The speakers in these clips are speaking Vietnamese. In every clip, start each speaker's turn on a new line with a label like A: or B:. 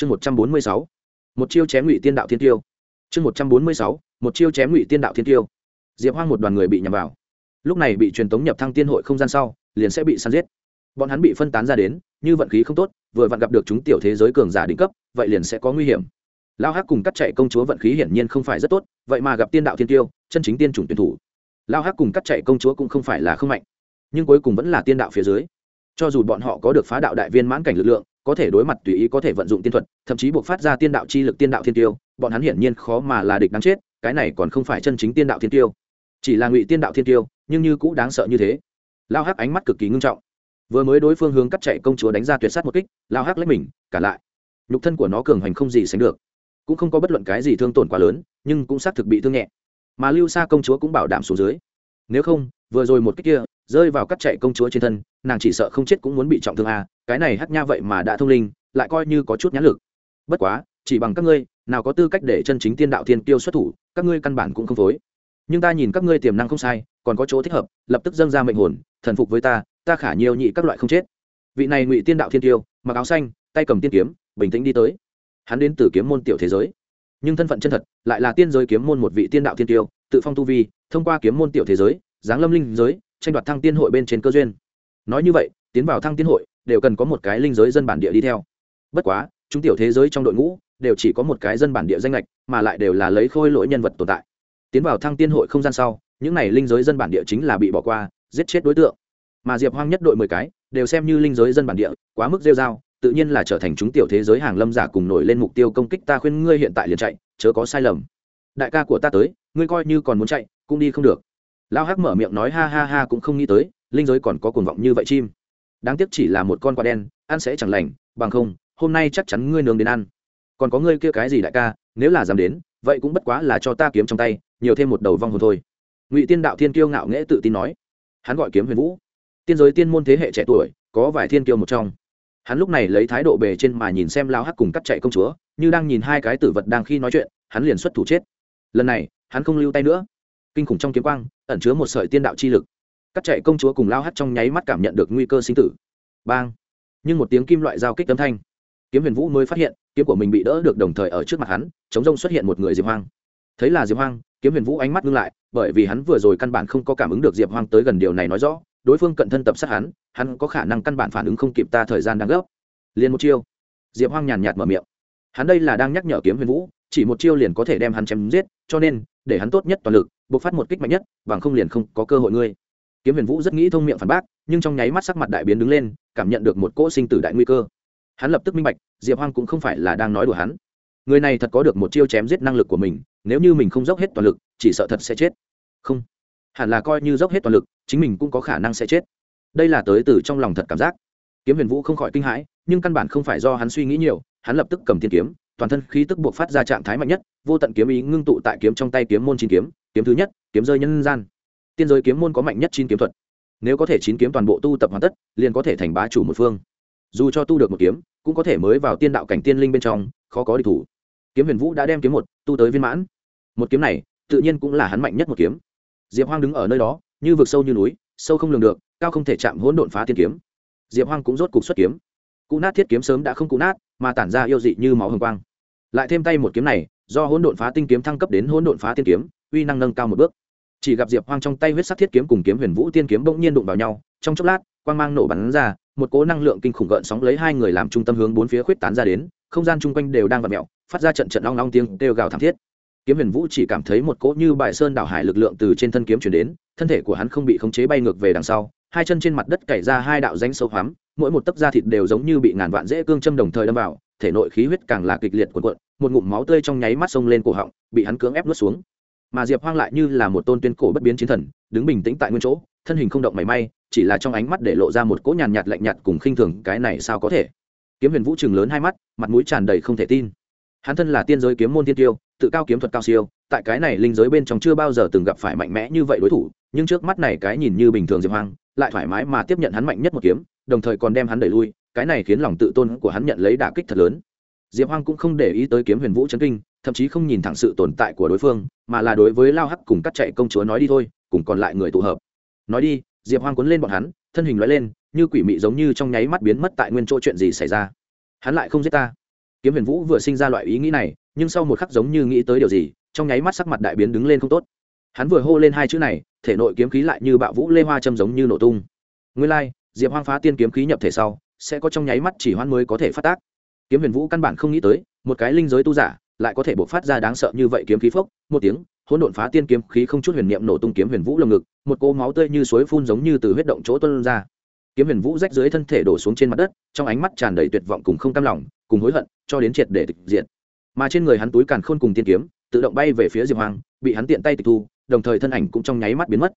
A: chương một trăm bốn mươi sáu, một chiêu chém ngụy tiên đạo thiên tiêu. Chương một trăm bốn mươi sáu, một chiêu chém ngụy tiên đạo thiên tiêu. Diệp hoang một đoàn người bị nhằm vào. Lúc này bị truyền tống nhập thăng tiên hội không gian sau, liền sẽ bị săn giết. Bọn hắn bị phân tán ra đến, như vận khí không tốt, vừa vặn gặp được chúng tiểu thế giới cường giả đỉnh cấp, vậy liền sẽ có nguy hiểm. Lao hắc cùng cắt chạy công chúa vận khí hiển nhiên không phải rất tốt, vậy mà gặp tiên đạo thiên tiêu, chân chính tiên chủng tuyển thủ. Lao hắc cùng cắt chạy công chúa cũng không phải là không mạnh, nhưng cuối cùng vẫn là tiên đạo phía dưới. Cho dù bọn họ có được phá đạo đại viên mãn cảnh lực lượng có thể đối mặt tùy ý có thể vận dụng tiên thuật, thậm chí buộc phát ra tiên đạo chi lực, tiên đạo thiên tiêu, bọn hắn hiển nhiên khó mà là địch đáng chết, cái này còn không phải chân chính tiên đạo thiên tiêu. Chỉ là ngụy tiên đạo thiên tiêu, nhưng như cũ đáng sợ như thế. Lao hắc ánh mắt cực kỳ ngưng trọng. Vừa mới đối phương hướng cắt chạy công chúa đánh ra tuyệt sát một kích, lao hắc lấy mình, cả lại. Nhục thân của nó cường hành không gì sánh được. Cũng không có bất luận cái gì thương tổn quá lớn, nhưng cũng xác thực bị thương nhẹ. Mà lưu xa công chúa cũng bảo đảm xuống dưới. Nếu không, vừa rồi một kích kia rơi vào cắt chạy công chúa trên thân, nàng chỉ sợ không chết cũng muốn bị trọng thương à cái này hát nha vậy mà đã thông linh, lại coi như có chút nhãn lực. Bất quá, chỉ bằng các ngươi, nào có tư cách để chân chính tiên đạo thiên tiêu xuất thủ, các ngươi căn bản cũng không phối. Nhưng ta nhìn các ngươi tiềm năng không sai, còn có chỗ thích hợp, lập tức dâng ra mệnh hồn, thần phục với ta ta khả nhiều nhị các loại không chết. Vị này ngụy tiên đạo thiên tiêu mặc áo xanh, tay cầm tiên kiếm, bình tĩnh đi tới. Hắn đến từ kiếm môn tiểu thế giới. Nhưng thân phận chân thật, lại là tiên giới kiếm môn một vị tiên đạo thiên tiêu tự phong tu vi, thông qua kiếm môn tiểu thế giới, giáng lâm linh giới tranh đoạt thăng tiên hội bên trên cơ duyên. Nói như vậy, tiến vào thăng tiên hội, đều cần có một cái linh giới dân bản địa đi theo. Bất quá, chúng tiểu thế giới trong đội ngũ, đều chỉ có một cái dân bản địa danh lệch mà lại đều là lấy khôi lỗi nhân vật tồn tại. Tiến vào thăng tiên hội không gian sau, những này linh giới dân bản địa chính là bị bỏ qua, giết chết đối tượng. Mà diệp hoang nhất đội mười cái, đều xem như linh giới dân bản địa, quá mức rêu r a o tự nhiên là trở thành chúng tiểu thế giới hàng lâm giả cùng nổi lên mục tiêu công kích ta khuyên ngươi hiện tại liền chạy, chớ có sai lầm. Đại ca của ta tới, ngươi coi như còn muốn chạy, cũng đi không được lao hắc mở miệng nói ha ha ha cũng không nghĩ tới, linh giới còn có cuồng vọng như vậy chim. Đáng tiếc chỉ là một con quả đen, ăn sẽ chẳng lành, bằng không, hôm nay chắc chắn ngươi nướng đến ăn. Còn có ngươi kia cái gì đại ca, nếu là dám đến, vậy cũng bất quá là cho ta kiếm trong tay, nhiều thêm một đầu vong hồn thôi. Ngụy tiên đạo thiên kiêu ngạo nghễ tự tin nói. Hắn gọi kiếm huyền vũ. Tiên giới tiên môn thế hệ trẻ tuổi, có vài thiên kiêu một trong. Hắn lúc này lấy thái độ bề trên mà nhìn xem lao hắc cùng cắt chạy công chúa, như đang nhìn hai cái tử vật đang khi nói chuyện, hắn liền xuất thủ chết. Lần này, hắn không lưu tay nữa kinh khủng trong kiếm quang, ẩn chứa một sợi tiên đạo chi lực. Cắt chạy công chúa cùng lao hắt trong nháy mắt cảm nhận được nguy cơ sinh tử. Bang! Nhưng một tiếng kim loại giao kích tấm thanh. Kiếm huyền vũ mới phát hiện, kiếm của mình bị đỡ được đồng thời ở trước mặt hắn, chống rông xuất hiện một người diệp hoang. Thấy là diệp hoang, kiếm huyền vũ ánh mắt ngưng lại, bởi vì hắn vừa rồi căn bản không có cảm ứng được diệp hoang tới gần điều này nói rõ. Đối phương cận thân tập sát hắn hắn có khả năng căn bản phản ứng không kịp ta thời gian đang gấp. Liền một chiêu. Diệp hoang nhàn nhạt mở miệng. Hắn đây là đang nhắc nhở kiếm huyền vũ chỉ một chiêu liền có thể đem hắn chém giết, cho nên, để hắn tốt nhất toàn lực buộc phát một kích mạnh nhất, bằng không liền không có cơ hội ngươi. Kiếm huyền vũ rất nghĩ thông miệng phản bác, nhưng trong nháy mắt sắc mặt đại biến đứng lên, cảm nhận được một cỗ sinh tử đại nguy cơ. Hắn lập tức minh bạch, diệp hoang cũng không phải là đang nói đùa hắn. Người này thật có được một chiêu chém giết năng lực của mình, nếu như mình không dốc hết toàn lực, chỉ sợ thật sẽ chết. Không. Hẳn là coi như dốc hết toàn lực, chính mình cũng có khả năng sẽ chết. Đây là tới từ trong lòng thật cảm giác. Kiếm huyền vũ không khỏi kinh hãi, nhưng căn bản không phải do hắn suy nghĩ nhiều, hắn lập tức cầm thiên kiếm toàn thân khí tức buộc phát ra trạng thái mạnh nhất, vô tận kiếm ý ngưng tụ tại kiếm trong tay kiếm môn chín kiếm kiếm thứ nhất, kiếm rơi nhân gian. Tiên giới kiếm môn có mạnh nhất chín kiếm thuật. Nếu có thể chín kiếm toàn bộ tu tập hoàn tất, liền có thể thành bá chủ một phương. Dù cho tu được một kiếm, cũng có thể mới vào tiên đạo cảnh tiên linh bên trong, khó có địch thủ. Kiếm huyền vũ đã đem kiếm một, tu tới viên mãn. Một kiếm này, tự nhiên cũng là hắn mạnh nhất một kiếm. Diệp hoang đứng ở nơi đó, như vực sâu như núi, sâu không lường được, cao không thể chạm hỗn độn phá tiên kiếm. Diệp hoang cũng rốt cục xuất kiếm cụ nát thiết kiếm sớm đã không cụ nát, mà tản ra yêu dị như máu hồng quang. Lại thêm tay một kiếm này, do hỗn độn phá tinh kiếm thăng cấp đến hỗn độn phá tiên kiếm, uy năng nâng cao một bước. Chỉ gặp diệp hoang trong tay huyết sắc thiết kiếm cùng kiếm huyền vũ tiên kiếm bỗng nhiên đụng vào nhau, trong chốc lát, quang mang nổ bắn ra, một cỗ năng lượng kinh khủng gợn sóng lấy hai người làm trung tâm hướng bốn phía khuyết tán ra đến, không gian chung quanh đều đang vặn mẹo phát ra trận trận long long tiếng kêu gào thảm thiết. Kiếm huyền vũ chỉ cảm thấy một cỗ như bài sơn đảo hải lực lượng từ trên thân kiếm chuyển đến, thân thể của hắn không bị khống chế bay ngược về đằng sau, hai chân trên mặt đất cày ra hai đạo danh sâu hoắm mỗi một tấc da thịt đều giống như bị ngàn vạn dễ cương châm đồng thời đâm vào, thể nội khí huyết càng là kịch liệt cuộn cuộn, một ngụm máu tươi trong nháy mắt xông lên cổ họng, bị hắn cưỡng ép nuốt xuống. Mà diệp hoang lại như là một tôn tuyên cổ bất biến chiến thần, đứng bình tĩnh tại nguyên chỗ, thân hình không động mảy may, chỉ là trong ánh mắt để lộ ra một cỗ nhàn nhạt lạnh nhạt cùng khinh thường, cái này sao có thể? Kiếm huyền vũ chừng lớn hai mắt, mặt mũi tràn đầy không thể tin. Hắn thân là tiên giới kiếm môn tiên tiêu, tự cao kiếm thuật cao siêu, tại cái này linh giới bên trong chưa bao giờ từng gặp phải mạnh mẽ như vậy đối thủ, nhưng trước mắt này cái nhìn như bình thường diệp hoang, lại thoải mái mà tiếp nhận hắn mạnh nhất một kiếm đồng thời còn đem hắn đẩy lui, cái này khiến lòng tự tôn của hắn nhận lấy đả kích thật lớn. Diệp hoang cũng không để ý tới kiếm huyền vũ chấn kinh, thậm chí không nhìn thẳng sự tồn tại của đối phương, mà là đối với lao hắc cùng cắt chạy công chúa nói đi thôi, cùng còn lại người tụ hợp. Nói đi, diệp hoang cuốn lên bọn hắn, thân hình loại lên, như quỷ mị giống như trong nháy mắt biến mất tại nguyên chỗ chuyện gì xảy ra. Hắn lại không giết ta. Kiếm huyền vũ vừa sinh ra loại ý nghĩ này, nhưng sau một khắc giống như nghĩ tới điều gì, trong nháy mắt sắc mặt đại biến đứng lên không tốt. Hắn vừa hô lên hai chữ này, thể nội kiếm khí lại như bạo vũ lê hoa châm giống như nổ tung. Nguyên lai diệp hoang phá tiên kiếm khí nhập thể sau, sẽ có trong nháy mắt chỉ hoan mới có thể phát tác. Kiếm huyền vũ căn bản không nghĩ tới, một cái linh giới tu giả lại có thể bộc phát ra đáng sợ như vậy kiếm khí phốc, một tiếng, hỗn độn phá tiên kiếm khí không chút huyền niệm nổ tung kiếm huyền vũ lồng ngực, một cỗ máu tươi như suối phun giống như từ huyết động chỗ tuôn ra. Kiếm huyền vũ rách dưới thân thể đổ xuống trên mặt đất, trong ánh mắt tràn đầy tuyệt vọng cùng không cam lòng, cùng hối hận, cho đến triệt để tịch diện mà trên người hắn túi càn khôn cùng tiên kiếm, tự động bay về phía diệp hoàng bị hắn tiện tay tịch thu, đồng thời thân ảnh cũng trong nháy mắt biến mất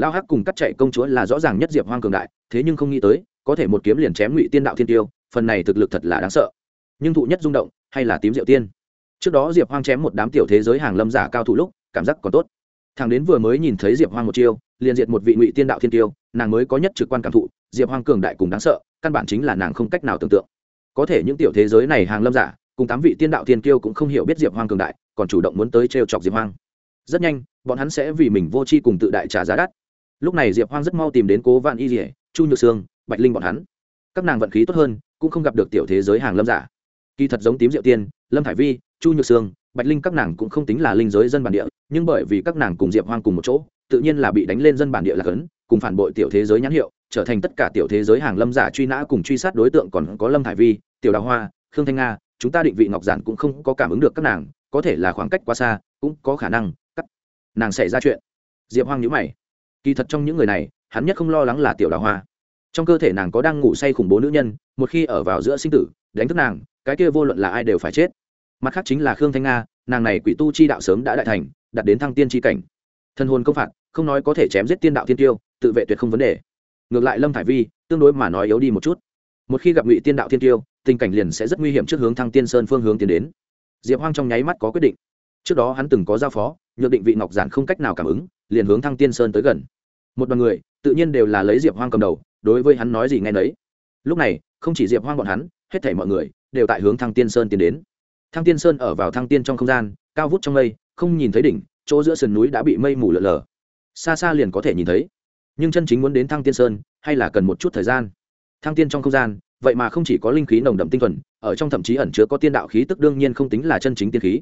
A: lao hắc cùng cắt chạy công chúa là rõ ràng nhất diệp hoang cường đại, thế nhưng không nghĩ tới, có thể một kiếm liền chém ngụy tiên đạo thiên tiêu, phần này thực lực thật là đáng sợ. Nhưng thụ nhất rung động, hay là tím diệu tiên? Trước đó diệp hoang chém một đám tiểu thế giới hàng lâm giả cao thủ lúc, cảm giác còn tốt. Thằng đến vừa mới nhìn thấy diệp hoang một chiêu, liền diệt một vị ngụy tiên đạo thiên tiêu, nàng mới có nhất trực quan cảm thụ, diệp hoang cường đại cùng đáng sợ, căn bản chính là nàng không cách nào tưởng tượng. Có thể những tiểu thế giới này hàng lâm giả, cùng tám vị tiên đạo thiên tiêu cũng không hiểu biết diệp hoang cường đại, còn chủ động muốn tới trêu chọc diệp hoang. Rất nhanh, bọn hắn sẽ vì mình vô tri cùng tự đại trả giá đắt lúc này diệp hoang rất mau tìm đến cố vạn y dỉa chu nhược sương, bạch linh bọn hắn. Các nàng vận khí tốt hơn, cũng không gặp được tiểu thế giới hàng lâm giả. Kỳ thật giống tím diệu tiên, lâm thải vi, chu nhược sương, bạch linh các nàng cũng không tính là linh giới dân bản địa, nhưng bởi vì các nàng cùng diệp hoang cùng một chỗ, tự nhiên là bị đánh lên dân bản địa là cấn, cùng phản bội tiểu thế giới nhãn hiệu, trở thành tất cả tiểu thế giới hàng lâm giả truy nã cùng truy sát đối tượng còn có lâm thải vi, tiểu đào hoa, khương thanh nga, chúng ta định vị ngọc giản cũng không có cảm ứng được các nàng, có thể là khoảng cách quá xa, cũng có khả năng các nàng xảy ra chuyện. Diệp hoang nhữ mày kỳ thật trong những người này, hắn nhất không lo lắng là tiểu đào hoa. Trong cơ thể nàng có đang ngủ say khủng bố nữ nhân, một khi ở vào giữa sinh tử, đánh thức nàng, cái kia vô luận là ai đều phải chết. Mặt khác chính là khương thanh nga, nàng này quỷ tu chi đạo sớm đã đại thành đặt đến thăng tiên chi cảnh. Thân hồn công phạt, không nói có thể chém giết tiên đạo thiên tiêu, tự vệ tuyệt không vấn đề. Ngược lại lâm thải vi, tương đối mà nói yếu đi một chút. Một khi gặp ngụy tiên đạo thiên tiêu, tình cảnh liền sẽ rất nguy hiểm trước hướng thăng tiên sơn phương hướng tiến đến. Diệp hoang trong nháy mắt có quyết định trước đó hắn từng có giao phó nhược định vị ngọc giản không cách nào cảm ứng, liền hướng thăng tiên sơn tới gần. Một đoàn người, tự nhiên đều là lấy diệp hoang cầm đầu, đối với hắn nói gì nghe nấy. Lúc này, không chỉ diệp hoang bọn hắn, hết thảy mọi người đều tại hướng thăng tiên sơn tiến đến. Thăng tiên sơn ở vào thăng tiên trong không gian, cao vút trong mây, không nhìn thấy đỉnh, chỗ giữa sườn núi đã bị mây mù lợn lờ xa xa liền có thể nhìn thấy. Nhưng chân chính muốn đến thăng tiên sơn, hay là cần một chút thời gian? Thăng tiên trong không gian, vậy mà không chỉ có linh khí nồng đậm tinh thuần, ở trong thậm chí ẩn chứa có tiên đạo khí tức đương nhiên không tính là chân chính tiên khí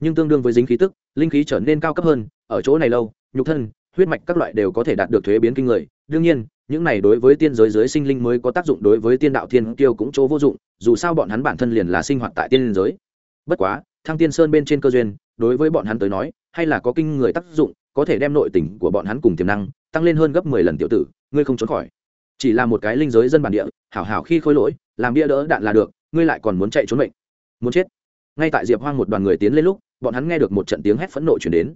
A: nhưng tương đương với dính khí tức, linh khí trở nên cao cấp hơn, ở chỗ này lâu, nhục thân, huyết mạch các loại đều có thể đạt được thuế biến kinh người. Đương nhiên, những này đối với tiên giới giới sinh linh mới có tác dụng đối với tiên đạo thiên kiêu cũng chỗ vô dụng, dù sao bọn hắn bản thân liền là sinh hoạt tại tiên giới. Bất quá, thăng tiên sơn bên trên cơ duyên, đối với bọn hắn tới nói, hay là có kinh người tác dụng, có thể đem nội tình của bọn hắn cùng tiềm năng tăng lên hơn gấp mười lần tiểu tử, ngươi không trốn khỏi. Chỉ là một cái linh giới dân bản địa, hảo hảo khi khôi lỗi, làm bia đỡ đạn là được, ngươi lại còn muốn chạy trốn mệnh. Muốn chết. Ngay tại diệp hoang một đoàn người tiến lên lúc bọn hắn nghe được một trận tiếng hét phẫn nộ chuyển đến.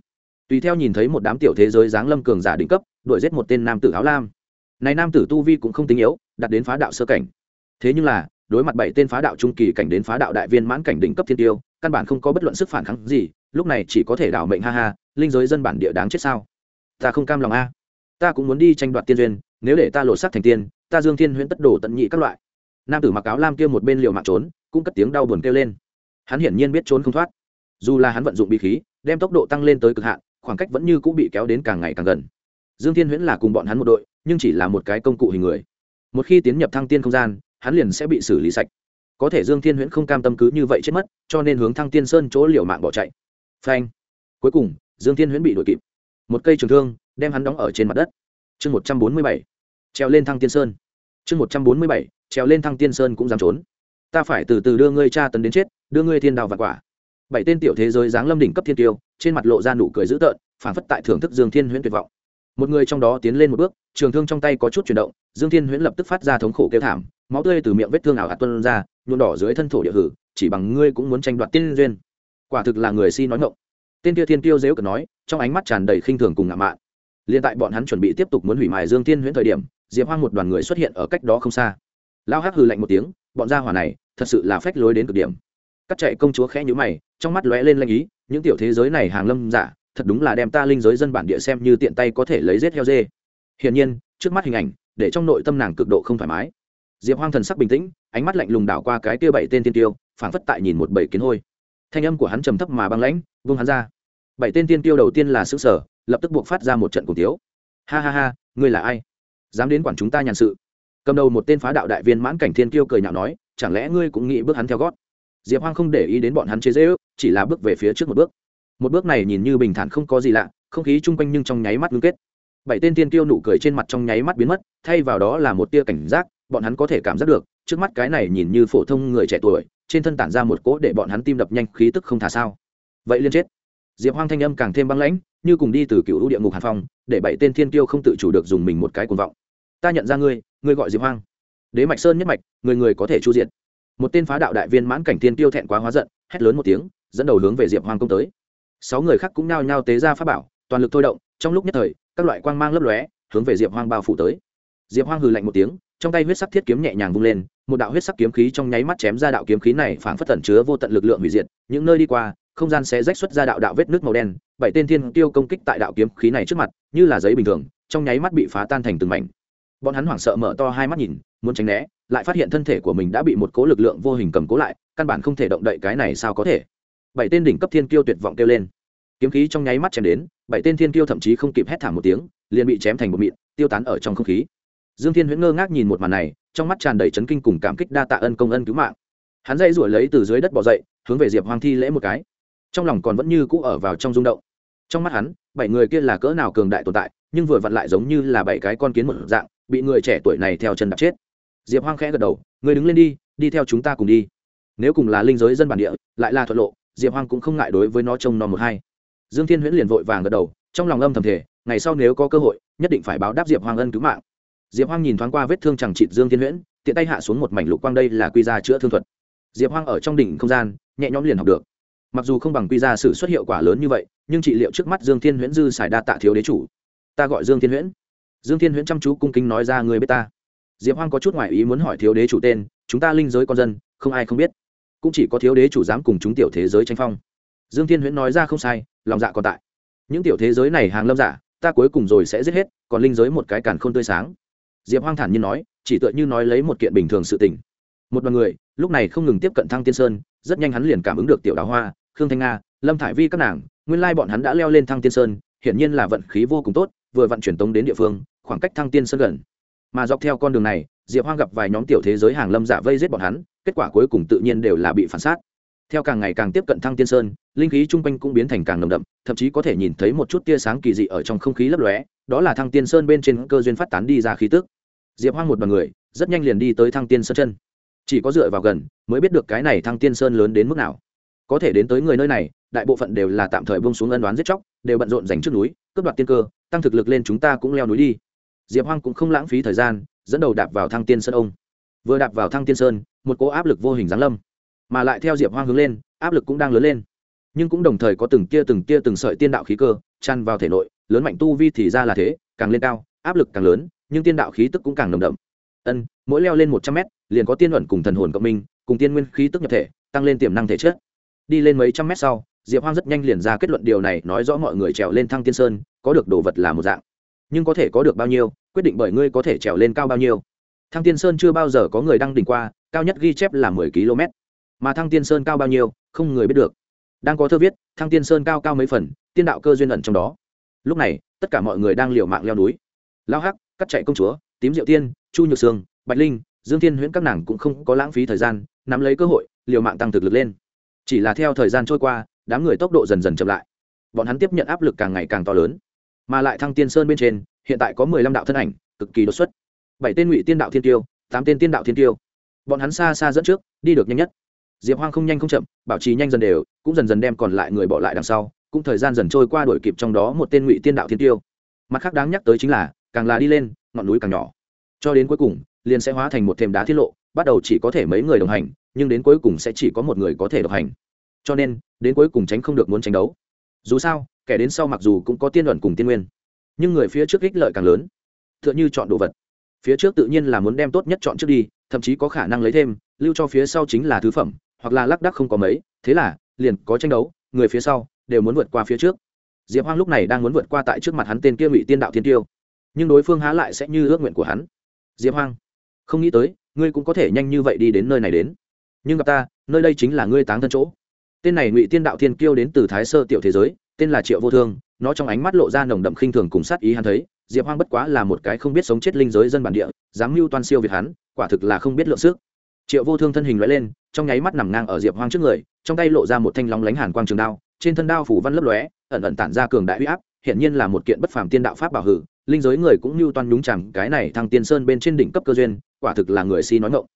A: Tùy theo nhìn thấy một đám tiểu thế giới giáng lâm cường giả đỉnh cấp, đuổi giết một tên nam tử áo lam. Này nam tử tu vi cũng không tính yếu đặt đến phá đạo sơ cảnh. Thế nhưng là, đối mặt bảy tên phá đạo trung kỳ cảnh đến phá đạo đại viên mãn cảnh đỉnh cấp thiên tiêu, căn bản không có bất luận sức phản kháng gì, lúc này chỉ có thể đảo mệnh ha ha, linh giới dân bản địa đáng chết sao? Ta không cam lòng a. Ta cũng muốn đi tranh đoạt tiên duyên, nếu để ta lột sắc thành tiên, ta dương thiên huyễn tất đổ tận nhị các loại. Nam tử mặc áo lam kia một bên liều mạng trốn, cũng cất tiếng đau buồn kêu lên. Hắn hiển nhiên biết trốn không thoát dù là hắn vận dụng bí khí, đem tốc độ tăng lên tới cực hạn, khoảng cách vẫn như cũng bị kéo đến càng ngày càng gần. Dương thiên huyễn là cùng bọn hắn một đội, nhưng chỉ là một cái công cụ hình người. Một khi tiến nhập thăng tiên không gian, hắn liền sẽ bị xử lý sạch. Có thể dương thiên huyễn không cam tâm cứ như vậy chết mất, cho nên hướng thăng tiên sơn chỗ liều mạng bỏ chạy. Phanh. Cuối cùng, dương thiên huyễn bị đuổi kịp. Một cây trường thương đem hắn đóng ở trên mặt đất. Chương một trăm bốn mươi bảy. Treo lên thăng tiên sơn. Chương một trăm bốn mươi bảy. Treo lên thăng tiên sơn cũng dám trốn. Ta phải từ từ đưa ngươi cha tấn đến chết, đưa ngươi thiên đào và quả bảy tên tiểu thế giới giáng lâm đỉnh cấp thiên tiêu, trên mặt lộ ra nụ cười dữ tợn phản phất tại thưởng thức dương thiên huyễn tuyệt vọng. Một người trong đó tiến lên một bước, trường thương trong tay có chút chuyển động, dương thiên huyễn lập tức phát ra thống khổ kêu thảm, máu tươi từ miệng vết thương ảo hạt tuân ra nhuộn đỏ dưới thân thổ địa hử, chỉ bằng ngươi cũng muốn tranh đoạt tiên duyên. Quả thực là người si nói ngộng tên kia thiên tiêu dếu cần nói, trong ánh mắt tràn đầy khinh thường cùng ngạo mạn. Liền tại bọn hắn chuẩn bị tiếp tục muốn hủy mài dương thiên huyễn thời điểm, diệp hoang một đoàn người xuất hiện ở cách đó không xa. Lao hắc hừ lạnh một tiếng, bọn gia hỏa này thật sự là phách lối đến cực điểm. Cắt chạy công chúa khẽ nhíu mày trong mắt lóe lên lanh ý, những tiểu thế giới này hàng lâm giả, thật đúng là đem ta linh giới dân bản địa xem như tiện tay có thể lấy rết heo dê. Hiển nhiên, trước mắt hình ảnh, để trong nội tâm nàng cực độ không thoải mái. Diệp hoang thần sắc bình tĩnh, ánh mắt lạnh lùng đảo qua cái kia bảy tên tiên tiêu, phảng phất tại nhìn một bảy kiến hôi. Thanh âm của hắn trầm thấp mà băng lãnh, vung hắn ra. Bảy tên tiên tiêu đầu tiên là xứ sở lập tức buộc phát ra một trận cổ tiếu. Ha ha ha, ngươi là ai? Dám đến quản chúng ta nhàn sự. Cầm đầu một tên phá đạo đại viên mãn cảnh thiên tiêu cười nhạo nói, chẳng lẽ ngươi cũng nghĩ bước hắn theo gót? Diệp hoang không để ý đến bọn hắn chế dễ ước chỉ là bước về phía trước một bước. Một bước này nhìn như bình thản không có gì lạ, không khí chung quanh nhưng trong nháy mắt ngưng kết. Bảy tên tiên tiêu nụ cười trên mặt trong nháy mắt biến mất, thay vào đó là một tia cảnh giác, bọn hắn có thể cảm giác được, trước mắt cái này nhìn như phổ thông người trẻ tuổi, trên thân tản ra một cỗ để bọn hắn tim đập nhanh, khí tức không thả sao. Vậy liên chết. Diệp hoang thanh âm càng thêm băng lãnh, như cùng đi từ cựu lũ địa ngục hàn phong, để bảy tên thiên tiêu không tự chủ được dùng mình một cái cuồng vọng. Ta nhận ra ngươi ngươi gọi diệp hoang. Đế mạch sơn nhất mạch, người người có thể chu diệt một tên phá đạo đại viên mãn cảnh thiên tiêu thẹn quá hóa giận, hét lớn một tiếng, dẫn đầu hướng về diệp hoang công tới. Sáu người khác cũng nao nhao tế ra pháp bảo, toàn lực thôi động, trong lúc nhất thời, các loại quang mang lấp lóe, hướng về diệp hoang bao phủ tới. Diệp hoang hừ lạnh một tiếng, trong tay huyết sắc thiết kiếm nhẹ nhàng vung lên, một đạo huyết sắc kiếm khí trong nháy mắt chém ra đạo kiếm khí này phảng phất tẩn chứa vô tận lực lượng hủy diệt, những nơi đi qua, không gian sẽ rách xuất ra đạo đạo vết nước màu đen, bảy tên thiên tiêu công kích tại đạo kiếm khí này trước mặt, như là giấy bình thường, trong nháy mắt bị phá tan thành từng mảnh bọn hắn hoảng sợ mở to hai mắt nhìn, muốn tránh né, lại phát hiện thân thể của mình đã bị một cố lực lượng vô hình cầm cố lại, căn bản không thể động đậy cái này sao có thể. Bảy tên đỉnh cấp thiên kiêu tuyệt vọng kêu lên. Kiếm khí trong nháy mắt chém đến, bảy tên thiên kiêu thậm chí không kịp hét thảm một tiếng, liền bị chém thành một mịn, tiêu tán ở trong không khí. Dương thiên huyễn ngơ ngác nhìn một màn này, trong mắt tràn đầy chấn kinh cùng cảm kích đa tạ ân công ân cứu mạng. Hắn dây ruổi lấy từ dưới đất bỏ dậy, hướng về diệp hoàng thi lễ một cái. Trong lòng còn vẫn như cũ ở vào trong rung động. Trong mắt hắn, bảy người kia là cỡ nào cường đại tồn tại, nhưng vừa vặn lại giống như là bảy cái con kiến một dạng bị người trẻ tuổi này theo chân đạp chết. Diệp hoang khẽ gật đầu người đứng lên đi đi theo chúng ta cùng đi. Nếu cùng là linh giới dân bản địa, lại là thuận lộ. Diệp hoang cũng không ngại đối với nó trông non một hai. Dương thiên huyễn liền vội vàng gật đầu, trong lòng âm thầm thể ngày sau nếu có cơ hội, nhất định phải báo đáp diệp hoang ân cứu mạng. Diệp hoang nhìn thoáng qua vết thương chẳng trịt dương thiên huyễn, tiện tay hạ xuống một mảnh lục quang đây là quy ra chữa thương thuật. Diệp hoang ở trong đỉnh không gian, nhẹ nhõm liền học được. Mặc dù không bằng quy ra sự xuất hiệu quả lớn như vậy, nhưng trị liệu trước mắt dương thiên huyễn dư xài đa tạ thiếu đế chủ. Ta gọi dương thiên huyễn dương thiên huyễn chăm chú cung kính nói ra người biết ta? Diệp hoang có chút ngoại ý muốn hỏi thiếu đế chủ tên, chúng ta linh giới con dân, không ai không biết. Cũng chỉ có thiếu đế chủ dám cùng chúng tiểu thế giới tranh phong. Dương thiên huyễn nói ra, không sai, lòng dạ còn tại. Những tiểu thế giới này hàng lâm giả ta cuối cùng rồi sẽ giết hết, còn linh giới một cái càn khôn tươi sáng. Diệp hoang thản nhiên nói, chỉ tựa như nói lấy một kiện bình thường sự tình. Một đoàn người, lúc này không ngừng tiếp cận thăng tiên sơn, rất nhanh hắn liền cảm ứng được tiểu đào hoa, khương thanh nga, lâm thải vi các nàng. Nguyên lai bọn hắn đã leo lên thăng tiên sơn, hiển nhiên là vận khí vô cùng tốt, vừa vận chuyển tống đến địa phương khoảng cách thăng tiên sơn gần. Mà dọc theo con đường này, diệp hoang gặp vài nhóm tiểu thế giới hàng lâm giả vây giết bọn hắn, kết quả cuối cùng tự nhiên đều là bị phản sát. Theo càng ngày càng tiếp cận thăng tiên sơn, linh khí chung quanh cũng biến thành càng nồng đậm, thậm chí có thể nhìn thấy một chút tia sáng kỳ dị ở trong không khí lấp lóe, đó là thăng tiên sơn bên trên cơ duyên phát tán đi ra khí tức. Diệp hoang một đoàn người, rất nhanh liền đi tới thăng tiên sơn chân. Chỉ có dựa vào gần, mới biết được cái này thăng tiên sơn lớn đến mức nào. Có thể đến tới người nơi này, đại bộ phận đều là tạm thời bông xuống ân đoán giết chóc, đều bận rộn dành trước núi, cướp đoạt tiên cơ, tăng thực lực lên chúng ta cũng leo núi đi diệp hoang cũng không lãng phí thời gian, dẫn đầu đạp vào thăng tiên sơn ông. Vừa đạp vào thăng tiên sơn, một cỗ áp lực vô hình giáng lâm, mà lại theo diệp hoang hướng lên, áp lực cũng đang lớn lên. Nhưng cũng đồng thời có từng tia từng tia từng sợi tiên đạo khí cơ chăn vào thể nội, lớn mạnh tu vi thì ra là thế, càng lên cao, áp lực càng lớn, nhưng tiên đạo khí tức cũng càng nồng đậm. Ân, mỗi leo lên một trăm mét, liền có tiên luận cùng thần hồn cộng minh, cùng tiên nguyên khí tức nhập thể, tăng lên tiềm năng thể chất. Đi lên mấy trăm mét sau, diệp hoang rất nhanh liền ra kết luận điều này, nói rõ mọi người trèo lên thăng tiên sơn, có được đồ vật là một dạng nhưng có thể có được bao nhiêu, quyết định bởi ngươi có thể trèo lên cao bao nhiêu. Thăng tiên sơn chưa bao giờ có người đăng đỉnh qua, cao nhất ghi chép là mười km. Mà thăng tiên sơn cao bao nhiêu, không người biết được. Đang có thơ viết, thăng tiên sơn cao cao mấy phần, tiên đạo cơ duyên ẩn trong đó. Lúc này, tất cả mọi người đang liều mạng leo núi. Lao hắc, cắt chạy công chúa, tím diệu tiên, chu nhược sương, bạch linh, dương thiên huyễn các nàng cũng không có lãng phí thời gian, nắm lấy cơ hội, liều mạng tăng thực lực lên. Chỉ là theo thời gian trôi qua, đám người tốc độ dần dần chậm lại. Bọn hắn tiếp nhận áp lực càng ngày càng to lớn mà lại thăng tiên sơn bên trên, hiện tại có mười lăm đạo thân ảnh, cực kỳ đột xuất. Bảy tên ngụy tiên đạo thiên tiêu, tám tên tiên đạo thiên tiêu. Bọn hắn xa xa dẫn trước, đi được nhanh nhất. Diệp hoang không nhanh không chậm, bảo trì nhanh dần đều, cũng dần dần đem còn lại người bỏ lại đằng sau, cũng thời gian dần trôi qua đổi kịp trong đó một tên ngụy tiên đạo thiên tiêu. Mặt khác đáng nhắc tới chính là, càng là đi lên, ngọn núi càng nhỏ. Cho đến cuối cùng, liền sẽ hóa thành một thềm đá tiết lộ, bắt đầu chỉ có thể mấy người đồng hành, nhưng đến cuối cùng sẽ chỉ có một người có thể độc hành. Cho nên, đến cuối cùng tránh không được muốn tranh đấu. Dù sao kẻ đến sau mặc dù cũng có tiên luận cùng tiên nguyên, nhưng người phía trước ích lợi càng lớn. T h ư ợ n h ư chọn đồ vật. Phía trước tự nhiên là muốn đem tốt nhất chọn trước đi, thậm chí có khả năng lấy thêm, lưu cho phía sau chính là thứ phẩm, hoặc là lác đắc không có mấy, thế là, liền có tranh đấu, người phía sau đều muốn vượt qua phía trước. Diệp hoang lúc này đang muốn vượt qua tại trước mặt hắn tên kia ngụy tiên đạo thiên tiêu, nhưng đối phương há lại sẽ như ước nguyện của hắn. Diệp hoang, không nghĩ tới, ngươi cũng có thể nhanh như vậy đi đến nơi này đến. Nhưng gặp ta, nơi đây chính là ngươi táng thân chỗ. Tên này ngụy tiên đạo thiên kiêu đến từ thái sơ tiểu thế giới tên là triệu vô thương, nó trong ánh mắt lộ ra nồng đậm khinh thường cùng sát ý hắn thấy, diệp hoang bất quá là một cái không biết sống chết linh giới dân bản địa, dám mưu toan siêu việt hắn, quả thực là không biết lượng sức. Triệu vô thương thân hình loại lên, trong nháy mắt nằm ngang ở diệp hoang trước người, trong tay lộ ra một thanh lóng lánh hàn quang trường đao, trên thân đao phủ văn lấp lóe, ẩn ẩn tản ra cường đại huy áp hiện nhiên là một kiện bất phàm tiên đạo pháp bảo hử, linh giới người cũng mưu toan nhúng chằm cái này thăng tiên sơn bên trên đỉnh cấp cơ duyên, quả thực là người si nói ngộng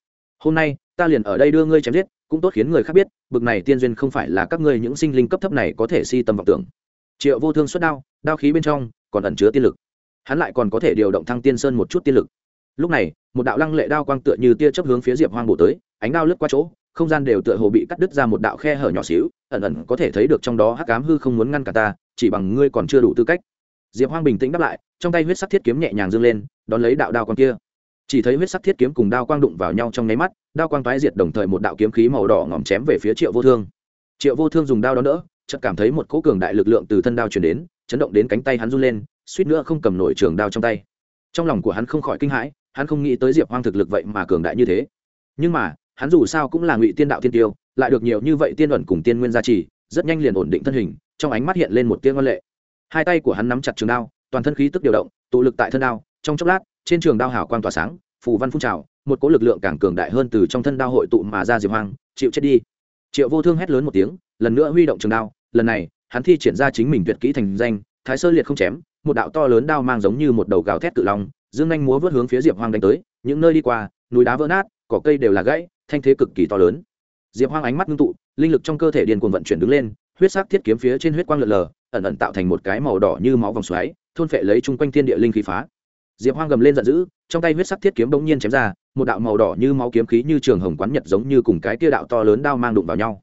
A: hôm nay ta liền ở đây đưa ngươi chém giết, cũng tốt khiến người khác biết, bực này tiên duyên không phải là các ngươi những sinh linh cấp thấp này có thể si tâm vọng tưởng. Triệu vô thương xuất đao đao khí bên trong còn ẩn chứa tiên lực. Hắn lại còn có thể điều động thăng tiên sơn một chút tiên lực. Lúc này, một đạo lăng lệ đao quang tựa như tia chớp hướng phía diệp hoang bổ tới, ánh đao lướt qua chỗ, không gian đều tựa hồ bị cắt đứt ra một đạo khe hở nhỏ xíu, ẩn ẩn có thể thấy được trong đó hắc ám hư không muốn ngăn cả ta, chỉ bằng ngươi còn chưa đủ tư cách. Diệp hoang bình tĩnh đáp lại, trong tay huyết sắc thiết kiếm nhẹ nhàng dâng lên, đón lấy đạo đao quang kia chỉ thấy huyết sắc thiết kiếm cùng đao quang đụng vào nhau trong nháy mắt, đao quang toái diệt đồng thời một đạo kiếm khí màu đỏ ngòm chém về phía triệu vô thương. Triệu vô thương dùng đao đó đỡ, chợt cảm thấy một cỗ cường đại lực lượng từ thân đao chuyển đến, chấn động đến cánh tay hắn run lên, suýt nữa không cầm nổi trường đao trong tay. Trong lòng của hắn không khỏi kinh hãi, hắn không nghĩ tới diệp hoang thực lực vậy mà cường đại như thế. Nhưng mà, hắn dù sao cũng là ngụy tiên đạo tiên tiêu, lại được nhiều như vậy tiên ẩn cùng tiên nguyên gia trì, rất nhanh liền ổn định thân hình, trong ánh mắt hiện lên một tiên ngoan lệ. Hai tay của hắn nắm chặt trường đao, toàn thân khí tức điều động, tụ lực tại thân đao, trong chốc lát trên trường đao hào quang tỏa sáng, phù văn phun trào, một cỗ lực lượng càng cường đại hơn từ trong thân đao hội tụ mà ra diệp hoang, chịu chết đi. Triệu vô thương hét lớn một tiếng, lần nữa huy động trường đao, lần này, hắn thi triển ra chính mình tuyệt kỹ thành danh, thái sơ liệt không chém, một đạo to lớn đao mang giống như một đầu gào thét cự long, dương anh múa vớt hướng phía diệp hoang đánh tới, những nơi đi qua, núi đá vỡ nát, cỏ cây đều là gãy, thanh thế cực kỳ to lớn. Diệp hoang ánh mắt ngưng tụ, linh lực trong cơ thể điền cuồng vận chuyển đứng lên, huyết sắc thiết kiếm phía trên huyết quang lượn lờ, ẩn ẩn tạo thành một cái màu đỏ như máu vòng xoáy, thôn phệ lấy chung quanh thiên địa linh khí phá diệp hoang gầm lên giận dữ, trong tay huyết sắc thiết kiếm bỗng nhiên chém ra, một đạo màu đỏ như máu kiếm khí như trường hồng quán nhật giống như cùng cái tia đạo to lớn đao mang đụng vào nhau.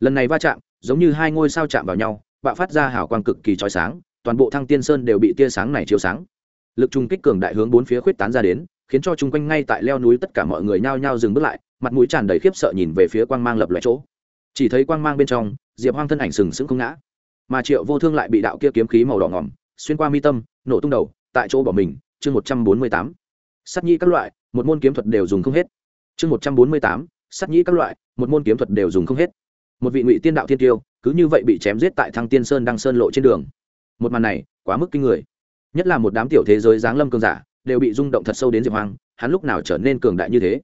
A: Lần này va chạm, giống như hai ngôi sao chạm vào nhau, bạo phát ra hào quang cực kỳ trói sáng, toàn bộ thăng tiên sơn đều bị tia sáng này chiếu sáng. Lực trung kích cường đại hướng bốn phía khuyết tán ra đến, khiến cho chung quanh ngay tại leo núi tất cả mọi người nhao nhao dừng bước lại, mặt mũi tràn đầy khiếp sợ nhìn về phía quang mang lập loại chỗ. Chỉ thấy quang mang bên trong, diệp hoang thân ảnh sừng sững không ngã. Mà triệu vô thương lại bị đạo kia kiếm khí màu đỏ ngỏm, xuyên qua mi tâm, nổ tung đầu, tại chỗ bỏ mình chương một trăm bốn mươi tám. Sắt nhi các loại, một môn kiếm thuật đều dùng không hết. Chương một trăm bốn mươi tám. Sắt nhi các loại, một môn kiếm thuật đều dùng không hết. Một vị ngụy tiên đạo thiên tiêu, cứ như vậy bị chém giết tại thăng tiên sơn đăng sơn lộ trên đường. Một màn này, quá mức kinh người. Nhất là một đám tiểu thế giới giáng lâm cường giả, đều bị rung động thật sâu đến diệp hoàng hắn lúc nào trở nên cường đại như thế?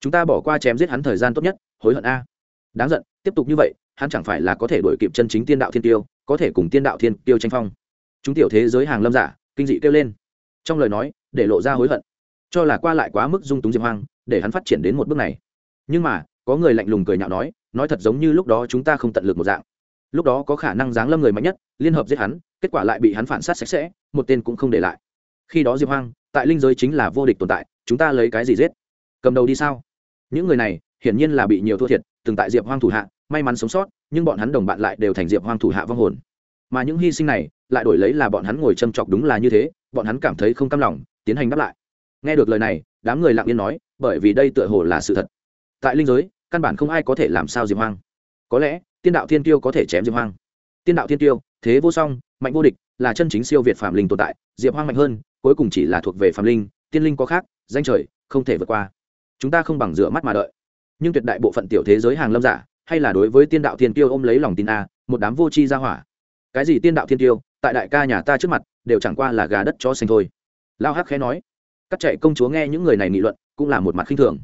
A: Chúng ta bỏ qua chém giết hắn thời gian tốt nhất, hối hận a. Đáng giận, tiếp tục như vậy, hắn chẳng phải là có thể đổi kịp chân chính tiên đạo thiên tiêu, có thể cùng tiên đạo thiên tiêu tranh phong. Chúng tiểu thế giới hàng lâm giả, kinh dị kêu lên trong lời nói, để lộ ra hối hận. Cho là qua lại quá mức dung túng diệp hoang, để hắn phát triển đến một bước này. Nhưng mà, có người lạnh lùng cười nhạo nói nói thật giống như lúc đó chúng ta không tận lực một dạng. Lúc đó có khả năng giáng lâm người mạnh nhất, liên hợp giết hắn, kết quả lại bị hắn phản sát sạch sẽ, một tên cũng không để lại. Khi đó diệp hoang, tại linh giới chính là vô địch tồn tại, chúng ta lấy cái gì giết? Cầm đầu đi sao? Những người này, hiển nhiên là bị nhiều thua thiệt, từng tại diệp hoang thủ hạ, may mắn sống sót, nhưng bọn hắn đồng bạn lại đều thành diệp hoang thủ hạ vong hồn. Mà những hy sinh này, lại đổi lấy là bọn hắn ngồi châm chọc đúng là như thế bọn hắn cảm thấy không cam lòng, tiến hành đáp lại. Nghe được lời này, đám người lặng yên nói, bởi vì đây tựa hồ là sự thật. Tại linh giới, căn bản không ai có thể làm sao diệp hoang. Có lẽ, tiên đạo thiên tiêu có thể chém diệp hoang. Tiên đạo thiên tiêu, thế vô song, mạnh vô địch, là chân chính siêu việt phạm linh tồn tại. Diệp hoang mạnh hơn, cuối cùng chỉ là thuộc về phạm linh, tiên linh có khác, danh trời, không thể vượt qua. Chúng ta không bằng dựa mắt mà đợi. Nhưng tuyệt đại bộ phận tiểu thế giới hàng lâm giả, hay là đối với tiên đạo thiên tiêu ôm lấy lòng tin a, một đám vô tri ra hỏa. Cái gì tiên đạo thiên tiêu, tại đại ca nhà ta trước mặt đều chẳng qua là gà đất cho xanh thôi. Lao hắc khẽ nói. Các chạy công chúa nghe những người này nghị luận, cũng là một mặt khinh thường.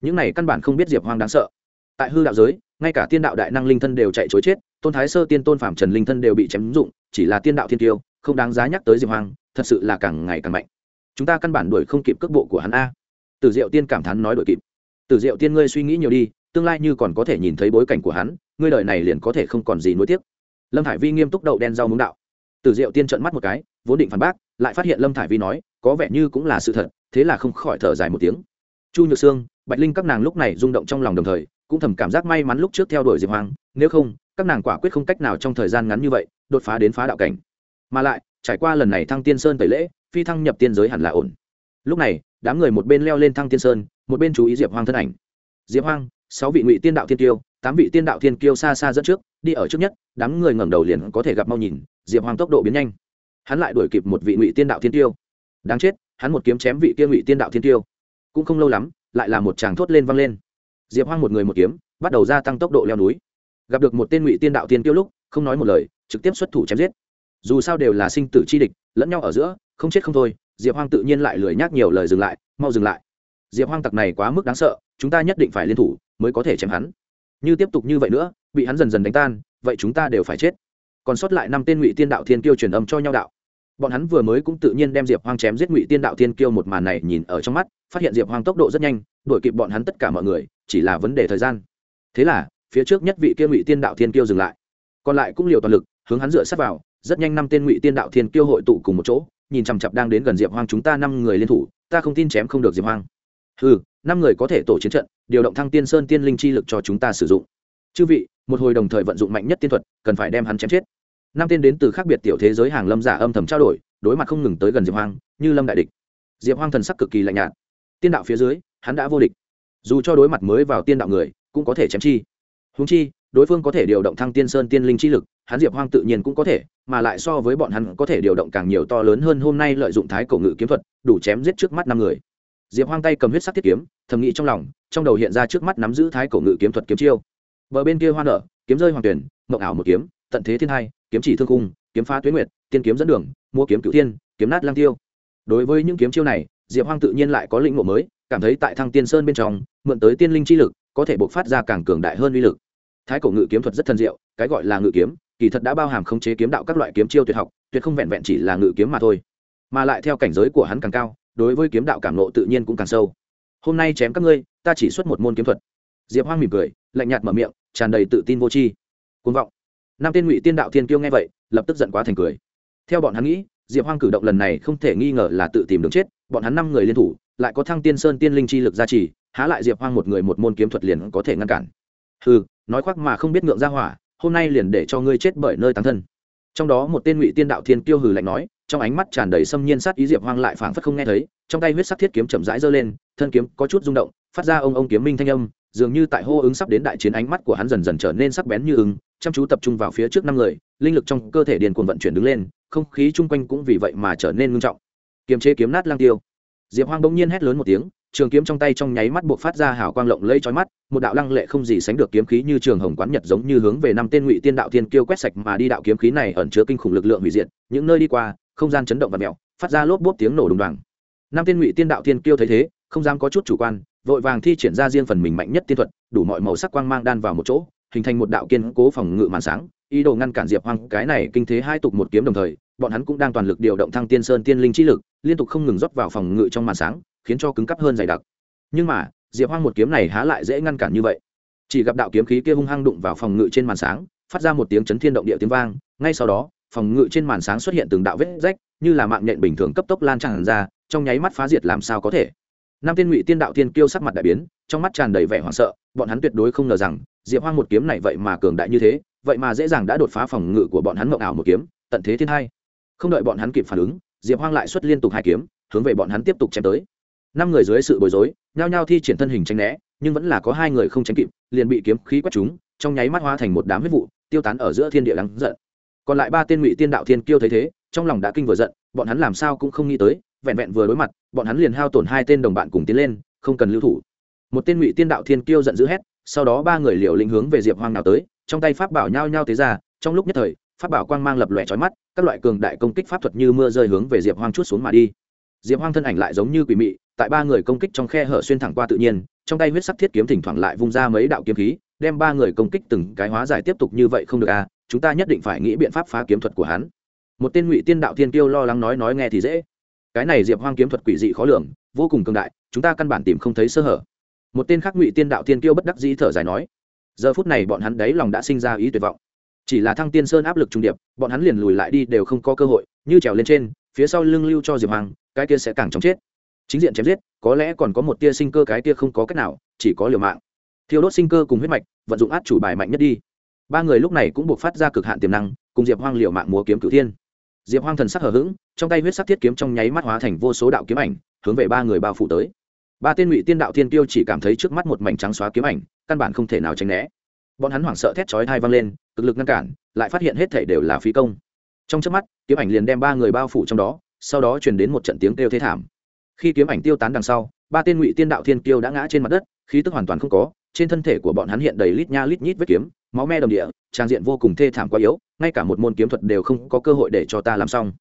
A: Những này căn bản không biết diệp hoang đáng sợ. Tại hư đạo giới, ngay cả tiên đạo đại năng linh thân đều chạy chối chết, tôn thái sơ, tiên tôn phạm trần linh thân đều bị chém dụng, chỉ là tiên đạo thiên tiêu, không đáng giá nhắc tới diệp hoang, thật sự là càng ngày càng mạnh. Chúng ta căn bản đuổi không kịp cước bộ của hắn a. Từ diệu tiên cảm thán nói đuổi kịp. Từ diệu tiên ngươi suy nghĩ nhiều đi, tương lai như còn có thể nhìn thấy bối cảnh của hắn, ngươi đời này liền có thể không còn gì nuối tiếc. Lâm hải vi nghiêm túc đậu đen rau muống đạo. Tử diệu tiên trợn mắt một cái, vốn định phản bác, lại phát hiện lâm thải vi nói, có vẻ như cũng là sự thật, thế là không khỏi thở dài một tiếng. Chu nhược sương, bạch linh các nàng lúc này rung động trong lòng đồng thời, cũng thầm cảm giác may mắn lúc trước theo đuổi diệp hoàng nếu không, các nàng quả quyết không cách nào trong thời gian ngắn như vậy, đột phá đến phá đạo cảnh. Mà lại, trải qua lần này thăng tiên sơn tẩy lễ, phi thăng nhập tiên giới hẳn là ổn. Lúc này, đám người một bên leo lên thăng tiên sơn, một bên chú ý diệp hoàng thân ảnh. Diệp hoàng sáu vị ngụy tiên đạo thiên tiêu tám vị tiên đạo thiên kiêu xa xa dẫn trước đi ở trước nhất, đám người ngẩng đầu liền có thể gặp mau nhìn, diệp hoàng tốc độ biến nhanh. Hắn lại đuổi kịp một vị ngụy tiên đạo thiên tiêu. Đáng chết, hắn một kiếm chém vị kia ngụy tiên đạo thiên tiêu. Cũng không lâu lắm, lại là một chàng thốt lên văng lên. Diệp hoang một người một kiếm, bắt đầu gia tăng tốc độ leo núi. Gặp được một tên ngụy tiên đạo thiên tiêu lúc, không nói một lời, trực tiếp xuất thủ chém giết. Dù sao đều là sinh tử chi địch, lẫn nhau ở giữa, không chết không thôi, diệp hoang tự nhiên lại lười nhác nhiều lời dừng lại, mau dừng lại. Diệp hoang tặc này quá mức đáng sợ, chúng ta nhất định phải liên thủ mới có thể chém hắn như tiếp tục như vậy nữa, bị hắn dần dần đánh tan, vậy chúng ta đều phải chết. Còn sót lại năm tên ngụy tiên đạo thiên kiêu truyền âm cho nhau đạo. Bọn hắn vừa mới cũng tự nhiên đem diệp hoang chém giết ngụy tiên đạo thiên kiêu một màn này nhìn ở trong mắt, phát hiện diệp hoang tốc độ rất nhanh, đuổi kịp bọn hắn tất cả mọi người, chỉ là vấn đề thời gian. Thế là, phía trước nhất vị kia ngụy tiên đạo thiên kiêu dừng lại. Còn lại cũng liều toàn lực, hướng hắn dựa sát vào, rất nhanh năm tên ngụy tiên đạo thiên kiêu hội tụ cùng một chỗ, nhìn chằm chặp đang đến gần diệp hoang chúng ta năm người liên thủ, ta không tin chém không được diệp hoang ừ năm người có thể tổ chiến trận, điều động thăng tiên sơn tiên linh chi lực cho chúng ta sử dụng. Chư vị, một hồi đồng thời vận dụng mạnh nhất tiên thuật, cần phải đem hắn chém chết. Năm tên đến từ khác biệt tiểu thế giới hàng lâm giả âm thầm trao đổi, đối mặt không ngừng tới gần diệp hoang, như lâm đại địch. Diệp hoang thần sắc cực kỳ lạnh nhạt. Tiên đạo phía dưới, hắn đã vô địch. Dù cho đối mặt mới vào tiên đạo người, cũng có thể chém chi. Húng chi, đối phương có thể điều động thăng tiên sơn tiên linh chi lực, hắn diệp hoang tự nhiên cũng có thể, mà lại so với bọn hắn có thể điều động càng nhiều to lớn hơn hôm nay lợi dụng thái cổ ngự kiếm thuật, đủ chém giết trước mắt năm người diệp hoang tay cầm huyết sắc thiết kiếm, thầm nghĩ trong lòng, trong đầu hiện ra trước mắt nắm giữ thái cổ ngự kiếm thuật kiếm chiêu. Bờ bên kia hoa nở, kiếm rơi hoàng tuyển, mộng ảo một kiếm, tận thế thiên hai, kiếm chỉ thương cung kiếm phá tuyến nguyệt, tiên kiếm dẫn đường, mua kiếm cửu thiên, kiếm nát lang tiêu. Đối với những kiếm chiêu này, diệp hoang tự nhiên lại có lĩnh ngộ mới, cảm thấy tại thăng tiên sơn bên trong, mượn tới tiên linh chi lực, có thể bộc phát ra càng cường đại hơn uy lực. Thái cổ ngự kiếm thuật rất thần diệu, cái gọi là ngự kiếm, kỳ thật đã bao hàm khống chế kiếm đạo các loại kiếm chiêu tuyệt học, tuyệt không vẹn vẹn chỉ là ngự kiếm mà thôi. Mà lại theo cảnh giới của hắn càng cao đối với kiếm đạo cảm nộ tự nhiên cũng càng sâu. Hôm nay chém các ngươi, ta chỉ xuất một môn kiếm thuật. Diệp hoang mỉm cười, lạnh nhạt mở miệng, tràn đầy tự tin vô tri. Côn vọng. Năm tên ngụy tiên đạo thiên kiêu nghe vậy, lập tức giận quá thành cười. Theo bọn hắn nghĩ, diệp hoang cử động lần này không thể nghi ngờ là tự tìm đường chết, bọn hắn năm người liên thủ, lại có thăng tiên sơn tiên linh chi lực gia trì, há lại diệp hoang một người một môn kiếm thuật liền có thể ngăn cản. Ừ nói khoác mà không biết ngượng ra hỏa, hôm nay liền để cho ngươi chết bởi nơi tán thân. Trong đó một tên ngụy tiên đạo thiên kiêu hừ lạnh nói trong ánh mắt tràn đầy xâm nhiên sát ý diệp hoang lại phảng phất không nghe thấy, trong tay huyết sắc thiết kiếm chậm rãi giơ lên, thân kiếm có chút rung động, phát ra ông ông kiếm minh thanh âm, dường như tại hô ứng sắp đến đại chiến ánh mắt của hắn dần dần trở nên sắc bén như ứng chăm chú tập trung vào phía trước năm người, linh lực trong cơ thể điền cuồng vận chuyển đứng lên, không khí chung quanh cũng vì vậy mà trở nên ngưng trọng. Kiềm chế kiếm nát lang tiêu. Diệp hoang bỗng nhiên hét lớn một tiếng trường kiếm trong tay trong nháy mắt buộc phát ra hào quang lộng lẫy chói mắt, một đạo lăng lệ không gì sánh được kiếm khí như trường hồng quán nhật giống như hướng về năm tên ngụy tiên đạo tiên kiêu quét sạch mà đi đạo kiếm khí này ẩn chứa kinh khủng lực lượng hủy diệt, những nơi đi qua, không gian chấn động và mèo, phát ra lốp bốp tiếng nổ đùng đoàng. Năm tên ngụy tiên đạo tiên kiêu thấy thế, không dám có chút chủ quan, vội vàng thi triển ra riêng phần mình mạnh nhất tiên thuật, đủ mọi màu sắc quang mang đan vào một chỗ, hình thành một đạo kiên cố phòng ngự màn sáng, ý đồ ngăn cản diệp hoang, cái này kinh thế hai tục một kiếm đồng thời, bọn hắn cũng đang toàn lực điều động thăng tiên sơn tiên linh chi lực, liên tục không ngừng rót vào phòng ngự trong màn sáng khiến cho cứng cắp hơn dày đặc. Nhưng mà, diệp hoang một kiếm này há lại dễ ngăn cản như vậy. Chỉ gặp đạo kiếm khí kia hung hăng đụng vào phòng ngự trên màn sáng, phát ra một tiếng chấn thiên động địa tiếng vang. Ngay sau đó, phòng ngự trên màn sáng xuất hiện từng đạo vết rách, như là mạng nhện bình thường cấp tốc lan tràn ra, trong nháy mắt phá diệt làm sao có thể. Năm tiên ngụy tiên đạo tiên kiêu sắc mặt đại biến, trong mắt tràn đầy vẻ hoảng sợ, bọn hắn tuyệt đối không ngờ rằng, diệp hoang một kiếm này vậy mà cường đại như thế, vậy mà dễ dàng đã đột phá phòng ngự của bọn hắn mộng ảo một kiếm, tận thế thiên hai. Không đợi bọn hắn kịp phản ứng, diệp hoang lại xuất liên tục hai kiếm, hướng về bọn hắn tiếp tục chém tới năm người dưới sự bối rối, nhao nhao thi triển thân hình tranh né, nhưng vẫn là có hai người không tránh kịp, liền bị kiếm khí quét chúng, trong nháy mắt hóa thành một đám huyết vụ, tiêu tán ở giữa thiên địa đắng giận. Còn lại ba tên ngụy tiên đạo thiên kiêu thấy thế, trong lòng đã kinh vừa giận, bọn hắn làm sao cũng không nghĩ tới, vẹn vẹn vừa đối mặt, bọn hắn liền hao tổn hai tên đồng bạn cùng tiến lên, không cần lưu thủ. Một tên ngụy tiên đạo thiên kiêu giận dữ hét, sau đó ba người liều lĩnh hướng về diệp hoang nào tới, trong tay pháp bảo nhao nhao tế ra, trong lúc nhất thời, pháp bảo quang mang lập lòe trói mắt, các loại cường đại công kích pháp thuật như mưa rơi hướng về diệp hoang chút xuống mà đi. Diệp hoang thân ảnh lại giống như quỷ mị tại ba người công kích trong khe hở xuyên thẳng qua tự nhiên, trong tay huyết sắc thiết kiếm thỉnh thoảng lại vung ra mấy đạo kiếm khí, đem ba người công kích từng cái hóa giải tiếp tục như vậy không được à chúng ta nhất định phải nghĩ biện pháp phá kiếm thuật của hắn. Một tên ngụy tiên đạo thiên tiêu lo lắng nói nói nghe thì dễ. Cái này diệp hoang kiếm thuật quỷ dị khó lường, vô cùng cường đại, chúng ta căn bản tìm không thấy sơ hở. Một tên khác ngụy tiên đạo thiên tiêu bất đắc dĩ thở dài nói, giờ phút này bọn hắn đấy lòng đã sinh ra ý tuyệt vọng. Chỉ là thăng tiên sơn áp lực trung điệp, bọn hắn liền lùi lại đi đều không có cơ hội, như trèo lên trên, phía sau lưng lưu cho diệp hoang, cái kia sẽ càng chóng chết chính diện chém giết, có lẽ còn có một tia sinh cơ cái tia không có cách nào, chỉ có liều mạng. Thiêu đốt sinh cơ cùng huyết mạch, vận dụng át chủ bài mạnh nhất đi. Ba người lúc này cũng buộc phát ra cực hạn tiềm năng, cùng diệp hoang liều mạng múa kiếm cửu thiên. Diệp hoang thần sắc hờ hững, trong tay huyết sắc thiết kiếm trong nháy mắt hóa thành vô số đạo kiếm ảnh, hướng về ba người bao phủ tới. Ba tên ngụy tiên đạo thiên tiêu chỉ cảm thấy trước mắt một mảnh trắng xóa kiếm ảnh, căn bản không thể nào tránh né. Bọn hắn hoảng sợ thét chói thai vang lên, cực lực ngăn cản, lại phát hiện hết thể đều là phí công. Trong trước mắt, kiếm ảnh liền đem ba người bao phủ trong đó, sau đó truyền đến một trận tiếng kêu thế thảm khi kiếm ảnh tiêu tán đằng sau, ba tên ngụy tiên đạo thiên kiêu đã ngã trên mặt đất, khí tức hoàn toàn không có, trên thân thể của bọn hắn hiện đầy lít nha lít nhít vết kiếm, máu me đồng địa, trang diện vô cùng thê thảm quá yếu, ngay cả một môn kiếm thuật đều không có cơ hội để cho ta làm xong.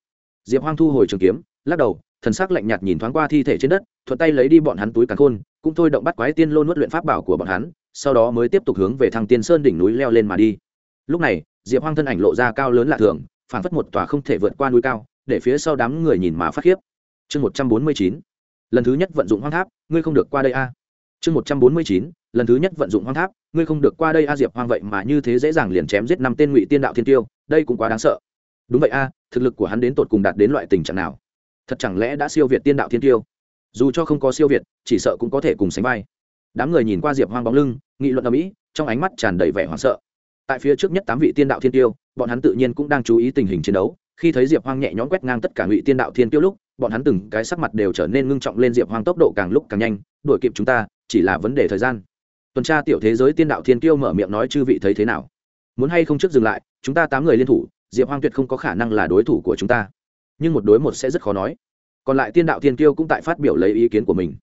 A: Diệp hoang thu hồi trường kiếm, lắc đầu, thần sắc lạnh nhạt nhìn thoáng qua thi thể trên đất, thuận tay lấy đi bọn hắn túi càn khôn, cũng thôi động bắt quái tiên lô nuốt luyện pháp bảo của bọn hắn, sau đó mới tiếp tục hướng về thăng tiên sơn đỉnh núi leo lên mà đi. Lúc này, diệp hoang thân ảnh lộ ra cao lớn lạ thường phản phất một tòa không thể vượt qua núi cao, để phía sau đám người nhìn mà phát khiếp chương một trăm bốn mươi chín, lần thứ nhất vận dụng hoang tháp, ngươi không được qua đây a. chương một trăm bốn mươi chín, lần thứ nhất vận dụng hoang tháp, ngươi không được qua đây a diệp hoang, vậy mà như thế dễ dàng liền chém giết năm tên ngụy tiên đạo thiên tiêu, đây cũng quá đáng sợ. Đúng vậy a, thực lực của hắn đến tột cùng đạt đến loại tình trạng nào? Thật chẳng lẽ đã siêu việt tiên đạo thiên tiêu? Dù cho không có siêu việt, chỉ sợ cũng có thể cùng sánh vai. Đám người nhìn qua diệp hoang bóng lưng, nghị luận ở mỹ trong ánh mắt tràn đầy vẻ hoảng sợ. Tại phía trước nhất tám vị tiên đạo thiên tiêu, bọn hắn tự nhiên cũng đang chú ý tình hình chiến đấu. Khi thấy diệp hoang nhẹ nhõm quét ngang tất cả ngụy tiên đạo thiên tiêu lúc bọn hắn từng cái sắc mặt đều trở nên ngưng trọng lên diệp hoang tốc độ càng lúc càng nhanh, đuổi kịp chúng ta, chỉ là vấn đề thời gian. Tuần tra tiểu thế giới tiên đạo thiên tiêu mở miệng nói, chư vị thấy thế nào? Muốn hay không trước dừng lại, chúng ta tám người liên thủ, diệp hoang tuyệt không có khả năng là đối thủ của chúng ta. Nhưng một đối một sẽ rất khó nói. Còn lại tiên đạo thiên tiêu cũng tại phát biểu lấy ý kiến của mình.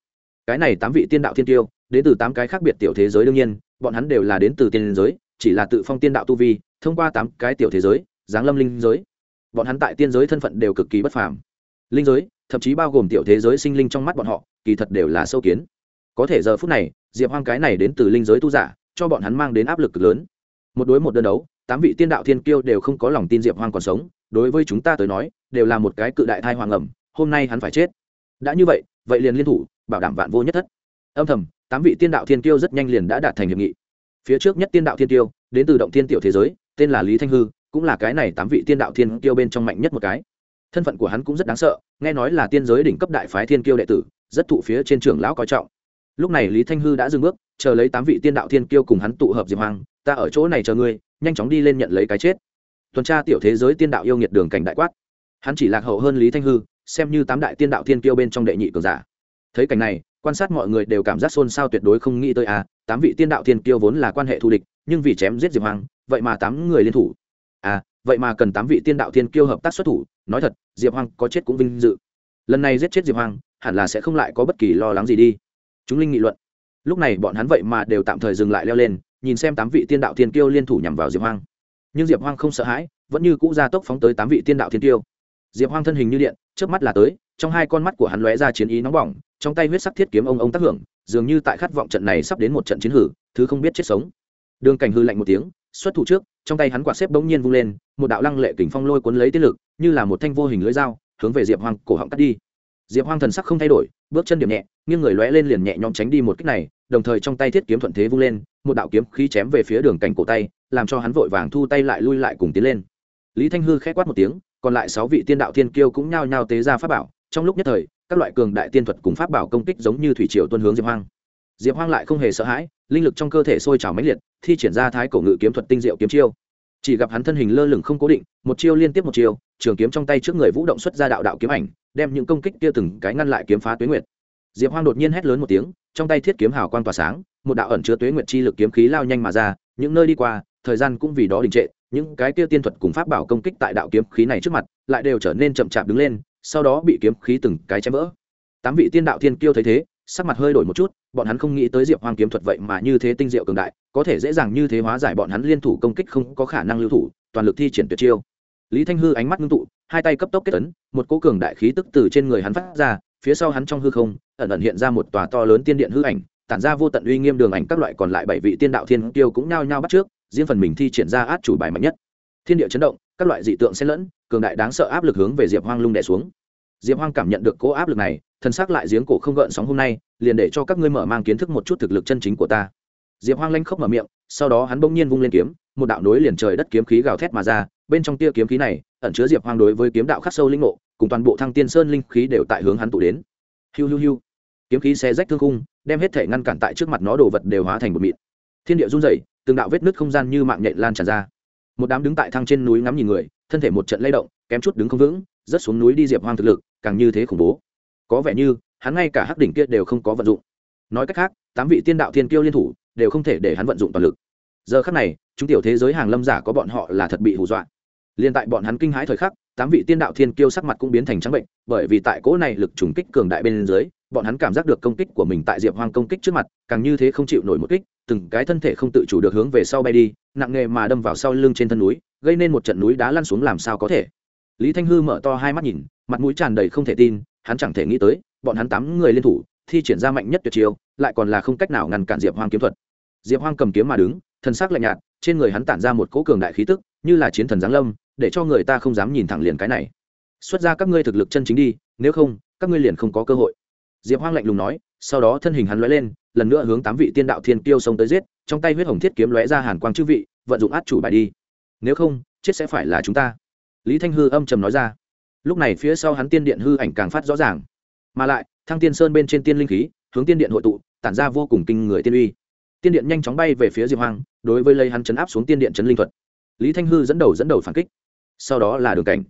A: Cái này tám vị tiên đạo thiên tiêu đến từ tám cái khác biệt tiểu thế giới đương nhiên, bọn hắn đều là đến từ tiên giới, chỉ là tự phong tiên đạo tu vi, thông qua tám cái tiểu thế giới, giáng lâm linh giới. Bọn hắn tại tiên giới thân phận đều cực kỳ bất phàm linh giới, thậm chí bao gồm tiểu thế giới sinh linh trong mắt bọn họ, kỳ thật đều là sâu kiến. Có thể giờ phút này, diệp hoang cái này đến từ linh giới tu giả, cho bọn hắn mang đến áp lực cực lớn. Một đối một đơn đấu, tám vị tiên đạo thiên kiêu đều không có lòng tin diệp hoang còn sống, đối với chúng ta tới nói, đều là một cái cự đại thai hoàng ẩm, hôm nay hắn phải chết. Đã như vậy vậy liền liên thủ, bảo đảm vạn vô nhất thất. Âm thầm, tám vị tiên đạo thiên kiêu rất nhanh liền đã đạt thành hiệp nghị. Phía trước nhất tiên đạo thiên kiêu, đến từ động thiên tiểu thế giới, tên là lý thanh hư, cũng là cái này tám vị tiên đạo thiên kiêu bên trong mạnh nhất một cái thân phận của hắn cũng rất đáng sợ, nghe nói là tiên giới đỉnh cấp đại phái thiên kiêu đệ tử, rất thụ phía trên trưởng lão coi trọng. Lúc này lý thanh hư đã dừng bước, chờ lấy tám vị tiên đạo thiên kiêu cùng hắn tụ hợp diệp hoàng ta ở chỗ này chờ ngươi, nhanh chóng đi lên nhận lấy cái chết. Tuần tra tiểu thế giới tiên đạo yêu nghiệt đường cảnh đại quát. Hắn chỉ lạc hậu hơn lý thanh hư, xem như tám đại tiên đạo thiên kiêu bên trong đệ nhị cường giả. Thấy cảnh này, quan sát mọi người đều cảm giác xôn xao tuyệt đối không nghĩ tới à tám vị tiên đạo thiên kiêu vốn là quan hệ thù địch, nhưng vì chém giết diệp hoàng vậy mà tám người liên thủ. À vậy mà cần tám vị tiên đạo thiên kiêu hợp tác xuất thủ, nói thật, diệp hoàng có chết cũng vinh dự. Lần này giết chết diệp hoàng hẳn là sẽ không lại có bất kỳ lo lắng gì đi. Chúng linh nghị luận. Lúc này bọn hắn vậy mà đều tạm thời dừng lại leo lên, nhìn xem tám vị tiên đạo thiên kiêu liên thủ nhằm vào diệp hoang. Nhưng diệp hoang không sợ hãi, vẫn như cũ ra tốc phóng tới tám vị tiên đạo thiên kiêu. Diệp hoang thân hình như điện trước mắt là tới, trong hai con mắt của hắn lóe ra chiến ý nóng bỏng, trong tay huyết sắc thiết kiếm ông ông tác hưởng, dường như tại khát vọng trận này sắp đến một trận chiến hử, thứ không biết chết sống. Đường cảnh hư lạnh một tiếng, xuất thủ trước trong tay hắn quạt xếp bỗng nhiên vung lên, một đạo lăng lệ kình phong lôi cuốn lấy tiết lực, như là một thanh vô hình lưỡi dao, hướng về diệp hoang cổ họng cắt đi. Diệp hoang thần sắc không thay đổi, bước chân điểm nhẹ, nghiêng người lóe lên liền nhẹ nhõm tránh đi một kích này, đồng thời trong tay thiết kiếm thuận thế vung lên, một đạo kiếm khí chém về phía đường cảnh cổ tay, làm cho hắn vội vàng thu tay lại lui lại cùng tiến lên. Lý thanh hư khẽ quát một tiếng, còn lại sáu vị tiên đạo thiên kiêu cũng nhao nhao tế ra pháp bảo, trong lúc nhất thời, các loại cường đại tiên thuật cùng pháp bảo công kích giống như thủy triều tuân hướng diệp hoang. Diệp hoang lại không hề sợ hãi linh lực trong cơ thể sôi trào mãnh liệt, thi triển ra thái cổ ngự kiếm thuật tinh diệu kiếm chiêu. Chỉ gặp hắn thân hình lơ lửng không cố định, một chiêu liên tiếp một chiêu, trường kiếm trong tay trước người vũ động xuất ra đạo đạo kiếm ảnh, đem những công kích kia từng cái ngăn lại kiếm phá tuế nguyệt. Diệp hoang đột nhiên hét lớn một tiếng, trong tay thiết kiếm hào quang tỏa sáng, một đạo ẩn chứa tuế nguyệt chi lực kiếm khí lao nhanh mà ra, những nơi đi qua, thời gian cũng vì đó đình trệ, những cái kia tiên thuật cùng pháp bảo công kích tại đạo kiếm khí này trước mặt, lại đều trở nên chậm chạp đứng lên, sau đó bị kiếm khí từng cái chém vỡ. Tám vị tiên đạo thiên kiêu thấy thế sắc mặt hơi đổi một chút, bọn hắn không nghĩ tới diệp hoang kiếm thuật vậy mà như thế tinh diệu cường đại, có thể dễ dàng như thế hóa giải bọn hắn liên thủ công kích không có khả năng lưu thủ, toàn lực thi triển tuyệt chiêu. Lý thanh hư ánh mắt ngưng tụ, hai tay cấp tốc kết ấn, một cỗ cường đại khí tức từ trên người hắn phát ra, phía sau hắn trong hư không, ẩn ẩn hiện ra một tòa to lớn tiên điện hư ảnh, tản ra vô tận uy nghiêm đường ảnh các loại còn lại bảy vị tiên đạo thiên tiêu cũng nhao nhao bắt trước, riêng phần mình thi triển ra át chủ bài mạnh nhất. Thiên địa chấn động, các loại dị tượng xen lẫn, cường đại đáng sợ áp lực hướng về diệp hoang lung đẻ xuống. Diệp hoang cảm nhận được cỗ áp lực này thân xác lại giếng cổ không gợn sóng hôm nay, liền để cho các ngươi mở mang kiến thức một chút thực lực chân chính của ta. Diệp hoang lanh khóc mở miệng, sau đó hắn bỗng nhiên vung lên kiếm, một đạo nối liền trời đất kiếm khí gào thét mà ra, bên trong tia kiếm khí này, ẩn chứa diệp hoang đối với kiếm đạo khắc sâu linh ngộ, cùng toàn bộ thăng tiên sơn linh khí đều tại hướng hắn tụ đến. Hiu hiu hiu. Kiếm khí xe rách thương khung, đem hết thể ngăn cản tại trước mặt nó đồ vật đều hóa thành một mịn. Thiên địa run rẩy, từng đạo vết nứt không gian như mạng nhện lan tràn ra. Một đám đứng tại thang trên núi ngắm nhìn người, thân thể một trận lay động, kém chút đứng không vững, rớt xuống núi đi diệp hoang thực lực, càng như thế khủng bố có vẻ như, hắn ngay cả hắc đỉnh kia đều không có vận dụng. Nói cách khác, tám vị tiên đạo thiên kiêu liên thủ, đều không thể để hắn vận dụng toàn lực. Giờ khắc này, chúng tiểu thế giới hàng lâm giả có bọn họ là thật bị hù dọa. Liên tại bọn hắn kinh hãi thời khắc, tám vị tiên đạo thiên kiêu sắc mặt cũng biến thành trắng bệnh, bởi vì tại cỗ này lực trùng kích cường đại bên dưới, bọn hắn cảm giác được công kích của mình tại diệp hoang công kích trước mặt, càng như thế không chịu nổi một kích, từng cái thân thể không tự chủ được hướng về sau bay đi, nặng nề mà đâm vào sau lưng trên thân núi, gây nên một trận núi đá lăn xuống làm sao có thể. Lý thanh hư mở to hai mắt nhìn, mặt mũi tràn đầy không thể tin hắn chẳng thể nghĩ tới, bọn hắn tám người liên thủ, thi triển ra mạnh nhất tuyệt chiêu, lại còn là không cách nào ngăn cản diệp hoang kiếm thuật. Diệp hoang cầm kiếm mà đứng, thân xác lạnh nhạt, trên người hắn tản ra một cỗ cường đại khí tức, như là chiến thần giáng lâm, để cho người ta không dám nhìn thẳng liền cái này. Xuất ra các ngươi thực lực chân chính đi, nếu không, các ngươi liền không có cơ hội. Diệp hoang lạnh lùng nói, sau đó thân hình hắn lóe lên, lần nữa hướng tám vị tiên đạo thiên tiêu xông tới giết, trong tay huyết hồng thiết kiếm lóe ra hàn quang chư vị, vận dụng át chủ bài đi. Nếu không, chết sẽ phải là chúng ta. Lý thanh hư âm trầm nói ra lúc này phía sau hắn tiên điện hư ảnh càng phát rõ ràng. Mà lại, thăng tiên sơn bên trên tiên linh khí, hướng tiên điện hội tụ, tản ra vô cùng kinh người tiên uy. Tiên điện nhanh chóng bay về phía diệp hoang, đối với lấy hắn chấn áp xuống tiên điện chấn linh thuật. Lý thanh hư dẫn đầu dẫn đầu phản kích. Sau đó là đường cảnh.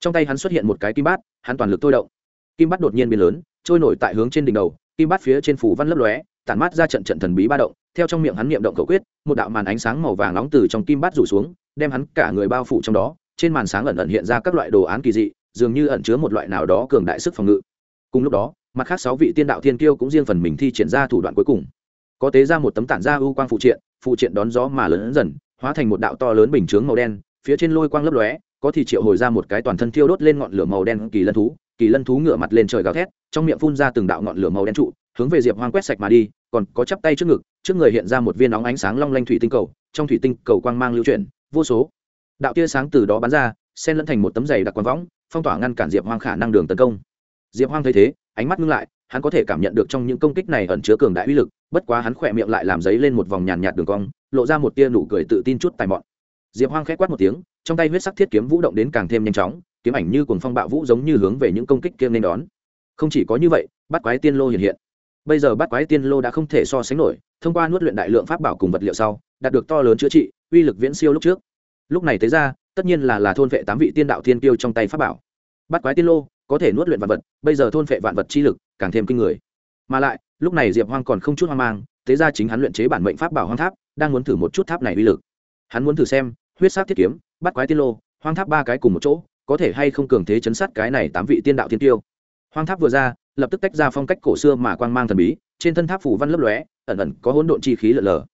A: Trong tay hắn xuất hiện một cái kim bát, hắn toàn lực thôi động. Kim bát đột nhiên biến lớn, trôi nổi tại hướng trên đỉnh đầu, kim bát phía trên phủ văn lấp lóe, tản mát ra trận trận thần bí ba động. Theo trong miệng hắn niệm động cầu quyết, một đạo màn ánh sáng màu vàng nóng từ trong kim bát rủ xuống, đem hắn cả người bao phủ trong đó. Trên màn sáng ẩn ẩn hiện ra các loại đồ án kỳ dị dường như ẩn chứa một loại nào đó cường đại sức phòng ngự. Cùng lúc đó, mặt khác sáu vị tiên đạo thiên kiêu cũng riêng phần mình thi triển ra thủ đoạn cuối cùng. Có tế ra một tấm tản ra ưu quang phụ triện phụ triện đón gió mà lớn dần, hóa thành một đạo to lớn bình chướng màu đen, phía trên lôi quang lấp lóe, có thì triệu hồi ra một cái toàn thân thiêu đốt lên ngọn lửa màu đen kỳ lân thú. Kỳ lân thú ngửa mặt lên trời gào thét, trong miệng phun ra từng đạo ngọn lửa màu đen trụ, hướng về diệp hoang quét sạch mà đi, còn có chắp tay trước ngực, trước người hiện ra một viên nóng ánh sáng long lanh thủy tinh cầu, trong thủy tinh cầu quang mang lưu chuyển, vô số đạo tia sáng từ đó bắn ra, xen lẫn thành một tấm giày đặc quang võng phong tỏa ngăn cản diệp hoang khả năng đường tấn công diệp hoang thấy thế ánh mắt ngưng lại hắn có thể cảm nhận được trong những công kích này ẩn chứa cường đại uy lực bất quá hắn khỏe miệng lại làm giấy lên một vòng nhàn nhạt đường cong lộ ra một tia nụ cười tự tin chút tài mọn diệp hoang k h ẽ quát một tiếng trong tay huyết sắc thiết kiếm vũ động đến càng thêm nhanh chóng kiếm ảnh như cuồng phong bạo vũ giống như hướng về những công kích kia nên đón không chỉ có như vậy bắt quái tiên lô hiện hiện bây giờ bắt quái tiên lô đã không thể so sánh nổi thông qua nuốt luyện đại lượng pháp bảo cùng vật liệu sau đạt được to lớn chữa trị uy lực viễn siêu lúc trước lúc này tới ra tất nhiên là là thôn vệ tám vị tiên đạo thiên tiêu trong tay pháp bảo. Bắt quái tiên lô, có thể nuốt luyện vạn vật, bây giờ thôn vệ vạn vật chi lực càng thêm kinh người. Mà lại, lúc này diệp hoang còn không chút hoang mang, thế ra chính hắn luyện chế bản mệnh pháp bảo hoang tháp, đang muốn thử một chút tháp này uy lực. Hắn muốn thử xem, huyết sát thiết kiếm, bắt quái tiên lô, hoang tháp ba cái cùng một chỗ, có thể hay không cường thế chấn sát cái này tám vị tiên đạo thiên tiêu hoang tháp vừa ra, lập tức tách ra phong cách cổ xưa mà quang mang thần bí, trên thân tháp phủ văn lấp lóe, ẩn ẩn có hỗn độn chi khí lở lờ.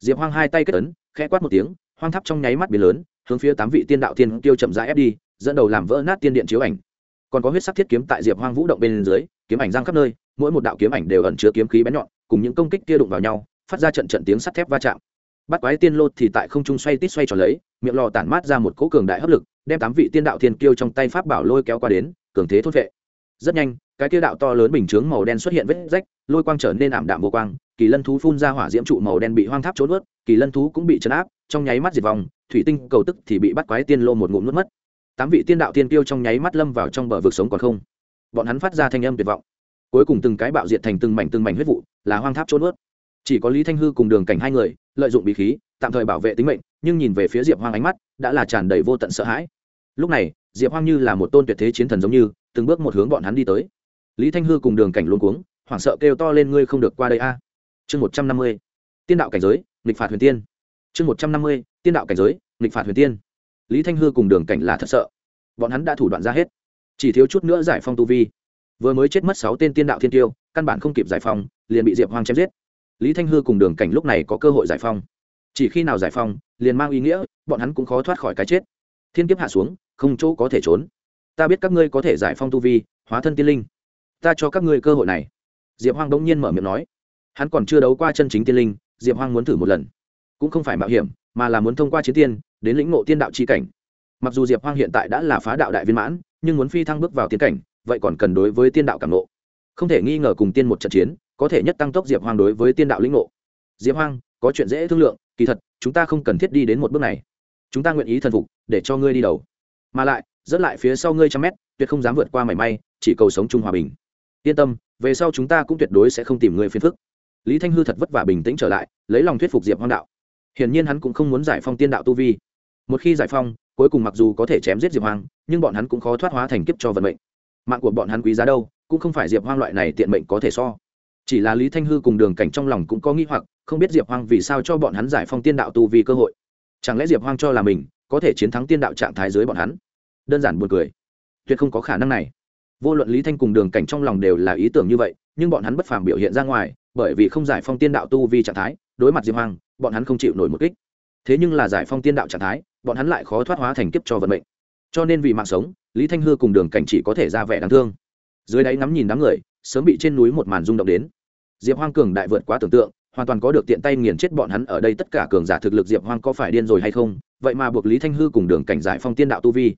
A: diệp hoang hai tay kết ấn, khẽ quát một tiếng, hoang tháp trong nháy mắt biến lớn hướng phía tám vị tiên đạo tiên tiêu chậm rãi ép đi, dẫn đầu làm vỡ nát tiên điện chiếu ảnh. Còn có huyết sắc thiết kiếm tại diệp hoang vũ động bên dưới, kiếm ảnh giang khắp nơi, mỗi một đạo kiếm ảnh đều ẩn chứa kiếm khí bén nhọn, cùng những công kích kia đụng vào nhau, phát ra trận trận tiếng sắt thép va chạm. Bắt quái tiên lô thì tại không trung xoay tít xoay tròn lấy, miệng lò tản mát ra một cỗ cường đại hấp lực, đem tám vị tiên đạo thiên kiêu trong tay pháp bảo lôi kéo qua đến, cường thế thốt vệ. Rất nhanh, cái kia đạo to lớn bình chướng màu đen xuất hiện vết rách, lôi quang trở nên ảm đạm vô quang, kỳ lân thú phun ra hỏa diễm trụ màu đen bị hoang tháp trốn ướt kỳ lân thú cũng bị chấn áp trong nháy mắt diệt vòng thủy tinh cầu tức thì bị bắt quái tiên lô một ngụm nuốt mất. Tám vị tiên đạo tiên kiêu trong nháy mắt lâm vào trong bờ vực sống còn không. Bọn hắn phát ra thanh âm tuyệt vọng. Cuối cùng từng cái bạo diệt thành từng mảnh từng mảnh huyết vụ, là hoang tháp trốn ướt. Chỉ có lý thanh hư cùng đường cảnh hai người, lợi dụng bí khí, tạm thời bảo vệ tính mệnh, nhưng nhìn về phía diệp hoang ánh mắt, đã là tràn đầy vô tận sợ hãi. Lúc này, diệp hoang như là một tôn tuyệt thế chiến thần giống như, từng bước một hướng bọn hắn đi tới. Lý thanh hư cùng đường cảnh luôn cuống, hoảng sợ kêu to lên, ngươi không được qua đây a. Chương một trăm năm mươi. Tiên đạo cảnh giới, nghịch phạt huyền tiên chương một trăm năm mươi, tiên đạo cảnh giới, nghịch phạt huyền tiên. Lý thanh hư cùng đường cảnh là thật sợ. Bọn hắn đã thủ đoạn ra hết. Chỉ thiếu chút nữa giải phong tu vi. Vừa mới chết mất sáu tên tiên đạo thiên tiêu, căn bản không kịp giải phong, liền bị diệp hoang chém giết. Lý thanh hư cùng đường cảnh lúc này có cơ hội giải phong. Chỉ khi nào giải phong, liền mang ý nghĩa, bọn hắn cũng khó thoát khỏi cái chết. Thiên kiếp hạ xuống, không chỗ có thể trốn. Ta biết các ngươi có thể giải phong tu vi, hóa thân tiên linh. Ta cho các ngươi cơ hội này. Diệp hoang bỗng nhiên mở miệng nói. Hắn còn chưa đấu qua chân chính tiên linh, diệp hoang muốn thử một lần cũng không phải mạo hiểm, mà là muốn thông qua chiến tiên, đến lĩnh ngộ tiên đạo c cảnh. Mặc dù diệp hoang hiện tại đã là phá đạo đại viên mãn, nhưng muốn phi thăng bước vào tiến cảnh, vậy còn cần đối với tiên đạo cảm ngộ. Không thể nghi ngờ cùng tiên một trận chiến, có thể nhất tăng tốc diệp hoang đối với tiên đạo lĩnh ngộ. Diệp hoang, có chuyện dễ thương lượng, kỳ thật, chúng ta không cần thiết đi đến một bước này. Chúng ta nguyện ý thần phục, để cho ngươi đi đầu. Mà lại dẫn lại phía sau ngươi trăm mét, tuyệt không dám vượt qua mảy may, chỉ cầu sống chung hòa bình. Yên tâm, về sau chúng ta cũng tuyệt đối sẽ không tìm ngươi phiền phức. Lý thanh hư thật vất vả bình tĩnh trở lại, lấy lòng thuyết phục diệp hoang đạo hiển nhiên hắn cũng không muốn giải phong tiên đạo tu vi. Một khi giải phong, cuối cùng mặc dù có thể chém giết diệp hoang, nhưng bọn hắn cũng khó thoát hóa thành kiếp cho vận mệnh. Mạng của bọn hắn quý giá đâu, cũng không phải diệp hoang loại này tiện mệnh có thể so. Chỉ là lý thanh hư cùng đường cảnh trong lòng cũng có nghĩ hoặc, không biết diệp hoang vì sao cho bọn hắn giải phong tiên đạo tu vì cơ hội. Chẳng lẽ diệp hoang cho là mình có thể chiến thắng tiên đạo trạng thái dưới bọn hắn? Đơn giản buồn cười. Tuyệt không có khả năng này. Vô luận lý thanh cùng đường cảnh trong lòng đều là ý tưởng như vậy, nhưng bọn hắn bất phàm biểu hiện ra ngoài bởi vì không giải phong tiên đạo tu vi trạng thái, đối mặt diệp hoang, bọn hắn không chịu nổi một kích. Thế nhưng là giải phong tiên đạo trạng thái, bọn hắn lại khó thoát hóa thành kiếp cho vận mệnh. Cho nên vì mạng sống, lý thanh hư cùng đường cảnh chỉ có thể ra vẻ đáng thương. Dưới đáy ngắm nhìn đám người, sớm bị trên núi một màn rung động đến. Diệp hoang cường đại vượt quá tưởng tượng, hoàn toàn có được tiện tay nghiền chết bọn hắn ở đây tất cả cường giả thực lực diệp hoang có phải điên rồi hay không, vậy mà buộc lý thanh hư cùng đường cảnh giải phong tiên đạo tu vi.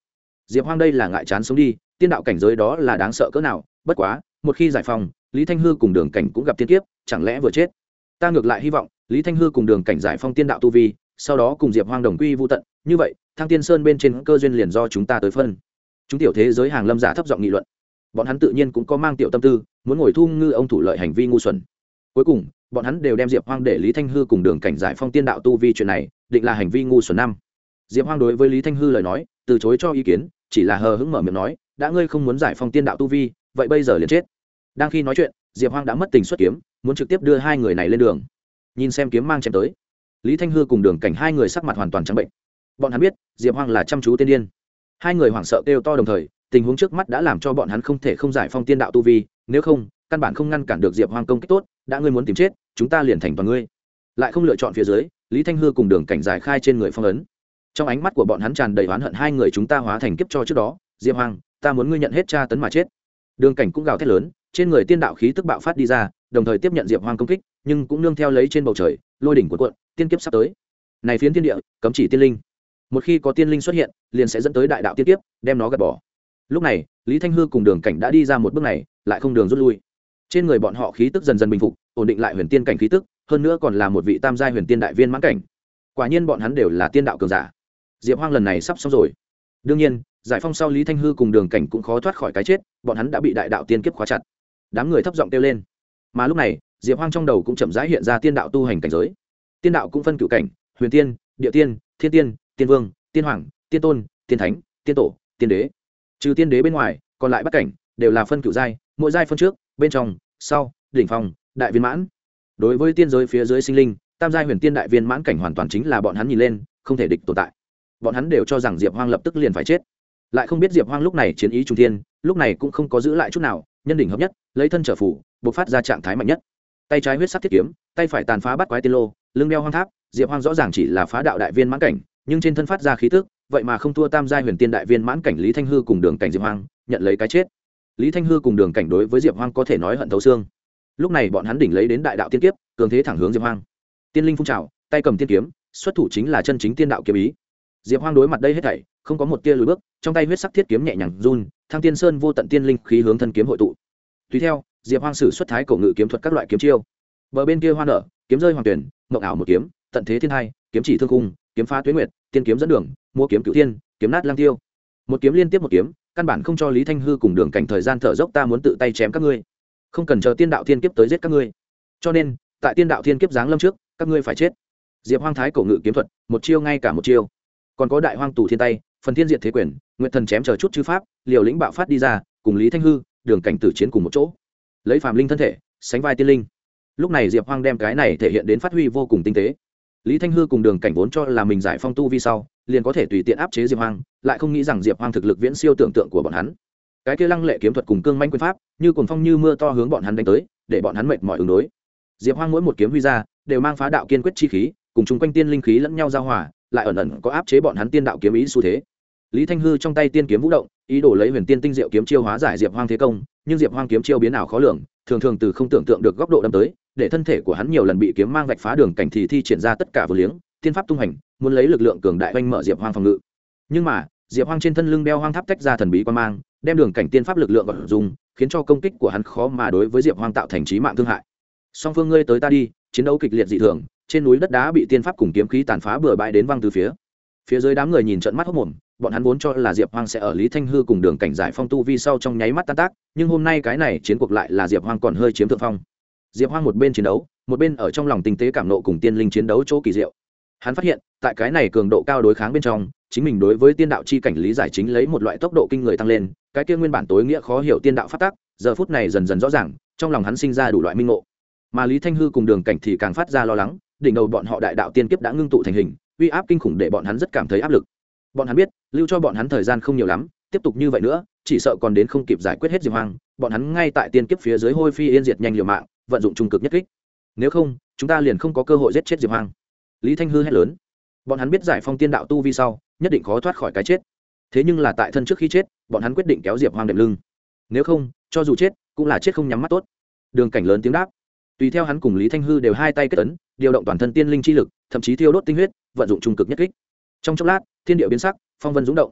A: Diệp hoang đây là ngại chán sống đi, tiên đạo cảnh giới đó là đáng sợ cỡ nào, bất quá, một khi giải phong lý thanh hư cùng đường cảnh cũng gặp tiên kiếp chẳng lẽ vừa chết? Ta ngược lại hy vọng, lý thanh hư cùng đường cảnh giải phong tiên đạo tu vi, sau đó cùng diệp hoang đồng quy vô tận. Như vậy, thăng tiên sơn bên trên cơ duyên liền do chúng ta tới phân. Chúng tiểu thế giới hàng lâm giả thấp giọng nghị luận. Bọn hắn tự nhiên cũng có mang tiểu tâm tư, muốn ngồi thu ngư ông thủ lợi hành vi ngu xuẩn. Cuối cùng, bọn hắn đều đem diệp hoang để lý thanh hư cùng đường cảnh giải phong tiên đạo tu vi chuyện này định là hành vi ngu xuẩn năm. Diệp hoang đối với lý thanh hư lời nói, từ chối cho ý kiến, chỉ là hờ hững mở miệng nói, đã ngươi không muốn giải phong tiên đạo tu vi, vậy bây giờ liền chết. Đang khi nói chuyện diệp hoang đã mất tình xuất kiếm, muốn trực tiếp đưa hai người này lên đường. Nhìn xem kiếm mang chém tới, lý thanh hư cùng đường cảnh hai người sắc mặt hoàn toàn trắng bệnh. Bọn hắn biết, diệp hoang là chăm chú tiên điên. Hai người hoảng sợ kêu to đồng thời, tình huống trước mắt đã làm cho bọn hắn không thể không giải phong tiên đạo tu vi, nếu không, căn bản không ngăn cản được diệp hoang công kích tốt, đã ngươi muốn tìm chết, chúng ta liền thành toàn ngươi. Lại không lựa chọn phía dưới, lý thanh hư cùng đường cảnh giải khai trên người phong ấn. Trong ánh mắt của bọn hắn tràn đầy oán hận hai người chúng ta hóa thành kiếp cho trước đó, diệp hoang, ta muốn ngươi nhận hết tra tấn mà chết. Đường cảnh cũng gào thét lớn trên người tiên đạo khí tức bạo phát đi ra đồng thời tiếp nhận diệp hoang công kích nhưng cũng nương theo lấy trên bầu trời lôi đỉnh cuộn cuộn, tiên kiếp sắp tới. Này phiến thiên địa cấm chỉ tiên linh. Một khi có tiên linh xuất hiện liền sẽ dẫn tới đại đạo tiên kiếp đem nó gạt bỏ. Lúc này lý thanh hư cùng đường cảnh đã đi ra một bước này lại không đường rút lui. Trên người bọn họ khí tức dần dần bình phục ổn định lại huyền tiên cảnh khí tức hơn nữa còn là một vị tam giai huyền tiên đại viên mãn cảnh. Quả nhiên bọn hắn đều là tiên đạo cường giả. Diệp hoang lần này sắp xong rồi. Đương nhiên giải phong sau lý thanh hư cùng đường cảnh cũng khó thoát khỏi cái chết bọn hắn đã bị đại đạo tiên kiếp khóa chặt đám người thấp giọng kêu lên. Mà lúc này, diệp hoang trong đầu cũng chậm rãi hiện ra tiên đạo tu hành cảnh giới. Tiên đạo cũng phân cựu cảnh, huyền tiên, địa tiên, thiên tiên tiên vương, tiên hoàng, tiên tôn, tiên thánh, tiên tổ, tiên đế. Trừ tiên đế bên ngoài, còn lại bắt cảnh đều là phân cựu giai, mỗi giai phân trước, bên trong, sau, đỉnh phong, đại viên mãn. Đối với tiên giới phía dưới sinh linh, tam giai huyền tiên đại viên mãn cảnh hoàn toàn chính là bọn hắn nhìn lên, không thể địch tồn tại. Bọn hắn đều cho rằng diệp hoang lập tức liền phải chết. Lại không biết diệp hoang lúc này chiến ý trung thiên, lúc này cũng không có giữ lại chút nào nhân đỉnh hợp nhất, lấy thân trở phủ buộc phát ra trạng thái mạnh nhất. Tay trái huyết sắc thiết kiếm, tay phải tàn phá bắt quái tiên lô, lưng đeo hoang tháp, diệp hoang rõ ràng chỉ là phá đạo đại viên mãn cảnh, nhưng trên thân phát ra khí tức, vậy mà không thua tam giai huyền tiên đại viên mãn cảnh lý thanh hư cùng đường cảnh diệp hoang, nhận lấy cái chết. Lý thanh hư cùng đường cảnh đối với diệp hoang có thể nói hận thấu xương. Lúc này bọn hắn đỉnh lấy đến đại đạo tiên kiếp, cường thế thẳng hướng diệp hoang. Tiên linh phun trào, tay cầm tiên kiếm, xuất thủ chính là chân chính tiên đạo kiếm ý. Diệp hoang đối mặt đây hết thảy, không có một tia lùi bước, trong tay huyết sắc thiết kiếm nhẹ nhàng run thang tiên sơn vô tận tiên linh khí hướng thân kiếm hội tụ. Tùy theo, diệp hoang sử xuất thái cổ ngự kiếm thuật các loại kiếm chiêu. Bờ bên kia hoa nở, kiếm rơi hoàng tuyển, mộng ảo một kiếm, tận thế thiên hai, kiếm chỉ thương cung, kiếm phá tuyến nguyệt, tiên kiếm dẫn đường, mua kiếm cửu thiên, kiếm nát lang tiêu. Một kiếm liên tiếp một kiếm, căn bản không cho lý thanh hư cùng đường cảnh thời gian thở dốc ta muốn tự tay chém các ngươi. Không cần chờ tiên đạo thiên kiếp tới giết các ngươi. Cho nên, tại tiên đạo thiên kiếp giáng lâm trước, các ngươi phải chết. Diệp hoang thái cổ ngự kiếm thuật, một chiêu ngay cả một chiêu. Còn có đại hoang tù thiên tay, phần thiên diệt thế quyền nguyện thần chém chờ chút chư pháp, liều lĩnh bạo phát đi ra, cùng lý thanh hư, đường cảnh tử chiến cùng một chỗ. Lấy phàm linh thân thể, sánh vai tiên linh. Lúc này diệp hoang đem cái này thể hiện đến phát huy vô cùng tinh tế. Lý thanh hư cùng đường cảnh vốn cho là mình giải phong tu vi sau, liền có thể tùy tiện áp chế diệp hoang, lại không nghĩ rằng diệp hoang thực lực viễn siêu tưởng tượng của bọn hắn. Cái kia lăng lệ kiếm thuật cùng cương manh quyền pháp, như cồn phong như mưa to hướng bọn hắn đánh tới, để bọn hắn mệt mỏi ứng đối. Diệp hoang mỗi một kiếm huy ra, đều mang phá đạo kiên quyết chi khí, cùng chung quanh tiên linh khí lẫn nhau giao hòa, lại ẩn ẩn có áp chế bọn hắn tiên đạo kiếm ý xu thế lý thanh hư trong tay tiên kiếm vũ động, ý đồ lấy huyền tiên tinh diệu kiếm chiêu hóa giải diệp hoang thế công, nhưng diệp hoang kiếm chiêu biến ảo khó lường, thường thường từ không tưởng tượng được góc độ đâm tới, để thân thể của hắn nhiều lần bị kiếm mang vạch phá đường cảnh thì thi triển ra tất cả vừa liếng, tiên pháp tung hành, muốn lấy lực lượng cường đại oanh mở diệp hoang phòng ngự. Nhưng mà, diệp hoang trên thân lưng đeo hoang tháp tách ra thần bí quan mang, đem đường cảnh tiên pháp lực lượng vào dùng, khiến cho công kích của hắn khó mà đối với diệp hoang tạo thành trí mạng thương hại. Song phương ngươi tới ta đi, chiến đấu kịch liệt dị thường, trên núi đất đá bị tiên pháp cùng kiếm khí tàn phá bừa bãi đến văng từ phía. Phía dưới đám người nhìn trận mắt hốc mồm bọn hắn vốn cho là diệp hoang sẽ ở lý thanh hư cùng đường cảnh giải phong tu vi sau trong nháy mắt tan tác, nhưng hôm nay cái này chiến cuộc lại là diệp hoang còn hơi chiếm thượng phong. Diệp hoang một bên chiến đấu, một bên ở trong lòng tinh tế cảm nộ cùng tiên linh chiến đấu chỗ kỳ diệu. Hắn phát hiện, tại cái này cường độ cao đối kháng bên trong, chính mình đối với tiên đạo chi cảnh lý giải chính lấy một loại tốc độ kinh người tăng lên, cái kia nguyên bản tối nghĩa khó hiểu tiên đạo phát tác, giờ phút này dần dần rõ ràng, trong lòng hắn sinh ra đủ loại minh ngộ. Mà lý thanh hư cùng đường cảnh thì càng phát ra lo lắng, đỉnh đầu bọn họ đại đạo tiên kiếp đã ngưng tụ thành hình, uy áp kinh khủng để bọn hắn rất cảm thấy áp lực bọn hắn biết, lưu cho bọn hắn thời gian không nhiều lắm, tiếp tục như vậy nữa, chỉ sợ còn đến không kịp giải quyết hết diệp hoang, bọn hắn ngay tại tiên kiếp phía dưới hôi phi yên diệt nhanh liều mạng, vận dụng trung cực nhất kích. Nếu không, chúng ta liền không có cơ hội giết chết diệp hoang. Lý thanh hư hét lớn. Bọn hắn biết giải phong tiên đạo tu vi sau, nhất định khó thoát khỏi cái chết. Thế nhưng là tại thân trước khi chết, bọn hắn quyết định kéo diệp hoang đệm lưng. Nếu không, cho dù chết, cũng là chết không nhắm mắt tốt. Đường cảnh lớn tiếng đáp. Tùy theo hắn cùng lý thanh hư đều hai tay kết tấn điều động toàn thân tiên linh chi lực, thậm chí thiêu đốt tinh huyết, vận dụng trung cực nhất kích trong chốc lát, thiên địa biến sắc, phong vân rúng động.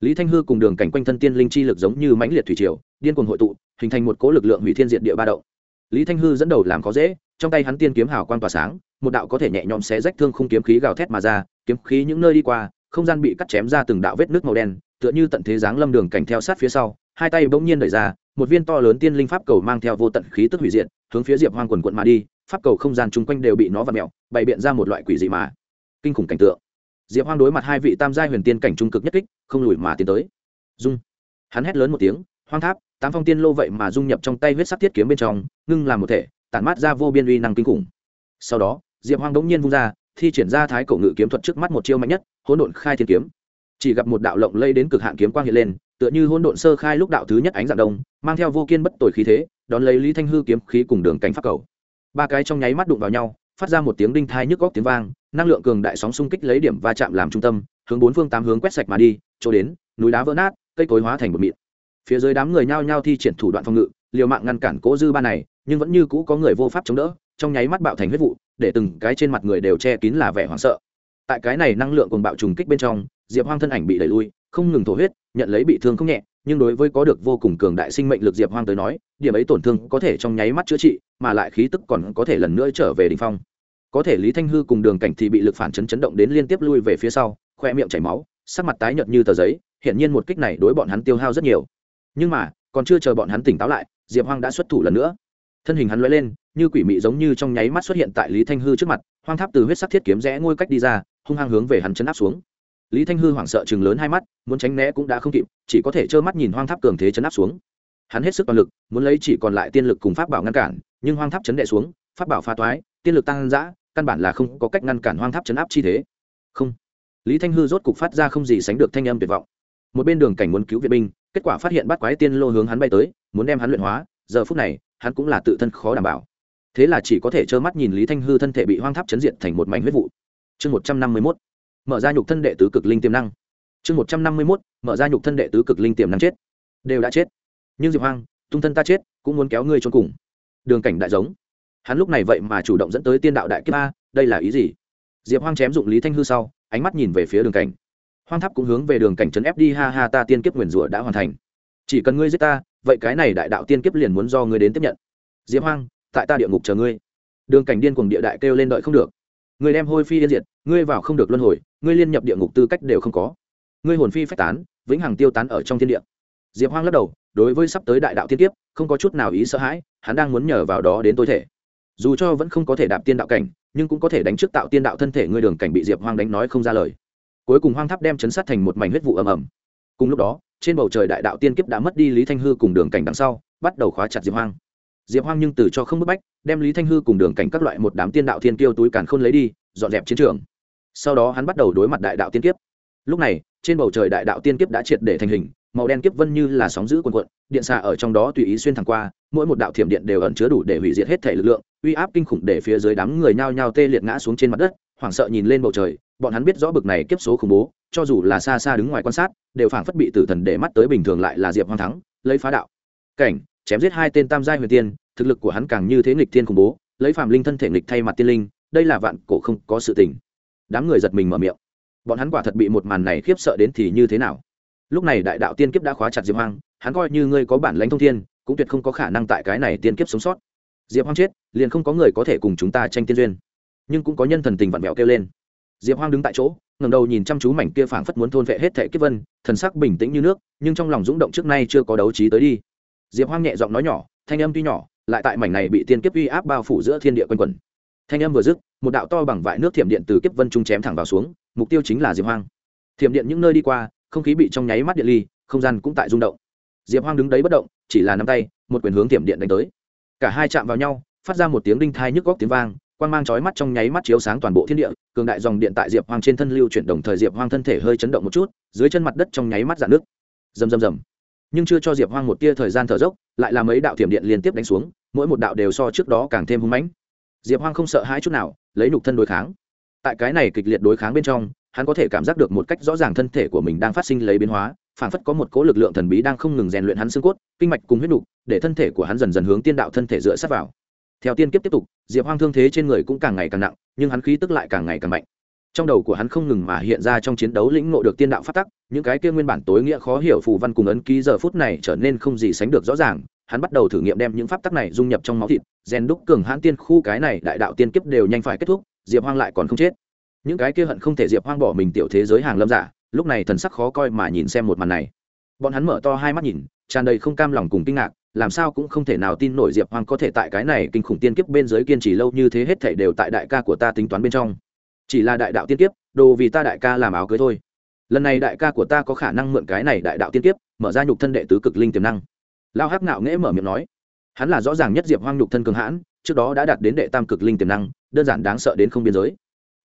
A: Lý thanh hư cùng đường cảnh quanh thân tiên linh chi lực giống như mãnh liệt thủy triều, điên cuồng hội tụ, hình thành một cố lực lượng hủy thiên diện địa ba động. Lý thanh hư dẫn đầu làm khó dễ, trong tay hắn tiên kiếm hào quang tỏa sáng, một đạo có thể nhẹ nhõm xé rách thương khung kiếm khí gào thét mà ra, kiếm khí những nơi đi qua, không gian bị cắt chém ra từng đạo vết nước màu đen, tựa như tận thế giáng lâm đường cảnh theo sát phía sau, hai tay bỗng nhiên đẩy ra, một viên to lớn tiên linh pháp cầu mang theo vô tận khí tức hủy diệt, hướng phía diệp hoang quần quận mà đi, pháp cầu không gian chung quanh đều bị nó vặn mẹo bày biện ra một loại quỷ dị mà kinh khủng cảnh tượng diệp hoang đối mặt hai vị tam giai huyền tiên cảnh trung cực nhất kích, không lùi mà tiến tới. Dung. Hắn hét lớn một tiếng, hoang tháp, tám phong tiên lô vậy mà dung nhập trong tay huyết sắc thiết kiếm bên trong, ngưng làm một thể, tản mát ra vô biên uy năng kinh khủng. Sau đó, diệp hoang đống nhiên vung ra, thi triển ra thái cổ ngự kiếm thuật trước mắt một chiêu mạnh nhất, hỗn độn khai thiên kiếm. Chỉ gặp một đạo lộng lây đến cực hạn kiếm quang hiện lên, tựa như hỗn độn sơ khai lúc đạo thứ nhất ánh dạng đông, mang theo vô kiên bất tội khí thế, đón lấy lý thanh hư kiếm khí cùng đường cảnh pháp cầu. Ba cái trong nháy mắt đụng vào nhau, phát ra một tiếng đinh thai nhức góc tiếng vang năng lượng cường đại sóng xung kích lấy điểm va chạm làm trung tâm, hướng bốn phương tám hướng quét sạch mà đi, chỗ đến, núi đá vỡ nát, cây cối hóa thành một mịn. Phía dưới đám người nhao nhao thi triển thủ đoạn phòng ngự, liều mạng ngăn cản cố dư ba này, nhưng vẫn như cũ có người vô pháp chống đỡ, trong nháy mắt bạo thành huyết vụ, để từng cái trên mặt người đều che kín là vẻ hoảng sợ. Tại cái này năng lượng cùng bạo trùng kích bên trong, diệp hoang thân ảnh bị đẩy lui, không ngừng thổ huyết, nhận lấy bị thương không nhẹ, nhưng đối với có được vô cùng cường đại sinh mệnh lực diệp hoang tới nói, điểm ấy tổn thương có thể trong nháy mắt chữa trị, mà lại khí tức còn có thể lần nữa trở về đ ỉ n h phong có thể lý thanh hư cùng đường cảnh thì bị lực phản chấn chấn động đến liên tiếp lui về phía sau, khoe miệng chảy máu, sắc mặt tái nhợt như tờ giấy, hiển nhiên một kích này đối bọn hắn tiêu hao rất nhiều. Nhưng mà, còn chưa chờ bọn hắn tỉnh táo lại, diệp hoang đã xuất thủ lần nữa. Thân hình hắn l lên, như quỷ mị giống như trong nháy mắt xuất hiện tại lý thanh hư trước mặt, hoang tháp từ huyết sắc thiết kiếm rẽ ngôi cách đi ra, hung hăng hướng về hắn chấn áp xuống. Lý thanh hư hoảng sợ chừng lớn hai mắt, muốn tránh né cũng đã không kịp, chỉ có thể trơ mắt nhìn hoang tháp cường thế chấn áp xuống. Hắn hết sức toàn lực, muốn lấy chỉ còn lại tiên lực cùng pháp bảo ngăn cản, nhưng hoang tháp chấn đệ xuống, pháp bảo pha toái, tiên lực tăng giã căn bản là không có cách ngăn cản hoang tháp chấn áp chi thế. Không. Lý thanh hư rốt cục phát ra không gì sánh được thanh âm tuyệt vọng. Một bên đường cảnh muốn cứu viện binh, kết quả phát hiện bắt quái tiên lô hướng hắn bay tới, muốn đem hắn luyện hóa, giờ phút này, hắn cũng là tự thân khó đảm bảo. Thế là chỉ có thể trơ mắt nhìn lý thanh hư thân thể bị hoang tháp chấn diện thành một mảnh huyết vụ. Chương một trăm năm mươi mốt. Mở ra nhục thân đệ tứ cực linh tiềm năng. Chương một trăm năm mươi mốt. Mở ra nhục thân đệ tứ cực linh tiềm năng chết. Đều đã chết. Nhưng diệp hoang, tung thân ta chết, cũng muốn kéo ngươi trốn cùng. Đường cảnh đại giống hắn lúc này vậy mà chủ động dẫn tới tiên đạo đại kiếp a, đây là ý gì? Diệp hoang chém dụng lý thanh hư sau, ánh mắt nhìn về phía đường cảnh. Hoang tháp cũng hướng về đường cảnh trấn ép đi, ha ha, ta tiên kiếp nguyền rủa đã hoàn thành. Chỉ cần ngươi giết ta, vậy cái này đại đạo tiên kiếp liền muốn do ngươi đến tiếp nhận. Diệp hoang, tại ta địa ngục chờ ngươi. Đường cảnh điên cuồng địa đại kêu lên đợi không được. Ngươi đem hôi phi yên diệt, ngươi vào không được luân hồi, ngươi liên nhập địa ngục tư cách đều không có. Ngươi hồn phi phách tán, vĩnh hằng tiêu tán ở trong thiên địa. Diệp hoang lắc đầu, đối với sắp tới đại đạo tiên kiếp, không có chút nào ý sợ hãi, hắn đang muốn nhờ vào đó đến tối thể dù cho vẫn không có thể đạp tiên đạo cảnh, nhưng cũng có thể đánh trước tạo tiên đạo thân thể ngươi đường cảnh bị diệp hoang đánh nói không ra lời. Cuối cùng hoang tháp đem chấn sát thành một mảnh huyết vụ ầm ầm. Cùng lúc đó, trên bầu trời đại đạo tiên kiếp đã mất đi lý thanh hư cùng đường cảnh đằng sau, bắt đầu khóa chặt diệp hoang. Diệp hoang nhưng từ cho không bức bách, đem lý thanh hư cùng đường cảnh các loại một đám tiên đạo thiên tiêu túi càn khôn lấy đi, dọn dẹp chiến trường. Sau đó hắn bắt đầu đối mặt đại đạo tiên kiếp. Lúc này, trên bầu trời đại đạo tiên kiếp đã triệt để thành hình màu đen kiếp vân như là sóng giữ quần quận điện xạ ở trong đó tùy ý xuyên thẳng qua, mỗi một đạo thiểm điện đều ẩn chứa đủ để hủy diệt hết thể lực lượng, uy áp kinh khủng để phía dưới đám người nhao nhao tê liệt ngã xuống trên mặt đất, hoảng sợ nhìn lên bầu trời, bọn hắn biết rõ bực này kiếp số khủng bố, cho dù là xa xa đứng ngoài quan sát, đều phảng phất bị tử thần để mắt tới bình thường lại là diệp hoang thắng, lấy phá đạo. Cảnh, chém giết hai tên tam giai huyền tiên, thực lực của hắn càng như thế nghịch thiên khủng bố, lấy phàm linh thân thể nghịch thay mặt tiên linh, đây là vạn cổ không có sự tình. Đám người giật mình mở miệng. Bọn hắn quả thật bị một màn này khiếp sợ đến thì như thế nào? Lúc này đại đạo tiên kiếp đã khóa chặt diệp hoang, hắn coi như ngươi có bản lãnh thông thiên, cũng tuyệt không có khả năng tại cái này tiên kiếp sống sót. Diệp hoang chết, liền không có người có thể cùng chúng ta tranh tiên duyên. Nhưng cũng có nhân thần tình vặn vẹo kêu lên. Diệp hoang đứng tại chỗ, ngẩng đầu nhìn chăm chú mảnh kia phảng phất muốn thôn vệ hết thệ kiếp vân, thần sắc bình tĩnh như nước, nhưng trong lòng rúng động trước nay chưa có đấu trí tới đi. Diệp hoang nhẹ giọng nói nhỏ, thanh âm tuy nhỏ, lại tại mảnh này bị tiên kiếp uy áp bao phủ giữa thiên địa quanh quẩn. Thanh âm vừa dứt, một đạo to bằng vại nước thiểm điện từ kiếp vân trung chém thẳng vào xuống, mục tiêu chính là diệp hoang. Thiểm điện những nơi đi qua không khí bị trong nháy mắt điện ly, không gian cũng tại rung động. Diệp hoang đứng đấy bất động, chỉ là nắm tay, một quyền hướng tiệm điện đánh tới. Cả hai chạm vào nhau, phát ra một tiếng đinh thai nhức góc tiếng vang, quang mang chói mắt trong nháy mắt chiếu sáng toàn bộ thiên địa, cường đại dòng điện tại diệp hoang trên thân lưu chuyển, đồng thời diệp hoang thân thể hơi chấn động một chút, dưới chân mặt đất trong nháy mắt dạn nước rầm rầm rầm. Nhưng chưa cho diệp hoang một tia thời gian thở dốc, lại là mấy đạo thiểm điện liên tiếp đánh xuống, mỗi một đạo đều so trước đó càng thêm hung mãnh. Diệp hoang không sợ hãi chút nào, lấy nục thân đối kháng. Tại cái này kịch liệt đối kháng bên trong hắn có thể cảm giác được một cách rõ ràng thân thể của mình đang phát sinh lấy biến hóa, phảng phất có một cố lực lượng thần bí đang không ngừng rèn luyện hắn xương cốt, kinh mạch cùng huyết nục, để thân thể của hắn dần dần hướng tiên đạo thân thể dựa sát vào. Theo tiên kiếp tiếp tục, diệp hoang thương thế trên người cũng càng ngày càng nặng, nhưng hắn khí tức lại càng ngày càng mạnh. Trong đầu của hắn không ngừng mà hiện ra trong chiến đấu lĩnh ngộ được tiên đạo phát tắc, những cái kia nguyên bản tối nghĩa khó hiểu phù văn cùng ấn ký giờ phút này trở nên không gì sánh được rõ ràng, hắn bắt đầu thử nghiệm đem những pháp tắc này dung nhập trong máu thịt, rèn đúc cường hãn tiên khu, cái này đại đạo tiên kiếp đều nhanh phải kết thúc, diệp hoang lại còn không chết những cái kia hận không thể diệp hoang bỏ mình tiểu thế giới hàng lâm giả, lúc này thần sắc khó coi mà nhìn xem một màn này. Bọn hắn mở to hai mắt nhìn, tràn đầy không cam lòng cùng kinh ngạc, làm sao cũng không thể nào tin nổi diệp hoang có thể tại cái này kinh khủng tiên kiếp bên dưới kiên trì lâu như thế hết thể đều tại đại ca của ta tính toán bên trong. Chỉ là đại đạo tiên kiếp, đồ vì ta đại ca làm áo cưới thôi. Lần này đại ca của ta có khả năng mượn cái này đại đạo tiên kiếp, mở ra nhục thân đệ tứ cực linh tiềm năng. Lao hắc ngạo nghễ mở miệng nói. Hắn là rõ ràng nhất diệp hoang nhục thân cường hãn, trước đó đã đạt đến đệ tam cực linh tiềm năng, đơn giản đáng sợ đến không biên giới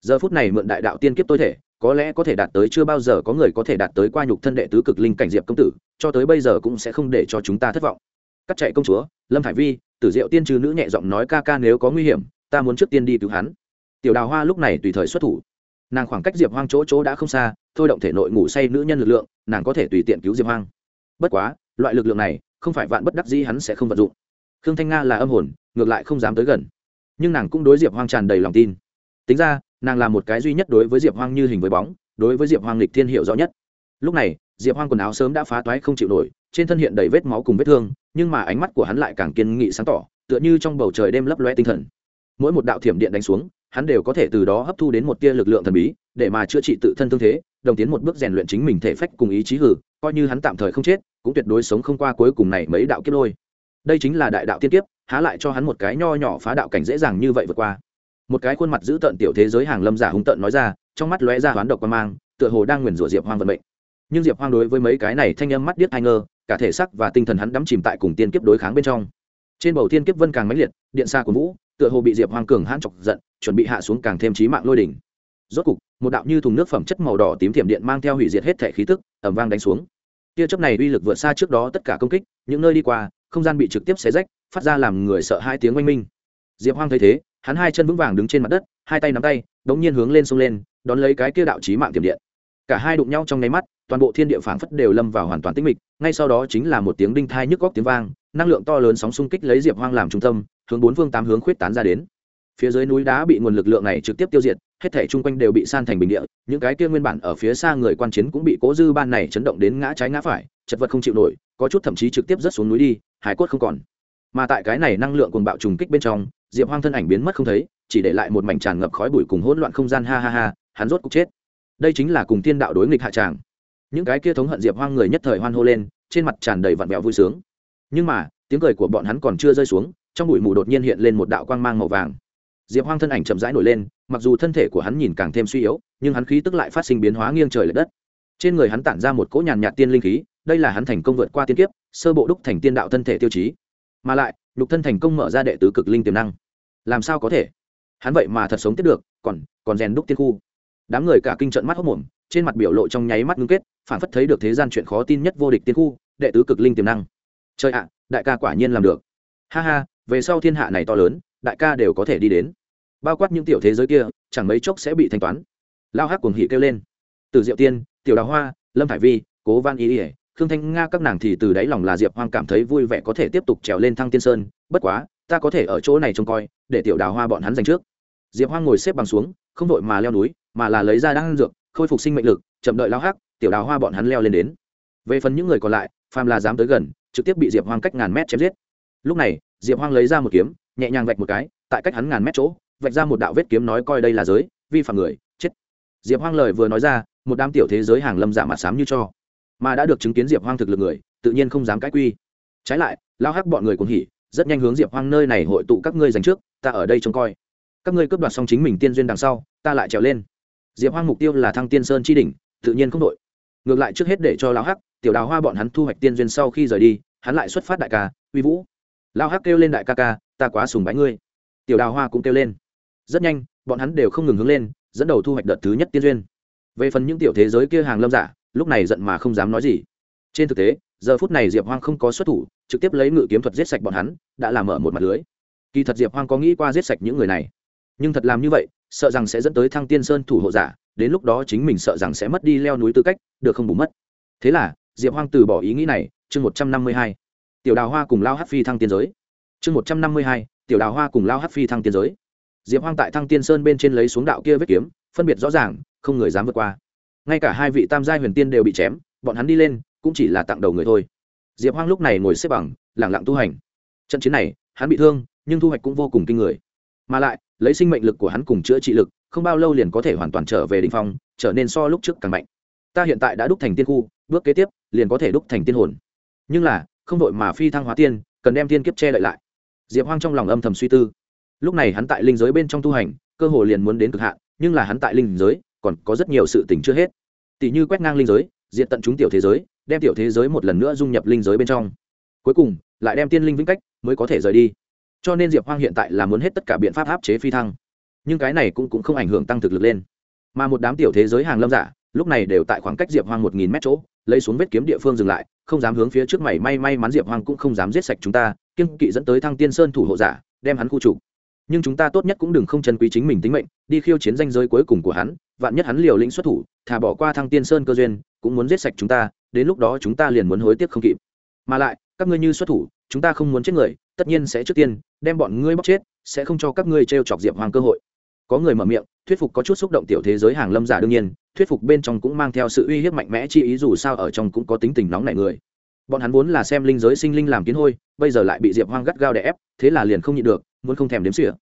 A: giờ phút này mượn đại đạo tiên kiếp tôi thể, có lẽ có thể đạt tới chưa bao giờ có người có thể đạt tới qua nhục thân đệ tứ cực linh cảnh diệp công tử, cho tới bây giờ cũng sẽ không để cho chúng ta thất vọng. Cắt chạy công chúa, lâm thải vi, tử diệu tiên trừ nữ nhẹ giọng nói ca ca nếu có nguy hiểm, ta muốn trước tiên đi cứu hắn. Tiểu đào hoa lúc này tùy thời xuất thủ. Nàng khoảng cách diệp hoang chỗ chỗ đã không xa, thôi động thể nội ngủ say nữ nhân lực lượng, nàng có thể tùy tiện cứu diệp hoang. Bất quá, loại lực lượng này, không phải vạn bất đắc dĩ hắn sẽ không vận dụng. Khương thanh nga là âm hồn, ngược lại không dám tới gần. Nhưng nàng cũng đối diệp hoang tràn đầy lòng tin. Tính ra nàng là một cái duy nhất đối với diệp hoang như hình với bóng, đối với diệp hoang lịch thiên hiệu rõ nhất. Lúc này, diệp hoang quần áo sớm đã phá toái không chịu nổi, trên thân hiện đầy vết máu cùng vết thương, nhưng mà ánh mắt của hắn lại càng kiên nghị sáng tỏ, tựa như trong bầu trời đêm lấp loe tinh thần. Mỗi một đạo thiểm điện đánh xuống, hắn đều có thể từ đó hấp thu đến một tia lực lượng thần bí, để mà chữa trị tự thân thương thế, đồng tiến một bước rèn luyện chính mình thể phách cùng ý chí hử, coi như hắn tạm thời không chết, cũng tuyệt đối sống không qua cuối cùng này mấy đạo kiếp lôi. Đây chính là đại đạo tiên kiếp, há lại cho hắn một cái nho nhỏ phá đạo cảnh dễ dàng như vậy vượt qua một cái khuôn mặt giữ tận tiểu thế giới hàng lâm giả hung tận nói ra, trong mắt lóe ra hoán độc quan mang, tựa hồ đang nguyền rủa diệp hoang vận mệnh. Nhưng diệp hoang đối với mấy cái này thanh âm mắt điếc hai ngơ cả thể sắc và tinh thần hắn đắm chìm tại cùng tiên kiếp đối kháng bên trong. Trên bầu tiên kiếp vân càng mãnh liệt, điện xa của vũ, tựa hồ bị diệp hoang cường hãn chọc giận, chuẩn bị hạ xuống càng thêm trí mạng lôi đỉnh. Rốt cục, một đạo như thùng nước phẩm chất màu đỏ tím thiểm điện mang theo hủy diệt hết thể khí tức ẩm vang đánh xuống. Tia chớp này uy lực vượt xa trước đó tất cả công kích, những nơi đi qua, không gian bị trực tiếp xé rách, phát ra làm người sợ hai tiếng oanh minh. Diệp hoang thấy thế hắn hai chân vững vàng đứng trên mặt đất, hai tay nắm tay đống nhiên hướng lên sông lên, đón lấy cái kia đạo trí mạng tiềm điện. Cả hai đụng nhau trong nháy mắt, toàn bộ thiên địa phảng phất đều lâm vào hoàn toàn tĩnh mịch, ngay sau đó chính là một tiếng đinh thai nhức góc tiếng vang, năng lượng to lớn sóng xung kích lấy diệp hoang làm trung tâm, hướng bốn phương tám hướng khuyết tán ra đến. Phía dưới núi đá bị nguồn lực lượng này trực tiếp tiêu diệt, hết thể chung quanh đều bị san thành bình địa, những cái kia nguyên bản ở phía xa người quan chiến cũng bị cố dư ban này chấn động đến ngã trái ngã phải, chật vật không chịu nổi, có chút thậm chí trực tiếp rớt xuống núi đi, hải cốt không còn. Mà tại cái này năng lượng cuồng bạo trùng kích bên trong diệp hoang thân ảnh biến mất không thấy, chỉ để lại một mảnh tràn ngập khói bụi cùng hỗn loạn không gian, ha ha ha, hắn rốt cục chết. Đây chính là cùng tiên đạo đối nghịch hạ tràng. Những cái kia thống hận diệp hoang người nhất thời hoan hô lên, trên mặt tràn đầy vặn vẹo vui sướng. Nhưng mà, tiếng cười của bọn hắn còn chưa rơi xuống, trong bụi mù đột nhiên hiện lên một đạo quang mang màu vàng. Diệp hoang thân ảnh chậm rãi nổi lên, mặc dù thân thể của hắn nhìn càng thêm suy yếu, nhưng hắn khí tức lại phát sinh biến hóa nghiêng trời l ệ đất. Trên người hắn tản ra một cỗ nhàn nhạt tiên linh khí, đây là hắn thành công vượt qua tiên kiếp, sơ bộ đúc thành tiên đạo thân thể tiêu chí. Mà lại nhục thân thành công mở ra đệ tứ cực linh tiềm năng. Làm sao có thể? Hắn vậy mà thật sống tiếp được, còn còn rèn đúc tiên khu. Đám người cả kinh trận mắt hốc mồm trên mặt biểu lộ trong nháy mắt ngưng kết, phản phất thấy được thế gian chuyện khó tin nhất vô địch tiên khu, đệ tứ cực linh tiềm năng. Trời ạ, đại ca quả nhiên làm được. Ha ha, về sau thiên hạ này to lớn, đại ca đều có thể đi đến. Bao quát những tiểu thế giới kia, chẳng mấy chốc sẽ bị thanh toán. Lao hắc cuồng hỉ kêu lên. Từ diệu tiên, tiểu đào hoa, lâm hải vi, cố văn ý ỉa khương thanh nga các nàng thì từ đáy lòng là diệp hoang cảm thấy vui vẻ có thể tiếp tục trèo lên thăng tiên sơn, bất quá, ta có thể ở chỗ này trông coi, để tiểu đào hoa bọn hắn giành trước. Diệp hoang ngồi xếp bằng xuống, không vội mà leo núi, mà là lấy ra đan dược, khôi phục sinh mệnh lực, chậm đợi lao hắc, tiểu đào hoa bọn hắn leo lên đến. Về phần những người còn lại, phàm là dám tới gần, trực tiếp bị diệp hoang cách ngàn mét chém giết. Lúc này, diệp hoang lấy ra một kiếm, nhẹ nhàng vạch một cái, tại cách hắn ngàn mét chỗ, vạch ra một đạo vết kiếm nói coi đây là giới, vi phạm người, chết. Diệp hoang lời vừa nói ra, một đám tiểu thế giới hàng lâm giả mặt sám như cho mà đã được chứng kiến diệp hoang thực lực người, tự nhiên không dám cãi quy. Trái lại lao hắc bọn người cũng hỉ, rất nhanh hướng diệp hoang nơi này hội tụ các ngươi dành trước, ta ở đây trông coi. Các ngươi cướp đoạt xong chính mình tiên duyên đằng sau, ta lại trèo lên. Diệp hoang mục tiêu là thăng tiên sơn chi đỉnh, tự nhiên không đội. Ngược lại trước hết để cho lao hắc, tiểu đào hoa bọn hắn thu hoạch tiên duyên sau khi rời đi, hắn lại xuất phát đại ca, uy vũ. Lao hắc kêu lên đại ca ca, ta quá sùng bái ngươi. Tiểu đào hoa cũng kêu lên. Rất nhanh, bọn hắn đều không ngừng hướng lên, dẫn đầu thu hoạch đợt thứ nhất tiên duyên. Về phần những tiểu thế giới kia hàng lâm giả lúc này giận mà không dám nói gì. Trên thực tế, giờ phút này diệp hoang không có xuất thủ, trực tiếp lấy ngự kiếm thuật giết sạch bọn hắn, đã làm mở một mặt lưới. Kỳ thật diệp hoang có nghĩ qua giết sạch những người này. Nhưng thật làm như vậy, sợ rằng sẽ dẫn tới thăng tiên sơn thủ hộ giả, đến lúc đó chính mình sợ rằng sẽ mất đi leo núi tư cách, được không bù mất. Thế là, diệp hoang từ bỏ ý nghĩ này, chương một trăm năm mươi hai. Tiểu đào hoa cùng lao hát phi thăng tiên giới. Chương một trăm năm mươi hai, tiểu đào hoa cùng lao hát phi thăng tiên giới. Diệp hoang tại thăng tiên sơn bên trên lấy xuống đạo kia vết kiếm, phân biệt rõ ràng, không người dám vượt qua ngay cả hai vị tam giai huyền tiên đều bị chém, bọn hắn đi lên, cũng chỉ là tặng đầu người thôi. Diệp hoang lúc này ngồi xếp bằng lẳng lặng tu hành. Trận chiến này, hắn bị thương, nhưng thu hoạch cũng vô cùng kinh người. Mà lại, lấy sinh mệnh lực của hắn cùng chữa trị lực, không bao lâu liền có thể hoàn toàn trở về đ ỉ n h phong, trở nên so lúc trước càng mạnh. Ta hiện tại đã đúc thành tiên khu, bước kế tiếp, liền có thể đúc thành tiên hồn. Nhưng là, không đội mà phi thăng hóa tiên, cần đem tiên kiếp che đậy lại. Diệp hoang trong lòng âm thầm suy tư. Lúc này hắn tại linh giới bên trong tu hành, cơ hồ liền muốn đến cực hạn, nhưng là hắn tại linh giới còn có rất nhiều sự tình chưa hết. Tỷ như quét ngang linh giới diện tận chúng tiểu thế giới đem tiểu thế giới một lần nữa dung nhập linh giới bên trong. Cuối cùng lại đem tiên linh vĩnh cách mới có thể rời đi. Cho nên diệp hoang hiện tại là muốn hết tất cả biện pháp áp chế phi thăng. Nhưng cái này cũng, cũng không ảnh hưởng tăng thực lực lên. Mà một đám tiểu thế giới hàng lâm giả lúc này đều tại khoảng cách diệp hoang một nghìn mét chỗ lấy xuống vết kiếm địa phương dừng lại không dám hướng phía trước mảy may may mắn diệp hoang cũng không dám giết sạch chúng ta kiên kỵ dẫn tới thăng tiên sơn thủ hộ giả đem hắn khu trục. Nhưng chúng ta tốt nhất cũng đừng không chân quý chính mình tính mệnh đi khiêu chiến danh giới cuối cùng của hắn vạn nhất hắn liều lĩnh xuất thủ thả bỏ qua thăng tiên sơn cơ duyên, cũng muốn giết sạch chúng ta, đến lúc đó chúng ta liền muốn hối tiếc không kịp. Mà lại, các ngươi như xuất thủ, chúng ta không muốn chết người, tất nhiên sẽ trước tiên, đem bọn ngươi bóc chết, sẽ không cho các ngươi t r e o chọc diệp hoàng cơ hội. Có người mở miệng, thuyết phục có chút xúc động tiểu thế giới hàng lâm giả đương nhiên, thuyết phục bên trong cũng mang theo sự uy hiếp mạnh mẽ chi ý dù sao ở trong cũng có tính tình nóng nảy người. Bọn hắn vốn là xem linh giới sinh linh làm kiến hôi, bây giờ lại bị diệp hoang gắt gao đè ép, thế là liền không nhịn được, muốn không thèm đếm xỉa.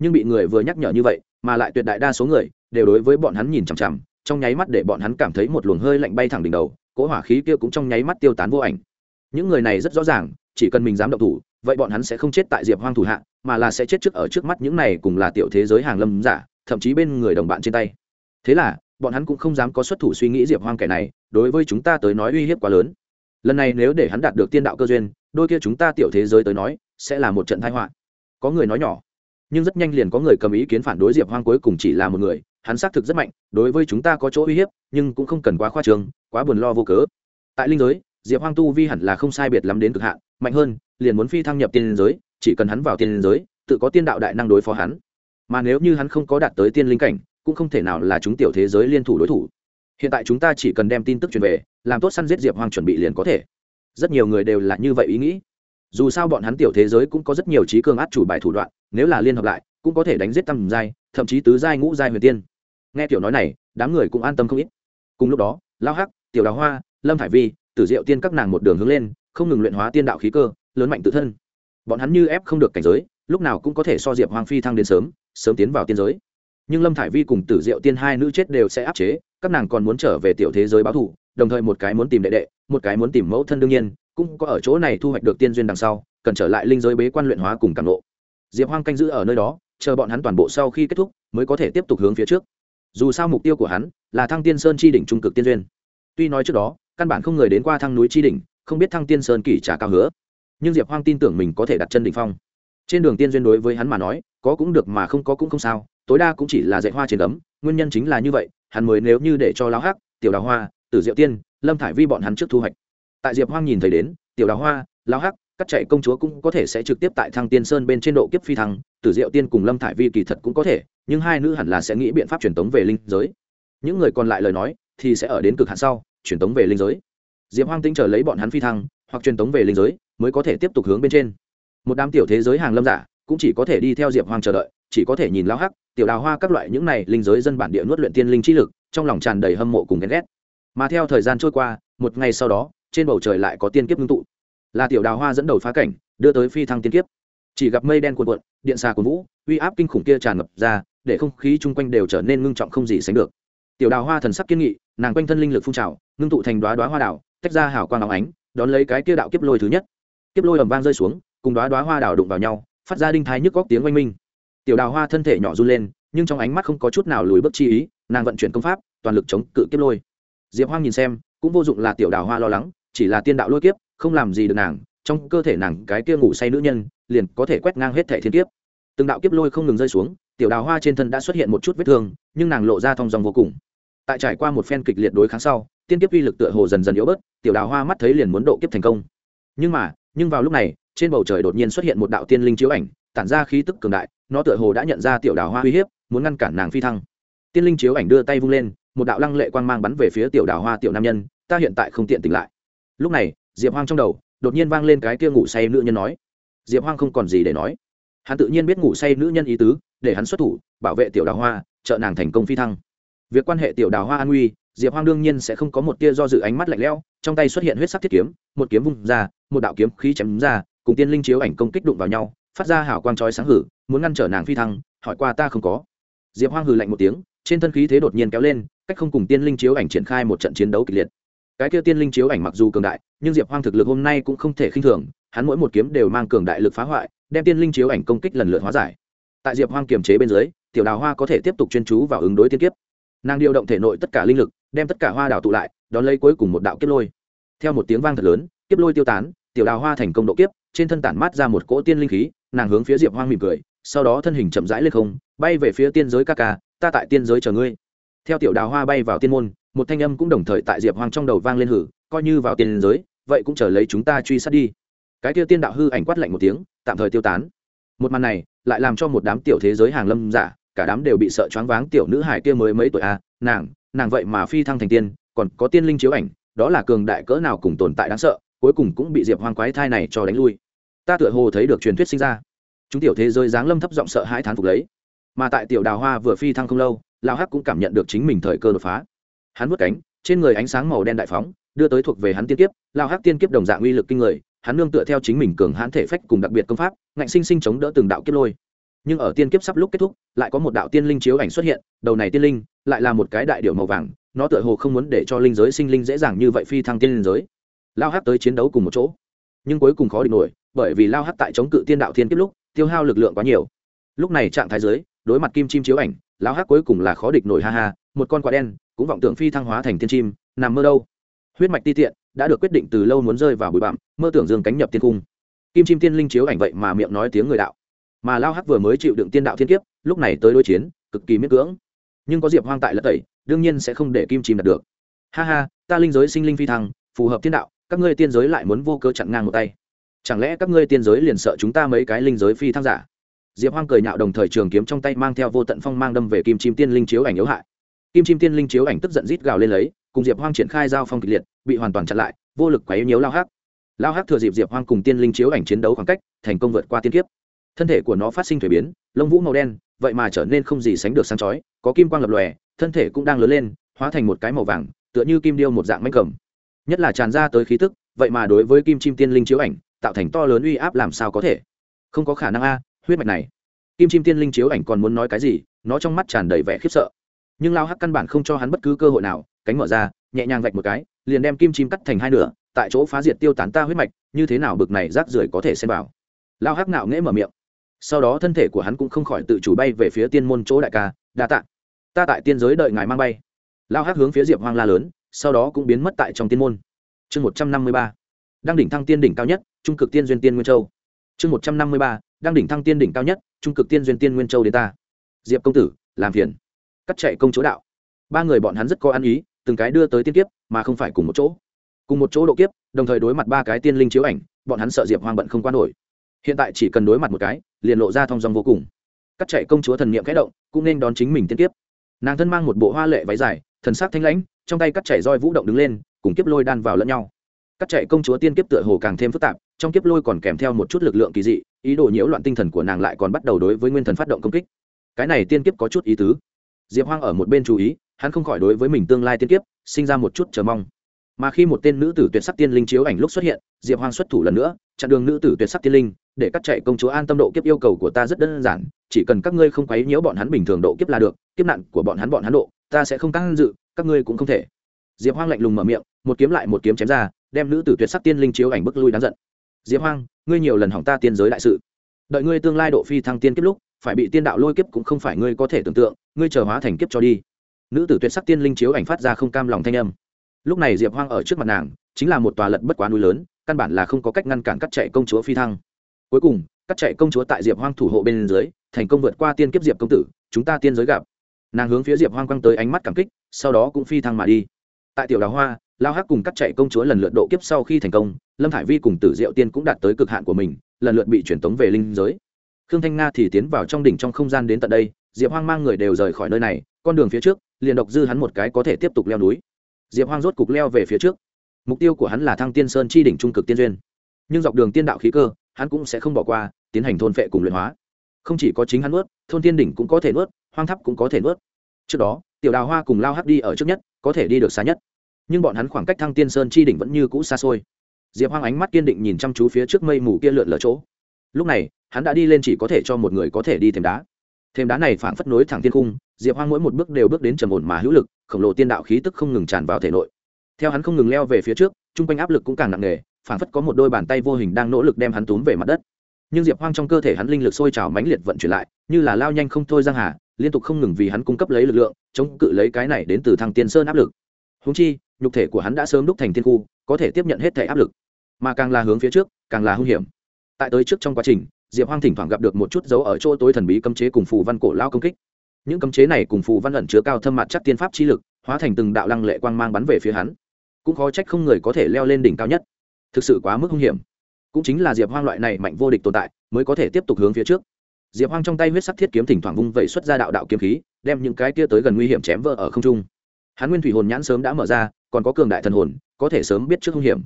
A: Nhưng bị người vừa nhắc nhở như vậy, mà lại tuyệt đại đa số người đều đối với bọn hắn nhìn chằm chằm, trong nháy mắt để bọn hắn cảm thấy một luồng hơi lạnh bay thẳng đỉnh đầu, cỗ hỏa khí kia cũng trong nháy mắt tiêu tán vô ảnh. Những người này rất rõ ràng, chỉ cần mình dám động thủ, vậy bọn hắn sẽ không chết tại diệp hoang thủ hạ, mà là sẽ chết trước ở trước mắt những này cùng là tiểu thế giới hàng lâm giả, thậm chí bên người đồng bạn trên tay. Thế là, bọn hắn cũng không dám có xuất thủ suy nghĩ diệp hoang kẻ này, đối với chúng ta tới nói uy hiếp quá lớn. Lần này nếu để hắn đạt được tiên đạo cơ duyên, đôi kia chúng ta tiểu thế giới tới nói, sẽ là một trận thái họa. Có người nói nhỏ, nhưng rất nhanh liền có người cầm ý kiến phản đối diệp hoang cuối cùng chỉ là một người hắn xác thực rất mạnh, đối với chúng ta có chỗ uy hiếp, nhưng cũng không cần quá khoa trương, quá buồn lo vô cớ. Tại linh giới, diệp hoang tu vi hẳn là không sai biệt lắm đến cực hạn, mạnh hơn, liền muốn phi thăng nhập tiên giới, chỉ cần hắn vào tiên giới, tự có tiên đạo đại năng đối phó hắn. Mà nếu như hắn không có đạt tới tiên linh cảnh, cũng không thể nào là chúng tiểu thế giới liên thủ đối thủ. Hiện tại chúng ta chỉ cần đem tin tức truyền về, làm tốt săn giết diệp hoang chuẩn bị liền có thể. Rất nhiều người đều là như vậy ý nghĩ. Dù sao bọn hắn tiểu thế giới cũng có rất nhiều trí cường át chủ bài thủ đoạn, nếu là liên hợp lại, cũng có thể đánh giết tầm giai, thậm chí tứ giai ngũ giai huyền tiên nghe tiểu nói này, đám người cũng an tâm không ít. Cùng lúc đó, lao hắc, tiểu đào hoa, lâm thải vi, tử diệu tiên các nàng một đường hướng lên, không ngừng luyện hóa tiên đạo khí cơ, lớn mạnh tự thân. Bọn hắn như ép không được cảnh giới, lúc nào cũng có thể so diệp hoàng phi thăng đến sớm sớm tiến vào tiên giới. Nhưng lâm thải vi cùng tử diệu tiên hai nữ chết đều sẽ áp chế, các nàng còn muốn trở về tiểu thế giới báo thù, đồng thời một cái muốn tìm đệ đệ, một cái muốn tìm mẫu thân đương nhiên, cũng có ở chỗ này thu hoạch được tiên duyên đằng sau, cần trở lại linh giới bế quan luyện hóa cùng càng nộ. Diệp hoang canh giữ ở nơi đó, chờ bọn hắn toàn bộ sau khi kết thúc, mới có thể tiếp tục hướng phía trước dù sao mục tiêu của hắn là thăng tiên sơn chi đỉnh trung cực tiên duyên. Tuy nói trước đó, căn bản không người đến qua thăng núi chi đỉnh, không biết thăng tiên sơn kỷ trả cao hứa. Nhưng diệp hoang tin tưởng mình có thể đặt chân đỉnh phong. Trên đường tiên duyên đối với hắn mà nói, có cũng được mà không có cũng không sao, tối đa cũng chỉ là dạy hoa trên cấm nguyên nhân chính là như vậy, hắn mới nếu như để cho lão hắc, tiểu đào hoa, tử diệu tiên, lâm thải vi bọn hắn trước thu hoạch. Tại diệp hoang nhìn thấy đến, tiểu đào hoa, lão hắc cắt chạy công chúa cũng có thể sẽ trực tiếp tại thăng tiên sơn bên trên độ kiếp phi thăng, tử diệu tiên cùng lâm thải vi kỳ thật cũng có thể, nhưng hai nữ hẳn là sẽ nghĩ biện pháp truyền tống về linh giới. Những người còn lại lời nói thì sẽ ở đến cực hạn sau, truyền tống về linh giới. Diệp hoang tính chờ lấy bọn hắn phi thăng, hoặc truyền tống về linh giới, mới có thể tiếp tục hướng bên trên. Một đám tiểu thế giới hàng lâm giả cũng chỉ có thể đi theo diệp hoang chờ đợi, chỉ có thể nhìn lao hắc, tiểu đào hoa các loại những này linh giới dân bản địa nuốt luyện tiên linh trí lực, trong lòng tràn đầy hâm mộ cùng ghen ghét. Mà theo thời gian trôi qua, một ngày sau đó, trên bầu trời lại có tiên kiếp ngưng tụ là tiểu đào hoa dẫn đầu phá cảnh, đưa tới phi thăng tiên kiếp. Chỉ gặp mây đen cuộn cuộn, điện xà của vũ, uy áp kinh khủng kia tràn ngập ra, để không khí chung quanh đều trở nên ngưng trọng không gì sánh được. Tiểu đào hoa thần sắc kiên nghị, nàng quanh thân linh lực phun trào, ngưng tụ thành đoá đoá hoa đảo tách ra hào quang óng ánh, đón lấy cái kia đạo kiếp lôi thứ nhất. Kiếp lôi ầm vang rơi xuống, cùng đoá đoá hoa đảo đụng vào nhau, phát ra đinh thái nhức góc tiếng oanh minh. Tiểu đào hoa thân thể nhỏ run lên, nhưng trong ánh mắt không có chút nào lùi bước chi ý, nàng vận chuyển công pháp, toàn lực chống cự kiếp lôi. Diệp hoang nhìn xem, cũng vô dụng là tiểu đào hoa lo lắng, chỉ là tiên đạo lôi kiếp không làm gì được nàng, trong cơ thể nàng cái kia ngủ say nữ nhân, liền có thể quét ngang hết thể thiên kiếp. Từng đạo kiếp lôi không ngừng rơi xuống, tiểu đào hoa trên thân đã xuất hiện một chút vết thương, nhưng nàng lộ ra thong dòng vô cùng. Tại trải qua một phen kịch liệt đối kháng sau, tiên kiếp uy lực tựa hồ dần dần yếu bớt, tiểu đào hoa mắt thấy liền muốn độ kiếp thành công. Nhưng mà, nhưng vào lúc này, trên bầu trời đột nhiên xuất hiện một đạo tiên linh chiếu ảnh, tản ra khí tức cường đại, nó tựa hồ đã nhận ra tiểu đào hoa uy hiếp, muốn ngăn cản nàng phi thăng. Tiên linh chiếu ảnh đưa tay vung lên, một đạo lăng lệ quang mang bắn về phía tiểu đào hoa tiểu nam nhân, ta hiện tại không tiện tỉnh lại. Lúc này diệp hoang trong đầu, đột nhiên vang lên cái kia ngủ say nữ nhân nói. Diệp hoang không còn gì để nói. Hắn tự nhiên biết ngủ say nữ nhân ý tứ, để hắn xuất thủ, bảo vệ tiểu đào hoa, trợ nàng thành công phi thăng. Việc quan hệ tiểu đào hoa an nguy, diệp hoang đương nhiên sẽ không có một tia do dự ánh mắt lạnh lẽo, trong tay xuất hiện huyết sắc thiết kiếm, một kiếm vung ra, một đạo kiếm khí chém ra, cùng tiên linh chiếu ảnh công kích đụng vào nhau, phát ra hào quang trói sáng hử, muốn ngăn trở nàng phi thăng, hỏi qua ta không có. Diệp hoang hừ lạnh một tiếng, trên thân khí thế đột nhiên kéo lên, cách không cùng tiên linh chiếu ảnh triển khai một trận chiến đấu kịch liệt cái kia tiên linh chiếu ảnh mặc dù cường đại, nhưng diệp hoang thực lực hôm nay cũng không thể khinh thường, hắn mỗi một kiếm đều mang cường đại lực phá hoại, đem tiên linh chiếu ảnh công kích lần lượt hóa giải. Tại diệp hoang kiềm chế bên dưới, tiểu đào hoa có thể tiếp tục chuyên chú vào ứng đối tiên kiếp. Nàng điều động thể nội tất cả linh lực, đem tất cả hoa đào tụ lại, đón lấy cuối cùng một đạo kiếp lôi. Theo một tiếng vang thật lớn, kiếp lôi tiêu tán, tiểu đào hoa thành công độ kiếp, trên thân tản mát ra một cỗ tiên linh khí, nàng hướng phía diệp hoang mỉm cười, sau đó thân hình chậm rãi lên không, bay về phía tiên giới ca ca, ta tại tiên giới chờ ngươi. Theo tiểu đào hoa bay vào tiên môn một thanh âm cũng đồng thời tại diệp hoang trong đầu vang lên hử coi như vào tiền giới vậy cũng chờ lấy chúng ta truy sát đi. Cái kia tiên đạo hư ảnh quát lạnh một tiếng tạm thời tiêu tán. Một màn này lại làm cho một đám tiểu thế giới hàng lâm giả cả đám đều bị sợ choáng váng tiểu nữ hải kia mới mấy tuổi a à, nàng nàng vậy mà phi thăng thành tiên còn có tiên linh chiếu ảnh đó là cường đại cỡ nào cùng tồn tại đáng sợ cuối cùng cũng bị diệp hoang quái thai này cho đánh lui. Ta tựa hồ thấy được truyền thuyết sinh ra. Chúng tiểu thế giới giáng lâm thấp giọng sợ hãi thán phục lấy. Mà tại tiểu đào hoa vừa phi thăng không lâu lao hắc cũng cảm nhận được chính mình thời cơ đột phá hắn vứt cánh, trên người ánh sáng màu đen đại phóng, đưa tới thuộc về hắn tiên kiếp, lao hắc tiên kiếp đồng dạng uy lực kinh người, hắn nương tựa theo chính mình cường hãn thể phách cùng đặc biệt công pháp, ngạnh sinh sinh chống đỡ từng đạo kiếp lôi. Nhưng ở tiên kiếp sắp lúc kết thúc, lại có một đạo tiên linh chiếu ảnh xuất hiện, đầu này tiên linh lại là một cái đại điệu màu vàng, nó tựa hồ không muốn để cho linh giới sinh linh dễ dàng như vậy phi thăng tiên linh giới. Lao hắc tới chiến đấu cùng một chỗ, nhưng cuối cùng khó địch nổi, bởi vì lao hắc tại chống cự tiên đạo thiên kiếp lúc, tiêu hao lực lượng quá nhiều. Lúc này trạng thái giới đối mặt kim chim chiếu ảnh, lao hắc cuối cùng là khó địch nổi, ha ha, một con quả đen cũng vọng tưởng phi thăng hóa thành tiên chim, nằm mơ đâu. Huyết mạch ti tiện đã được quyết định từ lâu muốn rơi vào bụi bặm, mơ tưởng dương cánh nhập tiên cung. Kim chim tiên linh chiếu ảnh vậy mà miệng nói tiếng người đạo. Mà lao hắc vừa mới chịu đựng tiên đạo thiên kiếp, lúc này tới đối chiến, cực kỳ miết cưỡng. Nhưng có diệp hoang tại lật tẩy, đương nhiên sẽ không để kim chim đạt được. Ha ha, ta linh giới sinh linh phi thăng, phù hợp thiên đạo, các ngươi tiên giới lại muốn vô cơ chặn ngang một tay. Chẳng lẽ các ngươi tiên giới liền sợ chúng ta mấy cái linh giới phi thăng giả? Diệp hoang cười nhạo đồng thời trường kiếm trong tay mang theo vô tận phong mang đâm về kim chim tiên linh chiếu ảnh yếu hại kim chim tiên linh chiếu ảnh tức giận rít gào lên lấy, cùng diệp hoang triển khai giao phong kịch liệt, bị hoàn toàn chặn lại, vô lực quấy nhiễu lao hắc. Lao hắc thừa dịp diệp hoang cùng tiên linh chiếu ảnh chiến đấu khoảng cách, thành công vượt qua tiên kiếp. Thân thể của nó phát sinh thuế biến, lông vũ màu đen, vậy mà trở nên không gì sánh được sáng chói, có kim quang lập lòe, thân thể cũng đang lớn lên, hóa thành một cái màu vàng, tựa như kim điêu một dạng mánh cầm. Nhất là tràn ra tới khí tức, vậy mà đối với kim chim tiên linh chiếu ảnh, tạo thành to lớn uy áp làm sao có thể? Không có khả năng a, huyết mạch này. Kim chim tiên linh chiếu ảnh còn muốn nói cái gì, nó trong mắt tràn đầy vẻ khiếp sợ nhưng lao hắc căn bản không cho hắn bất cứ cơ hội nào, cánh mở ra, nhẹ nhàng vạch một cái, liền đem kim chim cắt thành hai nửa, tại chỗ phá diệt tiêu tán ta huyết mạch, như thế nào bực này rác rưởi có thể xem vào. Lao hắc nạo nghễ mở miệng. Sau đó thân thể của hắn cũng không khỏi tự chủ bay về phía tiên môn chỗ đại ca, đa tạ. Ta tại tiên giới đợi ngài mang bay. Lao hắc hướng phía diệp hoang la lớn, sau đó cũng biến mất tại trong tiên môn. Chương một trăm năm mươi ba. Đang đỉnh thăng tiên đỉnh cao nhất, trung cực tiên duyên tiên nguyên châu. Chương một trăm năm mươi ba. Đang đỉnh thăng tiên đỉnh cao nhất, trung cực tiên duyên tiên nguyên châu đến ta. Diệp công tử, làm phiền cắt chạy công chỗ đạo. Ba người bọn hắn rất có ăn ý, từng cái đưa tới tiên kiếp, mà không phải cùng một chỗ. Cùng một chỗ độ kiếp, đồng thời đối mặt ba cái tiên linh chiếu ảnh, bọn hắn sợ diệp hoang bận không quan nổi. Hiện tại chỉ cần đối mặt một cái, liền lộ ra thong dong vô cùng. Cắt chạy công chúa thần niệm khẽ động, cũng nên đón chính mình tiên kiếp. Nàng thân mang một bộ hoa lệ váy dài, thần sắc thanh lãnh, trong tay cắt chạy roi vũ động đứng lên, cùng kiếp lôi đan vào lẫn nhau. Cắt chạy công chúa tiên kiếp tựa hồ càng thêm phức tạp, trong kiếp lôi còn kèm theo một chút lực lượng kỳ dị, ý đồ nhiễu loạn tinh thần của nàng lại còn bắt đầu đối với nguyên thần phát động công kích. Cái này tiên kiếp có chút ý tứ diệp hoang ở một bên chú ý, hắn không khỏi đối với mình tương lai tiên kiếp, sinh ra một chút chờ mong. Mà khi một tên nữ tử tuyệt sắc tiên linh chiếu ảnh lúc xuất hiện, diệp hoang xuất thủ lần nữa, chặn đường nữ tử tuyệt sắc tiên linh, để các chạy công chúa an tâm độ kiếp yêu cầu của ta rất đơn giản, chỉ cần các ngươi không quấy nhiễu bọn hắn bình thường độ kiếp là được, kiếp nạn của bọn hắn bọn hắn độ, ta sẽ không can dự, các ngươi cũng không thể. Diệp hoang lạnh lùng mở miệng, một kiếm lại một kiếm chém ra, đem nữ tử tuyệt sắc tiên linh chiếu ảnh bức lui đáng giận. Diệp hoang, ngươi nhiều lần hỏng ta tiên giới đại sự. Đợi ngươi tương lai độ phi thăng tiên kiếp lúc phải bị tiên đạo lôi kiếp cũng không phải ngươi có thể tưởng tượng, ngươi chờ hóa thành kiếp cho đi. Nữ tử tuyệt sắc tiên linh chiếu ảnh phát ra không cam lòng thanh âm. Lúc này diệp hoang ở trước mặt nàng, chính là một tòa lật bất quá núi lớn, căn bản là không có cách ngăn cản cắt chạy công chúa phi thăng. Cuối cùng, cắt chạy công chúa tại diệp hoang thủ hộ bên dưới, thành công vượt qua tiên kiếp diệp công tử, chúng ta tiên giới gặp. Nàng hướng phía diệp hoang quăng tới ánh mắt cảm kích, sau đó cũng phi thăng mà đi. Tại tiểu đào hoa, lao hắc cùng cắt chạy công chúa lần lượt độ kiếp sau khi thành công, lâm thải vi cùng tử diệu tiên cũng đạt tới cực hạn của mình, lần lượt bị truyền tống về linh giới khương thanh nga thì tiến vào trong đỉnh trong không gian đến tận đây, diệp hoang mang người đều rời khỏi nơi này, con đường phía trước, liền độc dư hắn một cái có thể tiếp tục leo núi. Diệp hoang rốt cục leo về phía trước. Mục tiêu của hắn là thăng tiên sơn chi đỉnh trung cực tiên duyên. Nhưng dọc đường tiên đạo khí cơ, hắn cũng sẽ không bỏ qua, tiến hành thôn phệ cùng luyện hóa. Không chỉ có chính hắn nuốt, thôn tiên đỉnh cũng có thể nuốt, hoang tháp cũng có thể nuốt. Trước đó, tiểu đào hoa cùng lao hắc đi ở trước nhất, có thể đi được xa nhất. Nhưng bọn hắn khoảng cách thăng tiên sơn chi đỉnh vẫn như cũ xa xôi. Diệp hoang ánh mắt kiên định nhìn chăm chú phía trước mây mù kia lượn lở chỗ. Lúc này hắn đã đi lên chỉ có thể cho một người có thể đi thêm đá. Thêm đá này phảng phất nối thẳng tiên cung diệp hoang mỗi một bước đều bước đến trầm ổn mà hữu lực, khổng lồ tiên đạo khí tức không ngừng tràn vào thể nội. Theo hắn không ngừng leo về phía trước chung quanh áp lực cũng càng nặng nề, phảng phất có một đôi bàn tay vô hình đang nỗ lực đem hắn túm về mặt đất. Nhưng diệp hoang trong cơ thể hắn linh lực sôi trào mãnh liệt vận chuyển lại, như là lao nhanh không thôi giang hà, liên tục không ngừng vì hắn cung cấp lấy lực lượng, chống cự lấy cái này đến từ thằng tiên sơn áp lực. Húng chi, nhục thể của hắn đã sớm đúc thành thiên khu, có thể tiếp nhận hết thể áp lực. Mà càng là hướng phía trước, càng là hung hiểm. Tại tới trước trong quá trình diệp hoang thỉnh thoảng gặp được một chút dấu ở chỗ tối thần bí cấm chế cùng phù văn cổ lao công kích. Những cấm chế này cùng phù văn ẩn chứa cao thâm mặt chắc tiên pháp chi lực, hóa thành từng đạo lăng lệ quang mang bắn về phía hắn. Cũng khó trách không người có thể leo lên đỉnh cao nhất. Thực sự quá mức hung hiểm. Cũng chính là diệp hoang loại này mạnh vô địch tồn tại, mới có thể tiếp tục hướng phía trước. Diệp hoang trong tay huyết sắc thiết kiếm thỉnh thoảng vung vẩy xuất ra đạo đạo kiếm khí, đem những cái kia tới gần nguy hiểm chém vỡ ở không trung. Hắn nguyên thủy hồn nhãn sớm đã mở ra, còn có cường đại thần hồn, có thể sớm biết trước hung hiểm.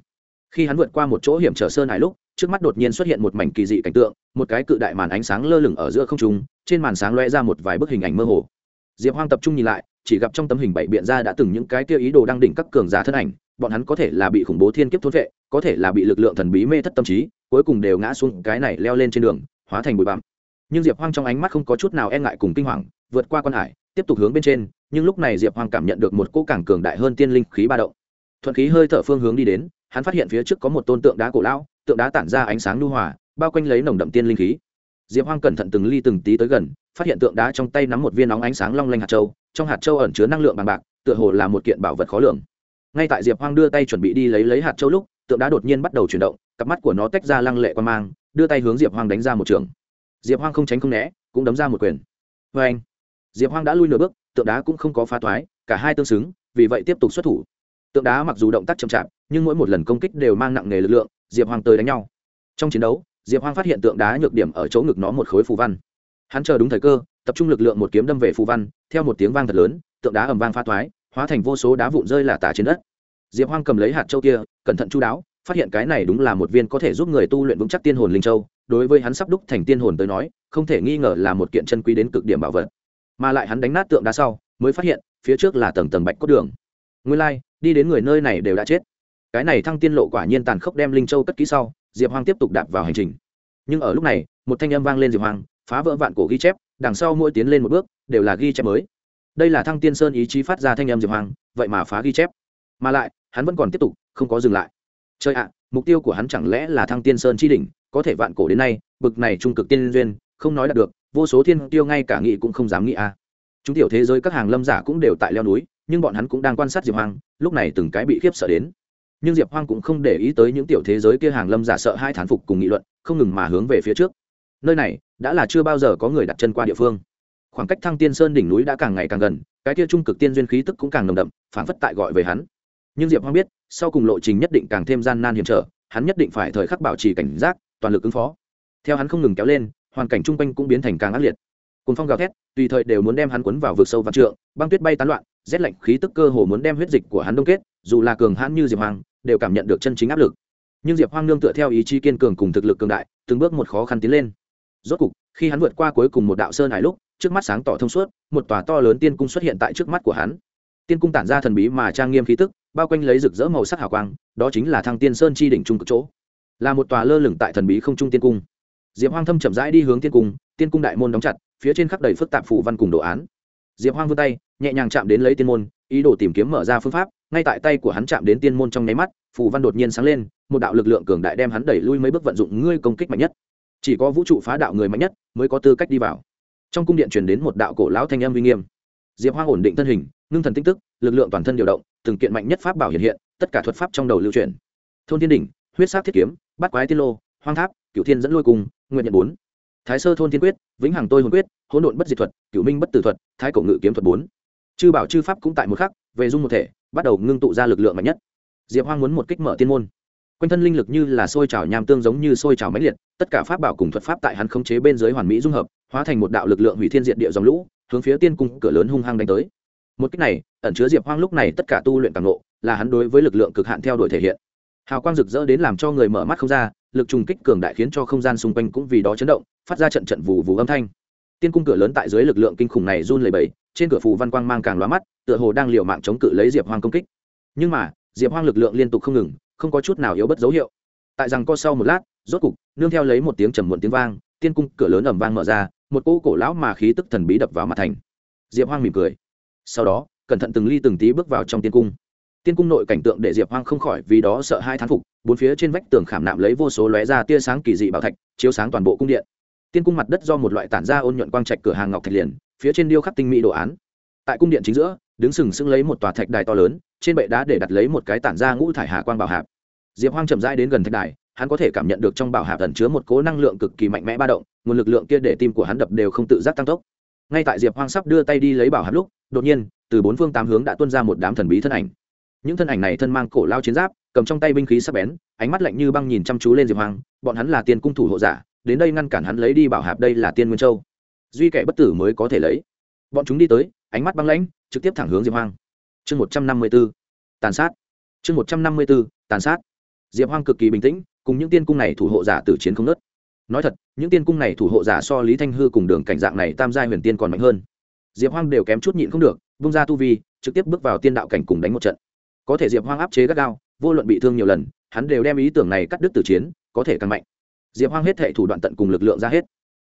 A: Khi hắn vượt qua một chỗ hiểm trở sơn hải lúc trước mắt đột nhiên xuất hiện một mảnh kỳ dị cảnh tượng, một cái cự đại màn ánh sáng lơ lửng ở giữa không trung, trên màn sáng loe ra một vài bức hình ảnh mơ hồ. Diệp hoang tập trung nhìn lại, chỉ gặp trong tấm hình bảy biện ra đã từng những cái kia ý đồ đang đỉnh các cường giả thân ảnh, bọn hắn có thể là bị khủng bố thiên kiếp thốn vệ, có thể là bị lực lượng thần bí mê thất tâm trí, cuối cùng đều ngã xuống cái này leo lên trên đường, hóa thành bụi bặm. Nhưng diệp hoang trong ánh mắt không có chút nào e ngại cùng kinh hoàng, vượt qua quan hải, tiếp tục hướng bên trên, nhưng lúc này diệp hoang cảm nhận được một cỗ cảng cường đại hơn tiên linh khí ba động. Thuận khí hơi thở phương hướng đi đến, hắn phát hiện phía trước có một tôn tượng đá cổ lão tượng đá tản ra ánh sáng nhu hòa, bao quanh lấy nồng đậm tiên linh khí. Diệp hoang cẩn thận từng ly từng tí tới gần, phát hiện tượng đá trong tay nắm một viên nóng ánh sáng long lanh hạt châu, trong hạt châu ẩn chứa năng lượng bằng bạc, tựa hồ là một kiện bảo vật khó lường. Ngay tại diệp hoang đưa tay chuẩn bị đi lấy lấy hạt châu lúc, tượng đá đột nhiên bắt đầu chuyển động, cặp mắt của nó tách ra lăng lệ quan mang, đưa tay hướng diệp hoang đánh ra một trường. Diệp hoang không tránh không né, cũng đấm ra một quyền. Vê anh diệp hoang đã lui nửa bước, tượng đá cũng không có phá thoái, cả hai tương xứng, vì vậy tiếp tục xuất thủ. Tượng đá mặc dù động tác chậm chạp, nhưng mỗi một lần công kích đều mang nặng nề lực lượng diệp hoang tới đánh nhau. Trong chiến đấu diệp hoang phát hiện tượng đá nhược điểm ở chỗ ngực nó một khối phù văn. Hắn chờ đúng thời cơ tập trung lực lượng một kiếm đâm về phù văn theo một tiếng vang thật lớn tượng đá ầm vang pha thoái hóa thành vô số đá vụn rơi là tả trên đất. Diệp hoang cầm lấy hạt châu kia cẩn thận chú đáo phát hiện cái này đúng là một viên có thể giúp người tu luyện vững chắc tiên hồn linh châu đối với hắn sắp đúc thành tiên hồn tới nói không thể nghi ngờ là một kiện chân quý đến cực điểm bảo vật. Mà lại hắn đánh nát tượng đá sau mới phát hiện phía trước là tầng tầng bạch cốt đường. Nguyên lai、like, đi đến người nơi này đều đã chết cái này thăng tiên lộ quả nhiên tàn khốc đem linh châu cất kỹ sau, diệp hoang tiếp tục đạp vào hành trình. Nhưng ở lúc này, một thanh âm vang lên diệp hoang, phá vỡ vạn cổ ghi chép, đằng sau mỗi tiến lên một bước, đều là ghi chép mới. Đây là thăng tiên sơn ý chí phát ra thanh âm diệp hoang, vậy mà phá ghi chép. Mà lại, hắn vẫn còn tiếp tục, không có dừng lại. Chơi ạ, mục tiêu của hắn chẳng lẽ là thăng tiên sơn chi đỉnh, có thể vạn cổ đến nay, bực này trung cực tiên duyên, không nói đạt được, vô số thiên tiêu ngay cả nghị cũng không dám nghĩ a à. chúng tiểu thế giới các hàng lâm giả cũng đều tại leo núi, nhưng bọn hắn cũng đang quan sát diệp hoang, lúc này từng cái bị khiếp sợ đến nhưng diệp hoang cũng không để ý tới những tiểu thế giới kia hàng lâm giả sợ hai thán phục cùng nghị luận, không ngừng mà hướng về phía trước. Nơi này, đã là chưa bao giờ có người đặt chân qua địa phương. Khoảng cách thăng tiên sơn đỉnh núi đã càng ngày càng gần, cái kia trung cực tiên duyên khí tức cũng càng nồng đậm phản phất tại gọi về hắn. Nhưng diệp hoang biết, sau cùng lộ trình nhất định càng thêm gian nan hiểm trở, hắn nhất định phải thời khắc bảo trì cảnh giác, toàn lực ứng phó. Theo hắn không ngừng kéo lên, hoàn cảnh chung quanh cũng biến thành càng ác liệt. Cùng phong gào thét, tùy thời đều muốn đem hắn quấn vào vực sâu vạn trượng, băng tuyết bay tán loạn, rét lạnh khí tức cơ hồ muốn đem huyết dịch của hắn đông kết, dù là cường hãn như diệp hoàng đều cảm nhận được chân chính áp lực. Nhưng diệp hoang nương tựa theo ý chí kiên cường cùng thực lực cường đại, từng bước một khó khăn tiến lên. Rốt cục, khi hắn vượt qua cuối cùng một đạo sơn hải lúc, trước mắt sáng tỏ thông suốt, một tòa to lớn tiên cung xuất hiện tại trước mắt của hắn. Tiên cung tản ra thần bí mà trang nghiêm khí tức, bao quanh lấy rực rỡ màu sắc hào quang, đó chính là thăng tiên sơn chi đỉnh trung cực chỗ. Là một tòa lơ lửng tại thần bí không trung tiên cung. Diệp hoang thâm chậm rãi đi hướng tiên cung tiên cung đại môn đóng chặt, phía trên khắp đầy phức tạp phủ văn cùng đồ án diệp hoang vươn tay, nhẹ nhàng chạm đến lấy tiên môn, ý đồ tìm kiếm mở ra phương pháp. Ngay tại tay của hắn chạm đến tiên môn trong nháy mắt, phù văn đột nhiên sáng lên, một đạo lực lượng cường đại đem hắn đẩy lui mấy bước vận dụng ngươi công kích mạnh nhất. Chỉ có vũ trụ phá đạo người mạnh nhất mới có tư cách đi vào. Trong cung điện truyền đến một đạo cổ lão thanh âm uy nghiêm. Diệp hoang ổn định thân hình, ngưng thần tinh tức, lực lượng toàn thân điều động, từng kiện mạnh nhất pháp bảo hiện hiện, tất cả thuật pháp trong đầu lưu truyền. Thôn thiên đỉnh, huyết sát thiết kiếm, bát quái tiên lô, hoang tháp, cửu thiên dẫn lôi cùng nguyện nhận bốn thái sơ thôn thiên quyết, vĩnh hằng tôi hồn quyết, hỗn độn bất diệt thuật, cửu minh bất tử thuật, thái cổ ngự kiếm thuật bốn. Chư bảo chư pháp cũng tại một khắc, về dung một thể, bắt đầu ngưng tụ ra lực lượng mạnh nhất. Diệp hoang muốn một kích mở tiên môn. Quanh thân linh lực như là sôi trào nham tương giống như sôi trào mãnh liệt, tất cả pháp bảo cùng thuật pháp tại hắn khống chế bên dưới hoàn mỹ dung hợp, hóa thành một đạo lực lượng hủy thiên diệt địa dòng lũ, hướng phía tiên cung cửa lớn hung hăng đánh tới. Một cách này, ẩn chứa diệp hoang lúc này tất cả tu luyện càng lộ là hắn đối với lực lượng cực hạn theo đuổi thể hiện. Hào quang rực rỡ đến làm cho người mở mắt không ra lực trùng kích cường đại khiến cho không gian xung quanh cũng vì đó chấn động, phát ra trận trận vù vù âm thanh. Tiên cung cửa lớn tại dưới lực lượng kinh khủng này run lẩy bẩy, trên cửa phù văn quang mang càng lóa mắt, tựa hồ đang liều mạng chống cự lấy diệp hoang công kích. Nhưng mà, diệp hoang lực lượng liên tục không ngừng, không có chút nào yếu bất dấu hiệu. Tại rằng co sau một lát, rốt cục, nương theo lấy một tiếng trầm muộn tiếng vang, tiên cung cửa lớn ẩm vang mở ra, một cỗ cổ lão mà khí tức thần bí đập vào mặt thành. Diệp hoang mỉm cười. Sau đó, cẩn thận từng ly từng tí bước vào trong tiên cung tiên cung nội cảnh tượng để diệp hoang không khỏi vì đó sợ hai thán phục, bốn phía trên vách tường khảm nạm lấy vô số lóe ra tia sáng kỳ dị bảo thạch, chiếu sáng toàn bộ cung điện. Tiên cung mặt đất do một loại tản ra ôn nhuận quang trạch cửa hàng ngọc thạch liền, phía trên điêu khắc tinh mỹ đồ án. Tại cung điện chính giữa, đứng sừng sững lấy một tòa thạch đài to lớn, trên bệ đá để đặt lấy một cái tản ra ngũ thải hà quang bảo hạp. Diệp hoang chậm rãi đến gần thạch đài, hắn có thể cảm nhận được trong bảo hạp ẩn chứa một cố năng lượng cực kỳ mạnh mẽ ba động, nguồn lực lượng kia để tim của hắn đập đều không tự giác tăng tốc. Ngay tại diệp hoang sắp đưa tay đi lấy bảo hạp lúc, đột nhiên, từ bốn phương tám hướng đã tuôn ra một đám thần bí thân ảnh những thân ảnh này thân mang cổ lao chiến giáp, cầm trong tay binh khí sắc bén, ánh mắt lạnh như băng nhìn chăm chú lên diệp hoang, bọn hắn là tiên cung thủ hộ giả, đến đây ngăn cản hắn lấy đi bảo hạp đây là tiên nguyên châu. Duy kẻ bất tử mới có thể lấy. Bọn chúng đi tới, ánh mắt băng lãnh, trực tiếp thẳng hướng diệp hoang. Chương một trăm năm mươi b ố tàn sát. Chương một trăm năm mươi b ố tàn sát. Diệp hoang cực kỳ bình tĩnh, cùng những tiên cung này thủ hộ giả từ chiến không nớt nói thật, những tiên cung này thủ hộ giả so lý thanh hư cùng đường cảnh dạng này tam gia huyền tiên còn mạnh hơn. Diệp hoang đều kém chút nhịn không được bung ra tu vi, trực tiếp bước vào tiên đạo cảnh cùng đánh một trận có thể diệp hoang áp chế gắt gao, vô luận bị thương nhiều lần, hắn đều đem ý tưởng này cắt đứt từ chiến, có thể càng mạnh. Diệp hoang hết hệ thủ đoạn tận cùng lực lượng ra hết.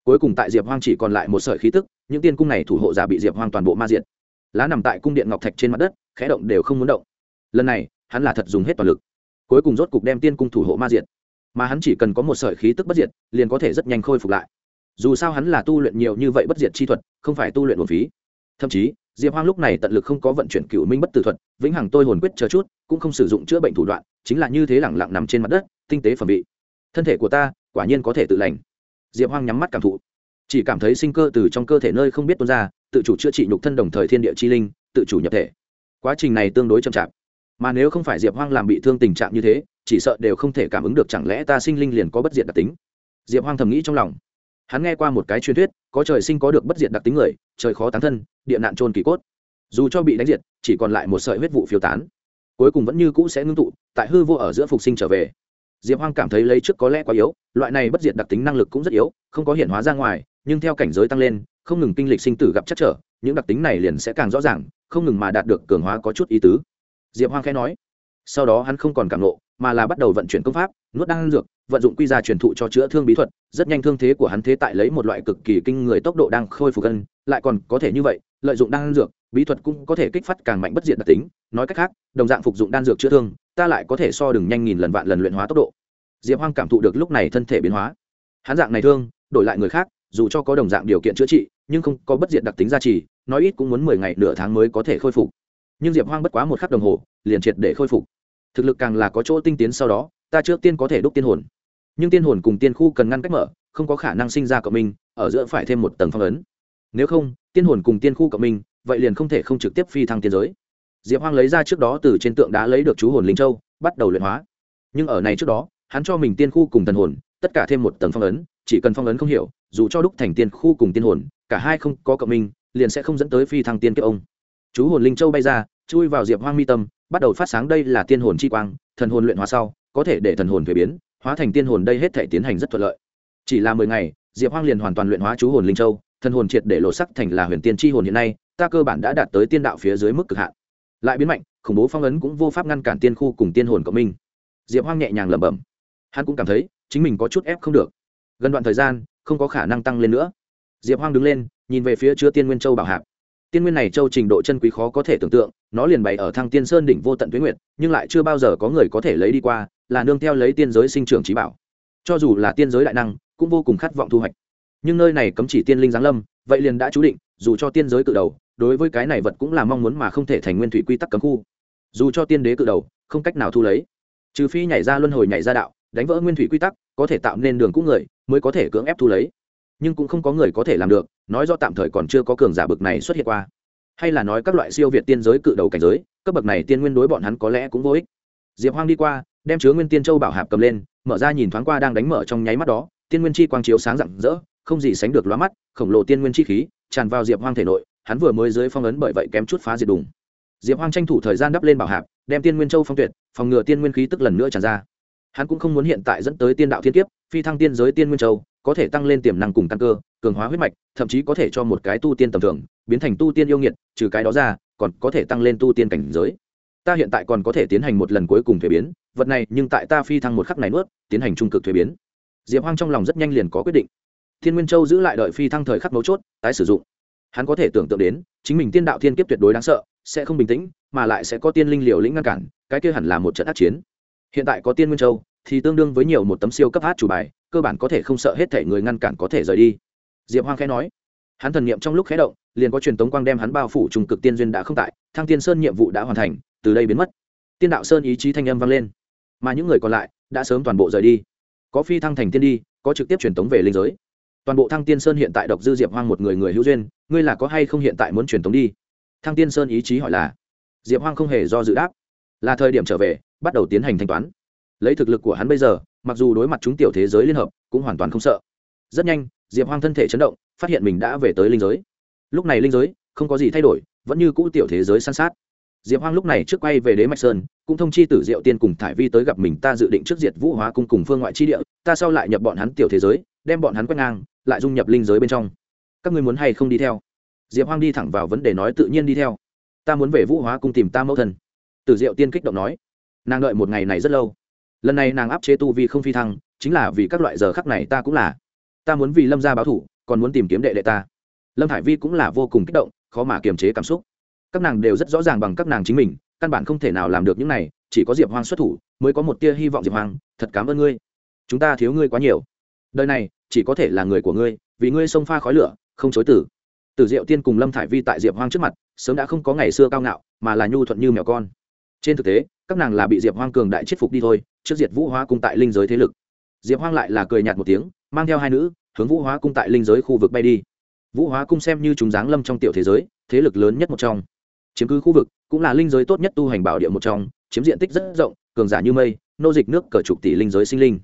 A: Cuối cùng tại diệp hoang chỉ còn lại một sợi khí tức, những tiên cung này thủ hộ giả bị diệp hoang toàn bộ ma diệt. Lá nằm tại cung điện ngọc thạch trên mặt đất, khẽ động đều không muốn động. Lần này, hắn là thật dùng hết toàn lực. Cuối cùng rốt cục đem tiên cung thủ hộ ma diệt. Mà hắn chỉ cần có một sợi khí tức bất diệt, liền có thể rất nhanh khôi phục lại. Dù sao hắn là tu luyện nhiều như vậy bất diệt chi thuật, không phải tu luyện một phí. Thậm chí diệp hoang lúc này tận lực không có vận chuyển cựu minh bất tử thuật, vĩnh hằng tôi hồn quyết chờ chút, cũng không sử dụng chữa bệnh thủ đoạn, chính là như thế lẳng lặng nằm trên mặt đất, tinh tế phẩm vị. Thân thể của ta, quả nhiên có thể tự lành. Diệp hoang nhắm mắt cảm thụ. Chỉ cảm thấy sinh cơ từ trong cơ thể nơi không biết tuôn ra, tự chủ chữa trị nhục thân đồng thời thiên địa chi linh, tự chủ nhập thể. Quá trình này tương đối chậm chạp. Mà nếu không phải diệp hoang làm bị thương tình trạng như thế, chỉ sợ đều không thể cảm ứng được chẳng lẽ ta sinh linh liền có bất diệt đặc tính. Diệp hoang thầm nghĩ trong lòng. Hắn nghe qua một cái truyền thuyết, có trời sinh có được bất diệt đặc tính người, trời khó tán thân địa nạn trôn kỳ cốt. Dù cho bị đánh diệt, chỉ còn lại một sợi huyết vụ phiêu tán. Cuối cùng vẫn như cũ sẽ ngưng tụ, tại hư vô ở giữa phục sinh trở về. Diệp hoang cảm thấy lấy trước có lẽ quá yếu, loại này bất diệt đặc tính năng lực cũng rất yếu, không có hiện hóa ra ngoài, nhưng theo cảnh giới tăng lên, không ngừng kinh lịch sinh tử gặp chắc trở, những đặc tính này liền sẽ càng rõ ràng, không ngừng mà đạt được cường hóa có chút ý tứ. Diệp hoang khẽ nói. Sau đó hắn không còn cảm nộ, mà là bắt đầu vận chuyển công pháp, nuốt đan dược, vận dụng quy ra truyền thụ cho chữa thương bí thuật. Rất nhanh thương thế của hắn thế tại lấy một loại cực kỳ kinh người tốc độ đang khôi phục cân lại còn có thể như vậy lợi dụng đan dược, bí thuật cũng có thể kích phát càng mạnh bất diệt đặc tính. Nói cách khác, đồng dạng phục dụng đan dược chữa thương, ta lại có thể so đừng nhanh nghìn lần vạn lần luyện hóa tốc độ. Diệp hoang cảm thụ được lúc này thân thể biến hóa. Hắn dạng này thương, đổi lại người khác, dù cho có đồng dạng điều kiện chữa trị, nhưng không có bất diệt đặc tính gia trì, nói ít cũng muốn mười ngày nửa tháng mới có thể khôi phục. Nhưng diệp hoang bất quá một khắc đồng hồ, liền triệt để khôi phục. Thực lực càng là có chỗ tinh tiến sau đó, ta trước tiên có thể đúc tiên hồn. Nhưng tiên hồn cùng tiên khu cần ngăn cách mở, không có khả năng sinh ra cộng minh, ở giữa phải thêm một tầng phong ấn nếu không, tiên hồn cùng tiên khu cộng minh, vậy liền không thể không trực tiếp phi thăng tiên giới. Diệp hoang lấy ra trước đó từ trên tượng đá lấy được chú hồn linh châu, bắt đầu luyện hóa. Nhưng ở này trước đó, hắn cho mình tiên khu cùng thần hồn, tất cả thêm một tầng phong ấn, chỉ cần phong ấn không hiểu, dù cho đúc thành tiên khu cùng tiên hồn, cả hai không có cộng minh, liền sẽ không dẫn tới phi thăng tiên kiếp ông. Chú hồn linh châu bay ra, chui vào diệp hoang mi tâm, bắt đầu phát sáng đây là tiên hồn chi quang, thần hồn luyện hóa sau, có thể để thần hồn thuế biến, hóa thành tiên hồn đây hết thể tiến hành rất thuận lợi. Chỉ là mười ngày, diệp hoang liền hoàn toàn luyện hóa chú hồn linh châu thần hồn triệt để lộ sắc thành là huyền tiên chi hồn hiện nay, ta cơ bản đã đạt tới tiên đạo phía dưới mức cực hạn. Lại biến mạnh, khủng bố phong ấn cũng vô pháp ngăn cản tiên khu cùng tiên hồn của mình diệp hoang nhẹ nhàng lẩm bẩm. Hắn cũng cảm thấy, chính mình có chút ép không được. Gần đoạn thời gian, không có khả năng tăng lên nữa. Diệp hoang đứng lên, nhìn về phía chứa tiên nguyên châu bảo hạc tiên nguyên này châu trình độ chân quý khó có thể tưởng tượng, nó liền bày ở thăng tiên sơn đỉnh vô tận tuyến nguyện nhưng lại chưa bao giờ có người có thể lấy đi qua, là nương theo lấy tiên giới sinh trưởng trí bảo. Cho dù là tiên giới đại năng, cũng vô cùng khát vọng thu hoạch nhưng nơi này cấm chỉ tiên linh giáng lâm, vậy liền đã chú định, dù cho tiên giới cự đầu, đối với cái này vật cũng là mong muốn mà không thể thành nguyên thủy quy tắc cấm khu. Dù cho tiên đế cự đầu, không cách nào thu lấy. Trừ phi nhảy ra luân hồi nhảy ra đạo, đánh vỡ nguyên thủy quy tắc, có thể tạo nên đường cũ người, mới có thể cưỡng ép thu lấy. Nhưng cũng không có người có thể làm được, nói do tạm thời còn chưa có cường giả bực này xuất hiện qua. Hay là nói các loại siêu việt tiên giới cự đầu cảnh giới, cấp bậc này tiên nguyên đối bọn hắn có lẽ cũng vô ích. Diệp hoang đi qua, đem chứa nguyên tiên châu bảo hạp cầm lên, mở ra nhìn thoáng qua đang đánh mở trong nháy mắt đó, tiên nguyên chi quang chiếu sáng rạng rỡ không gì sánh được lóa mắt, khổng lồ tiên nguyên chi khí, tràn vào diệp hoang thể nội, hắn vừa mới dưới phong ấn bởi vậy kém chút phá diệt đùng. Diệp hoang tranh thủ thời gian đắp lên bảo hạp, đem tiên nguyên châu phong tuyệt, phòng ngừa tiên nguyên khí tức lần nữa tràn ra. Hắn cũng không muốn hiện tại dẫn tới tiên đạo thiên kiếp, phi thăng tiên giới tiên nguyên châu, có thể tăng lên tiềm năng cùng căn cơ, cường hóa huyết mạch, thậm chí có thể cho một cái tu tiên tầm thường, biến thành tu tiên yêu nghiệt, trừ cái đó ra, còn có thể tăng lên tu tiên cảnh giới. Ta hiện tại còn có thể tiến hành một lần cuối cùng thuế biến, vật này nhưng tại ta phi thăng một khắc này nuốt, tiến hành trung cực thuế biến. Diệp hoang trong lòng rất nhanh liền có quyết định thiên nguyên châu giữ lại đợi phi thăng thời khắc mấu chốt, tái sử dụng. Hắn có thể tưởng tượng đến, chính mình tiên đạo thiên kiếp tuyệt đối đáng sợ, sẽ không bình tĩnh, mà lại sẽ có tiên linh liều lĩnh ngăn cản, cái kia hẳn là một trận ác chiến. Hiện tại có tiên nguyên châu, thì tương đương với nhiều một tấm siêu cấp hát chủ bài, cơ bản có thể không sợ hết thể người ngăn cản có thể rời đi. Diệp hoang khẽ nói. Hắn thần nghiệm trong lúc khẽ động, liền có truyền tống quang đem hắn bao phủ trùng cực tiên duyên đã không tại, thăng tiên sơn nhiệm vụ đã hoàn thành, từ đây biến mất. Tiên đạo sơn ý chí thanh âm vang lên. Mà những người còn lại, đã sớm toàn bộ rời đi. Có phi thăng thành tiên đi, có trực tiếp truyền tống về linh giới toàn bộ thăng tiên sơn hiện tại độc dư diệp hoang một người người hữu duyên, ngươi là có hay không hiện tại muốn truyền tống đi? Thăng tiên sơn ý chí hỏi là. Diệp hoang không hề do dự đáp. Là thời điểm trở về, bắt đầu tiến hành thanh toán. Lấy thực lực của hắn bây giờ, mặc dù đối mặt chúng tiểu thế giới liên hợp, cũng hoàn toàn không sợ. Rất nhanh, diệp hoang thân thể chấn động, phát hiện mình đã về tới linh giới. Lúc này linh giới, không có gì thay đổi, vẫn như cũ tiểu thế giới san sát. Diệp hoang lúc này trước quay về đế mạch sơn, cũng thông chi tử diệu tiên cùng thải vi tới gặp mình, ta dự định trước diệt vũ hóa cung cùng phương ngoại chi địa, ta sau lại nhập bọn hắn tiểu thế giới đem bọn hắn quét ngang, lại dung nhập linh giới bên trong. Các ngươi muốn hay không đi theo? Diệp hoang đi thẳng vào vấn đề nói tự nhiên đi theo. Ta muốn về vũ hóa cung tìm ta mẫu thân. Tử diệu tiên kích động nói. Nàng đợi một ngày này rất lâu. Lần này nàng áp chế tu vi không phi thăng, chính là vì các loại giờ khắc này ta cũng là. Ta muốn vì lâm gia báo thủ, còn muốn tìm kiếm đệ đệ ta. Lâm hải vi cũng là vô cùng kích động, khó mà kiềm chế cảm xúc. Các nàng đều rất rõ ràng bằng các nàng chính mình, căn bản không thể nào làm được những này, chỉ có diệp hoang xuất thủ, mới có một tia hy vọng diệp hoang, thật cảm ơn ngươi. Chúng ta thiếu ngươi quá nhiều đời này, chỉ có thể là người của ngươi, vì ngươi xông pha khói lửa, không chối tử. Tử diệu tiên cùng lâm thải vi tại diệp hoang trước mặt, sớm đã không có ngày xưa cao ngạo, mà là nhu thuận như mèo con. Trên thực tế, các nàng là bị diệp hoang cường đại chết phục đi thôi, trước diệt vũ hóa cung tại linh giới thế lực. Diệp hoang lại là cười nhạt một tiếng, mang theo hai nữ, hướng vũ hóa cung tại linh giới khu vực bay đi. Vũ hóa cung xem như chúng giáng lâm trong tiểu thế giới, thế lực lớn nhất một trong. Chiếm cứ khu vực, cũng là linh giới tốt nhất tu hành bảo địa một trong, chiếm diện tích rất rộng, cường giả như mây, nô dịch nước cờ trục tỷ linh giới sinh linh.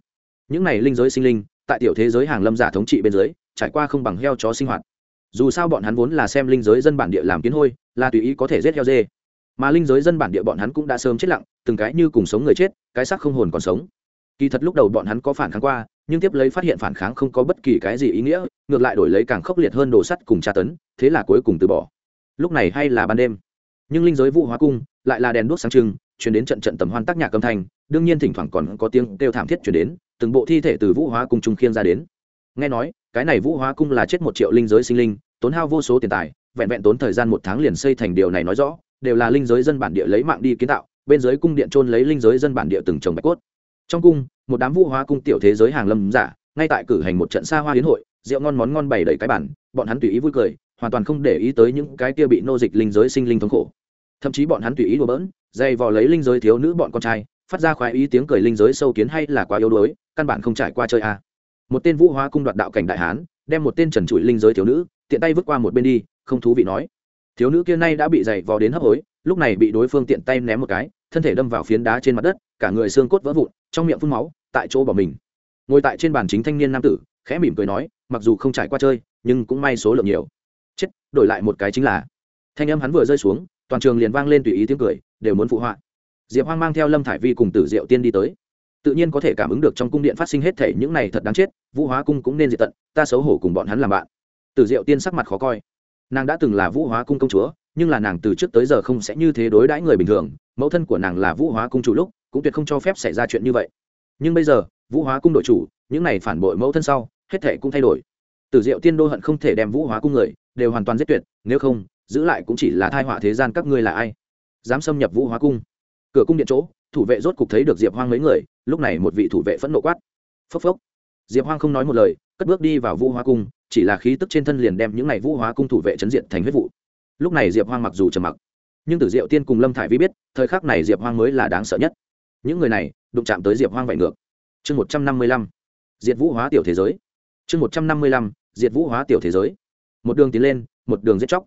A: Những này linh giới sinh linh tại tiểu thế giới hàng lâm giả thống trị bên dưới, trải qua không bằng heo chó sinh hoạt. Dù sao bọn hắn vốn là xem linh giới dân bản địa làm kiến hôi, là tùy ý có thể giết heo dê. Mà linh giới dân bản địa bọn hắn cũng đã sớm chết lặng, từng cái như cùng sống người chết, cái xác không hồn còn sống. Kỳ thật lúc đầu bọn hắn có phản kháng qua, nhưng tiếp lấy phát hiện phản kháng không có bất kỳ cái gì ý nghĩa, ngược lại đổi lấy càng khốc liệt hơn đồ sắt cùng tra tấn, thế là cuối cùng từ bỏ. Lúc này hay là ban đêm. Nhưng linh giới vũ hóa cung, lại là đèn đuốc sáng trưng, chuyển đến trận trận tầm hoan tác nhạc âm thanh, đương nhiên thỉnh thoảng còn có tiếng kêu thảm thiết chuyển đến từng bộ thi thể từ vũ hóa cung trung khiên ra đến. Nghe nói, cái này vũ hóa cung là chết một triệu linh giới sinh linh, tốn hao vô số tiền tài, vẹn vẹn tốn thời gian một tháng liền xây thành điều này nói rõ, đều là linh giới dân bản địa lấy mạng đi kiến tạo, bên dưới cung điện trôn lấy linh giới dân bản địa từng trồng bạch cốt. Trong cung, một đám vũ hóa cung tiểu thế giới hàng lâm giả, ngay tại cử hành một trận xa hoa hiến hội, rượu ngon món ngon bày đầy cái bản, bọn hắn tùy ý vui cười, hoàn toàn không để ý tới những cái kia bị nô dịch linh giới sinh linh thống khổ. Thậm chí bọn hắn tùy ý đùa bỡn, dày vò lấy linh giới thiếu nữ bọn con trai, phát ra khoái ý tiếng cười linh giới sâu kiến hay là quá yếu đuối căn bản không trải qua chơi a. Một tên vũ hóa cung đoạt đạo cảnh đại hán, đem một tên trần trụi linh giới thiếu nữ, tiện tay vứt qua một bên đi, không thú vị nói. Thiếu nữ kia nay đã bị dày vò đến hấp hối, lúc này bị đối phương tiện tay ném một cái, thân thể đâm vào phiến đá trên mặt đất, cả người xương cốt vỡ vụn, trong miệng phun máu, tại chỗ bỏ mình. Ngồi tại trên bàn chính thanh niên nam tử, khẽ mỉm cười nói, mặc dù không trải qua chơi, nhưng cũng may số lượng nhiều. Chết, đổi lại một cái chính là. Thanh âm hắn vừa rơi xuống, toàn trường liền vang lên tùy ý tiếng cười, đều muốn phụ họa. Diệp hoang mang theo lâm thải vi cùng tử diệu tiên đi tới tự nhiên có thể cảm ứng được trong cung điện phát sinh hết thể những này thật đáng chết, vũ hóa cung cũng nên diệt tận, ta xấu hổ cùng bọn hắn làm bạn. Tử diệu tiên sắc mặt khó coi. Nàng đã từng là vũ hóa cung công chúa, nhưng là nàng từ trước tới giờ không sẽ như thế đối đãi người bình thường, mẫu thân của nàng là vũ hóa cung chủ lúc, cũng tuyệt không cho phép xảy ra chuyện như vậy. Nhưng bây giờ, vũ hóa cung đội chủ, những này phản bội mẫu thân sau, hết thể cũng thay đổi. Tử diệu tiên đô hận không thể đem vũ hóa cung người, đều hoàn toàn giết tuyệt, nếu không, giữ lại cũng chỉ là thai họa thế gian các ngươi là ai? Dám xâm nhập vũ hóa cung. Cửa cung điện chỗ, thủ vệ rốt cục thấy được diệp hoang mấy người lúc này một vị thủ vệ phẫn nộ quát. Phốc phốc. Diệp hoang không nói một lời, cất bước đi vào vũ hóa cung, chỉ là khí tức trên thân liền đem những n à y vũ hóa cung thủ vệ chấn diện thành huyết vụ. Lúc này diệp hoang mặc dù trầm mặc, nhưng tử diệu tiên cùng lâm thải vi biết, thời khắc này diệp hoang mới là đáng sợ nhất. Những người này, đụng chạm tới diệp hoang vậy ngược. Chương một trăm năm mươi lăm, diệt vũ hóa tiểu thế giới. Chương một trăm năm mươi lăm, diệt vũ hóa tiểu thế giới. Một đường tiến lên, một đường giết chóc.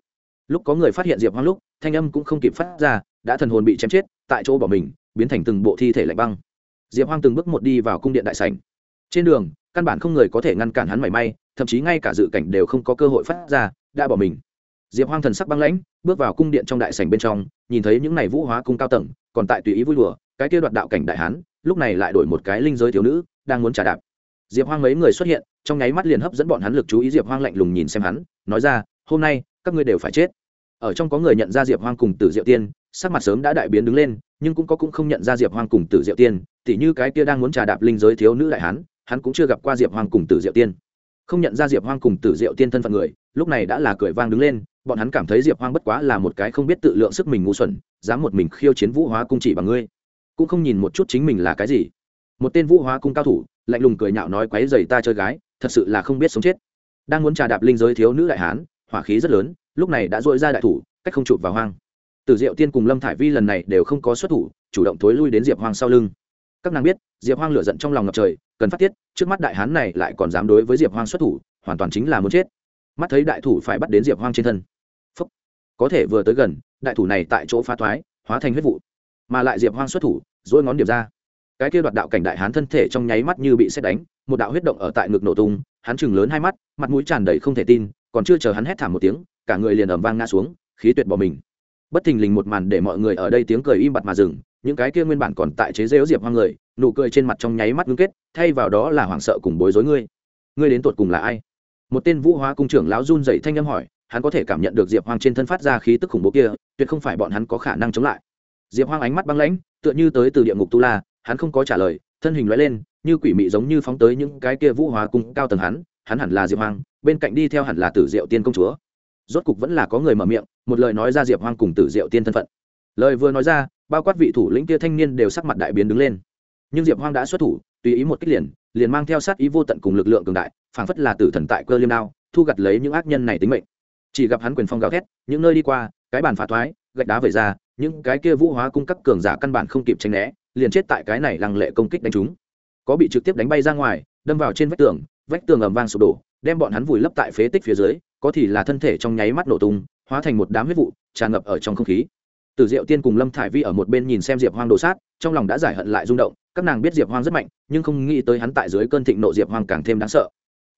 A: Lúc có người phát hiện diệp hoang lúc, thanh âm cũng không kịp phát ra, đã thần hồn bị chém chết, tại chỗ bỏ mình, biến thành từng bộ thi thể lạnh băng diệp hoang từng bước một đi vào cung điện đại sảnh. Trên đường, căn bản không người có thể ngăn cản hắn mảy may, thậm chí ngay cả dự cảnh đều không có cơ hội phát ra, đã bỏ mình. Diệp hoang thần sắc băng lãnh, bước vào cung điện trong đại sảnh bên trong, nhìn thấy những n à y vũ hóa cung cao tầng, còn tại tùy ý vui đùa, cái kia đoạt đạo cảnh đại hán, lúc này lại đổi một cái linh giới thiếu nữ, đang muốn trả đạp. Diệp hoang mấy người xuất hiện, trong nháy mắt liền hấp dẫn bọn hắn lực chú ý, diệp hoang lạnh lùng nhìn xem hắn, nói ra, hôm nay, các ngươi đều phải chết. Ở trong có người nhận ra diệp hoang cùng tử diệu tiên, sắc mặt sớm đã đại biến đứng lên, nhưng cũng có cũng không nhận ra diệp hoang cùng tử diệu tiên tỉ như cái kia đang muốn trà đạp linh giới thiếu nữ đại hán, hắn cũng chưa gặp qua diệp hoang cùng tử diệu tiên. Không nhận ra diệp hoang cùng tử diệu tiên thân phận người, lúc này đã là cười vang đứng lên, bọn hắn cảm thấy diệp hoang bất quá là một cái không biết tự lượng sức mình ngu xuẩn, dám một mình khiêu chiến vũ hóa cung chỉ bằng ngươi. Cũng không nhìn một chút chính mình là cái gì. Một tên vũ hóa cung cao thủ, lạnh lùng cười nhạo nói quấy dày ta chơi gái, thật sự là không biết sống chết. Đang muốn trà đạp linh giới thiếu nữ đại hán, hỏa khí rất lớn, lúc này đã dội ra đại thủ, cách không chụp vào hoang. Tử diệu tiên cùng lâm thải vi lần này đều không có xuất thủ, chủ động thối lui đến diệp hoang sau lưng các nàng biết, diệp hoang lửa giận trong lòng ngập trời, cần phát tiết, trước mắt đại hán này lại còn dám đối với diệp hoang xuất thủ, hoàn toàn chính là muốn chết. Mắt thấy đại thủ phải bắt đến diệp hoang trên thân. Phúc. có thể vừa tới gần, đại thủ này tại chỗ phá thoái, hóa thành huyết vụ. Mà lại diệp hoang xuất thủ dỗi ngón điểm ra. Cái kia đoạt đạo cảnh đại hán thân thể trong nháy mắt như bị xét đánh, một đạo huyết động ở tại ngực nổ tung, hắn chừng lớn hai mắt, mặt mũi tràn đầy không thể tin, còn chưa chờ hắn hét thảm một tiếng, cả người liền ầm vang ngã xuống, khí tuyệt bỏ mình. Bất thình lình một màn để mọi người ở đây tiếng cười im bặt mà dừng những cái kia nguyên bản còn tại chế rêu diệp hoang người, nụ cười trên mặt trong nháy mắt ngưng kết, thay vào đó là hoảng sợ cùng bối rối ngươi. Ngươi đến tột cùng là ai? Một tên vũ hóa cung trưởng lão run dậy thanh âm hỏi, hắn có thể cảm nhận được diệp hoang trên thân phát ra khí tức khủng bố kia, tuyệt không phải bọn hắn có khả năng chống lại. Diệp hoang ánh mắt băng lãnh, tựa như tới từ địa ngục tu la, hắn không có trả lời, thân hình loại lên, như quỷ mị giống như phóng tới những cái kia vũ hóa cung cao tầng hắn hắn hẳn là diệp hoang, bên cạnh đi theo hẳn là tử diệu tiên công chúa. Rốt cục vẫn là có người mở miệng, một lời nói ra diệp hoang cùng tử diệu tiên thân phận. Lời vừa nói ra bao quát vị thủ lĩnh kia thanh niên đều sắc mặt đại biến đứng lên. Nhưng diệp hoang đã xuất thủ, tùy ý một kích liền liền mang theo sát ý vô tận cùng lực lượng cường đại, phảng phất là tử thần tại cơ liêm đao, thu gặt lấy những ác nhân này tính mệnh. Chỉ gặp hắn quyền phong gào thét, những nơi đi qua, cái bàn phá thoái, gạch đá về ra, những cái kia vũ hóa cung cấp cường giả căn bản không kịp tránh né, liền chết tại cái này lăng lệ công kích đánh chúng. Có bị trực tiếp đánh bay ra ngoài, đâm vào trên vách tường vách tường ầm vang sụp đổ, đem bọn hắn vùi lấp tại phế tích phía dưới, có thì là thân thể trong nháy mắt nổ tung, hóa thành một đám huyết vụ, tràn ngập ở trong không khí. Tử diệu tiên cùng lâm thải vi ở một bên nhìn xem diệp hoang đồ sát, trong lòng đã giải hận lại rung động, các nàng biết diệp hoang rất mạnh, nhưng không nghĩ tới hắn tại dưới cơn thịnh nộ diệp hoang càng thêm đáng sợ.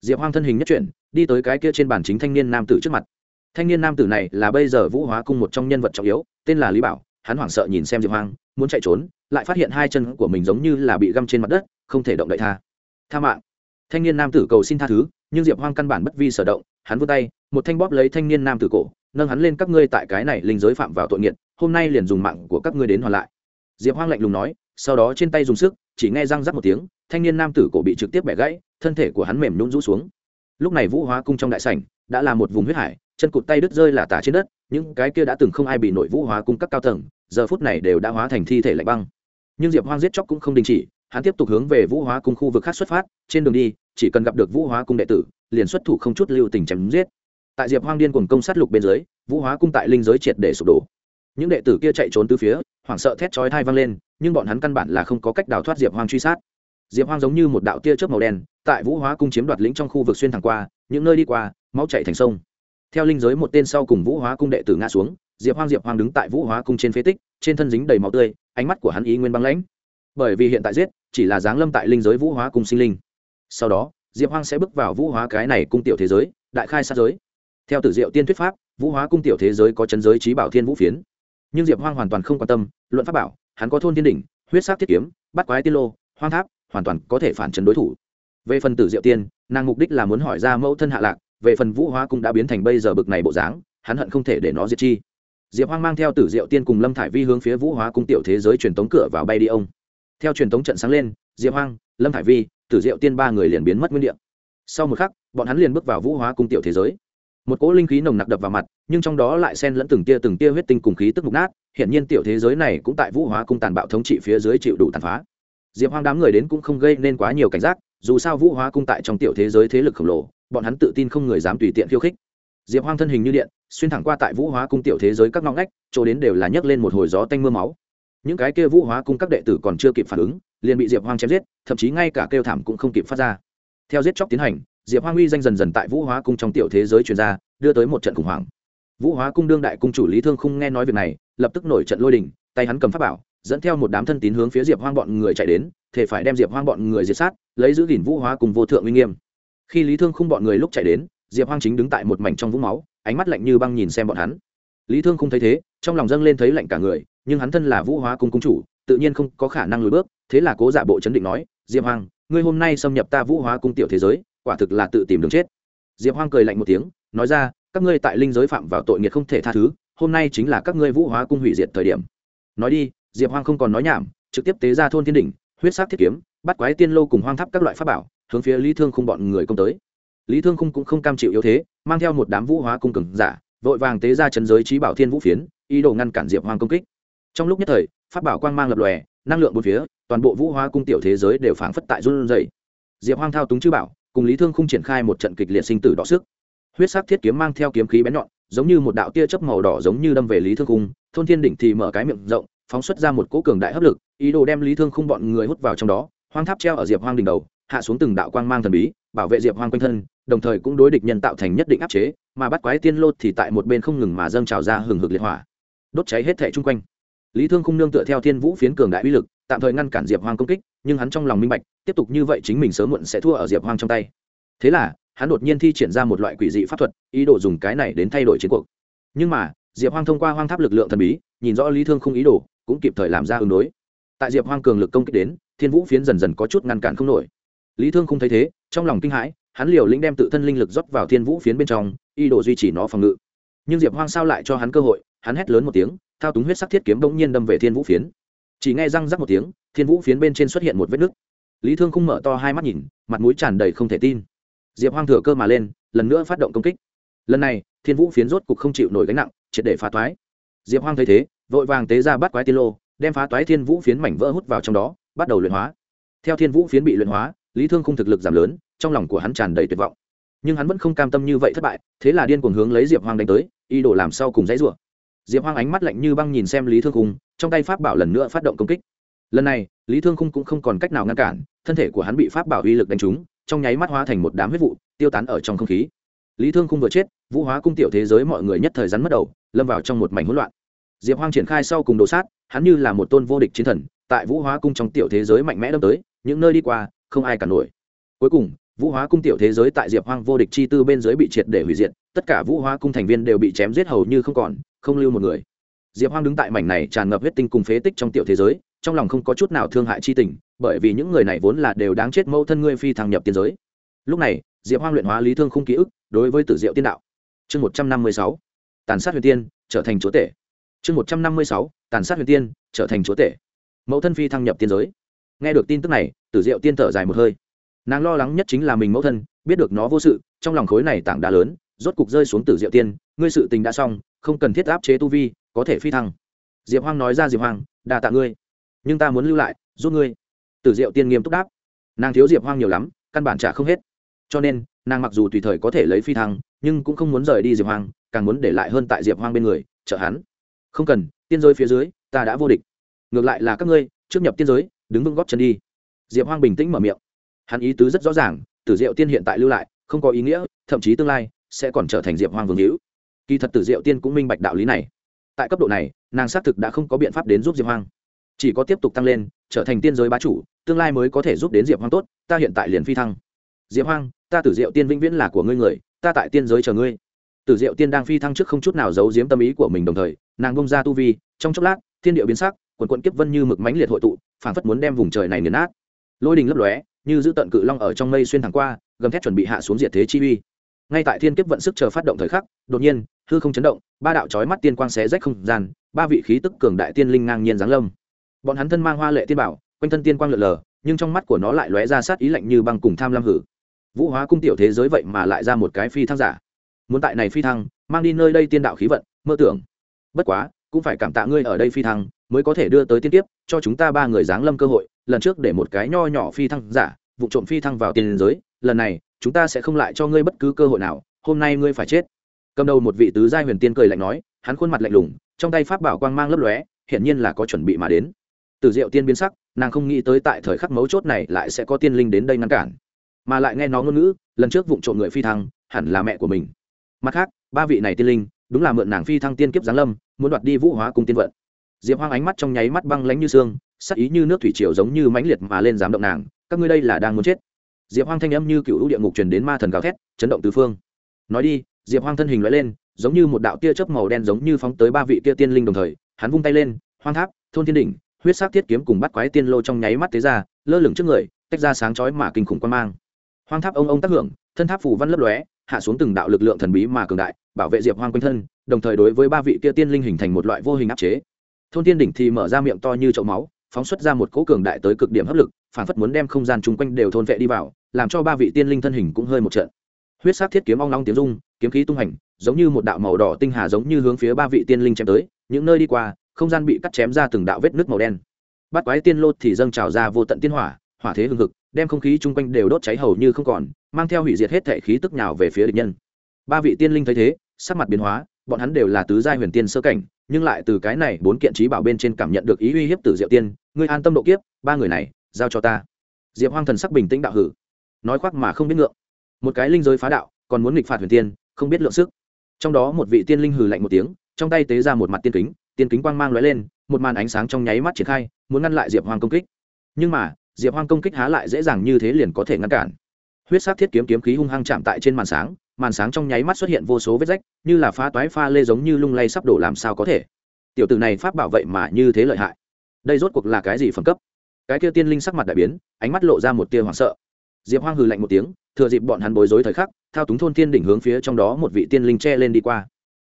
A: Diệp hoang thân hình nhất chuyển, đi tới cái kia trên bàn chính thanh niên nam tử trước mặt. Thanh niên nam tử này là bây giờ vũ hóa cung một trong nhân vật trọng yếu, tên là lý bảo, hắn hoảng sợ nhìn xem diệp hoang, muốn chạy trốn, lại phát hiện hai chân của mình giống như là bị găm trên mặt đất, không thể động đậy tha. Tha mạng. Thanh niên nam tử cầu xin tha thứ, nhưng diệp hoang căn bản bất vi sở động, hắn vươn tay, một thanh bóp lấy thanh niên nam tử cổ, nâng hắn lên, các ngươi tại cái này linh giới phạm vào tội nghiệt hôm nay liền dùng mạng của các ngươi đến hoàn lại. Diệp hoang lạnh lùng nói, sau đó trên tay dùng sức, chỉ nghe răng rắc một tiếng, thanh niên nam tử cổ bị trực tiếp bẻ gãy, thân thể của hắn mềm nhún rũ xuống. Lúc này vũ hóa cung trong đại sảnh, đã là một vùng huyết hải, chân cụt tay đứt rơi là tả trên đất, những cái kia đã từng không ai bị nội vũ hóa cung các cao tầng, giờ phút này đều đã hóa thành thi thể lạnh băng. Nhưng diệp hoang giết chóc cũng không đình chỉ, hắn tiếp tục hướng về vũ hóa cung khu vực khác xuất phát, trên đường đi, chỉ cần gặp được vũ hóa cung đệ tử, liền xuất thủ không chút lưu tình chém giết. Tại diệp hoang điên cùng công sát lục bên dưới, vũ hóa cung tại linh giới triệt để sụp đổ những đệ tử kia chạy trốn từ phía, hoảng sợ thét chói thai vang lên, nhưng bọn hắn căn bản là không có cách đào thoát diệp hoang truy sát. Diệp hoang giống như một đạo tia chớp màu đen, tại vũ hóa cung chiếm đoạt lĩnh trong khu vực xuyên thẳng qua, những nơi đi qua, máu chạy thành sông. Theo linh giới một tên sau cùng vũ hóa cung đệ tử ngã xuống, diệp hoang diệp hoang đứng tại vũ hóa cung trên phế tích, trên thân dính đầy máu tươi, ánh mắt của hắn ý nguyên băng lãnh. Bởi vì hiện tại giết, chỉ là giáng lâm tại linh giới vũ hóa cung sinh linh. Sau đó, diệp hoang sẽ bước vào vũ hóa cái này cung tiểu thế giới, đại khai sát giới. Theo tử diệu tiên thuyết pháp, vũ hóa cung tiểu thế giới có chấn giới trí bảo thiên vũ phiến nhưng diệp hoang hoàn toàn không quan tâm, luận pháp bảo, hắn có thôn thiên đỉnh, huyết sắc thiết kiếm, bắt quái tiên lô, hoang tháp, hoàn toàn có thể phản chấn đối thủ. Về phần tử diệu tiên, nàng mục đích là muốn hỏi ra mẫu thân hạ lạc, về phần vũ hóa cung đã biến thành bây giờ bực này bộ dáng, hắn hận không thể để nó diệt chi. Diệp hoang mang theo tử diệu tiên cùng lâm thải vi hướng phía vũ hóa cung tiểu thế giới truyền tống cửa vào bay đi ông. Theo truyền tống trận sáng lên, diệp hoang, lâm thải vi, tử diệu tiên ba người liền biến mất nguyên đ ị a sau một khắc, bọn hắn liền bước vào vũ hóa cung tiểu thế giới một cỗ linh khí nồng nặc đập vào mặt, nhưng trong đó lại xen lẫn từng tia từng tia huyết tinh cùng khí tức mục nát hiện nhiên tiểu thế giới này cũng tại vũ hóa cung tàn bạo thống trị phía dưới chịu đủ tàn phá. Diệp hoang đám người đến cũng không gây nên quá nhiều cảnh giác, dù sao vũ hóa cung tại trong tiểu thế giới thế lực khổng lồ, bọn hắn tự tin không người dám tùy tiện khiêu khích. Diệp hoang thân hình như điện, xuyên thẳng qua tại vũ hóa cung tiểu thế giới các ngõ ngách, chỗ đến đều là nhấc lên một hồi gió tanh m ư a máu. Những cái kia vũ hóa cung các đệ tử còn chưa kịp phản ứng, liền bị diệp hoang chém giết, thậm chí ngay cả kêu thảm cũng không kịp phát ra. Theo giết chóc tiến hành diệp hoang uy danh dần dần tại vũ hóa cung trong tiểu thế giới truyền ra đưa tới một trận khủng hoảng. Vũ hóa cung đương đại cung chủ lý thương không nghe nói việc này lập tức nổi trận lôi đình tay hắn cầm pháp bảo dẫn theo một đám thân tín hướng phía diệp hoang bọn người chạy đến thể phải đem diệp hoang bọn người diệt sát lấy giữ gìn vũ hóa cùng vô thượng uy nghiêm. Khi lý thương không bọn người lúc chạy đến diệp hoang chính đứng tại một mảnh trong vũng máu ánh mắt lạnh như băng nhìn xem bọn hắn. Lý thương không thấy thế trong lòng dâng lên thấy lạnh cả người nhưng hắn thân là vũ hóa cung cung chủ tự nhiên không có khả năng lùi bước thế là cố giả bộ chấn định nói diệp Hoang, ngươi hôm nay xâm nhập ta vũ hóa cung tiểu thế giới quả thực là tự tìm đường chết. Diệp hoang cười lạnh một tiếng, nói ra, các ngươi tại linh giới phạm vào tội nghiệt không thể tha thứ, hôm nay chính là các ngươi vũ hóa cung hủy diệt thời điểm. Nói đi, diệp hoang không còn nói nhảm, trực tiếp tế ra thôn thiên đỉnh, huyết sắc thiết kiếm, bắt quái tiên lô cùng hoang tháp các loại pháp bảo, hướng phía lý thương khung bọn người công tới. Lý thương khung cũng không cam chịu yếu thế, mang theo một đám vũ hóa cung cường giả, vội vàng tế ra trấn giới trí bảo thiên vũ phiến, ý đồ ngăn cản diệp hoang công kích. Trong lúc nhất thời, pháp bảo quang mang lập lòe, năng lượng bốn phía, toàn bộ vũ hóa cung tiểu thế giới đều phảng phất tại run rẩy. Diệp hoang thao túng chư bảo cùng lý thương khung triển khai một trận kịch liệt sinh tử đỏ sức. Huyết sắc thiết kiếm mang theo kiếm khí bén nhọn, giống như một đạo tia chớp màu đỏ giống như đâm về lý thương khung. Thôn thiên đỉnh thì mở cái miệng rộng, phóng xuất ra một cỗ cường đại hấp lực, ý đồ đem lý thương khung bọn người hút vào trong đó. Hoang tháp treo ở diệp hoang đỉnh đầu, hạ xuống từng đạo quang mang thần bí, bảo vệ diệp hoang quanh thân, đồng thời cũng đối địch nhân tạo thành nhất định áp chế, mà bắt quái tiên lốt thì tại một bên không ngừng mà dâng trào ra hừng hực liệt hỏa. Đốt cháy hết thảy chung quanh. Lý thương khung nương tựa theo thiên vũ phiến cường đại uy lực tạm thời ngăn cản diệp hoang công kích, nhưng hắn trong lòng minh bạch, tiếp tục như vậy chính mình sớm muộn sẽ thua ở diệp hoang trong tay. Thế là, hắn đột nhiên thi triển ra một loại quỷ dị pháp thuật, ý đồ dùng cái này đến thay đổi chiến cuộc. Nhưng mà, diệp hoang thông qua hoang tháp lực lượng thần bí, nhìn rõ lý thương không ý đồ, cũng kịp thời làm ra ứng đối. Tại diệp hoang cường lực công kích đến, thiên vũ phiến dần dần có chút ngăn cản không nổi. Lý thương không thấy thế, trong lòng kinh hãi, hắn liều lĩnh đem tự thân linh lực rót vào thiên vũ phiến bên trong, ý đồ duy trì nó phòng ngự. Nhưng diệp hoang sao lại cho hắn cơ hội, hắn hét lớn một tiếng, thao túng huyết sắc thiết kiếm bỗng nhiên đâm về thiên vũ phiến chỉ nghe răng rắc một tiếng, thiên vũ phiến bên trên xuất hiện một vết nứt. Lý thương không mở to hai mắt nhìn, mặt mũi tràn đầy không thể tin. Diệp hoang thừa cơ mà lên, lần nữa phát động công kích. Lần này, thiên vũ phiến rốt cục không chịu nổi gánh nặng, triệt để phá toái. Diệp hoang thấy thế, vội vàng tế ra bắt quái tiên lô, đem phá toái thiên vũ phiến mảnh vỡ hút vào trong đó, bắt đầu luyện hóa. Theo thiên vũ phiến bị luyện hóa, lý thương không thực lực giảm lớn, trong lòng của hắn tràn đầy tuyệt vọng. Nhưng hắn vẫn không cam tâm như vậy thất bại, thế là điên cuồng hướng lấy diệp hoang đánh tới, ý đồ làm sau cùng dãy rủa diệp hoang ánh mắt lạnh như băng nhìn xem lý thương khung, trong tay pháp bảo lần nữa phát động công kích. Lần này, lý thương khung cũng không còn cách nào ngăn cản, thân thể của hắn bị pháp bảo uy lực đánh trúng, trong nháy mắt hóa thành một đám huyết vụ, tiêu tán ở trong không khí. Lý thương khung vừa chết, vũ hóa cung tiểu thế giới mọi người nhất thời rắn mất đầu, lâm vào trong một mảnh hỗn loạn. Diệp hoang triển khai sau cùng đồ sát, hắn như là một tôn vô địch chiến thần, tại vũ hóa cung trong tiểu thế giới mạnh mẽ đâm tới, những nơi đi qua, không ai cả nổi. Cuối cùng, vũ hóa cung tiểu thế giới tại diệp hoang vô địch chi tư bên dưới bị triệt để hủy diệt, tất cả vũ hóa cung thành viên đều bị chém giết hầu như không còn không lưu một người. Diệp hoang đứng tại mảnh này tràn ngập huyết tinh cùng phế tích trong tiểu thế giới, trong lòng không có chút nào thương hại chi tình, bởi vì những người này vốn là đều đáng chết mẫu thân ngươi phi thăng nhập tiên giới. Lúc này, diệp hoang luyện hóa lý thương không ký ức, đối với tử diệu tiên đạo. Chương một trăm năm mươi sáu, tàn sát huyền tiên, trở thành chúa tể. Chương một trăm năm mươi sáu, tàn sát huyền tiên, trở thành chúa tể. Mẫu thân phi thăng nhập tiên giới. Nghe được tin tức này, tử diệu tiên thở dài một hơi. Nàng lo lắng nhất chính là mình mẫu thân, biết được nó vô sự, trong lòng khối này tảng đá lớn rốt cục rơi xuống tử diệu tiên, ngươi sự tình đã xong, không cần thiết áp chế tu vi, có thể phi thăng. Diệp hoang nói ra diệp hoang đà tạ ngươi, nhưng ta muốn lưu lại, giúp ngươi. Tử diệu tiên nghiêm túc đáp. Nàng thiếu diệp hoang nhiều lắm, căn bản trả không hết. Cho nên, nàng mặc dù tùy thời có thể lấy phi thăng, nhưng cũng không muốn rời đi diệp hoang, càng muốn để lại hơn tại diệp hoang bên người, trợ hắn. Không cần, tiên giới phía dưới, ta đã vô địch. Ngược lại là các ngươi, trước nhập tiên giới, đứng vững góp chân đi. Diệp hoang bình tĩnh mở miệng. Hắn ý tứ rất rõ ràng, tử diệu tiên hiện tại lưu lại, không có ý nghĩa, thậm chí tương lai sẽ còn trở thành diệp hoang vương hữu. Kỳ thật tử diệu tiên cũng minh bạch đạo lý này. Tại cấp độ này, nàng xác thực đã không có biện pháp đến giúp diệp hoang. Chỉ có tiếp tục tăng lên, trở thành tiên giới bá chủ, tương lai mới có thể giúp đến diệp hoang tốt, ta hiện tại liền phi thăng. Diệp hoang, ta tử diệu tiên vĩnh viễn là của ngươi người, ta tại tiên giới chờ ngươi. Tử diệu tiên đang phi thăng trước không chút nào giấu giếm tâm ý của mình đồng thời, nàng bông ra tu vi, trong chốc lát, thiên địa biến sắc, quần quận kiếp vân như mực mánh liệt hội tụ, phảng phất muốn đem vùng trời này nghiền nát. Lôi đình lấp lóe, như giữ tận cự long ở trong mây xuyên thẳng qua, gầm thét chuẩn bị hạ xuống diệt thế chi uy ngay tại thiên kiếp vận sức chờ phát động thời khắc, đột nhiên, hư không chấn động, ba đạo chói mắt tiên quang xé rách không gian, ba vị khí tức cường đại tiên linh ngang nhiên giáng lâm. Bọn hắn thân mang hoa lệ tiên bảo, quanh thân tiên quang lượn lờ, nhưng trong mắt của nó lại lóe ra sát ý lạnh như băng cùng tham lam hử. Vũ hóa cung tiểu thế giới vậy mà lại ra một cái phi thăng giả. Muốn tại này phi thăng, mang đi nơi đây tiên đạo khí vận, mơ tưởng. Bất quá, cũng phải cảm tạ ngươi ở đây phi thăng, mới có thể đưa tới tiên tiếp cho chúng ta ba người giáng lâm cơ hội, lần trước để một cái nho nhỏ phi thăng giả, vụ trộm phi thăng vào tiền giới, lần này chúng ta sẽ không lại cho ngươi bất cứ cơ hội nào, hôm nay ngươi phải chết. Cầm đầu một vị tứ giai huyền tiên cười lạnh nói, hắn khuôn mặt lạnh lùng, trong tay pháp bảo quang mang lấp lóe, hiển nhiên là có chuẩn bị mà đến. Từ diệu tiên biến sắc, nàng không nghĩ tới tại thời khắc mấu chốt này lại sẽ có tiên linh đến đây ngăn cản, mà lại nghe nó ngôn ngữ, lần trước vụ trộm người phi thăng, hẳn là mẹ của mình. Mặt khác, ba vị này tiên linh, đúng là mượn nàng phi thăng tiên kiếp giáng lâm, muốn đoạt đi vũ hóa cùng tiên vận. Diệp hoang ánh mắt trong nháy mắt băng lánh như xương, sắc ý như nước thủy triều giống như mãnh liệt mà lên dám động nàng, các ngươi đây là đang muốn chết diệp hoang thanh âm như cựu địa ngục truyền đến ma thần gào thét, chấn động tứ phương. Nói đi, diệp hoang thân hình loại lên, giống như một đạo tia chớp màu đen giống như phóng tới ba vị kia tiên linh đồng thời, hắn vung tay lên, hoang tháp, thôn thiên đỉnh, huyết sắc thiết kiếm cùng bắt quái tiên lô trong nháy mắt tế ra, lơ lửng trước người, tách ra sáng chói mà kinh khủng quan mang. Hoang tháp ông ông tác hưởng, thân tháp phủ văn lấp lóe, hạ xuống từng đạo lực lượng thần bí mà cường đại, bảo vệ diệp hoang quanh thân, đồng thời đối với ba vị kia tiên linh hình thành một loại vô hình áp chế. Thôn tiên đỉnh thì mở ra miệng to như chậu máu, phóng xuất ra một cỗ cường đại tới cực điểm hấp lực, phản phất muốn đem không gian chung quanh đều thôn vệ đi vào làm cho ba vị tiên linh thân hình cũng hơi một trận. Huyết sắc thiết kiếm ong long tiếng rung, kiếm khí tung hành, giống như một đạo màu đỏ tinh hà giống như hướng phía ba vị tiên linh chém tới, những nơi đi qua, không gian bị cắt chém ra từng đạo vết nước màu đen. Bắt quái tiên lô thì dâng trào ra vô tận tiên hỏa hỏa thế hừng hực, đem không khí chung quanh đều đốt cháy hầu như không còn, mang theo hủy diệt hết thể khí tức nhào về phía địch nhân. Ba vị tiên linh thấy thế, sắc mặt biến hóa, bọn hắn đều là tứ giai huyền tiên sơ cảnh, nhưng lại từ cái này bốn kiện trí bảo bên trên cảm nhận được ý uy hiếp từ diệu tiên, ngươi an tâm độ kiếp, ba người này, giao cho ta. Diệp hoang thần sắc bình tĩnh đạo hử nói khoác mà không biết ngượng. Một cái linh giới phá đạo, còn muốn nghịch phạt huyền tiên, không biết lượng sức. Trong đó một vị tiên linh hừ lạnh một tiếng, trong tay tế ra một mặt tiên kính tiên kính quang mang lóe lên, một màn ánh sáng trong nháy mắt triển khai, muốn ngăn lại diệp hoang công kích. Nhưng mà, diệp hoang công kích há lại dễ dàng như thế liền có thể ngăn cản. Huyết sát thiết kiếm kiếm khí hung hăng chạm tại trên màn sáng màn sáng trong nháy mắt xuất hiện vô số vết rách, như là phá toái pha lê giống như lung lay sắp đổ làm sao có thể. Tiểu tử này pháp bảo vệ mà như thế lợi hại. Đây rốt cuộc là cái gì phẩm cấp? Cái kia tiên linh sắc mặt đại biến, ánh mắt lộ ra một tia hoảng sợ diệp hoang hừ lạnh một tiếng, thừa dịp bọn hắn bối rối thời khắc, thao túng thôn thiên đỉnh hướng phía trong đó một vị tiên linh che lên đi qua.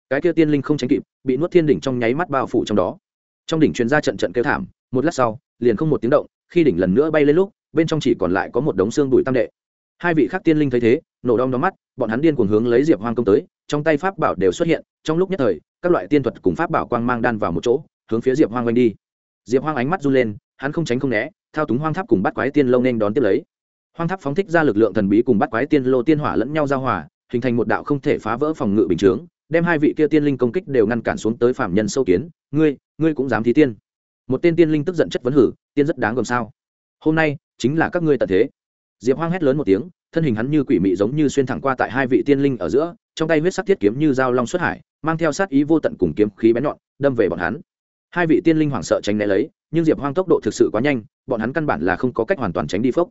A: Cái kia tiên linh không tránh kịp, bị nuốt thiên đỉnh trong nháy mắt bao phủ trong đó. Trong đỉnh truyền ra trận trận kêu thảm, một lát sau, liền không một tiếng động, khi đỉnh lần nữa bay lên lúc, bên trong chỉ còn lại có một đống xương đùi tam đệ. Hai vị khác tiên linh thấy thế, nổ đông đóm mắt, bọn hắn điên cuồng hướng lấy diệp hoang công tới, trong tay pháp bảo đều xuất hiện, trong lúc nhất thời, các loại tiên thuật cùng pháp bảo quang mang đan vào một chỗ, hướng phía diệp hoang oanh đi. Diệp hoang ánh mắt run lên, hắn không tránh không né, thao túng hoang tháp cùng bắt quái tiên lâu nên đón tiếp lấy hoang tháp phóng thích ra lực lượng thần bí cùng bắt quái tiên lô tiên hỏa lẫn nhau giao hòa, hình thành một đạo không thể phá vỡ phòng ngự bình chướng, đem hai vị kia tiên linh công kích đều ngăn cản xuống tới phạm nhân sâu kiến. Ngươi ngươi cũng dám thí tiên? Một tên tiên linh tức giận chất vấn hử, tiên rất đáng gồm sao? Hôm nay, chính là các ngươi tận thế. Diệp hoang hét lớn một tiếng, thân hình hắn như quỷ mị giống như xuyên thẳng qua tại hai vị tiên linh ở giữa, trong tay huyết sắc thiết kiếm như dao long xuất hải, mang theo sát ý vô tận cùng kiếm khí bén nhọn, đâm về bọn hắn. Hai vị tiên linh hoảng sợ tránh né lấy, nhưng diệp hoang tốc độ thực sự quá nhanh, bọn hắn căn bản là không có cách hoàn toàn tránh đi phốc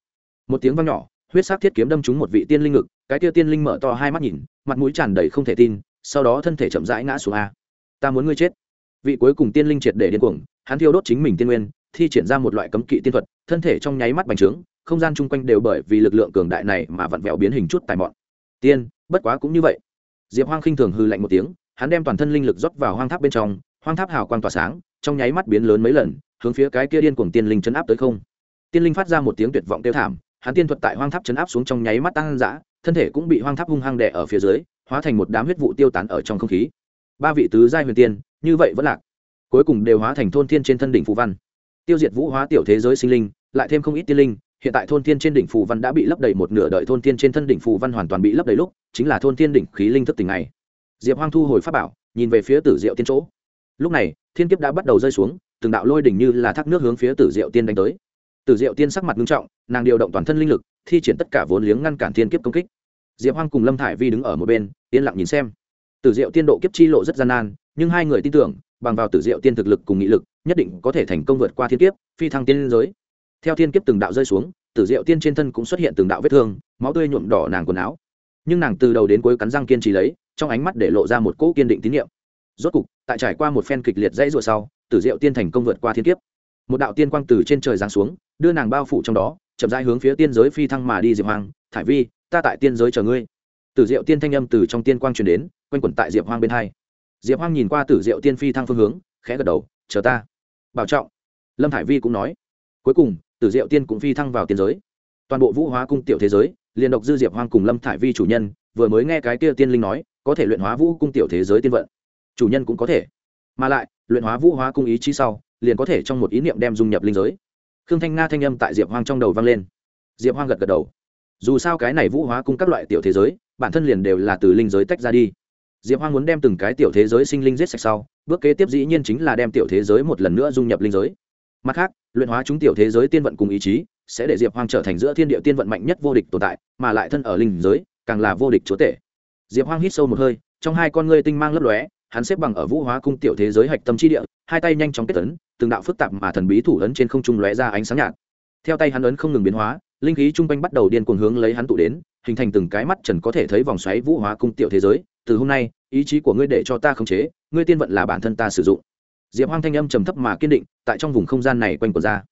A: một tiếng vang nhỏ, huyết sắc thiết kiếm đâm trúng một vị tiên linh ngực, cái kia tiên linh mở to hai mắt nhìn, mặt mũi tràn đầy không thể tin, sau đó thân thể chậm rãi ngã xuống a. Ta muốn ngươi chết. Vị cuối cùng tiên linh triệt để điên cuồng, hắn thiêu đốt chính mình tiên nguyên, thi triển ra một loại cấm kỵ tiên thuật, thân thể trong nháy mắt bành trướng, không gian chung quanh đều bởi vì lực lượng cường đại này mà vặn vẹo biến hình chút tài mọn. Tiên, bất quá cũng như vậy. Diệp hoang khinh thường hư lạnh một tiếng, hắn đem toàn thân linh lực rót vào hoang tháp bên trong, hoang tháp hào quang tỏa sáng, trong nháy mắt biến lớn mấy lần, hướng phía cái kia điên cuồng tiên linh chấn áp tới không. Tiên linh phát ra một tiếng tuyệt vọng kêu thảm hắn tiên thuật tại hoang tháp chấn áp xuống trong nháy mắt tăng dã, thân thể cũng bị hoang tháp hung hăng đè ở phía dưới, hóa thành một đám huyết vụ tiêu tán ở trong không khí. Ba vị tứ giai huyền tiên, như vậy vẫn lạc, cuối cùng đều hóa thành thôn thiên trên thân đỉnh phù văn. Tiêu diệt vũ hóa tiểu thế giới sinh linh, lại thêm không ít tiên linh, hiện tại thôn thiên trên đỉnh phù văn đã bị lấp đầy một nửa đợi thôn thiên trên thân đỉnh phù văn hoàn toàn bị lấp đầy lúc, chính là thôn thiên đỉnh khí linh thức tỉnh này. Diệp hoang thu hồi pháp bảo, nhìn về phía tử diệu tiên chỗ. Lúc này, thiên kiếp đã bắt đầu rơi xuống, từng đạo lôi đỉnh như là thác nước hướng phía tử diệu tiên đánh tới tử diệu tiên sắc mặt nghiêm trọng, nàng điều động toàn thân linh lực, thi triển tất cả vốn liếng ngăn cản thiên kiếp công kích. Diệp hoang cùng lâm thải vi đứng ở một bên, yên lặng nhìn xem. Tử diệu tiên độ kiếp chi lộ rất gian nan, nhưng hai người tin tưởng, bằng vào tử diệu tiên thực lực cùng nghị lực, nhất định có thể thành công vượt qua thiên kiếp, phi thăng tiên giới. Theo thiên kiếp từng đạo rơi xuống, tử diệu tiên trên thân cũng xuất hiện từng đạo vết thương, máu tươi nhuộm đỏ nàng quần áo. Nhưng nàng từ đầu đến cuối cắn răng kiên trì lấy, trong ánh mắt để lộ ra một cỗ kiên định tín nhiệm rốt cục, tại trải qua một phen kịch liệt dãy rủa sau, tử diệu tiên thành công vượt qua thiên kiếp một đạo tiên quang từ trên trời giáng xuống đưa nàng bao phủ trong đó chậm rãi hướng phía tiên giới phi thăng mà đi diệp Hoang, thải vi ta tại tiên giới chờ ngươi. Tử diệu tiên thanh âm từ trong tiên quang truyền đến quanh quẩn tại diệp hoang bên hai. Diệp hoang nhìn qua tử diệu tiên phi thăng phương hướng khẽ gật đầu chờ ta. Bảo trọng lâm thải vi cũng nói. Cuối cùng tử diệu tiên cũng phi thăng vào tiên giới. Toàn bộ vũ hóa cung tiểu thế giới liền độc dư diệp hoang cùng lâm thải vi chủ nhân vừa mới nghe cái kia tiên linh nói có thể luyện hóa vũ cung tiểu thế giới tiên vận. Chủ nhân cũng có thể. Mà lại luyện hóa vũ hóa cung ý chí sau liền có thể trong một ý niệm đem dung nhập linh giới. Khương thanh nga thanh âm tại diệp hoang trong đầu vang lên. Diệp hoang gật gật đầu. Dù sao cái này vũ hóa cung các loại tiểu thế giới, bản thân liền đều là từ linh giới tách ra đi. Diệp hoang muốn đem từng cái tiểu thế giới sinh linh giết sạch sau, bước kế tiếp dĩ nhiên chính là đem tiểu thế giới một lần nữa dung nhập linh giới. Mặt khác, luyện hóa chúng tiểu thế giới tiên vận cùng ý chí, sẽ để diệp hoang trở thành giữa thiên địa tiên vận mạnh nhất vô địch tồn tại, mà lại thân ở linh giới, càng là vô địch chúa tể. Diệp hoang hít sâu một hơi, trong hai con ngươi tinh mang lấp lóe, hắn xếp bằng ở vũ hóa cung tiểu thế giới hạch tâm chi địa hai tay nhanh chóng kết ấn, từng đạo phức tạp mà thần bí thủ ấn trên không trung lóe ra ánh sáng nhạt. Theo tay hắn ấn không ngừng biến hóa, linh khí chung quanh bắt đầu điên cuồng hướng lấy hắn tụ đến, hình thành từng cái mắt trần có thể thấy vòng xoáy vũ hóa cung tiểu thế giới. Từ hôm nay, ý chí của ngươi để cho ta khống chế, ngươi tiên vận là bản thân ta sử dụng. Diệp hoang thanh âm trầm thấp mà kiên định, tại trong vùng không gian này quanh quần ra.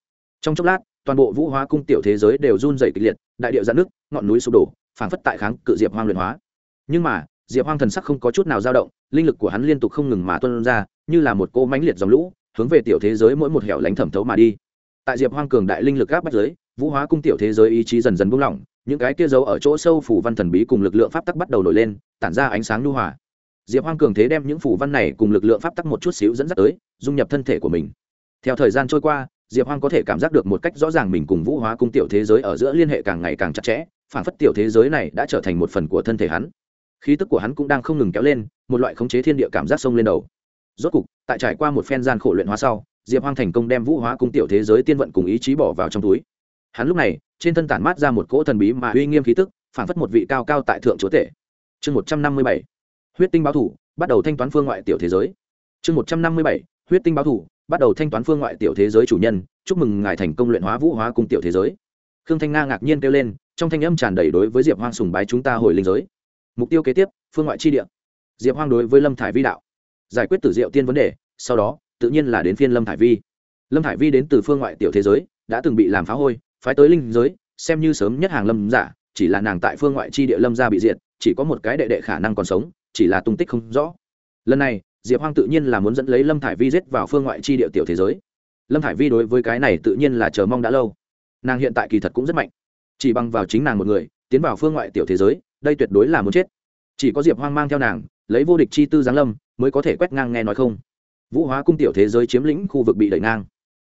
A: Trong chốc lát, toàn bộ vũ hóa cung tiểu thế giới đều run dày kịch liệt, đại điệu dạn nước ngọn núi sụp đổ, phảng phất tại kháng cự diệp hoang luyện hóa. Nhưng mà diệp hoang thần sắc không có chút nào dao động, linh lực của hắn liên tục không ngừng mà tuân ra, như là một cô mãnh liệt dòng lũ, hướng về tiểu thế giới mỗi một hẻo lánh thẩm thấu mà đi. Tại diệp hoang cường đại linh lực gáp bách giới vũ hóa cung tiểu thế giới ý chí dần dần buông lỏng, những cái kia giấu ở chỗ sâu phủ văn thần bí cùng lực lượng pháp tắc bắt đầu nổi lên, tản ra ánh sáng lưu hòa. Diệp hoang cường thế đem những phủ văn này cùng lực lượng pháp tắc một chút xíu dẫn dắt tới, dung nhập thân thể của mình. Theo thời gian trôi qua, diệp hoang có thể cảm giác được một cách rõ ràng mình cùng vũ hóa cung tiểu thế giới ở giữa liên hệ càng ngày càng chặt chẽ phản phất tiểu thế giới này đã trở thành một phần của thân thể hắn khí tức của hắn cũng đang không ngừng kéo lên, một loại khống chế thiên địa cảm giác sông lên đầu. Rốt cục, tại trải qua một phen gian khổ luyện hóa sau, diệp hoang thành công đem vũ hóa cung tiểu thế giới tiên vận cùng ý chí bỏ vào trong túi. Hắn lúc này, trên thân tản mát ra một cỗ thần bí mà uy nghiêm khí tức, phản phất một vị cao cao tại thượng chúa tể. Chương một trăm năm mươi bảy, huyết tinh báo thủ, bắt đầu thanh toán phương ngoại tiểu thế giới. Chương một trăm năm mươi bảy, huyết tinh báo thủ, bắt đầu thanh toán phương ngoại tiểu thế giới chủ nhân, chúc mừng ngài thành công luyện hóa vũ hóa cung tiểu thế giới. Khương thanh nga ngạc nhiên kêu lên, trong thanh âm tràn đầy đối với diệp hoang sùng bái chúng ta hồi linh giới mục tiêu kế tiếp, phương ngoại chi địa. Diệp hoang đối với lâm thải vi đạo, giải quyết tử diệu tiên vấn đề, sau đó, tự nhiên là đến phiên lâm thải vi. Lâm thải vi đến từ phương ngoại tiểu thế giới, đã từng bị làm phá hôi, phái tới linh giới, xem như sớm nhất hàng lâm giả, chỉ là nàng tại phương ngoại chi địa lâm gia bị diệt, chỉ có một cái đệ đệ khả năng còn sống, chỉ là tung tích không rõ. Lần này, diệp hoang tự nhiên là muốn dẫn lấy lâm thải vi giết vào phương ngoại chi địa tiểu thế giới. Lâm thải vi đối với cái này tự nhiên là chờ mong đã lâu. Nàng hiện tại kỳ thật cũng rất mạnh. Chỉ bằng vào chính nàng một người, tiến vào phương ngoại tiểu thế giới đây tuyệt đối là muốn chết. Chỉ có diệp hoang mang theo nàng, lấy vô địch chi tư giáng lâm, mới có thể quét ngang nghe nói không. Vũ hóa cung tiểu thế giới chiếm lĩnh khu vực bị đẩy ngang.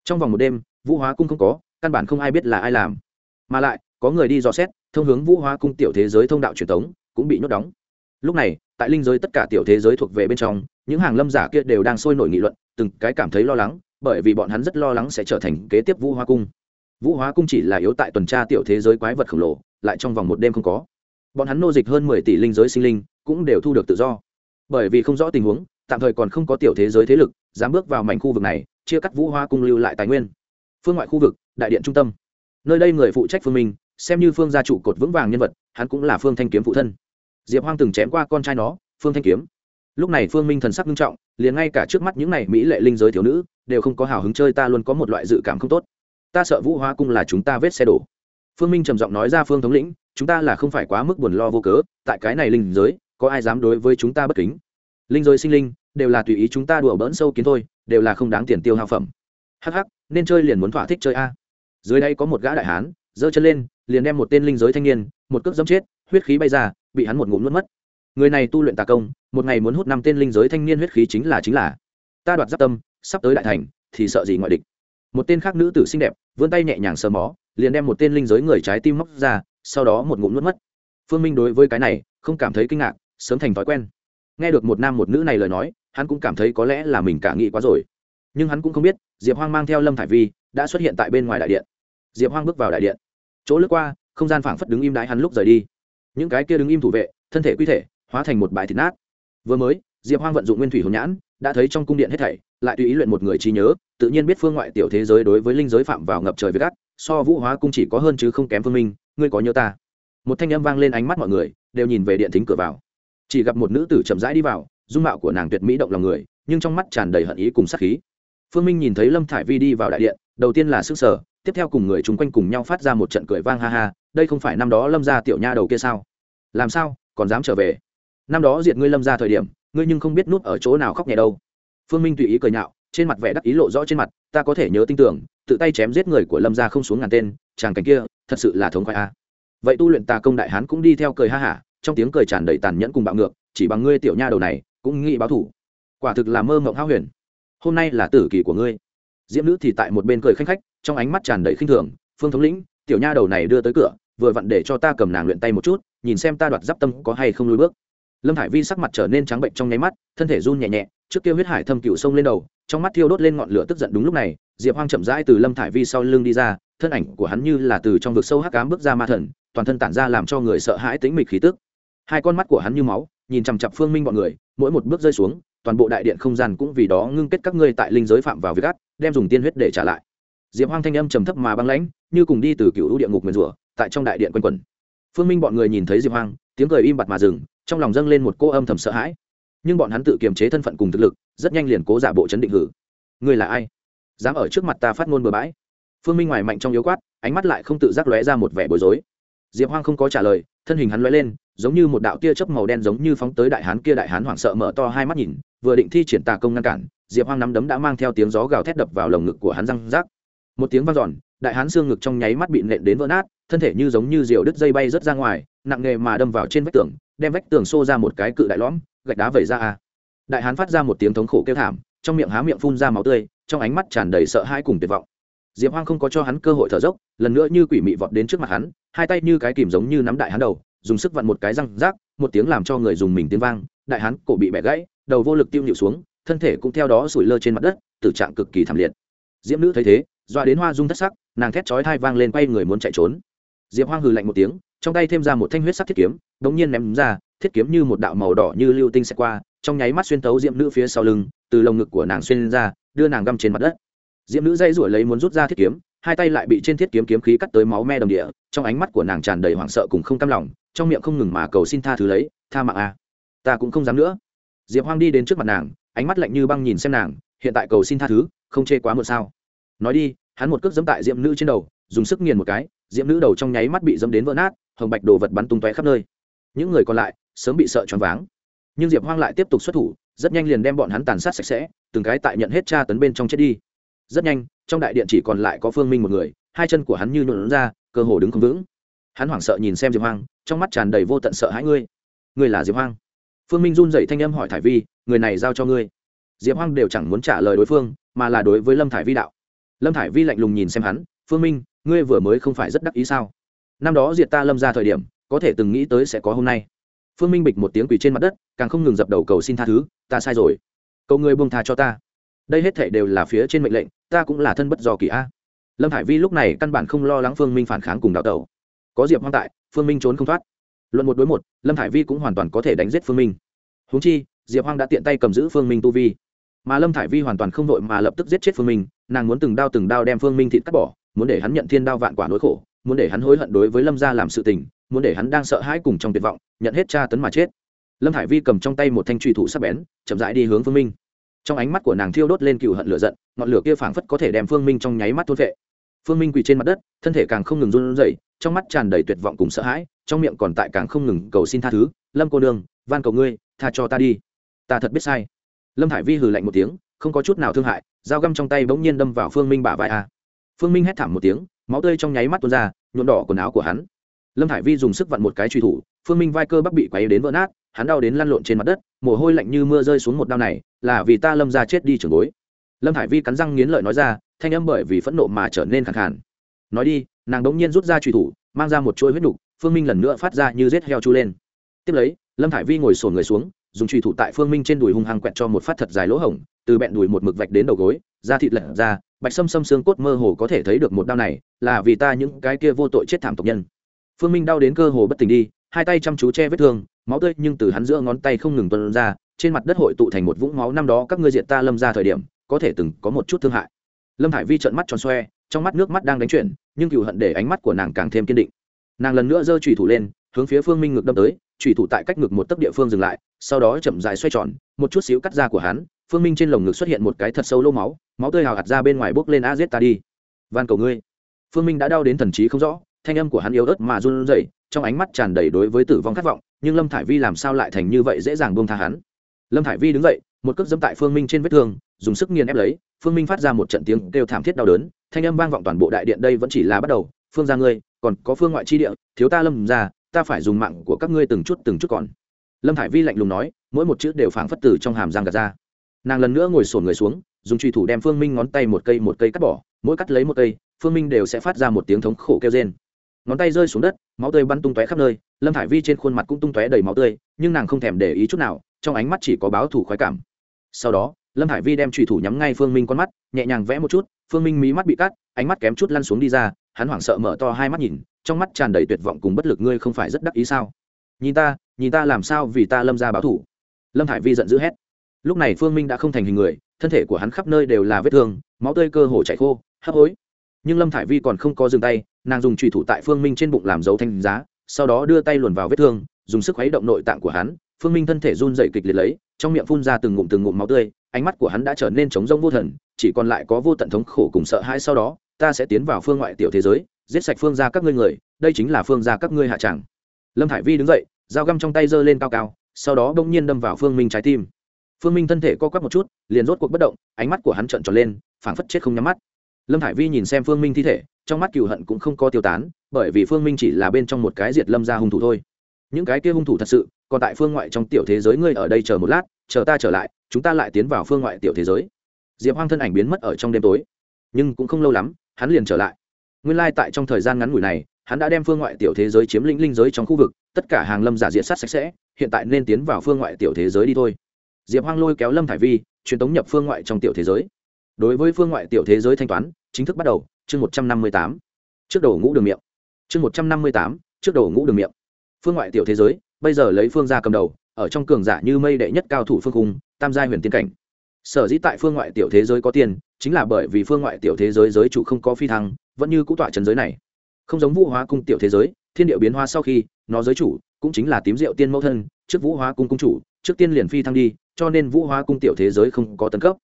A: Trong vòng một đêm, vũ hóa cung không có, căn bản không ai biết là ai làm. Mà lại, có người đi dò xét, thông hướng vũ hóa cung tiểu thế giới thông đạo truyền thống cũng bị nhốt đóng. Lúc này, tại linh giới tất cả tiểu thế giới thuộc về bên trong, những hàng lâm giả kia đều đang sôi nổi nghị luận, từng cái cảm thấy lo lắng, bởi vì bọn hắn rất lo lắng sẽ trở thành kế tiếp vũ hóa cung. Vũ hóa cung chỉ là yếu tại tuần tra tiểu thế giới quái vật khổng lồ, lại trong vòng một đêm không có bọn hắn nô dịch hơn mười tỷ linh giới sinh linh, cũng đều thu được tự do. Bởi vì không rõ tình huống, tạm thời còn không có tiểu thế giới thế lực, dám bước vào mảnh khu vực này, chia cắt vũ hoa cung lưu lại tài nguyên. Phương ngoại khu vực, đại điện trung tâm. Nơi đây người phụ trách phương minh, xem như phương gia trụ cột vững vàng nhân vật, hắn cũng là phương thanh kiếm phụ thân. Diệp hoang từng chém qua con trai nó, phương thanh kiếm. Lúc này phương minh thần sắc nghiêm trọng, liền ngay cả trước mắt những này mỹ lệ linh giới thiếu nữ, đều không có hào hứng chơi ta luôn có một loại dự cảm không tốt. Ta sợ vũ hóa cung là chúng ta vết xe đổ. Phương minh trầm giọng nói ra phương thống lĩnh chúng ta là không phải quá mức buồn lo vô cớ, tại cái này linh giới, có ai dám đối với chúng ta bất kính? Linh giới sinh linh, đều là tùy ý chúng ta đùa bỡn sâu kiến thôi, đều là không đáng tiền tiêu hao phẩm. Hh nên chơi liền muốn thỏa thích chơi a. Dưới đây có một gã đại hán, giơ chân lên, liền đem một tên linh giới thanh niên, một cước dẫm chết, huyết khí bay ra, bị hắn một ngụm nuốt mất. Người này tu luyện tà công, một ngày muốn hút năm tên linh giới thanh niên huyết khí chính là chính là. Ta đoạt giáp tâm, sắp tới đại thành, thì sợ gì ngoại địch. Một tên khác nữ tử xinh đẹp, vươn tay nhẹ nhàng sờ mó, liền đem một tên linh giới người trái tim móc ra sau đó một ngụm nuốt mất. Phương minh đối với cái này không cảm thấy kinh ngạc, sớm thành thói quen. Nghe được một nam một nữ này lời nói, hắn cũng cảm thấy có lẽ là mình cả nghĩ quá rồi. Nhưng hắn cũng không biết, diệp hoang mang theo lâm thải vi đã xuất hiện tại bên ngoài đại điện. Diệp hoang bước vào đại điện. Chỗ lướt qua, không gian phảng phất đứng im đái hắn lúc rời đi. Những cái kia đứng im thủ vệ, thân thể quy thể, hóa thành một bãi thịt nát. Vừa mới, diệp hoang vận dụng nguyên thủy hồn nhãn, đã thấy trong cung điện hết thảy, lại tùy ý luyện một người trí nhớ, tự nhiên biết phương ngoại tiểu thế giới đối với linh giới phạm vào ngập trời với gắt, so vũ hóa cung chỉ có hơn chứ không kém phương minh ngươi có nhớ ta? Một thanh âm vang lên ánh mắt mọi người, đều nhìn về điện thính cửa vào. Chỉ gặp một nữ tử chậm rãi đi vào, dung mạo của nàng tuyệt mỹ động lòng người, nhưng trong mắt tràn đầy hận ý cùng sát khí. Phương minh nhìn thấy lâm thải vi đi vào đại điện, đầu tiên là sức sở tiếp theo cùng người chung quanh cùng nhau phát ra một trận cười vang ha ha, đây không phải năm đó lâm ra tiểu nha đầu kia sao? Làm sao, còn dám trở về? Năm đó diệt ngươi lâm ra thời điểm, ngươi nhưng không biết nút ở chỗ nào khóc nhẹ đâu. Phương minh tùy ý cười nhạo, trên mặt vẻ đắc ý lộ rõ trên mặt, ta có thể nhớ tin tưởng, tự tay chém giết người của lâm ra không xuống ngàn tên, chàng cảnh kia thật sự là thống khoái a. À. Vậy tu luyện tà công đại hán cũng đi theo cười ha hả, trong tiếng cười tràn đầy tàn nhẫn cùng bạo ngược, chỉ bằng ngươi tiểu nha đầu này, cũng nghĩ báo thủ. Quả thực là mơ mộng hao huyền. Hôm nay là tử kỳ của ngươi. Diễm nữ thì tại một bên cười khanh khách, trong ánh mắt tràn đầy khinh thường, phương thống lĩnh, tiểu nha đầu này đưa tới cửa, vừa vặn để cho ta cầm nàng luyện tay một chút, nhìn xem ta đoạt giáp tâm có hay không lùi bước. Lâm hải vi sắc mặt trở nên trắng bệnh trong nháy mắt, thân thể run nhẹ nhẹ, trước kia huyết hải thâm cựu sông lên đầu, trong mắt thiêu đốt lên ngọn lửa tức giận đúng lúc này, diệp hoang chậm rãi từ lâm thải vi sau lưng đi ra thân ảnh của hắn như là từ trong vực sâu hắc cám bước ra ma thần, toàn thân tản ra làm cho người sợ hãi tính mịch khí tức. Hai con mắt của hắn như máu, nhìn chằm chặp phương minh bọn người, mỗi một bước rơi xuống, toàn bộ đại điện không gian cũng vì đó ngưng kết các ngươi tại linh giới phạm vào việc gắt, đem dùng tiên huyết để trả lại. Diệp hoang thanh âm trầm thấp mà băng lãnh, như cùng đi từ cựu lũ địa ngục mượn rủa, tại trong đại điện quanh quẩn. Phương minh bọn người nhìn thấy diệp hoang, tiếng cười im bặt mà dừng, trong lòng dâng lên một cô âm thầm sợ hãi. Nhưng bọn hắn tự kiềm chế thân phận cùng thực lực, rất nhanh liền cố giả bộ chấn định hử. Ngươi là ai? Dám ở trước mặt ta phát ngôn bừa bãi phương minh ngoài mạnh trong yếu quát, ánh mắt lại không tự giác lóe ra một vẻ bối rối. Diệp hoang không có trả lời, thân hình hắn lóe lên, giống như một đạo tia chớp màu đen giống như phóng tới đại hán kia đại hán hoảng sợ mở to hai mắt nhìn, vừa định thi triển tà công ngăn cản, diệp hoang nắm đấm đã mang theo tiếng gió gào thét đập vào lồng ngực của hắn răng rác. Một tiếng vang giòn đại hán xương ngực trong nháy mắt bị nện đến vỡ nát, thân thể như giống như diều đứt dây bay rớt ra ngoài, nặng nghề mà đâm vào trên vách tường, đem vách tường xô ra một cái cự đại lõm, gạch đá vẩy ra a. Đại hán phát ra một tiếng thống khổ kêu thảm, trong miệng há miệng phun ra máu tươi, trong ánh mắt tràn đầy sợ hãi cùng tuyệt vọng diệp hoang không có cho hắn cơ hội thở dốc, lần nữa như quỷ mị vọt đến trước mặt hắn, hai tay như cái kìm giống như nắm đại hắn đầu, dùng sức vặn một cái răng rác, một tiếng làm cho người dùng mình tiếng vang, đại hắn cổ bị bẻ gãy, đầu vô lực tiêu nhịu xuống, thân thể cũng theo đó sủi lơ trên mặt đất, tử trạng cực kỳ thảm liệt. Diễm nữ thấy thế, doa đến hoa dung thất sắc, nàng thét chói thai vang lên quay người muốn chạy trốn. Diệp hoang hừ lạnh một tiếng, trong tay thêm ra một thanh huyết sắc thiết kiếm, đống nhiên ném ra, thiết kiếm như một đạo màu đỏ như lưu tinh sẽ qua, trong nháy mắt xuyên tấu Diệp nữ phía sau lưng, từ lồng ngực của nàng xuyên ra, đưa nàng găm trên mặt đất diễm nữ dây rủi lấy muốn rút ra thiết kiếm, hai tay lại bị trên thiết kiếm kiếm khí cắt tới máu me đồng địa, trong ánh mắt của nàng tràn đầy hoảng sợ cùng không cam lòng, trong miệng không ngừng mà cầu xin tha thứ lấy, tha mạng a à. ta cũng không dám nữa. Diệp hoang đi đến trước mặt nàng, ánh mắt lạnh như băng nhìn xem nàng, hiện tại cầu xin tha thứ, không chê quá muộn sao? Nói đi, hắn một cước dẫm tại diệm nữ trên đầu, dùng sức nghiền một cái diệm nữ đầu trong nháy mắt bị dẫm đến vỡ nát, hồng bạch đồ vật bắn tung tóe khắp nơi. Những người còn lại sớm bị sợ choáng váng. Nhưng diệp hoang lại tiếp tục xuất thủ, rất nhanh liền đem bọn hắn tàn sát sạch sẽ, từng cái tại nhận hết tra tấn bên trong chết đi rất nhanh, trong đại điện chỉ còn lại có phương minh một người, hai chân của hắn như nhuộn ra, cơ hồ đứng không vững. Hắn hoảng sợ nhìn xem diệp hoang, trong mắt tràn đầy vô tận sợ hãi, ngươi ngươi là diệp hoang? Phương minh run dậy thanh âm hỏi thải vi, người này giao cho ngươi. Diệp hoang đều chẳng muốn trả lời đối phương, mà là đối với lâm thải vi đạo. Lâm thải vi lạnh lùng nhìn xem hắn, phương minh, ngươi vừa mới không phải rất đắc ý sao? Năm đó diệt ta lâm ra thời điểm, có thể từng nghĩ tới sẽ có hôm nay. Phương minh bịch một tiếng quỳ trên mặt đất, càng không ngừng dập đầu cầu xin tha thứ, ta sai rồi. Cầu ngươi buông tha cho ta đây hết thảy đều là phía trên mệnh lệnh, ta cũng là thân bất do kỳ a. Lâm hải vi lúc này căn bản không lo lắng phương minh phản kháng cùng đạo tẩu. Có diệp hoang tại, phương minh trốn không thoát. Luận một đối một, lâm hải vi cũng hoàn toàn có thể đánh giết phương minh. Húng chi, diệp hoang đã tiện tay cầm giữ phương minh tu vi. Mà lâm thải vi hoàn toàn không đội mà lập tức giết chết phương minh, nàng muốn từng đao từng đao đem phương minh thịt cắt bỏ, muốn để hắn nhận thiên đao vạn quả nỗi khổ, muốn để hắn hối hận đối với lâm gia làm sự tình, muốn để hắn đang sợ hãi cùng trong tuyệt vọng, nhận hết tra tấn mà chết. Lâm thải vi cầm trong tay một thanh truy thủ sắc bén, chậm rãi đi hướng phương minh trong ánh mắt của nàng thiêu đốt lên cựu hận lửa giận, ngọn lửa kia phảng phất có thể đem phương minh trong nháy mắt thôn vệ phương minh quỳ trên mặt đất, thân thể càng không ngừng run rẩy, trong mắt tràn đầy tuyệt vọng cùng sợ hãi, trong miệng còn tại càng không ngừng cầu xin tha thứ, lâm cô nương, van cầu ngươi, tha cho ta đi. Ta thật biết sai. Lâm hải vi hừ lạnh một tiếng, không có chút nào thương hại, dao găm trong tay bỗng nhiên đâm vào phương minh bả vai a. Phương minh hét thảm một tiếng, máu tươi trong nháy mắt tuôn ra, nhuộm đỏ quần áo của hắn lâm Thải vi dùng sức vặn một cái truy thủ, phương minh vai cơ bắc bị quấy đến vỡ nát, hắn đau đến lăn lộn trên mặt đất, mồ hôi lạnh như mưa rơi xuống một đau này, là vì ta lâm ra chết đi trường gối lâm Thải vi cắn răng nghiến lợi nói ra, thanh âm bởi vì phẫn nộ mà trở nên khẳng khản nói đi, nàng đống nhiên rút ra truy thủ, mang ra một chuỗi huyết đục phương minh lần nữa phát ra như rết heo chu lên. Tiếp lấy, lâm Thải vi ngồi sổn người xuống, dùng truy thủ tại phương minh trên đùi hung hăng quẹt cho một phát thật dài lỗ hổng, từ bẹn đùi một mực vạch đến đầu gối, da thịt lật ra, bạch sâm sâm xương cốt mơ hồ có thể thấy được một đau này, là vì ta những cái kia vô tội chết thảm tộc nhân phương minh đau đến cơ hồ bất tỉnh đi, hai tay chăm chú che vết thương, máu tươi nhưng từ hắn giữa ngón tay không ngừng tuân ra, trên mặt đất hội tụ thành một vũng máu năm đó các ngươi diện ta lâm ra thời điểm, có thể từng có một chút thương hại. Lâm hải vi trợn mắt tròn xoe, trong mắt nước mắt đang đánh chuyển, nhưng cựu hận để ánh mắt của nàng càng thêm kiên định. Nàng lần nữa giơ trùy thủ lên, hướng phía phương minh ngực đâm tới trùy thủ tại cách ngực một tấc địa phương dừng lại, sau đó chậm dài xoay tròn, một chút xíu cắt ra của hắn, phương minh trên lồng ngực xuất hiện một cái thật sâu lô máu máu tươi hào hạt ra bên ngoài bốc lên a giết ta đi. Van cầu ngươi. Phương minh đã đau đến thần trí không rõ thanh âm của hắn yếu ớt mà run rẩy trong ánh mắt tràn đầy đối với tử vong khát vọng nhưng lâm thải vi làm sao lại thành như vậy dễ dàng buông tha hắn? Lâm thải vi đứng dậy một cước dẫm tại phương minh trên vết thương dùng sức nghiền ép lấy phương minh phát ra một trận tiếng kêu thảm thiết đau đớn thanh âm vang vọng toàn bộ đại điện đây vẫn chỉ là bắt đầu phương gia ngươi còn có phương ngoại chi địa thiếu ta lâm gia, ta phải dùng mạng của các ngươi từng chút từng chút còn. Lâm thải vi lạnh lùng nói mỗi một chữ đều phảng phất từ trong hàm răng gạt ra. Nàng lần nữa ngồi xổm người xuống dùng truy thủ đem phương minh ngón tay một cây một cây cắt bỏ mỗi cắt lấy một cây phương minh đều sẽ phát ra một tiếng thống khổ kêu rên ngón tay rơi xuống đất, máu tươi bắn tung tóe khắp nơi, lâm thải vi trên khuôn mặt cũng tung tóe đầy máu tươi, nhưng nàng không thèm để ý chút nào, trong ánh mắt chỉ có báo thủ khoái cảm. Sau đó, lâm thải vi đem trùy thủ nhắm ngay phương minh con mắt, nhẹ nhàng vẽ một chút, phương minh mí mắt bị cắt, ánh mắt kém chút lăn xuống đi ra, hắn hoảng sợ mở to hai mắt nhìn, trong mắt tràn đầy tuyệt vọng cùng bất lực, ngươi không phải rất đắc ý sao? Nhìn ta nhìn ta làm sao vì ta lâm ra báo thủ lâm thải vi giận dữ hét. Lúc này phương minh đã không thành hình người, thân thể của hắn khắp nơi đều là vết thương, máu tươi cơ hồ chảy khô, hấp hối. Nhưng lâm thải vi còn không có dừng tay nàng dùng trùy thủ tại phương minh trên bụng làm dấu thanh giá, sau đó đưa tay luồn vào vết thương, dùng sức khuấy động nội tạng của hắn, phương minh thân thể run dậy kịch liệt lấy, trong miệng phun ra từng ngụm từng ngụm máu tươi, ánh mắt của hắn đã trở nên trống rông vô thần, chỉ còn lại có vô tận thống khổ cùng sợ hãi sau đó, ta sẽ tiến vào phương ngoại tiểu thế giới, giết sạch phương ra các ngươi người, đây chính là phương ra các ngươi hạ tràng lâm thải vi đứng dậy, dao găm trong tay giơ lên cao cao, sau đó bỗng nhiên đâm vào phương minh trái tim. Phương minh thân thể co quắp một chút, liền rốt cuộc bất động, ánh mắt của hắn trợn tròn lên, phảng phất chết không nhắm mắt. Lâm thải vi nhìn xem phương minh thi thể trong mắt cựu hận cũng không có tiêu tán, bởi vì phương minh chỉ là bên trong một cái diệt lâm ra hung thủ thôi. Những cái kia hung thủ thật sự, còn tại phương ngoại trong tiểu thế giới ngươi ở đây chờ một lát, chờ ta trở lại, chúng ta lại tiến vào phương ngoại tiểu thế giới. Diệp hoang thân ảnh biến mất ở trong đêm tối, nhưng cũng không lâu lắm, hắn liền trở lại. Nguyên lai、like、tại trong thời gian ngắn ngủi này, hắn đã đem phương ngoại tiểu thế giới chiếm lĩnh linh giới trong khu vực, tất cả hàng lâm giả diện sát sạch sẽ, hiện tại nên tiến vào phương ngoại tiểu thế giới đi thôi. Diệp hoang lôi kéo lâm thải vi, truyền tống nhập phương ngoại trong tiểu thế giới đối với phương ngoại tiểu thế giới thanh toán, chính thức bắt đầu, chương một trăm năm mươi tám. Trước đầu ngũ đường miệng. Chương một trăm năm mươi tám, trước đầu ngũ đường miệng. Phương ngoại tiểu thế giới, bây giờ lấy phương ra cầm đầu, ở trong cường giả như mây đệ nhất cao thủ phương cung, tam gia huyền tiên cảnh. Sở dĩ tại phương ngoại tiểu thế giới có tiền, chính là bởi vì phương ngoại tiểu thế giới giới chủ không có phi thăng, vẫn như cũ tọa trần giới này. Không giống vũ hóa cung tiểu thế giới, thiên điệu biến hóa sau khi, nó giới chủ cũng chính là tím rượu tiên mẫu thân, trước vũ hóa cung cung chủ, trước tiên liền phi thăng đi, cho nên vũ hóa cung tiểu thế giới không có tấn cấp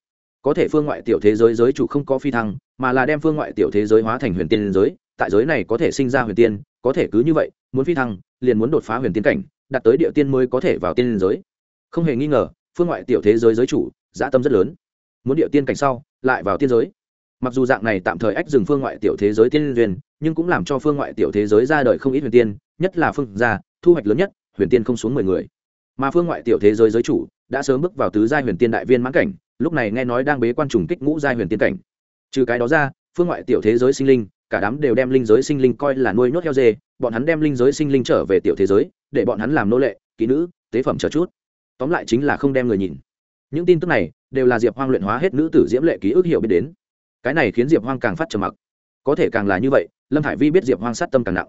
A: có thể phương ngoại tiểu thế giới giới chủ không có phi thăng, mà là đem phương ngoại tiểu thế giới hóa thành huyền tiên giới, tại giới này có thể sinh ra huyền tiên, có thể cứ như vậy, muốn phi thăng, liền muốn đột phá huyền tiên cảnh, đạt tới địa tiên mới có thể vào tiên giới. Không hề nghi ngờ, phương ngoại tiểu thế giới giới chủ, dã tâm rất lớn. Muốn địa tiên cảnh sau, lại vào tiên giới. Mặc dù dạng này tạm thời ách dừng phương ngoại tiểu thế giới tiên duyên, nhưng cũng làm cho phương ngoại tiểu thế giới ra đời không ít huyền tiên, nhất là phương gia, thu hoạch lớn nhất, huyền tiên không xuống mười người. Mà phương ngoại tiểu thế giới giới chủ, đã sớm bước vào tứ giai huyền tiên đại viên mãn cảnh lúc này nghe nói đang bế quan trùng kích ngũ giai huyền tiên cảnh. Trừ cái đó ra, phương ngoại tiểu thế giới sinh linh, cả đám đều đem linh giới sinh linh coi là nuôi nhốt heo dê, bọn hắn đem linh giới sinh linh trở về tiểu thế giới, để bọn hắn làm nô lệ, kỹ nữ, tế phẩm chờ chút. Tóm lại chính là không đem người nhìn. Những tin tức này đều là diệp hoang luyện hóa hết nữ tử diễm lệ ký ức hiểu biết đến. Cái này khiến diệp hoang càng phát trầm mặc. Có thể càng là như vậy, lâm hải vi biết diệp hoang sát tâm càng nặng.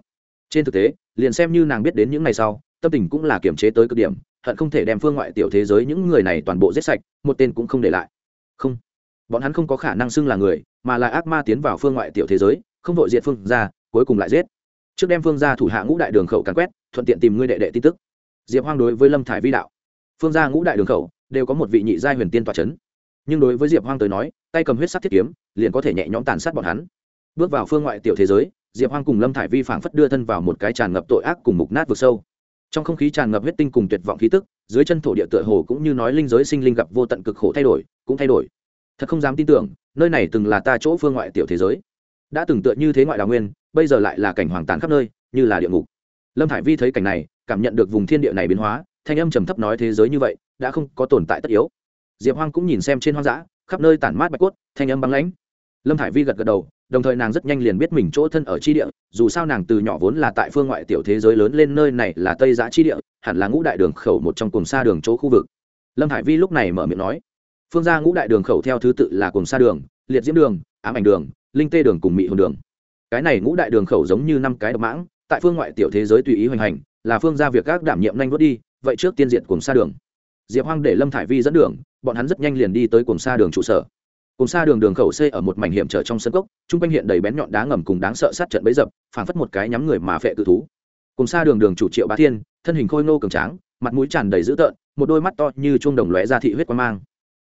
A: Trên thực tế, liền xem như nàng biết đến những ngày sau, tâm tình cũng là kiềm chế tới cực điểm hận không thể đem phương ngoại tiểu thế giới những người này toàn bộ giết sạch, một tên cũng không để lại. Không. Bọn hắn không có khả năng xưng là người, mà là ác ma tiến vào phương ngoại tiểu thế giới, không vội diệt phương ra, cuối cùng lại giết. Trước đem phương ra thủ hạ ngũ đại đường khẩu càn quét, thuận tiện tìm ngươi đệ đệ tin tức. Diệp hoang đối với lâm thải vi đạo. Phương ra ngũ đại đường khẩu, đều có một vị nhị giai huyền tiên tòa c h ấ n nhưng đối với diệp hoang tới nói, tay cầm huyết sắc thiết kiếm, liền có thể nhẹ nhõm tàn sát bọn hắn. Bước vào phương ngoại tiểu thế giới, diệp hoang cùng lâm thải vi phảng phất đưa thân vào một cái tràn ngập tội ác cùng mục nát vực sâu trong không khí tràn ngập huyết tinh cùng tuyệt vọng khí tức, dưới chân thổ địa tựa hồ cũng như nói linh giới sinh linh gặp vô tận cực khổ thay đổi, cũng thay đổi. Thật không dám tin tưởng, nơi này từng là ta chỗ phương ngoại tiểu thế giới. Đã từng tựa như thế ngoại đào nguyên, bây giờ lại là cảnh hoàng tàn khắp nơi, như là địa ngục. Lâm thải vi thấy cảnh này, cảm nhận được vùng thiên địa này biến hóa, thanh âm trầm thấp nói thế giới như vậy, đã không có tồn tại tất yếu. Diệp hoang cũng nhìn xem trên hoang dã, khắp nơi tản mát bạch cốt, thanh âm băng lãnh. Lâm thải vi gật gật đầu đồng thời nàng rất nhanh liền biết mình chỗ thân ở chi địa, dù sao nàng từ nhỏ vốn là tại phương ngoại tiểu thế giới lớn lên nơi này là tây giã chi địa, hẳn là ngũ đại đường khẩu một trong cùng xa đường chỗ khu vực. Lâm Hải vi lúc này mở miệng nói, phương ra ngũ đại đường khẩu theo thứ tự là cùng xa đường, liệt diễm đường, ám ảnh đường, linh tê đường cùng mỹ hồn đường. Cái này ngũ đại đường khẩu giống như năm cái độc mãng, tại phương ngoại tiểu thế giới tùy ý hoành hành, là phương ra việc các đảm nhiệm nhanh vớt đi, vậy trước tiên diện cùng xa đường. Diệp hoang để lâm thải vi dẫn đường, bọn hắn rất nhanh liền đi tới cùng xa đường trụ sở cùng xa đường đường khẩu xê ở một mảnh hiểm trở trong sân cốc, chung quanh hiện đầy bén nhọn đá ngầm cùng đáng sợ sát trận bấy dập, phảng phất một cái nhắm người mà phệ cự thú. Cùng xa đường đường chủ triệu bá thiên, thân hình khôi nô cường tráng, mặt mũi tràn đầy dữ tợn, một đôi mắt to như chuông đồng lóe ra thị huyết quan mang.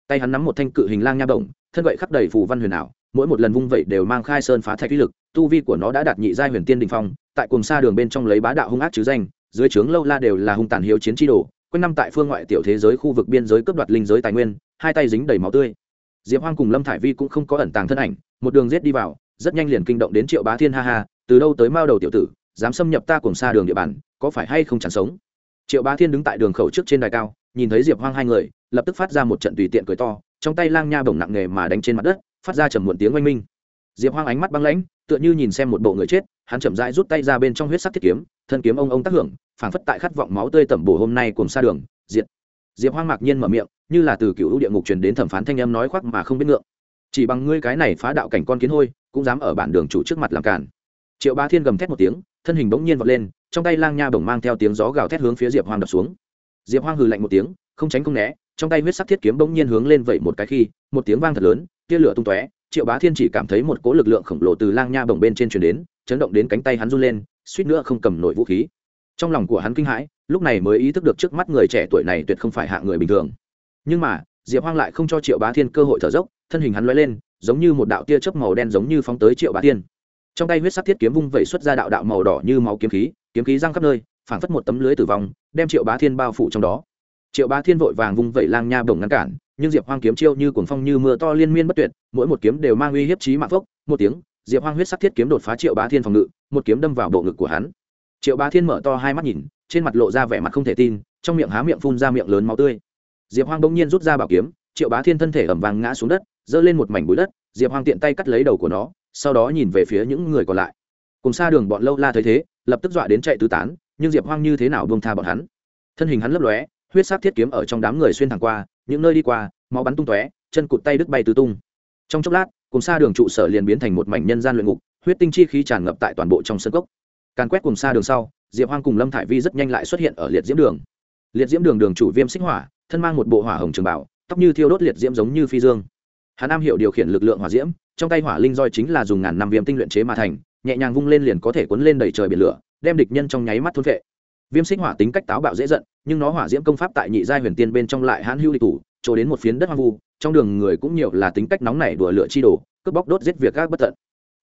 A: Tay hắn nắm một thanh cự hình lang nha bổng, thân gậy khắp đầy phù văn huyền ảo, mỗi một lần vung vẩy đều mang khai sơn phá thạch uy lực, tu vi của nó đã đạt nhị giai huyền tiên đình phong, tại cùng xa đường bên trong lấy bá đạo hung ác chứ danh, dưới trướng lâu la đều là hung tàn hiếu chiến tri đồ, quanh năm tại phương ngoại tiểu thế giới khu vực biên giới cướp đoạt linh giới tài nguyên, hai tay dính đầy máu tươi diệp hoang cùng lâm thải vi cũng không có ẩn tàng thân ảnh, một đường rết đi vào, rất nhanh liền kinh động đến triệu bá thiên ha ha, từ đâu tới mao đầu tiểu tử, dám xâm nhập ta cùng xa đường địa bàn, có phải hay không chẳng sống? Triệu bá thiên đứng tại đường khẩu trước trên đài cao, nhìn thấy diệp hoang hai người, lập tức phát ra một trận tùy tiện cười to, trong tay lang nha bổng nặng nghề mà đánh trên mặt đất, phát ra trầm muộn tiếng oanh minh. Diệp hoang ánh mắt băng lãnh, tựa như nhìn xem một bộ người chết, hắn chậm rãi rút tay ra bên trong huyết sắc thiết kiếm, thân kiếm ông ông tác hưởng, phảng phất tại khát vọng máu tươi tẩm bổ hôm nay cùng xa đường, diệt. Diệp hoang mạc nhiên mở miệng như là từ cựu địa ngục truyền đến thẩm phán thanh âm nói khoác mà không biết ngượng. Chỉ bằng ngươi cái này phá đạo cảnh con kiến hôi, cũng dám ở bản đường chủ trước mặt làm cản. Triệu ba thiên gầm thét một tiếng, thân hình bỗng nhiên vọt lên, trong tay lang nha bổng mang theo tiếng gió gào thét hướng phía diệp hoang đập xuống. Diệp hoang hừ lạnh một tiếng, không tránh không né, trong tay huyết sắc thiết kiếm bỗng nhiên hướng lên vậy một cái khi, một tiếng vang thật lớn, tia lửa tung tóe, triệu bá thiên chỉ cảm thấy một cỗ lực lượng khổng lồ từ lang nha bổng bên trên truyền đến, chấn động đến cánh tay hắn run lên, suýt nữa không cầm nổi vũ khí. Trong lòng của hắn kinh hãi, lúc này mới ý thức được trước mắt người trẻ tuổi này tuyệt không phải hạ người bình thường nhưng mà, diệp hoang lại không cho triệu bá thiên cơ hội thở dốc, thân hình hắn l lên, giống như một đạo tia chớp màu đen giống như phóng tới triệu bá thiên. Trong tay huyết sắc thiết kiếm vung vẩy xuất ra đạo đạo màu đỏ như máu kiếm khí kiếm khí răng khắp nơi, phảng phất một tấm lưới tử vong, đem triệu bá thiên bao phủ trong đó. Triệu bá thiên vội vàng vung vẩy lang nha bổng ngăn cản, nhưng diệp hoang kiếm chiêu như cuồng phong như mưa to liên miên bất tuyệt, mỗi một kiếm đều mang uy hiếp chí mạng phốc, một tiếng, diệp hoang huyết sắc thiết kiếm đột phá triệu bá thiên phòng ngự, một kiếm đâm vào bộ ngực của hắn. Triệu bá thiên mở to hai mắt nhìn, trên mặt lộ ra vẻ mặt không thể tin, trong miệng há miệng phun ra miệng lớn máu tươi diệp hoang bỗng nhiên rút ra bảo kiếm, triệu bá thiên thân thể ẩm vàng ngã xuống đất, giơ lên một mảnh bụi đất, diệp hoang tiện tay cắt lấy đầu của nó, sau đó nhìn về phía những người còn lại. Cùng xa đường bọn lâu la thấy thế, lập tức dọa đến chạy tứ tán, nhưng diệp hoang như thế nào buông tha bọn hắn? Thân hình hắn lấp lóe, huyết sắc thiết kiếm ở trong đám người xuyên thẳng qua, những nơi đi qua, máu bắn tung tóe, chân cụt tay đứt bay tứ tung. Trong chốc lát, cùng xa đường trụ sở liền biến thành một mảnh nhân gian luyện ngục, huyết tinh chi khí tràn ngập tại toàn bộ trong sân cốc. Càn quét cùng xa đường sau, diệp hoang cùng lâm thải vi rất nhanh lại xuất hiện ở liệt diễm đường. Liệt diễm đường đường chủ viêm xích hỏa thân mang một bộ hỏa hồng trường bảo, tóc như thiêu đốt liệt diễm giống như phi dương. Hắn am hiểu điều khiển lực lượng hỏa diễm, trong tay hỏa linh roi chính là dùng ngàn năm viêm tinh luyện chế mà thành, nhẹ nhàng vung lên liền có thể cuốn lên đầy trời biển lửa, đem địch nhân trong nháy mắt thôn vệ viêm xích hỏa tính cách táo bạo dễ giận, nhưng nó hỏa diễm công pháp tại nhị giai huyền tiên bên trong lại hãn hữu địch thủ, trổ đến một phiến đất hoang vu, trong đường người cũng nhiều là tính cách nóng nảy đùa lửa chi đồ, cướp bóc đốt giết việc các bất tận.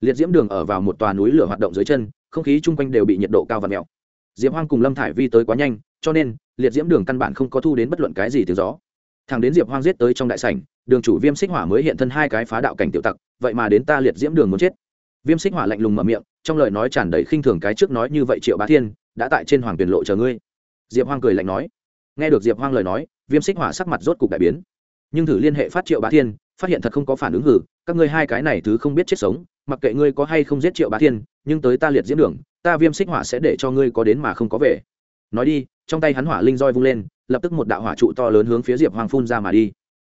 A: Liệt diễm đường ở vào một tòa núi lửa hoạt động dưới chân, không khí chung quanh đều bị nhiệt độ cao và mèo. Diễm hoang cùng lâm thải vi tới quá nhanh cho nên, liệt diễm đường căn bản không có thu đến bất luận cái gì tiếng gió. Thằng đến diệp hoang giết tới trong đại sảnh, đường chủ viêm xích hỏa mới hiện thân hai cái phá đạo cảnh tiểu tặc, vậy mà đến ta liệt diễm đường muốn chết. Viêm xích hỏa lạnh lùng mở miệng, trong lời nói tràn đầy khinh thường cái trước nói như vậy triệu bá thiên, đã tại trên hoàng tuyển lộ chờ ngươi. Diệp hoang cười lạnh nói. Nghe được diệp hoang lời nói, viêm xích hỏa sắc mặt rốt cục đại biến. Nhưng thử liên hệ phát triệu bá thiên, phát hiện thật không có phản ứng hử, các ngươi hai cái này thứ không biết chết sống, mặc kệ ngươi có hay không giết triệu bá thiên, nhưng tới ta liệt diễm đường, ta viêm xích hỏa sẽ để cho ngươi có đến mà không có về. Nói đi trong tay hắn hỏa linh roi vung lên, lập tức một đạo hỏa trụ to lớn hướng phía diệp hoang phun ra mà đi.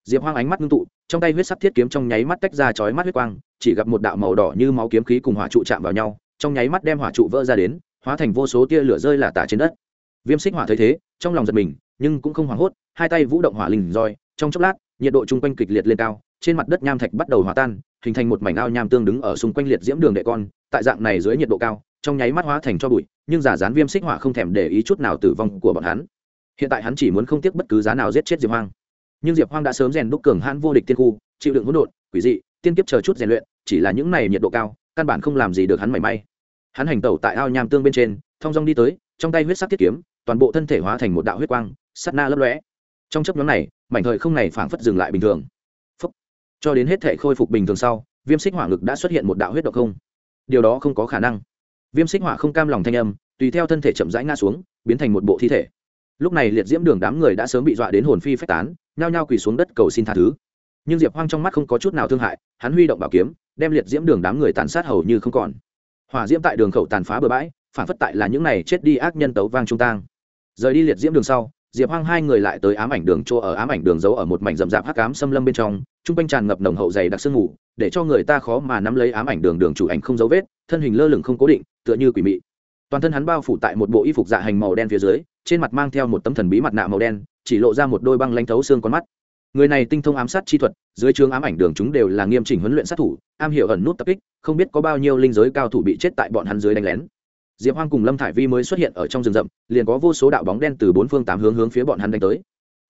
A: Diệp hoang ánh mắt ngưng tụ, trong tay huyết sắc thiết kiếm trong nháy mắt tách ra chói mắt huyết quang, chỉ gặp một đạo màu đỏ như máu kiếm khí cùng hỏa trụ chạm vào nhau, trong nháy mắt đem hỏa trụ vỡ ra đến, hóa thành vô số tia lửa rơi là tả trên đất. Viêm xích hỏa thấy thế, trong lòng giật mình, nhưng cũng không hoảng hốt, hai tay vũ động hỏa linh roi, trong chốc lát, nhiệt độ chung quanh kịch liệt lên cao, trên mặt đất nham thạch bắt đầu hòa tan, hình thành một mảnh ao nham tương đứng ở xung quanh liệt diễm đường đệ con, tại dạng này dưới nhiệt độ cao, trong nháy mắt hóa thành cho bụi nhưng giả dán viêm xích hỏa không thèm để ý chút nào tử vong của bọn hắn. Hiện tại hắn chỉ muốn không tiếc bất cứ giá nào giết chết diệp hoang. Nhưng diệp hoang đã sớm rèn đúc cường hãn vô địch tiên khu, chịu đựng hỗn độn, quỷ dị, tiên kiếp chờ chút rèn luyện, chỉ là những này nhiệt độ cao, căn bản không làm gì được hắn mảy may. Hắn hành tẩu tại ao nham tương bên trên, thong dong đi tới, trong tay huyết sắc tiết kiếm, toàn bộ thân thể hóa thành một đạo huyết quang, sắt na lấp lóe. Trong chấp nhóm này, mảnh thời không này phảng phất dừng lại bình thường. Phúc. cho đến hết thể khôi phục bình thường sau, viêm xích hỏa ngực đã xuất hiện một đạo huyết độc không. Điều đó không có khả năng viêm xích hỏa không cam lòng thanh âm, tùy theo thân thể chậm rãi ngã xuống, biến thành một bộ thi thể. Lúc này liệt diễm đường đám người đã sớm bị dọa đến hồn phi phách tán, nhao nhao quỳ xuống đất cầu xin tha thứ. Nhưng diệp hoang trong mắt không có chút nào thương hại, hắn huy động bảo kiếm, đem liệt diễm đường đám người tàn sát hầu như không còn. Hỏa diễm tại đường khẩu tàn phá bừa bãi, phản phất tại là những này chết đi ác nhân tấu vang trung tang. Rời đi liệt diễm đường sau diệp hoang hai người lại tới ám ảnh đường chỗ ở, ám ảnh đường giấu ở một mảnh rậm rạp hắc ám xâm lâm bên trong t r u n g quanh tràn ngập nồng hậu dày đặc sương mù, để cho người ta khó mà nắm lấy ám ảnh đường đường chủ ảnh không dấu vết, thân hình lơ lửng không cố định, tựa như quỷ mị. Toàn thân hắn bao phủ tại một bộ y phục dạ hành màu đen phía dưới, trên mặt mang theo một tấm thần bí mặt nạ màu đen, chỉ lộ ra một đôi băng lanh thấu xương con mắt. Người này tinh thông ám sát chi thuật, dưới trường ám ảnh đường chúng đều là nghiêm chỉnh huấn luyện sát thủ, am hiểu ẩn nút tập kích, không biết có bao nhiêu linh giới cao thủ bị chết tại bọn hắn dưới đánh lén diệp hoang cùng lâm thải vi mới xuất hiện ở trong rừng rậm, liền có vô số đạo bóng đen từ bốn phương tám hướng hướng phía bọn hắn đánh tới.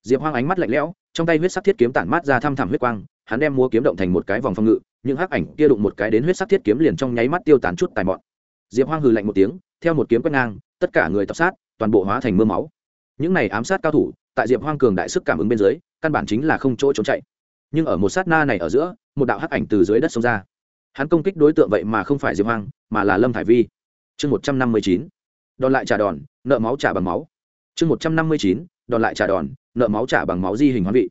A: Diệp hoang ánh mắt lạnh lẽo, trong tay huyết sắc thiết kiếm tản mát ra thăm thẳm huyết quang, hắn đem múa kiếm động thành một cái vòng phòng ngự, những hắc ảnh kia đụng một cái đến huyết sắc thiết kiếm liền trong nháy mắt tiêu tán chút tài mọn. Diệp hoang hừ lạnh một tiếng, theo một kiếm quét ngang, tất cả người tập sát, toàn bộ hóa thành mưa máu. Những này ám sát cao thủ, tại diệp hoang cường đại sức cảm ứng bên dưới, căn bản chính là không chỗ trốn chạy. Nhưng ở một sát na này ở giữa, một đạo hắc ảnh từ dưới đất xông ra. Hắn công kích đối tượng vậy mà không phải diệp hoang, mà là lâm thải vi chương một trăm năm mươi chín, đòn lại trả đòn, nợ máu trả bằng máu. Chương một trăm năm mươi chín, đòn lại trả đòn, nợ máu trả bằng máu di hình hoán vị.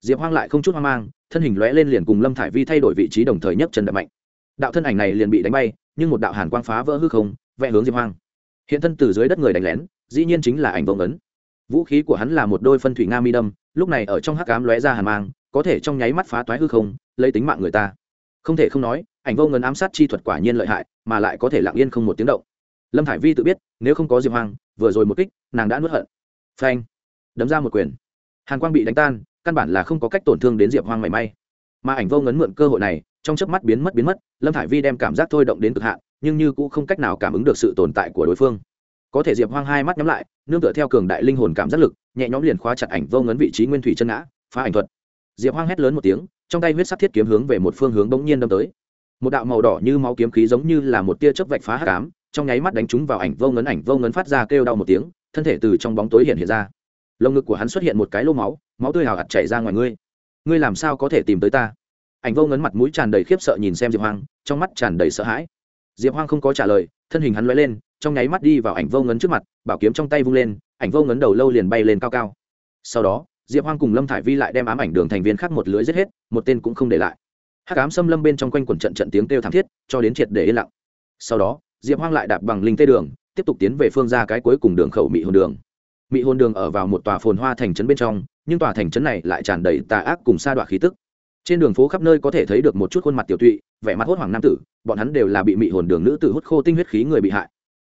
A: Diệp hoang lại không chút hoang mang, thân hình lóe lên liền cùng lâm thải vi thay đổi vị trí đồng thời nhấc chân đập mạnh. Đạo thân ảnh này liền bị đánh bay, nhưng một đạo hàn quang phá vỡ hư không, vẽ hướng diệp hoang. Hiện thân từ dưới đất người đánh lén, dĩ nhiên chính là ảnh vông ấn. Vũ khí của hắn là một đôi phân thủy nga mi đâm, lúc này ở trong hắc cám lóe ra hàn mang, có thể trong nháy mắt phá toái hư không, lấy tính mạng người ta. Không thể không nói, ảnh vô ngân ám sát chi thuật quả nhiên lợi hại, mà lại có thể lặng yên không một tiếng động lâm thải vi tự biết, nếu không có diệp hoang, vừa rồi một kích, nàng đã nuốt hận. Phanh. Đấm ra một quyền. Hàn quang bị đánh tan, căn bản là không có cách tổn thương đến diệp hoang mảy may. Mà ảnh vô ngấn mượn cơ hội này, trong chớp mắt biến mất biến mất, lâm thải vi đem cảm giác thôi động đến cực hạn, nhưng như cũng không cách nào cảm ứng được sự tồn tại của đối phương. Có thể diệp hoang hai mắt nhắm lại, nương tựa theo cường đại linh hồn cảm giác lực, nhẹ nhõm liền khóa chặt ảnh vô ngấn vị trí nguyên thủy chân ngã, phá ảnh thuật. Diệp hoang hét lớn một tiếng, trong tay huyết sắc thiết kiếm hướng về một phương hướng bỗng nhiên đâm tới. Một đạo màu đỏ như máu kiếm khí giống như là một tia chớp vạch phá hát cám trong nháy mắt đánh trúng vào ảnh vô ngấn, ảnh vô ngấn phát ra kêu đau một tiếng, thân thể từ trong bóng tối hiện hiện ra. Lồng ngực của hắn xuất hiện một cái lô máu máu tươi hào hạt chảy ra ngoài ngươi. Ngươi làm sao có thể tìm tới ta? Ảnh vô ngấn mặt mũi tràn đầy khiếp sợ nhìn xem diệp hoang, trong mắt tràn đầy sợ hãi. Diệp hoang không có trả lời, thân hình hắn l lên, trong nháy mắt đi vào ảnh vô ngấn trước mặt, bảo kiếm trong tay vung lên, ảnh vô ngấn đầu lâu liền bay lên cao cao. Sau đó, diệp hoang cùng lâm thải vi lại đem ám ảnh đường thành viên khác một lưới giết hết, một tên cũng không để lại. Hát cám xâm lâm bên trong quanh quần trận trận tiếng kêu thảm thiết, cho đến triệt để yên lặng. Sau đó diệp hoang lại đạp bằng linh tê đường, tiếp tục tiến về phương ra cái cuối cùng đường khẩu mỹ hồn đường. Mỹ hồn đường ở vào một tòa phồn hoa thành trấn bên trong, nhưng tòa thành trấn này lại tràn đầy tà ác cùng sa đoạn khí tức. Trên đường phố khắp nơi có thể thấy được một chút khuôn mặt tiểu tụy, vẻ mặt hốt hoảng nam tử, bọn hắn đều là bị mị hồn đường nữ tử hút khô tinh huyết khí người bị hại.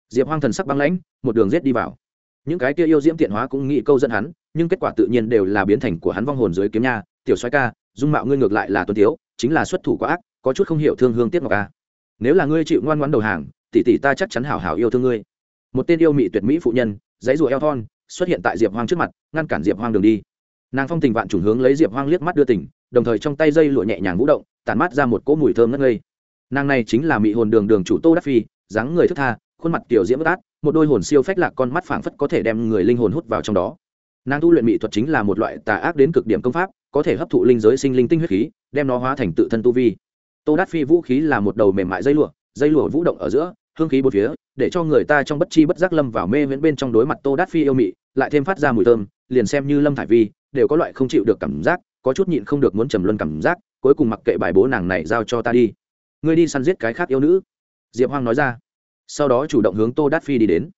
A: Diệp hoang thần sắc băng lãnh, một đường rết đi vào. Những cái kia yêu diễm tiện hóa cũng nghĩ câu dẫn hắn, nhưng kết quả tự nhiên đều là biến thành của hắn vong hồn dưới kiếm nha. Tiểu xoái ca, dung mạo ngươi ngược lại là tuân tiếu, chính là xuất thủ quá ác, có chút không hiểu thương hương tiếc ngọc ca nếu là ngươi chịu ngoan ngoãn đầu hàng tỷ tỷ ta chắc chắn hảo hảo yêu thương ngươi. Một tên yêu mị tuyệt mỹ phụ nhân, dãy rùa eo thon, xuất hiện tại diệp hoang trước mặt, ngăn cản diệp hoang đường đi. Nàng phong tình vạn trùng hướng lấy diệp hoang liếc mắt đưa tỉnh đồng thời trong tay dây lụa nhẹ nhàng vũ động, tản mát ra một cỗ mùi thơm ngất ngây. Nàng này chính là mị hồn đường đường chủ tô đắc phi, dáng người thức tha, khuôn mặt tiểu diễm bất át, một đôi hồn siêu phách lạc con mắt phảng phất có thể đem người linh hồn hút vào trong đó. Nàng tu luyện mỹ thuật chính là một loại tà ác đến cực điểm công pháp, có thể hấp thụ linh giới sinh linh tinh huyết khí, đem nó hóa thành tự thân tu vi. Tô Đát phi vũ khí là một đầu mềm mại dây lụa dây lụa vũ động ở giữa hương khí bốn phía, để cho người ta trong bất chi bất giác lâm vào mê viễn bên trong đối mặt tô đát phi yêu mị, lại thêm phát ra mùi thơm, liền xem như lâm thải vi, đều có loại không chịu được cảm giác, có chút nhịn không được muốn trầm luân cảm giác, cuối cùng mặc kệ bài bố nàng này giao cho ta đi. Ngươi đi săn giết cái khác yêu nữ. Diệp hoang nói ra. Sau đó chủ động hướng tô đát phi đi đến.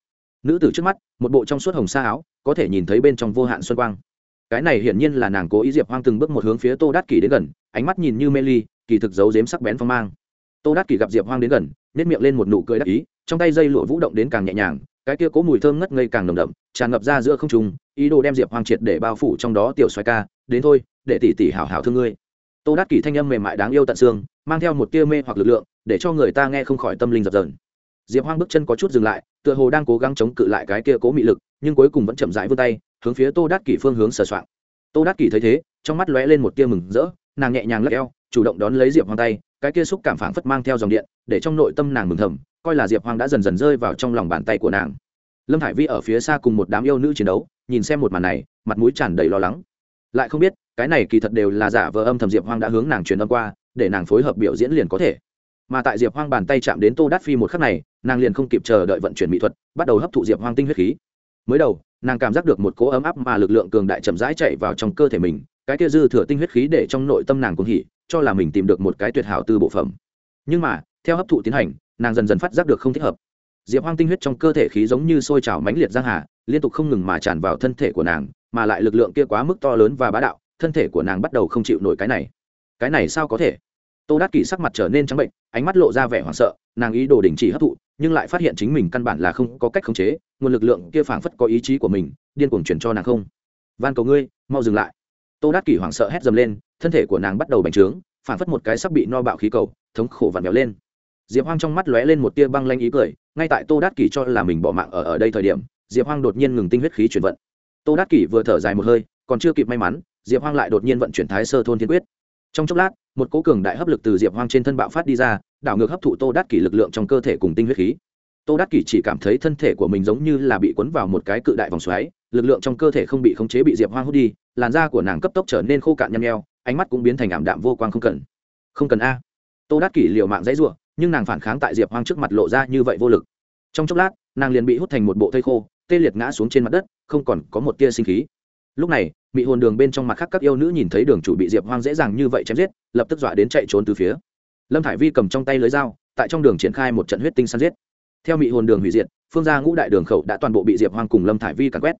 A: Nữ tử trước mắt, một bộ trong suốt hồng sa áo, có thể nhìn thấy bên trong vô hạn xuân quang. Cái này hiển nhiên là nàng cố ý diệp hoang từng bước một hướng phía tô đát kỷ đến gần, ánh mắt nhìn như mê ly, kỳ thực giấu dếm sắc bén phong mang. Tô đát kỷ gặp diệp hoang đến gần nếp miệng lên một nụ cười đắc ý, trong tay dây lụa vũ động đến càng nhẹ nhàng, cái kia cố mùi thơm ngất ngây càng nồng đậm, tràn ngập ra giữa không trung, ý đồ đem diệp hoang triệt để bao phủ trong đó tiểu xoài ca, đến thôi, để tỷ tỷ hảo hảo thương ngươi. Tô đắc kỷ thanh âm mềm mại đáng yêu tận xương, mang theo một tia mê hoặc lực lượng, để cho người ta nghe không khỏi tâm linh dập dờn. Diệp hoang bước chân có chút dừng lại, tựa hồ đang cố gắng chống cự lại cái kia cố mị lực, nhưng cuối cùng vẫn chậm rãi vươn tay, hướng phía tô đắc kỷ phương hướng sờ soạng. Tô đắc kỷ thấy thế, trong mắt lóe lên một tia mừng rỡ, nàng nhẹ nhàng lắc eo, chủ động đón lấy diệp hoang tay cái kia xúc cảm phảng phất mang theo dòng điện, để trong nội tâm nàng mừng thầm, coi là diệp hoang đã dần dần rơi vào trong lòng bàn tay của nàng. Lâm thải vi ở phía xa cùng một đám yêu nữ chiến đấu, nhìn xem một màn này, mặt mũi tràn đầy lo lắng. Lại không biết, cái này kỳ thật đều là giả vờ âm thầm diệp hoang đã hướng nàng truyền âm qua, để nàng phối hợp biểu diễn liền có thể. Mà tại diệp hoang bàn tay chạm đến tô đát phi một khắc này, nàng liền không kịp chờ đợi vận chuyển mỹ thuật, bắt đầu hấp thụ diệp hoang tinh huyết khí. Mới đầu, nàng cảm giác được một cỗ ấm áp mà lực lượng cường đại chậm rãi chạy vào trong cơ thể mình cái kia dư thừa tinh huyết khí để trong nội tâm nàng cũng hỉ, cho là mình tìm được một cái tuyệt hảo từ bộ phẩm. Nhưng mà, theo hấp thụ tiến hành, nàng dần dần phát giác được không thích hợp. Diệp hoang tinh huyết trong cơ thể khí giống như sôi trào mãnh liệt giang hà, liên tục không ngừng mà tràn vào thân thể của nàng, mà lại lực lượng kia quá mức to lớn và bá đạo, thân thể của nàng bắt đầu không chịu nổi cái này. Cái này sao có thể? Tô đát kỷ sắc mặt trở nên trắng bệnh, ánh mắt lộ ra vẻ hoảng sợ, nàng ý đồ đình chỉ hấp thụ, nhưng lại phát hiện chính mình căn bản là không có cách khống chế, nguồn lực lượng kia phảng phất có ý chí của mình, điên cuồng chuyển cho nàng không. Van cầu ngươi, mau dừng lại tô đát kỷ hoảng sợ hét dầm lên, thân thể của nàng bắt đầu bành trướng, phản phất một cái sắp bị no bạo khí cầu, thống khổ vặn vẹo lên. Diệp hoang trong mắt lóe lên một tia băng lanh ý cười, ngay tại tô đát kỷ cho là mình bỏ mạng ở ở đây thời điểm, diệp hoang đột nhiên ngừng tinh huyết khí chuyển vận. Tô đát kỷ vừa thở dài một hơi, còn chưa kịp may mắn, diệp hoang lại đột nhiên vận chuyển thái sơ thôn thiên quyết. Trong chốc lát, một cố cường đại hấp lực từ diệp hoang trên thân bạo phát đi ra, đảo ngược hấp thụ tô đát kỷ lực lượng trong cơ thể cùng tinh huyết khí. Tô đát kỷ chỉ cảm thấy thân thể của mình giống như là bị cuốn vào một cái cự đại vòng xoáy, lực lượng trong cơ thể không bị khống chế bị diệp hoang hút đi làn da của nàng cấp tốc trở nên khô cạn nhăm nheo, ánh mắt cũng biến thành ảm đạm vô quang không cần. Không cần a. Tô đát kỷ liều mạng dãy ruộng nhưng nàng phản kháng tại diệp hoang trước mặt lộ ra như vậy vô lực. Trong chốc lát, nàng liền bị hút thành một bộ thây khô, tê liệt ngã xuống trên mặt đất, không còn có một tia sinh khí. Lúc này bị hồn đường bên trong mặt khác các yêu nữ nhìn thấy đường chủ bị diệp hoang dễ dàng như vậy chém giết, lập tức dọa đến chạy trốn từ phía. Lâm thải vi cầm trong tay lưới dao, tại trong đường triển khai một trận huyết tinh săn giết. Theo mị hồn đường hủy diệt, phương gia ngũ đại đường khẩu đã toàn bộ bị diệp hoang cùng lâm thải vi càn quét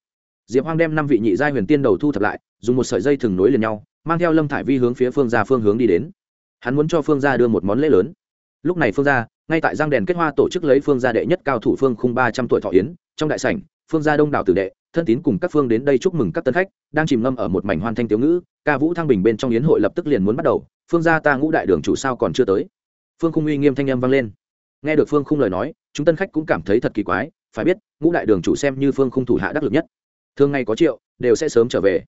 A: diệp hoang đem năm vị nhị giai huyền tiên đầu thu thập lại, dùng một sợi dây thừng nối liền nhau, mang theo lâm thải vi hướng phía phương gia phương hướng đi đến. Hắn muốn cho phương gia đưa một món lễ lớn. Lúc này phương gia, ngay tại giang đèn kết hoa tổ chức lấy phương gia đệ nhất cao thủ phương khung ba trăm tuổi thọ yến, trong đại sảnh, phương gia đông đảo tử đệ, thân tín cùng các phương đến đây chúc mừng các tân khách, đang chìm ngâm ở một mảnh hoan thanh tiếng ngữ, ca vũ thăng bình bên trong yến hội lập tức liền muốn bắt đầu, phương gia ta ngũ đại đường chủ sao còn chưa tới. Phương khung uy nghiêm thanh âm vang lên. Nghe được phương khung lời nói, chúng tân khách cũng cảm thấy thật kỳ quái, phải biết, ngũ đại đường chủ xem như phương khung thủ hạ đắc lực nhất thường ngày có triệu, đều sẽ sớm trở về.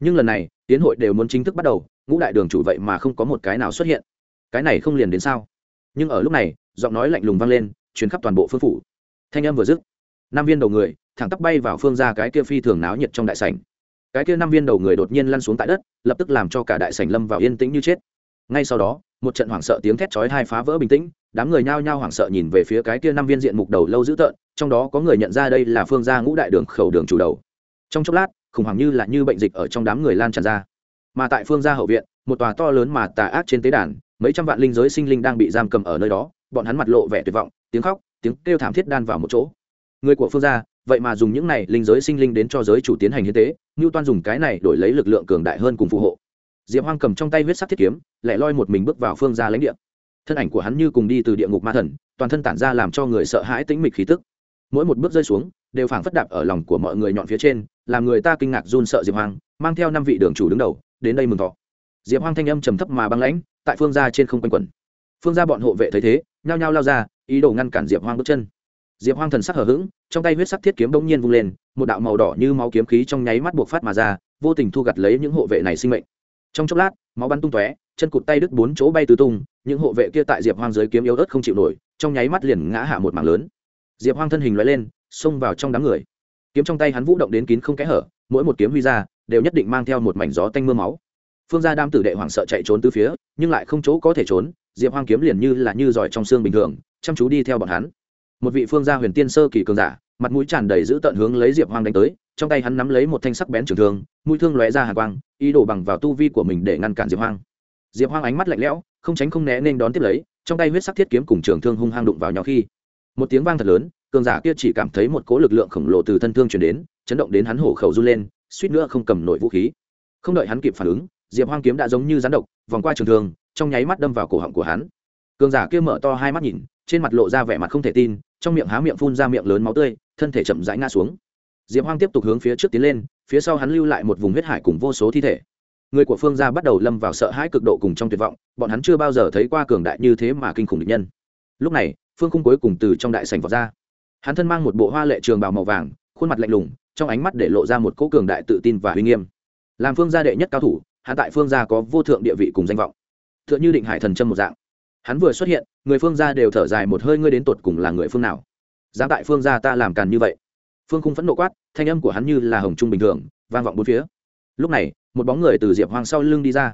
A: Nhưng lần này, tiến hội đều muốn chính thức bắt đầu, ngũ đại đường chủ vậy mà không có một cái nào xuất hiện. Cái này không liền đến sao? Nhưng ở lúc này, giọng nói lạnh lùng vang lên chuyến khắp toàn bộ phương phủ. Thanh âm vừa dứt, năm viên đầu người, thẳng tắp bay vào phương ra cái kia phi thường náo nhiệt trong đại sảnh. Cái kia năm viên đầu người đột nhiên lăn xuống tại đất, lập tức làm cho cả đại sảnh lâm vào yên tĩnh như chết. Ngay sau đó, một trận hoảng sợ tiếng thét chói hai phá vỡ bình tĩnh, đám người nhao nhao hoảng sợ nhìn về phía cái kia năm viên diện mục đầu lâu dữ tợn, trong đó có người nhận ra đây là phương gia ngũ đại đường khẩu đường chủ đầu trong chốc lát, khủng hoảng như là như bệnh dịch ở trong đám người lan tràn ra. Mà tại phương gia hậu viện, một tòa to lớn mà tà ác trên tế đàn, mấy trăm vạn linh giới sinh linh đang bị giam cầm ở nơi đó, bọn hắn mặt lộ vẻ tuyệt vọng, tiếng khóc, tiếng kêu thảm thiết đan vào một chỗ. Người của phương gia, vậy mà dùng những này linh giới sinh linh đến cho giới chủ tiến hành hiến tế như toan dùng cái này đổi lấy lực lượng cường đại hơn cùng phù hộ. Diệp hoang cầm trong tay huyết sắc thiết kiếm lại loi một mình bước vào phương gia lãnh địa. Thân ảnh của hắn như cùng đi từ địa ngục ma thần, toàn thân tản ra làm cho người sợ hãi tĩnh mịch khí tức. Mỗi một bước rơi xuống đều phảng phất đạp ở lòng của mọi người nhọn phía trên, làm người ta kinh ngạc run sợ diệp hoang, mang theo năm vị đường chủ đứng đầu, đến đây mừng thọ. Diệp hoang thanh âm trầm thấp mà băng lãnh, tại phương gia trên không quanh quẩn. Phương gia bọn hộ vệ thấy thế, nhao nhao lao ra, ý đồ ngăn cản diệp hoang bước chân. Diệp hoang thần sắc hở h ữ g trong tay huyết sắc thiết kiếm bỗng nhiên vung lên, một đạo màu đỏ như máu kiếm khí trong nháy mắt buộc phát mà ra, vô tình thu gặt lấy những hộ vệ này sinh mệnh. Trong chốc lát, máu bắn tung tóe, chân cụt tay đứt bốn chỗ bay tứ tung, những hộ vệ kia tại diệp hoang dưới kiếm yếu ớt không chịu nổi, trong nháy mắt liền ngã hạ một mảng lớn. Diệp hoang thân hình loại lên xông vào trong đám người. Kiếm trong tay hắn vũ động đến kín không kẽ hở, mỗi một kiếm huy ra, đều nhất định mang theo một mảnh gió tanh m ư a máu. Phương gia đam tử đệ hoảng sợ chạy trốn từ phía, nhưng lại không chỗ có thể trốn, diệp hoang kiếm liền như là như giỏi trong xương bình thường, chăm chú đi theo bọn hắn. Một vị phương gia huyền tiên sơ kỳ cường giả, mặt mũi tràn đầy giữ tận hướng lấy diệp hoang đánh tới, trong tay hắn nắm lấy một thanh sắc bén trường thương, mũi thương lóe ra hàng quang, ý đồ bằng vào tu vi của mình để ngăn cản diệp hoang. Diệp hoang ánh mắt lạnh lẽo, không tránh không né nên đón tiếp lấy, trong tay huyết sắc thiết kiếm cùng trường thương hung hăng đụng vào nhau khi, một tiếng vang thật lớn cường giả kia chỉ cảm thấy một cỗ lực lượng khổng lồ từ thân thương chuyển đến, chấn động đến hắn hổ khẩu run lên, suýt nữa không cầm nổi vũ khí. Không đợi hắn kịp phản ứng, diệp hoang kiếm đã giống như rắn độc, vòng qua trường thương, trong nháy mắt đâm vào cổ họng của hắn. Cường giả kia mở to hai mắt nhìn, trên mặt lộ ra vẻ mặt không thể tin, trong miệng há miệng phun ra miệng lớn máu tươi, thân thể chậm rãi ngã xuống. Diệp hoang tiếp tục hướng phía trước tiến lên, phía sau hắn lưu lại một vùng huyết hải cùng vô số thi thể. Người của phương gia bắt đầu lâm vào sợ hãi cực độ cùng trong tuyệt vọng, bọn hắn chưa bao giờ thấy qua cường đại như thế mà kinh khủng địch nhân. Lúc này, phương khung cuối cùng từ trong đại sảnh vọt ra hắn thân mang một bộ hoa lệ trường bào màu vàng, khuôn mặt lạnh lùng, trong ánh mắt để lộ ra một cỗ cường đại tự tin và uy nghiêm. Làm phương gia đệ nhất cao thủ, hắn tại phương gia có vô thượng địa vị cùng danh vọng. T h ư ợ n h ư định hải thần trâm một dạng. Hắn vừa xuất hiện, người phương gia đều thở dài một hơi ngươi đến tột cùng là người phương nào? Dám tại phương gia ta làm càn như vậy. Phương khung phẫn nộ quát, thanh âm của hắn như là hồng trung bình thường, vang vọng bốn phía. Lúc này, một bóng người từ diệp hoang sau lưng đi ra.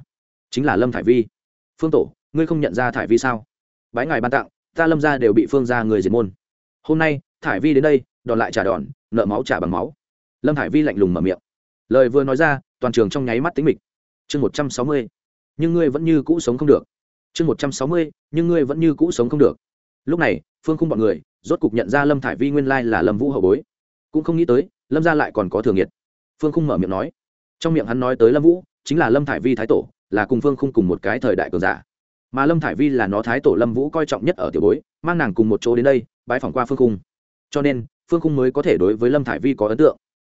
A: Chính là lâm thải vi. Phương tổ, ngươi không nhận ra thải vi sao? Bái ngài ban tặng, ta lâm ra đều bị phương ra người diệt môn. Hôm nay thải vi đến đây, đòn lại trả đòn, nợ máu trả bằng máu. Lâm thải vi lạnh lùng mở miệng. Lời vừa nói ra, toàn trường trong nháy mắt tính mịch. Chương một trăm sáu mươi, nhưng ngươi vẫn như cũ sống không được. Chương một trăm sáu mươi, nhưng ngươi vẫn như cũ sống không được. Lúc này, phương khung bọn người, rốt cục nhận ra lâm thải vi nguyên lai là lâm vũ hậu bối. Cũng không nghĩ tới, lâm gia lại còn có thường nhiệt phương khung mở miệng nói. Trong miệng hắn nói tới lâm vũ, chính là lâm thải vi thái tổ, là cùng phương khung cùng một cái thời đại cường giả. Mà lâm thải vi là nó thái tổ lâm vũ coi trọng nhất ở tiểu bối, mang nàng cùng một chỗ đến đây bãi phỏng qua phương khung cho nên, phương khung mới có thể đối với lâm thải vi có ấn tượng.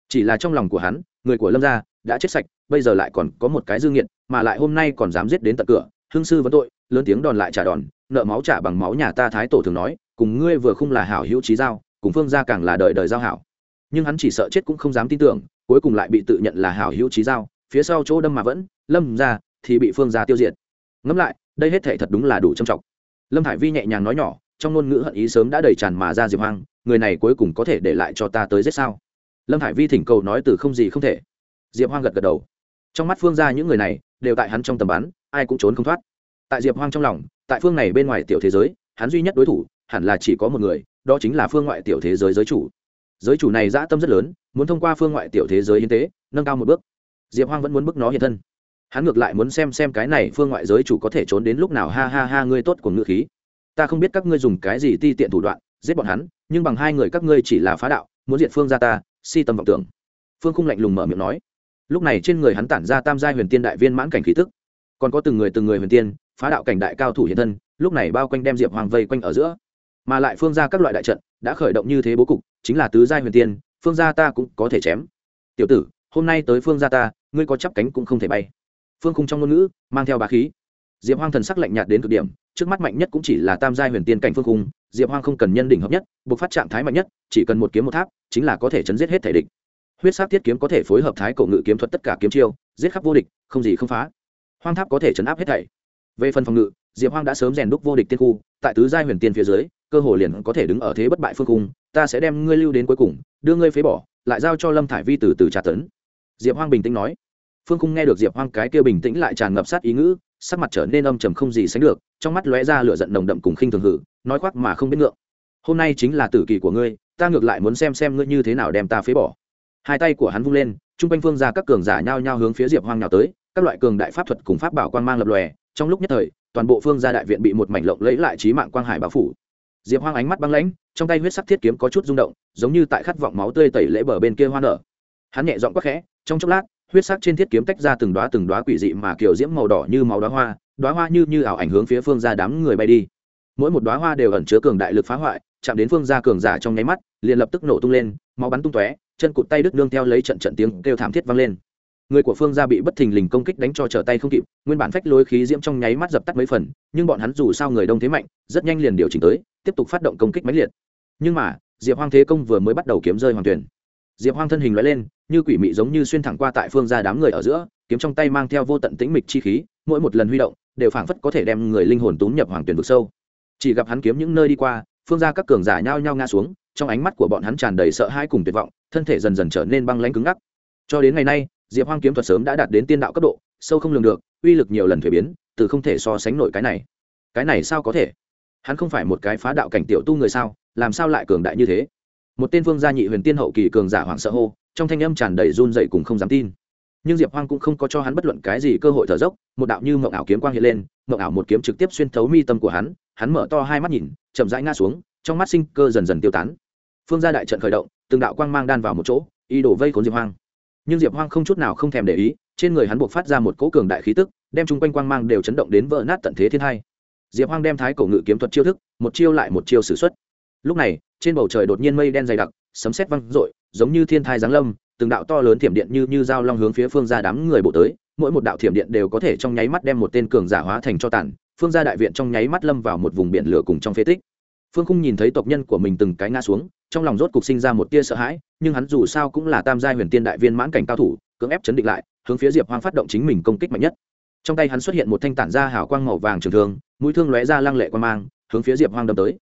A: Chỉ là trong lòng của hắn, người của lâm gia đã chết sạch, bây giờ lại còn có một cái dương nghiện mà lại hôm nay còn dám giết đến tận cửa. Hương sư vấn tội, lớn tiếng đòn lại trả đòn, nợ máu trả bằng máu nhà ta thái tổ thường nói, cùng ngươi vừa không là hảo hữu trí giao, cùng phương gia càng là đời đời giao hảo. Nhưng hắn chỉ sợ chết cũng không dám tin tưởng, cuối cùng lại bị tự nhận là hảo hữu trí giao, phía sau chỗ đâm mà vẫn, lâm ra thì bị phương gia tiêu diệt. Ngẫm lại, đây hết thể thật đúng là đủ trầm trọng. Lâm Thải vi nhẹ nhàng nói nhỏ, trong ngôn ngữ hận ý sớm đã đầy tràn mà ra diệp hoang người này cuối cùng có thể để lại cho ta tới giết sao? Lâm hải vi thỉnh cầu nói từ không gì không thể. Diệp hoang gật gật đầu. Trong mắt phương gia những người này, đều tại hắn trong tầm bắn, ai cũng trốn không thoát. Tại diệp hoang trong lòng, tại phương này bên ngoài tiểu thế giới, hắn duy nhất đối thủ, hẳn là chỉ có một người, đó chính là phương ngoại tiểu thế giới giới chủ. Giới chủ này dã tâm rất lớn, muốn thông qua phương ngoại tiểu thế giới hiến tế, nâng cao một bước. Diệp hoang vẫn muốn bức nó hiện thân. Hắn ngược lại muốn xem xem cái này phương ngoại giới chủ có thể trốn đến lúc nào. Ha ha ha, ngươi tốt của ngựa khí. Ta không biết các ngươi dùng cái gì ti tiện thủ đoạn giết bọn hắn, nhưng bằng hai người các ngươi chỉ là phá đạo, muốn diệt phương ra ta, si tâm vọng tưởng. Phương khung lạnh lùng mở miệng nói. Lúc này trên người hắn tản ra tam giai huyền tiên đại viên mãn cảnh khí tức. Còn có từng người từng người huyền tiên, phá đạo cảnh đại cao thủ hiện thân, lúc này bao quanh đem diệp hoàng vây quanh ở giữa. Mà lại phương ra các loại đại trận đã khởi động như thế bố cục, chính là tứ giai huyền tiên, phương gia ta cũng có thể chém. Tiểu tử, hôm nay tới phương gia ta, ngươi có chắp cánh cũng không thể bay. Phương khung trong ngôn ngữ mang theo bá khí. Diệp hoang thần sắc lạnh nhạt đến cực điểm, trước mắt mạnh nhất cũng chỉ là tam giai huyền tiên cảnh phương khung diệp hoang không cần nhân đỉnh hợp nhất buộc phát trạng thái mạnh nhất, chỉ cần một kiếm một tháp, chính là có thể chấn giết hết thể địch. Huyết sát thiết kiếm có thể phối hợp thái cổ ngự kiếm thuật tất cả kiếm chiêu, giết khắp vô địch, không gì không phá. Hoang tháp có thể chấn áp hết thảy. Về phần phòng ngự, diệp hoang đã sớm rèn đúc vô địch tiên khu, tại tứ giai huyền tiên phía dưới, cơ hồ liền có thể đứng ở thế bất bại phương cung, ta sẽ đem ngươi lưu đến cuối cùng, đưa ngươi phế bỏ, lại giao cho lâm thải vi từ từ trả tấn. Diệp hoang bình tĩnh nói. Phương cung nghe được diệp hoang cái kia bình tĩnh lại tràn ngập sát ý ngữ, sắc mặt trở nên âm trầm không gì sánh được, trong mắt lóe ra lửa giận nồng đậm cùng khinh thường hử nói khoác mà không biết ngượng. Hôm nay chính là tử kỳ của ngươi, ta ngược lại muốn xem xem ngươi như thế nào đem ta phế bỏ. Hai tay của hắn vung lên, trung quanh phương ra các cường giả nhao nhao hướng phía diệp hoang nào tới, các loại cường đại pháp thuật cùng pháp bảo quang mang lập lòe, trong lúc nhất thời, toàn bộ phương gia đại viện bị một mảnh lộng lấy lại trí mạng quang hải bao phủ. Diệp hoang ánh mắt băng lãnh, trong tay huyết sắc thiết kiếm có chút rung động, giống như tại khát vọng máu tươi tẩy lễ bờ bên kia hoa nở. Hắn nhẹ giọng quắc khẽ, trong chốc lát, huyết sắc trên thiết kiếm tách ra từng đoá từng đoá quỷ dị mà kiểu diễm màu đỏ như máu đoá hoa đoá hoa như như ảo ảnh hướng phía phương ra đám người bay đi mỗi một đoá hoa đều ẩn chứa cường đại lực phá hoại, chạm đến phương gia cường giả trong nháy mắt, liền lập tức nổ tung lên, máu bắn tung tóe, chân cụt tay đứt nương theo lấy trận trận tiếng kêu thảm thiết vang lên. Người của phương gia bị bất thình lình công kích đánh cho trở tay không kịp, nguyên bản phách lối khí diễm trong nháy mắt dập tắt mấy phần, nhưng bọn hắn dù sao người đông thế mạnh, rất nhanh liền điều chỉnh tới, tiếp tục phát động công kích máy liệt. Nhưng mà, diệp hoang thế công vừa mới bắt đầu kiếm rơi hoàng tuyển. Diệp hoang thân hình loại lên, như quỷ mị giống như xuyên thẳng qua tại phương gia đám người ở giữa, kiếm trong tay mang theo vô tận tĩnh mịch chi khí, mỗi một lần huy động, đều phảng phất có thể đem người linh hồn túm nhập hoàng tuyển vực sâu chỉ gặp hắn kiếm những nơi đi qua, phương gia các cường giả nhao nhao ngã xuống, trong ánh mắt của bọn hắn tràn đầy sợ hãi cùng tuyệt vọng, thân thể dần dần trở nên băng lãnh cứng ngắc. Cho đến ngày nay, diệp hoang kiếm thuật sớm đã đạt đến tiên đạo cấp độ, sâu không lường được, uy lực nhiều lần thuế biến, từ không thể so sánh nổi cái này. Cái này sao có thể? Hắn không phải một cái phá đạo cảnh tiểu tu người sao, làm sao lại cường đại như thế? Một tên vương gia nhị huyền tiên hậu kỳ cường giả hoảng sợ hô, trong thanh âm tràn đầy run dậy cùng không dám tin. Nhưng diệp hoang cũng không có cho hắn bất luận cái gì cơ hội thở dốc, một đạo như mộng ảo kiếm quang hiện lên, mộng ảo một kiếm trực tiếp xuyên thấu mi tâm của hắn hắn mở to hai mắt nhìn, chậm rãi ngã xuống, trong mắt sinh cơ dần dần tiêu tán. Phương gia đại trận khởi động, từng đạo quang mang đan vào một chỗ y đổ vây khốn diệp hoang. Nhưng diệp hoang không chút nào không thèm để ý, trên người hắn buộc phát ra một cỗ cường đại khí tức, đem chung quanh quang mang đều chấn động đến vỡ nát tận thế thiên hai. Diệp hoang đem thái cổ ngự kiếm thuật chiêu thức, một chiêu lại một chiêu s ử x u ấ t lúc này, trên bầu trời đột nhiên mây đen dày đặc, sấm sét văng r ộ i giống như thiên thai giáng lâm, từng đạo to lớn thiểm điện như như dao long hướng phía phương ra đám người bộ tới, mỗi một đạo thiểm điện đều có thể trong nháy mắt đem một tên cường giả hóa thành cho tàn phương gia đại viện trong nháy mắt lâm vào một vùng biển lửa cùng trong phế tích. Phương khung nhìn thấy tộc nhân của mình từng cái ngã xuống, trong lòng rốt cục sinh ra một tia sợ hãi, nhưng hắn dù sao cũng là tam gia huyền tiên đại viên mãn cảnh cao thủ, cưỡng ép chấn định lại, hướng phía diệp hoang phát động chính mình công kích mạnh nhất. Trong tay hắn xuất hiện một thanh tản da hào quang màu vàng trường thương, mũi thương lóe ra lăng lệ quan mang, hướng phía diệp hoang đâm tới.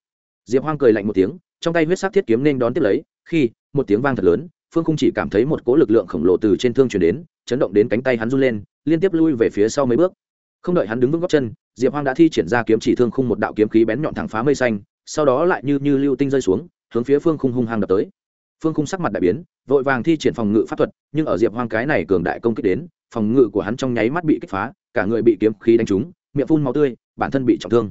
A: Diệp hoang cười lạnh một tiếng, trong tay huyết sắc thiết kiếm nên đón tiếp lấy, khi, một tiếng vang thật lớn, phương khung chỉ cảm thấy một cỗ lực lượng khổng lồ từ trên thương chuyển đến, chấn động đến cánh tay hắn run lên, liên tiếp lui về phía sau mấy bước. Không đợi hắn đứng vững góc chân diệp hoang đã thi triển ra kiếm chỉ thương khung một đạo kiếm khí bén nhọn thẳng phá mây xanh, sau đó lại như như lưu tinh rơi xuống, hướng phía phương khung hung hăng đập tới. Phương khung sắc mặt đại biến, vội vàng thi triển phòng ngự pháp thuật, nhưng ở diệp hoang cái này cường đại công kích đến, phòng ngự của hắn trong nháy mắt bị kích phá, cả người bị kiếm khí đánh trúng, miệng phun máu tươi, bản thân bị trọng thương.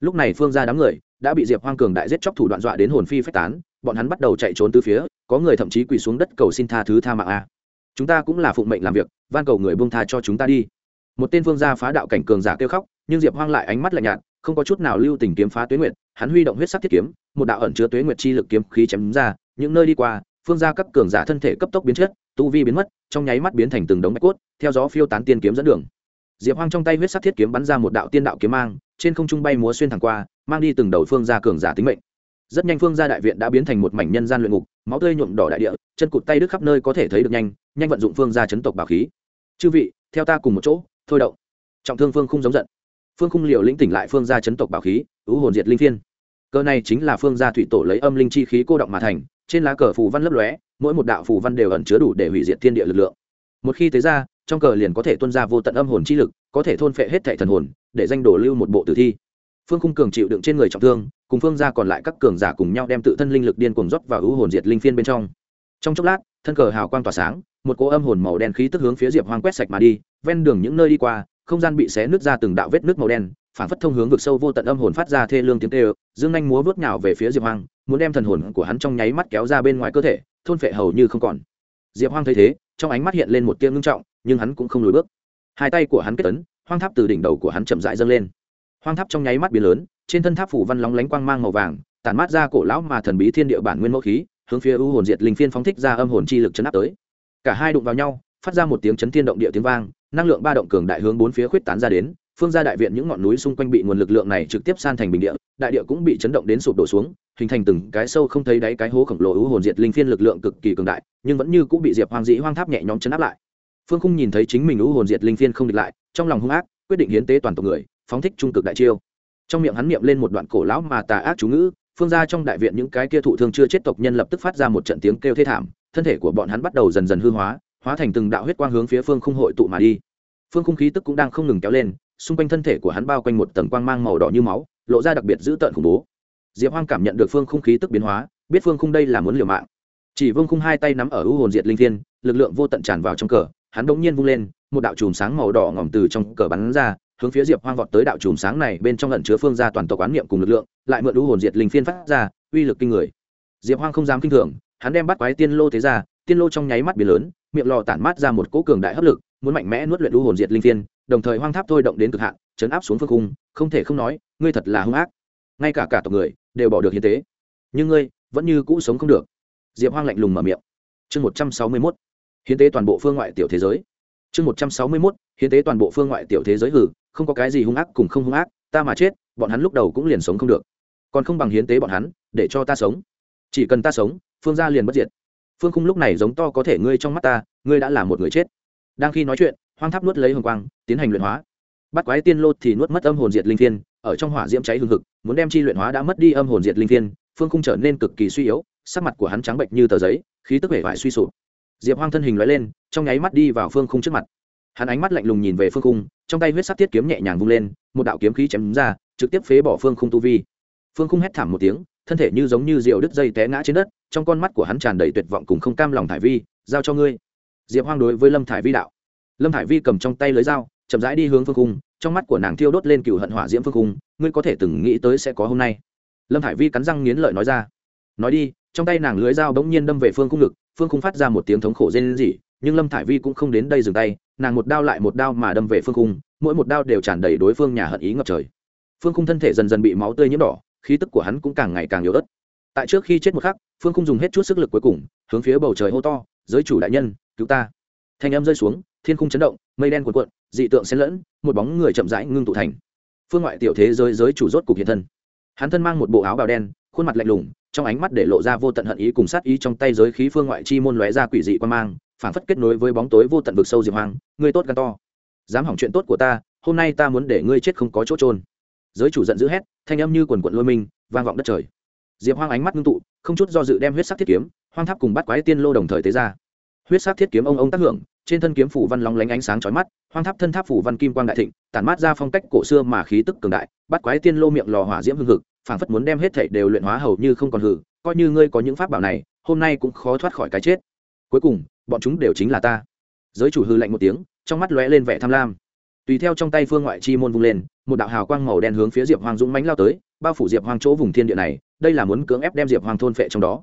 A: Lúc này phương ra đám người đã bị diệp hoang cường đại giết chóc thủ đoạn dọa đến hồn phi phách tán, bọn hắn bắt đầu chạy trốn từ phía, có người thậm chí quỳ xuống đất cầu xin tha thứ tha mạng a. Chúng ta cũng là phụng mệnh làm việc, van cầu người buông tha cho chúng ta đi. Một tên phương gia phá đạo cảnh cường giả kêu khóc nhưng diệp hoang lại ánh mắt lạnh nhạt, không có chút nào lưu tình kiếm phá tuế nguyệt, hắn huy động huyết sắc thiết kiếm, một đạo ẩn chứa tuế nguyệt chi lực kiếm khí chém ra, những nơi đi qua, phương gia các cường giả thân thể cấp tốc biến chất, tu vi biến mất, trong nháy mắt biến thành từng đống bạch cốt, theo gió phiêu tán tiên kiếm dẫn đường. Diệp hoang trong tay huyết sắc thiết kiếm bắn ra một đạo tiên đạo kiếm mang, trên không trung bay múa xuyên thẳng qua, mang đi từng đầu phương gia cường giả tính mệnh. Rất nhanh phương gia đại viện đã biến thành một mảnh nhân gian luyện ngục, máu tươi nhuộm đỏ đại địa, chân cụt tay đứt khắp nơi có thể thấy được nhanh nhanh vận dụng phương gia chấn tộc bảo khí. Chư vị, theo ta cùng một chỗ, thôi động. Trọng thương phương không giống giận phương khung liệu lĩnh tỉnh lại phương gia chấn tộc bảo khí, ứ hồn diệt linh phiên. Cơ này chính là phương gia thủy tổ lấy âm linh chi khí cô động mà thành, trên lá cờ phù văn lấp lóe, mỗi một đạo phù văn đều ẩn chứa đủ để hủy diệt thiên địa lực lượng. Một khi tế ra, trong cờ liền có thể tuân ra vô tận âm hồn chi lực, có thể thôn phệ hết thệ thần hồn, để danh đổ lưu một bộ tử thi. Phương khung cường chịu đựng trên người trọng thương, cùng phương gia còn lại các cường giả cùng nhau đem tự thân linh lực điên cuồng rót vào ứ hồn diệt linh phiên bên trong. Trong chốc lát, thân cờ hào quang tỏa sáng, một cỗ âm hồn màu đen khí tức hướng phía diệp hoang quét sạch mà đi, ven đường những nơi đi qua không gian bị xé nứt ra từng đạo vết nước màu đen, phản phất thông hướng vực sâu vô tận âm hồn phát ra thê lương tiếng tê ơ dương anh múa vớt nhào về phía diệp hoang, muốn đem thần hồn của hắn trong nháy mắt kéo ra bên ngoài cơ thể, thôn phệ hầu như không còn. Diệp hoang thấy thế, trong ánh mắt hiện lên một tia ngưng trọng, nhưng hắn cũng không lùi bước. Hai tay của hắn kết tấn hoang tháp từ đỉnh đầu của hắn chậm rãi dâng lên. Hoang tháp trong nháy mắt biến lớn, trên thân tháp phủ văn lóng lánh quang mang màu vàng, tản mát ra cổ lão mà thần bí thiên địa bản nguyên mẫu khí, hướng phía u hồn diệt linh phiên phóng thích ra âm hồn chi lực chấn áp tới. Cả hai đụng vào nhau phát ra một tiếng chấn thiên động địa tiếng vang, năng lượng ba động cường đại hướng bốn phía khuyết tán ra đến, phương gia đại viện những ngọn núi xung quanh bị nguồn lực lượng này trực tiếp san thành bình địa, đại địa cũng bị chấn động đến sụp đổ xuống, hình thành từng cái sâu không thấy đáy cái hố khổng lồ u hồn diệt linh phiên lực lượng cực kỳ cường đại, nhưng vẫn như cũng bị diệp hoang dĩ hoang tháp nhẹ nhõm chấn áp lại. Phương khung nhìn thấy chính mình u hồn diệt linh phiên không địch lại, trong lòng hung ác, quyết định hiến tế toàn tộc người, phóng thích trung cực đại chiêu. Trong miệng hắn niệm lên một đoạn cổ lão mà tà ác chú ngữ, phương gia trong đại viện những cái kia thụ thương chưa chết tộc nhân lập tức phát ra một trận tiếng kêu thê thảm, thân thể của bọn hắn bắt đầu dần dần hư hóa hóa thành từng đạo huyết quang hướng phía phương khung hội tụ mà đi. Phương khung khí tức cũng đang không ngừng kéo lên, xung quanh thân thể của hắn bao quanh một tầng quang mang màu đỏ như máu, lộ ra đặc biệt dữ tợn khủng bố. Diệp hoang cảm nhận được phương khung khí tức biến hóa, biết phương khung đây là muốn liều mạng. Chỉ vương khung hai tay nắm ở u hồn diệt linh thiên, lực lượng vô tận tràn vào trong cờ, hắn bỗng nhiên vung lên, một đạo chùm sáng màu đỏ ngỏm từ trong cờ bắn ra, hướng phía diệp hoang vọt tới đạo chùm sáng này, bên trong lẩn chứa phương ra toàn tộc quán niệm cùng lực lượng, lại mượn u hồn diệt linh phiên phát ra, uy lực kinh người. Diệp hoang không dám kinh thường, hắn đem bắt quái tiên lô thế ra, tiên lô trong nháy mắt biến lớn miệng lò tản mát ra một cỗ cường đại hấp lực, muốn mạnh mẽ nuốt luyện u hồn diệt linh phiên, đồng thời hoang tháp thôi động đến cực hạn, chấn áp xuống phương cung, không thể không nói, ngươi thật là hung ác. Ngay cả cả tộc người đều bỏ được hiến tế. Nhưng ngươi vẫn như cũ sống không được. Diệp hoang lạnh lùng mở miệng. Chương một trăm sáu mươi mốt. Hiến tế toàn bộ phương ngoại tiểu thế giới. Chương một trăm sáu mươi mốt. Hiến tế toàn bộ phương ngoại tiểu thế giới hử không có cái gì hung ác cùng không hung ác, ta mà chết, bọn hắn lúc đầu cũng liền sống không được. Còn không bằng hiến tế bọn hắn, để cho ta sống. Chỉ cần ta sống, phương gia liền bất diệt phương khung lúc này giống to có thể ngươi trong mắt ta, ngươi đã là một người chết. Đang khi nói chuyện, hoang tháp nuốt lấy hồng quang, tiến hành luyện hóa. Bắt quái tiên lô thì nuốt mất âm hồn diệt linh thiên ở trong hỏa diễm cháy hương thực muốn đem chi luyện hóa đã mất đi âm hồn diệt linh thiên phương khung trở nên cực kỳ suy yếu, sắc mặt của hắn trắng bệnh như tờ giấy, khí tức vẻ vải suy sụp. Diệp hoang thân hình lóe lên, trong nháy mắt đi vào phương khung trước mặt. Hắn ánh mắt lạnh lùng nhìn về phương khung, trong tay huyết sắc thiết kiếm nhẹ nhàng vung lên, một đạo kiếm khí chém ra, trực tiếp phế bỏ phương khung tu vi. Phương khung hét thảm một tiếng thân thể như giống như rượu đứt dây té ngã trên đất, trong con mắt của hắn tràn đầy tuyệt vọng cùng không cam lòng thải vi, giao cho ngươi. Diệp hoang đối với lâm thải vi đạo. Lâm thải vi cầm trong tay lưới dao, chậm rãi đi hướng phương Cung, trong mắt của nàng thiêu đốt lên cựu hận hỏa diễm phương Cung, ngươi có thể từng nghĩ tới sẽ có hôm nay. Lâm thải vi cắn răng nghiến lợi nói ra. Nói đi. Trong tay nàng lưới dao bỗng nhiên đâm về phương Cung ngực, phương Cung phát ra một tiếng thống khổ rên rỉ, nhưng lâm thải vi cũng không đến đây dừng tay, nàng một đao lại một đao mà đâm về phương Cung, mỗi một đao đều tràn đầy đối phương nhà hận ý ngập trời. Phương Cung thân thể dần dần bị máu tươi nhiễm đỏ khí tức của hắn cũng càng ngày càng yếu ớt. Tại trước khi chết một khắc, phương khung dùng hết chút sức lực cuối cùng, hướng phía bầu trời hô to, giới chủ đại nhân, cứu ta. Thanh âm rơi xuống, thiên khung chấn động, mây đen cuộn cuộn, dị tượng xen lẫn, một bóng người chậm rãi ngưng tụ thành. Phương ngoại tiểu thế giới giới chủ rốt cục hiện thân. Hắn thân mang một bộ áo bào đen, khuôn mặt lạnh lùng, trong ánh mắt để lộ ra vô tận hận ý cùng sát ý trong tay giới khí phương ngoại chi môn lóe ra quỷ dị quan mang phản phất kết nối với bóng tối vô tận vực sâu diệp hoang. Ngươi tốt gan to. Dám hỏng chuyện tốt của ta, hôm nay ta muốn để ngươi chết không có chỗ trôn giới chủ giận dữ hét, thanh âm như quần quận lôi minh vang vọng đất trời. Diệp hoang ánh mắt ngưng tụ, không chút do dự đem huyết sắc thiết kiếm, hoang tháp cùng bắt quái tiên lô đồng thời tế ra. Huyết sắc thiết kiếm ông ông tác hưởng, trên thân kiếm phủ văn lóng lánh ánh sáng chói mắt, hoang tháp thân tháp phủ văn kim quang đại thịnh, tản mát ra phong cách cổ xưa mà khí tức cường đại, bắt quái tiên lô miệng lò hỏa diễm hưng hực, phảng phất muốn đem hết thảy đều luyện hóa hầu như không còn hử, coi như ngươi có những pháp bảo này, hôm nay cũng khó thoát khỏi cái chết. Cuối cùng, bọn chúng đều chính là ta. Giới chủ hư lạnh một tiếng, trong mắt lóe lên vẻ tham lam tùy theo trong tay phương ngoại chi môn vung lên, một đạo hào quang màu đen hướng phía diệp hoàng dũng mánh lao tới, bao phủ diệp hoàng chỗ vùng thiên địa này, đây là muốn cưỡng ép đem diệp hoàng thôn phệ trong đó.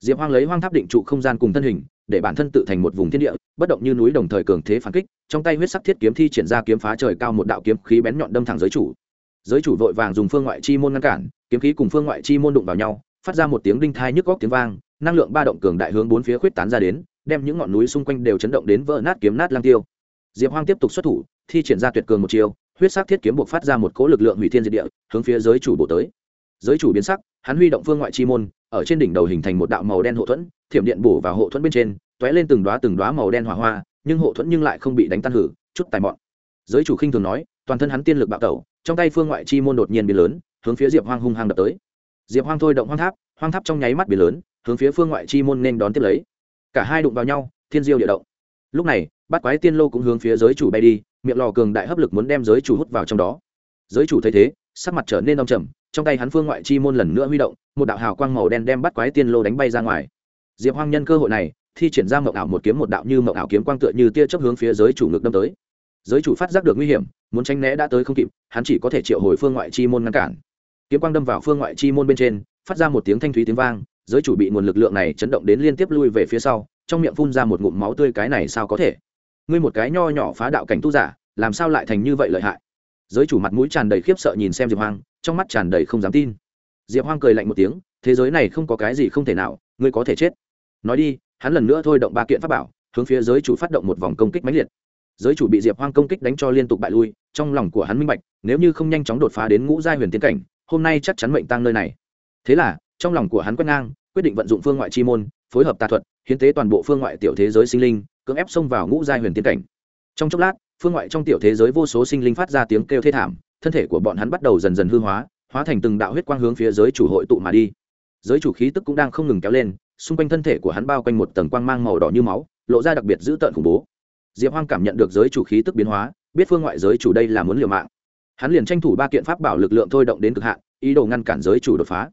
A: Diệp hoàng lấy hoang tháp định trụ không gian cùng thân hình, để bản thân tự thành một vùng thiên địa, bất động như núi đồng thời cường thế phản kích, trong tay huyết sắc thiết kiếm thi triển ra kiếm phá trời cao một đạo kiếm khí bén nhọn đâm thẳng giới chủ. Giới chủ vội vàng dùng phương ngoại chi môn ngăn cản, kiếm khí cùng phương ngoại chi môn đụng vào nhau, phát ra một tiếng đinh thai nhức góc tiếng vang, năng lượng ba động cường đại hướng bốn phía khuyết tán ra đến, đem những ngọn núi xung quanh đều chấn động đến vỡ nát kiếm nát lang tiêu. Diệp hoang tiếp tục xuất thủ thi triển ra tuyệt cường một chiều huyết sắc thiết kiếm buộc phát ra một cỗ lực lượng hủy thiên diệt địa, hướng phía giới chủ bổ tới. Giới chủ biến sắc, hắn huy động phương ngoại chi môn, ở trên đỉnh đầu hình thành một đạo màu đen hộ thuẫn, thiểm điện bổ vào hộ thuẫn bên trên t ó é lên từng đoá từng đoá màu đen hỏa hoa, nhưng hộ thuẫn nhưng lại không bị đánh tan hử, chút tài mọn. Giới chủ khinh thường nói, toàn thân hắn tiên lực bạo tẩu, trong tay phương ngoại chi môn đột nhiên biến lớn, hướng phía diệp hoang hung hăng đập tới. Diệp hoang thôi động hoang tháp hoang tháp trong nháy mắt biến lớn, hướng phía phương ngoại chi môn nên đón tiếp lấy. Cả hai đụng vào nhau, thiên diêu địa động. Lúc này bát quái tiên lô cũng hướng phía giới chủ bay đi, miệng lò cường đại hấp lực muốn đem giới chủ hút vào trong đó. Giới chủ thấy thế, sắc mặt trở nên đông trầm, trong tay hắn phương ngoại chi môn lần nữa huy động, một đạo hào quang màu đen đem bắt quái tiên lô đánh bay ra ngoài. Diệp hoang nhân cơ hội này, thi triển ra mậu ảo một kiếm một đạo như mậu ảo kiếm quang tựa như tia chấp hướng phía giới chủ ngực đâm tới. Giới chủ phát giác được nguy hiểm, muốn tránh né đã tới không kịp, hắn chỉ có thể triệu hồi phương ngoại chi môn ngăn cản. Kiếm quang đâm vào phương ngoại chi môn bên trên, phát ra một tiếng thanh thúy tiếng vang, giới chủ bị nguồn lực lượng này chấn động đến liên tiếp lui về phía sau, trong miệng phun ra một ngụm máu tươi, cái này sao có thể? Ngươi một cái nho nhỏ phá đạo cảnh tu giả, làm sao lại thành như vậy lợi hại? Giới chủ mặt mũi tràn đầy khiếp sợ nhìn xem diệp hoang, trong mắt tràn đầy không dám tin. Diệp hoang cười lạnh một tiếng, thế giới này không có cái gì không thể nào, ngươi có thể chết. Nói đi, hắn lần nữa thôi động ba kiện pháp bảo, hướng phía giới chủ phát động một vòng công kích mãnh liệt. Giới chủ bị diệp hoang công kích đánh cho liên tục bại lui, trong lòng của hắn minh bạch, nếu như không nhanh chóng đột phá đến ngũ giai huyền tiến cảnh, hôm nay chắc chắn mệnh tăng nơi này. Thế là, trong lòng của hắn quét ngang, quyết định vận dụng phương ngoại chi môn, phối hợp tà thuật, hiến tế toàn bộ phương ngoại tiểu thế giới sinh linh cưỡng ép xông vào ngũ giai huyền tiên cảnh. Trong chốc lát, phương ngoại trong tiểu thế giới vô số sinh linh phát ra tiếng kêu thê thảm, thân thể của bọn hắn bắt đầu dần dần hư hóa hóa thành từng đạo huyết quang hướng phía giới chủ hội tụ mà đi. Giới chủ khí tức cũng đang không ngừng kéo lên, xung quanh thân thể của hắn bao quanh một tầng quang mang màu đỏ như máu, lộ ra đặc biệt dữ tợn khủng bố. Diệp hoang cảm nhận được giới chủ khí tức biến hóa, biết phương ngoại giới chủ đây là muốn liều mạng. Hắn liền tranh thủ ba kiện pháp bảo lực lượng thôi động đến cực hạn, ý đồ ngăn cản giới chủ đột phá.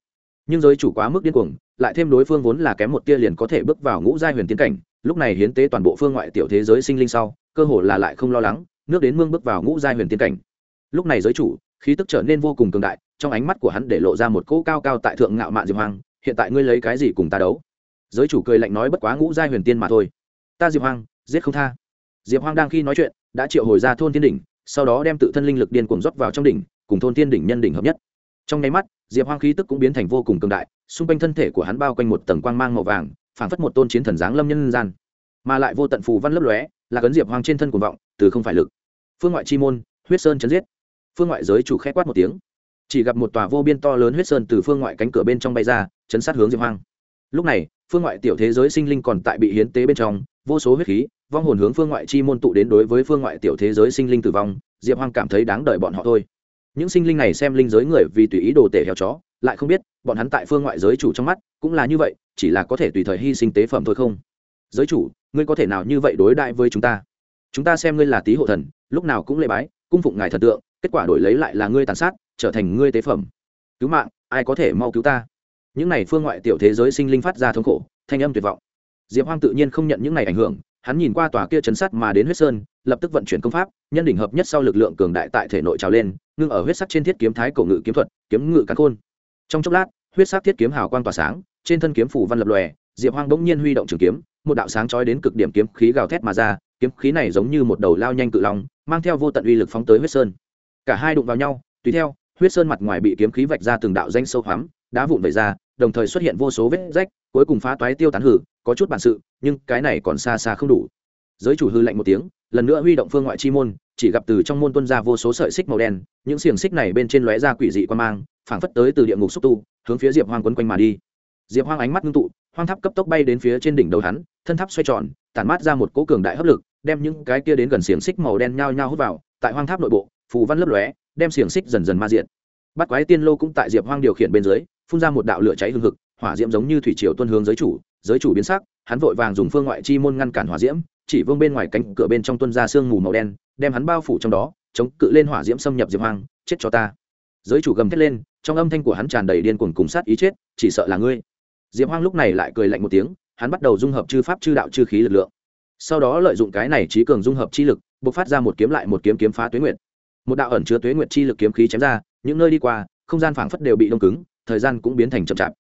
A: Nhưng giới chủ quá mức điên cuồng, lại thêm đối phương vốn là kém một tia liền có thể bước vào ngũ giai huyền tiến cảnh lúc này hiến tế toàn bộ phương ngoại tiểu thế giới sinh linh sau, cơ hồ là lại không lo lắng, nước đến mương bước vào ngũ giai huyền tiên cảnh. Lúc này giới chủ, khí tức trở nên vô cùng cường đại, trong ánh mắt của hắn để lộ ra một cỗ cao cao tại thượng ngạo mạn diệp hoang, hiện tại ngươi lấy cái gì cùng ta đấu? Giới chủ cười lạnh nói bất quá ngũ giai huyền tiên mà thôi. Ta diệp hoang, giết không tha. Diệp hoang đang khi nói chuyện, đã triệu hồi ra thôn thiên đỉnh, sau đó đem tự thân linh lực điên cuồng rót vào trong đỉnh, cùng thôn thiên đỉnh nhân đỉnh hợp nhất. Trong nháy mắt, diệp hoang khí tức cũng biến thành vô cùng cường đại, xung quanh thân thể của hắn bao quanh một tầng quang mang màu vàng phảng phất một tôn chiến thần giáng lâm nhân gian, mà lại vô tận phù văn lấp lóe, là cấn diệp hoang trên thân cuồng vọng, từ không phải lực. Phương ngoại chi môn, huyết sơn chấn giết. Phương ngoại giới chủ khẽ quát một tiếng. Chỉ gặp một tòa vô biên to lớn huyết sơn từ phương ngoại cánh cửa bên trong bay ra, chấn sát hướng diệp hoang. Lúc này, phương ngoại tiểu thế giới sinh linh còn tại bị hiến tế bên trong, vô số huyết khí, vong hồn hướng phương ngoại chi môn tụ đến đối với phương ngoại tiểu thế giới sinh linh tử vong, diệp hoang cảm thấy đáng đợi bọn họ thôi. Những sinh linh này xem linh giới người vì tùy ý đồ tể heo chó, lại không biết bọn hắn tại phương ngoại giới chủ trong mắt cũng là như vậy, chỉ là có thể tùy thời hy sinh tế phẩm thôi không. Giới chủ, ngươi có thể nào như vậy đối đại với chúng ta? Chúng ta xem ngươi là tý hộ thần, lúc nào cũng lễ bái, cung phụng ngài thần tượng, kết quả đổi lấy lại là ngươi tàn sát, trở thành ngươi tế phẩm. Cứu mạng, ai có thể mau cứu ta? Những này phương ngoại tiểu thế giới sinh linh phát ra thống khổ, thanh âm tuyệt vọng. Diệp hoang tự nhiên không nhận những này ảnh hưởng, hắn nhìn qua tòa kia chấn sát mà đến huyết sơn, lập tức vận chuyển công pháp, nhân đỉnh hợp nhất sau lực lượng cường đại tại thể nội trào lên, ngưng ở huyết sắc trên thiết kiếm thái cổ ngự kiếm thuật, kiếm ngự cắn khôn. Trong chốc lát huyết sắc thiết kiếm hào quang tỏa sáng, trên thân kiếm phủ văn lập lòe, diệp hoang bỗng nhiên huy động trường kiếm, một đạo sáng chói đến cực điểm kiếm khí gào thét mà ra, kiếm khí này giống như một đầu lao nhanh cự long, mang theo vô tận uy lực phóng tới huyết sơn. Cả hai đụng vào nhau, tùy theo, huyết sơn mặt ngoài bị kiếm khí vạch ra từng đạo rãnh sâu hoắm, đá vụn vẩy ra, đồng thời xuất hiện vô số vết rách, cuối cùng phá toái tiêu tán hử, có chút bản sự, nhưng cái này còn xa xa không đủ. Giới chủ hư lạnh một tiếng, lần nữa huy động phương ngoại chi môn, chỉ gặp từ trong môn tuân ra vô số sợi xích màu đen, những xiềng xích này bên trên lóe ra quỷ dị quan mang, phảng phất tới từ địa ngục xúc tu hướng phía diệp hoang quấn quanh mà đi. Diệp hoang ánh mắt ngưng tụ, hoang tháp cấp tốc bay đến phía trên đỉnh đầu hắn, thân tháp xoay tròn, tản mát ra một cỗ cường đại hấp lực, đem những cái kia đến gần xiềng xích màu đen nhao nhao hút vào, tại hoang tháp nội bộ, phù văn lấp lóe, đem xiềng xích dần dần ma diện bắt quái tiên lô cũng tại diệp hoang điều khiển bên dưới, phun ra một đạo lửa cháy hừng hực, hỏa diễm giống như thủy triều tuân hướng giới chủ giới chủ biến sắc, hắn vội vàng dùng phương ngoại chi môn ngăn cản hỏa diễm, chỉ vương bên ngoài cánh cửa bên trong tuân ra sương mù màu đen, đem hắn bao phủ trong đó, chống cự lên hỏa diễm xâm nhập diệp hoang, chết cho ta giới chủ gầm thét lên, trong âm thanh của hắn tràn đầy điên cuồng cùng sát ý chết, chỉ sợ là ngươi. Diệp hoang lúc này lại cười lạnh một tiếng, hắn bắt đầu dung hợp chư pháp chư đạo chư khí lực lượng. Sau đó lợi dụng cái này trí cường dung hợp chi lực b ộ c phát ra một kiếm lại một kiếm kiếm phá tuế nguyệt. Một đạo ẩn chứa tuế nguyệt chi lực kiếm khí chém ra, những nơi đi qua, không gian phảng phất đều bị đông cứng, thời gian cũng biến thành chậm chạp.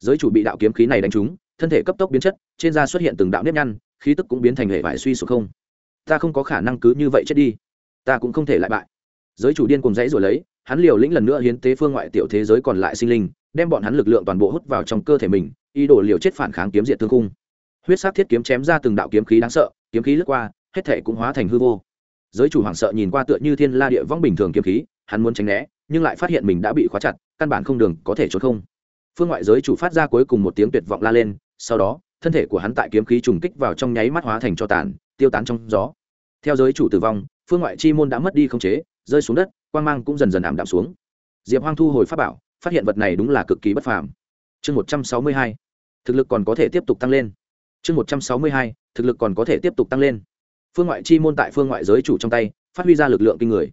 A: Giới chủ bị đạo kiếm khí này đánh trúng, thân thể cấp tốc biến chất, trên da xuất hiện từng đạo nếp nhăn, khí tức cũng biến thành hệ vải suy sụp không. Ta không có khả năng cứ như vậy chết đi. Ta cũng không thể lại bại. Giới chủ điên cùng dãy rồi lấy hắn liều lĩnh lần nữa hiến tế phương ngoại tiểu thế giới còn lại sinh linh, đem bọn hắn lực lượng toàn bộ hút vào trong cơ thể mình, ý đồ liều chết phản kháng kiếm diệt thương cung. huyết sát thiết kiếm chém ra từng đạo kiếm khí đáng sợ, kiếm khí lướt qua, hết thể cũng hóa thành hư vô. Giới chủ hoảng sợ nhìn qua tựa như thiên la địa vong bình thường kiếm khí, hắn muốn tránh né, nhưng lại phát hiện mình đã bị khóa chặt, căn bản không đường có thể trốn không. Phương ngoại giới chủ phát ra cuối cùng một tiếng tuyệt vọng la lên, sau đó, thân thể của hắn tại kiếm khí trùng kích vào trong nháy mắt hóa thành cho tàn, tiêu tán trong gió. Theo giới chủ tử vong, phương ngoại chi môn đã mất đi không chế, rơi xuống đất quang mang cũng dần dần ảm đạm xuống. Diệp hoang thu hồi pháp bảo, phát hiện vật này đúng là cực kỳ bất phàm. Chương một trăm sáu mươi hai, thực lực còn có thể tiếp tục tăng lên. Chương một trăm sáu mươi hai, thực lực còn có thể tiếp tục tăng lên. Phương ngoại chi môn tại phương ngoại giới chủ trong tay, phát huy ra lực lượng kinh người.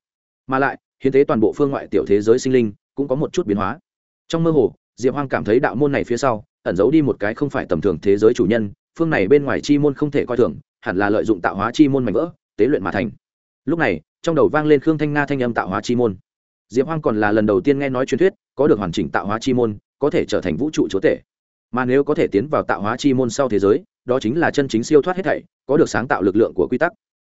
A: Mà lại, hiến tế toàn bộ phương ngoại tiểu thế giới sinh linh cũng có một chút biến hóa. Trong mơ hồ, diệp hoang cảm thấy đạo môn này phía sau, ẩn giấu đi một cái không phải tầm thường thế giới chủ nhân, phương này bên ngoài chi môn không thể coi thường, hẳn là lợi dụng tạo hóa chi môn mạnh vỡ, tế luyện mà thành. Lúc này trong đầu vang lên khương thanh nga thanh âm tạo hóa chi môn. Diệp hoang còn là lần đầu tiên nghe nói truyền thuyết, có được hoàn chỉnh tạo hóa chi môn, có thể trở thành vũ trụ chúa tể. Mà nếu có thể tiến vào tạo hóa chi môn sau thế giới, đó chính là chân chính siêu thoát hết thảy, có được sáng tạo lực lượng của quy tắc.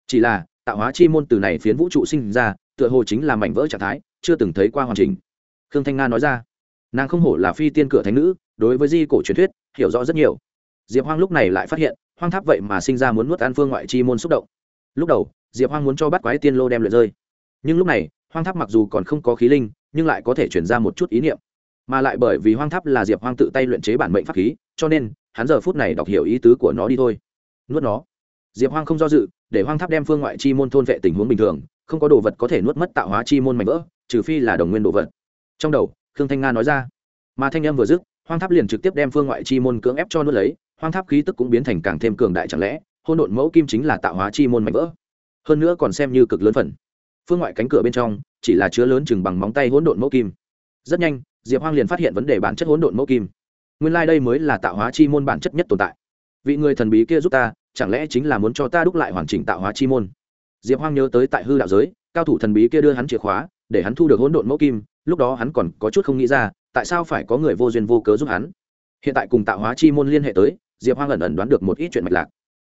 A: Chỉ là, tạo hóa chi môn từ này phiến vũ trụ sinh ra, tựa hồ chính là mảnh vỡ trạng thái, chưa từng thấy qua hoàn chỉnh. Khương thanh nga nói ra. Nàng không hổ là phi tiên cửa thánh nữ, đối với di cổ truyền thuyết, hiểu rõ rất nhiều. Diệp hoang lúc này lại phát hiện, hoang tháp vậy mà sinh ra muốn nuốt an phương ngoại chi môn xúc động. Lúc đầu diệp hoang muốn cho bắt quái tiên lô đem luyện rơi. Nhưng lúc này, hoang tháp mặc dù còn không có khí linh, nhưng lại có thể chuyển ra một chút ý niệm. Mà lại bởi vì hoang tháp là diệp hoang tự tay luyện chế bản mệnh pháp khí, cho nên, hắn giờ phút này đọc hiểu ý tứ của nó đi thôi. Nuốt nó. Diệp hoang không do dự, để hoang tháp đem phương ngoại chi môn thôn vệ tình huống bình thường, không có đồ vật có thể nuốt mất tạo hóa chi môn mạnh vỡ, trừ phi là đồng nguyên đồ vật. Trong đầu, khương thanh nga nói ra. Mà thanh em vừa dứt, hoang tháp liền trực tiếp đem phương ngoại chi môn cưỡng ép cho nuốt lấy, hoang tháp khí tức cũng biến thành càng thêm cường đại chẳng lẽ hôn độn mẫu kim chính là tạo hóa chi môn mạnh vỡ? Hơn nữa còn xem như cực lớn phần. Phương ngoại cánh cửa bên trong, chỉ là chứa lớn chừng bằng móng tay hỗn độn mẫu kim. Rất nhanh, diệp hoang liền phát hiện vấn đề bản chất hỗn độn mẫu kim. Nguyên lai、like、đây mới là tạo hóa chi môn bản chất nhất tồn tại. Vị người thần bí kia giúp ta, chẳng lẽ chính là muốn cho ta đúc lại hoàn chỉnh tạo hóa chi môn? Diệp hoang nhớ tới tại hư đạo giới, cao thủ thần bí kia đưa hắn chìa khóa, để hắn thu được hỗn độn mẫu kim, lúc đó hắn còn có chút không nghĩ ra, tại sao phải có người vô duyên vô cớ giúp hắn? Hiện tại cùng tạo hóa chi môn liên hệ tới, diệp hoang ẩn ẩn đoán được một ít chuyện mạch lạc.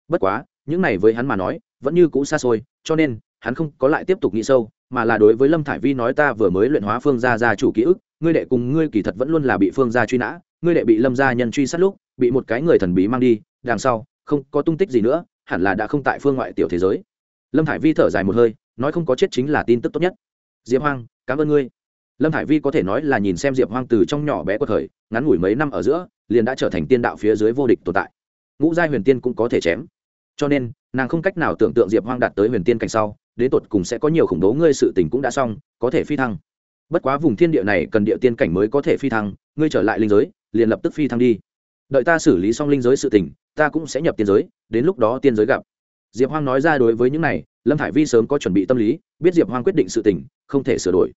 A: Bất quá những này với hắn mà nói, vẫn như cũ xa xôi, cho nên, hắn không có lại tiếp tục nghĩ sâu, mà là đối với lâm thải vi nói ta vừa mới luyện hóa phương gia gia chủ ký ức, ngươi đệ cùng ngươi kỳ thật vẫn luôn là bị phương gia truy nã, ngươi đệ bị lâm gia nhân truy sát lúc, bị một cái người thần bí mang đi, đằng sau, không có tung tích gì nữa, hẳn là đã không tại phương ngoại tiểu thế giới. Lâm thải vi thở dài một hơi, nói không có chết chính là tin tức tốt nhất. Diệp hoang, cảm ơn ngươi. Lâm thải vi có thể nói là nhìn xem diệp hoang từ trong nhỏ bé của thời, ngắn ngủi mấy năm ở giữa, liền đã trở thành tiên đạo phía dưới vô địch tồn tại. Ngũ giai huyền tiên cũng có thể chém cho nên, nàng không cách nào tưởng tượng diệp hoang đạt tới huyền tiên cảnh sau, đến tột cùng sẽ có nhiều khủng bố ngươi sự tình cũng đã xong, có thể phi thăng. Bất quá vùng thiên địa này cần địa tiên cảnh mới có thể phi thăng, ngươi trở lại linh giới, liền lập tức phi thăng đi. Đợi ta xử lý xong linh giới sự tình, ta cũng sẽ nhập tiên giới, đến lúc đó tiên giới gặp. Diệp hoang nói ra đối với những này, lâm thải vi sớm có chuẩn bị tâm lý, biết diệp hoang quyết định sự tình, không thể sửa đổi.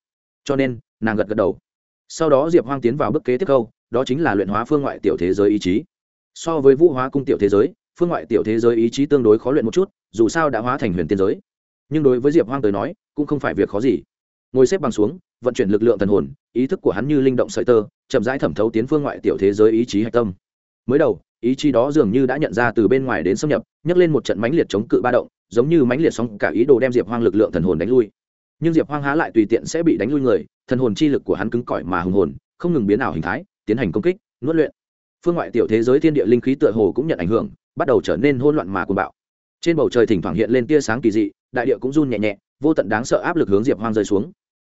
A: Cho nên, nàng gật gật đầu. Sau đó diệp hoang tiến vào bước kế tiếp câu, đó chính là luyện hóa phương ngoại tiểu thế giới ý chí. So với vũ hóa cung tiểu thế giới phương ngoại tiểu thế giới ý chí tương đối khó luyện một chút, dù sao đã hóa thành huyền tiên giới. Nhưng đối với diệp hoang tới nói, cũng không phải việc khó gì. Ngồi xếp bằng xuống, vận chuyển lực lượng thần hồn, ý thức của hắn như linh động sợi tơ, chậm rãi thẩm thấu tiến phương ngoại tiểu thế giới ý chí hạch tâm. Mới đầu, ý chí đó dường như đã nhận ra từ bên ngoài đến xâm nhập, nhấc lên một trận mãnh liệt chống cự ba động, giống như mãnh liệt sóng cả ý đồ đem diệp hoang lực lượng thần hồn đánh lui. Nhưng diệp hoang há lại tùy tiện sẽ bị đánh lui người, thần hồn chi lực của hắn cứng cỏi mà hùng hồn, không ngừng biến ảo hình thái, tiến hành công kích, nuốt luyện. Phương ngoại tiểu thế giới thiên địa linh khí tựa hồ cũng nhận ảnh hưởng bắt đầu trở nên hỗn loạn mà cuồng bạo. Trên bầu trời thỉnh thoảng hiện lên tia sáng kỳ dị, đại địa cũng run nhẹ nhẹ, vô tận đáng sợ áp lực hướng diệp hoang rơi xuống.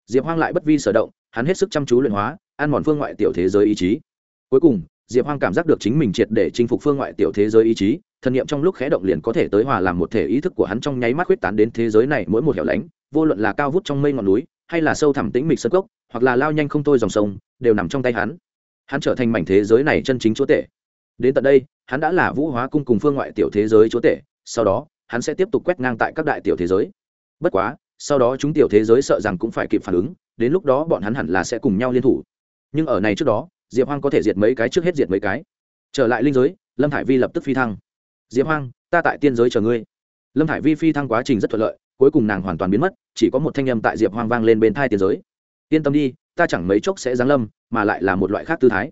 A: Diệp hoang lại bất vi sở động, hắn hết sức chăm chú luyện hóa, ăn mòn phương ngoại tiểu thế giới ý chí. Cuối cùng, diệp hoang cảm giác được chính mình triệt để chinh phục phương ngoại tiểu thế giới ý chí thần niệm trong lúc khẽ động liền có thể tới hòa làm một thể ý thức của hắn trong nháy mắt huyết tán đến thế giới này mỗi một hẻo lánh, vô luận là cao vút trong mây ngọn núi, hay là sâu thẳm tĩnh mịch sơn cốc, hoặc là lao nhanh không thôi dòng sông, đều nằm trong tay hắn. Hắn trở thành mảnh thế giới này chân chính chúa tể đến tận đây, hắn đã là vũ hóa cung cùng phương ngoại tiểu thế giới chúa tể, sau đó, hắn sẽ tiếp tục quét ngang tại các đại tiểu thế giới. Bất quá, sau đó chúng tiểu thế giới sợ rằng cũng phải kịp phản ứng, đến lúc đó bọn hắn hẳn là sẽ cùng nhau liên thủ. Nhưng ở này trước đó, diệp hoang có thể diệt mấy cái trước hết diệt mấy cái. Trở lại linh giới, lâm thải vi lập tức phi thăng. Diệp hoang, ta tại tiên giới chờ ngươi. Lâm thải vi phi thăng quá trình rất thuận lợi, cuối cùng nàng hoàn toàn biến mất, chỉ có một thanh âm tại diệp hoang vang lên bên thai tiên giới. Yên tâm đi, ta chẳng mấy chốc sẽ giáng lâm, mà lại là một loại khác tư thái.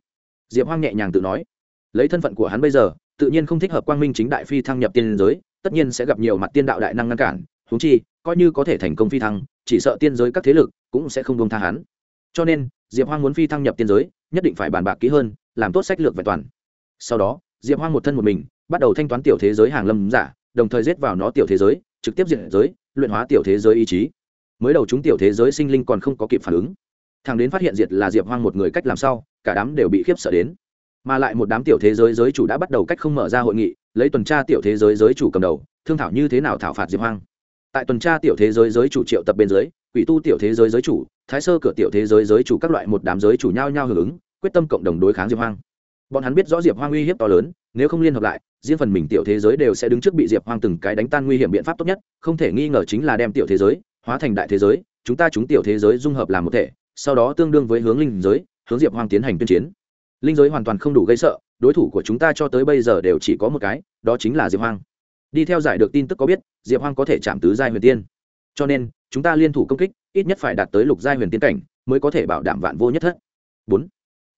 A: Diệp hoang nhẹ nhàng tự nói lấy thân phận của hắn bây giờ, tự nhiên không thích hợp quang minh chính đại phi thăng nhập tiên giới, tất nhiên sẽ gặp nhiều mặt tiên đạo đại năng ngăn cản húng chi, coi như có thể thành công phi thăng, chỉ sợ tiên giới các thế lực cũng sẽ không đông tha hắn. Cho nên, diệp hoang muốn phi thăng nhập tiên giới, nhất định phải bàn bạc kỹ hơn, làm tốt sách lược vẹn toàn. Sau đó, diệp hoang một thân một mình, bắt đầu thanh toán tiểu thế giới hàng lâm giả, đồng thời giết vào nó tiểu thế giới, trực tiếp diện giới, luyện hóa tiểu thế giới ý chí. Mới đầu chúng tiểu thế giới sinh linh còn không có kịp phản ứng. Thằng đến phát hiện diệt là diệp hoang một người cách làm sao, cả đám đều bị khiếp sợ đến mà lại một đám tiểu thế giới giới chủ đã bắt đầu cách không mở ra hội nghị, lấy tuần tra tiểu thế giới giới chủ cầm đầu, thương thảo như thế nào thảo phạt diệp hoang. Tại tuần tra tiểu thế giới giới chủ triệu tập bên dưới, quỷ tu tiểu thế giới giới chủ, thái sơ cửa tiểu thế giới giới chủ các loại một đám giới chủ nhau nhau hưởng ứng, quyết tâm cộng đồng đối kháng diệp hoang. Bọn hắn biết rõ diệp hoang uy hiếp to lớn, nếu không liên hợp lại, riêng phần mình tiểu thế giới đều sẽ đứng trước bị diệp hoang từng cái đánh tan nguy hiểm biện pháp tốt nhất, không thể nghi ngờ chính là đem tiểu thế giới hóa thành đại thế giới, chúng ta chúng tiểu thế giới dung hợp làm một thể, sau đó tương đương với hướng linh giới, hướng diệp hoang tiến hành tuyên chiến linh giới hoàn toàn không đủ gây sợ, đối thủ của chúng ta cho tới bây giờ đều chỉ có một cái, đó chính là diệp hoang. Đi theo giải được tin tức có biết, diệp hoang có thể chạm tứ giai huyền tiên. Cho nên, chúng ta liên thủ công kích, ít nhất phải đạt tới lục giai huyền tiên cảnh, mới có thể bảo đảm vạn vô nhất thất. Bốn.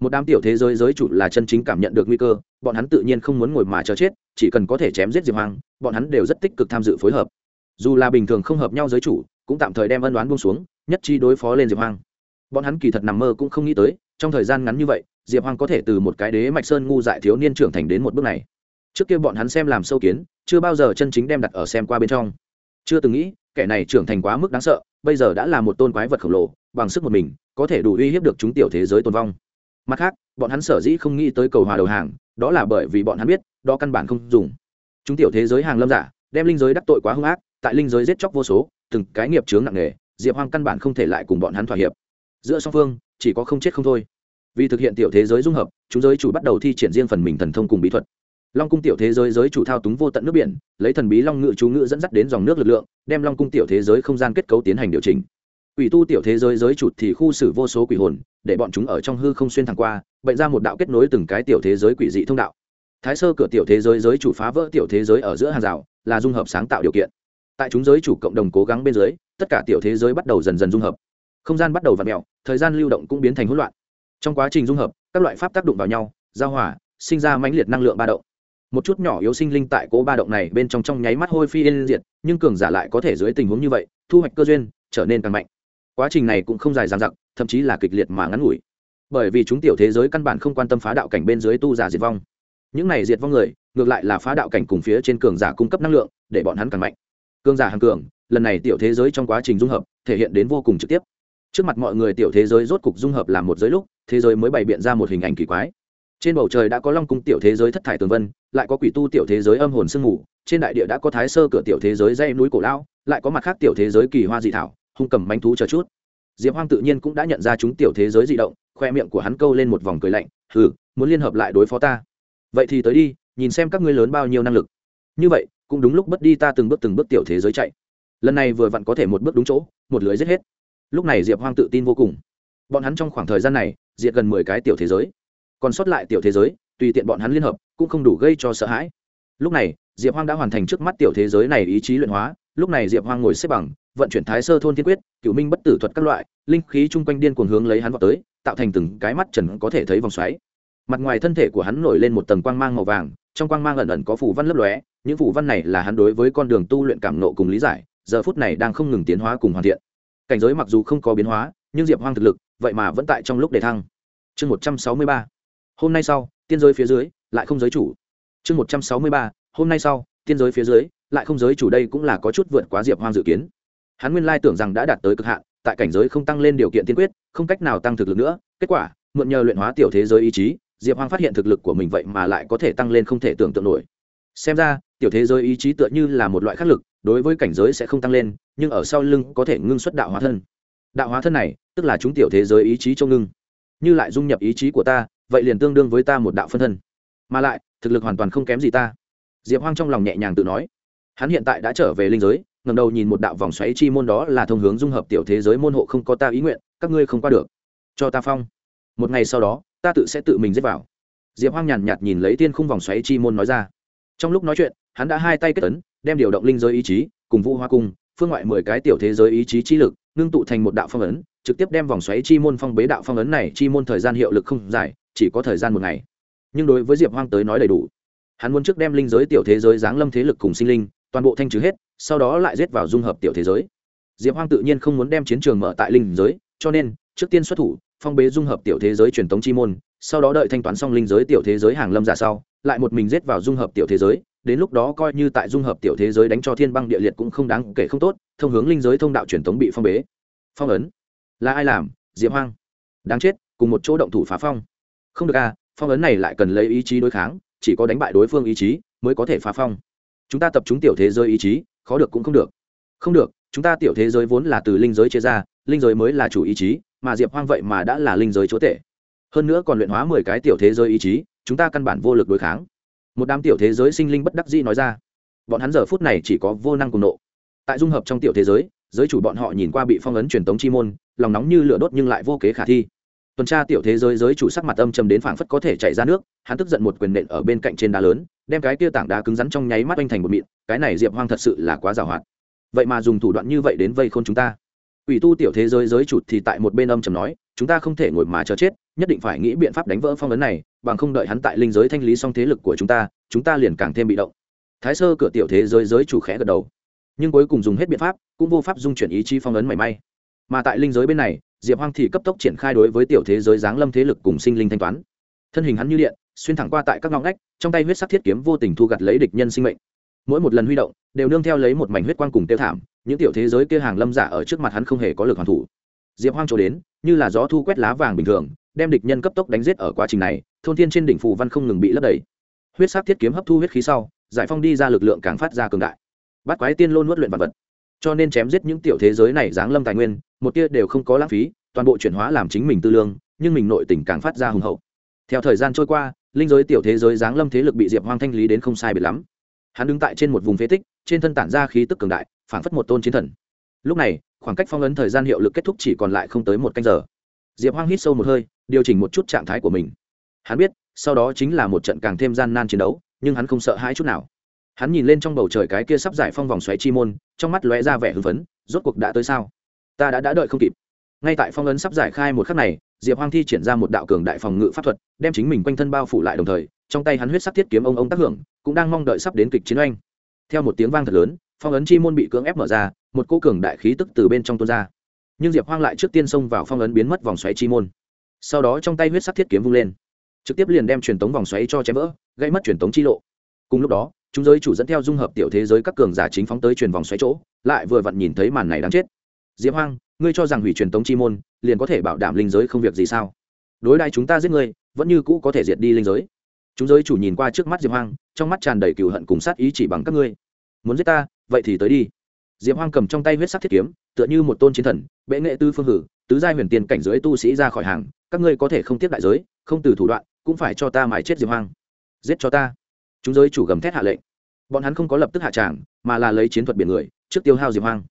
A: Một đám tiểu thế giới giới chủ là chân chính cảm nhận được nguy cơ, bọn hắn tự nhiên không muốn ngồi mà chờ chết, chỉ cần có thể chém giết diệp hoang, bọn hắn đều rất tích cực tham dự phối hợp. Dù là bình thường không hợp nhau giới chủ, cũng tạm thời đem ân đoán buông xuống, nhất chi đối phó lên diệp hoang. Bọn hắn kỳ thật nằm mơ cũng không nghĩ tới, trong thời gian ngắn như vậy diệp hoang có thể từ một cái đế mạch sơn ngu dại thiếu niên trưởng thành đến một bước này. Trước kia bọn hắn xem làm sâu kiến, chưa bao giờ chân chính đem đặt ở xem qua bên trong. Chưa từng nghĩ, kẻ này trưởng thành quá mức đáng sợ, bây giờ đã là một tôn quái vật khổng lồ, bằng sức một mình, có thể đủ uy hiếp được chúng tiểu thế giới tồn vong. Mặt khác, bọn hắn sở dĩ không nghĩ tới cầu hòa đầu hàng, đó là bởi vì bọn hắn biết, đó căn bản không dùng. Chúng tiểu thế giới hàng lâm giả, đem linh giới đắc tội quá hung ác, tại linh giới giết chóc vô số, từng cái nghiệp chướng nặng nề, diệp hoang căn bản không thể lại cùng bọn hắn thỏa hiệp. Giữa song phương, chỉ có không chết không thôi vì thực hiện tiểu thế giới dung hợp, chúng giới chủ bắt đầu thi triển riêng phần mình thần thông cùng bí thuật. Long cung tiểu thế giới giới chủ thao túng vô tận nước biển, lấy thần bí long ngự chú ngự dẫn dắt đến dòng nước lực lượng, đem long cung tiểu thế giới không gian kết cấu tiến hành điều chỉnh. Quỷ tu tiểu thế giới giới chủ thì khu xử vô số quỷ hồn, để bọn chúng ở trong hư không xuyên thẳng qua, bệnh ra một đạo kết nối từng cái tiểu thế giới quỷ dị thông đạo. Thái sơ cửa tiểu thế giới giới chủ phá vỡ tiểu thế giới ở giữa hàng rào, là dung hợp sáng tạo điều kiện. Tại chúng giới chủ cộng đồng cố gắng bên dưới, tất cả tiểu thế giới bắt đầu dần dần dung hợp. Không gian bắt đầu v ặ mẹo thời gian lưu động cũng biến thành hỗn loạn trong quá trình dung hợp, các loại pháp tác động vào nhau, giao hỏa sinh ra mãnh liệt năng lượng ba động. Một chút nhỏ yếu sinh linh tại cố ba động này bên trong trong nháy mắt hôi phi yên diệt, nhưng cường giả lại có thể dưới tình huống như vậy, thu hoạch cơ duyên, trở nên càng mạnh. Quá trình này cũng không dài dằng dặc, thậm chí là kịch liệt mà ngắn ngủi. Bởi vì chúng tiểu thế giới căn bản không quan tâm phá đạo cảnh bên dưới tu giả diệt vong. Những này diệt vong người, ngược lại là phá đạo cảnh cùng phía trên cường giả cung cấp năng lượng, để bọn hắn càng mạnh. Cường giả hàng cường, lần này tiểu thế giới trong quá trình dung hợp, thể hiện đến vô cùng trực tiếp. Trước mặt mọi người tiểu thế giới rốt cục dung hợp làm một giới lúc thế giới mới bày biện ra một hình ảnh kỳ quái. Trên bầu trời đã có long cung tiểu thế giới thất thải tường vân, lại có quỷ tu tiểu thế giới âm hồn sương mù, trên đại địa đã có thái sơ cửa tiểu thế giới dây núi cổ lão, lại có mặt khác tiểu thế giới kỳ hoa dị thảo, hung cầm bánh thú chờ chút. Diệp hoang tự nhiên cũng đã nhận ra chúng tiểu thế giới dị động, khoe miệng của hắn câu lên một vòng cười lạnh, hừ, muốn liên hợp lại đối phó ta. Vậy thì tới đi, nhìn xem các ngươi lớn bao nhiêu năng lực. Như vậy, cũng đúng lúc bất đi ta từng bước từng bước tiểu thế giới chạy. Lần này vừa vặn có thể một bước đúng chỗ, một lưới giết hết. Lúc này diệp hoang tự tin vô cùng bọn hắn trong khoảng thời gian này, diệt gần mười cái tiểu thế giới. Còn sót lại tiểu thế giới, tùy tiện bọn hắn liên hợp, cũng không đủ gây cho sợ hãi. Lúc này, diệp hoang đã hoàn thành trước mắt tiểu thế giới này ý chí luyện hóa. Lúc này diệp hoang ngồi xếp bằng, vận chuyển thái sơ thôn thiên quyết cựu minh bất tử thuật các loại, linh khí chung quanh điên cuồng hướng lấy hắn vào tới, tạo thành từng cái mắt trần có thể thấy vòng xoáy. Mặt ngoài thân thể của hắn nổi lên một tầng quang mang màu vàng, trong quang mang ẩn ẩn có phủ văn lấp lóe, những phủ văn này là hắn đối với con đường tu luyện cảm nộ cùng lý giải, giờ phút này đang không ngừng tiến hóa cùng hoàn thiện. Cảnh giới mặc dù không có biến hóa, nhưng diệp hoang thực lực vậy mà vẫn tại trong lúc đề thăng. Chương một trăm sáu mươi ba. Hôm nay sau, tiên giới phía dưới, lại không giới chủ. Chương một trăm sáu mươi ba. Hôm nay sau, tiên giới phía dưới, lại không giới chủ đây cũng là có chút vượt quá diệp hoang dự kiến. Hắn nguyên lai tưởng rằng đã đạt tới cực hạn, tại cảnh giới không tăng lên điều kiện tiên quyết, không cách nào tăng thực lực nữa. Kết quả, mượn nhờ luyện hóa tiểu thế giới ý chí, diệp hoang phát hiện thực lực của mình vậy mà lại có thể tăng lên không thể tưởng tượng nổi. Xem ra, tiểu thế giới ý chí tựa như là một loại khắc lực, đối với cảnh giới sẽ không tăng lên, nhưng ở sau lưng có thể ngưng xuất đạo hóa thân đạo hóa thân này, tức là chúng tiểu thế giới ý chí trông ngưng. Như lại dung nhập ý chí của ta, vậy liền tương đương với ta một đạo phân thân. Mà lại, thực lực hoàn toàn không kém gì ta. Diệp hoang trong lòng nhẹ nhàng tự nói. Hắn hiện tại đã trở về linh giới ngầm đầu nhìn một đạo vòng xoáy chi môn đó là thông hướng dung hợp tiểu thế giới môn hộ không có ta ý nguyện, các ngươi không qua được. Cho ta phong. Một ngày sau đó, ta tự sẽ tự mình giết vào. Diệp hoang nhàn nhạt nhìn lấy tiên khung vòng xoáy chi môn nói ra. Trong lúc nói chuyện, hắn đã hai tay kết tấn đem điều động linh giới ý chí, cùng vũ hoa cung, phương ngoại mười cái tiểu thế giới ý chí trí lực ngưng tụ thành một đạo phong ấn, trực tiếp đem vòng xoáy chi môn phong bế đạo phong ấn này chi môn thời gian hiệu lực không dài, chỉ có thời gian một ngày. Nhưng đối với diệp hoang tới nói đầy đủ. Hắn muốn trước đem linh giới tiểu thế giới giáng lâm thế lực cùng sinh linh, toàn bộ thanh trừ hết, sau đó lại giết vào dung hợp tiểu thế giới. Diệp hoang tự nhiên không muốn đem chiến trường mở tại linh giới, cho nên, trước tiên xuất thủ, phong bế dung hợp tiểu thế giới truyền thống chi môn, sau đó đợi thanh toán xong linh giới tiểu thế giới hàng lâm giả sau, lại một mình giết vào dung hợp tiểu thế giới đến lúc đó coi như tại dung hợp tiểu thế giới đánh cho thiên băng địa liệt cũng không đáng kể không tốt, thông hướng linh giới thông đạo truyền thống bị phong bế. Phong ấn. Là ai làm? Diệp hoang. Đáng chết, cùng một chỗ động thủ phá phong. Không được à phong ấn này lại cần lấy ý chí đối kháng, chỉ có đánh bại đối phương ý chí mới có thể phá phong. Chúng ta tập trung tiểu thế giới ý chí, khó được cũng không được. Không được, chúng ta tiểu thế giới vốn là từ linh giới chia ra, linh giới mới là chủ ý chí, mà diệp hoang vậy mà đã là linh giới chúa tể. Hơn nữa còn luyện hóa mười cái tiểu thế giới ý chí, chúng ta căn bản vô lực đối kháng một đám tiểu thế giới sinh linh bất đắc dĩ nói ra. Bọn hắn giờ phút này chỉ có vô năng cùng nộ. Tại dung hợp trong tiểu thế giới giới chủ bọn họ nhìn qua bị phong ấn truyền tống chi môn, lòng nóng như lửa đốt nhưng lại vô kế khả thi. Tuần tra tiểu thế giới giới chủ sắc mặt âm trầm đến phảng phất có thể chạy ra nước, hắn tức giận một quyền nện ở bên cạnh trên đá lớn, đem cái kia tảng đá cứng rắn trong nháy mắt oanh thành một mịn, cái này diệp hoang thật sự là quá giàu hoạt. Vậy mà dùng thủ đoạn như vậy đến vây khôn chúng ta. Ủy tu tiểu thế giới giới chủ thì tại một bên âm trầm nói, chúng ta không thể ngồi mà chờ chết, nhất định phải nghĩ biện pháp đánh vỡ phong ấn này bằng không đợi hắn tại linh giới thanh lý xong thế lực của chúng ta chúng ta liền càng thêm bị động. Thái sơ cửa tiểu thế giới giới chủ khẽ gật đầu. Nhưng cuối cùng dùng hết biện pháp, cũng vô pháp dung chuyển ý chí phong ấn mảy may. Mà tại linh giới bên này, diệp hoang thì cấp tốc triển khai đối với tiểu thế giới giáng lâm thế lực cùng sinh linh thanh toán. Thân hình hắn như điện, xuyên thẳng qua tại các ngõ ngách, trong tay huyết sắc thiết kiếm vô tình thu gặt lấy địch nhân sinh mệnh. Mỗi một lần huy động, đều nương theo lấy một mảnh huyết quang cùng tiêu thảm, những tiểu thế giới kia hàng lâm giả ở trước mặt hắn không hề có lực hoàn thủ. Diệp hoang chỗ đến, như là gió thu quét lá vàng bình thường đem địch nhân cấp tốc đánh giết ở quá trình này, thôn thiên trên đỉnh phù văn không ngừng bị lấp đầy. Huyết sắc thiết kiếm hấp thu huyết khí sau, giải phong đi ra lực lượng càng phát ra cường đại. Bắt quái tiên lôn nuốt luyện vật vật. Cho nên chém giết những tiểu thế giới này giáng lâm tài nguyên, một tia đều không có lãng phí, toàn bộ chuyển hóa làm chính mình tư lương, nhưng mình nội tình càng phát ra hùng hậu. Theo thời gian trôi qua, linh giới tiểu thế giới giáng lâm thế lực bị diệp hoang thanh lý đến không sai biệt lắm. Hắn đứng tại trên một vùng phế tích, trên thân tản ra khí tức cường đại, phảng phất một tôn chiến thần. Lúc này, khoảng cách phong ấn thời gian hiệu lực kết thúc chỉ còn lại không tới một canh giờ diệp hoang hít sâu một hơi, điều chỉnh một chút trạng thái của mình. Hắn biết, sau đó chính là một trận càng thêm gian nan chiến đấu, nhưng hắn không sợ hãi chút nào. Hắn nhìn lên trong bầu trời cái kia sắp giải phong vòng xoáy chi môn, trong mắt lóe ra vẻ hưng phấn, rốt cuộc đã tới sao? Ta đã đã đợi không kịp. Ngay tại phong ấn sắp giải khai một khắc này, diệp hoang thi triển ra một đạo cường đại phòng ngự pháp thuật, đem chính mình quanh thân bao phủ lại đồng thời, trong tay hắn huyết sắc thiết kiếm ông ông tác hưởng, cũng đang mong đợi sắp đến kịch chiến oanh. Theo một tiếng vang thật lớn, phong ấn chi môn bị cưỡng ép mở ra, một cô cường đại khí tức từ bên trong tuôn ra nhưng diệp hoang lại trước tiên xông vào phong ấn biến mất vòng xoáy chi môn. Sau đó trong tay huyết sắc thiết kiếm vung lên, trực tiếp liền đem truyền tống vòng xoáy cho chém vỡ, gây mất truyền tống chi lộ. Cùng lúc đó, chúng giới chủ dẫn theo dung hợp tiểu thế giới các cường giả chính phóng tới truyền vòng xoáy chỗ, lại vừa vặn nhìn thấy màn này đáng chết. Diệp hoang, ngươi cho rằng hủy truyền tống chi môn liền có thể bảo đảm linh giới không việc gì sao? Đối đại chúng ta giết ngươi, vẫn như cũ có thể diệt đi linh giới. Chúng giới chủ nhìn qua trước mắt diệp hoang, trong mắt tràn đầy cừu hận cùng sát ý chỉ bằng các ngươi. Muốn giết ta, vậy thì tới đi diệp hoang cầm trong tay huyết sắc thiết kiếm, tựa như một tôn chiến thần, bệ nghệ tư phương hử, tứ giai huyền tiền cảnh giới tu sĩ ra khỏi hàng, các ngươi có thể không tiếp đại giới, không từ thủ đoạn, cũng phải cho ta mài chết diệp hoang. Giết cho ta. Chúng giới chủ gầm thét hạ lệnh. Bọn hắn không có lập tức hạ tràng, mà là lấy chiến thuật biển người, trước tiêu hao diệp hoang.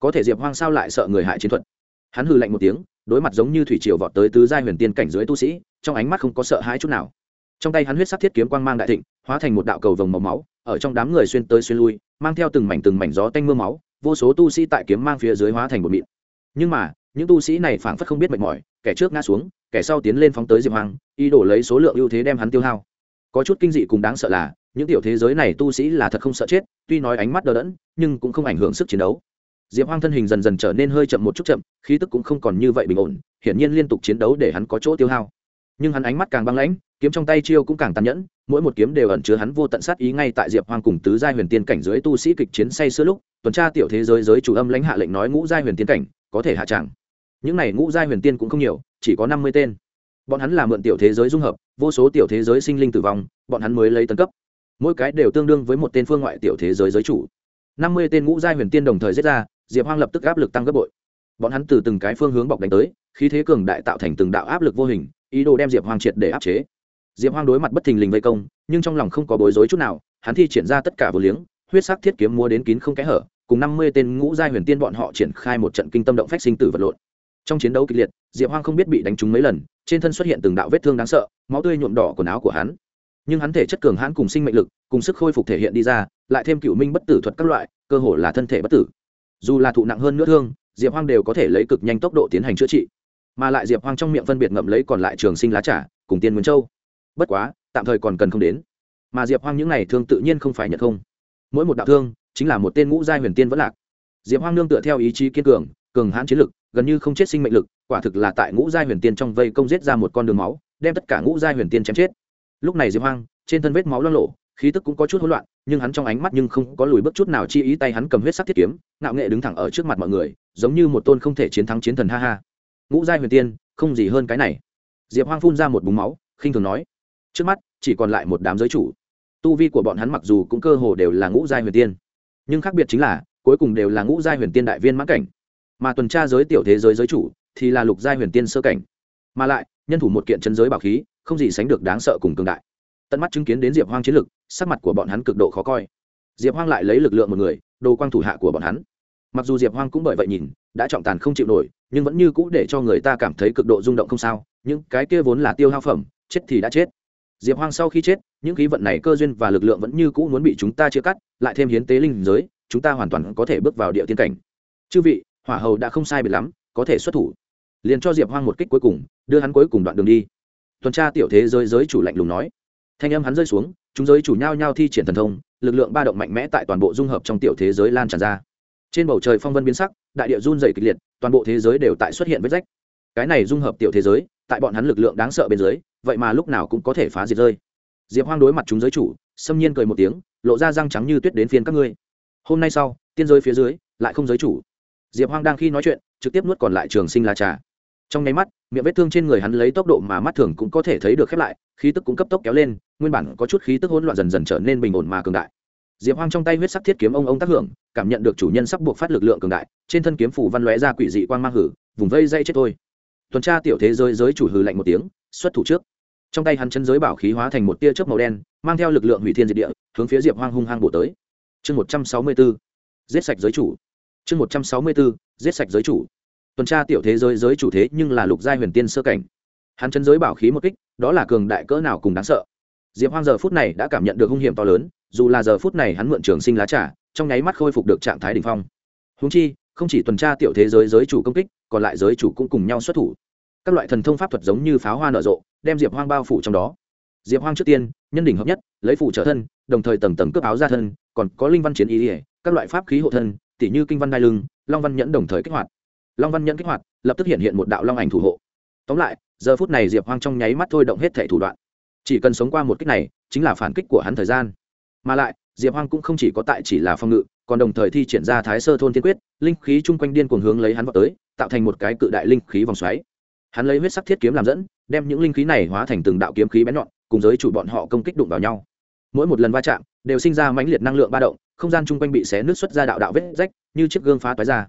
A: Có thể diệp hoang sao lại sợ người hại chiến thuật? Hắn hừ lạnh một tiếng, đối mặt giống như thủy triều vọt tới tứ giai huyền tiên cảnh dưới tu sĩ, trong ánh mắt không có sợ hãi chút nào. Trong tay hắn huyết sắc thiết kiếm quang mang đại thịnh, hóa thành một đạo cầu vồng màu máu, ở trong đám người xuyên tới xuyên lui, mang theo từng mảnh từng mảnh gió tanh mưa máu vô số tu sĩ tại kiếm mang phía dưới hóa thành một mịn. Nhưng mà, những tu sĩ này phảng phất không biết mệt mỏi, kẻ trước ngã xuống, kẻ sau tiến lên phóng tới diệp hoang, ý đồ lấy số lượng ưu thế đem hắn tiêu hao. Có chút kinh dị cùng đáng sợ là, những tiểu thế giới này tu sĩ là thật không sợ chết, tuy nói ánh mắt đờ đẫn, nhưng cũng không ảnh hưởng sức chiến đấu. Diệp hoang thân hình dần dần trở nên hơi chậm một chút chậm, khí tức cũng không còn như vậy bình ổn, hiển nhiên liên tục chiến đấu để hắn có chỗ tiêu hao. Nhưng hắn ánh mắt càng băng lãnh, kiếm trong tay chiêu cũng càng tàn nhẫn mỗi một kiếm đều ẩn chứa hắn vô tận sát ý ngay tại diệp hoang cùng tứ giai huyền tiên cảnh dưới tu sĩ kịch chiến say sưa lúc, tuần tra tiểu thế giới giới chủ âm lãnh hạ lệnh nói ngũ giai huyền tiên cảnh có thể hạ tràng những này ngũ giai huyền tiên cũng không nhiều, chỉ có năm mươi tên. Bọn hắn là mượn tiểu thế giới dung hợp, vô số tiểu thế giới sinh linh tử vong, bọn hắn mới lấy tấn cấp. Mỗi cái đều tương đương với một tên phương ngoại tiểu thế giới giới chủ. Năm mươi tên ngũ giai huyền tiên đồng thời giết ra, diệp hoang lập tức áp lực tăng gấp bội. Bọn hắn từ từng cái phương hướng bọc đánh tới, khí thế cường đại tạo thành từng đạo áp lực vô hình, ý đồ đem diệp hoang triệt để áp chế diệp hoang đối mặt bất thình lình vây công, nhưng trong lòng không có bối rối chút nào, hắn thi triển ra tất cả vô liếng, huyết sắc thiết kiếm múa đến kín không kẽ hở, cùng năm mươi tên ngũ giai huyền tiên bọn họ triển khai một trận kinh tâm động phách sinh tử vật lộn. Trong chiến đấu kịch liệt, diệp hoang không biết bị đánh trúng mấy lần, trên thân xuất hiện từng đạo vết thương đáng sợ, máu tươi nhuộm đỏ quần áo của hắn. Nhưng hắn thể chất cường hãn cùng sinh mệnh lực, cùng sức khôi phục thể hiện đi ra, lại thêm cựu minh bất tử thuật các loại, cơ hồ là thân thể bất tử. Dù là thụ nặng hơn nữa thương, diệp hoang đều có thể lấy cực nhanh tốc độ tiến hành chữa trị. Mà lại diệp hoang trong miệng phân biệt ngậm lấy còn lại trường sinh lá trà, cùng tiên nguyên châu bất quá, tạm thời còn cần không đến. Mà diệp hoang những n à y thương tự nhiên không phải nhận không. Mỗi một đạo thương, chính là một tên ngũ giai huyền tiên vẫn lạc. Diệp hoang nương tựa theo ý chí kiên cường cường hãn chiến lực, gần như không chết sinh mệnh lực, quả thực là tại ngũ giai huyền tiên trong vây công giết ra một con đường máu, đem tất cả ngũ giai huyền tiên chém chết. Lúc này diệp hoang, trên thân vết máu lo lộ khí tức cũng có chút hỗn loạn, nhưng hắn trong ánh mắt nhưng không có lùi bước chút nào chi ý tay hắn cầm huyết sắc thiết kiếm, ngạo nghệ đứng thẳng ở trước mặt mọi người, giống như một tôn không thể chiến thắng chiến thần ha ha. Ngũ giai huyền tiên, không gì hơn cái này. Diệp hoang phun ra một búng máu, khinh thường nói trước mắt, chỉ còn lại một đám giới chủ. Tu vi của bọn hắn mặc dù cũng cơ hồ đều là ngũ giai huyền tiên, nhưng khác biệt chính là, cuối cùng đều là ngũ giai huyền tiên đại viên mãn cảnh. Mà tuần tra giới tiểu thế giới giới chủ thì là lục giai huyền tiên sơ cảnh. Mà lại, nhân thủ một kiện chân giới bảo khí, không gì sánh được đáng sợ cùng cường đại. Tận mắt chứng kiến đến diệp hoang chiến lực, sắc mặt của bọn hắn cực độ khó coi. Diệp hoang lại lấy lực lượng một người, đồ quang thủ hạ của bọn hắn. Mặc dù diệp hoang cũng bởi vậy nhìn, đã trọng tàn không chịu nổi, nhưng vẫn như cũ để cho người ta cảm thấy cực độ rung động không sao những cái kia vốn là tiêu hao phẩm, chết thì đã chết diệp hoang sau khi chết, những khí vận này cơ duyên và lực lượng vẫn như cũ muốn bị chúng ta chia cắt, lại thêm hiến tế linh giới, chúng ta hoàn toàn có thể bước vào địa tiên cảnh. Chư vị, hỏa hầu đã không sai biệt lắm, có thể xuất thủ. Liền cho diệp hoang một kích cuối cùng, đưa hắn cuối cùng đoạn đường đi. Tuần tra tiểu thế giới giới chủ lạnh lùng nói. Thanh âm hắn rơi xuống, chúng giới chủ nhau nhau thi triển thần thông, lực lượng ba động mạnh mẽ tại toàn bộ dung hợp trong tiểu thế giới lan tràn ra. Trên bầu trời phong vân biến sắc, đại địa run dày kịch liệt, toàn bộ thế giới đều tại xuất hiện vết rách. Cái này dung hợp tiểu thế giới, tại bọn hắn lực lượng đáng sợ bên dưới vậy mà lúc nào cũng có thể phá diệt rơi. Diệp hoang đối mặt chúng giới chủ, xâm nhiên cười một tiếng, lộ ra răng trắng như tuyết đến phiên các ngươi. Hôm nay sau, tiên giới phía dưới, lại không giới chủ. Diệp hoang đang khi nói chuyện, trực tiếp nuốt còn lại trường sinh la trà. Trong nháy mắt, miệng vết thương trên người hắn lấy tốc độ mà mắt thường cũng có thể thấy được khép lại, khí tức cũng cấp tốc kéo lên, nguyên bản có chút khí tức hỗn loạn dần dần trở nên bình ổn mà cường đại. Diệp hoang trong tay huyết sắc thiết kiếm ông ông tác hưởng, cảm nhận được chủ nhân sắp buộc phát lực lượng cường đại, trên thân kiếm phủ văn lóe ra quỷ dị quang mang hử, vùng vây dây chết thôi. Tuần tra tiểu thế giới giới chủ hừ lạnh một tiếng, xuất thủ trước trong tay hắn chân giới bảo khí hóa thành một tia chớp màu đen, mang theo lực lượng hủy thiên diệt địa, hướng phía diệp hoang hung hăng bổ tới. Chương một trăm sáu mươi b giết sạch giới chủ. Chương một trăm sáu mươi b giết sạch giới chủ. Tuần tra tiểu thế giới giới chủ thế nhưng là lục giai huyền tiên sơ cảnh. Hắn chân giới bảo khí một kích, đó là cường đại cỡ nào cùng đáng sợ. Diệp hoang giờ phút này đã cảm nhận được hung hiểm to lớn, dù là giờ phút này hắn mượn trường sinh lá trà, trong nháy mắt khôi phục được trạng thái đ ỉ n h phong. Húng chi, không chỉ tuần tra tiểu thế giới giới chủ công kích, còn lại giới chủ cũng cùng nhau xuất thủ các loại thần thông pháp thuật giống như pháo hoa nở rộ, đem diệp hoang bao phủ trong đó. Diệp hoang trước tiên, nhân đỉnh hợp nhất, lấy phủ trở thân, đồng thời tầng tầng cướp áo ra thân, còn có linh văn chiến ý ỉa các loại pháp khí hộ thân, tỉ như kinh văn đai lưng, long văn nhẫn đồng thời kích hoạt. Long văn nhẫn kích hoạt, lập tức hiện hiện một đạo long ảnh thủ hộ. Tóm lại, giờ phút này diệp hoang trong nháy mắt thôi động hết thể thủ đoạn. Chỉ cần sống qua một kích này, chính là phản kích của hắn thời gian. Mà lại, diệp hoang cũng không chỉ có tại chỉ là phong ngự, còn đồng thời thi triển ra thái sơ thôn tiên quyết, linh khí chung quanh điên cuồng hướng lấy hắn vào tới, tạo thành một cái cự đại linh khí vòng xoáy hắn lấy huyết sắc thiết kiếm làm dẫn, đem những linh khí này hóa thành từng đạo kiếm khí bén nhọn, cùng giới chủ bọn họ công kích đụng vào nhau. Mỗi một lần va chạm, đều sinh ra mãnh liệt năng lượng ba động, không gian chung quanh bị xé nước xuất ra đạo đạo vết rách, như chiếc gương phá toái ra.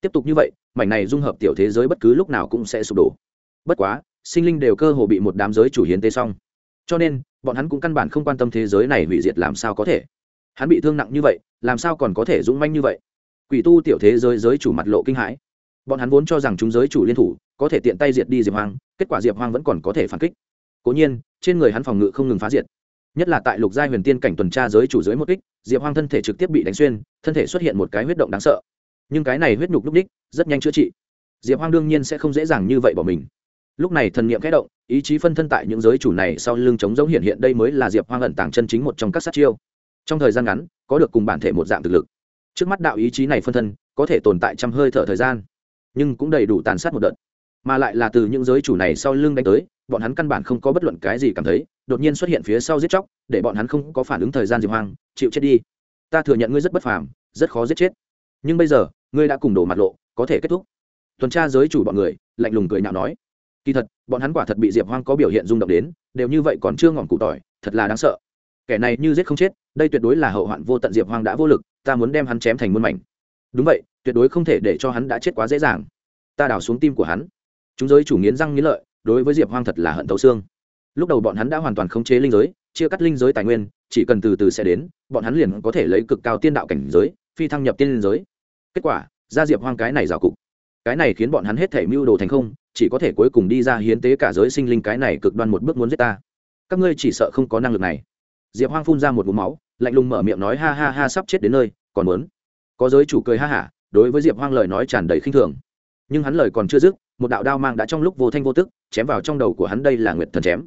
A: Tiếp tục như vậy, mảnh này dung hợp tiểu thế giới bất cứ lúc nào cũng sẽ sụp đổ. Bất quá, sinh linh đều cơ hồ bị một đám giới chủ hiến tế xong. Cho nên, bọn hắn cũng căn bản không quan tâm thế giới này hủy diệt làm sao có thể. Hắn bị thương nặng như vậy, làm sao còn có thể dũng manh như vậy? Quỷ tu tiểu thế giới giới chủ mặt lộ kinh hãi bọn hắn vốn cho rằng chúng giới chủ liên thủ có thể tiện tay diệt đi diệp hoang, kết quả diệp hoang vẫn còn có thể phản kích. Cố nhiên, trên người hắn phòng ngự không ngừng phá diệt. Nhất là tại lục giai huyền tiên cảnh tuần tra giới chủ dưới một kích, diệp hoang thân thể trực tiếp bị đánh xuyên, thân thể xuất hiện một cái huyết động đáng sợ. Nhưng cái này huyết nhục lúc ních rất nhanh chữa trị. Diệp hoang đương nhiên sẽ không dễ dàng như vậy bỏ mình. Lúc này thần niệm kẽ động, ý chí phân thân tại những giới chủ này sau lưng chống giống hiện hiện đây mới là diệp hoang ẩn tàng chân chính một trong các sát chiêu. Trong thời gian ngắn, có được cùng bản thể một dạng thực lực. Trước mắt đạo ý chí này phân thân, có thể tồn tại trăm hơi thở thời gian nhưng cũng đầy đủ tàn sát một đợt. Mà lại là từ những giới chủ này sau lưng đánh tới, bọn hắn căn bản không có bất luận cái gì cảm thấy, đột nhiên xuất hiện phía sau giết chóc, để bọn hắn không có phản ứng thời gian diệp hoang, chịu chết đi. Ta thừa nhận ngươi rất bất phàm, rất khó giết chết. Nhưng bây giờ, ngươi đã cùng đổ mặt lộ, có thể kết thúc. Tuần tra giới chủ bọn người, lạnh lùng cười nhạo nói. Kỳ thật, bọn hắn quả thật bị diệp hoang có biểu hiện rung động đến, đều như vậy còn chưa ngỏm cụ tỏi, thật là đáng sợ. Kẻ này như giết không chết, đây tuyệt đối là hậu hoạn vô tận diệp hoang đã vô lực, ta muốn đem hắn chém thành muôn mảnh đúng vậy, tuyệt đối không thể để cho hắn đã chết quá dễ dàng. Ta đào xuống tim của hắn. Chúng giới chủ nghiến răng nghiến lợi, đối với diệp hoang thật là hận thấu xương. Lúc đầu bọn hắn đã hoàn toàn khống chế linh giới, chia cắt linh giới tài nguyên, chỉ cần từ từ sẽ đến, bọn hắn liền có thể lấy cực cao tiên đạo cảnh giới, phi thăng nhập tiên linh giới. Kết quả, ra diệp hoang cái này rào cục. Cái này khiến bọn hắn hết thể mưu đồ thành không, chỉ có thể cuối cùng đi ra hiến tế cả giới sinh linh cái này cực đoan một bước muốn giết ta. Các ngươi chỉ sợ không có năng lực này. Diệp hoang phun ra một vùng máu, lạnh lùng mở miệng nói ha ha ha sắp chết đến nơi, còn muốn có giới chủ cười ha hả, đối với diệp hoang lời nói tràn đầy khinh thường. Nhưng hắn lời còn chưa dứt, một đạo đao mang đã trong lúc vô thanh vô tức, chém vào trong đầu của hắn đây là nguyệt thần chém.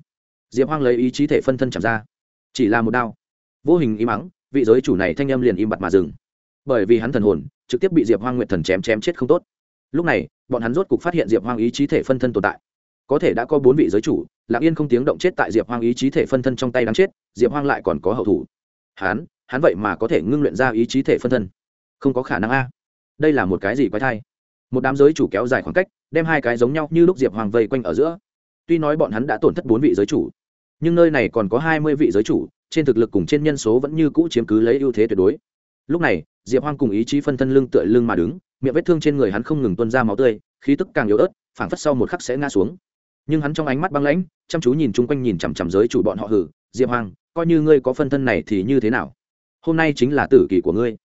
A: Diệp hoang lấy ý chí thể phân thân chạm ra. Chỉ là một đao. Vô hình im ắng vị giới chủ này thanh âm liền im bặt mà dừng. Bởi vì hắn thần hồn, trực tiếp bị diệp hoang nguyệt thần chém chém chết không tốt. Lúc này, bọn hắn rốt cục phát hiện diệp hoang ý chí thể phân thân tồn tại. Có thể đã có bốn vị giới chủ lạng yên không tiếng động chết tại diệp hoang ý chí thể phân thân trong tay đáng chết, diệp hoang lại còn có hậu thủ. Hắn hắn vậy mà có thể ngưng luyện ra ý chí thể phân thân không có khả năng a. Đây là một cái gì quái thai? Một đám giới chủ kéo dài khoảng cách, đem hai cái giống nhau như lúc diệp hoàng vây quanh ở giữa. Tuy nói bọn hắn đã tổn thất bốn vị giới chủ, nhưng nơi này còn có hai mươi vị giới chủ, trên thực lực cùng trên nhân số vẫn như cũ chiếm cứ lấy ưu thế tuyệt đối. Lúc này, diệp hoang cùng ý chí phân thân lưng tựa lưng mà đứng, miệng vết thương trên người hắn không ngừng tuôn ra máu tươi, khí tức càng yếu ớt, phảng phất sau một khắc sẽ ngã xuống. Nhưng hắn trong ánh mắt băng lãnh, chăm chú nhìn chung quanh nhìn chằm chằm giới chủ bọn họ hử, diệp hoàng, coi như ngươi có phân thân này thì như thế nào? Hôm nay chính là tử kỳ của ngươi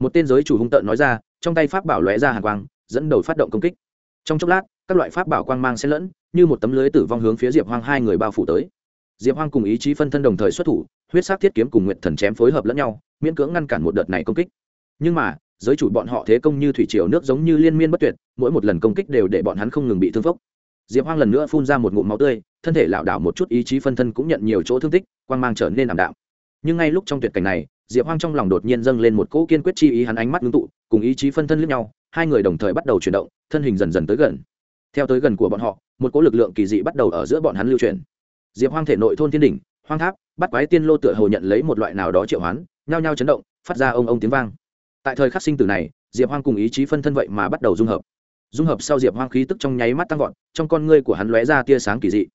A: một tên giới chủ hung tợn nói ra, trong tay pháp bảo lóe ra hàng quang, dẫn đầu phát động công kích. Trong chốc lát, các loại pháp bảo quang mang xen lẫn, như một tấm lưới tử vong hướng phía diệp hoang hai người bao phủ tới. Diệp hoang cùng ý chí phân thân đồng thời xuất thủ, huyết sắc thiết kiếm cùng nguyện thần chém phối hợp lẫn nhau, miễn cưỡng ngăn cản một đợt này công kích. Nhưng mà, giới chủ bọn họ thế công như thủy triều nước giống như liên miên bất tuyệt, mỗi một lần công kích đều để bọn hắn không ngừng bị thương phốc. Diệp hoang lần nữa phun ra một ngụm máu tươi, thân thể lảo đảo một chút, ý chí phân thân cũng nhận nhiều chỗ thương tích, quang mang trở nên ảm đạm. Nhưng ngay lúc trong tuyệt cảnh này diệp hoang trong lòng đột nhiên dâng lên một cỗ kiên quyết chi ý, hắn ánh mắt ngưng tụ, cùng ý chí phân thân lướt nhau, hai người đồng thời bắt đầu chuyển động, thân hình dần dần tới gần. Theo tới gần của bọn họ, một cỗ lực lượng kỳ dị bắt đầu ở giữa bọn hắn lưu truyền diệp hoang thể nội thôn thiên đỉnh, hoang tháp, bắt quái tiên lô tựa hồ nhận lấy một loại nào đó triệu hoán, nhao nhao chấn động, phát ra ông ông tiếng vang. Tại thời khắc sinh tử này, diệp hoang cùng ý chí phân thân vậy mà bắt đầu dung hợp. Dung hợp sau diệp hoang khí tức trong nháy mắt tăng vọt, trong con ngươi của hắn lóe ra tia sáng kỳ dị.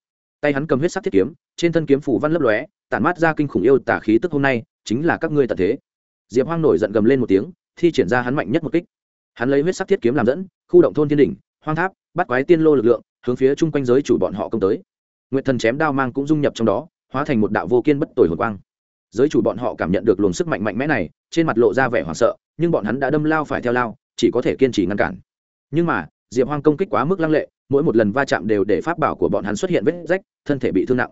A: Tay hắn cầm huyết sắc thiết kiếm, trên thân kiếm phủ văn lấp lóe, tản mát ra kinh khủng yêu tả khí tức hôm nay chính là các ngươi tận thế. Diệp hoang nổi giận gầm lên một tiếng, thi triển ra hắn mạnh nhất một kích. Hắn lấy huyết sắc thiết kiếm làm dẫn, khu động thôn thiên đỉnh, hoang tháp, bắt quái tiên lô lực lượng, hướng phía chung quanh giới chủ bọn họ công tới. Nguyện thần chém đao mang cũng dung nhập trong đó, hóa thành một đạo vô kiên bất tồi hồn quang. Giới chủ bọn họ cảm nhận được luồng sức mạnh mạnh mẽ này, trên mặt lộ ra vẻ hoảng sợ, nhưng bọn hắn đã đâm lao phải theo lao, chỉ có thể kiên trì ngăn cản. Nhưng mà, diệp hoang công kích quá mức lăng lệ, mỗi một lần va chạm đều để pháp bảo của bọn hắn xuất hiện vết rách, thân thể bị thương nặng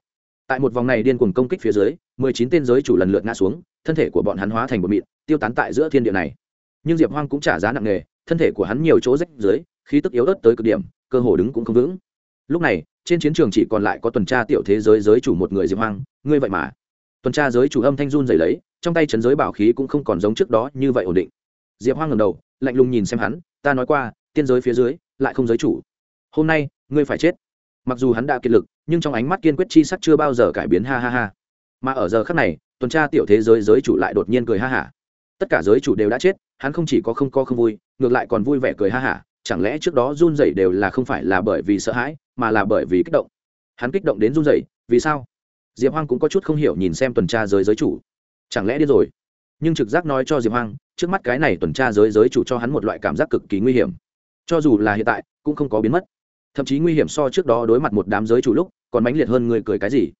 A: tại một vòng này điên cuồng công kích phía dưới, mười chín tên giới chủ lần lượt ngã xuống, thân thể của bọn hắn hóa thành một mịn, tiêu tán tại giữa thiên địa này. Nhưng diệp hoang cũng trả giá nặng nề, thân thể của hắn nhiều chỗ rách dưới, khí tức yếu ớt tới cực điểm, cơ hồ đứng cũng không vững. Lúc này, trên chiến trường chỉ còn lại có tuần tra tiểu thế giới giới chủ một người diệp hoang, ngươi vậy mà. Tuần tra giới chủ âm thanh run dày lấy, trong tay chấn giới bảo khí cũng không còn giống trước đó như vậy ổn định. Diệp hoang ngầm đầu, lạnh lùng nhìn xem hắn, ta nói qua, tiên giới phía dưới, lại không giới chủ. Hôm nay, ngươi phải chết. Mặc dù hắn đã kiệt lực nhưng trong ánh mắt kiên quyết chi sắc chưa bao giờ cải biến, ha ha ha. Mà ở giờ khắc này, tuần tra tiểu thế giới giới chủ lại đột nhiên cười ha hả. Tất cả giới chủ đều đã chết, hắn không chỉ có không có không vui, ngược lại còn vui vẻ cười ha hả. Chẳng lẽ trước đó run rẩy đều là không phải là bởi vì sợ hãi, mà là bởi vì kích động? Hắn kích động đến run rẩy, vì sao? Diệp hoang cũng có chút không hiểu nhìn xem tuần tra giới giới chủ. Chẳng lẽ đi rồi? Nhưng trực giác nói cho diệp hoang, trước mắt cái này tuần tra giới giới chủ cho hắn một loại cảm giác cực kỳ nguy hiểm. Cho dù là hiện tại, cũng không có biến mất. Thậm chí nguy hiểm so trước đó đối mặt một đám giới chủ lúc còn mãnh liệt hơn ngươi cười cái gì?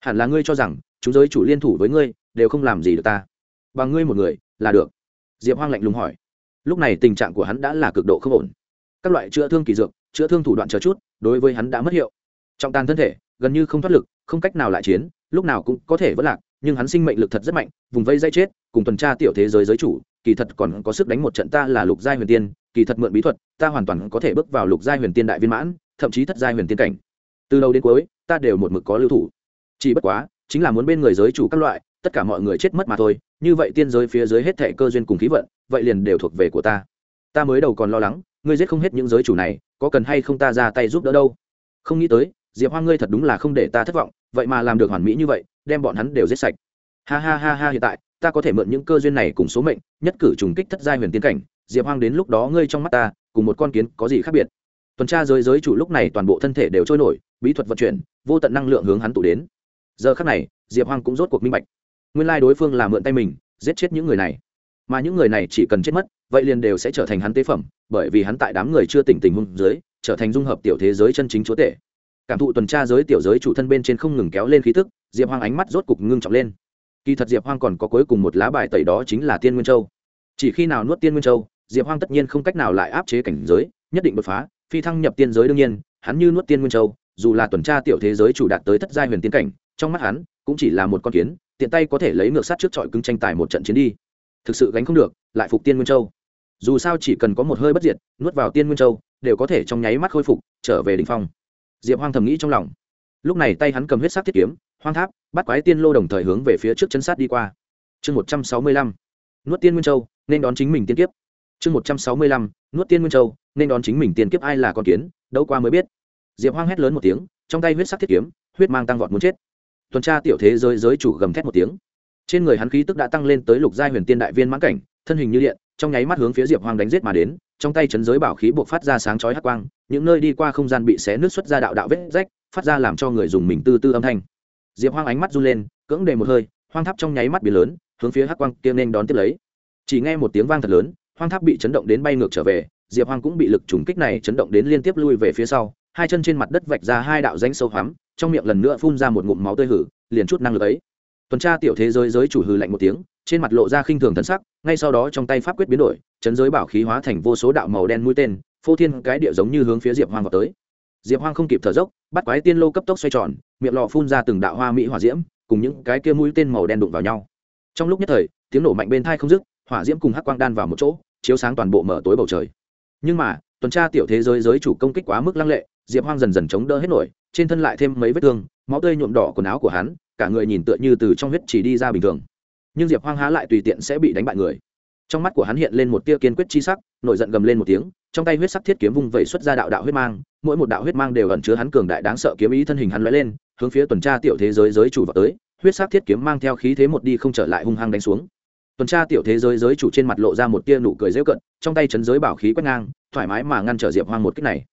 A: Hẳn là ngươi cho rằng, chúng giới chủ liên thủ với ngươi, đều không làm gì được ta. Bằng ngươi một người, là được. Diệp hoang lạnh lùng hỏi. Lúc này tình trạng của hắn đã là cực độ không ổn. Các loại chữa thương kỳ dược, chữa thương thủ đoạn chờ chút, đối với hắn đã mất hiệu. Trọng tàn thân thể, gần như không thoát lực, không cách nào lại chiến, lúc nào cũng có thể vất lạc, nhưng hắn sinh mệnh lực thật rất mạnh, vùng vây dây chết, cùng tuần tra tiểu thế giới giới chủ, kỳ thật còn có sức đánh một trận ta là lục giai huyền tiên, kỳ thật mượn bí thuật, ta hoàn toàn có thể bước vào lục giai huyền tiên đại viên mãn, thậm chí thất giai huyền tiên cảnh. Từ đầu đến cuối ta đều một mực có lưu thủ. Chỉ bất quá, chính là muốn bên người giới chủ các loại, tất cả mọi người chết mất mà thôi, như vậy tiên giới phía dưới hết thệ cơ duyên cùng khí vận, vậy liền đều thuộc về của ta. Ta mới đầu còn lo lắng, ngươi giết không hết những giới chủ này, có cần hay không ta ra tay giúp đỡ đâu? Không nghĩ tới, diệp hoa ngươi thật đúng là không để ta thất vọng, vậy mà làm được hoàn mỹ như vậy, đem bọn hắn đều giết sạch. Ha ha ha ha, hiện tại, ta có thể mượn những cơ duyên này cùng số mệnh, nhất cử trùng kích thất giai huyền tiên cảnh. Diệp hoang đến lúc đó ngươi trong mắt ta, cùng một con kiến có gì khác biệt? Tuần tra giới giới chủ lúc này toàn bộ thân thể đều trôi nổi, bí thuật vận chuyển, vô tận năng lượng hướng hắn tụ đến. Giờ khác này, diệp hoang cũng rốt cuộc minh bạch. Nguyên lai đối phương là mượn tay mình, giết chết những người này. Mà những người này chỉ cần chết mất, vậy liền đều sẽ trở thành hắn tế phẩm, bởi vì hắn tại đám người chưa tỉnh tình hung dưới, trở thành dung hợp tiểu thế giới chân chính chúa tể. Cảm thụ tuần tra giới tiểu giới chủ thân bên trên không ngừng kéo lên khí tức, diệp hoang ánh mắt rốt cục ngưng trọng lên. Kỳ thật diệp hoang còn có cuối cùng một lá bài tẩy đó chính là tiên nguyên châu. Chỉ khi nào nuốt tiên nguyên châu, diệp hoang tất nhiên không cách nào lại áp chế cảnh giới, nhất định đột phá phi thăng nhập tiên giới đương nhiên, hắn như nuốt tiên nguyên châu, dù là tuần tra tiểu thế giới chủ đạt tới thất giai huyền tiên cảnh, trong mắt hắn cũng chỉ là một con kiến, tiện tay có thể lấy ngược sát trước trọi cứng tranh tài một trận chiến đi. Thực sự gánh không được, lại phục tiên nguyên châu. Dù sao chỉ cần có một hơi bất diệt, nuốt vào tiên nguyên châu, đều có thể trong nháy mắt khôi phục, trở về đ ỉ n h phong. Diệp hoang thầm nghĩ trong lòng. Lúc này tay hắn cầm huyết sắc thiết kiếm, hoang tháp, bắt quái tiên lô đồng thời hướng về phía trước chân sát đi qua. Chương một trăm sáu mươi lăm. Nuốt tiên nguyên châu, nên đón chính mình tiên kiếp chương một trăm sáu mươi lăm, nuốt tiên nguyên châu, nên đón chính mình tiên kiếp ai là con kiến, đâu qua mới biết. Diệp hoang hét lớn một tiếng, trong tay huyết sắc thiết kiếm, huyết mang tăng vọt muốn chết. Tuần tra tiểu thế giới giới chủ gầm thét một tiếng. Trên người hắn khí tức đã tăng lên tới lục giai huyền tiên đại viên mãn cảnh, thân hình như điện, trong nháy mắt hướng phía diệp hoang đánh giết mà đến, trong tay chấn giới bảo khí buộc phát ra sáng chói hắc quang, những nơi đi qua không gian bị xé nứt xuất ra đạo đạo vết rách, phát ra làm cho người dùng mình tư tư âm thanh. Diệp hoang ánh mắt run lên, cưỡng đề một hơi, hoang tháp trong nháy mắt biến lớn, hướng phía hắc quang kia nên đón tiếp lấy. Chỉ nghe một tiếng vang thật lớn hoang tháp bị chấn động đến bay ngược trở về, diệp hoang cũng bị lực trùng kích này chấn động đến liên tiếp lui về phía sau, hai chân trên mặt đất vạch ra hai đạo danh sâu hoắm, trong miệng lần nữa phun ra một ngụm máu tươi hử, liền chút năng lực ấy. Tuần tra tiểu thế giới giới chủ hư lạnh một tiếng, trên mặt lộ ra khinh thường thân sắc, ngay sau đó trong tay pháp quyết biến đổi, chấn giới bảo khí hóa thành vô số đạo màu đen mũi tên, phô thiên cái địa giống như hướng phía diệp hoang vào tới. Diệp hoang không kịp thở dốc, bắt quái tiên lô cấp tốc xoay tròn, miệng lò phun ra từng đạo hoa mỹ hỏa diễm, cùng những cái kia mũi tên màu đen đụng vào nhau. Trong lúc nhất thời, tiếng nổ mạnh bên thai không dứt, hỏa diễm cùng hắc quang đan vào một chỗ chiếu sáng toàn bộ mở tối bầu trời. Nhưng mà, tuần tra tiểu thế giới giới chủ công kích quá mức lăng lệ, diệp hoang dần dần chống đỡ hết nổi, trên thân lại thêm mấy vết thương, máu tươi nhuộm đỏ quần áo của hắn, cả người nhìn tựa như từ trong huyết chỉ đi ra bình thường. Nhưng diệp hoang há lại tùy tiện sẽ bị đánh bại người. Trong mắt của hắn hiện lên một tia kiên quyết chi sắc, nổi giận gầm lên một tiếng, trong tay huyết sắc thiết kiếm vung vẩy xuất ra đạo đạo huyết mang, mỗi một đạo huyết mang đều ẩn chứa hắn cường đại đáng sợ kiếm ý thân hình hắn lóe lên, hướng phía tuần tra tiểu thế giới giới chủ vào tới, huyết sắc thiết kiếm mang theo khí thế một đi không trở lại hung hăng đánh xuống tuần tra tiểu thế giới giới chủ trên mặt lộ ra một tia nụ cười dễ cận, trong tay chấn giới bảo khí quét ngang, thoải mái mà ngăn trở diệp hoang một cách này.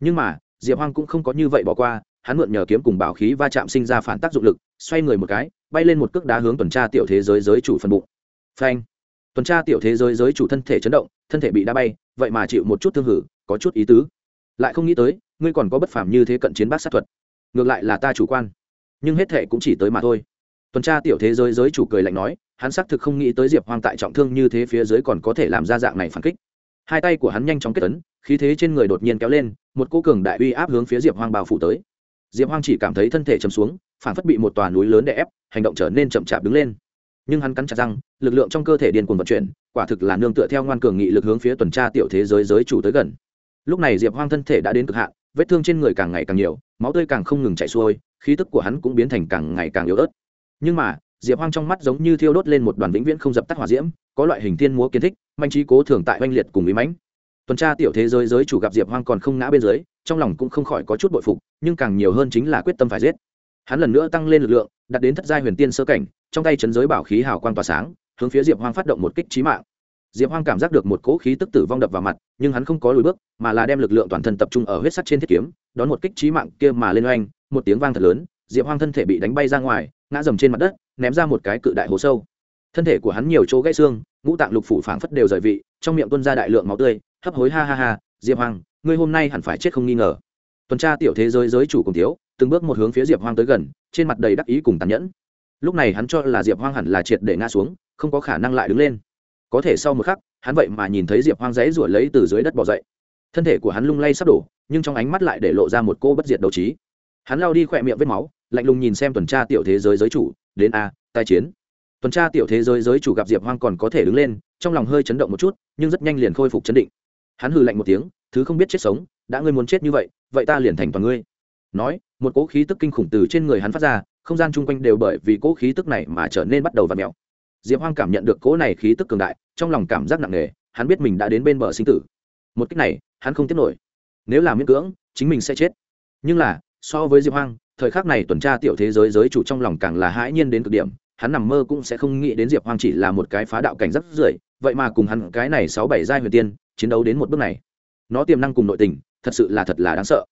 A: Nhưng mà, diệp hoang cũng không có như vậy bỏ qua, hắn mượn nhờ kiếm cùng bảo khí va chạm sinh ra phản tác dụng lực, xoay người một cái, bay lên một cước đá hướng tuần tra tiểu thế giới giới chủ phần bụng. Phanh! Tuần tra tiểu thế giới giới chủ thân thể chấn động, thân thể bị đá bay, vậy mà chịu một chút thương hử, có chút ý tứ. Lại không nghĩ tới, ngươi còn có bất phàm như thế cận chiến bác sát thuật. Ngược lại là ta chủ quan. Nhưng hết thệ cũng chỉ tới mà thôi. Tuần tra tiểu thế giới giới chủ cười lạnh nói hắn xác thực không nghĩ tới diệp hoang tại trọng thương như thế phía dưới còn có thể làm ra dạng này phản kích. Hai tay của hắn nhanh chóng kết tấn khí thế trên người đột nhiên kéo lên, một cô cường đại uy áp hướng phía diệp hoang bao phủ tới. Diệp hoang chỉ cảm thấy thân thể chầm xuống, phản phất bị một tòa núi lớn đè ép, hành động trở nên chậm chạp đứng lên. Nhưng hắn cắn chặt răng, lực lượng trong cơ thể điên cuồng vận chuyển, quả thực là nương tựa theo ngoan cường nghị lực hướng phía tuần tra tiểu thế giới giới chủ tới gần. Lúc này diệp hoang thân thể đã đến cực hạn, vết thương trên người càng ngày càng nhiều, máu tươi càng không ngừng chảy xuôi, khí tức của hắn cũng biến thành càng ngày càng yếu ớt. Nhưng mà diệp hoang trong mắt giống như thiêu đốt lên một đoàn vĩnh viễn không dập tắt hỏa diễm, có loại hình thiên múa kiến thích, manh trí cố thường tại oanh liệt cùng ý mãnh. Tuần tra tiểu thế giới giới chủ gặp diệp hoang còn không ngã bên dưới, trong lòng cũng không khỏi có chút bội phục, nhưng càng nhiều hơn chính là quyết tâm phải giết. Hắn lần nữa tăng lên lực lượng đặt đến thất giai huyền tiên sơ cảnh, trong tay chấn giới bảo khí hào quang tỏa sáng, hướng phía diệp hoang phát động một kích trí mạng. Diệp hoang cảm giác được một cỗ khí tức tử vong đập vào mặt, nhưng hắn không có lùi bước, mà là đem lực lượng toàn thân tập trung ở huyết sắt trên thiết kiếm, đón một kích trí mạng kia mà lên oanh, một tiếng vang thật lớn, diệp hoang thân thể bị đánh bay ra ngoài, ngã dầm trên mặt đất ném ra một cái cự đại hố sâu. Thân thể của hắn nhiều chỗ gãy xương, ngũ tạng lục phủ phảng phất đều rời vị, trong miệng tuôn ra đại lượng máu tươi, hấp hối ha ha ha, diệp hoang, ngươi hôm nay hẳn phải chết không nghi ngờ. Tuần tra tiểu thế giới giới chủ cùng thiếu, từng bước một hướng phía diệp hoang tới gần, trên mặt đầy đắc ý cùng tàn nhẫn. Lúc này hắn cho là diệp hoang hẳn là triệt để ngã xuống, không có khả năng lại đứng lên. Có thể sau một khắc, hắn vậy mà nhìn thấy diệp hoang dãy ruổi lấy từ dưới đất bỏ dậy. Thân thể của hắn lung lay sắp đổ, nhưng trong ánh mắt lại để lộ ra một cô bất diệt đấu trí hắn lao đi khỏe miệng vết máu, lạnh lùng nhìn xem tuần tra tiểu thế giới giới chủ, đến a, tai chiến. Tuần tra tiểu thế giới giới chủ gặp diệp hoang còn có thể đứng lên, trong lòng hơi chấn động một chút, nhưng rất nhanh liền khôi phục chấn định. Hắn hừ lạnh một tiếng, thứ không biết chết sống, đã ngươi muốn chết như vậy vậy ta liền thành toàn ngươi. Nói, một cỗ khí tức kinh khủng từ trên người hắn phát ra, không gian chung quanh đều bởi vì cỗ khí tức này mà trở nên bắt đầu v ặ mèo. Diệp hoang cảm nhận được cỗ này khí tức cường đại, trong lòng cảm giác nặng nề, hắn biết mình đã đến bên bờ sinh tử. Một cách này, hắn không tiếp nổi. Nếu làm miễn cưỡng, chính mình sẽ chết. Nhưng là so với diệp hoang, thời khắc này tuần tra tiểu thế giới giới chủ trong lòng càng là hãi nhiên đến cực điểm, hắn nằm mơ cũng sẽ không nghĩ đến diệp hoang chỉ là một cái phá đạo cảnh rất rưởi, vậy mà cùng hắn cái này sáu bảy giai huyền tiên, chiến đấu đến một bước này. Nó tiềm năng cùng nội tình, thật sự là thật là đáng sợ.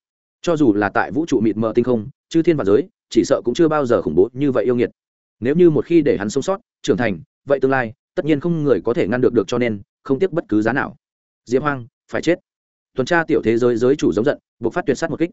A: Cho dù là tại vũ trụ mịt mờ tinh không, chư thiên và giới, chỉ sợ cũng chưa bao giờ khủng bố như vậy yêu nghiệt. Nếu như một khi để hắn sống sót, trưởng thành, vậy tương lai, tất nhiên không người có thể ngăn được được cho nên, không tiếc bất cứ giá nào. Diệp hoang, phải chết. Tuần tra tiểu thế giới giới chủ giống giận buộc phát tuyệt sát một kích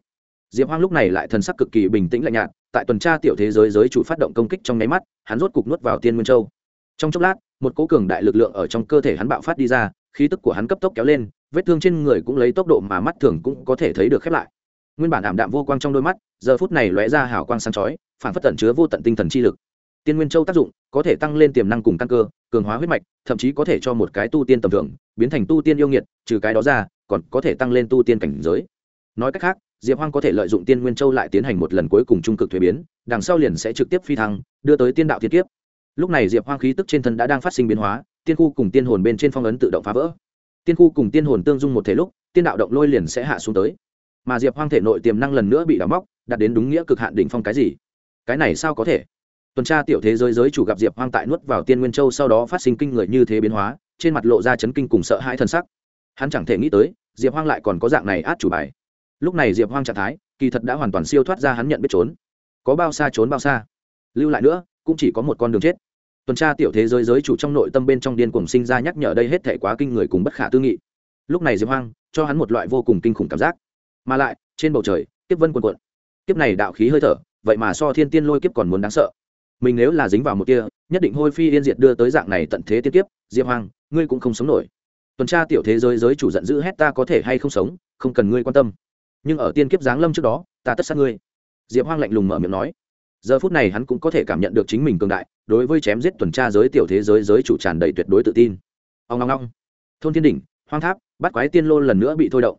A: diệp hoang lúc này lại thần sắc cực kỳ bình tĩnh lạnh nhạt, tại tuần tra tiểu thế giới giới chủ phát động công kích trong nháy mắt, hắn rốt cục nuốt vào tiên nguyên châu. Trong chốc lát, một cố cường đại lực lượng ở trong cơ thể hắn bạo phát đi ra, khí tức của hắn cấp tốc kéo lên, vết thương trên người cũng lấy tốc độ mà mắt thường cũng có thể thấy được khép lại. Nguyên bản ảm đạm vô quang trong đôi mắt, giờ phút này lóe ra hào quang sáng chói, phản phất tẩn chứa vô tận tinh thần chi lực. Tiên nguyên châu tác dụng có thể tăng lên tiềm năng cùng căn cơ, cường hóa huyết mạch, thậm chí có thể cho một cái tu tiên tầm thường, biến thành tu tiên yêu nghiệt, trừ cái đó ra, còn có thể tăng lên tu tiên cảnh giới. Nói cách khác diệp hoang có thể lợi dụng tiên nguyên châu lại tiến hành một lần cuối cùng trung cực thuế biến, đằng sau liền sẽ trực tiếp phi thăng, đưa tới tiên đạo thiên kiếp. Lúc này diệp hoang khí tức trên thân đã đang phát sinh biến hóa, tiên khu cùng tiên hồn bên trên phong ấn tự động phá vỡ. Tiên khu cùng tiên hồn tương dung một thể lúc, tiên đạo động lôi liền sẽ hạ xuống tới. Mà diệp hoang thể nội tiềm năng lần nữa bị đào móc, đạt đến đúng nghĩa cực hạn đỉnh phong cái gì? Cái này sao có thể? Tuần tra tiểu thế giới giới chủ gặp diệp hoang tại nuốt vào tiên nguyên châu sau đó phát sinh kinh người như thế biến hóa, trên mặt lộ ra chấn kinh cùng sợ hãi t sắc. Hắn chẳng thể nghĩ tới, diệp hoang lại còn có dạng này át chủ bài lúc này diệp hoang trạng thái, kỳ thật đã hoàn toàn siêu thoát ra hắn nhận biết trốn. Có bao xa trốn bao xa. Lưu lại nữa, cũng chỉ có một con đường chết. Tuần tra tiểu thế giới giới chủ trong nội tâm bên trong điên cuồng sinh ra nhắc nhở đây hết thể quá kinh người cùng bất khả tư nghị. Lúc này diệp hoang, cho hắn một loại vô cùng kinh khủng cảm giác. Mà lại, trên bầu trời, kiếp vân quần quận kiếp này đạo khí hơi thở, vậy mà so thiên tiên lôi kiếp còn muốn đáng sợ. Mình nếu là dính vào một kia, nhất định hôi phi yên diệt đưa tới dạng này tận thế tiết kiếp, diệp hoang, ngươi cũng không sống nổi. Tuần tra tiểu thế giới giới chủ giận dữ hét ta có thể hay không sống, không cần ngươi quan tâm nhưng ở tiên kiếp giáng lâm trước đó, ta tất sát ngươi. Diệp hoang lạnh lùng mở miệng nói. Giờ phút này hắn cũng có thể cảm nhận được chính mình cường đại, đối với chém giết tuần tra giới, tiểu thế giới giới chủ tràn đầy tuyệt đối tự tin. Ông long long thôn thiên đỉnh, hoang tháp, bắt quái tiên lô lần nữa bị thôi động.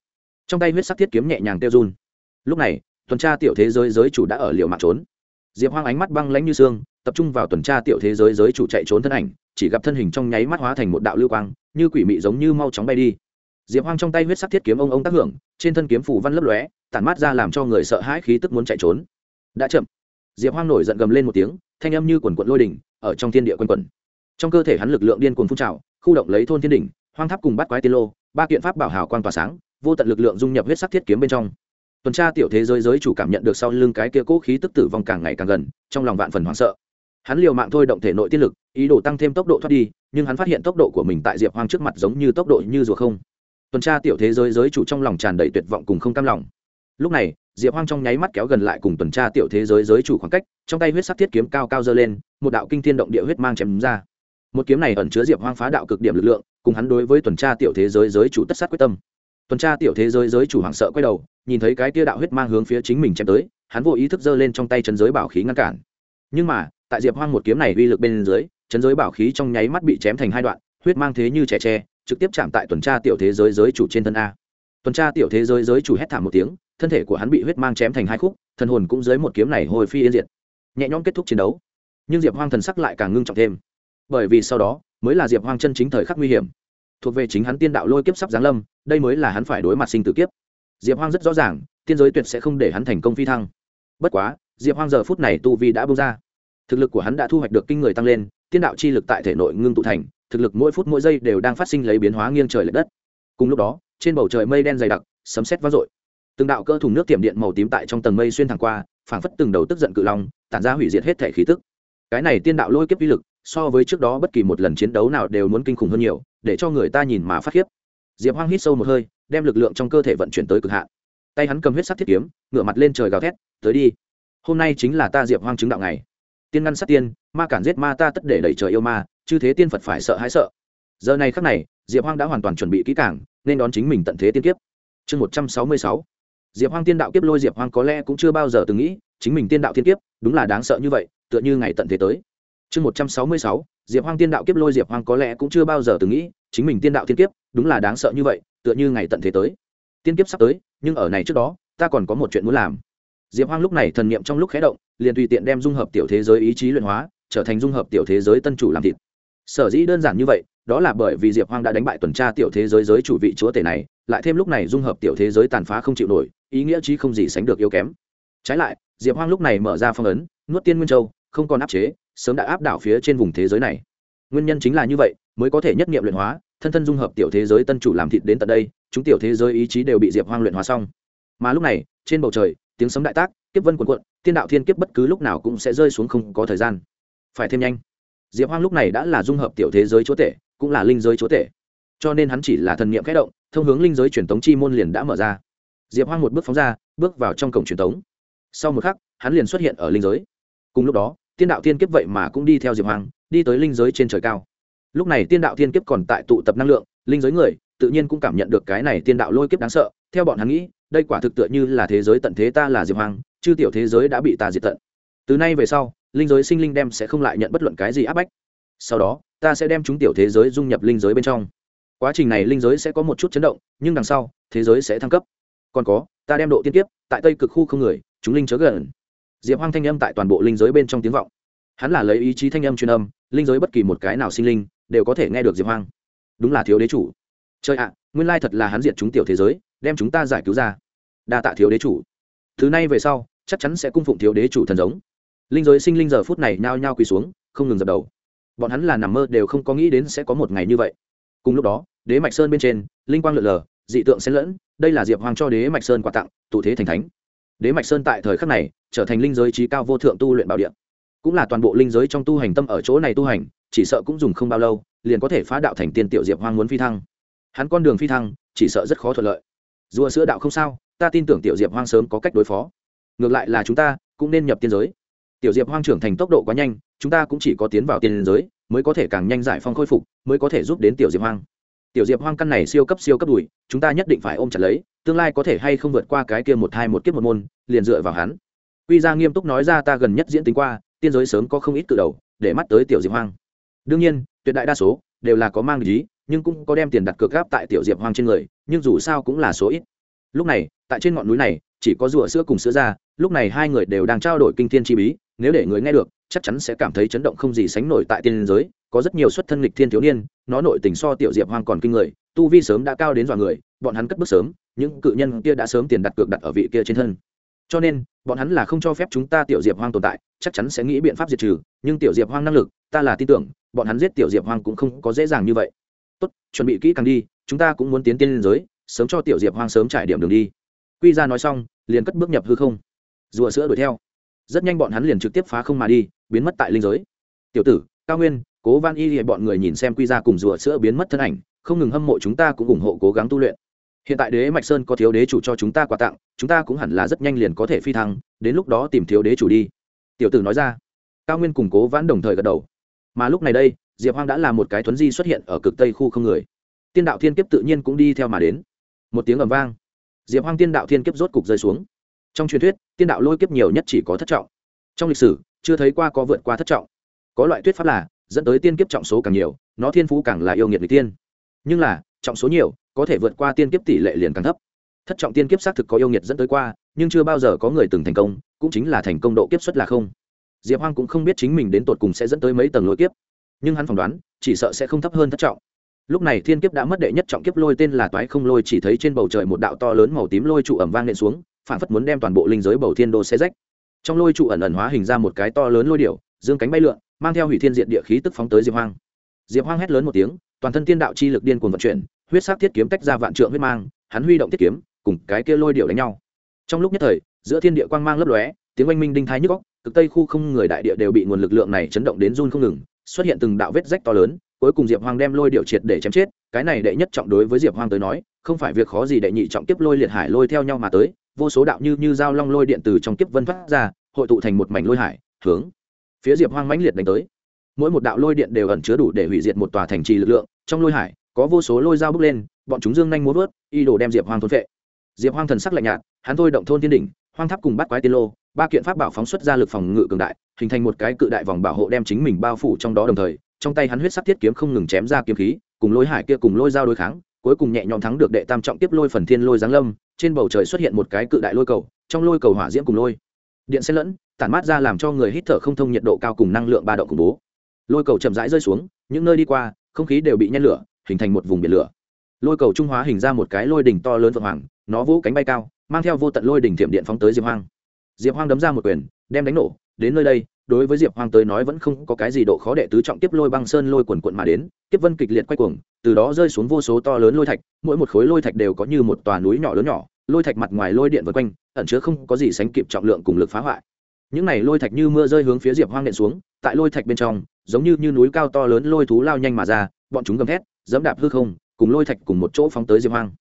A: Trong tay huyết sắc thiết kiếm nhẹ nhàng tiêu run. Lúc này, tuần tra tiểu thế giới giới chủ đã ở liệu mạng trốn. Diệp hoang ánh mắt băng lãnh như xương, tập trung vào tuần tra tiểu thế giới giới chủ chạy trốn thân ảnh, chỉ gặp thân hình trong nháy mắt hóa thành một đạo lưu quang, như quỷ mị giống như mau chóng bay đi diệp hoang trong tay huyết sắc thiết kiếm ông ông tác hưởng, trên thân kiếm phủ văn lấp lóe, tản mát ra làm cho người sợ hãi khí tức muốn chạy trốn. Đã chậm. Diệp hoang nổi giận gầm lên một tiếng, thanh âm như quần quận lôi đỉnh, ở trong thiên địa quanh quẩn. Trong cơ thể hắn lực lượng điên cuồng phun trào, khu động lấy thôn thiên đỉnh, hoang tháp cùng bắt quái tiên lô, ba kiện pháp bảo hào quang tỏa sáng, vô tận lực lượng dung nhập huyết sắc thiết kiếm bên trong. Tuần tra tiểu thế giới giới chủ cảm nhận được sau lưng cái kia cố khí tức tử vong càng ngày càng gần, trong lòng vạn phần hoảng sợ. Hắn liều mạng thôi động thể nội tiết lực, ý đồ tăng thêm tốc độ thoát đi, nhưng hắn phát hiện tốc độ của mình tại diệp hoang trước mặt giống như tốc độ như rùa không tuần tra tiểu thế giới giới chủ trong lòng tràn đầy tuyệt vọng cùng không cam lòng. Lúc này, diệp hoang trong nháy mắt kéo gần lại cùng tuần tra tiểu thế giới giới chủ khoảng cách, trong tay huyết sắc thiết kiếm cao cao dơ lên, một đạo kinh thiên động địa huyết mang chém ra. Một kiếm này ẩn chứa diệp hoang phá đạo cực điểm lực lượng, cùng hắn đối với tuần tra tiểu thế giới giới chủ tất sát quyết tâm. Tuần tra tiểu thế giới giới chủ hoảng sợ quay đầu, nhìn thấy cái tia đạo huyết mang hướng phía chính mình chém tới, hắn vô ý thức giơ lên trong tay chân giới bảo khí ngăn cản. Nhưng mà, tại diệp hoang một kiếm này uy lực bên dưới chân giới bảo khí trong nháy mắt bị chém thành hai đoạn, huyết mang thế như trẻ tre trực tiếp chạm tại tuần tra tiểu thế giới giới chủ trên thân a. Tuần tra tiểu thế giới giới chủ hét thảm một tiếng, thân thể của hắn bị huyết mang chém thành hai khúc, thần hồn cũng dưới một kiếm này hồi phi yên diệt. Nhẹ nhõm kết thúc chiến đấu. Nhưng diệp hoang thần sắc lại càng ngưng trọng thêm. Bởi vì sau đó, mới là diệp hoang chân chính thời khắc nguy hiểm. Thuộc về chính hắn tiên đạo lôi kiếp sắp giáng lâm, đây mới là hắn phải đối mặt sinh tử kiếp. Diệp hoang rất rõ ràng, tiên giới tuyệt sẽ không để hắn thành công phi thăng. Bất quá, diệp hoang giờ phút này tu vi đã bung ra. Thực lực của hắn đã thu hoạch được kinh người tăng lên, tiên đạo chi lực tại thể nội ngưng tụ thành thực lực mỗi phút mỗi giây đều đang phát sinh lấy biến hóa nghiêng trời lệch đất. Cùng lúc đó, trên bầu trời mây đen dày đặc, sấm sét vang dội. Từng đạo cơ thùng nước tiệm điện màu tím tại trong tầng mây xuyên thẳng qua, phảng phất từng đầu tức giận cự long, tản ra hủy diệt hết thể khí tức. Cái này tiên đạo lôi kiếp uy lực, so với trước đó bất kỳ một lần chiến đấu nào đều muốn kinh khủng hơn nhiều, để cho người ta nhìn mà phát khiếp. Diệp hoang hít sâu một hơi, đem lực lượng trong cơ thể vận chuyển tới cực hạn. Tay hắn cầm huyết sắc thiết kiếm, ngửa mặt lên trời gào thét, tới đi. Hôm nay chính là ta diệp hoang chứng đạo ngày tiên ngăn sát tiên, ma cản giết ma ta tất để đẩy trời yêu ma chứ thế tiên phật phải sợ hãi sợ. Giờ này khắc này, diệp hoang đã hoàn toàn chuẩn bị kỹ cảng nên đón chính mình tận thế tiên kiếp. Chương một trăm sáu mươi sáu. Diệp hoang tiên đạo kiếp lôi diệp hoang có lẽ cũng chưa bao giờ từng nghĩ, chính mình tiên đạo tiên kiếp, đúng là đáng sợ như vậy, tựa như ngày tận thế tới. Chương một trăm sáu mươi sáu. Diệp hoang tiên đạo kiếp lôi diệp hoang có lẽ cũng chưa bao giờ từng nghĩ, chính mình tiên đạo tiên kiếp, đúng là đáng sợ như vậy, tựa như ngày tận thế tới. Tiên kiếp sắp tới, nhưng ở này trước đó, ta còn có một chuyện muốn làm diệp hoang lúc này thần niệm trong lúc khé động, liền tùy tiện đem dung hợp tiểu thế giới ý chí luyện hóa, trở thành dung hợp tiểu thế giới tân chủ làm thịt. Sở dĩ đơn giản như vậy, đó là bởi vì diệp hoang đã đánh bại tuần tra tiểu thế giới giới chủ vị chúa tể này, lại thêm lúc này dung hợp tiểu thế giới tàn phá không chịu nổi, ý nghĩa chí không gì sánh được yếu kém. Trái lại, diệp hoang lúc này mở ra phong ấn, nuốt tiên nguyên châu, không còn áp chế, sớm đã áp đảo phía trên vùng thế giới này. Nguyên nhân chính là như vậy, mới có thể nhất nghiệm luyện hóa, thân thân dung hợp tiểu thế giới tân chủ làm thịt đến tận đây, chúng tiểu thế giới ý chí đều bị diệp hoang luyện hóa xong. Mà lúc này, trên bầu trời tiếng sấm đại tác, kiếp vân quần quận tiên đạo thiên kiếp bất cứ lúc nào cũng sẽ rơi xuống không có thời gian. Phải thêm nhanh. Diệp hoang lúc này đã là dung hợp tiểu thế giới chúa tể, cũng là linh giới chúa tể. Cho nên hắn chỉ là thần niệm khẽ động, thông hướng linh giới truyền thống chi môn liền đã mở ra. Diệp hoang một bước phóng ra, bước vào trong cổng truyền thống sau một khắc, hắn liền xuất hiện ở linh giới. Cùng lúc đó, tiên đạo thiên kiếp vậy mà cũng đi theo diệp hoang, đi tới linh giới trên trời cao. Lúc này tiên đạo thiên kiếp còn tại tụ tập năng lượng, linh giới người tự nhiên cũng cảm nhận được cái này tiên đạo lôi kiếp đáng sợ, theo bọn hắn nghĩ đây quả thực tựa như là thế giới tận thế ta là diệp hoang, chư tiểu thế giới đã bị ta diệt tận. Từ nay về sau, linh giới sinh linh đem sẽ không lại nhận bất luận cái gì áp bách. Sau đó, ta sẽ đem chúng tiểu thế giới dung nhập linh giới bên trong. Quá trình này linh giới sẽ có một chút chấn động, nhưng đằng sau, thế giới sẽ thăng cấp. Còn có, ta đem độ tiên tiếp tại tây cực khu không người, chúng linh chớ gần. Diệp hoang thanh âm tại toàn bộ linh giới bên trong tiếng vọng. Hắn là lấy ý chí thanh âm truyền âm, linh giới bất kỳ một cái nào sinh linh, đều có thể nghe được diệp hoang. Đúng là thiếu đế chủ. Trời ạ, nguyên lai thật là hắn diệt chúng tiểu thế giới đem chúng ta giải cứu ra. Đa tạ thiếu đế chủ. Thứ này về sau, chắc chắn sẽ cung phụng thiếu đế chủ thần giống. Linh giới sinh linh giờ phút này nhao nhao quỳ xuống, không ngừng dập đầu. Bọn hắn là nằm mơ đều không có nghĩ đến sẽ có một ngày như vậy. Cùng lúc đó, đế mạch sơn bên trên, linh quang lượn lờ, dị tượng xen lẫn, đây là diệp hoàng cho đế mạch sơn quà tặng, tụ thế thành thánh. Đế mạch sơn tại thời khắc này, trở thành linh giới trí cao vô thượng tu luyện bảo điện cũng là toàn bộ linh giới trong tu hành tâm ở chỗ này tu hành, chỉ sợ cũng dùng không bao lâu, liền có thể phá đạo thành tiên tiểu diệp hoang muốn phi thăng. Hắn con đường phi thăng, chỉ sợ rất khó thuận lợi rùa sữa đạo không sao, ta tin tưởng tiểu diệp hoang sớm có cách đối phó. Ngược lại là chúng ta cũng nên nhập tiên giới. Tiểu diệp hoang trưởng thành tốc độ quá nhanh, chúng ta cũng chỉ có tiến vào tiên giới mới có thể càng nhanh giải phong khôi phục, mới có thể giúp đến tiểu diệp hoang. Tiểu diệp hoang căn này siêu cấp siêu cấp đùi, chúng ta nhất định phải ôm chặt lấy, tương lai có thể hay không vượt qua cái kia một hai một kiếp một môn, liền dựa vào hắn. Quy ra nghiêm túc nói ra ta gần nhất diễn tính qua, tiên giới sớm có không ít cự đầu, để mắt tới tiểu diệp hoang. Đương nhiên, tuyệt đại đa số đều là có mang lý nhưng cũng có đem tiền đặt cược gáp tại tiểu diệp hoang trên người, nhưng dù sao cũng là số ít. Lúc này, tại trên ngọn núi này, chỉ có rùa sữa cùng sữa ra lúc này hai người đều đang trao đổi kinh thiên chi bí, nếu để người nghe được, chắc chắn sẽ cảm thấy chấn động không gì sánh nổi tại tiên giới, có rất nhiều xuất thân lịch thiên thiếu niên, nó nội tình so tiểu diệp hoang còn kinh người, tu vi sớm đã cao đến dọa người, bọn hắn cất bước sớm, những cự nhân kia đã sớm tiền đặt cược đặt ở vị kia trên thân. Cho nên, bọn hắn là không cho phép chúng ta tiểu diệp hoang tồn tại, chắc chắn sẽ nghĩ biện pháp diệt trừ, nhưng tiểu diệp hoang năng lực, ta là tin tưởng, bọn hắn giết tiểu diệp hoang cũng không có dễ dàng như vậy tốt, chuẩn bị kỹ càng đi, chúng ta cũng muốn tiến tiên liên giới, sớm cho tiểu diệp hoang sớm trải điểm đường đi. Quy ra nói xong, liền cất bước nhập hư không. Rùa sữa đuổi theo. Rất nhanh bọn hắn liền trực tiếp phá không mà đi, biến mất tại linh giới. Tiểu tử, cao nguyên, cố van y hiện bọn người nhìn xem quy ra cùng rùa sữa biến mất thân ảnh, không ngừng hâm mộ chúng ta cũng ủng hộ cố gắng tu luyện. Hiện tại đế mạch sơn có thiếu đế chủ cho chúng ta quà tặng, chúng ta cũng hẳn là rất nhanh liền có thể phi thăng, đến lúc đó tìm thiếu đế chủ đi. Tiểu tử nói ra. Cao nguyên cùng cố vãn đồng thời gật đầu. Mà lúc này đây diệp hoang đã là một cái thuấn di xuất hiện ở cực tây khu không người. Tiên đạo thiên kiếp tự nhiên cũng đi theo mà đến. Một tiếng ầm vang. Diệp hoang tiên đạo thiên kiếp rốt cục rơi xuống. Trong truyền thuyết, tiên đạo lôi kiếp nhiều nhất chỉ có thất trọng. Trong lịch sử, chưa thấy qua có vượt qua thất trọng. Có loại thuyết pháp là, dẫn tới tiên kiếp trọng số càng nhiều, nó thiên phú càng là yêu nghiệt người tiên. Nhưng là, trọng số nhiều, có thể vượt qua tiên kiếp tỷ lệ liền càng thấp. Thất trọng tiên kiếp xác thực có yêu nghiệt dẫn tới qua, nhưng chưa bao giờ có người từng thành công, cũng chính là thành công độ kiếp suất là không. Diệp hoang cũng không biết chính mình đến tột cùng sẽ dẫn tới mấy tầng lôi kiếp nhưng hắn phỏng đoán, chỉ sợ sẽ không thấp hơn thất trọng. Lúc này thiên kiếp đã mất đệ nhất trọng kiếp lôi tên là toái không lôi, chỉ thấy trên bầu trời một đạo to lớn màu tím lôi trụ ẩm vang nện xuống, phản phất muốn đem toàn bộ linh giới bầu thiên đô xe rách. Trong lôi trụ ẩn ẩn hóa hình ra một cái to lớn lôi điệu dương cánh bay lượn, mang theo hủy thiên diện địa khí tức phóng tới diệp hoang. Diệp hoang hét lớn một tiếng, toàn thân tiên đạo chi lực điên cuồng vận chuyển, huyết sắc thiết kiếm tách ra vạn trượng huyết mang, hắn huy động thiết kiếm, cùng cái kia lôi điệu đánh nhau. Trong lúc nhất thời, giữa thiên địa quang mang lấp lóe, tiếng oanh minh đinh thái nhức góc cực tây khu không người đại địa đều bị nguồn lực lượng này chấn động đến run không ngừng xuất hiện từng đạo vết rách to lớn, cuối cùng diệp hoang đem lôi điệu triệt để chém chết, cái này đệ nhất trọng đối với diệp hoang tới nói, không phải việc khó gì đệ nhị trọng kiếp lôi liệt hải lôi theo nhau mà tới, vô số đạo như như dao long lôi điện từ trong kiếp vân phát ra, hội tụ thành một mảnh lôi hải, hướng phía diệp hoang mãnh liệt đánh tới. Mỗi một đạo lôi điện đều ẩn chứa đủ để hủy diệt một tòa thành trì lực lượng, trong lôi hải, có vô số lôi dao bước lên, bọn chúng dương nhanh muốn vớt, y đồ đem diệp hoang thôn vệ diệp hoang thần sắc lạnh nhạt, hắn thôi động thôn thiên đỉnh, hoang tháp cùng bắt quái tiên lô ba kiện pháp bảo phóng xuất ra lực phòng ngự cường đại, hình thành một cái cự đại vòng bảo hộ đem chính mình bao phủ trong đó đồng thời, trong tay hắn huyết sắc thiết kiếm không ngừng chém ra kiếm khí, cùng lôi hải kia cùng lôi dao đối kháng, cuối cùng nhẹ nhõm thắng được đệ tam trọng tiếp lôi phần thiên lôi giáng lâm, trên bầu trời xuất hiện một cái cự đại lôi cầu, trong lôi cầu hỏa diễm cùng lôi điện xen lẫn, tản mát ra làm cho người hít thở không thông nhiệt độ cao cùng năng lượng ba độ khủng bố. Lôi cầu chậm rãi rơi xuống, những nơi đi qua, không khí đều bị nhen lửa, hình thành một vùng biển lửa. Lôi cầu trung hóa hình ra một cái lôi đỉnh to lớn vượng hoàng, nó vỗ cánh bay cao, mang theo vô tận lôi đỉnh thiểm điện phóng tới diệp hoang diệp hoang đấm ra một quyền đem đánh nổ. Đến nơi đây đối với diệp hoang tới nói vẫn không có cái gì độ khó đệ tứ trọng tiếp lôi băng sơn lôi quần quận mà đến. Tiếp vân kịch liệt quay cuồng từ đó rơi xuống vô số to lớn lôi thạch. Mỗi một khối lôi thạch đều có như một tòa núi nhỏ lớn nhỏ. Lôi thạch mặt ngoài lôi điện vân quanh ẩn chứa không có gì sánh kịp trọng lượng cùng lực phá hoại. Những này lôi thạch như mưa rơi hướng phía diệp hoang nện xuống tại lôi thạch bên trong giống như, như núi cao to lớn lôi thú lao nhanh mà ra bọn chúng gầm thét dẫm đạp hư không cùng lôi thạch cùng một chỗ phóng tới diệp hoang.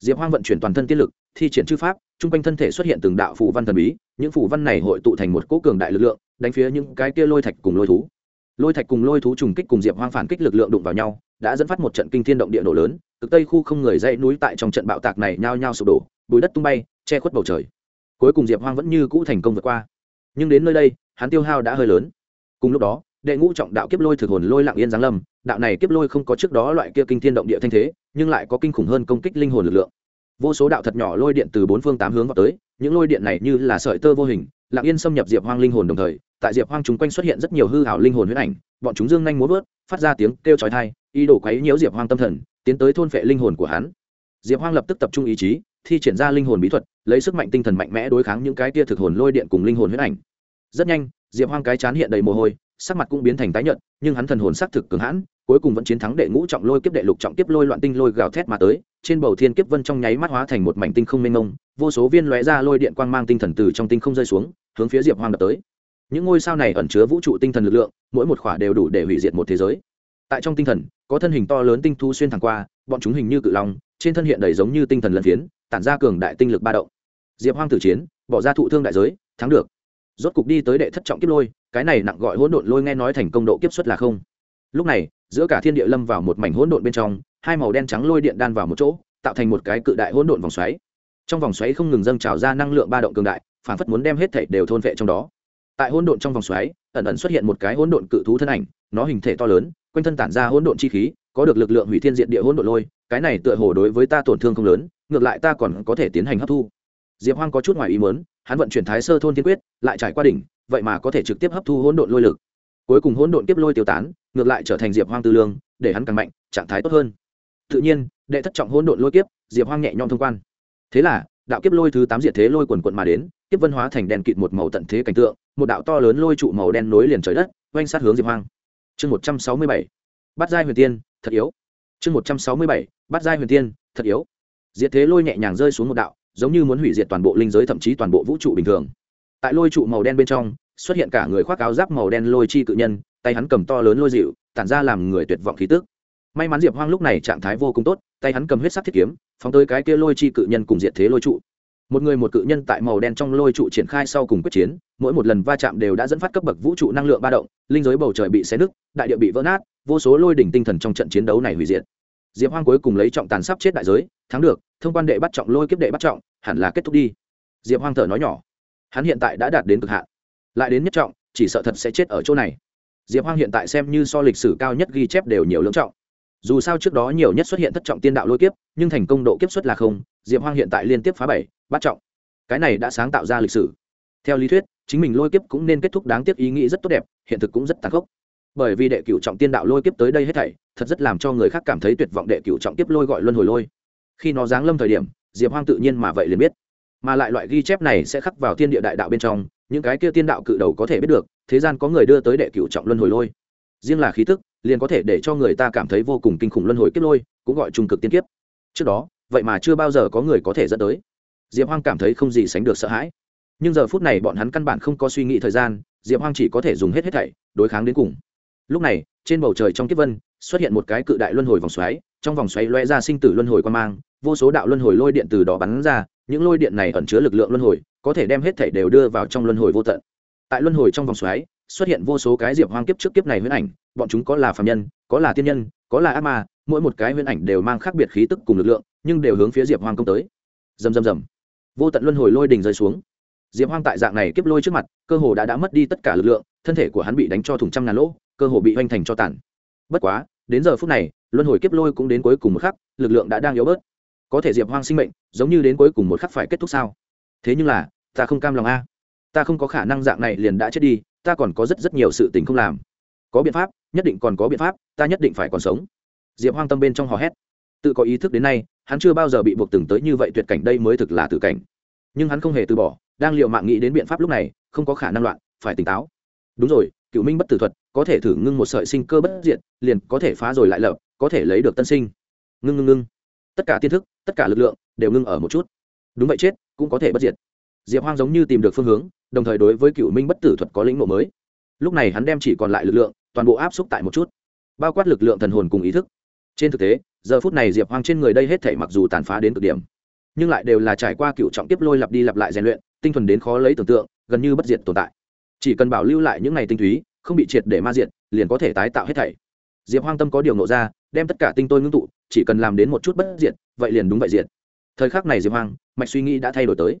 A: Diệp hoang vận chuyển toàn thân tiên lực thi triển chư pháp, chung quanh thân thể xuất hiện từng đạo phù văn thần bí, những phù văn này hội tụ thành một cỗ cường đại lực lượng, đánh phía những cái kia lôi thạch cùng lôi thú. Lôi thạch cùng lôi thú trùng kích cùng diệp hoang phản kích lực lượng đụng vào nhau, đã dẫn phát một trận kinh thiên động địa nổ lớn, cực tây khu không người dãy núi tại trong trận bạo tạc này nhao nhao sụp đổ, bùi đất tung bay, che khuất bầu trời. Cuối cùng diệp hoang vẫn như cũ thành công vượt qua. Nhưng đến nơi đây, hắn tiêu hao đã hơi lớn. Cùng lúc đó, đệ ngũ trọng đạo kiếp lôi thực hồn lôi lặng yên giáng lâm, đạo này kiếp lôi không có trước đó loại kia kinh thiên động địa thanh thế, nhưng lại có kinh khủng hơn công kích linh hồn lực lượng vô số đạo thật nhỏ lôi điện từ bốn phương tám hướng vào tới, những lôi điện này như là sợi tơ vô hình, lặng yên xâm nhập diệp hoang linh hồn đồng thời, tại diệp hoang chúng quanh xuất hiện rất nhiều hư hảo linh hồn huyết ảnh, bọn chúng dương nhanh múa vớt, phát ra tiếng kêu chói thai ý đồ quấy nhiễu diệp hoang tâm thần, tiến tới thôn phệ linh hồn của hắn. Diệp hoang lập tức tập trung ý chí, thi triển ra linh hồn bí thuật, lấy sức mạnh tinh thần mạnh mẽ đối kháng những cái tia thực hồn lôi điện cùng linh hồn huyết ảnh. Rất nhanh, diệp hoang cái chán hiện đầy mồ hôi, sắc mặt cũng biến thành tái nhợt, nhưng hắn thần hồn xác thực cường hãn cuối cùng vẫn chiến thắng đệ ngũ trọng lôi kiếp, đệ lục trọng kiếp lôi loạn tinh lôi gào thét mà tới, trên bầu thiên kiếp vân trong nháy mắt hóa thành một mảnh tinh không mênh mông, vô số viên lóe ra lôi điện quang mang tinh thần từ trong tinh không rơi xuống, hướng phía diệp hoang đập tới. Những ngôi sao này ẩn chứa vũ trụ tinh thần lực lượng, mỗi một khỏa đều đủ để hủy diệt một thế giới. Tại trong tinh thần, có thân hình to lớn tinh thu xuyên thẳng qua, bọn chúng hình như cự long, trên thân hiện đầy giống như tinh thần lân phiến, tản ra cường đại tinh lực ba động. Diệp hoang tử chiến, bỏ ra thụ thương đại giới, thắng được. Rốt cục đi tới đệ thất trọng kiếp lôi, cái này nặng gọi hỗn độn lôi nghe nói thành công độ kiếp xuất là không lúc này, giữa cả thiên địa lâm vào một mảnh hỗn độn bên trong, hai màu đen trắng lôi điện đan vào một chỗ, tạo thành một cái cự đại hỗn độn vòng xoáy. Trong vòng xoáy không ngừng dâng trào ra năng lượng ba động cường đại, phản phất muốn đem hết thảy đều thôn vệ trong đó. Tại hỗn độn trong vòng xoáy, ẩn ẩn xuất hiện một cái hỗn độn cự thú thân ảnh, nó hình thể to lớn, quanh thân tản ra hỗn độn chi khí, có được lực lượng hủy thiên diện địa hỗn độn lôi, cái này tựa hồ đối với ta tổn thương không lớn, ngược lại ta còn có thể tiến hành hấp thu. Diệp hoang có chút ngoài ý muốn, hắn vận chuyển thái sơ thôn thiên quyết, lại trải qua đỉnh, vậy mà có thể trực tiếp hấp thu hỗn độn lôi lực. Cuối cùng hỗn độn kiếp lôi tiêu tán ngược lại trở thành diệp hoang tư lương, để hắn càng mạnh, trạng thái tốt hơn. Tự nhiên, đệ thất trọng hỗn độn lôi kiếp, diệp hoang nhẹ nhõm thông quan. Thế là, đạo kiếp lôi thứ tám diệt thế lôi quần quận mà đến, kiếp vân hóa thành đèn kịt một màu tận thế cảnh tượng, một đạo to lớn lôi trụ màu đen nối liền trời đất, oanh sát hướng diệp hoang. Chương một trăm sáu mươi bảy bắt giai huyền tiên, thật yếu. Chương một trăm sáu mươi bảy bắt giai huyền tiên, thật yếu. Diệt thế lôi nhẹ nhàng rơi xuống một đạo, giống như muốn hủy diệt toàn bộ linh giới thậm chí toàn bộ vũ trụ bình thường. Tại lôi trụ màu đen bên trong, xuất hiện cả người khoác áo giáp màu đen lôi chi cự nhân tay hắn cầm to lớn lôi dịu, tản ra làm người tuyệt vọng khí tức. May mắn diệp hoang lúc này trạng thái vô cùng tốt, tay hắn cầm huyết sắc thiết kiếm, phóng tới cái kia lôi chi cự nhân cùng diệt thế lôi trụ. Một người một cự nhân tại màu đen trong lôi trụ triển khai sau cùng quyết chiến, mỗi một lần va chạm đều đã dẫn phát cấp bậc vũ trụ năng lượng ba động, linh giới bầu trời bị xé nứt, đại địa bị vỡ nát, vô số lôi đỉnh tinh thần trong trận chiến đấu này hủy diệt. Diệp hoang cuối cùng lấy trọng tàn sắp chết đại giới, thắng được, thông quan đệ bắt trọng, lôi kiếp đệ bắt trọng, hẳn là kết thúc đi. Diệp hoang thở nói nhỏ. Hắn hiện tại đã đạt đến cực hạn. Lại đến nhất trọng, chỉ sợ thật sẽ chết ở chỗ này diệp hoang hiện tại xem như so lịch sử cao nhất ghi chép đều nhiều lưỡng trọng. Dù sao trước đó nhiều nhất xuất hiện thất trọng tiên đạo lôi kiếp, nhưng thành công độ kiếp xuất là không, diệp hoang hiện tại liên tiếp phá bảy, bắt trọng. Cái này đã sáng tạo ra lịch sử. Theo lý thuyết, chính mình lôi kiếp cũng nên kết thúc đáng tiếc ý nghĩ rất tốt đẹp, hiện thực cũng rất tàn khốc. Bởi vì đệ cửu trọng tiên đạo lôi kiếp tới đây hết thảy, thật rất làm cho người khác cảm thấy tuyệt vọng đệ cửu trọng kiếp lôi gọi luân hồi lôi. Khi nó giáng lâm thời điểm, diệp hoang tự nhiên mà vậy liền biết. Mà lại loại ghi chép này sẽ khắc vào thiên địa đại đạo bên trong, những cái kia tiên đạo cự đầu có thể biết được thế gian có người đưa tới đệ cửu trọng luân hồi lôi. Riêng là khí tức, liền có thể để cho người ta cảm thấy vô cùng kinh khủng luân hồi kiếp lôi, cũng gọi trung cực tiên kiếp. Trước đó, vậy mà chưa bao giờ có người có thể dẫn tới. Diệp hoang cảm thấy không gì sánh được sợ hãi. Nhưng giờ phút này bọn hắn căn bản không có suy nghĩ thời gian, diệp hoang chỉ có thể dùng hết hết thảy, đối kháng đến cùng. Lúc này, trên bầu trời trong kiếp vân, xuất hiện một cái cự đại luân hồi vòng xoáy, trong vòng xoáy loe ra sinh tử luân hồi quan mang, vô số đạo luân hồi lôi điện từ đó bắn ra, những lôi điện này ẩn chứa lực lượng luân hồi, có thể đem hết thảy đều đưa vào trong luân hồi vô tận tại luân hồi trong vòng xoáy, xuất hiện vô số cái diệp hoang kiếp trước kiếp này huyễn ảnh, bọn chúng có là phạm nhân, có là tiên nhân, có là ác ma, mỗi một cái huyễn ảnh đều mang khác biệt khí tức cùng lực lượng, nhưng đều hướng phía diệp hoang công tới. Dầm dầm dầm vô tận luân hồi lôi đình rơi xuống. Diệp hoang tại dạng này kiếp lôi trước mặt, cơ hồ đã đã mất đi tất cả lực lượng, thân thể của hắn bị đánh cho thùng trăm ngàn lỗ, cơ hồ bị hoành thành cho tàn. Bất quá, đến giờ phút này, luân hồi kiếp lôi cũng đến cuối cùng một khắc, lực lượng đã đang yếu bớt. Có thể diệp hoang sinh mệnh, giống như đến cuối cùng một khắc phải kết thúc sao? Thế nhưng là, ta không cam lòng a ta không có khả năng dạng này liền đã chết đi, ta còn có rất rất nhiều sự tình không làm. Có biện pháp, nhất định còn có biện pháp, ta nhất định phải còn sống. Diệp hoang tâm bên trong hò hét. Tự có ý thức đến nay, hắn chưa bao giờ bị buộc từng tới như vậy tuyệt cảnh đây mới thực là tử cảnh. Nhưng hắn không hề từ bỏ, đang liệu mạng nghĩ đến biện pháp lúc này, không có khả năng loạn, phải tỉnh táo. Đúng rồi, cựu minh bất tử thuật, có thể thử ngưng một sợi sinh cơ bất diệt, liền có thể phá rồi lại lập, có thể lấy được tân sinh. Ngưng ngưng ngưng. Tất cả tiên thức, tất cả lực lượng, đều ngưng ở một chút. Đúng vậy chết, cũng có thể bất diệt diệp hoang giống như tìm được phương hướng, đồng thời đối với cựu minh bất tử thuật có lĩnh mộ mới. Lúc này hắn đem chỉ còn lại lực lượng, toàn bộ áp xúc tại một chút, bao quát lực lượng thần hồn cùng ý thức. Trên thực tế, giờ phút này diệp hoang trên người đây hết thể mặc dù tàn phá đến cực điểm, nhưng lại đều là trải qua cựu trọng tiếp lôi lặp đi lặp lại rèn luyện, tinh thuần đến khó lấy tưởng tượng, gần như bất diệt tồn tại. Chỉ cần bảo lưu lại những ngày tinh túy, không bị triệt để ma diệt, liền có thể tái tạo hết thảy. Diệp hoang tâm có điều nộ ra, đem tất cả tinh tôi ngưng tụ, chỉ cần làm đến một chút bất diệt, vậy liền đúng vậy diệt. Thời khắc này diệp hoang, mạch suy nghĩ đã thay đổi tới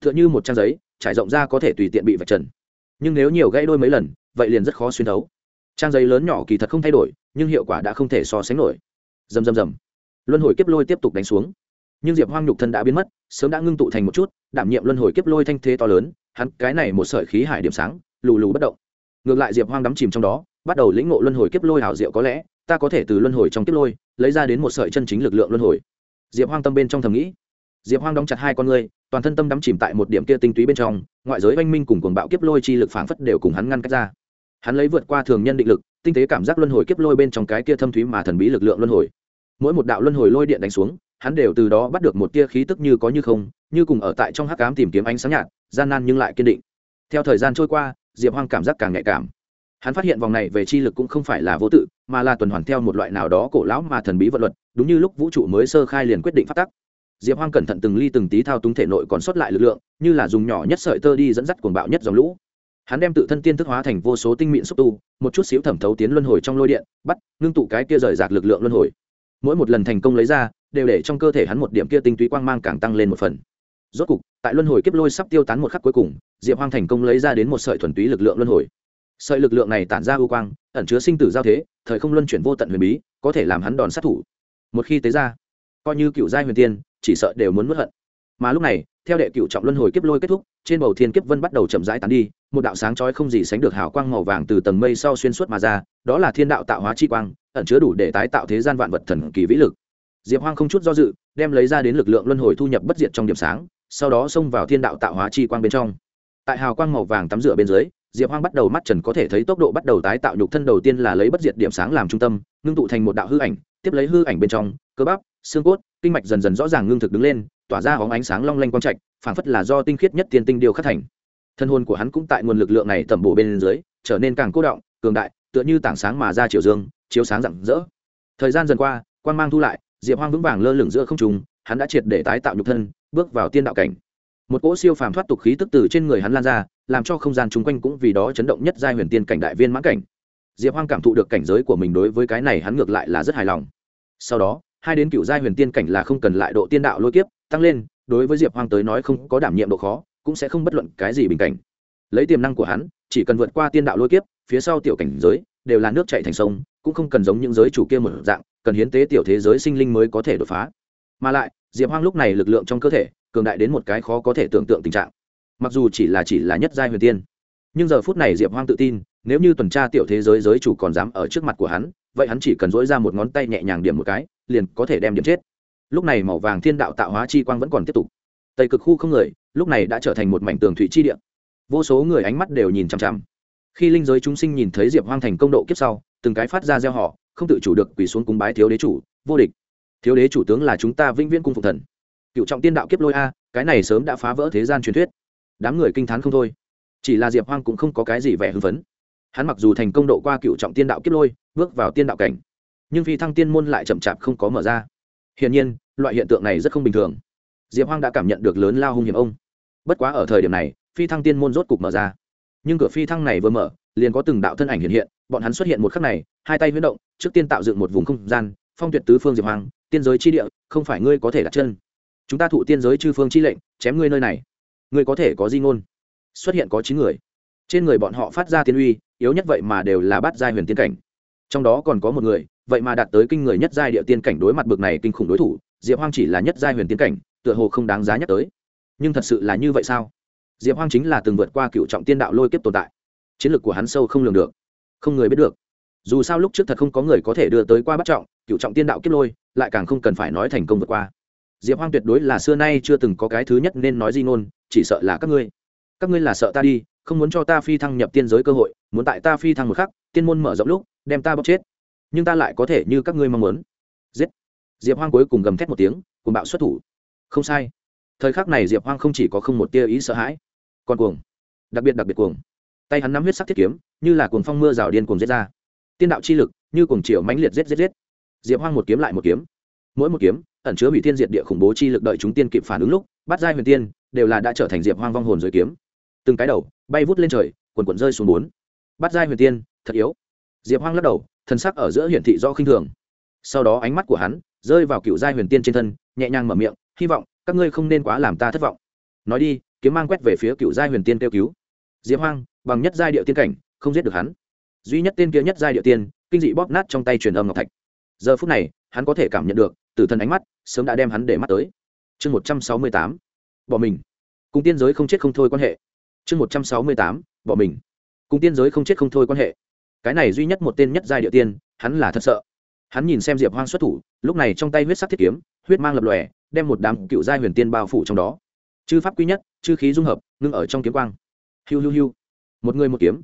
A: tựa như một trang giấy, trải rộng ra có thể tùy tiện bị vạch trần. Nhưng nếu nhiều gãy đôi mấy lần, vậy liền rất khó xuyên thấu. Trang giấy lớn nhỏ kỳ thật không thay đổi, nhưng hiệu quả đã không thể so sánh nổi. Dầm dầm dầm luân hồi kiếp lôi tiếp tục đánh xuống. Nhưng diệp hoang nhục thân đã biến mất, sớm đã ngưng tụ thành một chút, đảm nhiệm luân hồi kiếp lôi thanh thế to lớn, hắn cái này một sợi khí hải điểm sáng, lù lù bất động. Ngược lại diệp hoang đắm chìm trong đó, bắt đầu lĩnh ngộ luân hồi kiếp lôi hảo diệu có lẽ, ta có thể từ luân hồi trong kiếp lôi, lấy ra đến một sợi chân chính lực lượng luân hồi. Diệp hoang tâm bên trong thầm nghĩ. Diệp hoang đóng chặt hai con ngươi toàn thân tâm đắm chìm tại một điểm kia tinh túy bên trong, ngoại giới oanh minh cùng cuồng bạo kiếp lôi chi lực phảng phất đều cùng hắn ngăn cách ra. Hắn lấy vượt qua thường nhân định lực, tinh tế cảm giác luân hồi kiếp lôi bên trong cái kia thâm thúy mà thần bí lực lượng luân hồi. Mỗi một đạo luân hồi lôi điện đánh xuống, hắn đều từ đó bắt được một tia khí tức như có như không, như cùng ở tại trong hắc cám tìm kiếm ánh sáng nhạt, gian nan nhưng lại kiên định. Theo thời gian trôi qua, diệp hoang cảm giác càng nhạy cảm. Hắn phát hiện vòng này về chi lực cũng không phải là vô tự, mà là tuần hoàn theo một loại nào đó cổ lão mà thần bí vật luật, đúng như lúc vũ trụ mới sơ khai liền quyết định phát tắc diệp hoang cẩn thận từng ly từng tí thao túng thể nội còn sót lại lực lượng, như là dùng nhỏ nhất sợi tơ đi dẫn dắt cuồng bạo nhất dòng lũ. Hắn đem tự thân tiên thức hóa thành vô số tinh mịn xúc tu, một chút xíu thẩm thấu tiến luân hồi trong lôi điện, bắt, ngưng tụ cái kia rời rạc lực lượng luân hồi. Mỗi một lần thành công lấy ra, đều để trong cơ thể hắn một điểm kia tinh túy quang mang càng tăng lên một phần. Rốt cục, tại luân hồi kiếp lôi sắp tiêu tán một khắc cuối cùng, diệp hoang thành công lấy ra đến một sợi thuần túy lực lượng luân hồi. Sợi lực lượng này tản ra ưu quang, ẩn chứa sinh tử giao thế, thời không luân chuyển vô tận huyền bí, có thể làm hắn đòn sát thủ. Một khi tế ra, coi như cựu giai huyền tiên chỉ sợ đều muốn mất hận. Mà lúc này, theo đệ cựu trọng luân hồi kiếp lôi kết thúc, trên bầu thiên kiếp vân bắt đầu chậm rãi tán đi, một đạo sáng chói không gì sánh được hào quang màu vàng từ tầng mây sau xuyên suốt mà ra, đó là thiên đạo tạo hóa chi quang, ẩn chứa đủ để tái tạo thế gian vạn vật thần kỳ vĩ lực. Diệp hoang không chút do dự, đem lấy ra đến lực lượng luân hồi thu nhập bất diệt trong điểm sáng, sau đó xông vào thiên đạo tạo hóa chi quang bên trong. Tại hào quang màu vàng tắm rửa bên dưới, diệp hoang bắt đầu mắt trần có thể thấy tốc độ bắt đầu tái tạo nhục thân đầu tiên là lấy bất diệt điểm sáng làm trung tâm, ngưng tụ thành một đạo hư ảnh, tiếp lấy hư ảnh bên trong, cơ bắp, xương cốt kinh mạch dần dần rõ ràng ngưng thực đứng lên, tỏa ra hóng ánh sáng long lanh quang trạch, phảng phất là do tinh khiết nhất tiên tinh điều khắc thành. Thân hồn của hắn cũng tại nguồn lực lượng này tẩm bổ bên dưới, trở nên càng cố động, cường đại, tựa như tảng sáng mà ra chiều dương, chiếu sáng rạng rỡ. Thời gian dần qua quan mang thu lại, diệp hoang vững vàng lơ lửng giữa không trung, hắn đã triệt để tái tạo nhục thân, bước vào tiên đạo cảnh. Một cỗ siêu phàm thoát tục khí tức từ trên người hắn lan ra, làm cho không gian chung quanh cũng vì đó chấn động nhất giai huyền tiên cảnh đại viên mãn cảnh. Diệp hoang cảm thụ được cảnh giới của mình đối với cái này hắn ngược lại là rất hài lòng. Sau đó hai đến cựu giai huyền tiên cảnh là không cần lại độ tiên đạo lôi kiếp, tăng lên, đối với diệp hoang tới nói không có đảm nhiệm độ khó, cũng sẽ không bất luận cái gì bình cảnh. Lấy tiềm năng của hắn, chỉ cần vượt qua tiên đạo lôi kiếp, phía sau tiểu cảnh giới đều là nước chạy thành sông, cũng không cần giống những giới chủ kia một dạng, cần hiến tế tiểu thế giới sinh linh mới có thể đột phá. Mà lại, diệp hoang lúc này lực lượng trong cơ thể, cường đại đến một cái khó có thể tưởng tượng tình trạng. Mặc dù chỉ là chỉ là nhất giai huyền tiên, nhưng giờ phút này diệp hoang tự tin, nếu như tuần tra tiểu thế giới giới chủ còn dám ở trước mặt của hắn vậy hắn chỉ cần dỗi ra một ngón tay nhẹ nhàng điểm một cái, liền có thể đem điểm chết. Lúc này màu vàng thiên đạo tạo hóa chi quang vẫn còn tiếp tục. Tây cực khu không người, lúc này đã trở thành một mảnh tường thủy chi địa. Vô số người ánh mắt đều nhìn chằm chằm. Khi linh giới chúng sinh nhìn thấy diệp hoang thành công độ kiếp sau, từng cái phát ra gieo họ không tự chủ được quỳ xuống cúng bái thiếu đế chủ, vô địch, thiếu đế chủ tướng là chúng ta vĩnh viễn cung phục thần. Cựu trọng tiên đạo kiếp lôi a, cái này sớm đã phá vỡ thế gian truyền thuyết. Đám người kinh t h á n không thôi. Chỉ là diệp hoang cũng không có cái gì vẻ hưng phấn hắn mặc dù thành công độ qua cựu trọng tiên đạo kiếp lôi bước vào tiên đạo cảnh nhưng phi thăng tiên môn lại chậm chạp không có mở ra. Hiển nhiên loại hiện tượng này rất không bình thường. Diệp hoang đã cảm nhận được lớn lao hung hiểm ông. Bất quá ở thời điểm này phi thăng tiên môn rốt cục mở ra. Nhưng cửa phi thăng này vừa mở liền có từng đạo thân ảnh hiện hiện bọn hắn xuất hiện một khắc này hai tay huyết động trước tiên tạo dựng một vùng không gian phong tuyệt tứ phương diệp Hoang, tiên giới chi địa không phải ngươi có thể đặt chân. Chúng ta thụ tiên giới chư phương chi lệnh chém ngươi nơi này. Ngươi có thể có di ngôn. Xuất hiện có chín người trên người bọn họ phát ra tiên uy, yếu nhất vậy mà đều là bát giai huyền tiên cảnh. Trong đó còn có một người, vậy mà đạt tới kinh người nhất giai địa tiên cảnh đối mặt bực này kinh khủng đối thủ, diệp hoang chỉ là nhất giai huyền tiên cảnh, tựa hồ không đáng giá nhắc tới. Nhưng thật sự là như vậy sao? Diệp hoang chính là từng vượt qua cựu trọng tiên đạo lôi kiếp tồn tại. Chiến lược của hắn sâu không lường được. Không người biết được. Dù sao lúc trước thật không có người có thể đưa tới qua bắt trọng, cựu trọng tiên đạo kiếp lôi, lại càng không cần phải nói thành công vượt qua. Diệp hoang tuyệt đối là xưa nay chưa từng có cái thứ nhất nên nói di ngôn, chỉ sợ là các ngươi. Các ngươi là sợ ta đi không muốn cho ta phi thăng nhập tiên giới cơ hội, muốn tại ta phi thăng một khắc, tiên môn mở rộng lúc, đem ta bóc chết. Nhưng ta lại có thể như các ngươi mong muốn. Giết. Diệp hoang cuối cùng gầm thét một tiếng cùng bạo xuất thủ. Không sai. Thời khắc này diệp hoang không chỉ có không một tia ý sợ hãi, còn cuồng. Đặc biệt đặc biệt cuồng. Tay hắn nắm huyết sắc thiết kiếm, như là cuồng phong mưa rào điên cuồng giết ra. Tiên đạo chi lực, như cuồng triệu mãnh liệt giết giết giết. Diệp hoang một kiếm lại một kiếm. Mỗi một kiếm, ẩn chứa hủy thiên diệt địa khủng bố chi lực đợi chúng tiên kịp phản ứng lúc, bắt giai huyền tiên, đều là đã trở thành diệp hoang vong hồn dưới kiếm từng cái đầu, bay vút lên trời, quần quần rơi xuống bốn. Bắt giai huyền tiên, thật yếu. Diệp hoang lắc đầu thân sắc ở giữa hiển thị do khinh thường. Sau đó ánh mắt của hắn rơi vào cựu giai huyền tiên trên thân, nhẹ nhàng mở miệng, hy vọng các ngươi không nên quá làm ta thất vọng. Nói đi, kiếm mang quét về phía cựu giai huyền tiên kêu cứu. Diệp hoang, bằng nhất giai địa tiên cảnh, không giết được hắn. Duy nhất tên kia nhất giai địa tiên, kinh dị bóp nát trong tay truyền âm ngọc thạch. Giờ phút này, hắn có thể cảm nhận được, tử thần ánh mắt sớm đã đem hắn để mắt tới. Chương một trăm sáu mươi tám, bỏ mình. Cùng tiên giới không chết không thôi quan hệ chương một trăm sáu mươi tám, bỏ mình. Cùng tiên giới không chết không thôi quan hệ. Cái này duy nhất một tên nhất giai địa tiên, hắn là thật sợ. Hắn nhìn xem diệp hoang xuất thủ, lúc này trong tay huyết sắc thiết kiếm, huyết mang lập lòe, đem một đám cựu giai huyền tiên bao phủ trong đó. Chư pháp quy nhất, chư khí dung hợp, ngưng ở trong kiếm quang. Hiu hiu hiu. Một người một kiếm.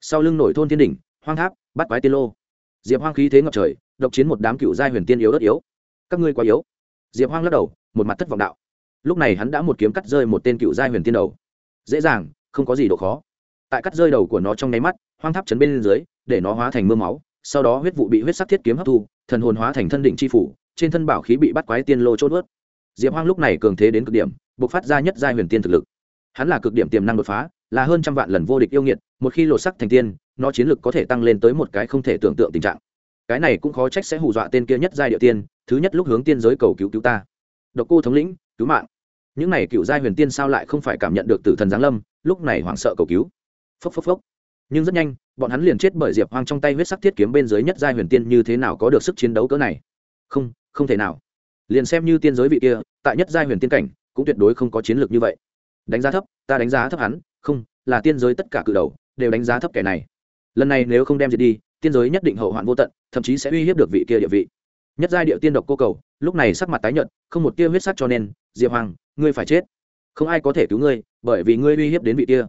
A: Sau lưng nổi thôn thiên đỉnh, hoang tháp, bắt quái tiên lô. Diệp hoang khí thế ngập trời, độc chiến một đám cựu giai huyền tiên yếu đất yếu. Các ngươi quá yếu. Diệp hoang lắc đầu, một mặt thất vọng đạo. Lúc này hắn đã một kiếm cắt rơi một tên cựu giai huyền tiên đầu. Dễ dàng không có gì độ khó. Tại cắt rơi đầu của nó trong nháy mắt, hoang tháp chấn bên dưới, để nó hóa thành mưa máu, sau đó huyết vụ bị huyết sắc thiết kiếm hấp thu, thần hồn hóa thành thân đỉnh chi phủ, trên thân bảo khí bị bắt quái tiên lô trôn ướt diệp hoang lúc này cường thế đến cực điểm buộc phát ra nhất giai huyền tiên thực lực. Hắn là cực điểm tiềm năng đột phá, là hơn trăm vạn lần vô địch yêu nghiệt, một khi lột sắc thành tiên, nó chiến lực có thể tăng lên tới một cái không thể tưởng tượng tình trạng. Cái này cũng khó trách sẽ hù dọa tên kia nhất giai địa tiên, thứ nhất lúc hướng tiên giới cầu cứu cứu ta. Độc cô thống lĩnh, cứu mạng. Những này cựu giai huyền tiên sao lại không phải cảm nhận được tử thần giáng lâm? Lúc này hoảng sợ cầu cứu. Phốc phốc phốc. Nhưng rất nhanh, bọn hắn liền chết bởi diệp hoang trong tay huyết sắc thiết kiếm bên dưới nhất giai huyền tiên như thế nào có được sức chiến đấu cỡ này? Không không thể nào. Liền xem như tiên giới vị kia, tại nhất giai huyền tiên cảnh, cũng tuyệt đối không có chiến lược như vậy. Đánh giá thấp, ta đánh giá thấp hắn, không, là tiên giới tất cả cự đầu, đều đánh giá thấp kẻ này. Lần này nếu không đem diệt đi, tiên giới nhất định hậu hoạn vô tận, thậm chí sẽ uy hiếp được vị kia địa vị. Nhất giai địa tiên độc cô cầu, lúc này sắc mặt tái nhợt, không một tia huyết sắc cho nên, diệp hoàng ngươi phải chết không ai có thể cứu ngươi, bởi vì ngươi uy hiếp đến vị kia.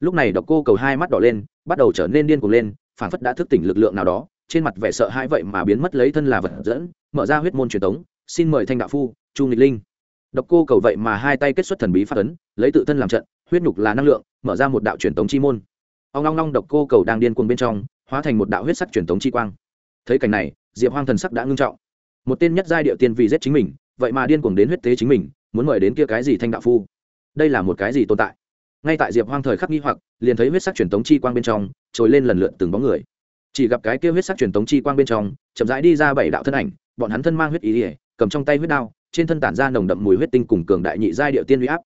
A: Lúc này độc cô cầu hai mắt đỏ lên, bắt đầu trở nên điên cuồng lên phản phất đã thức tỉnh lực lượng nào đó, trên mặt vẻ sợ hãi vậy mà biến mất lấy thân là vật dẫn, mở ra huyết môn truyền thống xin mời thanh đạo phu, chu nghịch linh. Độc cô cầu vậy mà hai tay kết xuất thần bí phát ấn, lấy tự thân làm trận, huyết nhục là năng lượng, mở ra một đạo truyền thống chi môn. Ông long long độc cô cầu đang điên cuồng bên trong, hóa thành một đạo huyết sắc truyền thống chi quang. Thấy cảnh này, diệp hoang thần sắc đã ngưng trọng. Một tên nhất giai địa tiên vì giết chính mình, vậy mà điên cuồng đến huyết tế chính mình, muốn mời đến kia cái gì thanh đạo phu? Đây là một cái gì tồn tại? Ngay tại diệp hoang thời khắc nghi hoặc, liền thấy huyết sắc truyền tống chi quang bên trong, trồi lên lần lượt từng bóng người. Chỉ gặp cái kia huyết sắc truyền tống chi quang bên trong, chậm rãi đi ra bảy đạo thân ảnh, bọn hắn thân mang huyết ý ỉa cầm trong tay huyết đao, trên thân tản ra nồng đậm mùi huyết tinh cùng cường đại nhị giai điệu tiên huy áp.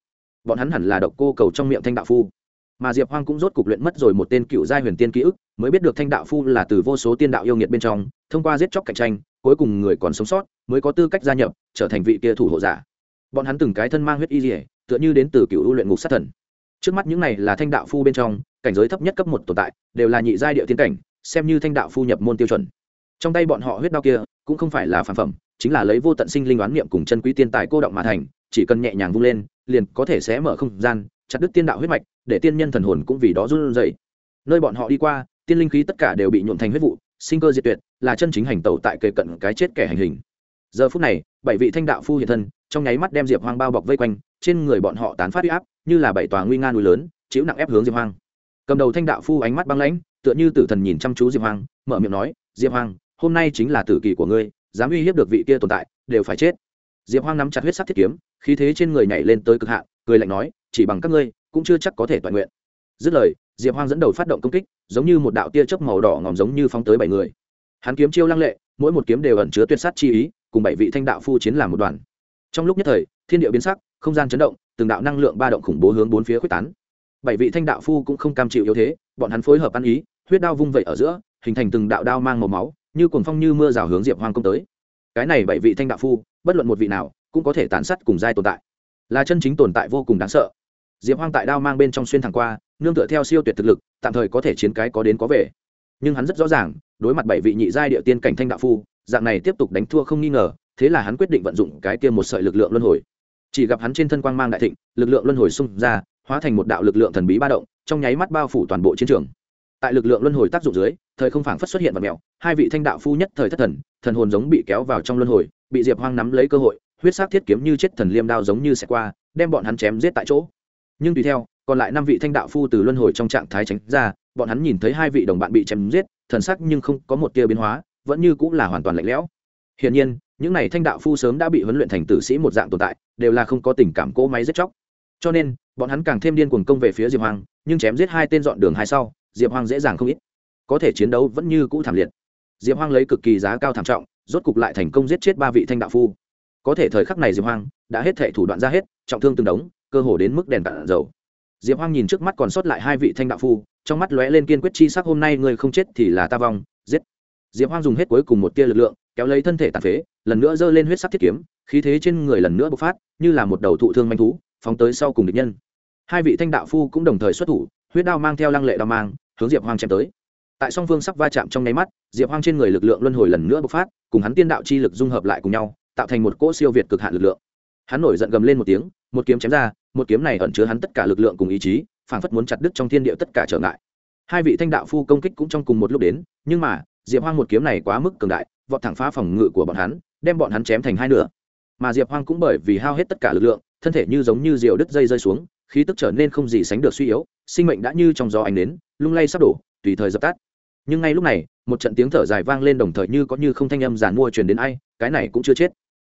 A: Bọn hắn hẳn là độc cô cầu trong miệng thanh đạo phu. Mà diệp hoang cũng rốt cục luyện mất rồi một tên cựu giai huyền tiên ký ức, mới biết được thanh đạo phu là từ vô số tiên đạo yêu nghiệt bên trong, thông qua giết chóc cạnh tranh, cuối cùng người còn sống sót, mới có tư cách gia nhập, trở thành vị kia thủ hộ giả. Bọn hắn từng cái thân mang huyết y dỉa tựa như đến từ cựu ưu luyện ngục sát thần. Trước mắt những này là thanh đạo phu bên trong, cảnh giới thấp nhất cấp một tồn tại, đều là nhị giai địa tiến cảnh, xem như thanh đạo phu nhập môn tiêu chuẩn. Trong tay bọn họ huyết đao kia, cũng không phải là phản phẩm, chính là lấy vô tận sinh linh oán niệm cùng chân quý tiên tài cô động mà thành, chỉ cần nhẹ nhàng vung lên, liền có thể xé mở không gian, chặt đứt tiên đạo huyết mạch, để tiên nhân thần hồn cũng vì đó run rẩy. Nơi bọn họ đi qua, tiên linh khí tất cả đều bị nhuộn thành huyết vụ, sinh cơ diệt tuyệt, là chân chính hành tẩu tại kề cận cái chết kẻ hành hình. Giờ phút này, bảy vị thanh đạo phu hiện thân trong nháy mắt đem diệp hoang bao bọc vây quanh, trên người bọn họ tán phát huy áp, như là bảy tòa nguy nga núi lớn chịu nặng ép hướng diệp hoang. Cầm đầu thanh đạo phu ánh mắt băng lãnh, tựa như tử thần nhìn chăm chú diệp hoang, mở miệng nói, diệp hoang, hôm nay chính là tử kỳ của ngươi, dám uy hiếp được vị kia tồn tại, đều phải chết. Diệp hoang nắm chặt huyết sắc thiết kiếm, khí thế trên người nhảy lên tới cực hạn, cười lạnh nói, chỉ bằng các ngươi, cũng chưa chắc có thể toàn nguyện. Dứt lời, diệp hoang dẫn đầu phát động công kích, giống như một đạo tia chớp màu đỏ ngòm giống như phóng tới bảy người. Hắn kiếm chiêu lăng lệ, mỗi một kiếm đều ẩn chứa tuyệt sát chi ý, cùng bảy vị thanh đạo phu chiến làm một đoàn trong lúc nhất thời, thiên địa biến sắc, không gian chấn động, từng đạo năng lượng ba động khủng bố hướng bốn phía quyết tán. Bảy vị thanh đạo phu cũng không cam chịu yếu thế, bọn hắn phối hợp ăn ý, huyết đao vung vẩy ở giữa, hình thành từng đạo đao mang màu máu, như cuồng phong như mưa rào hướng diệp hoang công tới. Cái này bảy vị thanh đạo phu, bất luận một vị nào, cũng có thể tàn sát cùng giai tồn tại. Là chân chính tồn tại vô cùng đáng sợ. Diệp hoang tại đao mang bên trong xuyên thẳng qua, nương tựa theo siêu tuyệt thực lực, tạm thời có thể chiến cái có đến có về. Nhưng hắn rất rõ ràng, đối mặt bảy vị nhị giai địa tiên cảnh thanh đạo phu, dạng này tiếp tục đánh thua không nghi ngờ thế là hắn quyết định vận dụng cái kia một sợi lực lượng luân hồi. Chỉ gặp hắn trên thân quang mang đại thịnh, lực lượng luân hồi xung ra, hóa thành một đạo lực lượng thần bí ba động, trong nháy mắt bao phủ toàn bộ chiến trường. Tại lực lượng luân hồi tác dụng dưới, thời không phảng phất xuất hiện vật mèo, hai vị thanh đạo phu nhất thời thất thần thần hồn giống bị kéo vào trong luân hồi, bị diệp hoang nắm lấy cơ hội, huyết sắc thiết kiếm như chết thần liêm đao giống như xẹt qua, đem bọn hắn chém giết tại chỗ. Nhưng tùy theo, còn lại năm vị thanh đạo phu từ luân hồi trong trạng thái tránh ra, bọn hắn nhìn thấy hai vị đồng bạn bị chém giết, thần sắc nhưng không có một tia biến hóa, vẫn như cũng là hoàn toàn lạnh lẽo. Hiển nhiên những này thanh đạo phu sớm đã bị huấn luyện thành tử sĩ một dạng tồn tại, đều là không có tình cảm cỗ máy giết chóc. Cho nên, bọn hắn càng thêm điên cuồng công về phía diệp hoàng nhưng chém giết hai tên dọn đường hai sau, diệp hoàng dễ dàng không ít. Có thể chiến đấu vẫn như cũ thảm liệt. Diệp hoàng lấy cực kỳ giá cao thảm trọng, rốt cục lại thành công giết chết ba vị thanh đạo phu. Có thể thời khắc này diệp hoàng đã hết thể thủ đoạn ra hết, trọng thương từng đống, cơ hồ đến mức đèn cạn dầu. Diệp hoang nhìn trước mắt còn sót lại hai vị thanh đạo phu, trong mắt lóe lên kiên quyết chi sắc, hôm nay người không chết thì là ta vong, giết. Diệp hoang dùng hết cuối cùng một tia lực lượng kéo lấy thân thể tàn phế, lần nữa giơ lên huyết sắc thiết kiếm, khí thế trên người lần nữa bộc phát, như là một đầu thụ thương manh thú, phóng tới sau cùng địch nhân. Hai vị thanh đạo phu cũng đồng thời xuất thủ, huyết đao mang theo lăng lệ đao mang, hướng diệp hoang chém tới. Tại song phương sắc va chạm trong nháy mắt, diệp hoang trên người lực lượng luân hồi lần nữa bộc phát, cùng hắn tiên đạo chi lực dung hợp lại cùng nhau, tạo thành một cỗ siêu việt cực hạn lực lượng. Hắn nổi giận gầm lên một tiếng, một kiếm chém ra, một kiếm này ẩn chứa hắn tất cả lực lượng cùng ý chí, phảng phất muốn chặt đứt trong thiên địa tất cả trở ngại. Hai vị thanh đạo phu công kích cũng trong cùng một lúc đến, nhưng mà, diệp hoang một kiếm này quá mức cường đại vọt thẳng phá phòng ngự của bọn hắn, đem bọn hắn chém thành hai nửa. Mà diệp hoang cũng bởi vì hao hết tất cả lực lượng, thân thể như giống như diều đứt dây rơi xuống, khí tức trở nên không gì sánh được suy yếu, sinh mệnh đã như trong gió ánh nến, lung lay sắp đổ, tùy thời dập tắt. Nhưng ngay lúc này, một trận tiếng thở dài vang lên đồng thời như có như không thanh âm giàn mua truyền đến ai, cái này cũng chưa chết.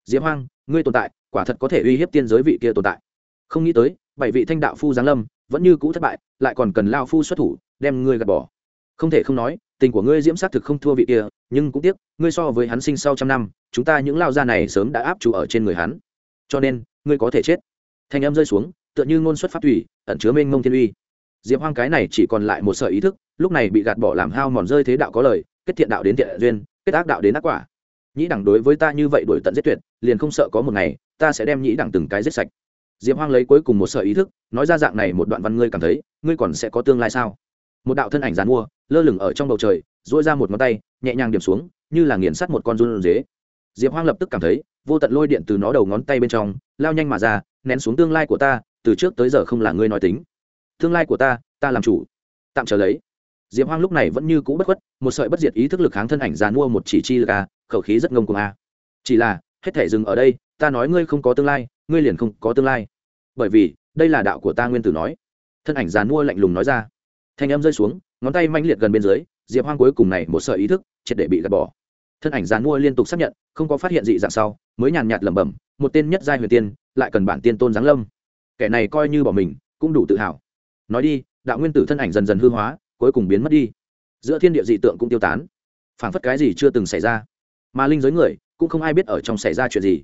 A: Diệp hoang, ngươi tồn tại, quả thật có thể uy hiếp tiên giới vị kia tồn tại. Không nghĩ tới, bảy vị thanh đạo phu giáng lâm, vẫn như cũ thất bại, lại còn cần lao phu xuất thủ, đem ngươi gạt bỏ. Không thể không nói tình của ngươi diễm sát thực không thua vị kia, nhưng cũng tiếc, ngươi so với hắn sinh sau trăm năm, chúng ta những lao gia này sớm đã áp chủ ở trên người hắn. Cho nên, ngươi có thể chết. Thanh em rơi xuống, tựa như ngôn xuất phát thủy, ẩn chứa mênh mông thiên uy. Diệp hoang cái này chỉ còn lại một sợi ý thức, lúc này bị gạt bỏ làm hao mòn rơi thế đạo có lời, kết thiện đạo đến thiện duyên, kết ác đạo đến ác quả. Nhĩ đẳng đối với ta như vậy đổi tận giết tuyệt, liền không sợ có một ngày, ta sẽ đem nhĩ đẳng từng cái giết sạch. Diệp hoang lấy cuối cùng một sợi ý thức, nói ra dạng này một đoạn văn ngươi cảm thấy, ngươi còn sẽ có tương lai sao? Một đạo thân ảnh dàn mua lơ lửng ở trong bầu trời dỗi ra một ngón tay, nhẹ nhàng điểm xuống, như là nghiền sắt một con run dế diệp hoang lập tức cảm thấy, vô tận lôi điện từ nó đầu ngón tay bên trong, lao nhanh mà ra, nén xuống tương lai của ta, từ trước tới giờ không là ngươi nói tính. Tương lai của ta ta làm chủ. Tạm trở lấy. Diệp hoang lúc này vẫn như cũ bất khuất, một sợi bất diệt ý thức lực kháng thân ảnh dàn mua một chỉ chi lực a, khẩu khí rất ngông cuồng a. Chỉ là, hết thể dừng ở đây, ta nói ngươi không có tương lai, ngươi liền không có tương lai. Bởi vì, đây là đạo của ta nguyên tử nói. Thân ảnh dàn mua lạnh lùng nói ra. Thanh âm rơi xuống ngón tay manh liệt gần bên dưới, diệp hoang cuối cùng này một sợi ý thức, triệt để bị gạt bỏ. Thân ảnh dàn mua liên tục xác nhận, không có phát hiện dị dạng sau, mới nhàn nhạt lẩm bẩm, một tên nhất giai huyền tiên, lại cần bản tiên tôn giáng lâm. Kẻ này coi như bỏ mình, cũng đủ tự hào. Nói đi, đạo nguyên tử thân ảnh dần dần hư hóa, cuối cùng biến mất đi. Giữa thiên địa dị tượng cũng tiêu tán. Phảng phất cái gì chưa từng xảy ra. Mà linh giới người, cũng không ai biết ở trong xảy ra chuyện gì.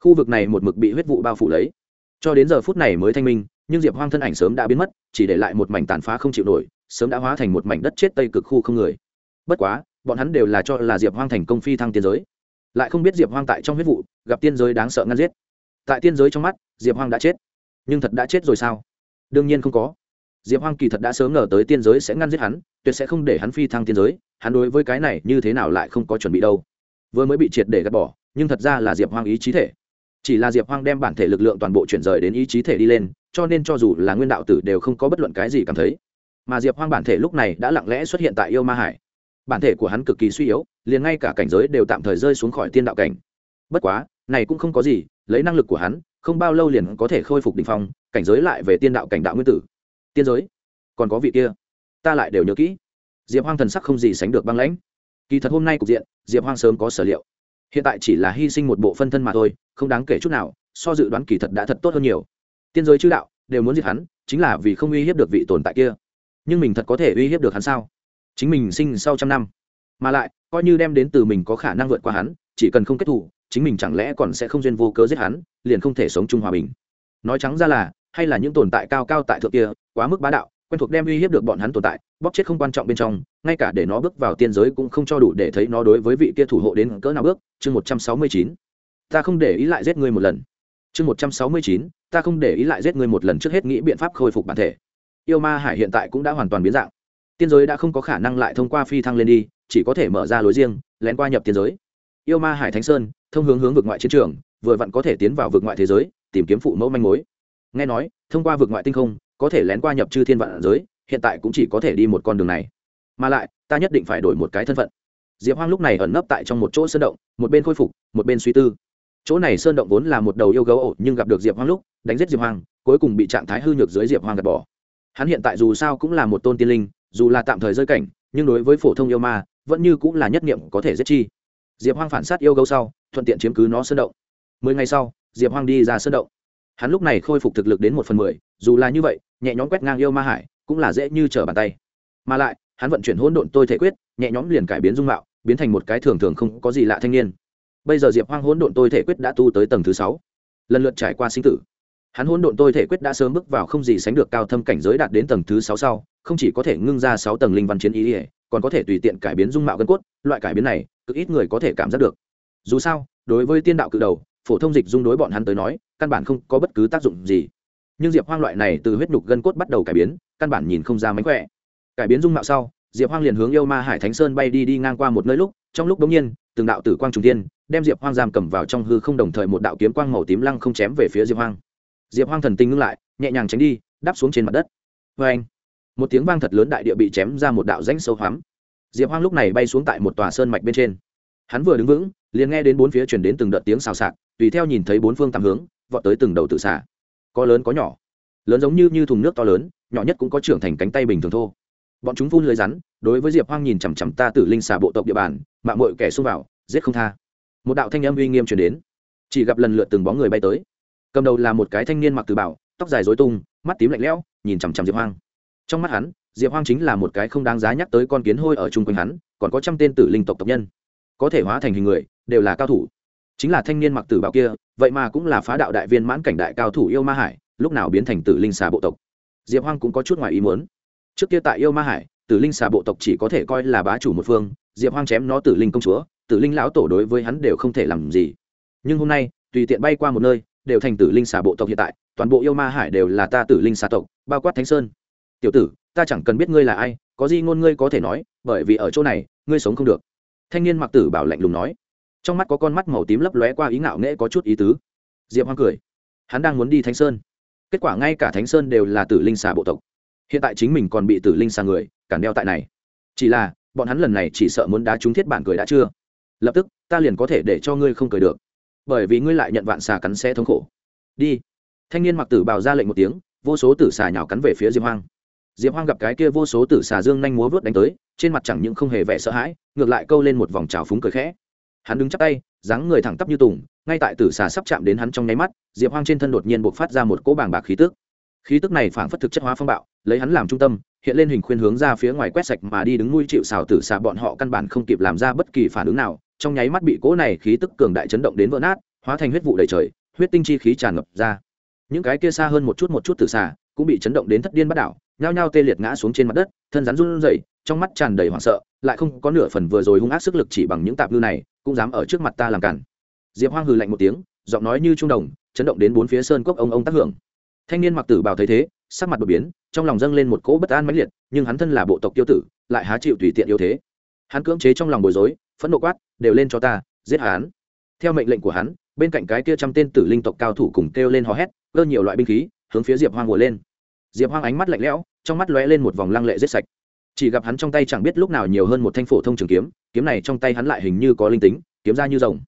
A: Khu vực này một mực bị huyết vụ bao phủ lấy. Cho đến giờ phút này mới thanh minh, nhưng diệp hoang thân ảnh sớm đã biến mất, chỉ để lại một mảnh tàn phá không chịu nổi sớm đã hóa thành một mảnh đất chết tây cực khu không người. Bất quá, bọn hắn đều là cho là diệp hoang thành công phi thăng tiên giới. Lại không biết diệp hoang tại trong huyết vụ, gặp tiên giới đáng sợ ngăn giết. Tại tiên giới trong mắt, diệp hoang đã chết. Nhưng thật đã chết rồi sao? Đương nhiên không có. Diệp hoang kỳ thật đã sớm ngờ tới tiên giới sẽ ngăn giết hắn, tuyệt sẽ không để hắn phi thăng tiên giới, hắn đối với cái này như thế nào lại không có chuẩn bị đâu. Vừa mới bị triệt để gạt bỏ, nhưng thật ra là diệp hoang ý chí thể. Chỉ là diệp hoang đem bản thể lực lượng toàn bộ chuyển rời đến ý chí thể đi lên, cho nên cho dù là nguyên đạo tử đều không có bất luận cái gì cảm thấy mà diệp hoang bản thể lúc này đã lặng lẽ xuất hiện tại yêu ma hải. Bản thể của hắn cực kỳ suy yếu, liền ngay cả cảnh giới đều tạm thời rơi xuống khỏi tiên đạo cảnh. Bất quá, này cũng không có gì, lấy năng lực của hắn, không bao lâu liền có thể khôi phục đ ỉ n h phong, cảnh giới lại về tiên đạo cảnh đạo nguyên tử. Tiên giới? Còn có vị kia? Ta lại đều nhớ kỹ. Diệp hoang thần sắc không gì sánh được băng lãnh. Kỳ thật hôm nay cục diện, diệp hoang sớm có sở liệu. Hiện tại chỉ là hy sinh một bộ phân thân mà thôi, không đáng kể chút nào, so dự đoán kỳ thật đã thật tốt hơn nhiều. Tiên giới chư đạo đều muốn diệt hắn, chính là vì không uy hiếp được vị tồn tại kia nhưng mình thật có thể uy hiếp được hắn sao? Chính mình sinh sau trăm năm, mà lại, coi như đem đến từ mình có khả năng vượt qua hắn, chỉ cần không kết thù, chính mình chẳng lẽ còn sẽ không duyên vô cớ giết hắn, liền không thể sống chung hòa bình. Nói trắng ra là, hay là những tồn tại cao cao tại thượng kia, quá mức bá đạo, quen thuộc đem uy hiếp được bọn hắn tồn tại bóc chết không quan trọng bên trong, ngay cả để nó bước vào tiên giới cũng không cho đủ để thấy nó đối với vị kia thủ hộ đến cỡ nào bước. Chương một trăm sáu mươi chín, ta không để ý lại giết ngươi một lần. Chương một trăm sáu mươi chín, ta không để ý lại giết ngươi một lần trước hết nghĩ biện pháp khôi phục bản thể yêu ma hải hiện tại cũng đã hoàn toàn biến dạng. Tiên giới đã không có khả năng lại thông qua phi thăng lên đi, chỉ có thể mở ra lối riêng, lén qua nhập tiên giới. Yêu ma hải thánh sơn, thông hướng hướng vực ngoại chiến trường, vừa vặn có thể tiến vào vực ngoại thế giới, tìm kiếm phụ mẫu manh mối. Nghe nói, thông qua vực ngoại tinh không, có thể lén qua nhập chư thiên vạn giới, hiện tại cũng chỉ có thể đi một con đường này. Mà lại, ta nhất định phải đổi một cái thân phận. Diệp hoang lúc này ẩn nấp tại trong một chỗ sơn động, một bên khôi phục, một bên suy tư. Chỗ này sơn động vốn là một đầu yêu gấu ổ, nhưng gặp được diệp hoang lúc, đánh giết diệp hoang, cuối cùng bị trạng thái hư nhược dưới diệp hoang gạt bỏ hắn hiện tại dù sao cũng là một tôn tiên linh, dù là tạm thời rơi cảnh, nhưng đối với phổ thông yêu ma, vẫn như cũng là nhất niệm có thể giết chi. Diệp hoang phản sát yêu gấu sau, thuận tiện chiếm cứ nó sơn động. Mười ngày sau, diệp hoang đi ra sơn động. Hắn lúc này khôi phục thực lực đến một phần mười, dù là như vậy, nhẹ nhõm quét ngang yêu ma hải, cũng là dễ như trở bàn tay. Mà lại, hắn vận chuyển hỗn độn tôi thể quyết, nhẹ nhõm liền cải biến dung mạo, biến thành một cái thường thường không có gì lạ thanh niên. Bây giờ diệp hoang hỗn độn tôi thể quyết đã tu tới tầng thứ sáu. Lần lượt trải qua sinh tử hắn hỗn độn tôi thể quyết đã sớm bước vào không gì sánh được cao thâm cảnh giới đạt đến tầng thứ sáu sau, không chỉ có thể ngưng ra sáu tầng linh văn chiến ý ỉa còn có thể tùy tiện cải biến dung mạo gân cốt, loại cải biến này, cực ít người có thể cảm giác được. Dù sao, đối với tiên đạo cự đầu, phổ thông dịch dung đối bọn hắn tới nói, căn bản không có bất cứ tác dụng gì. Nhưng diệp hoang loại này từ huyết nhục gân cốt bắt đầu cải biến, căn bản nhìn không ra mánh khỏe. Cải biến dung mạo sau, diệp hoang liền hướng yêu ma hải thánh sơn bay đi đi ngang qua một nơi lúc, trong lúc đống nhiên, từng đạo tử quang trùng tiên đem diệp hoang giam cầm vào trong hư không đồng thời một đạo kiếm quang màu tím lăng không chém về phía diệp hoang diệp hoang thần tinh ngưng lại, nhẹ nhàng tránh đi, đáp xuống trên mặt đất. Vê anh, một tiếng vang thật lớn đại địa bị chém ra một đạo rãnh sâu hoắm. Diệp hoang lúc này bay xuống tại một tòa sơn mạch bên trên. Hắn vừa đứng vững, liền nghe đến bốn phía chuyển đến từng đợt tiếng xào xạc, tùy theo nhìn thấy bốn phương tám hướng, vọt tới từng đầu tự xả có lớn có nhỏ. Lớn giống như như thùng nước to lớn, nhỏ nhất cũng có trưởng thành cánh tay bình thường thô. Bọn chúng phun lưới rắn, đối với diệp hoang nhìn chằm chằm ta tử linh xà bộ tộc địa bàn mạng mội kẻ xông vào, giết không tha. Một đạo thanh âm uy nghiêm chuyển đến. Chỉ gặp lần lượt từng bóng người bay tới cầm đầu là một cái thanh niên mặc từ bảo, tóc dài dối tung, mắt tím lạnh lẽo, nhìn chằm chằm diệp hoang. Trong mắt hắn, diệp hoang chính là một cái không đáng giá nhắc tới con kiến hôi ở chung quanh hắn, còn có trăm tên tử linh tộc tộc nhân. Có thể hóa thành hình người, đều là cao thủ. Chính là thanh niên mặc tử bảo kia, vậy mà cũng là phá đạo đại viên mãn cảnh đại cao thủ yêu ma hải, lúc nào biến thành tử linh xà bộ tộc. Diệp hoang cũng có chút ngoài ý muốn. Trước kia tại yêu ma hải, tử linh xà bộ tộc chỉ có thể coi là bá chủ một phương, diệp hoang chém nó tử linh công chúa, tử linh lão tổ đối với hắn đều không thể làm gì. Nhưng hôm nay, tùy tiện bay qua một nơi đều thành tử linh xà bộ tộc hiện tại, toàn bộ yêu ma hải đều là ta tử linh xà tộc, bao quát thánh sơn. Tiểu tử, ta chẳng cần biết ngươi là ai, có gì ngôn ngươi có thể nói, bởi vì ở chỗ này, ngươi sống không được. Thanh niên mặc tử bảo lạnh lùng nói. Trong mắt có con mắt màu tím lấp lóe qua ý ngạo nghễ có chút ý tứ. Diệp hoang cười. Hắn đang muốn đi thánh sơn. Kết quả ngay cả thánh sơn đều là tử linh xà bộ tộc. Hiện tại chính mình còn bị tử linh xà người, cản đeo tại này. Chỉ là, bọn hắn lần này chỉ sợ muốn đá trúng thiết bản cười đã chưa. Lập tức, ta liền có thể để cho ngươi không cười được bởi vì ngươi lại nhận vạn xà cắn xe thống khổ. Đi. Thanh niên mặc tử bào ra lệnh một tiếng, vô số tử xà nhào cắn về phía diệp hoang. Diệp hoang gặp cái kia vô số tử xà dương nhanh múa vớt đánh tới, trên mặt chẳng những không hề vẻ sợ hãi, ngược lại câu lên một vòng trào phúng cười khẽ. Hắn đứng chắc tay, dáng người thẳng tắp như tùng, ngay tại tử xà sắp chạm đến hắn trong nháy mắt, diệp hoang trên thân đột nhiên buộc phát ra một cỗ bàng bạc khí tức. Khí tức này phảng phất thực chất hóa phong bạo, lấy hắn làm trung tâm, hiện lên hình khuyên hướng ra phía ngoài quét sạch mà đi đứng nuôi chịu xào tử xà bọn họ căn bản không kịp làm ra bất kỳ phản ứng nào trong nháy mắt bị cỗ này khí tức cường đại chấn động đến vỡ nát, hóa thành huyết vụ đầy trời, huyết tinh chi khí tràn ngập ra. Những cái kia xa hơn một chút một chút từ xa cũng bị chấn động đến thất điên bắt đảo, nhao nhao tê liệt ngã xuống trên mặt đất, thân rắn run rẩy, trong mắt tràn đầy hoảng sợ, lại không có nửa phần vừa rồi hung ác sức lực chỉ bằng những tạp ngư này, cũng dám ở trước mặt ta làm cản. Diệp hoang hừ lạnh một tiếng, giọng nói như trung đồng, chấn động đến bốn phía sơn cốc ông ông tác hưởng. Thanh niên mặc tử bào thấy thế, sắc mặt đột biến, trong lòng dâng lên một cỗ bất an mãnh liệt, nhưng hắn thân là bộ tộc tiêu tử, lại há chịu tùy tiện yếu thế. Hắn cưỡng chế trong lòng bối rối, phẫn nộ quát đều lên cho ta, giết hắn. Theo mệnh lệnh của hắn, bên cạnh cái kia trăm tên tử linh tộc cao thủ cùng kêu lên hò hét cơ nhiều loại binh khí, hướng phía diệp hoang ngồi lên. Diệp hoang ánh mắt lạnh lẽo, trong mắt lóe lên một vòng lăng lệ giết sạch. Chỉ gặp hắn trong tay chẳng biết lúc nào nhiều hơn một thanh phổ thông trường kiếm kiếm này trong tay hắn lại hình như có linh tính, kiếm ra như rồng.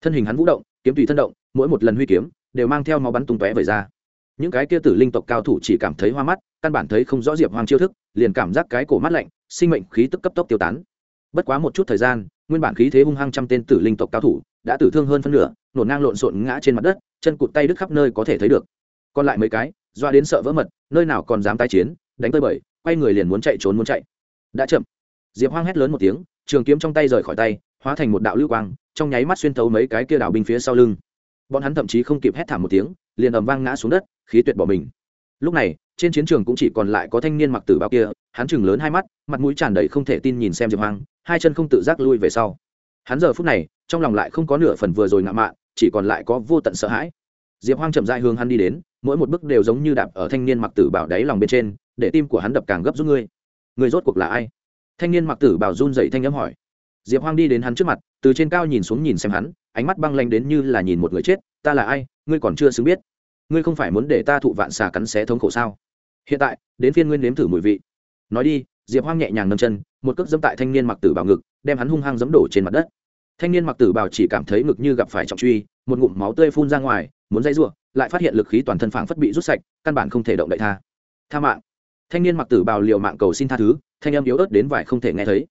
A: Thân hình hắn vũ động, kiếm tùy thân động, mỗi một lần huy kiếm đều mang theo máu bắn tung tóe về ra. Những cái kia tử linh tộc cao thủ chỉ cảm thấy hoa mắt, căn bản thấy không rõ diệp hoang chiêu thức, liền cảm giác cái cổ mắt lạnh, sinh mệnh khí tức cấp tốc tiêu tán. Bất quá một chút thời gian nguyên bản khí thế hung hăng trăm tên tử linh tộc cao thủ đã tử thương hơn phân nửa nổn ngang lộn xộn ngã trên mặt đất, chân cụt tay đứt khắp nơi có thể thấy được. Còn lại mấy cái, doa đến sợ vỡ mật, nơi nào còn dám tái chiến, đánh tơi bời, quay người liền muốn chạy trốn muốn chạy. Đã chậm. Diệp hoang hét lớn một tiếng, trường kiếm trong tay rời khỏi tay, hóa thành một đạo lưu quang, trong nháy mắt xuyên thấu mấy cái kia đảo binh phía sau lưng. Bọn hắn thậm chí không kịp hét thảm một tiếng, liền ầm vang ngã xuống đất, khí tuyệt bỏ mình. Lúc này, trên chiến trường cũng chỉ còn lại có thanh niên mặc tử bao kia, hắn chừng lớn hai mắt, mặt mũi tràn đầy không thể tin nhìn xem diệp hoang hai chân không tự giác lui về sau. Hắn giờ phút này, trong lòng lại không có nửa phần vừa rồi ngạo mạn, chỉ còn lại có vô tận sợ hãi. Diệp hoang chậm dại hướng hắn đi đến, mỗi một bước đều giống như đạp ở thanh niên mặc tử bảo đáy lòng bên trên, để tim của hắn đập càng gấp rút ngươi. Người rốt cuộc là ai? Thanh niên mặc tử bảo run dậy thanh n hỏi. Diệp hoang đi đến hắn trước mặt, từ trên cao nhìn xuống nhìn xem hắn, ánh mắt băng lanh đến như là nhìn một người chết, ta là ai? Ngươi còn chưa xứng biết. Ngươi không phải muốn để ta thụ vạn xà cắn xé thống khổ sao? Hiện tại, đến phiên nguyên nếm thử mùi vị. Nói đi diệp hoang nhẹ nhàng nâng chân, một cước dẫm tại thanh niên mặc tử bào ngực, đem hắn hung hăng dẫm đổ trên mặt đất. Thanh niên mặc tử bào chỉ cảm thấy ngực như gặp phải trọng truy, một ngụm máu tươi phun ra ngoài, muốn dây ruộng lại phát hiện lực khí toàn thân phảng phất bị rút sạch, căn bản không thể động đậy tha. Tha mạng. Thanh niên mặc tử bào liều mạng cầu xin tha thứ, thanh âm yếu ớt đến vải không thể nghe thấy.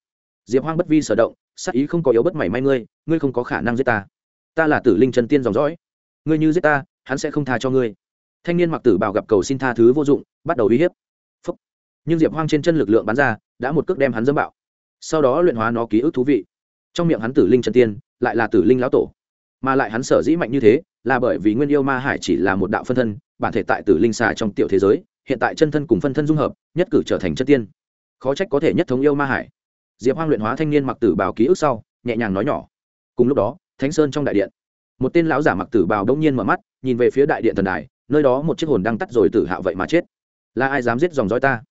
A: Diệp hoang bất vi sở động, sắc ý không có yếu bất mảy may ngươi ngươi không có khả năng giết ta. Ta là tử linh chân tiên dòng dõi. Ngươi như giết ta, hắn sẽ không tha cho ngươi. Thanh niên mặc tử bào gặp cầu xin tha thứ vô dụng, bắt đầu uy hiếp nhưng diệp hoang trên chân lực lượng bắn ra, đã một cước đem hắn dâm bạo. Sau đó luyện hóa nó ký ức thú vị. Trong miệng hắn tử linh chân tiên, lại là tử linh lão tổ. Mà lại hắn sở dĩ mạnh như thế, là bởi vì nguyên yêu ma hải chỉ là một đạo phân thân, bản thể tại tử linh xà trong tiểu thế giới, hiện tại chân thân cùng phân thân dung hợp, nhất cử trở thành chân tiên. Khó trách có thể nhất thống yêu ma hải. Diệp hoang luyện hóa thanh niên mặc tử bào ký ức sau, nhẹ nhàng nói nhỏ. Cùng lúc đó, thánh sơn trong đại điện, một tên lão giả mặc tử bào đông nhiên mở mắt, nhìn về phía đại điện thần đài, nơi đó một chiếc hồn đang tắt rồi tử hạo vậy mà chết. Là ai dám giết dòng dõi ta?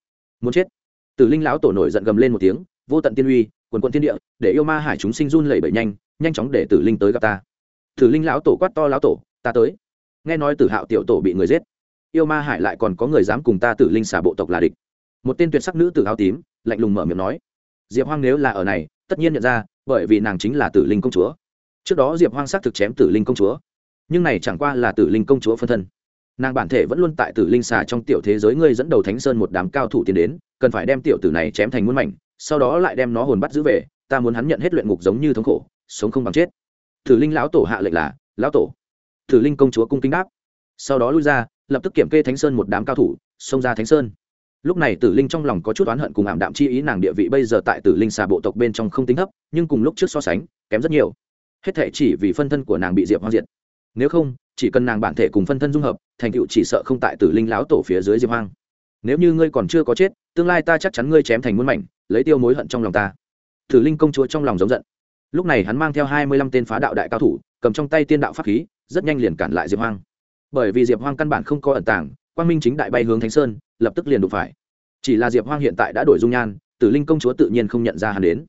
A: Muốn chết. Tử linh lão tổ nổi giận gầm lên một tiếng, vô tận tiên uy, quần quận thiên địa, để yêu ma hải chúng sinh run lẩy bẩy nhanh nhanh chóng để tử linh tới gặp ta. Tử linh lão tổ quát to lão tổ, ta tới. Nghe nói tử hạo tiểu tổ bị người giết, yêu ma hải lại còn có người dám cùng ta tử linh xả bộ tộc là địch. Một tên tuyệt sắc nữ tử áo tím, lạnh lùng mở miệng nói, diệp hoang nếu là ở này, tất nhiên nhận ra, bởi vì nàng chính là tử linh công chúa. Trước đó diệp hoang xác thực chém tử linh công chúa, nhưng này chẳng qua là tử linh công chúa phân thân nàng bản thể vẫn luôn tại tử linh xà trong tiểu thế giới ngươi dẫn đầu thánh sơn một đám cao thủ tiến đến, cần phải đem tiểu tử này chém thành muôn mảnh, sau đó lại đem nó hồn bắt giữ về, ta muốn hắn nhận hết luyện ngục giống như thống khổ, sống không bằng chết. Tử linh lão tổ hạ lệnh là, lão tổ. Tử linh công chúa cung kính đáp. Sau đó lui ra, lập tức kiểm kê thánh sơn một đám cao thủ, xông ra thánh sơn. Lúc này tử linh trong lòng có chút oán hận cùng ảm đạm chi ý, nàng địa vị bây giờ tại tử linh xà bộ tộc bên trong không tính thấp, nhưng cùng lúc trước so sánh, kém rất nhiều. Hết thể chỉ vì phân thân của nàng bị diệp hoang diệt. Nếu không chỉ cần nàng bản thể cùng phân thân dung hợp, thành tựu chỉ sợ không tại tử linh lão tổ phía dưới diệp hoang. Nếu như ngươi còn chưa có chết, tương lai ta chắc chắn ngươi chém thành muôn mảnh, lấy tiêu mối hận trong lòng ta. Tử linh công chúa trong lòng giống giận. Lúc này hắn mang theo hai mươi lăm tên phá đạo đại cao thủ, cầm trong tay tiên đạo pháp khí, rất nhanh liền cản lại diệp hoang. Bởi vì diệp hoang căn bản không có ẩn tàng, quang minh chính đại bay hướng thánh sơn, lập tức liền đụng phải. Chỉ là diệp hoang hiện tại đã đổi dung nhan, tử linh công chúa tự nhiên không nhận ra hắn đến.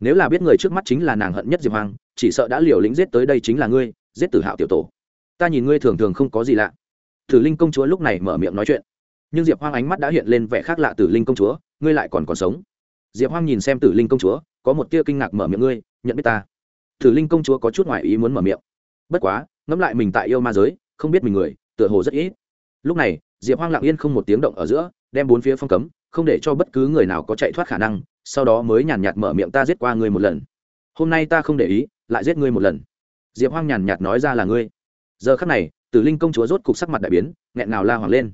A: Nếu là biết người trước mắt chính là nàng hận nhất diệp hoang, chỉ sợ đã liều lĩnh giết tới đây chính là ngươi, giết tử hạo tiểu tổ ta nhìn ngươi thường thường không có gì lạ. Tử linh công chúa lúc này mở miệng nói chuyện. Nhưng diệp hoang ánh mắt đã hiện lên vẻ khác lạ tử linh công chúa, ngươi lại còn còn sống. Diệp hoang nhìn xem tử linh công chúa, có một tia kinh ngạc mở miệng ngươi, nhận biết ta. Tử linh công chúa có chút ngoại ý muốn mở miệng. Bất quá, ngẫm lại mình tại yêu ma giới, không biết mình người, tựa hồ rất ít. Lúc này, diệp hoang lặng yên không một tiếng động ở giữa, đem bốn phía phong cấm, không để cho bất cứ người nào có chạy thoát khả năng, sau đó mới nhàn nhạt mở miệng ta giết qua ngươi một lần. Hôm nay ta không để ý, lại giết ngươi một lần. Diệp hoang nhàn nhạt nói ra là ngươi giờ khắc này, tử linh công chúa rốt cục sắc mặt đại biến, nghẹn ngào la hoàng lên.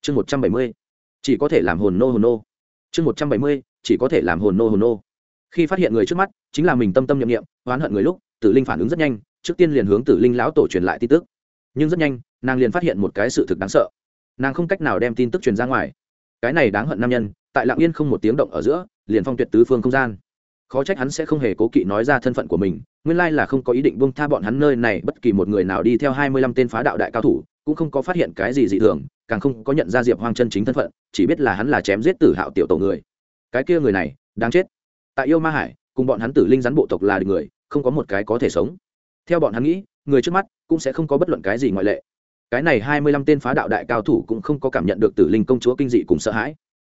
A: Chương một trăm bảy mươi, chỉ có thể làm hồn nô hồn nô. Chương một trăm bảy mươi, chỉ có thể làm hồn nô hồn nô. Khi phát hiện người trước mắt, chính là mình tâm tâm nhậm nghiệm oán hận người lúc, tử linh phản ứng rất nhanh, trước tiên liền hướng tử linh lão tổ truyền lại tin tức. Nhưng rất nhanh, nàng liền phát hiện một cái sự thực đáng sợ. Nàng không cách nào đem tin tức truyền ra ngoài. Cái này đáng hận nam nhân, tại lạng yên không một tiếng động ở giữa, liền phong tuyệt tứ phương không gian. Khó trách hắn sẽ không hề cố kỵ nói ra thân phận của mình nguyên lai là không có ý định buông tha bọn hắn nơi này, bất kỳ một người nào đi theo hai mươi lăm tên phá đạo đại cao thủ, cũng không có phát hiện cái gì dị thường, càng không có nhận ra diệp hoang chân chính thân phận, chỉ biết là hắn là chém giết tử hạo tiểu tổ người. Cái kia người này, đáng chết. Tại yêu ma hải, cùng bọn hắn tử linh rắn bộ tộc là người, không có một cái có thể sống. Theo bọn hắn nghĩ, người trước mắt cũng sẽ không có bất luận cái gì ngoại lệ. Cái này hai mươi lăm tên phá đạo đại cao thủ cũng không có cảm nhận được tử linh công chúa kinh dị cùng sợ hãi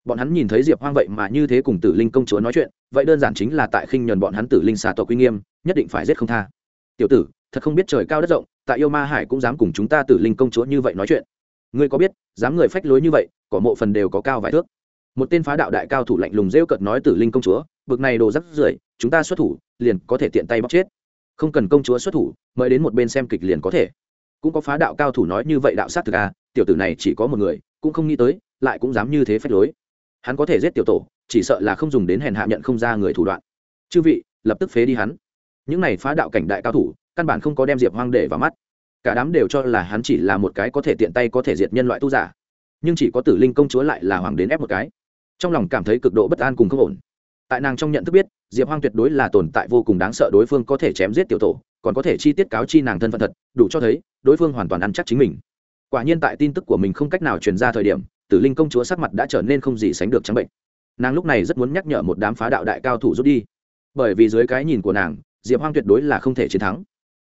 A: bọn hắn nhìn thấy diệp hoang vậy mà như thế cùng tử linh công chúa nói chuyện, vậy đơn giản chính là tại khinh nhuần bọn hắn tử linh xà tộc uy nghiêm, nhất định phải giết không tha. Tiểu tử, thật không biết trời cao đất rộng, tại yêu ma hải cũng dám cùng chúng ta tử linh công chúa như vậy nói chuyện. Ngươi có biết, dám người phách lối như vậy có mộ phần đều có cao vài thước. Một tên phá đạo đại cao thủ lạnh lùng rêu cợt nói tử linh công chúa, bực này đồ rắc rưởi, chúng ta xuất thủ, liền có thể tiện tay bóc chết. Không cần công chúa xuất thủ, mời đến một bên xem kịch liền có thể. Cũng có phá đạo cao thủ nói như vậy đạo sát thực à tiểu tử này chỉ có một người, cũng không nghĩ tới, lại cũng dám như thế phách lối hắn có thể giết tiểu tổ, chỉ sợ là không dùng đến hèn hạ nhận không ra người thủ đoạn. Chư vị, lập tức phế đi hắn. Những này phá đạo cảnh đại cao thủ, căn bản không có đem diệp hoang để vào mắt. Cả đám đều cho là hắn chỉ là một cái có thể tiện tay có thể diệt nhân loại tu giả. Nhưng chỉ có tử linh công chúa lại là hoàng đến ép một cái. Trong lòng cảm thấy cực độ bất an cùng không ổn. Tại nàng trong nhận thức biết, diệp hoang tuyệt đối là tồn tại vô cùng đáng sợ đối phương có thể chém giết tiểu tổ, còn có thể chi tiết cáo chi nàng thân phận thật, đủ cho thấy, đối phương hoàn toàn ăn chắc chính mình. Quả nhiên tại tin tức của mình không cách nào truyền ra thời điểm tử linh công chúa sắc mặt đã trở nên không gì sánh được trắng bệnh. Nàng lúc này rất muốn nhắc nhở một đám phá đạo đại cao thủ rút đi. Bởi vì dưới cái nhìn của nàng, diệp hoang tuyệt đối là không thể chiến thắng.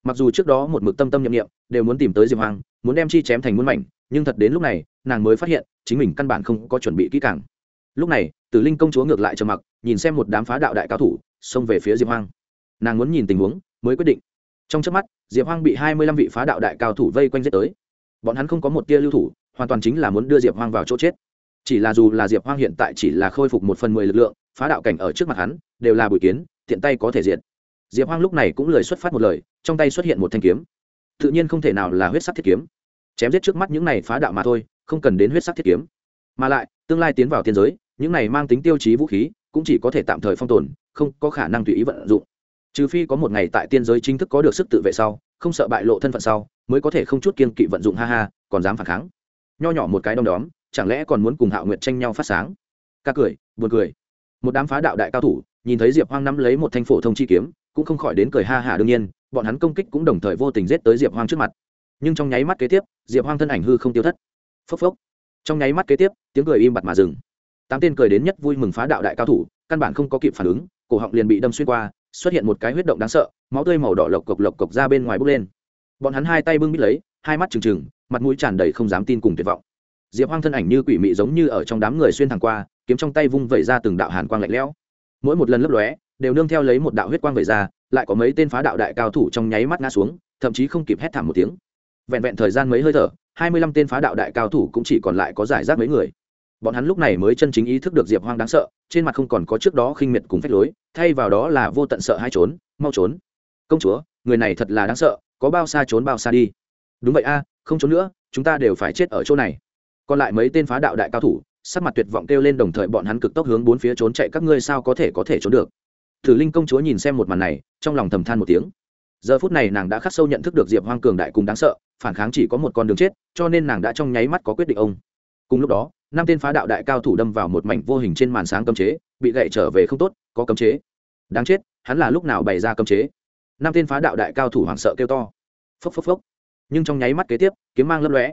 A: Mặc dù trước đó một mực tâm tâm nhậm nghiệm đều muốn tìm tới diệp hoang, muốn đem chi chém thành muôn mảnh, nhưng thật đến lúc này, nàng mới phát hiện, chính mình căn bản không có chuẩn bị kỹ càng. Lúc này, tử linh công chúa ngược lại trầm mặc, nhìn xem một đám phá đạo đại cao thủ, xông về phía diệp hoang. Nàng muốn nhìn tình huống, mới quyết định. Trong trước mắt, diệp hoang bị hai mươi lăm vị phá đạo đại cao thủ vây quanh giết tới. Bọn hắn không có một tia lưu thủ hoàn toàn chính là muốn đưa diệp hoang vào chỗ chết. Chỉ là dù là diệp hoang hiện tại chỉ là khôi phục một phần mười lực lượng, phá đạo cảnh ở trước mặt hắn, đều là bụi kiến, tiện tay có thể diện diệp hoang lúc này cũng lời xuất phát một lời, trong tay xuất hiện một thanh kiếm. Tự nhiên không thể nào là huyết sắc thiết kiếm. Chém giết trước mắt những này phá đạo mà thôi, không cần đến huyết sắc thiết kiếm. Mà lại, tương lai tiến vào tiên giới, những này mang tính tiêu chí vũ khí, cũng chỉ có thể tạm thời phong tồn, không có khả năng tùy ý vận dụng. Trừ phi có một ngày tại tiên giới chính thức có được sức tự vệ sau, không sợ bại lộ thân phận sau, mới có thể không chút kiên kỵ vận dụng, ha ha, còn dám phản kháng nho nhỏ một cái đom đóm, chẳng lẽ còn muốn cùng hạo nguyệt tranh nhau phát sáng? Ca cười, buồn cười. Một đám phá đạo đại cao thủ, nhìn thấy diệp hoang nắm lấy một thanh phổ thông chi kiếm, cũng không khỏi đến cười ha hả đương nhiên, bọn hắn công kích cũng đồng thời vô tình giết tới diệp hoang trước mặt. Nhưng trong nháy mắt kế tiếp, diệp hoang thân ảnh hư không tiêu thất. Phốc phốc. Trong nháy mắt kế tiếp, tiếng cười im bặt mà dừng. Tám tên cười đến nhất vui mừng phá đạo đại cao thủ, căn bản không có kịp phản ứng, cổ họng liền bị đâm xuyên qua, xuất hiện một cái huyết động đáng sợ, máu tươi màu đỏ lộc cộc lộc cộc ra bên ngoài bốc lên. Bọn hắn hai tay bưng bít lấy, hai mắt trừng trừng mặt mũi tràn đầy không dám tin cùng tuyệt vọng. Diệp hoang thân ảnh như quỷ mị giống như ở trong đám người xuyên thẳng qua, kiếm trong tay vung vẩy ra từng đạo hàn quang lạnh lẽo. Mỗi một lần lấp lóe, đều nương theo lấy một đạo huyết quang vẩy ra, lại có mấy tên phá đạo đại cao thủ trong nháy mắt ngã xuống, thậm chí không kịp hét thảm một tiếng. Vẹn vẹn thời gian mấy hơi thở, hai mươi lăm tên phá đạo đại cao thủ cũng chỉ còn lại có giải rác mấy người. Bọn hắn lúc này mới chân chính ý thức được diệp hoang đáng sợ, trên mặt không còn có trước đó khinh miệt cùng phách lối, thay vào đó là vô tận sợ hai trốn, mau trốn. Công chúa, người này thật là đáng sợ, có bao xa trốn bao xa đi. Đúng vậy a không trốn nữa, chúng ta đều phải chết ở chỗ này. Còn lại mấy tên phá đạo đại cao thủ, sắc mặt tuyệt vọng kêu lên đồng thời bọn hắn cực tốc hướng bốn phía trốn chạy, các ngươi sao có thể có thể trốn được? Thử linh công chúa nhìn xem một màn này, trong lòng thầm than một tiếng. Giờ phút này nàng đã khắc sâu nhận thức được diệp hoang cường đại cùng đáng sợ, phản kháng chỉ có một con đường chết, cho nên nàng đã trong nháy mắt có quyết định ông. Cùng lúc đó, năm tên phá đạo đại cao thủ đâm vào một mảnh vô hình trên màn sáng cấm chế, bị gậy trở về không tốt, có cấm chế. Đáng chết, hắn là lúc nào bày ra cấm chế? Năm tên phá đạo đại cao thủ hoảng sợ kêu to. Phốc phốc phốc nhưng trong nháy mắt kế tiếp, kiếm mang lấp lóe.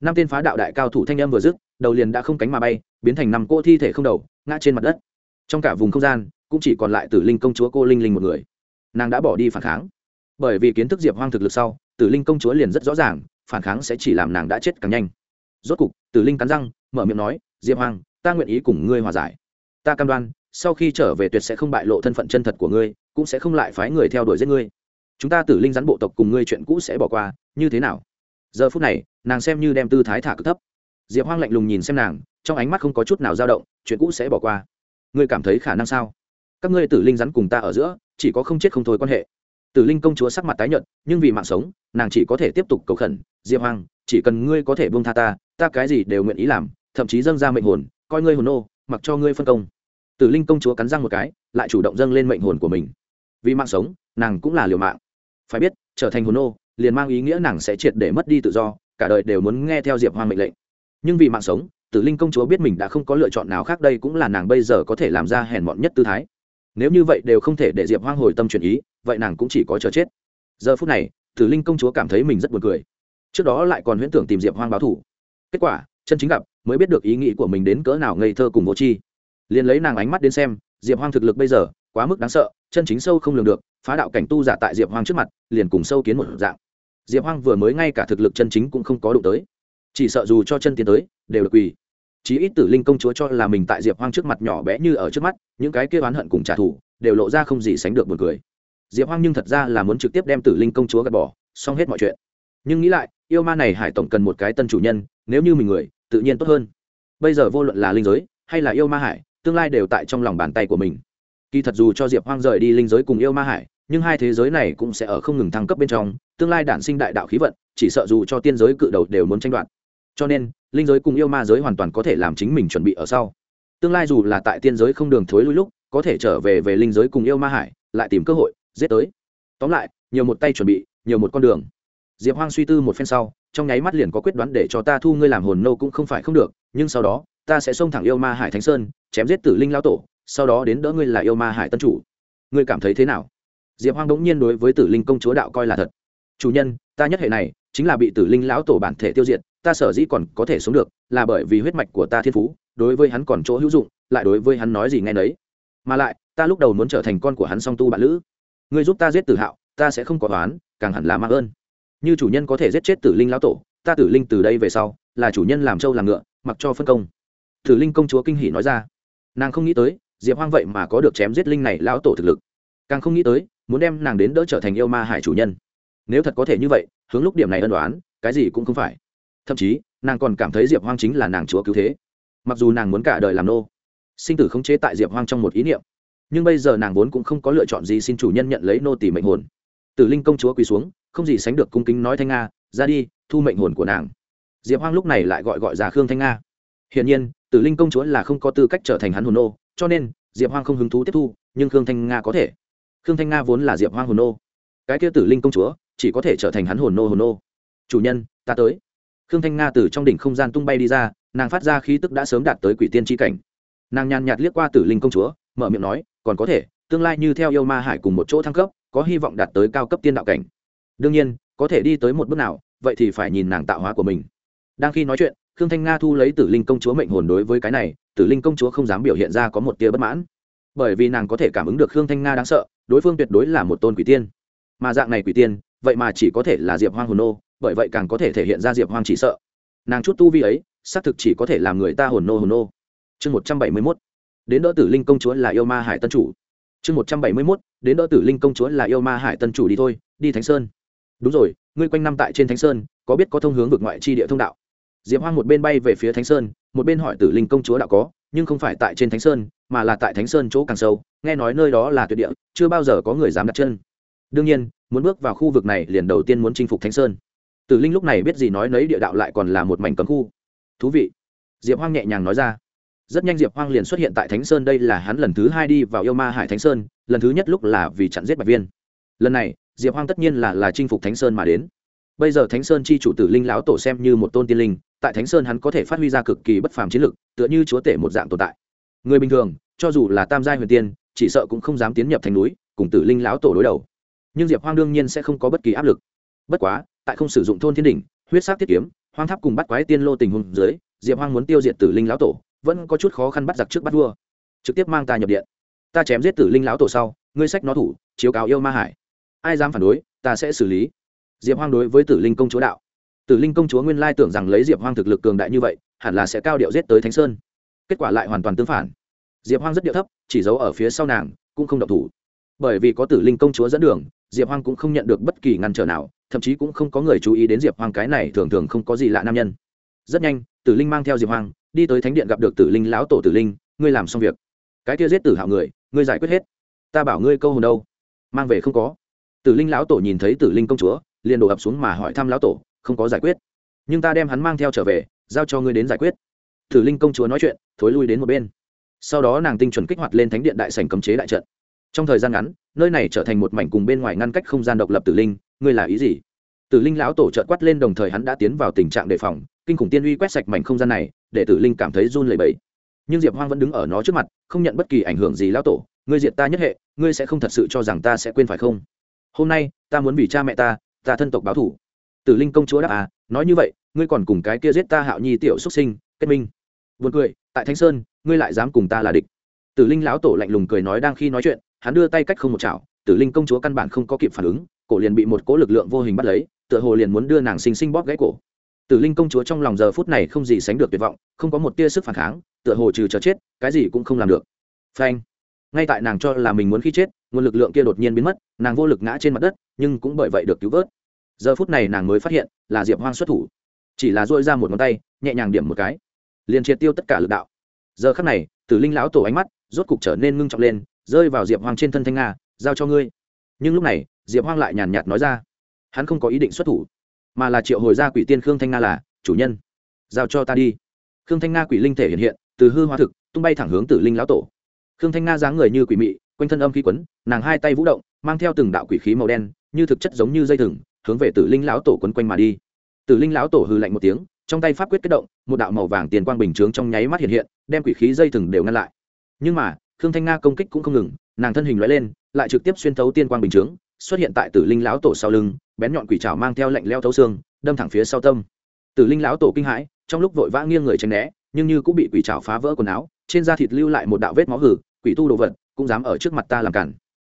A: Năm tên phá đạo đại cao thủ thanh âm vừa dứt, đầu liền đã không cánh mà bay, biến thành năm cô thi thể không đầu, ngã trên mặt đất. Trong cả vùng không gian, cũng chỉ còn lại tử linh công chúa cô linh linh một người. Nàng đã bỏ đi phản kháng. Bởi vì kiến thức diệp hoang thực lực sau, tử linh công chúa liền rất rõ ràng, phản kháng sẽ chỉ làm nàng đã chết càng nhanh. Rốt cục, tử linh cắn răng, mở miệng nói, diệp hoang, ta nguyện ý cùng ngươi hòa giải. Ta cam đoan, sau khi trở về tuyệt sẽ không bại lộ thân phận chân thật của ngươi, cũng sẽ không lại phái người theo đuổi giết ngươi chúng ta tử linh rắn bộ tộc cùng ngươi chuyện cũ sẽ bỏ qua, như thế nào? Giờ phút này, nàng xem như đem tư thái thả cực thấp. Diệp hoang lạnh lùng nhìn xem nàng, trong ánh mắt không có chút nào dao động, chuyện cũ sẽ bỏ qua. Ngươi cảm thấy khả năng sao? Các ngươi tử linh rắn cùng ta ở giữa, chỉ có không chết không thôi quan hệ. Tử linh công chúa sắc mặt tái nhợt, nhưng vì mạng sống, nàng chỉ có thể tiếp tục cầu khẩn, diệp hoang, chỉ cần ngươi có thể buông tha ta ta cái gì đều nguyện ý làm, thậm chí dâng ra mệnh hồn, coi ngươi hồn nô, mặc cho ngươi phân công. Tử linh công chúa cắn răng một cái, lại chủ động dâng lên mệnh hồn của mình. Vì mạng sống, nàng cũng là liều mạng phải biết, trở thành hồn nô, liền mang ý nghĩa nàng sẽ triệt để mất đi tự do, cả đời đều muốn nghe theo diệp hoang mệnh lệnh. Nhưng vì mạng sống, tử linh công chúa biết mình đã không có lựa chọn nào khác, đây cũng là nàng bây giờ có thể làm ra hèn mọn nhất tư thái. Nếu như vậy đều không thể để diệp hoang hồi tâm chuyển ý, vậy nàng cũng chỉ có chờ chết. Giờ phút này, tử linh công chúa cảm thấy mình rất buồn cười. Trước đó lại còn huyễn tưởng tìm diệp hoang báo thủ. Kết quả, chân chính gặp, mới biết được ý nghĩ của mình đến cỡ nào ngây thơ cùng vô tri. Liền lấy nàng ánh mắt đến xem, diệp hoang thực lực bây giờ, quá mức đáng sợ, chân chính sâu không lường được phá đạo cảnh tu giả tại diệp hoang trước mặt, liền cùng sâu kiến một dạng. Diệp hoang vừa mới ngay cả thực lực chân chính cũng không có đụng tới. Chỉ sợ dù cho chân tiến tới, đều được quỳ. Chí ít tử linh công chúa cho là mình tại diệp hoang trước mặt nhỏ bé như ở trước mắt, những cái kia oán hận cùng trả thù, đều lộ ra không gì sánh được buồn cười. Diệp hoang nhưng thật ra là muốn trực tiếp đem tử linh công chúa gạt bỏ, xong hết mọi chuyện. Nhưng nghĩ lại, yêu ma này hải tổng cần một cái tân chủ nhân, nếu như mình người, tự nhiên tốt hơn. Bây giờ vô luận là linh giới, hay là yêu ma hải, tương lai đều tại trong lòng bàn tay của mình. Kỳ thật dù cho diệp hoang rời đi linh giới cùng yêu ma hải nhưng hai thế giới này cũng sẽ ở không ngừng thăng cấp bên trong, tương lai đản sinh đại đạo khí vận, chỉ sợ dù cho tiên giới cự đầu đều muốn tranh đoạt. Cho nên, linh giới cùng yêu ma giới hoàn toàn có thể làm chính mình chuẩn bị ở sau. Tương lai dù là tại tiên giới không đường thối lui lúc, có thể trở về về linh giới cùng yêu ma hải, lại tìm cơ hội, giết tới. Tóm lại, nhiều một tay chuẩn bị, nhiều một con đường. Diệp hoang suy tư một phen sau, trong nháy mắt liền có quyết đoán để cho ta thu ngươi làm hồn nô cũng không phải không được, nhưng sau đó, ta sẽ xông thẳng yêu ma hải thánh sơn, chém giết tử linh lao tổ, sau đó đến đỡ ngươi là yêu ma hải tân chủ. Ngươi cảm thấy thế nào? Diệp hoang đ ố n g nhiên đối với tử linh công chúa đạo coi là thật. Chủ nhân, ta nhất hệ này chính là bị tử linh lão tổ bản thể tiêu diệt, ta sở dĩ còn có thể sống được là bởi vì huyết mạch của ta thiên phú, đối với hắn còn chỗ hữu dụng, lại đối với hắn nói gì nghe nấy. Mà lại, ta lúc đầu muốn trở thành con của hắn song tu bạn lữ. Ngươi giúp ta giết tử hạo, ta sẽ không có toán càng hẳn là mạng ơn. Như chủ nhân có thể giết chết tử linh lão tổ, ta tử linh từ đây về sau là chủ nhân làm trâu làm ngựa, mặc cho phân công. Tử linh công chúa kinh hỉ nói ra. Nàng không nghĩ tới, diệp hoang vậy mà có được chém giết linh này lão tổ thực lực. Càng không nghĩ tới muốn đem nàng đến đỡ trở thành yêu ma hải chủ nhân. Nếu thật có thể như vậy, hướng lúc điểm này ân đoán cái gì cũng không phải. Thậm chí, nàng còn cảm thấy diệp hoang chính là nàng chúa cứu thế. Mặc dù nàng muốn cả đời làm nô, sinh tử khống chế tại diệp hoang trong một ý niệm, nhưng bây giờ nàng vốn cũng không có lựa chọn gì xin chủ nhân nhận lấy nô tỷ mệnh hồn. Tử linh công chúa quỳ xuống, không gì sánh được cung kính nói thanh nga, ra đi, thu mệnh hồn của nàng. Diệp hoang lúc này lại gọi gọi ra khương thanh nga. Hiển nhiên, tử linh công chúa là không có tư cách trở thành hắn hồn nô, cho nên diệp hoang không hứng thú tiếp thu, nhưng khương thanh nga có thể khương thanh nga vốn là diệp hoang hồn nô. Cái kia tử linh công chúa, chỉ có thể trở thành hắn hồn nô hồn nô. Chủ nhân, ta tới. Khương thanh nga từ trong đỉnh không gian tung bay đi ra, nàng phát ra khí tức đã sớm đạt tới quỷ tiên tri cảnh. Nàng nhàn nhạt liếc qua tử linh công chúa, mở miệng nói, còn có thể, tương lai như theo yêu ma hải cùng một chỗ thăng cấp, có hy vọng đạt tới cao cấp tiên đạo cảnh. Đương nhiên, có thể đi tới một bước nào, vậy thì phải nhìn nàng tạo hóa của mình. Đang khi nói chuyện, khương thanh nga thu lấy tử linh công chúa mệnh hồn đối với cái này, tử linh công chúa không dám biểu hiện ra có một tia bất mãn bởi vì nàng có thể cảm ứng được khương thanh nga đáng sợ, đối phương tuyệt đối là một tôn quỷ tiên. Mà dạng này quỷ tiên, vậy mà chỉ có thể là diệp hoang hồn nô, bởi vậy càng có thể thể hiện ra diệp hoang chỉ sợ. Nàng chút tu vi ấy, xác thực chỉ có thể làm người ta hồn nô hồn nô. Chương một trăm bảy mươi mốt, đến đỡ tử linh công chúa là yêu ma hải tân chủ. Chương một trăm bảy mươi mốt, đến đỡ tử linh công chúa là yêu ma hải tân chủ đi thôi, đi thánh sơn. Đúng rồi, ngươi quanh năm tại trên thánh sơn, có biết có thông hướng vực ngoại chi địa thông đạo? Diệp hoang một bên bay về phía thánh sơn một bên hỏi tử linh công chúa đạo có, nhưng không phải tại trên thánh sơn, mà là tại thánh sơn chỗ càng sâu, nghe nói nơi đó là tuyệt địa, chưa bao giờ có người dám đặt chân. Đương nhiên, muốn bước vào khu vực này liền đầu tiên muốn chinh phục thánh sơn. Tử linh lúc này biết gì nói nấy địa đạo lại còn là một mảnh cấm khu. Thú vị. Diệp hoang nhẹ nhàng nói ra. Rất nhanh diệp hoang liền xuất hiện tại thánh sơn, đây là hắn lần thứ hai đi vào yêu ma hải thánh sơn, lần thứ nhất lúc là vì chặn giết bạch viên. Lần này, diệp hoang tất nhiên là là chinh phục thánh sơn mà đến bây giờ thánh sơn chi chủ tử linh lão tổ xem như một tôn tiên linh, tại thánh sơn hắn có thể phát huy ra cực kỳ bất phàm chiến lực, tựa như chúa tể một dạng tồn tại. Người bình thường, cho dù là tam giai huyền tiên, chỉ sợ cũng không dám tiến nhập thành núi, cùng tử linh lão tổ đối đầu. Nhưng diệp hoang đương nhiên sẽ không có bất kỳ áp lực. Bất quá, tại không sử dụng thôn thiên đỉnh, huyết sắc tiết kiếm, hoang tháp cùng bắt quái tiên lô tình hùng dưới, diệp hoang muốn tiêu diệt tử linh lão tổ, vẫn có chút khó khăn bắt giặc trước bắt vua. Trực tiếp mang ta nhập điện. Ta chém giết tử linh lão tổ sau, ngươi sách nó thủ, chiếu cáo yêu ma hải. Ai dám phản đối, ta sẽ xử lý diệp hoang đối với tử linh công chúa đạo. Tử linh công chúa nguyên lai tưởng rằng lấy diệp hoang thực lực cường đại như vậy, hẳn là sẽ cao điệu giết tới thánh sơn. Kết quả lại hoàn toàn tương phản. Diệp hoang rất điệu thấp, chỉ giấu ở phía sau nàng, cũng không độc thủ. Bởi vì có tử linh công chúa dẫn đường, diệp hoang cũng không nhận được bất kỳ ngăn trở nào, thậm chí cũng không có người chú ý đến diệp hoang cái này thường thường không có gì lạ nam nhân. Rất nhanh, tử linh mang theo diệp hoang, đi tới thánh điện gặp được tử linh lão tổ tử linh, ngươi làm xong việc. Cái kia giết tử hạo người, ngươi giải quyết hết. Ta bảo ngươi câu hồn đâu. Mang về không có. Tử linh lão tổ nhìn thấy tử linh công chúa liền đổ ập xuống mà hỏi thăm lão tổ, không có giải quyết. Nhưng ta đem hắn mang theo trở về, giao cho ngươi đến giải quyết. Tử linh công chúa nói chuyện, thối lui đến một bên. Sau đó nàng tinh chuẩn kích hoạt lên thánh điện đại sành cấm chế đại trận. Trong thời gian ngắn, nơi này trở thành một mảnh cùng bên ngoài ngăn cách không gian độc lập tử linh, ngươi là ý gì? Tử linh lão tổ trợt quát lên đồng thời hắn đã tiến vào tình trạng đề phòng, kinh khủng tiên uy quét sạch mảnh không gian này, để tử linh cảm thấy run lẩy bẩy. Nhưng diệp hoang vẫn đứng ở nó trước mặt, không nhận bất kỳ ảnh hưởng gì lão tổ, ngươi diệt ta nhất hệ, ngươi sẽ không thật sự cho rằng ta sẽ quên phải không? Hôm nay, ta muốn vì cha mẹ ta ta thân tộc báo thủ. Tử linh công chúa đáp à nói như vậy, ngươi còn cùng cái kia giết ta hạo nhi tiểu xuất sinh, kết minh. Buồn cười, tại thanh sơn, ngươi lại dám cùng ta là địch. Tử linh lão tổ lạnh lùng cười nói đang khi nói chuyện, hắn đưa tay cách không một chảo, tử linh công chúa căn bản không có kịp phản ứng, cổ liền bị một cỗ lực lượng vô hình bắt lấy, tựa hồ liền muốn đưa nàng sinh sinh bóp gãy cổ. Tử linh công chúa trong lòng giờ phút này không gì sánh được tuyệt vọng, không có một tia sức phản kháng, tựa hồ trừ chờ chết, cái gì cũng không làm được. Phanh. Ngay tại nàng cho là mình muốn khi chết nguồn lực lượng kia đột nhiên biến mất, nàng vô lực ngã trên mặt đất, nhưng cũng bởi vậy được cứu vớt. Giờ phút này nàng mới phát hiện, là diệp hoang xuất thủ. Chỉ là dội ra một ngón tay, nhẹ nhàng điểm một cái. Liền triệt tiêu tất cả lực đạo. Giờ khắc này, tử linh lão tổ ánh mắt rốt cục trở nên ngưng trọng lên, rơi vào diệp hoang trên thân thanh nga, giao cho ngươi. Nhưng lúc này, diệp hoang lại nhàn nhạt nói ra, hắn không có ý định xuất thủ, mà là triệu hồi ra quỷ tiên khương thanh nga là, chủ nhân, giao cho ta đi. Khương thanh nga quỷ linh thể hiện hiện, từ hư hoa thực, tung bay thẳng hướng tử linh lão tổ. Khương thanh nga dáng người như quỷ mị quanh thân âm khí quấn, nàng hai tay vũ động, mang theo từng đạo quỷ khí màu đen, như thực chất giống như dây thừng, hướng về tử linh lão tổ quấn quanh mà đi. Tử linh lão tổ hư lạnh một tiếng, trong tay pháp quyết kết động, một đạo màu vàng tiền quang bình chướng trong nháy mắt hiện hiện, đem quỷ khí dây thừng đều ngăn lại. Nhưng mà, khương thanh nga công kích cũng không ngừng, nàng thân hình loại lên, lại trực tiếp xuyên thấu tiên quang bình chướng, xuất hiện tại tử linh lão tổ sau lưng, bén nhọn quỷ trào mang theo lệnh leo thấu xương, đâm thẳng phía sau tâm. Tử linh lão tổ kinh hãi, trong lúc vội vã nghiêng người tránh né, nhưng như cũng bị quỷ trào phá vỡ quần áo, trên da thịt lưu lại một đạo vết máu hử, quỷ tu đồ vật cũng dám ở trước mặt ta làm cản.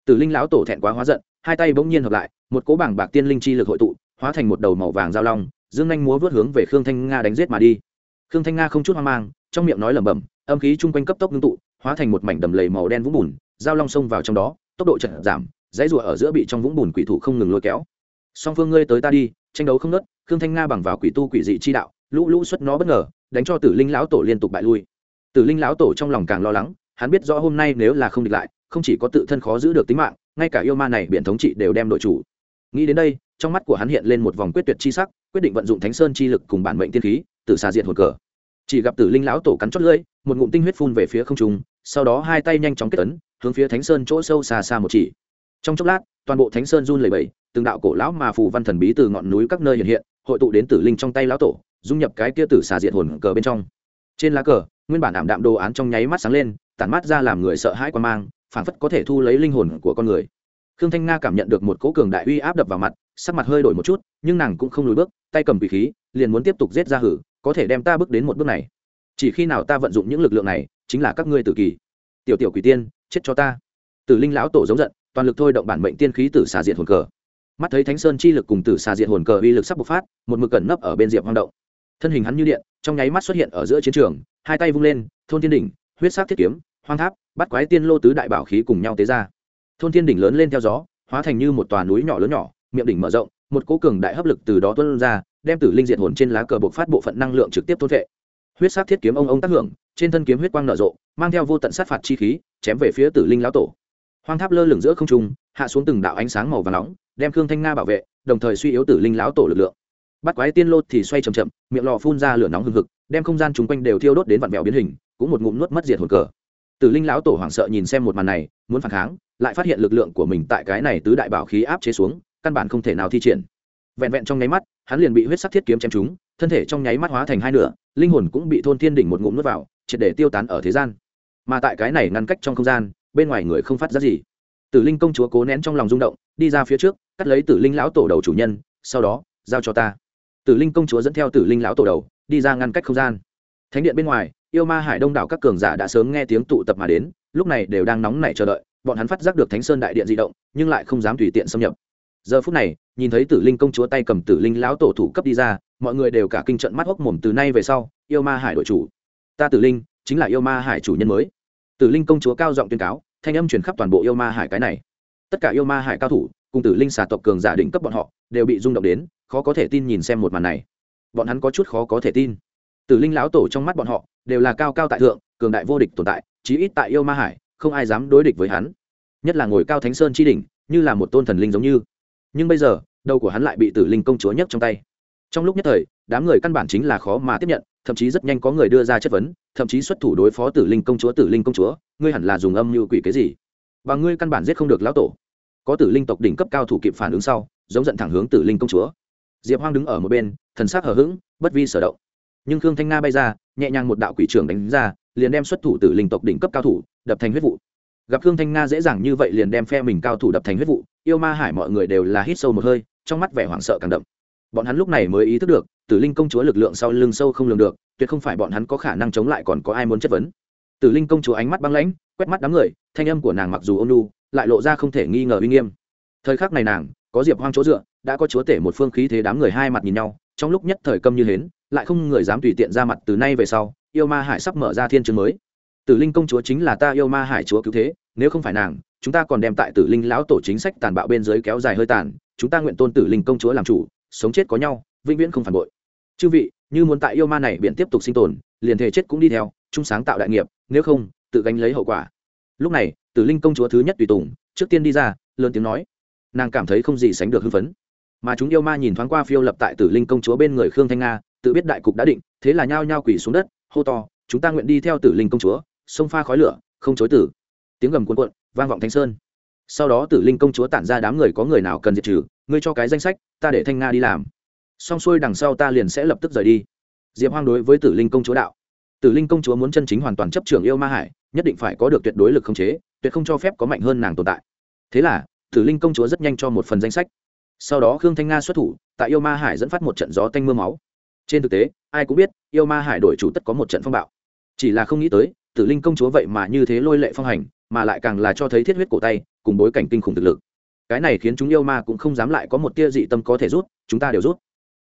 A: Tử linh lão tổ thẹn quá hóa giận, hai tay bỗng nhiên hợp lại, một cỗ bảng bạc tiên linh chi lực hội tụ, hóa thành một đầu màu vàng giao long, dương anh múa vớt hướng về khương thanh nga đánh giết mà đi. Khương thanh nga không chút hoang mang, trong miệng nói lẩm bẩm, âm khí chung quanh cấp tốc ngưng tụ, hóa thành một mảnh đầm lầy màu đen vũng bùn, giao long xông vào trong đó, tốc độ chật giảm, dãy rùa ở giữa bị trong vũng bùn quỷ thủ không ngừng lôi kéo. Song phương ngươi tới ta đi, tranh đấu không nớt khương thanh nga bằng vào quỷ tu quỷ dị chi đạo, lũ lũ xuất nó bất ngờ, đánh cho tử linh lão tổ liên tục bại lui. Tử linh lão tổ trong lòng càng lo lắng hắn biết rõ hôm nay nếu là không địch lại, không chỉ có tự thân khó giữ được tính mạng, ngay cả yêu ma này biện thống trị đều đem đội chủ. Nghĩ đến đây, trong mắt của hắn hiện lên một vòng quyết tuyệt chi sắc, quyết định vận dụng thánh sơn chi lực cùng bản mệnh tiên khí từ xà diện hồn cờ. Chỉ gặp tử linh lão tổ cắn chót lưỡi, một ngụm tinh huyết phun về phía không trung, sau đó hai tay nhanh chóng kết ấn, hướng phía thánh sơn chỗ sâu xa xa một chỉ. Trong chốc lát, toàn bộ thánh sơn run lẩy bẩy, từng đạo cổ lão mà phù văn thần bí từ ngọn núi các nơi hiện hiện, hội tụ đến tử linh trong tay lão tổ, dung nhập cái kia tử xà diện hồn cờ bên trong. Trên lá cờ, nguyên bản ảm đạm đồ án trong nháy mắt sáng lên tản mắt ra làm người sợ hãi quan mang, phảng phất có thể thu lấy linh hồn của con người. Khương thanh nga cảm nhận được một cỗ cường đại uy áp đập vào mặt, sắc mặt hơi đổi một chút, nhưng nàng cũng không lùi bước, tay cầm quỷ khí, liền muốn tiếp tục giết ra hử, có thể đem ta bước đến một bước này. Chỉ khi nào ta vận dụng những lực lượng này, chính là các ngươi tử kỳ. Tiểu tiểu quỷ tiên, chết cho ta. Tử linh lão tổ giống giận, toàn lực thôi động bản mệnh tiên khí tử xà diện hồn cờ. Mắt thấy thánh sơn chi lực cùng tử xà diện hồn cờ uy lực sắp bộc phát, một mực cẩn nấp ở bên diệp hoang động. Thân hình hắn như điện, trong nháy mắt xuất hiện ở giữa chiến trường, hai tay vung lên, thôn thiên đỉnh huyết sắc thiết kiếm, hoang tháp, bắt quái tiên lô tứ đại bảo khí cùng nhau tế ra. Thôn thiên đỉnh lớn lên theo gió, hóa thành như một tòa núi nhỏ lớn nhỏ, miệng đỉnh mở rộng, một cố cường đại hấp lực từ đó tuôn ra, đem tử linh diệt hồn trên lá cờ bộc phát bộ phận năng lượng trực tiếp thôn vệ. Huyết sắc thiết kiếm ông ông tác hưởng, trên thân kiếm huyết quang nở rộ, mang theo vô tận sát phạt chi khí, chém về phía tử linh lão tổ. Hoang tháp lơ lửng giữa không trung, hạ xuống từng đạo ánh sáng màu và nóng, đem khương thanh nga bảo vệ, đồng thời suy yếu tử linh lão tổ lực lượng. Bắt quái tiên lô thì xoay chậm chậm, miệng lò phun ra lửa nóng hừng hực, đem không gian chung quanh đều thiêu đốt đến vặn vẹo biến hình cũng một ngụm nuốt mất diệt hồn cờ. Tử linh lão tổ hoảng sợ nhìn xem một màn này, muốn phản kháng, lại phát hiện lực lượng của mình tại cái này tứ đại bảo khí áp chế xuống, căn bản không thể nào thi triển. Vẹn vẹn trong nháy mắt, hắn liền bị huyết sắc thiết kiếm chém trúng, thân thể trong nháy mắt hóa thành hai nửa, linh hồn cũng bị thôn thiên đỉnh một ngụm nuốt vào, triệt để tiêu tán ở thế gian. Mà tại cái này ngăn cách trong không gian, bên ngoài người không phát ra gì. Tử linh công chúa cố nén trong lòng rung động, đi ra phía trước, cắt lấy tử linh lão tổ đầu chủ nhân, sau đó, giao cho ta. Tử linh công chúa dẫn theo tử linh lão tổ đầu, đi ra ngăn cách không gian. Thánh điện bên ngoài yêu ma hải đông đảo các cường giả đã sớm nghe tiếng tụ tập mà đến, lúc này đều đang nóng nảy chờ đợi, bọn hắn phát giác được thánh sơn đại điện di động, nhưng lại không dám tùy tiện xâm nhập. Giờ phút này, nhìn thấy tử linh công chúa tay cầm tử linh lão tổ thủ cấp đi ra, mọi người đều cả kinh trận mắt hốc mồm từ nay về sau, yêu ma hải đội chủ. Ta tử linh, chính là yêu ma hải chủ nhân mới. Tử linh công chúa cao giọng tuyên cáo, thanh âm truyền khắp toàn bộ yêu ma hải cái này. Tất cả yêu ma hải cao thủ, cùng tử linh xà tộc cường giả định cấp bọn họ, đều bị rung động đến, khó có thể tin nhìn xem một màn này. Bọn hắn có chút khó có thể tin tử linh lão tổ trong mắt bọn họ đều là cao cao tại thượng, cường đại vô địch tồn tại, chí ít tại yêu ma hải, không ai dám đối địch với hắn. Nhất là ngồi cao thánh sơn chi đỉnh, như là một tôn thần linh giống như. Nhưng bây giờ, đầu của hắn lại bị tử linh công chúa nhấc trong tay. Trong lúc nhất thời, đám người căn bản chính là khó mà tiếp nhận, thậm chí rất nhanh có người đưa ra chất vấn, thậm chí xuất thủ đối phó tử linh công chúa, tử linh công chúa, ngươi hẳn là dùng âm như quỷ cái gì? Và ngươi căn bản giết không được lão tổ. Có tử linh tộc đỉnh cấp cao thủ kịp phản ứng sau, giống giận thẳng hướng tử linh công chúa. Diệp hoang đứng ở một bên, thần sắc hờ hững, bất vi sở động nhưng khương thanh nga bay ra, nhẹ nhàng một đạo quỷ trưởng đánh ra, liền đem xuất thủ tử linh tộc đỉnh cấp cao thủ đập thành huyết vụ. Gặp khương thanh nga dễ dàng như vậy liền đem phe mình cao thủ đập thành huyết vụ, yêu ma hải mọi người đều là hít sâu một hơi, trong mắt vẻ hoảng sợ càng đậm. Bọn hắn lúc này mới ý thức được, tử linh công chúa lực lượng sau lưng sâu không lường được, tuyệt không phải bọn hắn có khả năng chống lại còn có ai muốn chất vấn. Tử linh công chúa ánh mắt băng lãnh, quét mắt đám người, thanh âm của nàng mặc dù ôn lu lại lộ ra không thể nghi ngờ uy nghiêm. Thời khắc này nàng, có diệp hoang chỗ dựa, đã có chúa tể một phương khí thế đám người hai mặt nhìn nhau trong lúc nhất thời câm như hến, lại không người dám tùy tiện ra mặt từ nay về sau, yêu ma hải sắp mở ra thiên trường mới. Tử linh công chúa chính là ta yêu ma hải chúa cứu thế, nếu không phải nàng, chúng ta còn đem tại tử linh lão tổ chính sách tàn bạo bên dưới kéo dài hơi tàn, chúng ta nguyện tôn tử linh công chúa làm chủ, sống chết có nhau, vĩnh viễn không phản bội. Chư vị, như muốn tại yêu ma này biện tiếp tục sinh tồn, liền thể chết cũng đi theo, chung sáng tạo đại nghiệp, nếu không, tự gánh lấy hậu quả. Lúc này, tử linh công chúa thứ nhất tùy tùng, trước tiên đi ra, lớn tiếng nói. Nàng cảm thấy không gì sánh được hưng phấn mà chúng yêu ma nhìn thoáng qua phiêu lập tại tử linh công chúa bên người khương thanh nga, tự biết đại cục đã định, thế là nhao nhao quỷ xuống đất, hô to, chúng ta nguyện đi theo tử linh công chúa, sông pha khói lửa, không chối tử. Tiếng gầm cuộn cuộn, vang vọng thanh sơn. Sau đó tử linh công chúa tản ra đám người có người nào cần diệt trừ, ngươi cho cái danh sách, ta để thanh nga đi làm. Xong xuôi đằng sau ta liền sẽ lập tức rời đi. Diệp hoang đối với tử linh công chúa đạo. Tử linh công chúa muốn chân chính hoàn toàn chấp trưởng yêu ma hải, nhất định phải có được tuyệt đối lực không chế, tuyệt không cho phép có mạnh hơn nàng tồn tại. Thế là, tử linh công chúa rất nhanh cho một phần danh sách sau đó khương thanh nga xuất thủ, tại yêu ma hải dẫn phát một trận gió tanh m ư a máu. Trên thực tế, ai cũng biết, yêu ma hải đổi chủ tất có một trận phong bạo. Chỉ là không nghĩ tới, tử linh công chúa vậy mà như thế lôi lệ phong hành, mà lại càng là cho thấy thiết huyết cổ tay, cùng bối cảnh kinh khủng thực lực. Cái này khiến chúng yêu ma cũng không dám lại có một tia dị tâm có thể rút, chúng ta đều rút.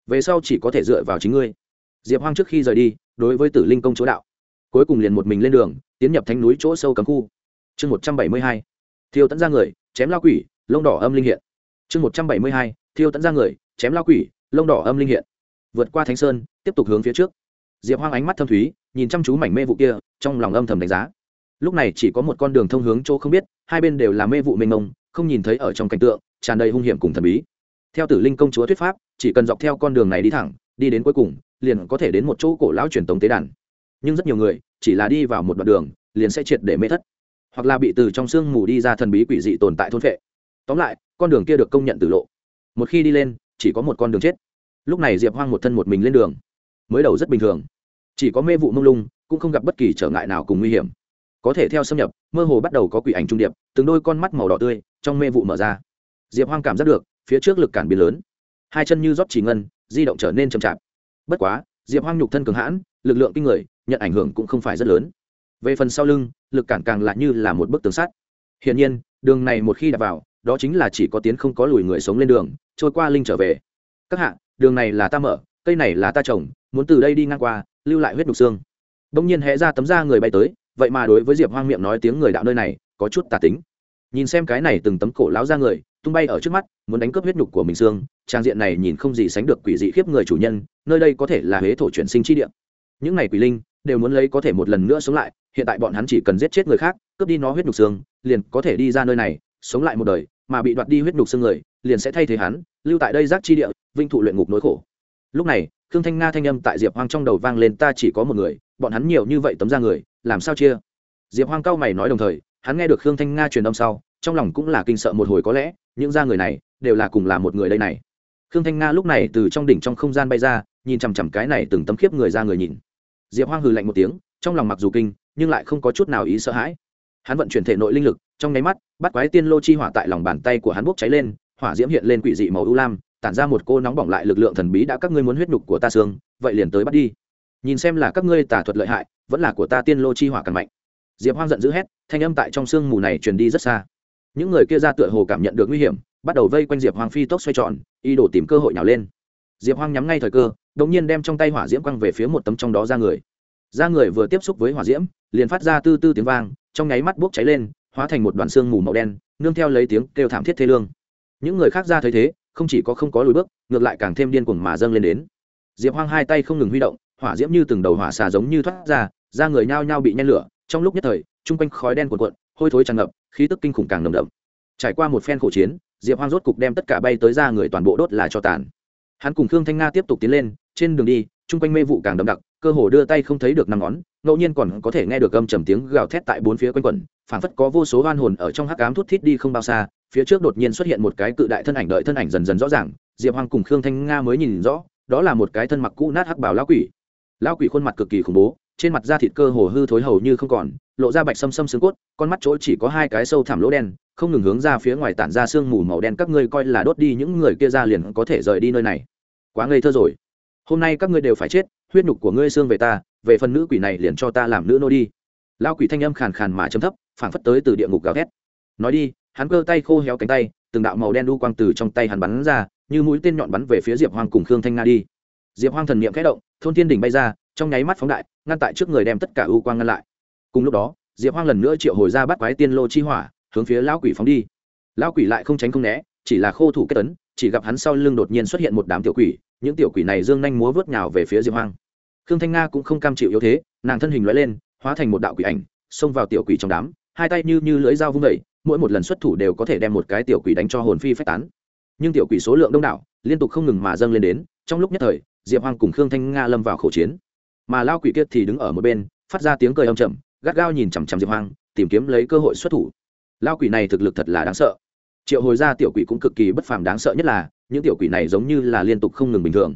A: Về sau chỉ có thể dựa vào chính ngươi. Diệp hoang trước khi rời đi, đối với tử linh công chúa đạo. Cuối cùng liền một mình lên đường, tiến nhập thánh núi chỗ sâu cấm khu. Chương một trăm bảy mươi hai. Thiêu tẫn ra người, chém lao quỷ, lông đỏ âm linh hiện chương một trăm bảy mươi hai, thiêu tẫn ra người, chém lao quỷ, lông đỏ âm linh hiện. Vượt qua thánh sơn, tiếp tục hướng phía trước. Diệp hoang ánh mắt thâm thúy, nhìn chăm chú mảnh mê vụ kia, trong lòng âm thầm đánh giá. Lúc này chỉ có một con đường thông hướng chỗ không biết, hai bên đều là mê vụ mênh mông, không nhìn thấy ở trong cảnh tượng, tràn đầy hung hiểm cùng thần bí. Theo tử linh công chúa thuyết pháp, chỉ cần dọc theo con đường này đi thẳng, đi đến cuối cùng, liền có thể đến một chỗ cổ lão truyền tống tế đàn. Nhưng rất nhiều người, chỉ là đi vào một đoạn đường, liền sẽ triệt để mê thất. Hoặc là bị từ trong sương mù đi ra thần bí quỷ dị tồn tại thôn vệ tóm lại, con đường kia được công nhận từ lộ. Một khi đi lên, chỉ có một con đường chết. Lúc này diệp hoang một thân một mình lên đường. Mới đầu rất bình thường. Chỉ có mê vụ mông lung, cũng không gặp bất kỳ trở ngại nào cùng nguy hiểm. Có thể theo xâm nhập, mơ hồ bắt đầu có quỷ ảnh trung điệp, từng đôi con mắt màu đỏ tươi trong mê vụ mở ra. Diệp hoang cảm giác được, phía trước lực cản biến lớn. Hai chân như rót chỉ ngân, di động trở nên chậm chạp. Bất quá, diệp hoang nhục thân cường hãn, lực lượng kinh người, nhận ảnh hưởng cũng không phải rất lớn. Về phần sau lưng, lực cản càng lại như là một bức tường sắt. Hiển nhiên, đường này một khi đặt vào đó chính là chỉ có tiến không có lùi người sống lên đường, trôi qua linh trở về. Các hạ, đường này là ta mở, cây này là ta trồng, muốn từ đây đi ngang qua, lưu lại huyết đục xương. Đông nhiên hẽ ra tấm da người bay tới, vậy mà đối với diệp hoang miệng nói tiếng người đạo nơi này, có chút tà tính. Nhìn xem cái này từng tấm cổ láo ra người, tung bay ở trước mắt, muốn đánh cướp huyết nhục của mình xương, trang diện này nhìn không gì sánh được quỷ dị khiếp người chủ nhân, nơi đây có thể là huế thổ chuyển sinh chi địa. Những này quỷ linh, đều muốn lấy có thể một lần nữa sống lại, hiện tại bọn hắn chỉ cần giết chết người khác, cướp đi nó huyết nhục xương, liền có thể đi ra nơi này, sống lại một đời mà bị đoạt đi huyết nhục xương người, liền sẽ thay thế hắn, lưu tại đây giác chi địa vinh thụ luyện ngục nỗi khổ. Lúc này, khương thanh nga thanh âm tại diệp hoang trong đầu vang lên, ta chỉ có một người, bọn hắn nhiều như vậy tấm ra người, làm sao chia? Diệp hoang cao mày nói đồng thời, hắn nghe được khương thanh nga truyền âm sau, trong lòng cũng là kinh sợ một hồi có lẽ, những da người này, đều là cùng là một người đây này. Khương thanh nga lúc này từ trong đỉnh trong không gian bay ra, nhìn chằm chằm cái này từng tấm khiếp người ra người nhìn. Diệp hoang hừ lạnh một tiếng, trong lòng mặc dù kinh, nhưng lại không có chút nào ý sợ hãi. Hắn vận chuyển thể nội linh lực trong nháy mắt, bắt quái tiên lô chi hỏa tại lòng bàn tay của hắn bốc cháy lên, hỏa diễm hiện lên quỷ dị màu ưu lam, tản ra một cô nóng bỏng lại lực lượng thần bí đã các ngươi muốn huyết nhục của ta xương, vậy liền tới bắt đi. Nhìn xem là các ngươi tả thuật lợi hại, vẫn là của ta tiên lô chi hỏa càng mạnh. Diệp hoang giận dữ hét, thanh âm tại trong sương mù này truyền đi rất xa. Những người kia ra tựa hồ cảm nhận được nguy hiểm, bắt đầu vây quanh diệp hoang phi tốc xoay tròn, ý đồ tìm cơ hội nhào lên. Diệp hoang nhắm ngay thời cơ đ ỗ n g nhiên đem trong tay hỏa diễm quăng về phía một tấm trong đó ra người. Ra người vừa tiếp xúc với hỏa diễm, liền phát ra tư tư tiếng vang, trong nháy mắt bốc cháy lên hóa thành một đoàn xương mù màu đen, nương theo lấy tiếng kêu thảm thiết thê lương. Những người khác ra thấy thế, không chỉ có không có lùi bước, ngược lại càng thêm điên cuồng mà dâng lên đến. Diệp hoang hai tay không ngừng huy động, hỏa diễm như từng đầu hỏa xà giống như thoát ra ra người nhao nhao bị nhen lửa, trong lúc nhất thời, chung quanh khói đen cuộn cuộn, hôi thối tràn ngập, khí tức kinh khủng càng nồng đậm. Trải qua một phen khổ chiến, diệp hoang rốt cục đem tất cả bay tới ra người toàn bộ đốt là cho tàn. Hắn cùng khương thanh nga tiếp tục tiến lên, trên đường đi, chung quanh mê vụ càng đậm đặc cơ hồ đưa tay không thấy được năm ngón, ngẫu nhiên còn có thể nghe được âm trầm tiếng gào thét tại bốn phía quanh quẩn, phảng phất có vô số oan hồn ở trong hắc ám thút thít đi không bao xa, phía trước đột nhiên xuất hiện một cái cự đại thân ảnh đợi thân ảnh dần dần rõ ràng, diệp hoàng cùng khương thanh nga mới nhìn rõ, đó là một cái thân mặc cũ nát hắc bào lão quỷ. Lão quỷ khuôn mặt cực kỳ khủng bố, trên mặt da thịt cơ hồ hư thối hầu như không còn, lộ ra bạch xâm xâm xương cốt, con mắt chỗ chỉ có hai cái sâu thẳm lỗ đen, không ngừng hướng ra phía ngoài tản ra sương mù màu đen, các ngươi coi là đốt đi những người kia ra liền có thể rời đi nơi này. Quá ngây thơ rồi. Hôm nay các ngươi đều phải chết huyết nhục của ngươi xương về ta, về phần nữ quỷ này liền cho ta làm nữ nô đi. Lao quỷ thanh âm khàn khàn mà chấm thấp, phảng phất tới từ địa ngục gào ghét nói đi, hắn cơ tay khô héo cánh tay, từng đạo màu đen đu quang từ trong tay hắn bắn ra, như mũi tên nhọn bắn về phía diệp hoang cùng khương thanh nga đi. Diệp hoang thần niệm khẽ động, thôn thiên đỉnh bay ra, trong nháy mắt phóng đại, ngăn tại trước người đem tất cả ưu quang ngăn lại. Cùng lúc đó, diệp hoang lần nữa triệu hồi ra bắt quái tiên lô chi hỏa, hướng phía lão quỷ phóng đi. Lão quỷ lại không tránh không né, chỉ là khô thủ kết tấn, chỉ gặp hắn sau lưng đột nhiên xuất hiện một đám tiểu quỷ, những tiểu quỷ này dương nhanh múa vớt nhào về phía diệp hoang khương thanh nga cũng không cam chịu yếu thế, nàng thân hình loại lên, hóa thành một đạo quỷ ảnh, xông vào tiểu quỷ trong đám, hai tay như như lưỡi dao vung vẩy mỗi một lần xuất thủ đều có thể đem một cái tiểu quỷ đánh cho hồn phi phách tán. Nhưng tiểu quỷ số lượng đông đảo, liên tục không ngừng mà dâng lên đến, trong lúc nhất thời, diệp hoang cùng khương thanh nga lâm vào khẩu chiến. Mà lao quỷ kiệt thì đứng ở một bên, phát ra tiếng cười âm chậm gắt gao nhìn chằm chằm diệp hoang, tìm kiếm lấy cơ hội xuất thủ. Lao quỷ này thực lực thật là đáng sợ. Triệu hồi ra tiểu quỷ cũng cực kỳ bất phàm đáng sợ nhất là, những tiểu quỷ này giống như là liên tục không ngừng bình thường.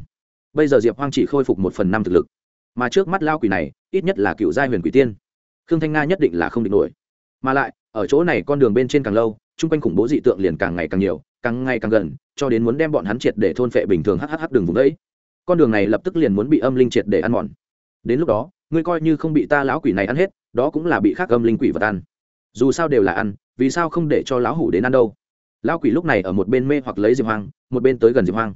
A: Bây giờ diệp hoang chỉ khôi phục một phần năm thực lực mà trước mắt lao quỷ này, ít nhất là cựu giai huyền quỷ tiên. Khương thanh nga nhất định là không địch nổi. Mà lại, ở chỗ này con đường bên trên càng lâu, chung quanh khủng bố dị tượng liền càng ngày càng nhiều, càng ngày càng gần, cho đến muốn đem bọn hắn triệt để thôn phệ bình thường hhh đường vùng đấy con đường này lập tức liền muốn bị âm linh triệt để ăn mòn. Đến lúc đó, ngươi coi như không bị ta lão quỷ này ăn hết, đó cũng là bị khác âm linh quỷ vật ăn. Dù sao đều là ăn, vì sao không để cho lão hủ đến ăn đâu? Lão quỷ lúc này ở một bên mê hoặc lấy diệp hoang, một bên tới gần diệp hoang.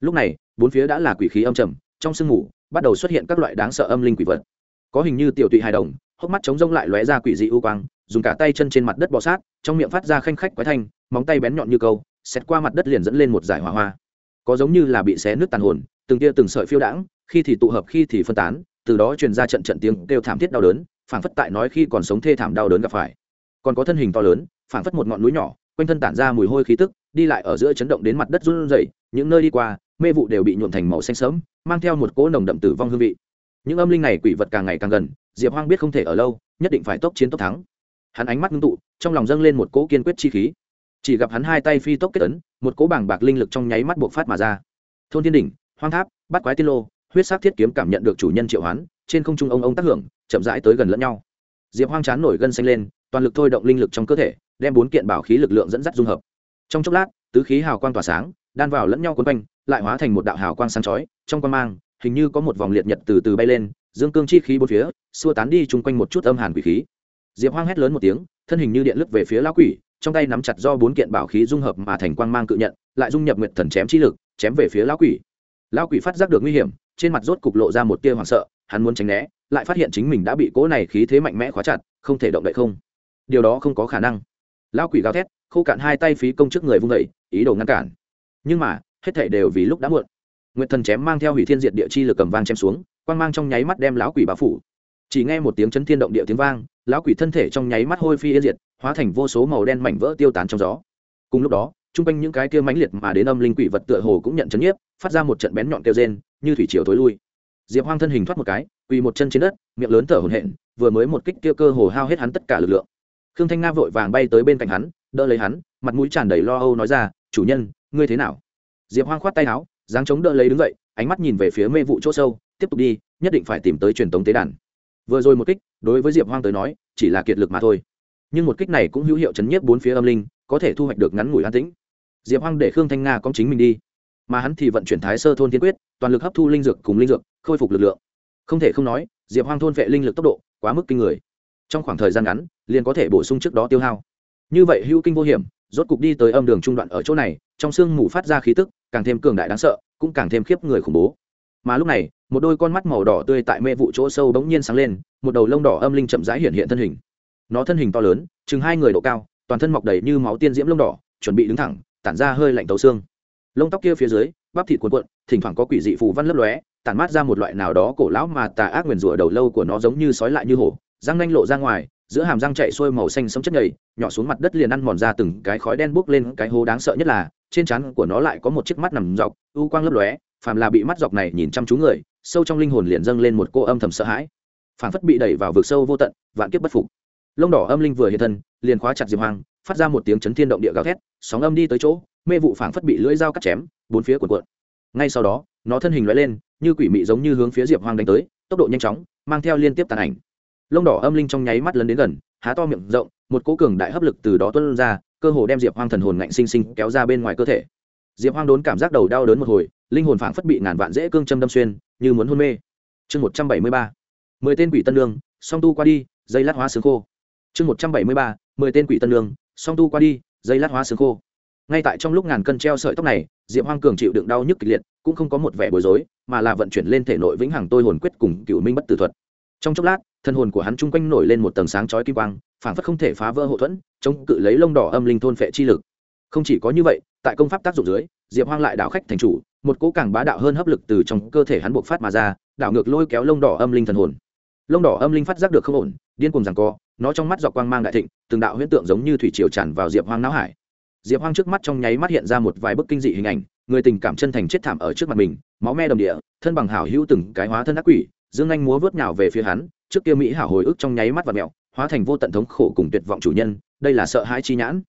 A: Lúc này, bốn phía đã là quỷ khí âm trầm, trong sương mù bắt đầu xuất hiện các loại đáng sợ âm linh quỷ vật. Có hình như tiểu tụy hài đồng, hốc mắt chống rông lại lóe ra quỷ dị u quang, dùng cả tay chân trên mặt đất bò sát, trong miệng phát ra khanh khách quái thanh, móng tay bén nhọn như câu xét qua mặt đất liền dẫn lên một giải hỏa hoa. Có giống như là bị xé nước tàn hồn, từng tia từng sợi phiêu đãng, khi thì tụ hợp khi thì phân tán, từ đó truyền ra trận trận tiếng kêu thảm thiết đau đớn, phảng phất tại nói khi còn sống thê thảm đau đớn gặp phải. Còn có thân hình to lớn, phảng phất một ngọn núi nhỏ, quanh thân tản ra mùi hôi khí tức, đi lại ở giữa chấn động đến mặt đất run rẩy, những nơi đi qua, mê vụ đều bị nhuộn thành màu xanh sớm mang theo một cỗ nồng đậm tử vong hương vị. Những âm linh này quỷ vật càng ngày càng gần diệp hoang biết không thể ở lâu nhất định phải tốc chiến tốc thắng. Hắn ánh mắt ngưng tụ trong lòng dâng lên một cỗ kiên quyết chi khí. Chỉ gặp hắn hai tay phi tốc kết ấn, một cỗ bảng bạc linh lực trong nháy mắt buộc phát mà ra. Thôn thiên đỉnh hoang tháp bắt quái tiên lô huyết sắc thiết kiếm cảm nhận được chủ nhân triệu hoán trên không trung ông ông tác hưởng chậm rãi tới gần lẫn nhau. Diệp hoang chán nổi gân xanh lên toàn lực thôi động linh lực trong cơ thể đem bốn kiện bảo khí lực lượng dẫn dắt dung hợp. Trong chốc lát tứ khí hào quang tỏa sáng đan vào lẫn nhau quấn quanh lại hóa thành một đạo hào quang sáng chói trong quan mang, hình như có một vòng liệt nhật từ từ bay lên, dương cương chi khí bốn phía, xua tán đi chung quanh một chút âm hàn quỷ khí. Diệp hoang hét lớn một tiếng, thân hình như điện lướt về phía lão quỷ, trong tay nắm chặt do bốn kiện bảo khí dung hợp mà thành quang mang cự nhận, lại dung nhập nguyện thần chém chi lực, chém về phía lão quỷ. Lão quỷ phát giác được nguy hiểm, trên mặt rốt cục lộ ra một tia hoảng sợ, hắn muốn tránh né, lại phát hiện chính mình đã bị cỗ này khí thế mạnh mẽ khóa chặt, không thể động đậy không. Điều đó không có khả năng. Lão quỷ gào thét, khô cạn hai tay phí công trước người vung vẩy ý đồ ngăn cản. Nhưng mà, hết thảy đều vì lúc đã muộn nguyệt thần chém mang theo hủy thiên diệt địa chi lực cầm vang chém xuống, quang mang trong nháy mắt đem lão quỷ bao phủ. Chỉ nghe một tiếng chấn thiên động địa tiếng vang, lão quỷ thân thể trong nháy mắt hôi phi yên diệt, hóa thành vô số màu đen mảnh vỡ tiêu tán trong gió. Cùng lúc đó chung quanh những cái kia mãnh liệt mà đến âm linh quỷ vật tựa hồ cũng nhận chấn nhiếp, phát ra một trận bén nhọn kêu rên, như thủy chiều tối lui. Diệp hoang thân hình thoát một cái, quỳ một chân trên đất, miệng lớn thở hổn hển, vừa mới một kích kia cơ hồ hao hết hắn tất cả lực lượng. Khương thanh nga vội vàng bay tới bên cạnh hắn, đỡ lấy hắn, mặt mũi tràn đầy lo âu nói ra, chủ nhân, ngươi thế nào? Diệp hoang khoát tay áo dáng chống đỡ lấy đứng dậy, ánh mắt nhìn về phía mê vụ chỗ sâu, tiếp tục đi, nhất định phải tìm tới truyền tống tế đàn. Vừa rồi một kích, đối với diệp hoang tới nói, chỉ là kiệt lực mà thôi. Nhưng một kích này cũng hữu hiệu chấn nhiếp bốn phía âm linh, có thể thu hoạch được ngắn ngủi an tĩnh. Diệp hoang để khương thanh nga công chính mình đi. Mà hắn thì vận chuyển thái sơ thôn tiên quyết, toàn lực hấp thu linh dược cùng linh dược, khôi phục lực lượng. Không thể không nói, diệp hoang thôn vệ linh lực tốc độ quá mức kinh người. Trong khoảng thời gian ngắn, liền có thể bổ sung trước đó tiêu hao. Như vậy hữu kinh vô hiểm, rốt cục đi tới âm đường trung đoạn ở chỗ này trong sương mù phát ra khí tức, càng thêm cường đại đáng sợ, cũng càng thêm khiếp người khủng bố. Mà lúc này, một đôi con mắt màu đỏ tươi tại mê vụ chỗ sâu bỗng nhiên sáng lên, một đầu lông đỏ âm linh chậm rãi hiện hiện thân hình. Nó thân hình to lớn, chừng hai người độ cao, toàn thân mọc đầy như máu tiên diễm lông đỏ, chuẩn bị đứng thẳng, tản ra hơi lạnh tấu xương. Lông tóc kia phía dưới, bắp thịt cuộn cuộn, thỉnh thoảng có quỷ dị phù văn lấp lóe, tản mát ra một loại nào đó cổ lão mà tà ác nguyền rủa đầu lâu của nó giống như sói lại như hổ, răng nanh lộ ra ngoài, giữa hàm răng chạy xuôi màu xanh sống chất nhầy, nhỏ xuống mặt đất liền ăn mòn ra từng cái khói đen bốc lên, cái hố đáng sợ nhất là trên trán của nó lại có một chiếc mắt nằm dọc, u quang lấp lóe, phàm là bị mắt dọc này nhìn chăm chú người, sâu trong linh hồn liền dâng lên một cô âm thầm sợ hãi. Phản phất bị đẩy vào vực sâu vô tận, vạn kiếp bất phục. Lông đỏ âm linh vừa hiện thân, liền khóa chặt diệp hoang, phát ra một tiếng chấn thiên động địa gào thét, sóng âm đi tới chỗ, mê vụ phảng phất bị lưỡi dao cắt chém, bốn phía cuộn cuộn. Ngay sau đó, nó thân hình lóe lên, như quỷ mị giống như hướng phía diệp hoang đánh tới, tốc độ nhanh chóng, mang theo liên tiếp tàn ảnh. Lông đỏ âm linh trong nháy mắt lấn đến gần, há to miệng rộng, một cỗ cường đại hấp lực từ đó tuân ra cơ hồ đem diệp hoang thần hồn ngạnh sinh sinh kéo ra bên ngoài cơ thể diệp hoang đốn cảm giác đầu đau đớn một hồi linh hồn phảng phất bị ngàn vạn dễ cương châm đâm xuyên như muốn hôn mê chương một trăm bảy mươi ba mười tên quỷ tân lương song tu qua đi dây lát hóa xương khô chương một trăm bảy mươi ba mười tên quỷ tân lương song tu qua đi dây lát hóa xương khô ngay tại trong lúc ngàn cân treo sợi tóc này diệp hoang cường chịu đựng đau nhức kịch liệt cũng không có một vẻ bối rối mà là vận chuyển lên thể nội vĩnh hằng tôi hồn quyết cùng cựu minh bất tử thuật trong chốc lát thân hồn của hắn chung quanh nổi lên một tầng sáng chói kim quang phản phất không thể phá vỡ hậu thuẫn, chống cự lấy lông đỏ âm linh thôn phệ chi lực. Không chỉ có như vậy, tại công pháp tác dụng dưới, diệp hoang lại đảo khách thành chủ, một cỗ càng bá đạo hơn hấp lực từ trong cơ thể hắn buộc phát mà ra, đảo ngược lôi kéo lông đỏ âm linh thần hồn. Lông đỏ âm linh phát giác được không ổn, điên cùng rằng co, nó trong mắt dọc quang mang đại thịnh, từng đạo huyễn tượng giống như thủy triều tràn vào diệp hoang não hải. Diệp hoang trước mắt trong nháy mắt hiện ra một vài bức kinh dị hình ảnh, người tình cảm chân thành chết thảm ở trước mặt mình, máu me đồng địa, thân bằng hảo hữu từng cái hóa thân ác quỷ, dương anh múa vớt nhào về phía hắn, trước kia mỹ hảo hồi ức trong nháy mắt và mẹo hóa thành vô tận thống khổ cùng tuyệt vọng chủ nhân, đây là sợ hãi chi nhãn.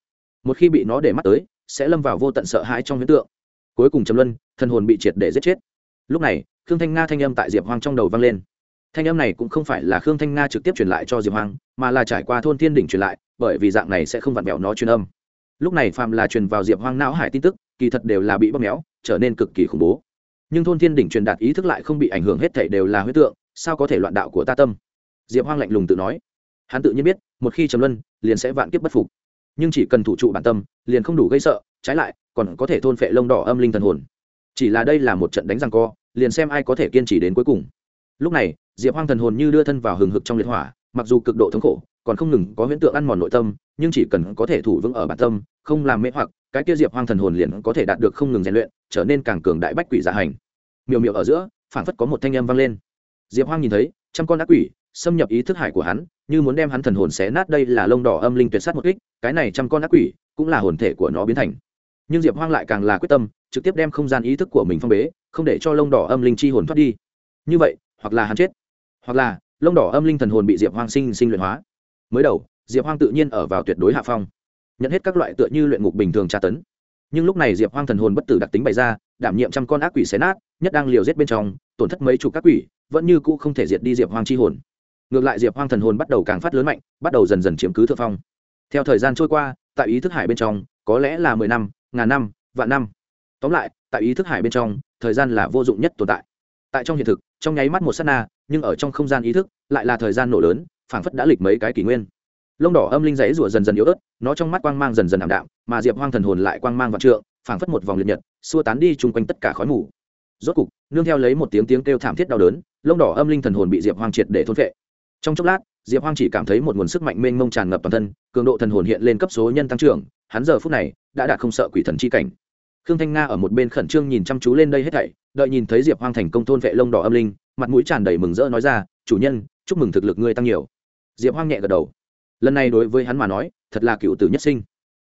A: Một khi bị nó để mắt tới, sẽ lâm vào vô tận sợ hãi trong huyễn tượng. Cuối cùng trầm luân thân hồn bị triệt để giết chết. Lúc này, khương thanh nga thanh âm tại diệp hoang trong đầu vang lên. Thanh âm này cũng không phải là khương thanh nga trực tiếp truyền lại cho diệp hoang, mà là trải qua thôn thiên đỉnh truyền lại, bởi vì dạng này sẽ không vặn vẹo nó truyền âm. Lúc này phàm là truyền vào diệp hoang não hải tin tức, kỳ thật đều là bị bóp méo, trở nên cực kỳ khủng bố. Nhưng thôn thiên đỉnh truyền đạt ý thức lại không bị ảnh hưởng hết thảy đều là huyết tượng, sao có thể loạn đạo của ta tâm? Diệp hoang lạnh lùng tự nói hắn tự nhiên biết, một khi trầm luân liền sẽ vạn kiếp bất phục. Nhưng chỉ cần thủ trụ bản tâm, liền không đủ gây sợ, trái lại, còn có thể thôn phệ lông đỏ âm linh thần hồn. Chỉ là đây là một trận đánh răng co, liền xem ai có thể kiên trì đến cuối cùng. Lúc này, diệp hoang thần hồn như đưa thân vào hừng hực trong liệt hỏa, mặc dù cực độ thống khổ, còn không ngừng có huyễn tượng ăn mòn nội tâm, nhưng chỉ cần có thể thủ vững ở bản tâm, không làm mê hoặc, cái kia diệp hoang thần hồn liền có thể đạt được không ngừng rèn luyện, trở nên càng cường đại bách quỷ giả dạ hành. Miều miều ở giữa, phảng phất có một thanh âm vang lên. Diệp hoang nhìn thấy, trăm con ác quỷ xâm nhập ý thức hải của hắn, như muốn đem hắn thần hồn xé nát đây là lông đỏ âm linh tuyệt sát một kích, cái này trăm con ác quỷ cũng là hồn thể của nó biến thành. Nhưng diệp hoang lại càng là quyết tâm, trực tiếp đem không gian ý thức của mình phong bế, không để cho lông đỏ âm linh chi hồn thoát đi. Như vậy, hoặc là hắn chết, hoặc là lông đỏ âm linh thần hồn bị diệp hoang sinh sinh luyện hóa. Mới đầu, diệp hoang tự nhiên ở vào tuyệt đối hạ phong, nhận hết các loại tựa như luyện ngục bình thường tra tấn. Nhưng lúc này diệp hoang thần hồn bất tử đặc tính bày ra, đảm nhiệm trăm con ác quỷ xé nát, nhất đang liều giết bên trong, tổn thất mấy chục các quỷ, vẫn như cũ không thể diệt đi diệp hoang chi hồn ngược lại diệp hoang thần hồn bắt đầu càng phát lớn mạnh, bắt đầu dần dần chiếm cứ thượng phong. Theo thời gian trôi qua, tại ý thức hải bên trong, có lẽ là mười năm, ngàn năm, vạn năm. Tóm lại, tại ý thức hải bên trong, thời gian là vô dụng nhất tồn tại. Tại trong hiện thực, trong nháy mắt một s á t na, nhưng ở trong không gian ý thức, lại là thời gian nổ lớn, phảng phất đã lịch mấy cái kỷ nguyên. Lông đỏ âm linh dãy rủa dần dần yếu ớt, nó trong mắt quang mang dần dần ảm đạm, mà diệp hoang thần hồn lại quang mang vạn trượng, phảng phất một vòng liệt nhật, xua tán đi chung quanh tất cả khói mù. Rốt cục, nương theo lấy một tiếng tiếng kêu thảm thiết đau đớn, lông đỏ âm linh thần hồn bị diệp hoang triệt để thôn vệ trong chốc lát, diệp hoang chỉ cảm thấy một nguồn sức mạnh mênh mông tràn ngập toàn thân, cường độ thần hồn hiện lên cấp số nhân tăng trưởng, hắn giờ phút này đã đạt không sợ quỷ thần chi cảnh. Khương thanh nga ở một bên khẩn trương nhìn chăm chú lên đây hết thảy, đợi nhìn thấy diệp hoang thành công thôn vệ lông đỏ âm linh, mặt mũi tràn đầy mừng rỡ nói ra, chủ nhân, chúc mừng thực lực ngươi tăng nhiều. Diệp hoang nhẹ gật đầu. Lần này đối với hắn mà nói, thật là cựu tử nhất sinh.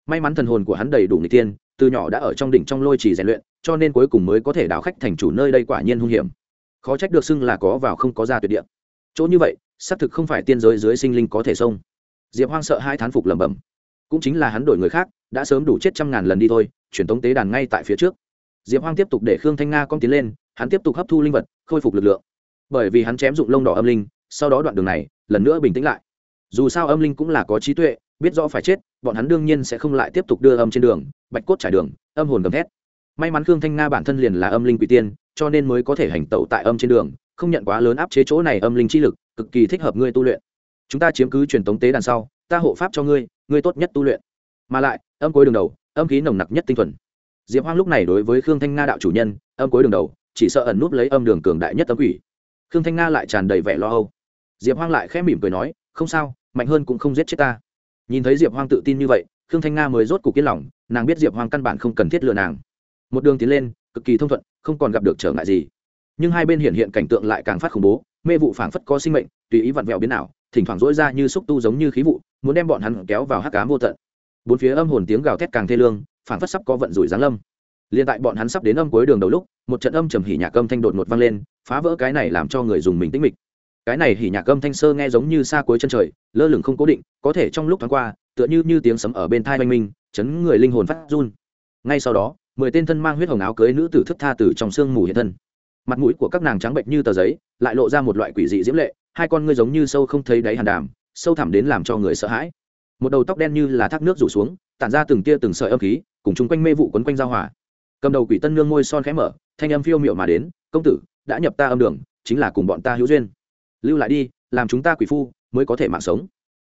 A: May mắn thần hồn của hắn đầy đủ người tiên từ nhỏ đã ở trong đỉnh trong lôi chỉ rèn luyện, cho nên cuối cùng mới có thể đào khách thành chủ nơi đây quả nhiên hung hiểm. Khó trách được xưng là có vào không có ra tuyệt địa. Chỗ như vậy xác thực không phải tiên giới dưới sinh linh có thể xông. Diệp hoang sợ hai thán phục lẩm bẩm. Cũng chính là hắn đổi người khác, đã sớm đủ chết trăm ngàn lần đi thôi truyền tống tế đàn ngay tại phía trước. Diệp hoang tiếp tục để khương thanh nga con tiến lên, hắn tiếp tục hấp thu linh vật, khôi phục lực lượng. Bởi vì hắn chém dụng lông đỏ âm linh, sau đó đoạn đường này, lần nữa bình tĩnh lại. Dù sao âm linh cũng là có trí tuệ, biết rõ phải chết, bọn hắn đương nhiên sẽ không lại tiếp tục đưa âm trên đường, bạch cốt trải đường, âm hồn gầm thét. May mắn khương thanh nga bản thân liền là âm linh quỷ tiên, cho nên mới có thể hành tẩu tại âm trên đường không nhận quá lớn áp chế chỗ này âm linh chi lực, cực kỳ thích hợp ngươi tu luyện. Chúng ta chiếm cứ truyền tống tế đàn sau, ta hộ pháp cho ngươi ngươi tốt nhất tu luyện. Mà lại, âm cuối đường đầu, âm khí nồng nặc nhất tinh thuần. Diệp hoang lúc này đối với khương thanh nga đạo chủ nhân, âm cuối đường đầu, chỉ sợ ẩn núp lấy âm đường cường đại nhất âm quỷ. Khương thanh nga lại tràn đầy vẻ lo âu. Diệp hoang lại khẽ mỉm cười nói, không sao, mạnh hơn cũng không giết chết ta. Nhìn thấy diệp hoang tự tin như vậy, khương thanh nga mới rốt cuộc yên lòng, nàng biết diệp hoang căn bản không cần thiết lừa nàng. Một đường tiến lên, cực kỳ thông thuận, không còn gặp được trở ngại gì nhưng hai bên hiện hiện cảnh tượng lại càng phát khủng bố, mê vụ phảng phất có sinh mệnh, tùy ý vặn vẹo biến ảo, thỉnh thoảng rỗi ra như xúc tu giống như khí vụ, muốn đem bọn hắn kéo vào hắc cám vô tận. Bốn phía âm hồn tiếng gào thét càng thê lương, phảng phất sắp có vận rủi giáng lâm. Liền tại bọn hắn sắp đến âm cuối đường đầu lúc, một trận âm trầm hỉ nhạc âm thanh đột ngột vang lên, phá vỡ cái này làm cho người dùng mình tĩnh mịch. Cái này hỉ nhạc âm thanh sơ nghe giống như xa cuối chân trời, lơ lửng không cố định, có thể trong lúc thoáng qua, tựa như như tiếng sấm ở bên thai oanh minh, chấn người linh hồn phát run. Ngay sau đó, mười tên thân mang huyết hồng áo cưới nữ tử thức tha tử trong sương mù hiện thân mặt mũi của các nàng trắng bệnh như tờ giấy, lại lộ ra một loại quỷ dị diễm lệ, hai con ngươi giống như sâu không thấy đáy hàn đàm, sâu thẳm đến làm cho người sợ hãi. Một đầu tóc đen như là thác nước rủ xuống, tản ra từng tia từng sợi âm khí, cùng chung quanh mê vụ quấn quanh giao hòa. Cầm đầu quỷ tân nương môi son khẽ mở, thanh âm phiêu miệu mà đến, công tử, đã nhập ta âm đường, chính là cùng bọn ta hữu duyên. Lưu lại đi, làm chúng ta quỷ phu, mới có thể mạng sống.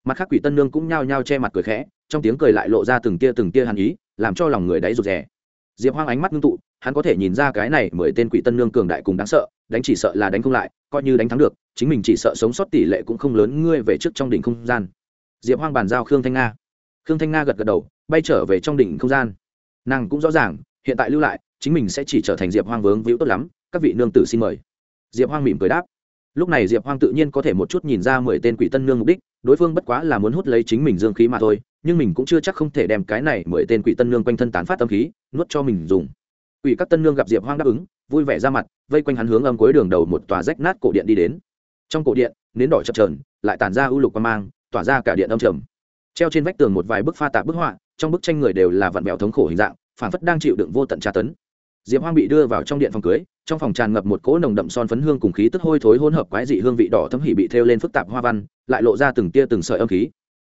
A: Mặt khác quỷ tân nương cũng nhao nhao che mặt cười khẽ, trong tiếng cười lại lộ ra từng tia từng tia hàn ý, làm cho lòng người đáy rụt rè diệp hoang ánh mắt ngưng tụ, hắn có thể nhìn ra cái này mười tên quỷ tân nương cường đại cùng đáng sợ, đánh chỉ sợ là đánh không lại, coi như đánh thắng được, chính mình chỉ sợ sống sót tỷ lệ cũng không lớn, ngươi về trước trong đỉnh không gian. Diệp hoang bàn giao khương thanh nga. Khương thanh nga gật gật đầu, bay trở về trong đỉnh không gian. Nàng cũng rõ ràng, hiện tại lưu lại, chính mình sẽ chỉ trở thành diệp hoang vướng víu tốt lắm, các vị nương tử xin mời. Diệp hoang mỉm cười đáp lúc này diệp hoang tự nhiên có thể một chút nhìn ra mười tên quỷ tân nương mục đích, đối phương bất quá là muốn hút lấy chính mình dương khí mà thôi, nhưng mình cũng chưa chắc không thể đem cái này mười tên quỷ tân nương quanh thân tán phát tâm khí, nuốt cho mình dùng. Quỷ các tân nương gặp diệp hoang đáp ứng, vui vẻ ra mặt, vây quanh hắn hướng âm cuối đường đầu một tòa rách nát cổ điện đi đến. Trong cổ điện, nến đỏ chập trờn lại tản ra ưu lục quan mang, tỏa ra cả điện âm trầm. Treo trên vách tường một vài bức pha tạp bức họa, trong bức tranh người đều là vạn mèo thống khổ hình dạng phản phất đang chịu đựng vô tận tra tấn diệp hoang bị đưa vào trong điện phòng cưới, trong phòng tràn ngập một cỗ nồng đậm son phấn hương cùng khí tức hôi thối hỗn hợp quái dị hương vị đỏ thấm hỉ bị thêu lên phức tạp hoa văn, lại lộ ra từng tia từng sợi âm khí.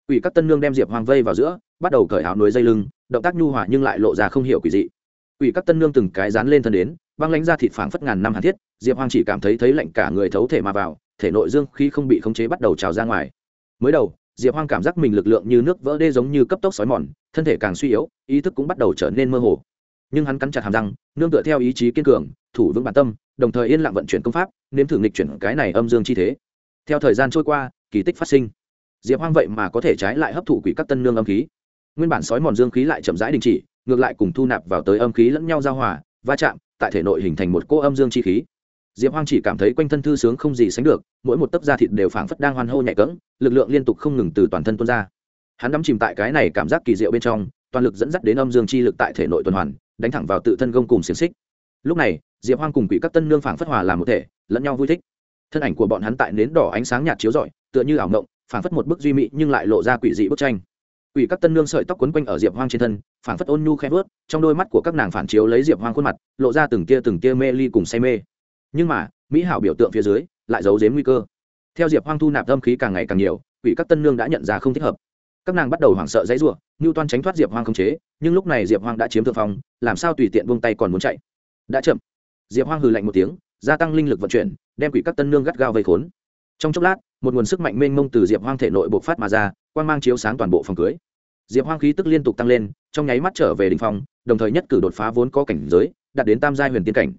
A: Ủy các tân nương đem diệp hoang vây vào giữa, bắt đầu cởi áo núi dây lưng, động tác nhu hòa nhưng lại lộ ra không hiểu quỷ dị. Ủy các tân nương từng cái dán lên thân đến băng lãnh ra thịt phảng phất ngàn năm hàn thiết, diệp hoang chỉ cảm thấy thấy lạnh cả người thấu thể mà vào, thể nội dương khi không bị khống chế bắt đầu trào ra ngoài. Mới đầu, diệp hoang cảm giác mình lực lượng như nước vỡ đê giống như cấp tốc sói mòn, thân thể càng suy yếu, ý thức cũng bắt đầu trở nên mơ hồ nhưng hắn cắn chặt hàm răng, nương tựa theo ý chí kiên cường, thủ vững bản tâm, đồng thời yên lặng vận chuyển công pháp, nếm thử nghịch chuyển cái này âm dương chi thế. Theo thời gian trôi qua, kỳ tích phát sinh. Diệp hoang vậy mà có thể trái lại hấp thụ quỷ các tân nương âm khí. Nguyên bản sói mòn dương khí lại chậm rãi đình chỉ, ngược lại cùng thu nạp vào tới âm khí lẫn nhau giao hòa, va chạm, tại thể nội hình thành một cỗ âm dương chi khí. Diệp hoang chỉ cảm thấy quanh thân thư sướng không gì sánh được, mỗi một tấc da thịt đều phảng phất đang hoan hô nhạy cỡng lực lượng liên tục không ngừng từ toàn thân tuôn ra. Hắn đắm chìm tại cái này cảm giác kỳ diệu bên trong toàn lực dẫn dắt đến âm dương chi lực tại thể nội tuần hoàn, đánh thẳng vào tự thân gông cùng xiềng xích. Lúc này, diệp hoang cùng quỷ các tân nương phảng phất hòa làm một thể, lẫn nhau vui thích. Thân ảnh của bọn hắn tại nến đỏ ánh sáng nhạt chiếu rọi, tựa như ảo ngộng phảng phất một bức duy mỹ nhưng lại lộ ra quỷ dị bức tranh. Quỷ các tân nương sợi tóc quấn quanh ở diệp hoang trên thân, phảng phất ôn nhu khẽ vớt trong đôi mắt của các nàng phản chiếu lấy diệp hoang khuôn mặt, lộ ra từng tia từng tia mê ly cùng say mê. Nhưng mà, mỹ hảo biểu tượng phía dưới, lại giấu giếm nguy cơ. Theo diệp hoang thu nạp âm khí càng ngày càng nhiều, quỷ các tân nương đã nhận ra không thích hợp các nàng bắt đầu hoảng sợ dãy rủa u ngưu toan tránh thoát diệp hoang không chế, nhưng lúc này diệp hoang đã chiếm thượng phong, làm sao tùy tiện buông tay còn muốn chạy? Đã chậm. Diệp hoang hừ lạnh một tiếng, gia tăng linh lực vận chuyển, đem quỷ các tân nương gắt gao vây khốn. Trong chốc lát, một nguồn sức mạnh mênh mông từ diệp hoang thể nội bộc phát mà ra quan mang chiếu sáng toàn bộ phòng cưới. Diệp hoang khí tức liên tục tăng lên, trong nháy mắt trở về đình phòng đồng thời nhất cử đột phá vốn có cảnh giới, đạt đến tam giai huyền tiên cảnh.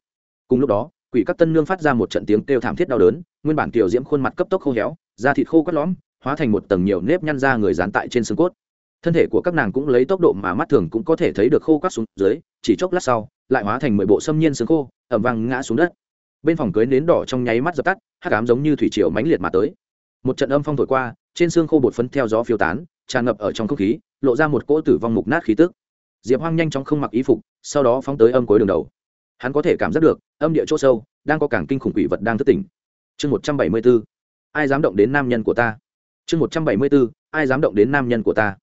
A: Cùng lúc đó, quỷ các tân nương phát ra một trận tiếng kêu thảm thiết đau đớn, nguyên bản tiểu diễm khuôn mặt cấp tốc khô héo, da thịt khô cắt lõm hóa thành một tầng nhiều nếp nhăn ra người dán tại trên xương cốt. Thân thể của các nàng cũng lấy tốc độ mà mắt thường cũng có thể thấy được khô quắt xuống dưới, chỉ chốc lát sau, lại hóa thành mười bộ xâm nhiên xương khô, ẩm vang ngã xuống đất. Bên phòng cưới nến đỏ trong nháy mắt dập tắt, hắc ám giống như thủy triều mãnh liệt mà tới. Một trận âm phong thổi qua, trên xương khô bột phấn theo gió phiêu tán, tràn ngập ở trong không khí, lộ ra một cỗ tử vong mục nát khí tức. Diệp hoang nhanh chóng không mặc y phục, sau đó phóng tới âm cuối đường đầu. Hắn có thể cảm giác được, âm địa chỗ sâu, đang có cảng kinh khủng quỷ vật đang thức tỉnh. Chương một trăm bảy mươi b ố ai dám động đến nam nhân của ta? Chương một trăm bảy mươi bốn, ai dám động đến nam nhân của ta?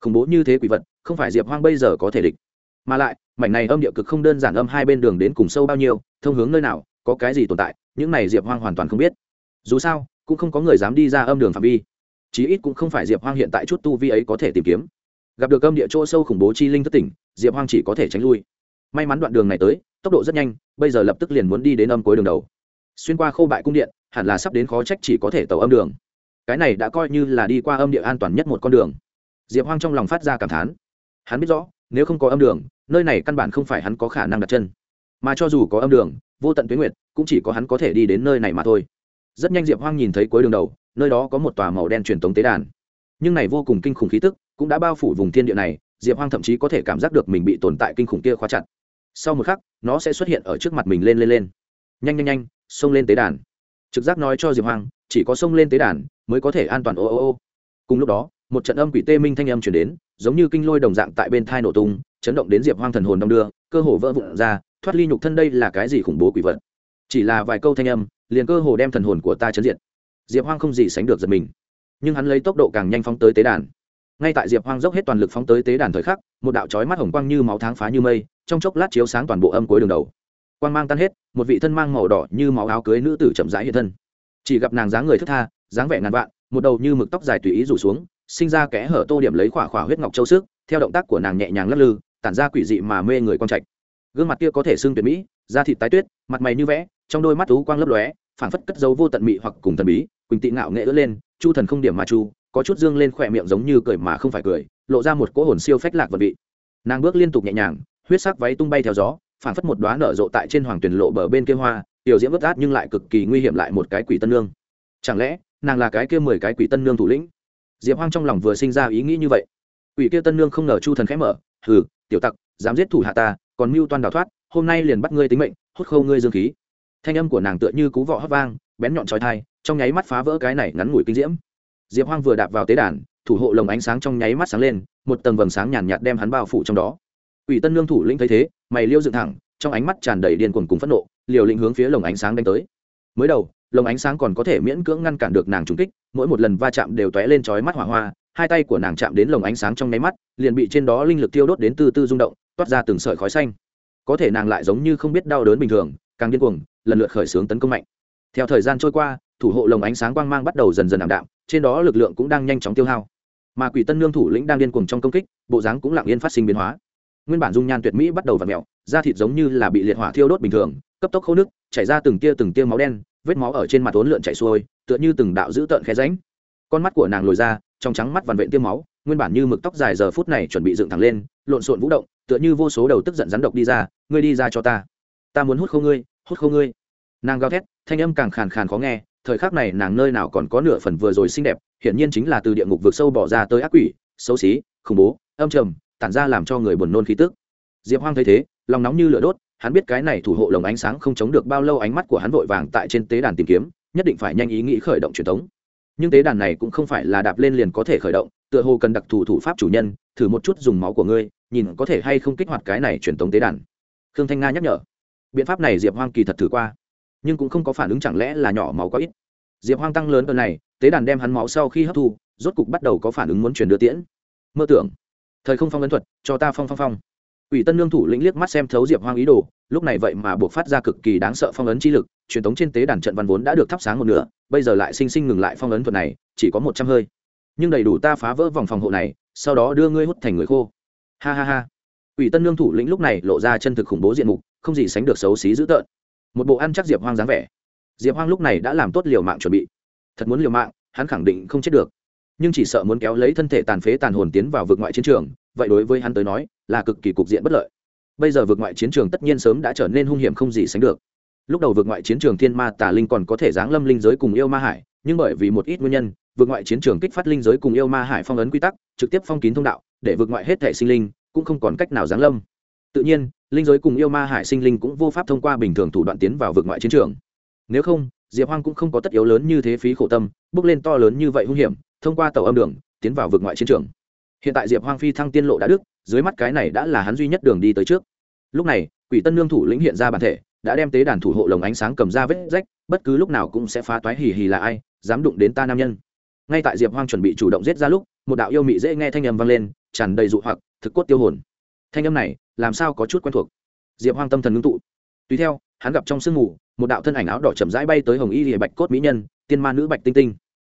A: Khủng bố như thế quỷ vật, không phải diệp hoang bây giờ có thể địch. Mà lại, mảnh này âm địa cực không đơn giản âm hai bên đường đến cùng sâu bao nhiêu, thông hướng nơi nào, có cái gì tồn tại, những này diệp hoang hoàn toàn không biết. Dù sao, cũng không có người dám đi ra âm đường phạm vi. Chí ít cũng không phải diệp hoang hiện tại chút tu vi ấy có thể tìm kiếm. Gặp được âm địa chỗ sâu khủng bố chi linh thất tỉnh, diệp hoang chỉ có thể tránh lui. May mắn đoạn đường này tới, tốc độ rất nhanh, bây giờ lập tức liền muốn đi đến âm cuối đường đầu. Xuyên qua khâu bại cung điện, hẳn là sắp đến khó trách chỉ có thể tàu âm đường cái này đã coi như là đi qua âm địa an toàn nhất một con đường. Diệp hoang trong lòng phát ra cảm thán. Hắn biết rõ, nếu không có âm đường, nơi này căn bản không phải hắn có khả năng đặt chân. Mà cho dù có âm đường, vô tận tuyến nguyệt, cũng chỉ có hắn có thể đi đến nơi này mà thôi. Rất nhanh diệp hoang nhìn thấy cuối đường đầu, nơi đó có một tòa màu đen truyền tống tế đàn. Nhưng này vô cùng kinh khủng khí tức cũng đã bao phủ vùng thiên địa này, diệp hoang thậm chí có thể cảm giác được mình bị tồn tại kinh khủng kia khóa chặt. Sau một khắc, nó sẽ xuất hiện ở trước mặt mình lên lên lên. Nhanh nhanh nhanh, xông lên tế đàn. Trực giác nói cho diệp hoang, chỉ có xông lên tế đàn mới có thể an toàn ô ô ô. Cùng lúc đó, một trận âm quỷ tê minh thanh âm chuyển đến, giống như kinh lôi đồng dạng tại bên thai nổ tung, chấn động đến diệp hoang thần hồn đong đưa, cơ hồ vỡ vụn ra, thoát ly nhục thân đây là cái gì khủng bố quỷ vật? Chỉ là vài câu thanh âm, liền cơ hồ đem thần hồn của ta chấn diệt. Diệp hoang không gì sánh được giật mình. Nhưng hắn lấy tốc độ càng nhanh phóng tới tế đàn. Ngay tại diệp hoang dốc hết toàn lực phóng tới tế đàn thời khắc, một đạo trói mắt hồng quang như máu tháng phá như mây, trong chốc lát chiếu sáng toàn bộ âm cuối đường đầu. Quang mang tan hết, một vị thân mang màu đỏ như máu áo cưới nữ tử chậm rãi hiện thân. Chỉ gặp nàng dáng người thức tha dáng vẻ ngàn vạn, một đầu như mực tóc dài tùy ý rủ xuống, sinh ra kẽ hở tô điểm lấy khỏa khỏa huyết ngọc châu sức, theo động tác của nàng nhẹ nhàng lắc lư, tản ra quỷ dị mà mê người con trạch gương mặt kia có thể xương tuyệt mỹ, da thịt tái tuyết, mặt mày như vẽ, trong đôi mắt tú quang lấp lóe, phảng phất cất dấu vô tận mị hoặc cùng thần bí, quỳnh tị ngạo nghệ ướt lên, chu thần không điểm mà chu, có chút dương lên khỏe miệng giống như cười mà không phải cười, lộ ra một cỗ hồn siêu phách lạc vật vị nàng bước liên tục nhẹ nhàng, huyết sắc váy tung bay theo gió, phảng phất một đoá nở rộ tại trên hoàng tuyển lộ bờ bên kia hoa, tiểu diễm vất át nhưng lại cực kỳ nguy hiểm lại một cái quỷ tân lương. chẳng lẽ nàng là cái kia mười cái quỷ tân nương thủ lĩnh. Diệp hoang trong lòng vừa sinh ra ý nghĩ như vậy. Quỷ kia tân nương không ngờ chu thần khẽ mở, hừ, tiểu tặc, dám giết thủ hạ ta, còn mưu toan đào thoát, hôm nay liền bắt ngươi tính mệnh, hút khâu ngươi dương khí. Thanh âm của nàng tựa như cú vọ hót vang, bén nhọn trói thai trong nháy mắt phá vỡ cái này ngắn ngủi kinh diễm. Diệp hoang vừa đạp vào tế đàn, thủ hộ lồng ánh sáng trong nháy mắt sáng lên, một tầng vầng sáng nhàn nhạt đem hắn bao phủ trong đó. Ủy tân lương thủ lĩnh thấy thế, mày liêu dựng thẳng, trong ánh mắt tràn đầy điên cuồng cùng phẫn nộ, liều lĩnh hướng phía lồng ánh sáng đánh tới. Mới đầu lồng ánh sáng còn có thể miễn cưỡng ngăn cản được nàng trúng kích, mỗi một lần va chạm đều tóe lên chói mắt hỏa hoa, hai tay của nàng chạm đến lồng ánh sáng trong nháy mắt, liền bị trên đó linh lực tiêu đốt đến từ từ rung động, toát ra từng sợi khói xanh. Có thể nàng lại giống như không biết đau đớn bình thường, càng điên cuồng, lần lượt khởi xướng tấn công mạnh. Theo thời gian trôi qua, thủ hộ lồng ánh sáng quang mang bắt đầu dần dần ảm đạm, trên đó lực lượng cũng đang nhanh chóng tiêu hao. Mà quỷ tân nương thủ lĩnh đang điên cuồng trong công kích, bộ dáng cũng lặng yên phát sinh biến hóa. Nguyên bản dung nhan tuyệt mỹ bắt đầu v ặ mẹo da thịt giống như là bị liệt hỏa thiêu đốt bình thường, cấp tốc khô nước, chảy ra từng tia từng tia máu đen vết máu ở trên mặt ốn lượn chảy xuôi, tựa như từng đạo dữ tợn khe ránh con mắt của nàng lồi ra, trong trắng mắt vằn vện tiêm máu, nguyên bản như mực tóc dài giờ phút này chuẩn bị dựng thẳng lên, lộn xộn vũ động, tựa như vô số đầu tức giận rắn độc đi ra, ngươi đi ra cho ta. Ta muốn hút khô ngươi, hút khô ngươi. Nàng gào thét, thanh âm càng khàn khàn khó nghe, thời khắc này nàng nơi nào còn có nửa phần vừa rồi xinh đẹp, hiển nhiên chính là từ địa ngục vượt sâu bỏ ra tới ác quỷ, xấu xí, khủng bố, âm trầm, tản ra làm cho người buồn nôn khí tức. Diệp hoang thấy thế, lòng nóng như lửa đốt hắn biết cái này thủ hộ lồng ánh sáng không chống được bao lâu ánh mắt của hắn vội vàng tại trên tế đàn tìm kiếm, nhất định phải nhanh ý nghĩ khởi động truyền thống. Nhưng tế đàn này cũng không phải là đạp lên liền có thể khởi động, tựa hồ cần đặc thù thủ pháp chủ nhân, thử một chút dùng máu của ngươi, nhìn có thể hay không kích hoạt cái này truyền thống tế đàn. Khương thanh nga nhắc nhở. Biện pháp này diệp hoang kỳ thật thử qua, nhưng cũng không có phản ứng chẳng lẽ là nhỏ máu có ít. Diệp hoang tăng lớn tuần này, tế đàn đem hắn máu sau khi hấp thu, rốt cục bắt đầu có phản ứng muốn truyền đưa tiễn. Mơ tưởng. Thời không phong ấn thuật, cho ta phong phong phong. Quỷ tân Nương thủ lĩnh liếc mắt xem thấu diệp hoang ý đồ, lúc này vậy mà buộc phát ra cực kỳ đáng sợ phong ấn chi lực, truyền thống trên tế đàn trận văn vốn đã được thắp sáng một nửa, bây giờ lại sinh sinh ngừng lại phong ấn thuật này, chỉ có một trăm hơi. Nhưng đầy đủ ta phá vỡ vòng phòng hộ này, sau đó đưa ngươi hút thành người khô. Ha ha ha. Quỷ tân Nương thủ lĩnh lúc này lộ ra chân thực khủng bố diện mục, không gì sánh được xấu xí dữ tợn. Một bộ ăn chắc diệp hoang dáng vẻ. Diệp hoang lúc này đã làm tốt liều mạng chuẩn bị. Thật muốn liều mạng, hắn khẳng định không chết được. Nhưng chỉ sợ muốn kéo lấy thân thể tàn phế tàn hồn tiến vào vực ngoại chiến trường vậy đối với hắn tới nói, là cực kỳ cục diện bất lợi. Bây giờ vượt ngoại chiến trường tất nhiên sớm đã trở nên hung hiểm không gì sánh được. Lúc đầu vượt ngoại chiến trường thiên ma tà linh còn có thể giáng lâm linh giới cùng yêu ma hải, nhưng bởi vì một ít nguyên nhân vượt ngoại chiến trường kích phát linh giới cùng yêu ma hải phong ấn quy tắc, trực tiếp phong kín thông đạo, để vượt ngoại hết thể sinh linh cũng không còn cách nào giáng lâm. Tự nhiên, linh giới cùng yêu ma hải sinh linh cũng vô pháp thông qua bình thường thủ đoạn tiến vào vượt ngoại chiến trường. Nếu không, diệp hoang cũng không có tất yếu lớn như thế phí khổ tâm, bước lên to lớn như vậy hung hiểm, thông qua tàu âm đường, tiến vào vượt ngoại chiến trường hiện tại diệp hoang phi thăng tiên lộ đã đức, dưới mắt cái này đã là hắn duy nhất đường đi tới trước. Lúc này, quỷ tân lương thủ lĩnh hiện ra bản thể, đã đem tế đàn thủ hộ lồng ánh sáng cầm ra vết rách, bất cứ lúc nào cũng sẽ phá toái hì hì là ai, dám đụng đến ta nam nhân. Ngay tại diệp hoang chuẩn bị chủ động giết ra lúc, một đạo yêu mị dễ nghe thanh âm vang lên, tràn đầy dụ hoặc, thực cốt tiêu hồn. Thanh âm này, làm sao có chút quen thuộc? Diệp hoang tâm thần ngưng tụ. Tùy theo, hắn gặp trong sương mù, một đạo thân ảnh áo đỏ chậm rãi bay tới hồng y rìa bạch cốt mỹ nhân, tiên ma nữ bạch tinh tinh.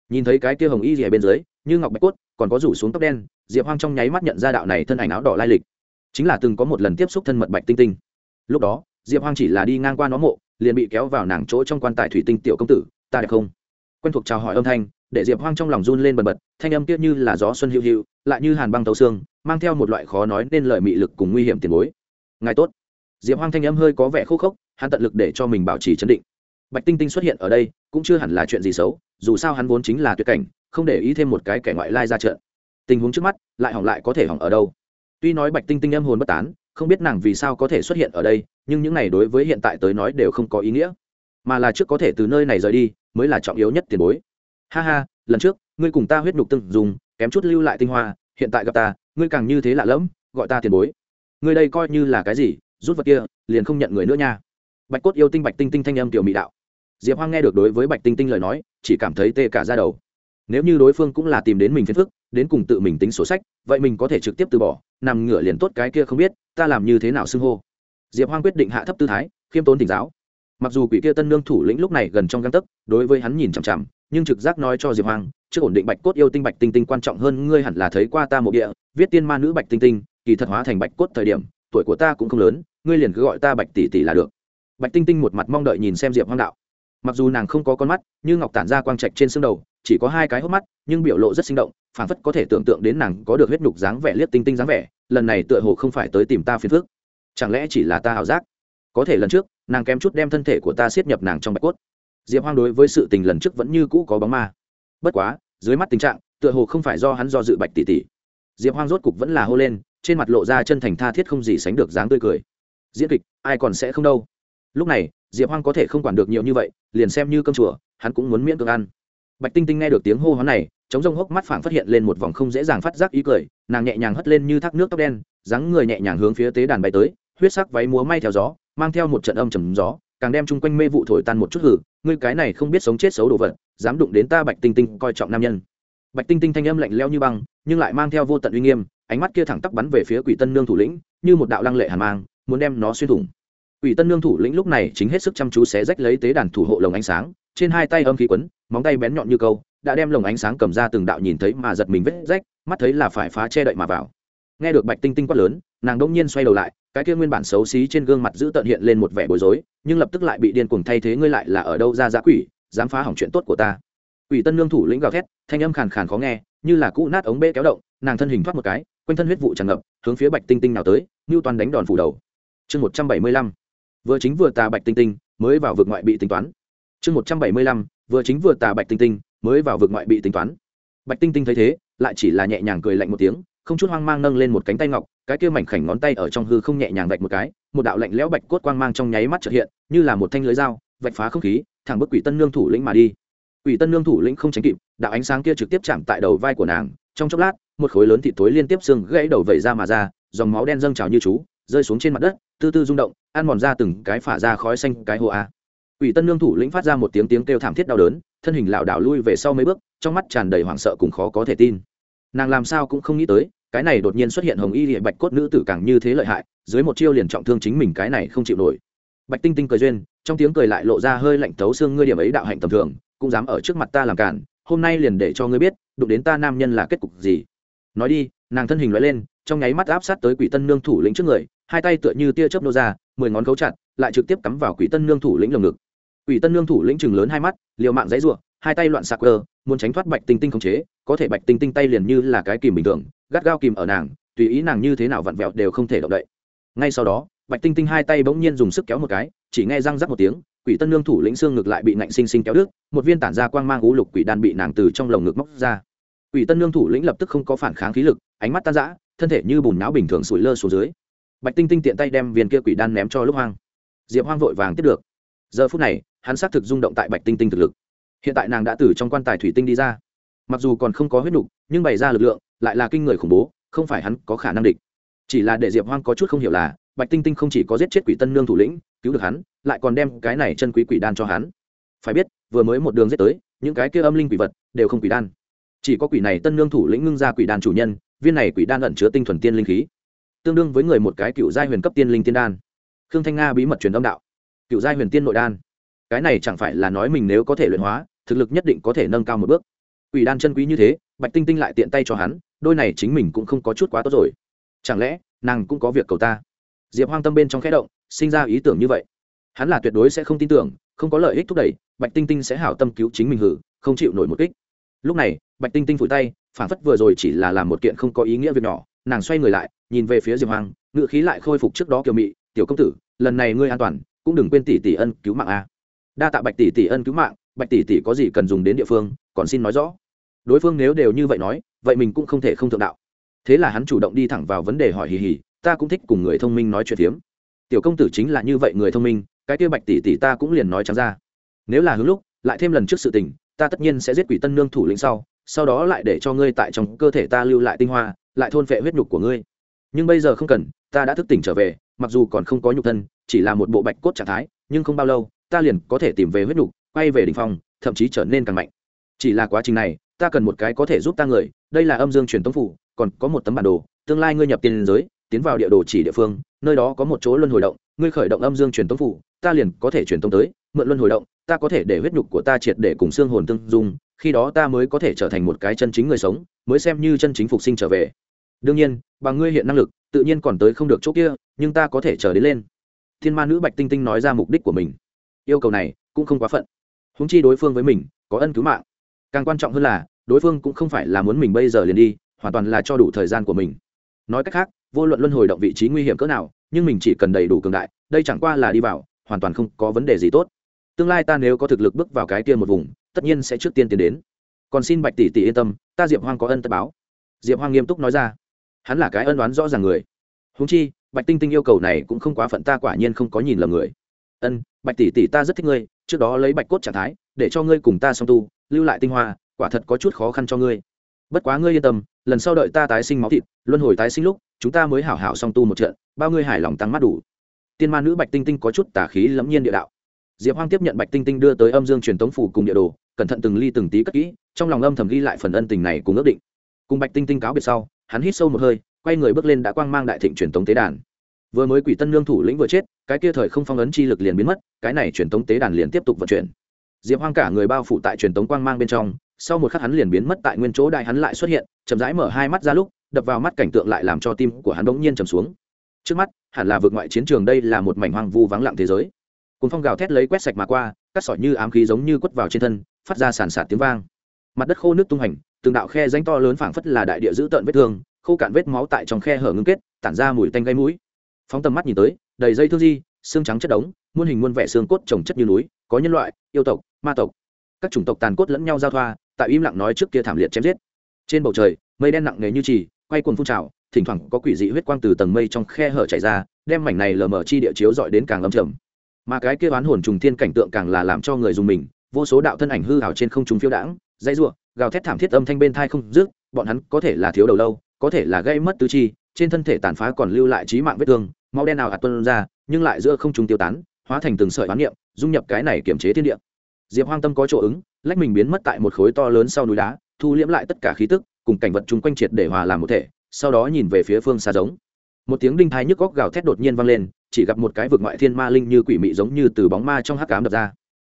A: Nhìn thấy cái kia hồng y rìa bên dưới như ngọc bạch cốt, còn có rủ xuống tóc đen, diệp hoang trong nháy mắt nhận ra đạo này thân ảnh áo đỏ lai lịch. Chính là từng có một lần tiếp xúc thân mật bạch tinh tinh. Lúc đó, diệp hoang chỉ là đi ngang qua nó mộ, liền bị kéo vào nàng chỗ trong quan tài thủy tinh tiểu công tử, ta đẹp không? Quen thuộc chào hỏi âm thanh, để diệp hoang trong lòng run lên bần bật, thanh âm kia như là gió xuân hữu hữu lại như hàn băng tấu xương, mang theo một loại khó nói nên lợi mị lực cùng nguy hiểm tiền bối. Ngài tốt. Diệp hoang thanh âm hơi có vẻ khô khốc, hắn tận lực để cho mình bảo trì chấn định. Bạch tinh tinh xuất hiện ở đây, cũng chưa hẳn là chuyện gì xấu, dù sao hắn vốn chính là tuyệt cảnh không để ý thêm một cái kẻ ngoại lai ra trận. Tình huống trước mắt, lại hỏng lại có thể hỏng ở đâu. Tuy nói bạch tinh tinh âm hồn bất tán, không biết nàng vì sao có thể xuất hiện ở đây, nhưng những này đối với hiện tại tới nói đều không có ý nghĩa. Mà là trước có thể từ nơi này rời đi, mới là trọng yếu nhất tiền bối. Ha ha, lần trước, ngươi cùng ta huyết nhục từng dùng, kém chút lưu lại tinh hoa, hiện tại gặp ta, ngươi càng như thế lạ lẫm, gọi ta tiền bối. Ngươi đây coi như là cái gì, rút vật kia, liền không nhận người nữa nha. Bạch cốt yêu tinh bạch tinh tinh thanh âm tiểu mỹ đạo. Diệp hoang nghe được đối với bạch tinh tinh lời nói, chỉ cảm thấy tê cả ra đầu nếu như đối phương cũng là tìm đến mình phiền phức, đến cùng tự mình tính sổ sách, vậy mình có thể trực tiếp từ bỏ, nằm ngửa liền tốt cái kia không biết, ta làm như thế nào xưng hô? Diệp hoang quyết định hạ thấp tư thái, khiêm tốn tỉnh giáo. Mặc dù quỷ kia tân nương thủ lĩnh lúc này gần trong găng tấc, đối với hắn nhìn chằm chằm, nhưng trực giác nói cho diệp hoang, trước ổn định bạch cốt yêu tinh, bạch tinh tinh quan trọng hơn ngươi hẳn là thấy qua ta một địa, viết tiên ma nữ bạch tinh tinh, kỳ thật hóa thành bạch cốt thời điểm, tuổi của ta cũng không lớn, ngươi liền cứ gọi ta bạch tỷ tỷ là được. Bạch tinh tinh một mặt mong đợi nhìn xem diệp hoang đạo. Mặc dù nàng không có con mắt, như ngọc tản ra quang trạch trên xương đầu chỉ có hai cái hốc mắt, nhưng biểu lộ rất sinh động, phảng phất có thể tưởng tượng đến nàng có được huyết nhục dáng vẻ liếc tinh tinh dáng vẻ, lần này tựa hồ không phải tới tìm ta phiền phức. Chẳng lẽ chỉ là ta ảo giác? Có thể lần trước, nàng kém chút đem thân thể của ta siết nhập nàng trong bạch cốt. Diệp hoang đối với sự tình lần trước vẫn như cũ có bóng ma. Bất quá, dưới mắt tình trạng, tựa hồ không phải do hắn do dự bạch tỷ tỷ. Diệp hoang rốt cục vẫn là hô lên, trên mặt lộ ra chân thành tha thiết không gì sánh được dáng tươi cười. Diễn kịch, ai còn sẽ không đâu. Lúc này, diệp hoang có thể không quản được nhiều như vậy, liền xem như cơm chùa, hắn cũng muốn miễn cưỡng ăn bạch tinh tinh nghe được tiếng hô hoán này, chống rông hốc mắt phảng phát hiện lên một vòng không dễ dàng phát giác ý cười, nàng nhẹ nhàng hất lên như thác nước tóc đen, dáng người nhẹ nhàng hướng phía tế đàn bay tới, huyết sắc váy múa may theo gió, mang theo một trận âm trầm gió, càng đem chung quanh mê vụ thổi tan một chút hử, ngươi cái này không biết sống chết xấu đồ vật, dám đụng đến ta bạch tinh tinh, coi trọng nam nhân. Bạch tinh tinh thanh âm lạnh leo như băng, nhưng lại mang theo vô tận uy nghiêm, ánh mắt kia thẳng tắp bắn về phía quỷ tân nương thủ lĩnh, như một đạo lăng lệ hàn mang, muốn đem nó xuyên thủng. Quỷ tân nương thủ lĩnh lúc này chính hết sức chăm chú xé rách lấy tế đàn thủ hộ lồng ánh sáng trên hai tay âm khí quấn, móng tay bén nhọn như câu, đã đem lồng ánh sáng cầm ra từng đạo nhìn thấy mà giật mình vết rách, mắt thấy là phải phá che đậy mà vào. Nghe được bạch tinh tinh quát lớn, nàng đông nhiên xoay đầu lại, cái kia nguyên bản xấu xí trên gương mặt giữ tận hiện lên một vẻ bối rối, nhưng lập tức lại bị điên cuồng thay thế ngươi lại là ở đâu ra giá quỷ, dám phá hỏng chuyện tốt của ta. Quỷ tân lương thủ lĩnh gào thét, thanh âm khàn khàn khó nghe, như là cũ nát ống bê kéo động, nàng thân hình thoát một cái, quanh thân huyết vụ tràn ngập, hướng phía bạch tinh tinh nào tới ngưu toàn đánh đòn phủ đầu. Chương một trăm bảy mươi lăm. Vừa chính vừa tà bạch tinh tinh, mới vào vực ngoại bị tính toán chương một trăm bảy mươi lăm, vừa chính vừa tà bạch tinh tinh, mới vào vực ngoại bị tính toán. Bạch tinh tinh thấy thế, lại chỉ là nhẹ nhàng cười lạnh một tiếng, không chút hoang mang nâng lên một cánh tay ngọc, cái kia mảnh khảnh ngón tay ở trong hư không nhẹ nhàng vạch một cái, một đạo lạnh lẽo bạch cốt quang mang trong nháy mắt trợ hiện, như là một thanh lưới dao, vạch phá không khí, thẳng bức quỷ tân nương thủ lĩnh mà đi. Quỷ tân nương thủ lĩnh không tránh kịp, đạo ánh sáng kia trực tiếp chạm tại đầu vai của nàng, trong chốc lát, một khối lớn thịt tối liên tiếp xương gãy đầu vẩy ra mà ra, dòng máu đen dâng trào như chú, rơi xuống trên mặt đất, tư tư rung động, ăn mòn ra từng cái phả ra khói xanh cái hồ a quỷ tân nương thủ lĩnh phát ra một tiếng tiếng kêu thảm thiết đau đớn, thân hình lảo đảo lui về sau mấy bước, trong mắt tràn đầy hoảng sợ cùng khó có thể tin. Nàng làm sao cũng không nghĩ tới, cái này đột nhiên xuất hiện hồng y địa bạch cốt nữ tử càng như thế lợi hại, dưới một chiêu liền trọng thương chính mình cái này không chịu nổi. Bạch tinh tinh cười duyên, trong tiếng cười lại lộ ra hơi lạnh tấu xương ngươi điểm ấy đạo hạnh tầm thường, cũng dám ở trước mặt ta làm cản, hôm nay liền để cho ngươi biết, đụng đến ta nam nhân là kết cục gì. Nói đi, nàng thân hình lóe lên, trong nháy mắt áp sát tới quỷ tân nương thủ lĩnh trước người, hai tay tựa như tia chớp nô ra, mười ngón cấu chặt, lại trực tiếp cắm vào quỷ tân nương thủ lĩnh lồng ngực quỷ tân nương thủ lĩnh chừng lớn hai mắt liều mạng giãy giụa, hai tay loạn sạc quơ, muốn tránh thoát bạch tinh tinh khống chế có thể bạch tinh tinh tay liền như là cái kìm bình thường gắt gao kìm ở nàng tùy ý nàng như thế nào vặn vẹo đều không thể động đậy. Ngay sau đó bạch tinh tinh hai tay bỗng nhiên dùng sức kéo một cái chỉ nghe răng rắc một tiếng quỷ tân nương thủ lĩnh xương ngực lại bị nạnh sinh sinh kéo đứt một viên tản ra quang mang ngũ lục quỷ đan bị nàng từ trong lồng ngực móc ra. Quỷ tân nương thủ lĩnh lập tức không có phản kháng khí lực ánh mắt tan rã thân thể như bùn náo bình thường sủi lơ xuống dưới. Bạch tinh tinh tiện tay đem viên kia quỷ đan ném cho lúc hoang. Diệp hoang vội vàng tiếp được giờ phút này, hắn xác thực rung động tại bạch tinh tinh thực lực. Hiện tại nàng đã từ trong quan tài thủy tinh đi ra. Mặc dù còn không có huyết nục, nhưng bày ra lực lượng lại là kinh người khủng bố, không phải hắn có khả năng địch. Chỉ là để diệp hoang có chút không hiểu là, bạch tinh tinh không chỉ có giết chết quỷ tân nương thủ lĩnh, cứu được hắn, lại còn đem cái này chân quý quỷ đan cho hắn. Phải biết, vừa mới một đường giết tới, những cái kia âm linh quỷ vật đều không quỷ đan. Chỉ có quỷ này tân nương thủ lĩnh ngưng ra quỷ đan chủ nhân, viên này quỷ đan ẩn chứa tinh thuần tiên linh khí. Tương đương với người một cái cựu giai huyền cấp tiên linh tiên đan. Khương thanh nga bí mật truyền âm đạo cựu giai huyền tiên nội đan. Cái này chẳng phải là nói mình nếu có thể luyện hóa thực lực nhất định có thể nâng cao một bước. Quỷ đan chân quý như thế bạch tinh tinh lại tiện tay cho hắn đôi này chính mình cũng không có chút quá tốt rồi. Chẳng lẽ nàng cũng có việc cầu ta? Diệp hoang tâm bên trong khẽ động sinh ra ý tưởng như vậy. Hắn là tuyệt đối sẽ không tin tưởng không có lợi ích thúc đẩy bạch tinh tinh sẽ hảo tâm cứu chính mình hử không chịu nổi một kích. Lúc này bạch tinh tinh phủi tay phản phất vừa rồi chỉ là làm một kiện không có ý nghĩa việc nhỏ nàng xoay người lại nhìn về phía diệp Hoang, ngự khí lại khôi phục trước đó kiều mị tiểu công tử lần này ngươi an toàn cũng đừng quên tỷ tỷ ân cứu mạng a. Đa tạ bạch tỷ tỷ ân cứu mạng, bạch tỷ tỷ có gì cần dùng đến địa phương, còn xin nói rõ. Đối phương nếu đều như vậy nói, vậy mình cũng không thể không thượng đạo. Thế là hắn chủ động đi thẳng vào vấn đề hỏi hì hì, ta cũng thích cùng người thông minh nói chuyện phiếm. Tiểu công tử chính là như vậy người thông minh, cái kia bạch tỷ tỷ ta cũng liền nói trắng ra. Nếu là hướng lúc, lại thêm lần trước sự tình, ta tất nhiên sẽ giết quỷ tân nương thủ lĩnh sau sau đó lại để cho ngươi tại trong cơ thể ta lưu lại tinh hoa, lại thôn phệ huyết nhục của ngươi. Nhưng bây giờ không cần, ta đã thức tỉnh trở về mặc dù còn không có nhục thân, chỉ là một bộ bạch cốt trạng thái, nhưng không bao lâu, ta liền có thể tìm về huyết nhục, quay về đ ỉ n h phong, thậm chí trở nên càng mạnh. Chỉ là quá trình này, ta cần một cái có thể giúp ta người, đây là âm dương truyền tống phủ, còn có một tấm bản đồ, tương lai ngươi nhập tiền giới, tiến vào địa đồ chỉ địa phương, nơi đó có một chỗ luân hồi động, ngươi khởi động âm dương truyền tống phủ, ta liền có thể truyền tống tới, mượn luân hồi động, ta có thể để huyết nhục của ta triệt để cùng xương hồn tương dung, khi đó ta mới có thể trở thành một cái chân chính người sống, mới xem như chân chính phục sinh trở về đương nhiên, bằng ngươi hiện năng lực, tự nhiên còn tới không được chỗ kia, nhưng ta có thể chờ đến lên. Thiên ma nữ bạch tinh tinh nói ra mục đích của mình. Yêu cầu này cũng không quá phận. Húng chi đối phương với mình, có ân cứu mạng. Càng quan trọng hơn là, đối phương cũng không phải là muốn mình bây giờ liền đi, hoàn toàn là cho đủ thời gian của mình. Nói cách khác, vô luận luân hồi động vị trí nguy hiểm cỡ nào, nhưng mình chỉ cần đầy đủ cường đại, đây chẳng qua là đi vào, hoàn toàn không có vấn đề gì tốt. Tương lai ta nếu có thực lực bước vào cái tiên một vùng, tất nhiên sẽ trước tiên tiến đến. Còn xin bạch tỷ tỷ yên tâm, ta diệp hoang có ân tất báo. Diệp hoang nghiêm túc nói ra hắn là cái ân đoán rõ ràng người. Húng chi, bạch tinh tinh yêu cầu này cũng không quá phận, ta quả nhiên không có nhìn lầm người. Ân, bạch tỷ tỷ ta rất thích ngươi, trước đó lấy bạch cốt trạng thái, để cho ngươi cùng ta song tu, lưu lại tinh hoa, quả thật có chút khó khăn cho ngươi. Bất quá ngươi yên tâm, lần sau đợi ta tái sinh máu thịt, luân hồi tái sinh lúc, chúng ta mới hảo hảo song tu một trận, bao ngươi hài lòng tăng mắt đủ. Tiên ma nữ bạch tinh tinh có chút tả khí lẫm nhiên địa đạo. Diệp hoang tiếp nhận bạch tinh tinh đưa tới âm dương truyền tống phủ cùng địa đồ, cẩn thận từng ly từng tí cất kỹ, trong lòng âm thầm ghi lại phần ân tình này cùng ước định. Cùng bạch tinh tinh cáo biệt sau hắn hít sâu một hơi, quay người bước lên đã quang mang đại thịnh truyền tống tế đàn. Vừa mới quỷ tân lương thủ lĩnh vừa chết, cái kia thời không phong ấn chi lực liền biến mất, cái này truyền tống tế đàn liền tiếp tục vận chuyển. Diệp hoang cả người bao phủ tại truyền tống quang mang bên trong, sau một khắc hắn liền biến mất tại nguyên chỗ đại hắn lại xuất hiện, chậm rãi mở hai mắt ra lúc, đập vào mắt cảnh tượng lại làm cho tim của hắn bỗng nhiên trầm xuống. Trước mắt, hẳn là vượt ngoại chiến trường đây là một mảnh hoang vu vắng lặng thế giới. Cùng phong gào thét lấy quét sạch mà qua, cắt sỏi như ám khí giống như quất vào trên thân, phát ra sàn sạt tiếng vang mặt đất khô nước tung hành từng đạo khe danh to lớn phảng phất là đại địa giữ tận vết thương, khô cạn vết máu tại trong khe hở ngưng kết, tản ra mùi tanh gây mũi. Phóng tầm mắt nhìn tới, đầy dây thương di, xương trắng chất đống, muôn hình muôn vẻ xương cốt trồng chất như núi, có nhân loại, yêu tộc, ma tộc. Các chủng tộc tàn cốt lẫn nhau giao thoa, tại im lặng nói trước kia thảm liệt chém giết. Trên bầu trời, mây đen nặng nề như trì, quay cuồng phun trào, thỉnh thoảng có quỷ dị huyết quang từ tầng mây trong khe hở chảy ra, đem mảnh này lờ mờ chi địa chiếu dọi đến càng lâm trầm. Mà cái kia oán hồn trùng thiên cảnh tượng càng là làm cho người dùng mình, vô số đạo thân ảnh hư hào trên không trung phiêu đãng dãy rủa, gào thét thảm thiết âm thanh bên tai không dứt bọn hắn có thể là thiếu đầu lâu có thể là gây mất tứ chi trên thân thể tàn phá còn lưu lại chí mạng vết thương máu đen nào ạt tuôn ra nhưng lại giữa không trung tiêu tán hóa thành từng sợi bán niệm dung nhập cái này kiểm chế thiên địa. Diệp hoang tâm có chỗ ứng lách mình biến mất tại một khối to lớn sau núi đá thu liễm lại tất cả khí tức cùng cảnh vật chung quanh triệt để hòa làm một thể sau đó nhìn về phía phương xa giống. Một tiếng đinh thái nhức óc gào thét đột nhiên vang lên chỉ gặp một cái vực ngoại thiên ma linh như quỷ mị giống như từ bóng ma trong hắc ám đập ra.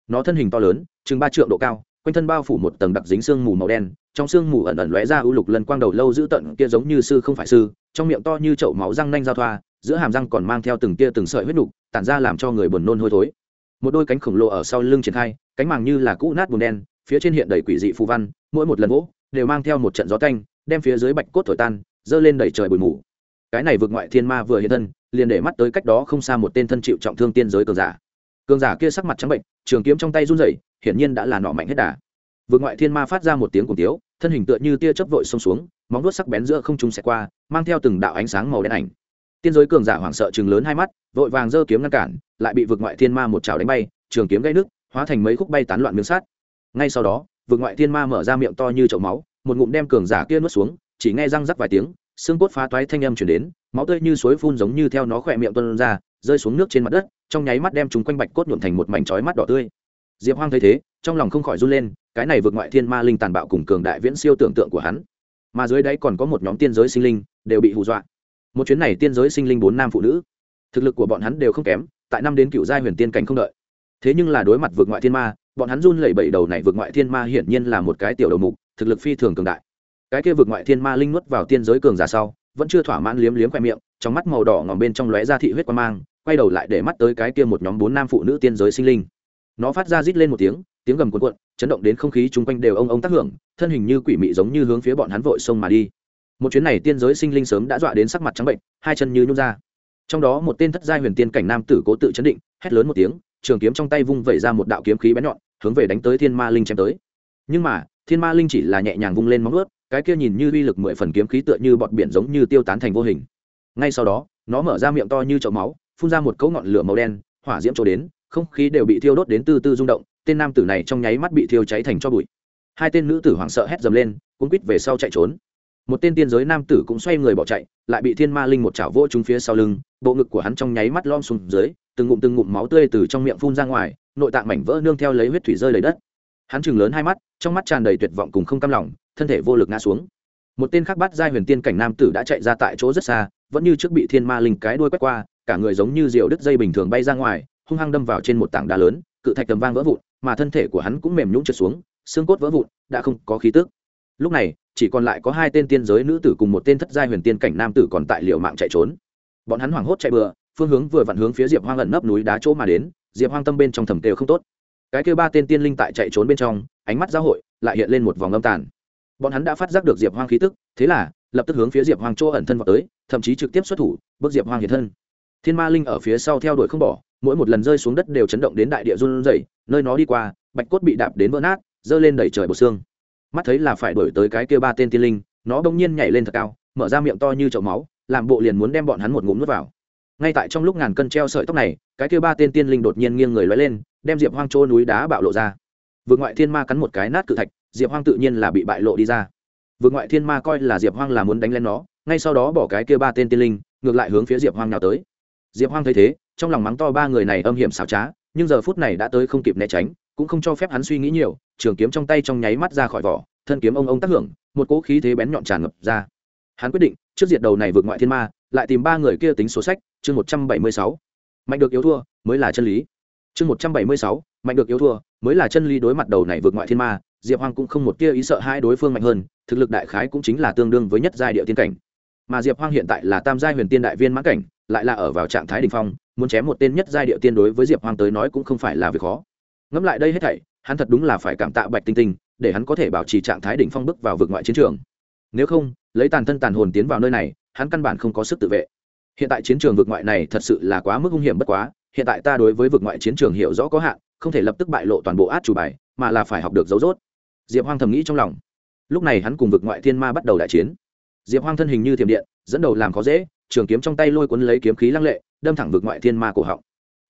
A: Nó thân hình to lớn chừng ba trượng độ cao quanh thân bao phủ một tầng đặc dính xương mù màu đen, trong xương mù ẩn ẩn lóe ra ưu lục lần quang đầu lâu giữ tận kia giống như sư không phải sư, trong miệng to như chậu máu răng nanh giao thoa, giữa hàm răng còn mang theo từng tia từng sợi huyết nục, tản ra làm cho người buồn nôn hôi thối. Một đôi cánh khổng lồ ở sau lưng triển khai, cánh màng như là cũ nát bùn đen, phía trên hiện đầy quỷ dị phù văn, mỗi một lần vỗ, đều mang theo một trận gió canh đem phía dưới bạch cốt thổi tan, dơ lên đẩy trời bụi mù. Cái này vượt ngoại thiên ma vừa hiện thân, liền để mắt tới cách đó không xa một tên thân chịu trọng thương tiên giới cường giả. Cường giả kia sắc mặt trắng bệnh, trường kiếm trong tay run rẩy hiển nhiên đã là nọ mạnh hết đà. Vượt ngoại thiên ma phát ra một tiếng cùng tiếu, thân hình tựa như tia chớp vội xông xuống, móng vuốt sắc bén giữa không trung xẹt qua, mang theo từng đạo ánh sáng màu đen ảnh. Tiên giới cường giả hoảng sợ chừng lớn hai mắt, vội vàng giơ kiếm ngăn cản, lại bị vượt ngoại thiên ma một chảo đánh bay, trường kiếm gãy nước hóa thành mấy khúc bay tán loạn miếng sát ngay sau đó vượt ngoại thiên ma mở ra miệng to như chậu máu, một ngụm đem cường giả kia nuốt xuống, chỉ nghe răng rắc vài tiếng, xương cốt phá toái thanh âm chuyển đến, máu tươi như suối phun giống như theo nó khỏe miệng tuân ra, rơi xuống nước trên mặt đất, trong nháy mắt đem chúng quanh bạch cốt nhuộm thành một mảnh chói mắt đỏ tươi diệp hoang thấy thế, trong lòng không khỏi run lên, cái này vượt ngoại thiên ma linh tàn bạo cùng cường đại viễn siêu tưởng tượng của hắn. Mà dưới đáy còn có một nhóm tiên giới sinh linh, đều bị hù dọa. Một chuyến này tiên giới sinh linh bốn nam phụ nữ. Thực lực của bọn hắn đều không kém, tại năm đến cựu giai huyền tiên cảnh không đợi. Thế nhưng là đối mặt vượt ngoại thiên ma, bọn hắn run lẩy bẩy đầu này vượt ngoại thiên ma hiển nhiên là một cái tiểu đầu mục, thực lực phi thường cường đại. Cái kia vượt ngoại thiên ma linh nuốt vào tiên giới cường giả sau, vẫn chưa thỏa mãn liếm liếm khoe miệng, trong mắt màu đỏ ngòm bên trong lóe ra thị huyết quan mang, quay đầu lại để mắt tới cái kia một nhóm bốn nam phụ nữ tiên giới sinh linh nó phát ra rít lên một tiếng tiếng gầm cuộn cuộn, chấn động đến không khí chung quanh đều ông ông tác hưởng, thân hình như quỷ mị giống như hướng phía bọn hắn vội sông mà đi. Một chuyến này tiên giới sinh linh sớm đã dọa đến sắc mặt trắng bệnh, hai chân như nhung ra. Trong đó một tên thất giai huyền tiên cảnh nam tử cố tự chấn định, hét lớn một tiếng, trường kiếm trong tay vung vẩy ra một đạo kiếm khí bén nhọn, hướng về đánh tới thiên ma linh chém tới. Nhưng mà, thiên ma linh chỉ là nhẹ nhàng vung lên móng ướt cái kia nhìn như uy lực mười phần kiếm khí tựa như bọt biển giống như tiêu tán thành vô hình. Ngay sau đó, nó mở ra miệng to như chậu máu, phun ra một cấu ngọn lửa màu đen, hỏa diễm trổ đến không khí đều bị thiêu đốt đến từ từ rung động, tên nam tử này trong nháy mắt bị thiêu cháy thành cho bụi. Hai tên nữ tử hoảng sợ hét dầm lên cuốn quýt về sau chạy trốn. Một tên tiên giới nam tử cũng xoay người bỏ chạy, lại bị thiên ma linh một chảo vỗ trúng phía sau lưng, bộ ngực của hắn trong nháy mắt lom xuống dưới, từng ngụm từng ngụm máu tươi từ trong miệng phun ra ngoài, nội tạng mảnh vỡ nương theo lấy huyết thủy rơi lấy đất. Hắn chừng lớn hai mắt, trong mắt tràn đầy tuyệt vọng cùng không cam lòng, thân thể vô lực ngã xuống. Một tên khác bắt giai huyền tiên cảnh nam tử đã chạy ra tại chỗ rất xa, vẫn như trước bị thiên ma linh cái đuôi quét qua, cả người giống như diều đứt dây bình thường bay ra ngoài hung hăng đâm vào trên một tảng đá lớn, cự thạch tầm vang vỡ vụn, mà thân thể của hắn cũng mềm nhũng trượt xuống, xương cốt vỡ vụn, đã không có khí tức. Lúc này, chỉ còn lại có hai tên tiên giới nữ tử cùng một tên thất giai huyền tiên cảnh nam tử còn tại liều mạng chạy trốn. Bọn hắn hoảng hốt chạy bừa, phương hướng vừa vặn hướng phía diệp hoang ẩn nấp núi đá chỗ mà đến, diệp hoang tâm bên trong thầm tđều không tốt. Cái kêu ba tên tiên linh tại chạy trốn bên trong, ánh mắt giao hội, lại hiện lên một vòng âm tàn. Bọn hắn đã phát giác được diệp hoang khí tức, thế là, lập tức hướng phía diệp hoang chỗ ẩn thân vào tới, thậm chí trực tiếp xuất thủ, bước diệp hoang hiện thân thiên ma linh ở phía sau theo đuổi không bỏ, mỗi một lần rơi xuống đất đều chấn động đến đại địa run rẩy, nơi nó đi qua, bạch cốt bị đạp đến vỡ nát, giơ lên đẩy trời bột xương. Mắt thấy là phải đuổi tới cái kia ba tên tiên linh, nó bỗng nhiên nhảy lên thật cao, mở ra miệng to như chậu máu, làm bộ liền muốn đem bọn hắn một ngụm nuốt vào. Ngay tại trong lúc ngàn cân treo sợi tóc này, cái kia ba tên tiên linh đột nhiên nghiêng người lói lên, đem diệp hoang chỗ núi đá bạo lộ ra. Vượt ngoại thiên ma cắn một cái nát cự thạch, diệp hoang tự nhiên là bị bại lộ đi ra. Vượt ngoại thiên ma coi là diệp hoang là muốn đánh lên nó, ngay sau đó bỏ cái kia ba tên tiên linh, ngược lại hướng phía diệp hoang nào tới diệp hoang thấy thế, trong lòng mắng to ba người này âm hiểm xảo trá, nhưng giờ phút này đã tới không kịp né tránh, cũng không cho phép hắn suy nghĩ nhiều, trường kiếm trong tay trong nháy mắt ra khỏi vỏ, thân kiếm ông ông tác hưởng, một cỗ khí thế bén nhọn tràn ngập ra. Hắn quyết định, trước diệt đầu này vượt ngoại thiên ma, lại tìm ba người kia tính số sách, chương một trăm bảy mươi sáu. Mạnh được yếu thua, mới là chân lý. Chương một trăm bảy mươi sáu, mạnh được yếu thua, mới là chân lý đối mặt đầu này vượt ngoại thiên ma, diệp hoang cũng không một tia ý sợ hai đối phương mạnh hơn, thực lực đại khái cũng chính là tương đương với nhất giai địa tiên cảnh. Mà diệp hoang hiện tại là tam giai huyền tiên đại viên mãn cảnh lại là ở vào trạng thái đ ỉ n h phong, muốn chém một tên nhất giai địa tiên đối với diệp hoang tới nói cũng không phải là việc khó. Ngẫm lại đây hết thảy, hắn thật đúng là phải cảm tạ bạch tinh tinh, để hắn có thể bảo trì trạng thái đỉnh phong bước vào vực ngoại chiến trường. Nếu không, lấy tàn thân tàn hồn tiến vào nơi này, hắn căn bản không có sức tự vệ. Hiện tại chiến trường vực ngoại này thật sự là quá mức hung hiểm bất quá, hiện tại ta đối với vực ngoại chiến trường hiểu rõ có hạn, không thể lập tức bại lộ toàn bộ át chủ bài, mà là phải học được dấu dốt diệp hoang thầm nghĩ trong lòng. Lúc này hắn cùng vực ngoại thiên ma bắt đầu đại chiến. Diệp hoang thân hình như thiểm điện, dẫn đầu làm khó dễ trường kiếm trong tay lôi cuốn lấy kiếm khí lăng lệ, đâm thẳng vực ngoại thiên ma cổ họng.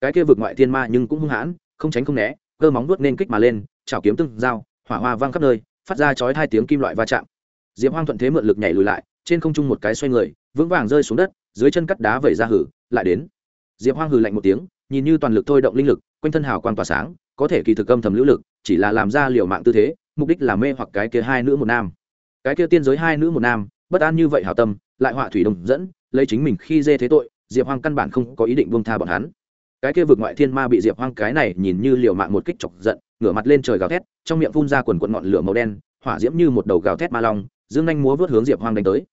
A: Cái kia vực ngoại thiên ma nhưng cũng hung hãn, không tránh không né, cơ móng vuốt nên kích mà lên, chảo kiếm tương dao hỏa hoa vang khắp nơi, phát ra chói hai tiếng kim loại va chạm. Diệp hoang thuận thế mượn lực nhảy lùi lại, trên không trung một cái xoay người, vững vàng rơi xuống đất, dưới chân cắt đá vẩy ra hử, lại đến. Diệp hoang hừ lạnh một tiếng, nhìn như toàn lực thôi động linh lực, quanh thân hào quang tỏa sáng, có thể kỳ thực âm thầm lưu lực, chỉ là làm ra liều mạng tư thế, mục đích là mê hoặc cái kia hai nữ một nam. Cái kia tiên giới hai nữ một nam, bất an như vậy hảo tâm, lại họa thủy đồng dẫn lấy chính mình khi dê thế tội, diệp hoang căn bản không có ý định buông tha bọn hắn. Cái kia vực ngoại thiên ma bị diệp hoang cái này nhìn như liều mạng một kích chọc giận, ngửa mặt lên trời gào thét, trong miệng phun ra quần quần ngọn lửa màu đen, hỏa diễm như một đầu gào thét ma long, dương Anh múa vớt hướng diệp hoang đánh tới.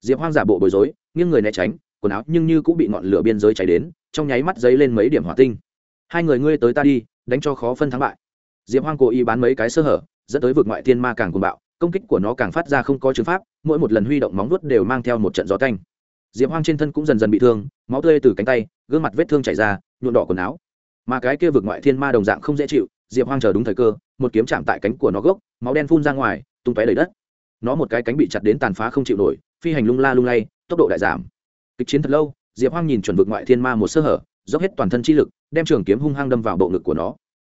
A: Diệp hoang giả bộ bối rối, nghiêng người né tránh, quần áo nhưng như cũng bị ngọn lửa biên giới cháy đến, trong nháy mắt dấy lên mấy điểm hỏa tinh. Hai người ngươi tới ta đi, đánh cho khó phân thắng bại. Diệp hoang cố ý bán mấy cái sơ hở, dẫn tới vực ngoại thiên ma càng cuồng bạo, công kích của nó càng phát ra không có chứng pháp, mỗi một lần huy động móng vuốt đều mang theo một trận gió canh diệp hoang trên thân cũng dần dần bị thương máu tươi từ cánh tay gương mặt vết thương chảy ra nhuộn đỏ quần áo mà cái kia vực ngoại thiên ma đồng dạng không dễ chịu diệp hoang chờ đúng thời cơ một kiếm chạm tại cánh của nó gốc máu đen phun ra ngoài tung tóe đầy đất nó một cái cánh bị chặt đến tàn phá không chịu nổi phi hành lung la lung lay tốc độ đại giảm kịch chiến thật lâu diệp hoang nhìn chuẩn vực ngoại thiên ma một sơ hở dốc hết toàn thân chi lực đem trường kiếm hung hăng đâm vào bộ ngực của nó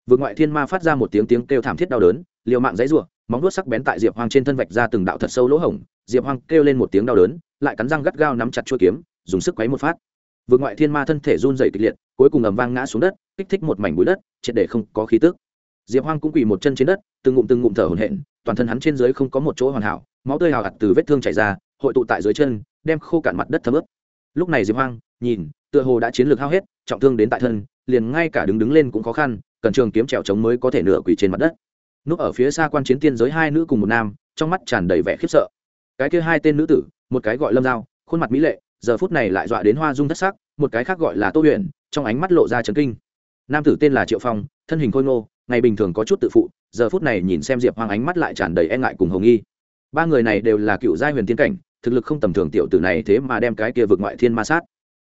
A: vực ngoại thiên ma phát ra một tiếng tiếng kêu thảm thiết đau đớn liều mạng dãy rủa móng đốt sắc bén tại diệp hoang trên thân vạch ra từng đạo thật sâu lỗ hổng diệp hoang kêu lên một tiếng đau đớn lại cắn răng gắt gao nắm chặt chuôi kiếm, dùng sức quấy một phát. Vượt ngoại thiên ma thân thể run dày kịch liệt, cuối cùng ầm vang ngã xuống đất, kích thích một mảnh bụi đất, triệt để không có khí tức. Diệp hoang cũng quỳ một chân trên đất, từng ngụm từng ngụm thở hổn hển, toàn thân hắn trên dưới không có một chỗ hoàn hảo, máu tươi hào hạt từ vết thương chảy ra, hội tụ tại dưới chân, đem khô cạn mặt đất thấm ướt. Lúc này diệp hoang, nhìn, tựa hồ đã chiến lược hao hết, trọng thương đến tại thân, liền ngay cả đứng đứng lên cũng khó khăn, cần trường kiếm trèo trống mới có thể nửa quỳ trên mặt đất. Núp ở phía xa quan chiến tiên giới hai nữ cùng một nam, trong mắt tràn đầy vẻ khiếp sợ. Cái kia hai tên nữ tử một cái gọi lâm dao, khuôn mặt mỹ lệ giờ phút này lại dọa đến hoa dung thất sắc một cái khác gọi là tô huyền trong ánh mắt lộ ra trấn kinh. Nam tử tên là triệu phong thân hình khôi ngô ngày bình thường có chút tự phụ giờ phút này nhìn xem diệp hoang ánh mắt lại tràn đầy e ngại cùng hồng nghi. Ba người này đều là cựu giai huyền tiên cảnh thực lực không tầm thường tiểu tử này thế mà đem cái kia vượt ngoại thiên ma sát.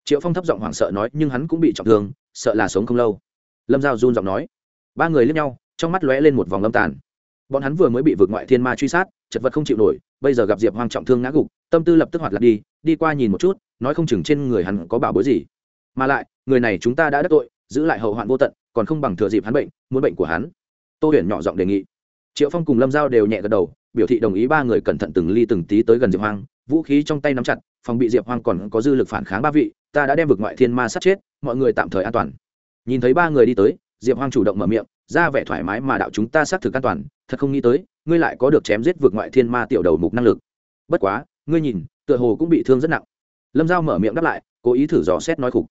A: Triệu phong thấp giọng hoảng sợ nói nhưng hắn cũng bị trọng thương sợ là sống không lâu. Lâm giao run giọng nói. Ba người lướt nhau trong mắt lóe lên một vòng lâm tàn. Bọn hắn vừa mới bị vượt ngoại thiên ma truy sát chật vật không chịu nổi bây giờ gặp diệp hoang trọng thương ngã gục tâm tư lập tức hoạt lạc đi đi qua nhìn một chút, nói không chừng trên người hắn có bảo bối gì. Mà lại, người này chúng ta đã đắc tội, giữ lại hậu hoạn vô tận, còn không bằng thừa dịp hắn bệnh, muốn bệnh của hắn. Tô huyền nhỏ giọng đề nghị. Triệu phong cùng lâm giao đều nhẹ gật đầu, biểu thị đồng ý ba người cẩn thận từng ly từng tí tới gần diệp hoang, vũ khí trong tay nắm chặt, phòng bị diệp hoang còn có dư lực phản kháng ba vị, ta đã đem vực ngoại thiên ma sát chết, mọi người tạm thời an toàn. Nhìn thấy ba người đi tới, diệp hoang chủ động mở miệng, ra vẻ thoải mái mà đạo chúng ta xác thực an toàn, thật không nghĩ tới, ngươi lại có được chém giết vực ngoại thiên ma tiểu đầu mục năng lực. Bất quá ngươi nhìn, tựa hồ cũng bị thương rất nặng. Lâm giao mở miệng đáp lại, cố ý thử dò xét nói khục.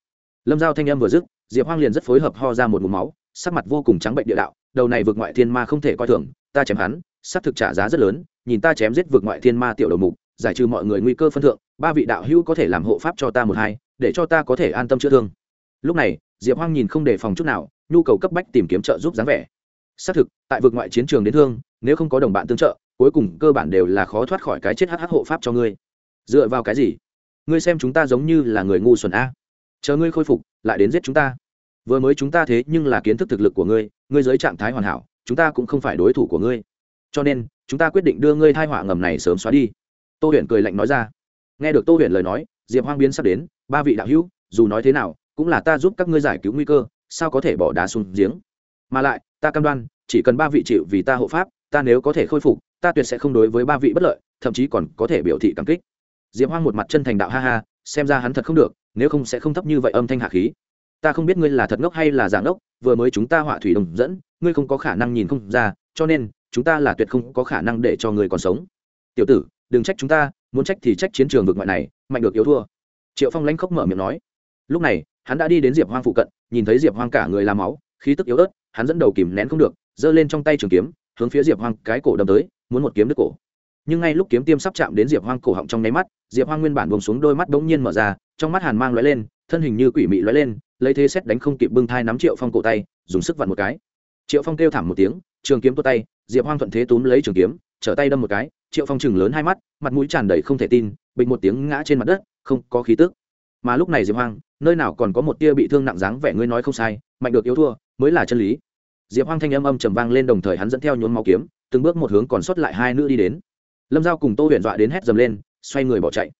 A: Lâm giao thanh âm vừa dứt, diệp hoang liền rất phối hợp ho ra một mũ máu, sắc mặt vô cùng trắng bệnh địa đạo, đầu này vượt ngoại thiên ma không thể coi thường, ta chém hắn, xác thực trả giá rất lớn, nhìn ta chém giết vượt ngoại thiên ma tiểu đầu mục, giải trừ mọi người nguy cơ phân thượng, ba vị đạo hữu có thể làm hộ pháp cho ta một hai, để cho ta có thể an tâm chữa thương. Lúc này, diệp hoang nhìn không đề phòng chút nào, nhu cầu cấp bách tìm kiếm trợ giúp dáng vẻ. Xác thực, tại vượt ngoại chiến trường đến thương, nếu không có đồng bạn tương trợ cuối cùng cơ bản đều là khó thoát khỏi cái chết hh hộ pháp cho ngươi. Dựa vào cái gì? Ngươi xem chúng ta giống như là người ngu xuẩn a. Chờ ngươi khôi phục, lại đến giết chúng ta. Vừa mới chúng ta thế nhưng là kiến thức thực lực của ngươi ngươi dưới trạng thái hoàn hảo, chúng ta cũng không phải đối thủ của ngươi. Cho nên, chúng ta quyết định đưa ngươi thai họa ngầm này sớm xóa đi. Tô huyền cười lạnh nói ra. Nghe được tô huyền lời nói, diệp hoang biến sắp đến, ba vị đạo hữu, dù nói thế nào, cũng là ta giúp các ngươi giải cứu nguy cơ, sao có thể bỏ đá xuống giếng? Mà lại, ta cam đoan, chỉ cần ba vị chịu vì ta hộ pháp, ta nếu có thể khôi phục ta tuyệt sẽ không đối với ba vị bất lợi, thậm chí còn có thể biểu thị cảm kích. Diệp hoang một mặt chân thành đạo ha ha, xem ra hắn thật không được, nếu không sẽ không thấp như vậy âm thanh hạ khí. Ta không biết ngươi là thật ngốc hay là giả ngốc, vừa mới chúng ta họa thủy đồng dẫn, ngươi không có khả năng nhìn không ra, cho nên, chúng ta là tuyệt không có khả năng để cho ngươi còn sống. Tiểu tử, đừng trách chúng ta, muốn trách thì trách chiến trường vực ngoại này, mạnh được yếu thua. Triệu phong lãnh khốc mở miệng nói. Lúc này, hắn đã đi đến diệp hoang phụ cận, nhìn thấy diệp hoang cả người làm máu, khí tức yếu ớt, hắn dẫn đầu kìm nén không được, giơ lên trong tay trường kiếm hướng phía diệp hoang cái cổ đâm tới, muốn một kiếm đứt cổ. Nhưng ngay lúc kiếm tiêm sắp chạm đến diệp hoang cổ họng trong nháy mắt, diệp hoang nguyên bản buông xuống đôi mắt bỗng nhiên mở ra, trong mắt hàn mang lóe lên, thân hình như quỷ mị lóe lên, lấy thế xét đánh không kịp bưng thai nắm triệu phong cổ tay, dùng sức vặn một cái. Triệu phong kêu thảm một tiếng, trường kiếm tốt tay, diệp hoang thuận thế túm lấy trường kiếm, trở tay đâm một cái, triệu phong chừng lớn hai mắt, mặt mũi tràn đầy không thể tin, bình một tiếng ngã trên mặt đất, không có khí tức. Mà lúc này diệp hoang, nơi nào còn có một tia bị thương nặng dáng vẻ, ngươi nói không sai, mạnh được yếu thua, mới là chân lý diệp hoang thanh âm âm trầm vang lên đồng thời hắn dẫn theo nhốn máu kiếm, từng bước một hướng còn sót lại hai nữ đi đến. Lâm giao cùng tô huyền dọa đến hét dầm lên, xoay người bỏ chạy.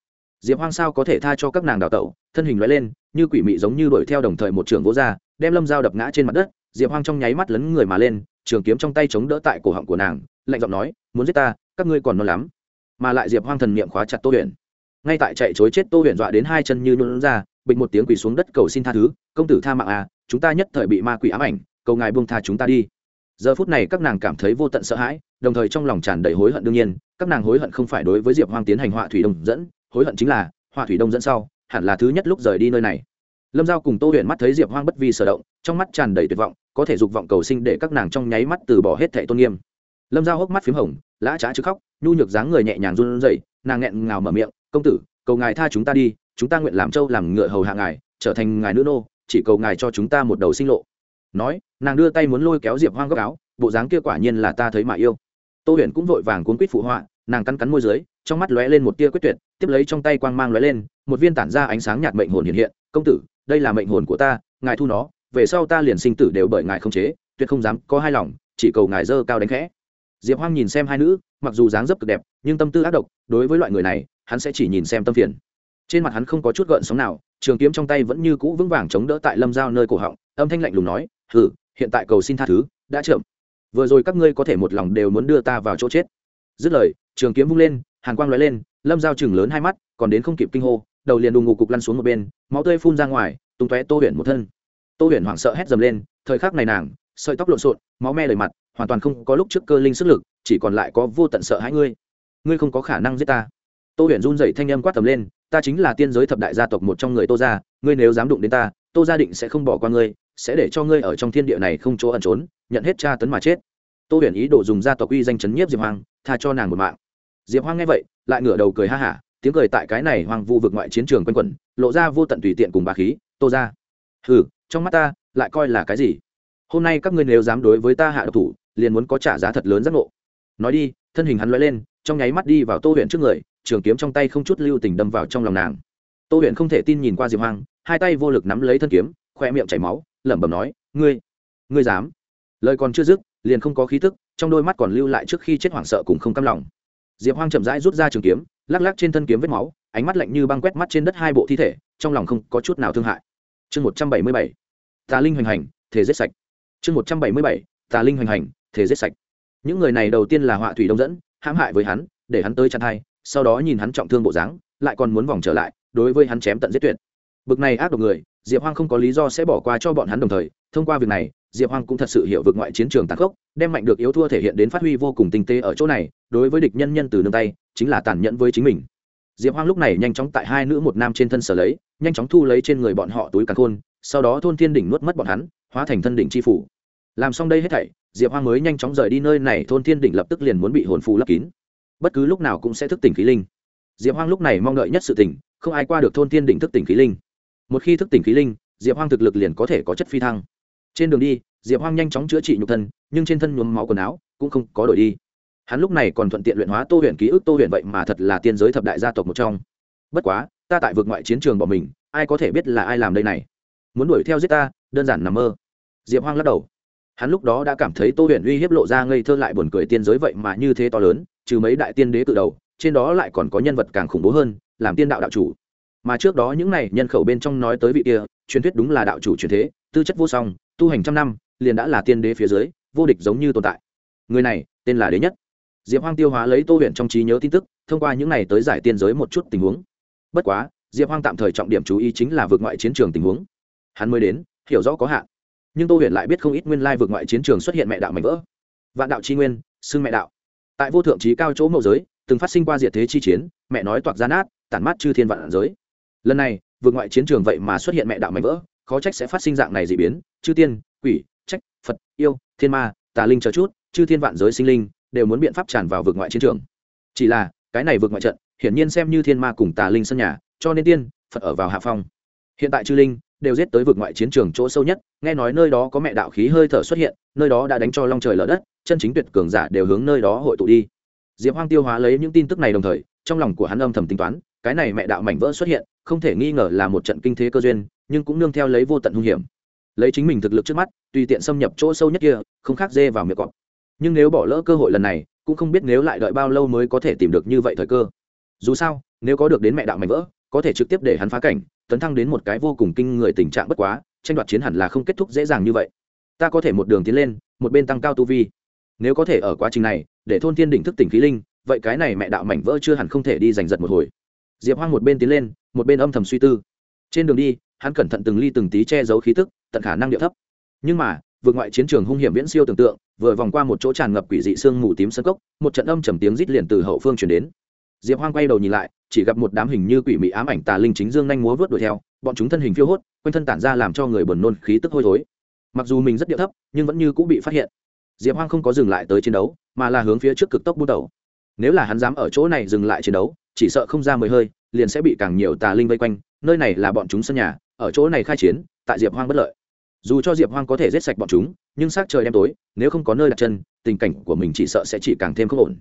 A: Diệp hoang sao có thể tha cho các nàng đào tẩu, thân hình loại lên, như quỷ mị giống như đuổi theo đồng thời một trường vỗ ra, đem lâm giao đập ngã trên mặt đất. Diệp hoang trong nháy mắt lấn người mà lên, trường kiếm trong tay chống đỡ tại cổ họng của nàng, lạnh giọng nói, muốn giết ta, các ngươi còn non lắm. Mà lại diệp hoang thần niệm khóa chặt tô huyền. Ngay tại chạy chối chết tô huyền dọa đến hai chân như nôn ra, bịch một tiếng quỳ xuống đất cầu xin tha thứ, công tử tha mạng à chúng ta nhất thời bị ma quỷ ám ảnh cầu ngài buông tha chúng ta đi. Giờ phút này các nàng cảm thấy vô tận sợ hãi, đồng thời trong lòng tràn đầy hối hận đương nhiên, các nàng hối hận không phải đối với diệp hoang tiến hành họa thủy đông dẫn, hối hận chính là, họa thủy đông dẫn sau, hẳn là thứ nhất lúc rời đi nơi này. Lâm giao cùng tô huyền mắt thấy diệp hoang bất vi sở động, trong mắt tràn đầy tuyệt vọng, có thể dục vọng cầu sinh để các nàng trong nháy mắt từ bỏ hết thệ tôn nghiêm. Lâm giao hốc mắt p h í m hồng, lã trá chứ khóc, nhu nhược dáng người nhẹ nhàng run rẩy, nàng nghẹn ngào mở miệng, công tử, cầu ngài tha chúng ta đi, chúng ta nguyện làm trâu làm ngựa hầu hạ ngài, trở thành ngài nữ nô, chỉ cầu ngài cho chúng ta một đầu sinh lộ nói, nàng đưa tay muốn lôi kéo diệp hoang góc áo, bộ dáng kia quả nhiên là ta thấy mà yêu. Tô huyền cũng vội vàng cuốn quýt phụ họa, nàng cắn cắn môi dưới, trong mắt lóe lên một tia quyết tuyệt, tiếp lấy trong tay quang mang lóe lên, một viên tản ra ánh sáng nhạt mệnh hồn hiện hiện, công tử, đây là mệnh hồn của ta, ngài thu nó, về sau ta liền sinh tử đều bởi ngài không chế, tuyệt không dám có hai lòng, chỉ cầu ngài dơ cao đánh khẽ. Diệp hoang nhìn xem hai nữ, mặc dù dáng dấp cực đẹp, nhưng tâm tư ác độc, đối với loại người này, hắn sẽ chỉ nhìn xem tâm phiền. Trên mặt hắn không có chút gợn sóng nào, trường kiếm trong tay vẫn như cũ vững vàng chống đỡ tại lâm giao nơi cổ họng, âm thanh lạnh lùng nói hử hiện tại cầu xin tha thứ, đã chậm. Vừa rồi các ngươi có thể một lòng đều muốn đưa ta vào chỗ chết. Dứt lời, trường kiếm vung lên, hàn quang lóe lên, lâm giao chừng lớn hai mắt, còn đến không kịp kinh hô, đầu liền đùng ngủ cục lăn xuống một bên, máu tươi phun ra ngoài, tung tóe tô huyền một thân. Tô huyền hoảng sợ hét dầm lên, thời khắc này nàng, sợi tóc lộn xộn, máu me đầy mặt, hoàn toàn không có lúc trước cơ linh sức lực, chỉ còn lại có vô tận sợ hãi ngươi. Ngươi không có khả năng giết ta. Tô huyền run dậy thanh âm quát tầm lên, ta chính là tiên giới thập đại gia tộc một trong người tô gia, ngươi nếu dám đụng đến ta, tô gia định sẽ không bỏ qua ngươi sẽ để cho ngươi ở trong thiên địa này không chỗ ẩn trốn, nhận hết tra tấn mà chết. Tô huyền ý đồ dùng gia tộc uy danh chấn nhiếp diệp hoàng tha cho nàng một mạng. Diệp hoang nghe vậy, lại ngửa đầu cười ha hả, tiếng cười tại cái này hoang vu vực ngoại chiến trường quanh quẩn, lộ ra vô tận tùy tiện cùng bà khí, tô ra ừ trong mắt ta, lại coi là cái gì? Hôm nay các ngươi nếu dám đối với ta hạ độc thủ, liền muốn có trả giá thật lớn giác ngộ. Nói đi, thân hình hắn lóe lên, trong nháy mắt đi vào tô huyện trước người, trường kiếm trong tay không chút lưu tình đâm vào trong lòng nàng. Tô huyện không thể tin nhìn qua diệp hoang, hai tay vô lực nắm lấy thân kiếm, khoe miệng chảy máu lẩm bẩm nói, ngươi ngươi dám? Lời còn chưa dứt, liền không có khí tức, trong đôi mắt còn lưu lại trước khi chết hoảng sợ cũng không cam lòng. Diệp hoang chậm rãi rút ra trường kiếm, lắc lắc trên thân kiếm vết máu, ánh mắt lạnh như băng quét mắt trên đất hai bộ thi thể, trong lòng không có chút nào thương hại. Chương một trăm bảy mươi bảy, tà linh hoành hành, thể giết sạch. Chương một trăm bảy mươi bảy, tà linh hoành hành, thể giết sạch. Những người này đầu tiên là họa thủy đông dẫn, hãm hại với hắn, để hắn tới chặt hai sau đó nhìn hắn trọng thương bộ dáng, lại còn muốn vòng trở lại, đối với hắn chém tận giết tuyệt. Bực này ác độc người diệp hoang không có lý do sẽ bỏ qua cho bọn hắn đồng thời, thông qua việc này, diệp hoang cũng thật sự hiểu vực ngoại chiến trường tàn khốc, đem mạnh được yếu thua thể hiện đến phát huy vô cùng tinh tế ở chỗ này, đối với địch nhân nhân từ nương tay, chính là tàn nhẫn với chính mình. Diệp hoang lúc này nhanh chóng tại hai nữ một nam trên thân sở lấy, nhanh chóng thu lấy trên người bọn họ túi càn khôn, sau đó thôn thiên đỉnh nuốt mất bọn hắn, hóa thành thân đỉnh c h i phủ. Làm xong đây hết thảy, diệp hoang mới nhanh chóng rời đi nơi này, thôn thiên đỉnh lập tức liền muốn bị hồn phù lấp kín. Bất cứ lúc nào cũng sẽ thức tỉnh khí linh. Diệp hoang lúc này mong đợi nhất sự tỉnh, không ai qua được thôn thiên đỉnh thức tỉnh khí linh một khi thức tỉnh khí linh, diệp hoang thực lực liền có thể có chất phi thăng. Trên đường đi, diệp hoang nhanh chóng chữa trị nhục thân, nhưng trên thân nhuốm máu quần áo cũng không có đổi đi. Hắn lúc này còn thuận tiện luyện hóa tô huyện ký ức, tô huyện vậy mà thật là tiên giới thập đại gia tộc một trong. Bất quá, ta tại vực ngoại chiến trường bỏ mình, ai có thể biết là ai làm đây này? Muốn đuổi theo giết ta, đơn giản nằm mơ. Diệp hoang lắc đầu. Hắn lúc đó đã cảm thấy tô huyện uy hiếp lộ ra ngây thơ lại buồn cười tiên giới vậy mà như thế to lớn, trừ mấy đại tiên đế cự đầu, trên đó lại còn có nhân vật càng khủng bố hơn, làm tiên đạo đạo chủ mà trước đó những này nhân khẩu bên trong nói tới vị kia, truyền thuyết đúng là đạo chủ truyền thế, tư chất vô song, tu hành trăm năm, liền đã là tiên đế phía dưới, vô địch giống như tồn tại. Người này, tên là đế nhất. Diệp hoang tiêu hóa lấy tô huyện trong trí nhớ tin tức, thông qua những này tới giải tiên giới một chút tình huống. Bất quá, diệp hoang tạm thời trọng điểm chú ý chính là vượt ngoại chiến trường tình huống. Hắn mới đến, hiểu rõ có hạn. Nhưng tô huyện lại biết không ít nguyên lai vượt ngoại chiến trường xuất hiện mẹ đạo mạnh vỡ. Vạn đạo tri nguyên, xưng mẹ đạo. Tại vô thượng trí cao chỗ mậu giới, từng phát sinh qua diệt thế chi chiến, mẹ nói toạc ra nát, tản mát chư thiên vạn giới lần này, vượt ngoại chiến trường vậy mà xuất hiện mẹ đạo mạnh vỡ, khó trách sẽ phát sinh dạng này d ị biến. Chư tiên, quỷ, trách, phật, yêu, thiên ma, tà linh chờ chút, chư thiên vạn giới sinh linh đều muốn biện pháp tràn vào vượt ngoại chiến trường. Chỉ là, cái này vượt ngoại trận, hiển nhiên xem như thiên ma cùng tà linh sân nhà, cho nên tiên, phật ở vào hạ phong. Hiện tại chư linh đều giết tới vượt ngoại chiến trường chỗ sâu nhất, nghe nói nơi đó có mẹ đạo khí hơi thở xuất hiện, nơi đó đã đánh cho long trời lở đất, chân chính tuyệt cường giả đều hướng nơi đó hội tụ đi. Diệp hoang tiêu hóa lấy những tin tức này đồng thời, trong lòng của hắn âm thầm tính toán, cái này mẹ đạo mảnh vỡ xuất hiện không thể nghi ngờ là một trận kinh thế cơ duyên, nhưng cũng nương theo lấy vô tận hung hiểm. Lấy chính mình thực lực trước mắt, tùy tiện xâm nhập chỗ sâu nhất kia, không khác dê vào miệng cọp. Nhưng nếu bỏ lỡ cơ hội lần này, cũng không biết nếu lại đợi bao lâu mới có thể tìm được như vậy thời cơ. Dù sao, nếu có được đến mẹ đạo mảnh vỡ, có thể trực tiếp để hắn phá cảnh, tấn thăng đến một cái vô cùng kinh người tình trạng bất quá, tranh đoạt chiến hẳn là không kết thúc dễ dàng như vậy. Ta có thể một đường tiến lên, một bên tăng cao tu vi. Nếu có thể ở quá trình này, để thôn thiên đỉnh thức tỉnh khí linh, vậy cái này mẹ đạo mảnh vỡ chưa hẳn không thể đi giành giật một hồi diệp hoang một bên tiến lên, một bên âm thầm suy tư. Trên đường đi, hắn cẩn thận từng ly từng tí che giấu khí tức, tận khả năng địa thấp. Nhưng mà, vượt ngoại chiến trường hung hiểm viễn siêu tưởng tượng, vừa vòng qua một chỗ tràn ngập quỷ dị sương mù tím sân cốc, một trận âm trầm tiếng rít liền từ hậu phương chuyển đến. Diệp hoang quay đầu nhìn lại, chỉ gặp một đám hình như quỷ mị ám ảnh tà linh chính dương nhanh múa vớt đuổi theo, bọn chúng thân hình phiêu hốt, quanh thân tản ra làm cho người buồn nôn khí tức hôi thối. Mặc dù mình rất điệu thấp, nhưng vẫn như cũng bị phát hiện. Diệp hoang không có dừng lại tới chiến đấu, mà là hướng phía trước cực tốc bút đầu. Nếu là hắn dám ở chỗ này dừng lại chiến đấu chỉ sợ không ra mười hơi, liền sẽ bị càng nhiều tà linh vây quanh, nơi này là bọn chúng sân nhà, ở chỗ này khai chiến, tại diệp hoang bất lợi. Dù cho diệp hoang có thể giết sạch bọn chúng, nhưng s á c trời đêm tối, nếu không có nơi đặt chân, tình cảnh của mình chỉ sợ sẽ chỉ càng thêm không ổn.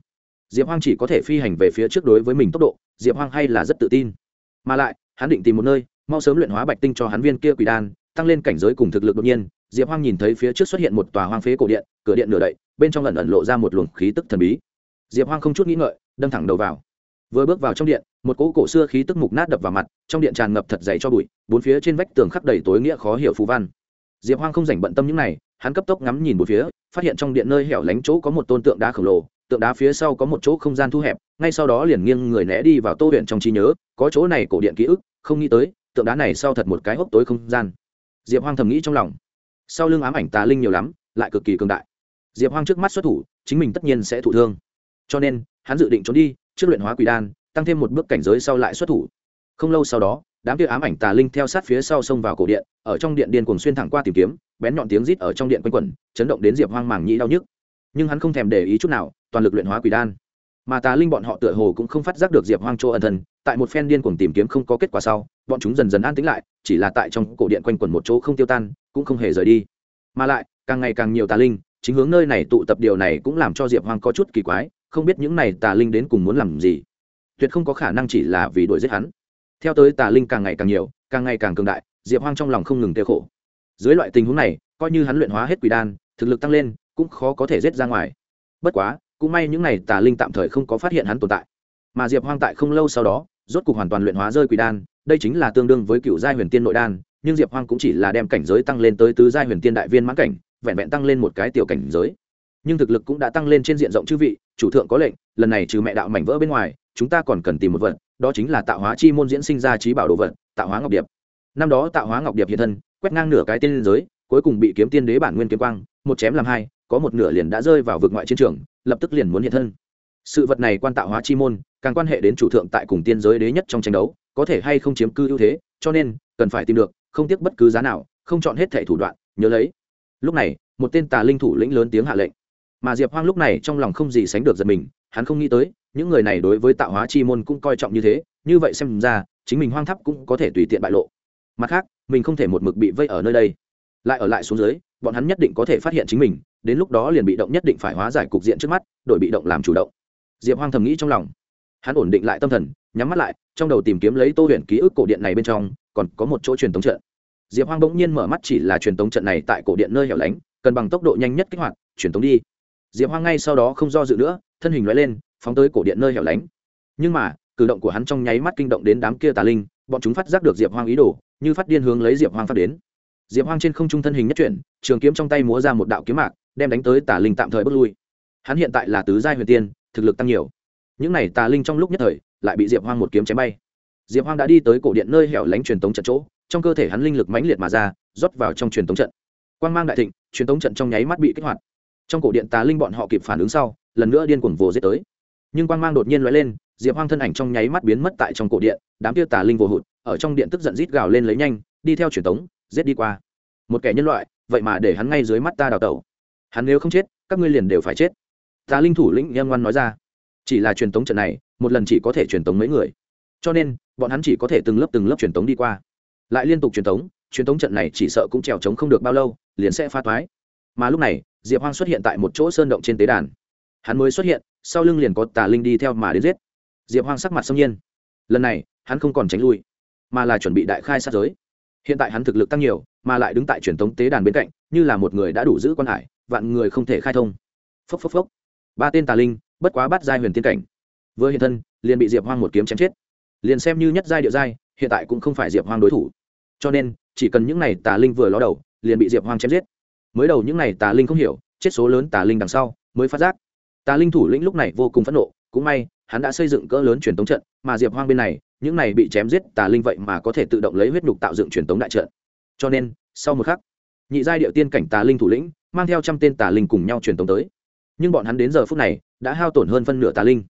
A: Diệp hoang chỉ có thể phi hành về phía trước đối với mình tốc độ, diệp hoang hay là rất tự tin. Mà lại, hắn định tìm một nơi, mau sớm luyện hóa bạch tinh cho hắn viên kia quỷ đan, tăng lên cảnh giới cùng thực lực đột nhiên, diệp hoang nhìn thấy phía trước xuất hiện một tòa hoang phế cổ điện, cửa điện nửa đậy, bên trong lần ẩn lộ ra một luồng khí tức thần bí. Diệp hoang không chút nghĩ ngợi, đâm thẳng đầu vào vừa bước vào trong điện, một cỗ cổ xưa khí tức mục nát đập vào mặt, trong điện tràn ngập thật dày cho bụi, bốn phía trên vách tường khắc đầy tối nghĩa khó hiểu phú văn. Diệp hoang không dành bận tâm những này, hắn cấp tốc ngắm nhìn một phía, phát hiện trong điện nơi hẻo lánh chỗ có một tôn tượng đá khổng lồ, tượng đá phía sau có một chỗ không gian thu hẹp, ngay sau đó liền nghiêng người né đi vào tô huyện trong trí nhớ, có chỗ này cổ điện ký ức, không nghĩ tới, tượng đá này sau thật một cái hốc tối không gian. Diệp hoang thầm nghĩ trong lòng. Sau lưng ám ảnh tà linh nhiều lắm, lại cực kỳ cường đại. Diệp hoang trước mắt xuất thủ, chính mình tất nhiên sẽ thụ thương. Cho nên, hắn dự định trốn đi trước luyện hóa quỷ đan, tăng thêm một bước cảnh giới sau lại xuất thủ. Không lâu sau đó, đám kia ám ảnh tà linh theo sát phía sau xông vào cổ điện, ở trong điện điên cuồng xuyên thẳng qua tìm kiếm, bén nhọn tiếng rít ở trong điện quanh quẩn, chấn động đến diệp hoang màng nhĩ đau nhức. Nhưng hắn không thèm để ý chút nào, toàn lực luyện hóa quỷ đan. Mà tà linh bọn họ tựa hồ cũng không phát giác được diệp hoang chỗ ẩn thân, tại một phen điên cuồng tìm kiếm không có kết quả sau, bọn chúng dần dần an tĩnh lại, chỉ là tại trong cổ điện quanh quẩn một chỗ không tiêu tan, cũng không hề rời đi. Mà lại, càng ngày càng nhiều tà linh, chính hướng nơi này tụ tập điều này cũng làm cho diệp hoang có chút kỳ quái không biết những này tà linh đến cùng muốn làm gì. Tuyệt không có khả năng chỉ là vì đuổi giết hắn. Theo tới tà linh càng ngày càng nhiều, càng ngày càng cường đại, diệp hoang trong lòng không ngừng tiêu khổ. Dưới loại tình huống này, coi như hắn luyện hóa hết quỷ đan, thực lực tăng lên, cũng khó có thể giết ra ngoài. Bất quá, cũng may những n à y tà linh tạm thời không có phát hiện hắn tồn tại. Mà diệp hoang tại không lâu sau đó, rốt cục hoàn toàn luyện hóa rơi quỷ đan, đây chính là tương đương với cựu giai huyền tiên nội đan, nhưng diệp hoang cũng chỉ là đem cảnh giới tăng lên tới tứ giai huyền tiên đại viên mãn cảnh, vẹn vẹn tăng lên một cái tiểu cảnh giới nhưng thực lực cũng đã tăng lên trên diện rộng chư vị, chủ thượng có lệnh, lần này trừ mẹ đạo mảnh vỡ bên ngoài, chúng ta còn cần tìm một vật, đó chính là tạo hóa chi môn diễn sinh ra trí bảo đồ vật, tạo hóa ngọc điệp. Năm đó tạo hóa ngọc điệp hiện thân, quét ngang nửa cái tiên liên giới, cuối cùng bị kiếm tiên đế bản nguyên kiếm quang, một chém làm hai, có một nửa liền đã rơi vào vực ngoại chiến trường, lập tức liền muốn hiện thân. Sự vật này quan tạo hóa chi môn, càng quan hệ đến chủ thượng tại cùng tiên giới đế nhất trong tranh đấu, có thể hay không chiếm cư ưu thế, cho nên, cần phải tìm được, không tiếc bất cứ giá nào, không chọn hết thẻ thủ đoạn, nhớ lấy. Lúc này, một tên tà linh thủ lĩnh lớn tiếng hạ lệnh mà diệp hoang lúc này trong lòng không gì sánh được giật mình, hắn không nghĩ tới, những người này đối với tạo hóa chi môn cũng coi trọng như thế, như vậy xem ra, chính mình hoang tháp cũng có thể tùy tiện bại lộ. Mặt khác, mình không thể một mực bị vây ở nơi đây. Lại ở lại xuống dưới, bọn hắn nhất định có thể phát hiện chính mình, đến lúc đó liền bị động nhất định phải hóa giải cục diện trước mắt, đổi bị động làm chủ động. Diệp hoang thầm nghĩ trong lòng. Hắn ổn định lại tâm thần, nhắm mắt lại, trong đầu tìm kiếm lấy tô huyền ký ức cổ điện này bên trong, còn có một chỗ truyền tống trận. Diệp hoang bỗng nhiên mở mắt chỉ là truyền tống trận này tại cổ điện nơi hẻo lánh, cần bằng tốc độ nhanh nhất kích hoạt, truyền tống đi diệp hoang ngay sau đó không do dự nữa, thân hình loại lên, phóng tới cổ điện nơi hẻo lánh. Nhưng mà, cử động của hắn trong nháy mắt kinh động đến đám kia tà linh, bọn chúng phát giác được diệp hoang ý đồ, như phát điên hướng lấy diệp hoang phát đến. Diệp hoang trên không trung thân hình nhất chuyển, trường kiếm trong tay múa ra một đạo kiếm mạc, đem đánh tới tà linh tạm thời bước lui. Hắn hiện tại là tứ giai huyền tiên, thực lực tăng nhiều. Những này tà linh trong lúc nhất thời, lại bị diệp hoang một kiếm chém bay. Diệp hoang đã đi tới cổ điện nơi hẻo lánh truyền tống trận chỗ, trong cơ thể hắn linh lực mãnh liệt mà ra, rót vào trong truyền tống trận. Quan g mang đại thịnh, truyền tống trận trong nháy mắt bị kích hoạt trong cổ điện tà linh bọn họ kịp phản ứng sau, lần nữa điên cuồng vồ giết tới. Nhưng quan g mang đột nhiên l lên, diệp hoang thân ảnh trong nháy mắt biến mất tại trong cổ điện, đám tiêu tà linh vồ hụt, ở trong điện tức giận rít gào lên lấy nhanh, đi theo truyền tống, giết đi qua. Một kẻ nhân loại, vậy mà để hắn ngay dưới mắt ta đào tẩu. Hắn nếu không chết, các ngươi liền đều phải chết. Tà linh thủ lĩnh nhân ngoan nói ra. Chỉ là truyền tống trận này, một lần chỉ có thể truyền tống mấy người. Cho nên, bọn hắn chỉ có thể từng lớp từng lớp truyền tống đi qua. Lại liên tục truyền tống truyền tống trận này chỉ sợ cũng trèo trống không được bao lâu, liền sẽ pha toái mà lúc này, diệp hoang xuất hiện tại một chỗ sơn động trên tế đàn. Hắn mới xuất hiện, sau lưng liền có tà linh đi theo mà đến giết. Diệp hoang sắc mặt xâm nhiên. Lần này, hắn không còn tránh lui, mà là chuẩn bị đại khai sát giới. Hiện tại hắn thực lực tăng nhiều, mà lại đứng tại truyền thống tế đàn bên cạnh, như là một người đã đủ giữ quan hải, vạn người không thể khai thông. Phốc phốc phốc. Ba tên tà linh, bất quá bắt giai huyền tiên cảnh. Vừa hiện thân, liền bị diệp hoang một kiếm chém chết. Liền xem như nhất giai địa giai, hiện tại cũng không phải diệp hoang đối thủ. Cho nên, chỉ cần những n à y tà linh vừa ló đầu, liền bị diệp hoang chém giết mới đầu những n à y tà linh không hiểu, chết số lớn tà linh đằng sau mới phát giác. Tà linh thủ lĩnh lúc này vô cùng phẫn nộ, cũng may, hắn đã xây dựng cỡ lớn truyền tống trận, mà diệp hoang bên này, những này bị chém giết tà linh vậy mà có thể tự động lấy huyết nhục tạo dựng truyền tống đại trận. Cho nên, sau một khắc, nhị giai điệu tiên cảnh tà linh thủ lĩnh mang theo trăm tên tà linh cùng nhau truyền tống tới. Nhưng bọn hắn đến giờ phút này, đã hao tổn hơn phân nửa tà linh.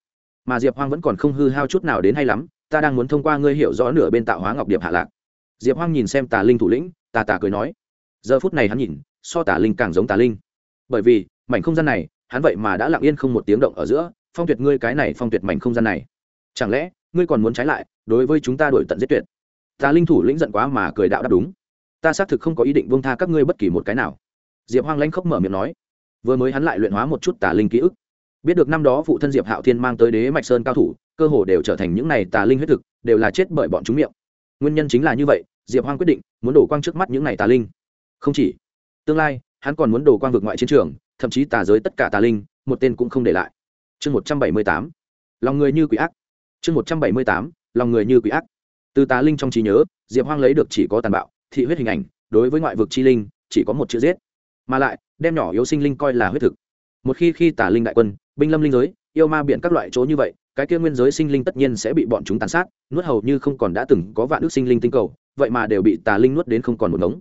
A: Mà diệp hoang vẫn còn không hư hao chút nào đến hay lắm, ta đang muốn thông qua ngươi hiểu rõ nửa bên tạo hóa ngọc điệp hạ lạc. Diệp hoang nhìn xem tà linh thủ lĩnh, tà tà cười nói. Giờ phút này hắn nhìn so tà linh càng giống tà linh. Bởi vì, mảnh không gian này, hắn vậy mà đã lặng yên không một tiếng động ở giữa, phong tuyệt ngươi cái này phong tuyệt mảnh không gian này. Chẳng lẽ, ngươi còn muốn trái lại, đối với chúng ta đổi tận giết tuyệt? Tà linh thủ lĩnh giận quá mà cười đạo đáp đúng. Ta xác thực không có ý định vương tha các ngươi bất kỳ một cái nào. Diệp hoang lanh khóc mở miệng nói. Vừa mới hắn lại luyện hóa một chút tà linh ký ức. Biết được năm đó phụ thân diệp hạo thiên mang tới đế mạch sơn cao thủ, cơ hồ đều trở thành những này tà linh huyết thực, đều là chết bởi bọn chúng miệng. Nguyên nhân chính là như vậy, diệp hoang quyết định muốn đổ quang trước mắt những này tà linh. Không chỉ tương lai, hắn còn muốn đồ quang vực ngoại chiến trường, thậm chí tà giới tất cả tà linh, một tên cũng không để lại. Chương một trăm bảy mươi tám. Lòng người như quỷ ác. Chương một trăm bảy mươi tám. Lòng người như quỷ ác. Từ tà linh trong trí nhớ, diệp hoang lấy được chỉ có tàn bạo, thị huyết hình ảnh, đối với ngoại vực chi linh, chỉ có một chữ giết. Mà lại, đem nhỏ yếu sinh linh coi là huyết thực. Một khi khi tà linh đại quân, binh lâm linh giới, yêu ma biện các loại chỗ như vậy, cái kia nguyên giới sinh linh tất nhiên sẽ bị bọn chúng tàn sát, nuốt hầu như không còn đã từng có vạn ước sinh linh tinh cầu, vậy mà đều bị tà linh nuốt đến không còn một ngống.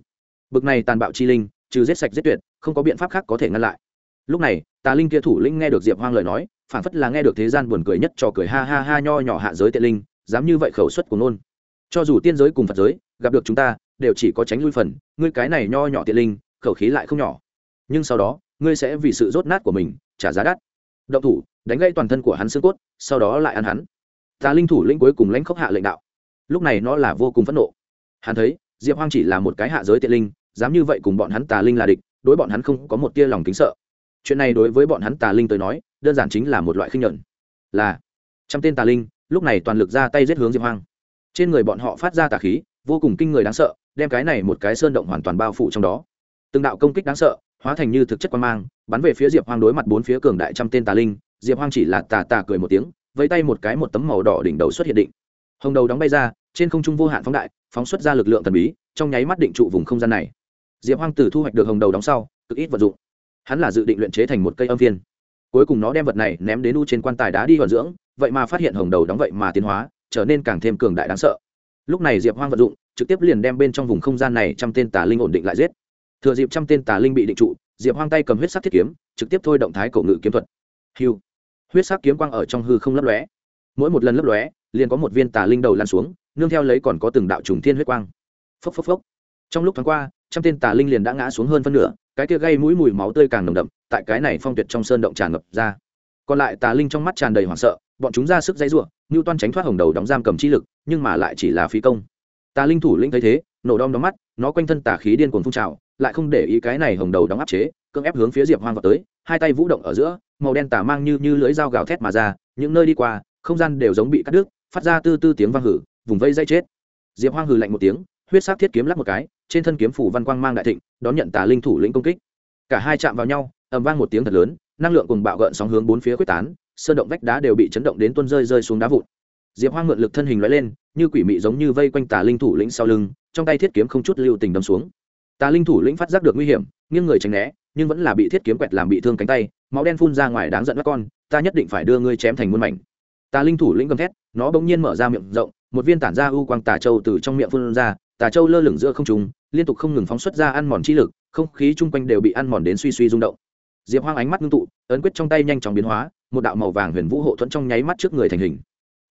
A: Bực này tàn bạo chi linh trừ giết sạch giết tuyệt, không có biện pháp khác có thể ngăn lại. Lúc này, tà linh kia thủ linh nghe được diệp hoang lời nói phản phất là nghe được thế gian buồn cười nhất cho cười ha ha ha nho nhỏ hạ giới tiệt linh, dám như vậy khẩu suất của nôn cho dù tiên giới cùng phật giới, gặp được chúng ta, đều chỉ có tránh lui phần, ngươi cái này nho nhỏ tiện linh, khẩu khí lại không nhỏ. Nhưng sau đó, ngươi sẽ vì sự rốt nát của mình, trả giá đắt. Động thủ, đánh gãy toàn thân của hắn xương cốt, sau đó lại ăn hắn. Tà linh thủ lĩnh cuối cùng lãnh khốc hạ lệnh đạo. Lúc này nó là vô cùng phẫn nộ. Hắn thấy, diệp hoang chỉ là một cái hạ giới tiện linh dám như vậy cùng bọn hắn tà linh là địch, đối bọn hắn không có một tia lòng kính sợ. Chuyện này đối với bọn hắn tà linh tới nói, đơn giản chính là một loại khinh nhuận. Là, trăm tên tà linh, lúc này toàn lực ra tay giết hướng diệp hoang. Trên người bọn họ phát ra tà khí, vô cùng kinh người đáng sợ, đem cái này một cái sơn động hoàn toàn bao phủ trong đó. Từng đạo công kích đáng sợ, hóa thành như thực chất quan mang, bắn về phía diệp hoang đối mặt bốn phía cường đại trăm tên tà linh. Diệp hoang chỉ là tà tà cười một tiếng, vẫy tay một cái một tấm màu đỏ đỉnh đầu xuất hiện định. Hồng đầu đóng bay ra, trên không trung vô hạn phóng đại, phóng xuất ra lực lượng thần bí, trong nháy mắt định trụ vùng không gian này diệp hoang Tử thu hoạch được hồng đầu đóng sau, cực ít vật dụng. Hắn là dự định luyện chế thành một cây âm viên cuối cùng nó đem vật này ném đến u trên quan tài đá đi vận dưỡng, vậy mà phát hiện hồng đầu đóng vậy mà tiến hóa, trở nên càng thêm cường đại đáng sợ. Lúc này diệp hoang vận dụng, trực tiếp liền đem bên trong vùng không gian này trăm tên tà linh ổn định lại giết. Thừa dịp trăm tên tà linh bị định trụ, diệp hoang tay cầm huyết sắc thiết kiếm, trực tiếp thôi động thái cổ ngự kiếm thuật. Hiu huyết sắc kiếm quang ở trong hư không lấp lóe. Mỗi một lần lấp lóe, liền có một viên tà linh đầu lan xuống, nương theo lấy còn có từng đạo trùng thiên huyết quang. Phốc phốc phốc. Trong lúc thoáng qua trăm tên tà linh liền đã ngã xuống hơn phân nửa, cái kia gây mũi mùi máu tươi càng nồng đậm, tại cái này phong tuyệt trong sơn động tràn ngập ra. Còn lại tà linh trong mắt tràn đầy hoảng sợ, bọn chúng ra sức dãy ruộng ngưu toan tránh thoát hồng đầu đóng giam cầm chi lực, nhưng mà lại chỉ là phí công. Tà linh thủ lĩnh thấy thế, nổ đom đóm mắt, nó quanh thân tà khí điên cuồng phun trào, lại không để ý cái này hồng đầu đóng áp chế, cưỡng ép hướng phía diệp hoang vào tới, hai tay vũ động ở giữa, màu đen tà mang như như lưỡi dao gào thét mà ra, những nơi đi qua, không gian đều giống bị cắt đứt, phát ra tư tư tiếng vang hử, vùng vây dây chết. Diệp hoang hừ lạnh một tiếng, huyết sắc thiết kiếm lắc một cái trên thân kiếm phủ văn quang mang đại thịnh, đón nhận tà linh thủ lĩnh công kích. Cả hai chạm vào nhau, ầm vang một tiếng thật lớn, năng lượng cùng bạo gợn sóng hướng bốn phía quyết tán, sơn động vách đá đều bị chấn động đến tuôn rơi rơi xuống đá vụn. Diệp hoang mượn lực thân hình lóe lên, như quỷ mị giống như vây quanh tà linh thủ lĩnh sau lưng, trong tay thiết kiếm không chút lưu tình đâm xuống. Tà linh thủ lĩnh phát giác được nguy hiểm, nghiêng người tránh né, nhưng vẫn là bị thiết kiếm quẹt làm bị thương cánh tay, máu đen phun ra ngoài đáng giận các con, ta nhất định phải đưa ngươi chém thành muôn mảnh. Tà linh thủ lĩnh gầm thét, nó bỗng nhiên mở ra miệng rộng, một viên tản ra u quang tà châu từ trong miệng phun ra tà châu lơ lửng giữa không trung, liên tục không ngừng phóng xuất ra ăn mòn chi lực, không khí chung quanh đều bị ăn mòn đến suy suy rung động. Diệp hoang ánh mắt ngưng tụ, ấn quyết trong tay nhanh chóng biến hóa, một đạo màu vàng huyền vũ hộ thuẫn trong nháy mắt trước người thành hình.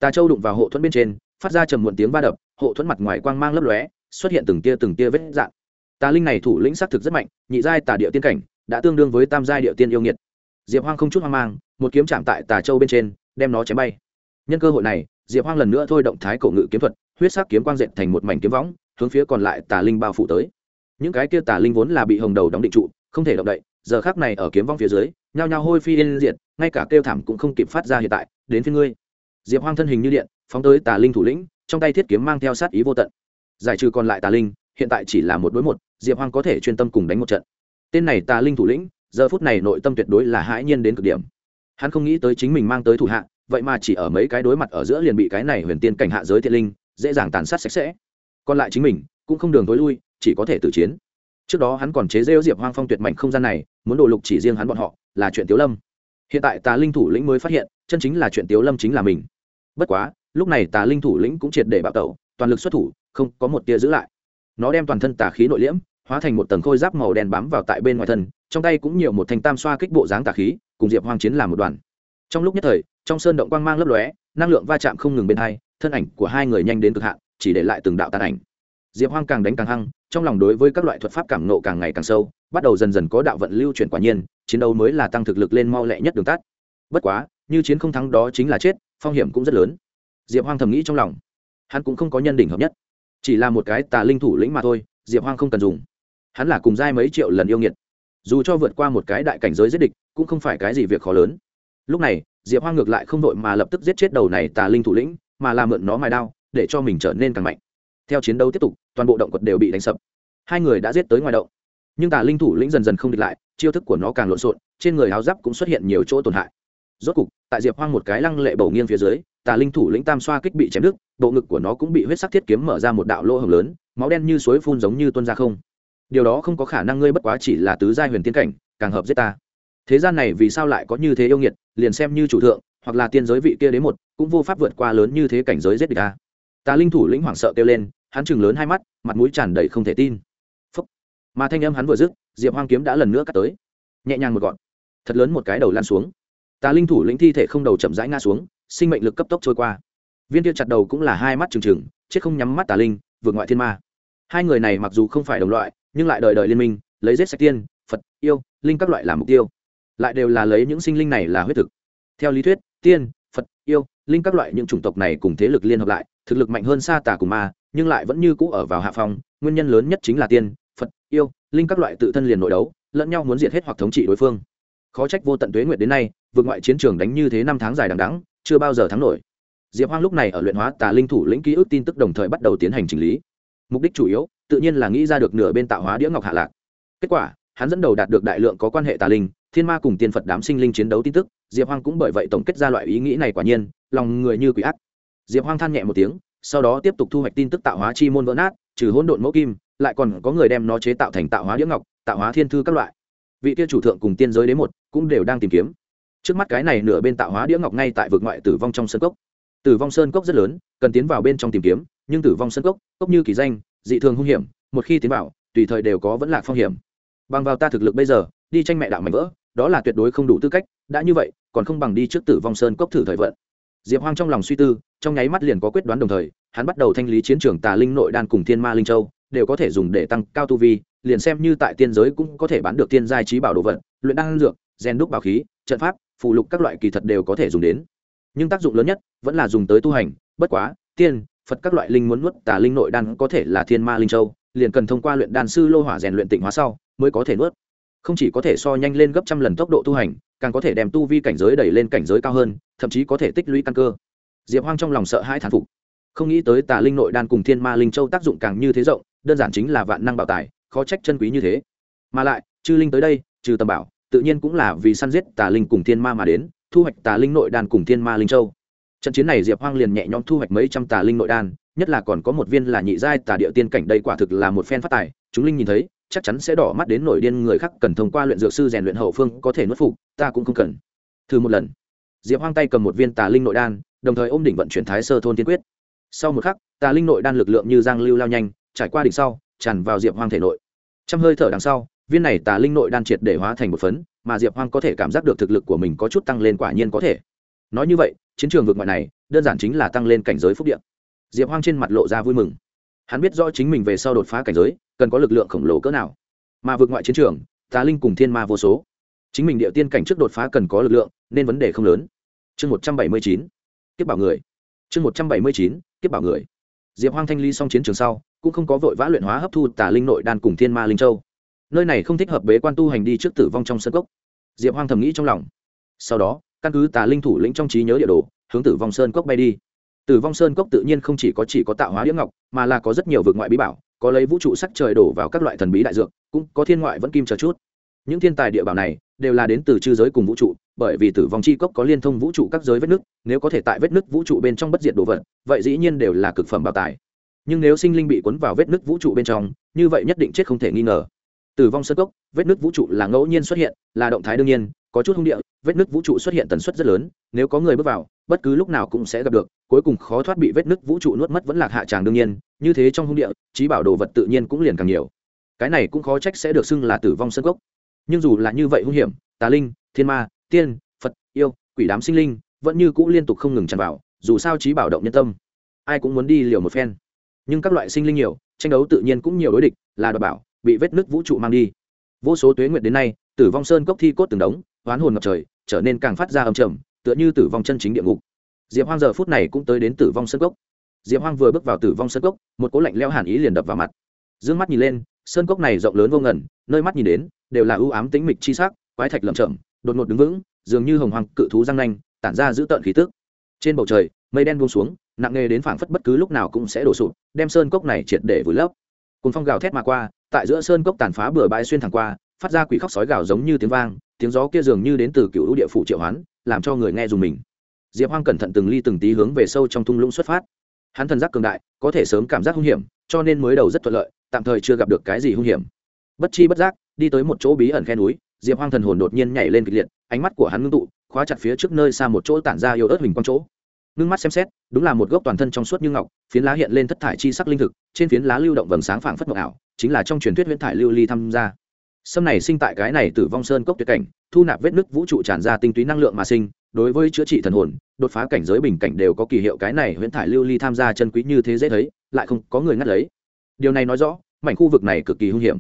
A: Tà châu đụng vào hộ thuẫn bên trên, phát ra trầm muộn tiếng va đập, hộ thuẫn mặt ngoài quang mang lấp lóe, xuất hiện từng tia từng tia vết dạn tà linh này thủ lĩnh xác thực rất mạnh, nhị giai tà địa tiên cảnh, đã tương đương với tam giai địa tiên yêu nghiệt. Diệp hoang không chút hoang mang, một kiếm chạm tại tà châu bên trên, đem nó chém bay. Nhân cơ hội này, diệp hoang lần nữa thôi động thái cổ ngự kiếm thuật, huyết sắc kiếm quang dệt thành một mảnh kiếm võng hướng phía còn lại tà linh bao phủ tới. Những cái kia tà linh vốn là bị hồng đầu đóng định trụ, không thể động đậy, giờ khác này ở kiếm vong phía dưới, nhao nhao hôi phi yên diệt, ngay cả kêu thảm cũng không kịp phát ra hiện tại, đến phía ngươi. Diệp hoang thân hình như điện, phóng tới tà linh thủ lĩnh, trong tay thiết kiếm mang theo sát ý vô tận. Giải trừ còn lại tà linh, hiện tại chỉ là một đối một, diệp hoang có thể chuyên tâm cùng đánh một trận. Tên này tà linh thủ lĩnh, giờ phút này nội tâm tuyệt đối là hãi nhiên đến cực điểm. Hắn không nghĩ tới chính mình mang tới thủ hạ, vậy mà chỉ ở mấy cái đối mặt ở giữa liền bị cái này huyền tiên cảnh hạ giới thiện linh, dễ dàng tàn sát sạch sẽ còn lại chính mình, cũng không đường tối lui, chỉ có thể tử chiến. Trước đó hắn còn chế rêu diệp hoang phong tuyệt mạnh không gian này, muốn đổ lục chỉ riêng hắn bọn họ, là chuyện tiếu lâm. Hiện tại tà linh thủ lĩnh mới phát hiện, chân chính là chuyện tiếu lâm chính là mình. Bất quá, lúc này tà linh thủ lĩnh cũng triệt để bạo tẩu, toàn lực xuất thủ, không có một tia giữ lại. Nó đem toàn thân tà khí nội liễm, hóa thành một tầng khôi giáp màu đen bám vào tại bên ngoài thân, trong tay cũng nhiều một thanh tam xoa kích bộ dáng tà khí, cùng diệp hoang chiến làm một đoàn. Trong lúc nhất thời, trong sơn động quang mang lấp lóe, năng lượng va chạm không ngừng bên hai, thân ảnh của hai người nhanh đến cực hạn chỉ để lại từng đạo tàn ảnh. Diệp hoang càng đánh càng hăng, trong lòng đối với các loại thuật pháp cảm nộ càng ngày càng sâu, bắt đầu dần dần có đạo vận lưu chuyển quả nhiên, chiến đấu mới là tăng thực lực lên mau lẹ nhất đường tắt. Bất quá, như chiến không thắng đó chính là chết, phong hiểm cũng rất lớn. Diệp hoang thầm nghĩ trong lòng. Hắn cũng không có nhân đỉnh hợp nhất. Chỉ là một cái tà linh thủ lĩnh mà thôi, diệp hoang không cần dùng. Hắn là cùng giai mấy triệu lần yêu nghiệt. Dù cho vượt qua một cái đại cảnh giới giết địch, cũng không phải cái gì việc khó lớn. Lúc này, diệp hoang ngược lại không đội mà lập tức giết chết đầu này tà linh thủ lĩnh, mà làm mượn nó mài đao để cho mình trở nên càng mạnh. Theo chiến đấu tiếp tục, toàn bộ động quật đều bị đánh sập. Hai người đã giết tới ngoài động. Nhưng tà linh thủ lĩnh dần dần không địch lại, chiêu thức của nó càng lộn xộn, trên người áo giáp cũng xuất hiện nhiều chỗ tổn hại. Rốt cục, tại diệp hoang một cái lăng lệ bầu nghiêng phía dưới, tà linh thủ lĩnh tam xoa kích bị chém đứt, bộ ngực của nó cũng bị huyết sắc thiết kiếm mở ra một đạo lỗ hồng lớn, máu đen như suối phun giống như tuôn ra không. Điều đó không có khả năng ngươi bất quá chỉ là tứ giai huyền tiên cảnh, càng hợp giết ta. Thế gian này vì sao lại có như thế yêu nghiệt, liền xem như chủ thượng, hoặc là tiên giới vị kia đến một, cũng vô pháp vượt qua lớn như thế cảnh giới giết địch ta tà linh thủ lĩnh hoảng sợ kêu lên, hắn chừng lớn hai mắt, mặt mũi tràn đầy không thể tin. Phúc. mà thanh âm hắn vừa dứt, diệp hoang kiếm đã lần nữa cắt tới. Nhẹ nhàng một gọn. Thật lớn một cái đầu lan xuống. Tà linh thủ lĩnh thi thể không đầu chậm rãi ngã xuống, sinh mệnh lực cấp tốc trôi qua. Viên kia chặt đầu cũng là hai mắt trừng trừng, chết không nhắm mắt tà linh, vượt ngoại thiên ma. Hai người này mặc dù không phải đồng loại, nhưng lại đời đời liên minh, lấy giết sạch tiên, phật, yêu, linh các loại làm mục tiêu. Lại đều là lấy những sinh linh này là huyết thực. Theo lý thuyết, tiên, phật, yêu, linh các loại những chủng tộc này cùng thế lực liên hợp lại thực lực mạnh hơn xa tà cùng ma, nhưng lại vẫn như cũ ở vào hạ phòng nguyên nhân lớn nhất chính là tiên, phật, yêu, linh các loại tự thân liền nội đấu, lẫn nhau muốn diệt hết hoặc thống trị đối phương. Khó trách vô tận tuế nguyệt đến nay, vượt ngoại chiến trường đánh như thế năm tháng dài đằng đẵng, chưa bao giờ thắng nổi. Diệp hoang lúc này ở luyện hóa tà linh thủ lĩnh ký ức tin tức đồng thời bắt đầu tiến hành chỉnh lý. Mục đích chủ yếu, tự nhiên là nghĩ ra được nửa bên tạo hóa đĩa ngọc hạ lạc. Kết quả, hắn dẫn đầu đạt được đại lượng có quan hệ tà linh, thiên ma cùng tiên phật đám sinh linh chiến đấu tin tức, diệp hoang cũng bởi vậy tổng kết ra loại ý nghĩ này quả nhiên, lòng người như quỷ ác diệp hoang than nhẹ một tiếng, sau đó tiếp tục thu hoạch tin tức tạo hóa chi môn vỡ nát, trừ hỗn độn mẫu kim, lại còn có người đem nó chế tạo thành tạo hóa đĩa ngọc, tạo hóa thiên thư các loại. Vị kia chủ thượng cùng tiên giới đế một cũng đều đang tìm kiếm. Trước mắt cái này nửa bên tạo hóa đĩa ngọc ngay tại vực ngoại tử vong trong sơn cốc. Tử vong sơn cốc rất lớn, cần tiến vào bên trong tìm kiếm, nhưng tử vong sơn cốc cốc như kỳ danh, dị thường hung hiểm, một khi tiến vào, tùy thời đều có vẫn lạc phong hiểm. Bằng vào ta thực lực bây giờ, đi tranh mẹ đạo mạnh vỡ, đó là tuyệt đối không đủ tư cách, đã như vậy, còn không bằng đi trước tử vong sơn cốc thử thời vận diệp hoang trong lòng suy tư, trong nháy mắt liền có quyết đoán đồng thời, hắn bắt đầu thanh lý chiến trường tà linh nội đan cùng thiên ma linh châu, đều có thể dùng để tăng cao tu vi, liền xem như tại tiên giới cũng có thể bán được tiên giai trí bảo đồ vật, luyện đan dược, Gen đúc bảo khí, trận pháp phụ lục các loại kỳ thật đều có thể dùng đến. Nhưng tác dụng lớn nhất vẫn là dùng tới tu hành, bất quá, tiên, phật các loại linh muốn nuốt tà linh nội đan có thể là thiên ma linh châu, liền cần thông qua luyện đan sư lô hỏa rèn luyện tịnh hóa sau, mới có thể nuốt. Không chỉ có thể so nhanh lên gấp trăm lần tốc độ tu hành, càng có thể đem tu vi cảnh giới đẩy lên cảnh giới cao hơn thậm chí có thể tích lũy căn cơ. Diệp hoang trong lòng sợ hãi thán phục. Không nghĩ tới tà linh nội đan cùng thiên ma linh châu tác dụng càng như thế rộng, đơn giản chính là vạn năng bảo tài, khó trách chân quý như thế. Mà lại, chư linh tới đây, trừ tầm bảo, tự nhiên cũng là vì săn giết tà linh cùng thiên ma mà đến, thu hoạch tà linh nội đan cùng thiên ma linh châu. Trận chiến này diệp hoang liền nhẹ nhõm thu hoạch mấy trăm tà linh nội đan, nhất là còn có một viên là nhị giai tà địa tiên cảnh đây quả thực là một phen phát tài, chúng linh nhìn thấy, chắc chắn sẽ đỏ mắt đến nổi điên người khác cần thông qua luyện dược sư rèn luyện hậu phương có thể nuốt phục, ta cũng không cần. Thử một lần diệp hoang tay cầm một viên tà linh nội đan, đồng thời ôm đỉnh vận chuyển thái sơ thôn tiên quyết. Sau một khắc, tà linh nội đan lực lượng như giang lưu lao nhanh, trải qua đỉnh sau, tràn vào diệp hoang thể nội. Trong hơi thở đằng sau, viên này tà linh nội đan triệt để hóa thành một phấn, mà diệp hoang có thể cảm giác được thực lực của mình có chút tăng lên quả nhiên có thể. Nói như vậy, chiến trường vượt ngoại này, đơn giản chính là tăng lên cảnh giới phúc điện diệp hoang trên mặt lộ ra vui mừng. Hắn biết rõ chính mình về sau đột phá cảnh giới, cần có lực lượng khổng lồ cỡ nào. Mà vượt ngoại chiến trường, tà linh cùng thiên ma vô số. Chính mình địa tiên cảnh trước đột phá cần có lực lượng, nên vấn đề không lớn chương một trăm bảy mươi chín, kiếp bảo người. Chương một trăm bảy mươi chín, kiếp bảo người. Diệp hoang thanh ly xong chiến trường sau, cũng không có vội vã luyện hóa hấp thu tà linh nội đan cùng thiên ma linh châu. Nơi này không thích hợp bế quan tu hành đi trước tử vong trong sân cốc. Diệp hoang thầm nghĩ trong lòng. Sau đó, căn cứ tà linh thủ lĩnh trong trí nhớ địa đồ, hướng tử vong sơn cốc bay đi. Tử vong sơn cốc tự nhiên không chỉ có chỉ có tạo hóa đĩa ngọc, mà là có rất nhiều vực ngoại bí bảo, có lấy vũ trụ sắc trời đổ vào các loại thần bí đại dược, cũng có thiên ngoại vẫn kim chờ chút. Những thiên tài địa bảo này đều là đến từ chư giới cùng vũ trụ bởi vì tử vong chi cốc có liên thông vũ trụ các giới vết nước nếu có thể tại vết nước vũ trụ bên trong bất diệt đồ vật, vậy dĩ nhiên đều là cực phẩm bảo tài. Nhưng nếu sinh linh bị cuốn vào vết nước vũ trụ bên trong, như vậy nhất định chết không thể nghi ngờ. Tử vong sơn cốc, vết nước vũ trụ là ngẫu nhiên xuất hiện, là động thái đương nhiên, có chút hung địa, vết nước vũ trụ xuất hiện tần suất rất lớn, nếu có người bước vào, bất cứ lúc nào cũng sẽ gặp được, cuối cùng khó thoát bị vết nước vũ trụ nuốt mất vẫn lạc hạ tràng đương nhiên, như thế trong hung địa, trí bảo đồ vật tự nhiên cũng liền càng nhiều. Cái này cũng khó trách sẽ được xưng là tử vong sân cốc. Nhưng dù là như vậy hung hiểm, tà linh, thiên ma tiên, phật, yêu, quỷ đám sinh linh, vẫn như cũ liên tục không ngừng tràn vào, dù sao trí bảo động nhân tâm. Ai cũng muốn đi liều một phen. Nhưng các loại sinh linh nhiều, tranh đấu tự nhiên cũng nhiều đối địch, là đảm bảo, bị vết nứt vũ trụ mang đi. Vô số tuế nguyệt đến nay, tử vong sơn cốc thi cốt từng đống oán hồn ngập trời, trở nên càng phát ra âm trầm, tựa như tử vong chân chính địa ngục. Diệp hoang giờ phút này cũng tới đến tử vong sơn cốc. Diệp hoang vừa bước vào tử vong sơn cốc, một cố lạnh leo hàn ý liền đập vào mặt. D ư ơ n g mắt nhìn lên, sơn cốc này rộng lớn vô ngần, nơi mắt nhìn đến, đều là ưu ám tính mịch chi s ắ c quái thạch lậm chậm đột ngột đứng vững, dường như hồng hoàng cự thú răng nanh, tản ra giữ tợn khí tức. Trên bầu trời, mây đen buông xuống, nặng nề đến phảng phất bất cứ lúc nào cũng sẽ đổ sụp, đem sơn cốc này triệt để vùi lấp. Cùng phong gào thét mà qua, tại giữa sơn cốc tàn phá bừa bãi xuyên thẳng qua, phát ra quỷ khóc sói gào giống như tiếng vang, tiếng gió kia dường như đến từ cựu địa phủ triệu hoán, làm cho người nghe dùng mình. Diệp hoang cẩn thận từng ly từng tí hướng về sâu trong thung lũng xuất phát. Hắn thần giác cường đại, có thể sớm cảm giác hung hiểm, cho nên mới đầu rất thuận lợi, tạm thời chưa gặp được cái gì hung hiểm. Bất chi bất giác, đi tới một chỗ bí ẩn khe núi diệp hoang thần hồn đột nhiên nhảy lên kịch liệt, ánh mắt của hắn ngưng tụ, khóa chặt phía trước nơi xa một chỗ tản ra yêu ớt hình quang chỗ. Ngưng mắt xem xét, đúng là một gốc toàn thân trong suốt như ngọc, phiến lá hiện lên thất thải chi sắc linh thực, trên phiến lá lưu động vầng sáng phảng phất mộng ảo, chính là trong truyền thuyết huyễn thải lưu ly tham gia. Sâm này sinh tại cái này tử vong sơn cốc tuyệt cảnh, thu nạp vết nứt vũ trụ tràn ra tinh túy năng lượng mà sinh, đối với chữa trị thần hồn, đột phá cảnh giới bình cảnh đều có kỳ hiệu cái này huyễn thải lưu ly tham gia chân quý như thế dễ thấy, lại không có người ngắt lấy. Điều này nói rõ, mảnh khu vực này cực kỳ hung hiểm.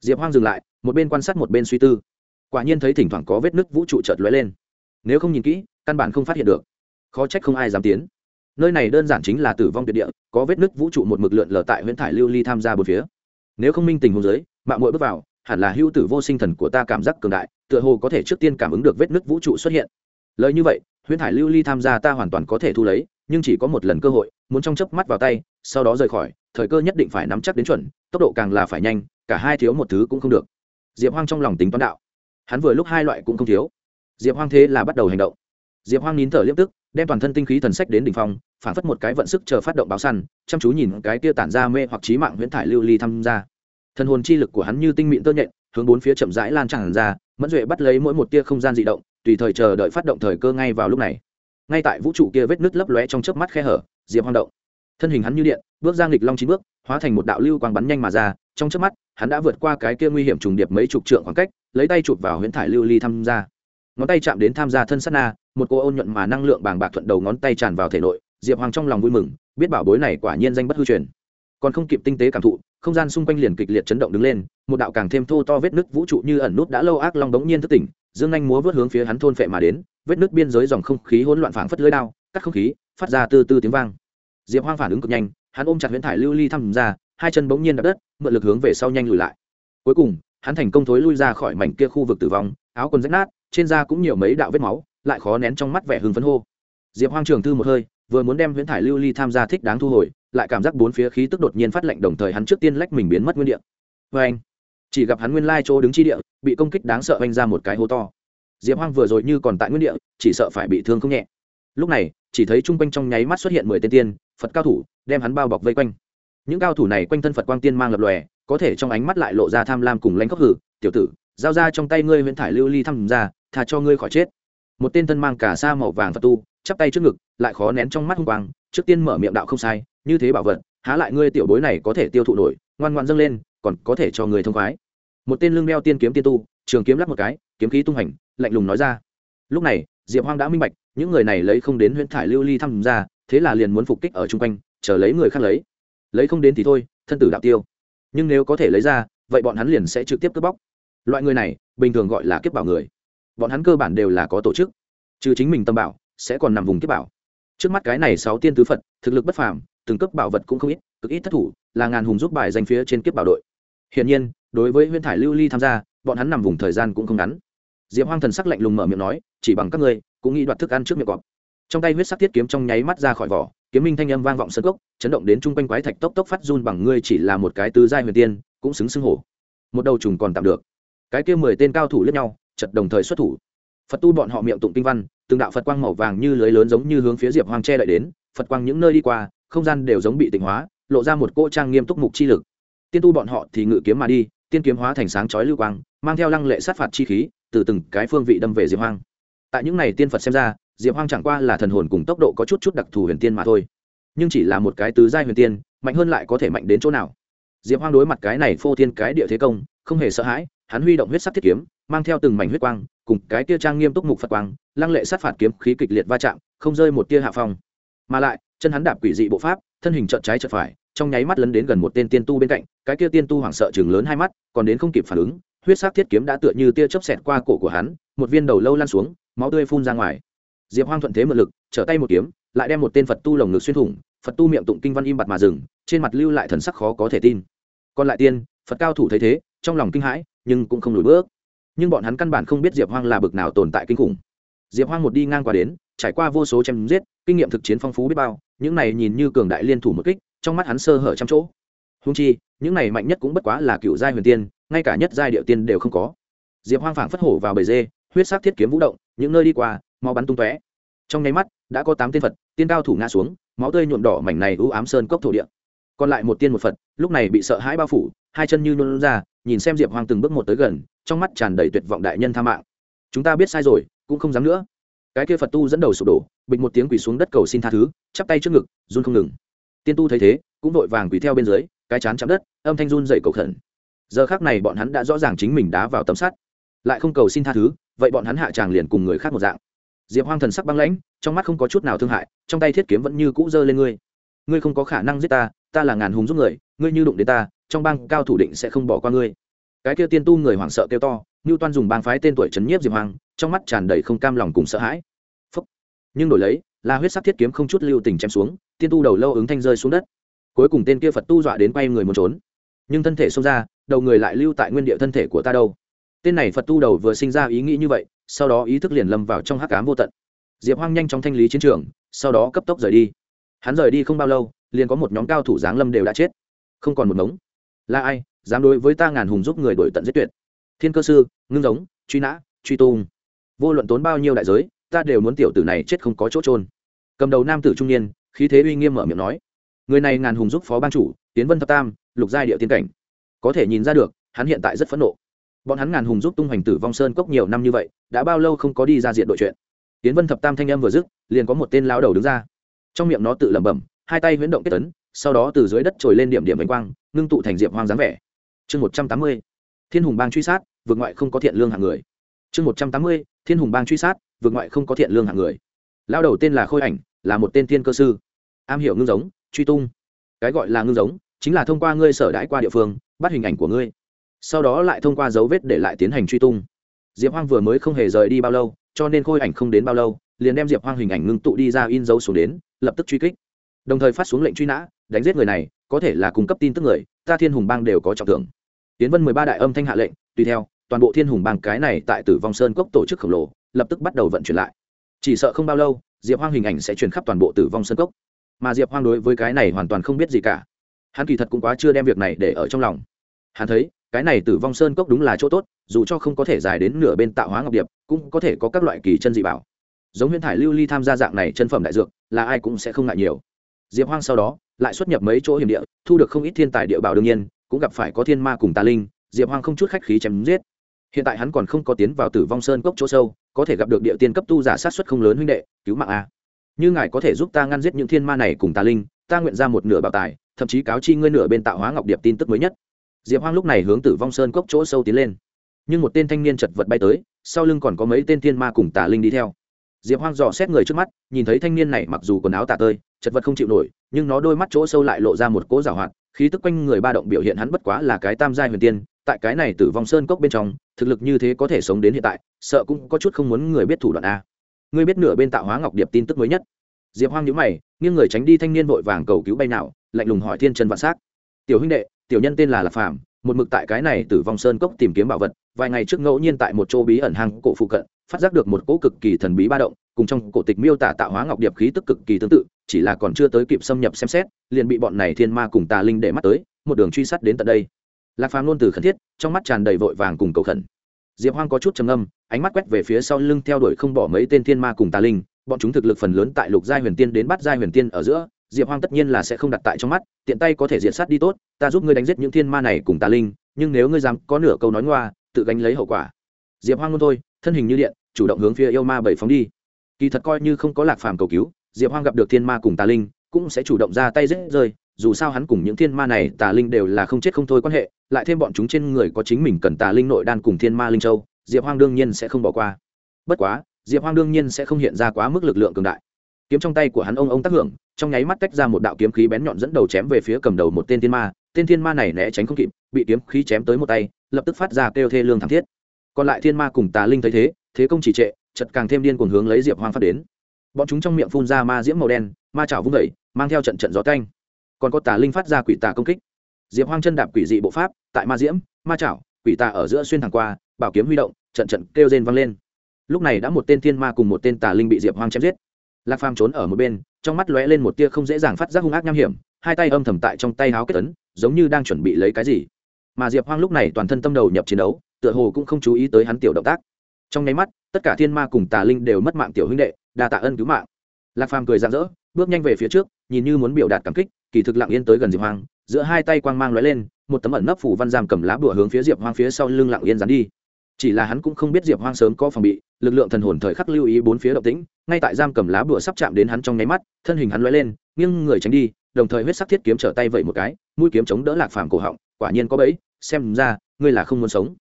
A: Diệp hoang dừng lại, một bên quan sát một bên suy tư quả nhiên thấy thỉnh thoảng có vết nứt vũ trụ chợt lóe lên. Nếu không nhìn kỹ, căn bản không phát hiện được. Khó trách không ai dám tiến. Nơi này đơn giản chính là tử vong tuyệt địa, có vết nứt vũ trụ một mực lượn lờ tại huyễn thải lưu ly tham gia bốn phía. Nếu không minh tình hôn giới mạng mỗi bước vào, hẳn là hưu tử vô sinh thần của ta cảm giác cường đại, tựa hồ có thể trước tiên cảm ứng được vết nứt vũ trụ xuất hiện. Lời như vậy, huyễn thải lưu ly tham gia ta hoàn toàn có thể thu lấy, nhưng chỉ có một lần cơ hội, muốn trong chớp mắt vào tay, sau đó rời khỏi, thời cơ nhất định phải nắm chắc đến chuẩn, tốc độ càng là phải nhanh, cả hai thiếu một thứ cũng không được. Diệp hoang trong lòng tính toán đạo hắn vừa lúc hai loại cũng không thiếu. Diệp hoang thế là bắt đầu hành động. Diệp hoang nín thở liếp tức, đem toàn thân tinh khí thần sách đến đ ỉ n h phong, phản phất một cái vận sức chờ phát động báo săn, chăm chú nhìn cái kia tản ra mê hoặc trí mạng huyễn thải lưu ly tham gia. Thân hồn chi lực của hắn như tinh mịn tơ nhện, hướng bốn phía chậm rãi lan tràn ra, mẫn duệ bắt lấy mỗi một tia không gian di động, tùy thời chờ đợi phát động thời cơ ngay vào lúc này. Ngay tại vũ trụ kia vết nứt lấp lóe trong chớp mắt khe hở, diệp hoang động. Thân hình hắn như điện, bước ra nghịch long chín bước hóa thành một đạo lưu quang bắn nhanh mà ra, trong chớp mắt, hắn đã vượt qua cái kia nguy hiểm trùng điệp mấy chục trượng khoảng cách, lấy tay chụp vào huyễn thải lưu ly tham gia. Ngón tay chạm đến tham gia thân sát na, một cô ôn nhuận mà năng lượng bàng bạc thuận đầu ngón tay tràn vào thể nội, diệp hoàng trong lòng vui mừng, biết bảo bối này quả nhiên danh bất hư truyền. Còn không kịp tinh tế cảm thụ, không gian xung quanh liền kịch liệt chấn động đứng lên, một đạo càng thêm thô to vết nứt vũ trụ như ẩn nút đã lâu ác long đống nhiên thức tỉnh, dương anh múa vớt hướng phía hắn thôn phệ mà đến, vết nứt biên giới dòng không khí hỗn loạn phảng phất lưới đao, cắt không khí, phát ra từ từ tiếng vang. Diệp hoang phản ứng cực nhanh hắn ôm chặt huyễn thải lưu ly thăm ra, hai chân bỗng nhiên đập đất, mượn lực hướng về sau nhanh lùi lại. Cuối cùng, hắn thành công thối lui ra khỏi mảnh kia khu vực tử vong, áo quần rách nát, trên da cũng nhiều mấy đạo vết máu, lại khó nén trong mắt vẻ hưng phấn hô. Diệp hoang trường thư một hơi, vừa muốn đem huyễn thải lưu ly tham gia thích đáng thu hồi, lại cảm giác bốn phía khí tức đột nhiên phát lệnh đồng thời hắn trước tiên lách mình biến mất nguyên địa. Vê anh, chỉ gặp hắn nguyên lai chỗ đứng chi địa, bị công kích đáng sợ oanh ra một cái hố to. Diệp hoang vừa rồi như còn tại nguyên địa, chỉ sợ phải bị thương không nhẹ. Lúc này, chỉ thấy chung quanh trong nháy mắt xuất hiện mười tên tiên, phật cao thủ đem hắn bao bọc vây quanh. Những cao thủ này quanh thân phật quang tiên mang lập lòe, có thể trong ánh mắt lại lộ ra tham lam cùng lãnh khốc hử. Tiểu tử, giao ra trong tay ngươi huyễn thải lưu ly thăm ra thà cho ngươi khỏi chết. Một tên thân mang cả sa màu vàng phật tu, chắp tay trước ngực, lại khó nén trong mắt hung quang, trước tiên mở miệng đạo không sai, như thế bảo vật, há lại ngươi tiểu bối này có thể tiêu thụ nổi, ngoan ngoan dâng lên, còn có thể cho người thông khoái. Một tên lưng đeo tiên kiếm tiên tu, trường kiếm lắp một cái, kiếm khí tung hành, lạnh lùng nói ra. Lúc này, diệp hoang đã minh bạch, những người này lấy không đến huyễn thải lưu ly thăm ra, thế là liền muốn phục kích ở chung quanh chờ lấy người khác lấy. Lấy không đến thì thôi, thân tử đạo tiêu. Nhưng nếu có thể lấy ra, vậy bọn hắn liền sẽ trực tiếp cướp bóc. Loại người này, bình thường gọi là kiếp bảo người. Bọn hắn cơ bản đều là có tổ chức. Trừ chính mình tâm bảo, sẽ còn nằm vùng kiếp bảo. Trước mắt cái này sáu tiên tứ phật, thực lực bất phàm, từng cấp bảo vật cũng không ít, cực ít thất thủ, là ngàn hùng giúp bài danh phía trên kiếp bảo đội. Hiển nhiên, đối với huyên thải lưu ly tham gia, bọn hắn nằm vùng thời gian cũng không ngắn. Diệp hoang thần sắc lạnh lùng mở miệng nói, chỉ bằng các ngươi, cũng nghĩ đoạt thức ăn trước miệng cọp. Trong tay huyết sắc thiết kiếm trong nháy mắt ra khỏi vỏ kiếm minh thanh âm vang vọng sân gốc chấn động đến chung quanh quái thạch tốc tốc phát run bằng ngươi chỉ là một cái tứ giai huyền tiên, cũng xứng xưng hổ. Một đầu trùng còn tạm được. Cái kia mười tên cao thủ lẫn nhau chật đồng thời xuất thủ. Phật tu bọn họ miệng tụng kinh văn, từng đạo phật quang màu vàng như lưới lớn giống như hướng phía diệp hoang che đợi đến, phật quang những nơi đi qua, không gian đều giống bị tịnh hóa, lộ ra một cỗ trang nghiêm túc mục chi lực. Tiên tu bọn họ thì ngự kiếm mà đi, tiên kiếm hóa thành sáng chói lưu quang, mang theo lăng lệ sát phạt chi khí, từ từng cái phương vị đâm về diệp hoang. Tại những này tiên phật xem ra diệp hoang chẳng qua là thần hồn cùng tốc độ có chút chút đặc thù huyền tiên mà thôi. Nhưng chỉ là một cái tứ giai huyền tiên, mạnh hơn lại có thể mạnh đến chỗ nào? Diệp hoang đối mặt cái này phô thiên cái địa thế công, không hề sợ hãi, hắn huy động huyết sắc thiết kiếm, mang theo từng mảnh huyết quang, cùng cái tia trang nghiêm túc mục phật quang, lăng lệ sát phạt kiếm khí kịch liệt va chạm, không rơi một tia hạ phong. Mà lại, chân hắn đạp quỷ dị bộ pháp, thân hình trợn trái trợn phải, trong nháy mắt lấn đến gần một tên tiên tu bên cạnh, cái kia tiên tu hoảng sợ chừng lớn hai mắt, còn đến không kịp phản ứng, huyết sắc thiết kiếm đã tựa như tia chớp xẹt qua cổ của hắn, một viên đầu lâu lan xuống, máu tươi phun ra ngoài diệp hoang thuận thế mượn lực, trở tay một kiếm, lại đem một tên phật tu lồng ngực xuyên thủng, phật tu miệng tụng kinh văn im bặt mà dừng, trên mặt lưu lại thần sắc khó có thể tin. Còn lại tiên, phật cao thủ thấy thế, trong lòng kinh hãi, nhưng cũng không lùi bước. Nhưng bọn hắn căn bản không biết diệp hoang là bực nào tồn tại kinh khủng. Diệp hoang một đi ngang qua đến, trải qua vô số chém giết, kinh nghiệm thực chiến phong phú biết bao, những này nhìn như cường đại liên thủ một kích, trong mắt hắn sơ hở trăm chỗ. Húng chi, những này mạnh nhất cũng bất quá là cựu giai huyền tiên, ngay cả nhất giai điệu tiên đều không có. Diệp hoang phảng phất hổ vào bầy dê, huyết sắc thiết kiếm vũ động, những nơi đi qua máu bắn tung tóe. Trong nháy mắt, đã có tám tiên phật, tiên cao thủ ngã xuống, máu tươi nhuộm đỏ mảnh này ưu ám sơn cốc thổ địa. Còn lại một tiên một phật, lúc này bị sợ hãi bao phủ, hai chân như nôn ra, nhìn xem diệp hoàng từng bước một tới gần, trong mắt tràn đầy tuyệt vọng đại nhân tha mạng. Chúng ta biết sai rồi, cũng không dám nữa. Cái kia phật tu dẫn đầu sụp đổ, bịch một tiếng quỳ xuống đất cầu xin tha thứ, chắp tay trước ngực, run không ngừng. Tiên tu thấy thế, cũng vội vàng quỳ theo bên dưới, cái chán chạm đất, âm thanh run dậy cầu khẩn. Giờ khác này bọn hắn đã rõ ràng chính mình đá vào tấm sắt. Lại không cầu xin tha thứ, vậy bọn hắn hạ tràng liền cùng người khác một dạng diệp hoang thần sắc băng lãnh, trong mắt không có chút nào thương hại, trong tay thiết kiếm vẫn như cũ giơ lên ngươi. Ngươi không có khả năng giết ta ta là ngàn hùng giúp người, ngươi như đụng đến ta, trong bang cao thủ định sẽ không bỏ qua ngươi. Cái kia tiên tu người hoảng sợ kêu to như toan dùng bang phái tên tuổi trấn nhiếp diệp hoang, trong mắt tràn đầy không cam lòng cùng sợ hãi. Phúc. nhưng đổi lấy, là huyết sắc thiết kiếm không chút lưu tình chém xuống, tiên tu đầu lâu ứng thanh rơi xuống đất. Cuối cùng tên kia phật tu dọa đến quay người muốn trốn. Nhưng thân thể xông ra, đầu người lại lưu tại nguyên địa thân thể của ta đâu. Tên này phật tu đầu vừa sinh ra ý nghĩ như vậy sau đó ý thức liền lâm vào trong hắc cám vô tận. Diệp hoang nhanh chóng thanh lý chiến trường, sau đó cấp tốc rời đi. Hắn rời đi không bao lâu, liền có một nhóm cao thủ giáng lâm đều đã chết. Không còn một mống là ai, dám đối với ta ngàn hùng giúp người đổi tận giết tuyệt? Thiên cơ sư, ngưng giống, truy nã, truy tung. Vô luận tốn bao nhiêu đại giới, ta đều muốn tiểu tử này chết không có chỗ trôn cầm đầu nam tử trung niên, khí thế uy nghiêm mở miệng nói. Người này ngàn hùng giúp phó ban chủ, tiến vân thập tam, lục giai địa tiên cảnh. Có thể nhìn ra được, hắn hiện tại rất phẫn nộ bọn hắn ngàn hùng giúp tung hoành tử vong sơn cốc nhiều năm như vậy, đã bao lâu không có đi ra diện đội chuyện. Tiến vân thập tam thanh âm vừa dứt, liền có một tên lao đầu đứng ra. Trong miệng nó tự lẩm bẩm, hai tay huyễn động kết tấn sau đó từ dưới đất trồi lên điểm điểm bánh quang, ngưng tụ thành diệp hoang dáng vẻ. Chương một trăm tám mươi, thiên hùng bang truy sát, vượt ngoại không có thiện lương hạng người. Chương một trăm tám mươi, thiên hùng bang truy sát, vượt ngoại không có thiện lương hạng người. Lao đầu tên là khôi ảnh, là một tên thiên cơ sư. Am hiểu ngưng giống, truy tung. Cái gọi là ngưng giống, chính là thông qua ngươi sở đãi qua địa phương, bắt hình ảnh của ngươi sau đó lại thông qua dấu vết để lại tiến hành truy tung. Diệp hoang vừa mới không hề rời đi bao lâu, cho nên khôi ảnh không đến bao lâu, liền đem diệp hoang hình ảnh ngưng tụ đi ra in dấu xuống đến, lập tức truy kích. Đồng thời phát xuống lệnh truy nã, đánh giết người này, có thể là cung cấp tin tức người, ta thiên hùng bang đều có trọng thưởng. Tiến vân mười ba đại âm thanh hạ lệnh, tùy theo, toàn bộ thiên hùng bang cái này tại tử vong sơn cốc tổ chức khổng lồ, lập tức bắt đầu vận chuyển lại. Chỉ sợ không bao lâu, diệp hoang hình ảnh sẽ truyền khắp toàn bộ tử vong sơn cốc. Mà diệp hoang đối với cái này hoàn toàn không biết gì cả. Hắn kỳ thật cũng quá chưa đem việc này để ở trong lòng. Hắn thấy cái này tử vong sơn cốc đúng là chỗ tốt, dù cho không có thể dài đến nửa bên tạo hóa ngọc điệp, cũng có thể có các loại kỳ chân dị bảo. Giống huyễn thải lưu ly tham gia dạng này chân phẩm đại dược, là ai cũng sẽ không ngại nhiều. Diệp hoang sau đó lại xuất nhập mấy chỗ hiểm địa, thu được không ít thiên tài địa bảo đương nhiên, cũng gặp phải có thiên ma cùng tà linh, diệp hoang không chút khách khí chém giết. Hiện tại hắn còn không có tiến vào tử vong sơn cốc chỗ sâu, có thể gặp được địa tiên cấp tu giả sát xuất không lớn huynh đệ, cứu mạng a. Như ngài có thể giúp ta ngăn giết những thiên ma này cùng tà linh, ta nguyện ra một nửa bảo tài, thậm chí cáo chi ngươi nửa bên tạo hóa ngọc điệp tin tức mới nhất diệp hoang lúc này hướng tử vong sơn cốc chỗ sâu tiến lên. Nhưng một tên thanh niên chật vật bay tới, sau lưng còn có mấy tên thiên ma cùng tà linh đi theo. Diệp hoang dò xét người trước mắt, nhìn thấy thanh niên này mặc dù quần áo tà tơi, chật vật không chịu nổi, nhưng nó đôi mắt chỗ sâu lại lộ ra một cỗ rào hoạt, khí tức quanh người ba động biểu hiện hắn bất quá là cái tam giai huyền tiên, tại cái này tử vong sơn cốc bên trong, thực lực như thế có thể sống đến hiện tại, sợ cũng có chút không muốn người biết thủ đoạn a. Ngươi biết nửa bên tạo hóa ngọc điệp tin tức mới nhất. Diệp hoang nhíu mày, nghiêng người tránh đi thanh niên vội vàng cầu cứu bay nào, lạnh lùng hỏi thiên trần vạn s tiểu huynh đệ tiểu nhân tên là lạc phàm, một mực tại cái này tử vong sơn cốc tìm kiếm bảo vật, vài ngày trước ngẫu nhiên tại một chỗ bí ẩn hang cổ phụ cận, phát giác được một cỗ cực kỳ thần bí ba động, cùng trong cổ tịch miêu tả tạo hóa ngọc điệp khí tức cực kỳ tương tự, chỉ là còn chưa tới kịp xâm nhập xem xét, liền bị bọn này thiên ma cùng tà linh để mắt tới, một đường truy sát đến tận đây. Lạc phàm luôn từ khẩn thiết, trong mắt tràn đầy vội vàng cùng cầu khẩn. Diệp hoang có chút trầm âm ánh mắt quét về phía sau lưng theo đuổi không bỏ mấy tên thiên ma cùng tà linh, bọn chúng thực lực phần lớn tại lục giai huyền tiên đến bắt giai huyền tiên ở giữa diệp hoang tất nhiên là sẽ không đặt tại trong mắt, tiện tay có thể diệt sát đi tốt, ta giúp ngươi đánh giết những thiên ma này cùng tà linh, nhưng nếu ngươi dám có nửa câu nói ngoa, tự gánh lấy hậu quả. Diệp hoang luôn thôi, thân hình như điện, chủ động hướng phía yêu ma bảy phóng đi. Kỳ thật coi như không có lạc phàm cầu cứu, diệp hoang gặp được thiên ma cùng tà linh, cũng sẽ chủ động ra tay giết rơi, dù sao hắn cùng những thiên ma này, tà linh đều là không chết không thôi quan hệ, lại thêm bọn chúng trên người có chính mình cần tà linh nội đan cùng thiên ma linh châu, diệp hoang đương nhiên sẽ không bỏ qua. Bất quá, diệp hoang đương nhiên sẽ không hiện ra quá mức lực lượng cường đại kiếm trong tay của hắn ông ông tác hưởng, trong nháy mắt tách ra một đạo kiếm khí bén nhọn dẫn đầu chém về phía cầm đầu một tên thiên ma, tên thiên ma này né tránh không kịp, bị kiếm khí chém tới một tay, lập tức phát ra kêu thê lương thảm thiết. Còn lại thiên ma cùng tà linh thấy thế thế công chỉ trệ chật càng thêm điên cuồng hướng lấy diệp hoang phát đến. Bọn chúng trong miệng phun ra ma diễm màu đen, ma chảo vung vẩy mang theo trận trận gió canh còn có tà linh phát ra quỷ tà công kích. Diệp hoang chân đạp quỷ dị bộ pháp, tại ma diễm, ma chảo, quỷ tà ở giữa xuyên thẳng qua, bảo kiếm huy động, trận trận kêu rên vang lên. Lúc này đã một tên thiên ma cùng một tên tà linh bị diệp hoang chém giết lạc phàm trốn ở một bên trong mắt lóe lên một tia không dễ dàng phát giác hung ác nham hiểm hai tay âm thầm tại trong tay háo kết tấn, giống như đang chuẩn bị lấy cái gì. Mà diệp hoang lúc này toàn thân tâm đầu nhập chiến đấu tựa hồ cũng không chú ý tới hắn tiểu động tác. Trong nháy mắt tất cả thiên ma cùng tà linh đều mất mạng tiểu huynh đệ đa tạ ân cứu mạng. Lạc phàm cười rạng rỡ bước nhanh về phía trước nhìn như muốn biểu đạt cảm kích kỳ thực lặng yên tới gần diệp hoang giữa hai tay quang mang lóe lên một tấm ẩn nấp phủ văn giam cầm lá bùa hướng phía diệp hoang phía sau lưng lặng yên dán đi. Chỉ là hắn cũng không biết diệp hoang sớm có phòng bị lực lượng thần hồn thời khắc lưu ý bốn phía động tĩnh, ngay tại giam cầm lá bùa sắp chạm đến hắn trong nháy mắt, thân hình hắn lóe lên, nghiêng người tránh đi, đồng thời huyết sắc thiết kiếm trở tay vậy một cái, mũi kiếm chống đỡ lạc phàm cổ họng, quả nhiên có bẫy, xem ra, ngươi là không muốn sống.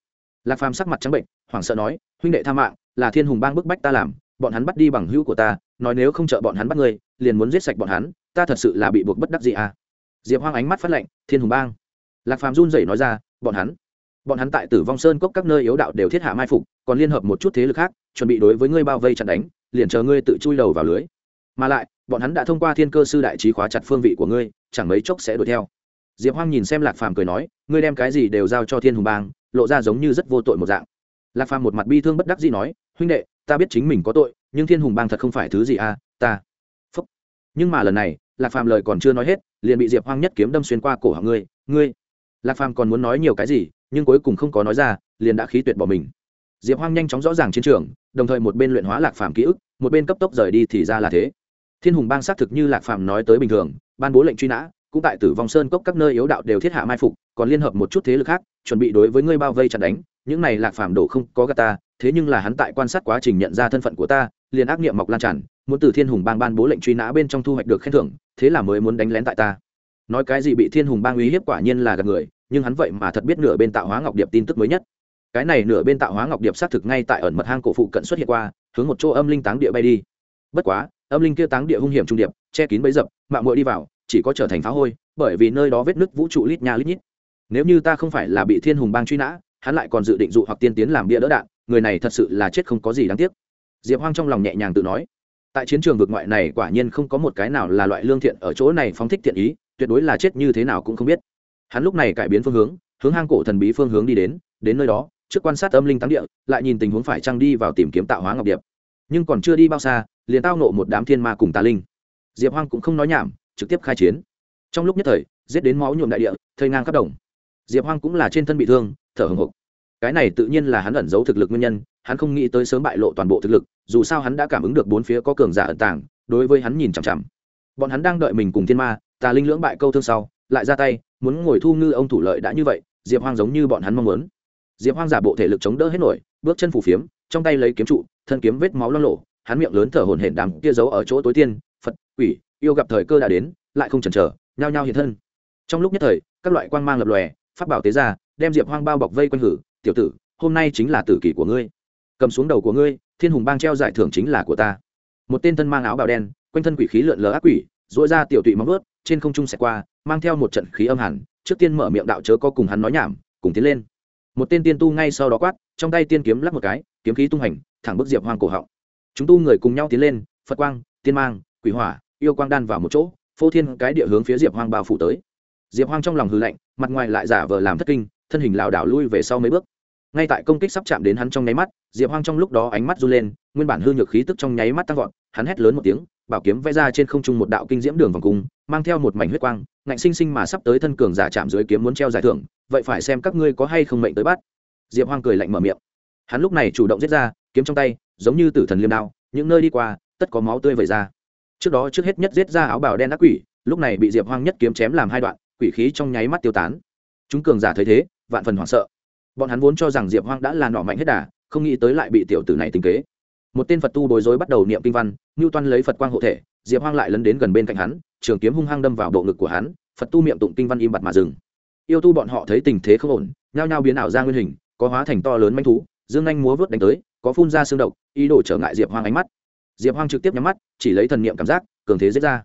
A: Lạc phàm sắc mặt trắng bệnh, hoảng sợ nói, huynh đệ tha mạng, là thiên hùng bang bức bách ta làm, bọn hắn bắt đi bằng hữu của ta, nói nếu không trợ bọn hắn bắt ngươi, liền muốn giết sạch bọn hắn, ta thật sự là bị buộc bất đắc gì à. Diệp hoang ánh mắt phát lệnh, thiên hùng bang. Lạc phàm run rẩy nói ra, bọn hắn bọn hắn tại tử vong sơn cốc các nơi yếu đạo đều thiết hạ mai phục, còn liên hợp một chút thế lực khác, chuẩn bị đối với ngươi bao vây chặn đánh, liền chờ ngươi tự chui đầu vào lưới. Mà lại, bọn hắn đã thông qua thiên cơ sư đại trí khóa chặt phương vị của ngươi, chẳng mấy chốc sẽ đuổi theo. Diệp hoang nhìn xem lạc phàm cười nói, ngươi đem cái gì đều giao cho thiên hùng bang, lộ ra giống như rất vô tội một dạng. Lạc phàm một mặt bi thương bất đắc dĩ nói, huynh đệ, ta biết chính mình có tội, nhưng thiên hùng bang thật không phải thứ gì à ta. Phúc. Nhưng mà lần này, lạc phàm lời còn chưa nói hết, liền bị diệp hoang nhất kiếm đâm xuyên qua cổ họng ngươi ngươi. Lạc phàm còn muốn nói nhiều cái gì nhưng cuối cùng không có nói ra, liền đã khí tuyệt bỏ mình. Diệp hoang nhanh chóng rõ ràng chiến trường, đồng thời một bên luyện hóa lạc phàm ký ức, một bên cấp tốc rời đi thì ra là thế. Thiên hùng bang xác thực như lạc phàm nói tới bình thường, ban bố lệnh truy nã, cũng tại tử vong sơn cốc các nơi yếu đạo đều thiết hạ mai phục, còn liên hợp một chút thế lực khác, chuẩn bị đối với ngươi bao vây chặn đánh, những này lạc phàm đổ không có gà ta, thế nhưng là hắn tại quan sát quá trình nhận ra thân phận của ta, liền ác nghiệm mọc lan tràn, muốn từ thiên hùng bang ban bố lệnh truy nã bên trong thu hoạch được khen thưởng, thế là mới muốn đánh lén tại ta nói cái gì bị thiên hùng bang uy hiếp quả nhiên là gặp người, nhưng hắn vậy mà thật biết nửa bên tạo hóa ngọc điệp tin tức mới nhất. Cái này nửa bên tạo hóa ngọc điệp xác thực ngay tại ẩn mật hang cổ phụ cận xuất hiện qua, hướng một chỗ âm linh táng địa bay đi. Bất quá, âm linh kia táng địa hung hiểm trung điệp, che kín bấy dập mạng muội đi vào, chỉ có trở thành phá hôi, bởi vì nơi đó vết nứt vũ trụ lít nha lít nhít. Nếu như ta không phải là bị thiên hùng bang truy nã, hắn lại còn dự định dụ hoặc tiên tiến làm bia đỡ đạn, người này thật sự là chết không có gì đáng tiếc. Diệp hoang trong lòng nhẹ nhàng tự nói. Tại chiến trường vực ngoại này quả nhiên không có một cái nào là loại lương thiện ở chỗ này phóng thích thiện ý tuyệt đối là chết như thế nào cũng không biết. Hắn lúc này cải biến phương hướng hướng hang cổ thần bí phương hướng đi đến đến nơi đó, trước quan sát âm linh táng địa, lại nhìn tình huống phải trăng đi vào tìm kiếm tạo hóa ngọc điệp. Nhưng còn chưa đi bao xa, liền tao nộ một đám thiên ma cùng tà linh. Diệp hoang cũng không nói nhảm, trực tiếp khai chiến. Trong lúc nhất thời, giết đến máu nhuộm đại địa thơi ngang khắp đồng. Diệp hoang cũng là trên thân bị thương, thở hồng hộc. Cái này tự nhiên là hắn ẩn giấu thực lực nguyên nhân, hắn không nghĩ tới sớm bại lộ toàn bộ thực lực, dù sao hắn đã cảm ứng được bốn phía có cường giả ẩn tàng, đối với hắn nhìn chằm chằm bọn hắn đang đợi mình cùng thiên ma, tà linh lưỡng bại câu thương sau, lại ra tay, muốn ngồi thu ngư ông thủ lợi đã như vậy, diệp hoang giống như bọn hắn mong muốn. Diệp hoang giả bộ thể lực chống đỡ hết nổi, bước chân phủ phiếm, trong tay lấy kiếm trụ, thân kiếm vết máu lo lộ hắn miệng lớn thở hổn hển đám kia giấu ở chỗ tối tiên, phật, quỷ, yêu gặp thời cơ đã đến, lại không chần chờ, nhao nhao hiện thân. Trong lúc nhất thời, các loại quang mang lập lòe phát bảo tế ra, đem diệp hoang bao bọc vây quanh hử, tiểu tử, hôm nay chính là tử kỷ của ngươi. Cầm xuống đầu của ngươi, thiên hùng bang treo giải thưởng chính là của ta. Một tên thân mang áo bào đen, quanh thân quỷ khí lượn lờ ác quỷ dỗi ra tiểu tụy móng vớt trên không trung xẹt qua, mang theo một trận khí âm hẳn, trước tiên mở miệng đạo chớ có cùng hắn nói nhảm, cùng tiến lên. Một tên tiên tu ngay sau đó quát, trong tay tiên kiếm lắp một cái, kiếm khí tung hành, thẳng bức diệp hoang cổ họng. Chúng tu người cùng nhau tiến lên, phật quang, tiên mang, quỷ hỏa, yêu quang đan vào một chỗ, phô thiên cái địa hướng phía diệp hoang bao phủ tới. Diệp hoang trong lòng hư lạnh, mặt ngoài lại giả vờ làm thất kinh, thân hình lảo đảo lui về sau mấy bước. Ngay tại công kích sắp chạm đến hắn trong nháy mắt diệp hoang trong lúc đó ánh mắt run lên, nguyên bản hư nhược khí tức trong nháy mắt tăng vọt, hắn hét lớn một tiếng, bảo kiếm vẽ ra trên không trung một đạo kinh diễm đường vòng cung, mang theo một mảnh huyết quang, ngạnh sinh sinh mà sắp tới thân cường giả chạm dưới kiếm muốn treo giải thưởng, vậy phải xem các ngươi có hay không mệnh tới bắt. Diệp hoang cười lạnh mở miệng. Hắn lúc này chủ động giết ra, kiếm trong tay, giống như tử thần liêm đao, những nơi đi qua, tất có máu tươi vẩy ra. Trước đó trước hết nhất giết ra áo bào đen ác quỷ, lúc này bị diệp hoang nhất kiếm chém làm hai đoạn, quỷ khí trong nháy mắt tiêu tán. Chúng cường giả thấy thế, vạn phần hoảng sợ. Bọn hắn vốn cho rằng diệp hoang đã là nọ mạnh hết đà không nghĩ tới lại bị tiểu tử này tính kế. Một tên phật tu bối rối bắt đầu niệm kinh văn ngưu toan lấy phật quang hộ thể, diệp hoang lại lấn đến gần bên cạnh hắn, trường kiếm hung hăng đâm vào bộ ngực của hắn, phật tu miệng tụng kinh văn im bặt mà dừng. Yêu tu bọn họ thấy tình thế không ổn, nhao nhao biến ảo ra nguyên hình, có hóa thành to lớn manh thú, dương anh múa vớt đánh tới, có phun ra xương độc, ý đồ trở ngại diệp hoang ánh mắt. Diệp hoang trực tiếp nhắm mắt, chỉ lấy thần niệm cảm giác, cường thế giết ra.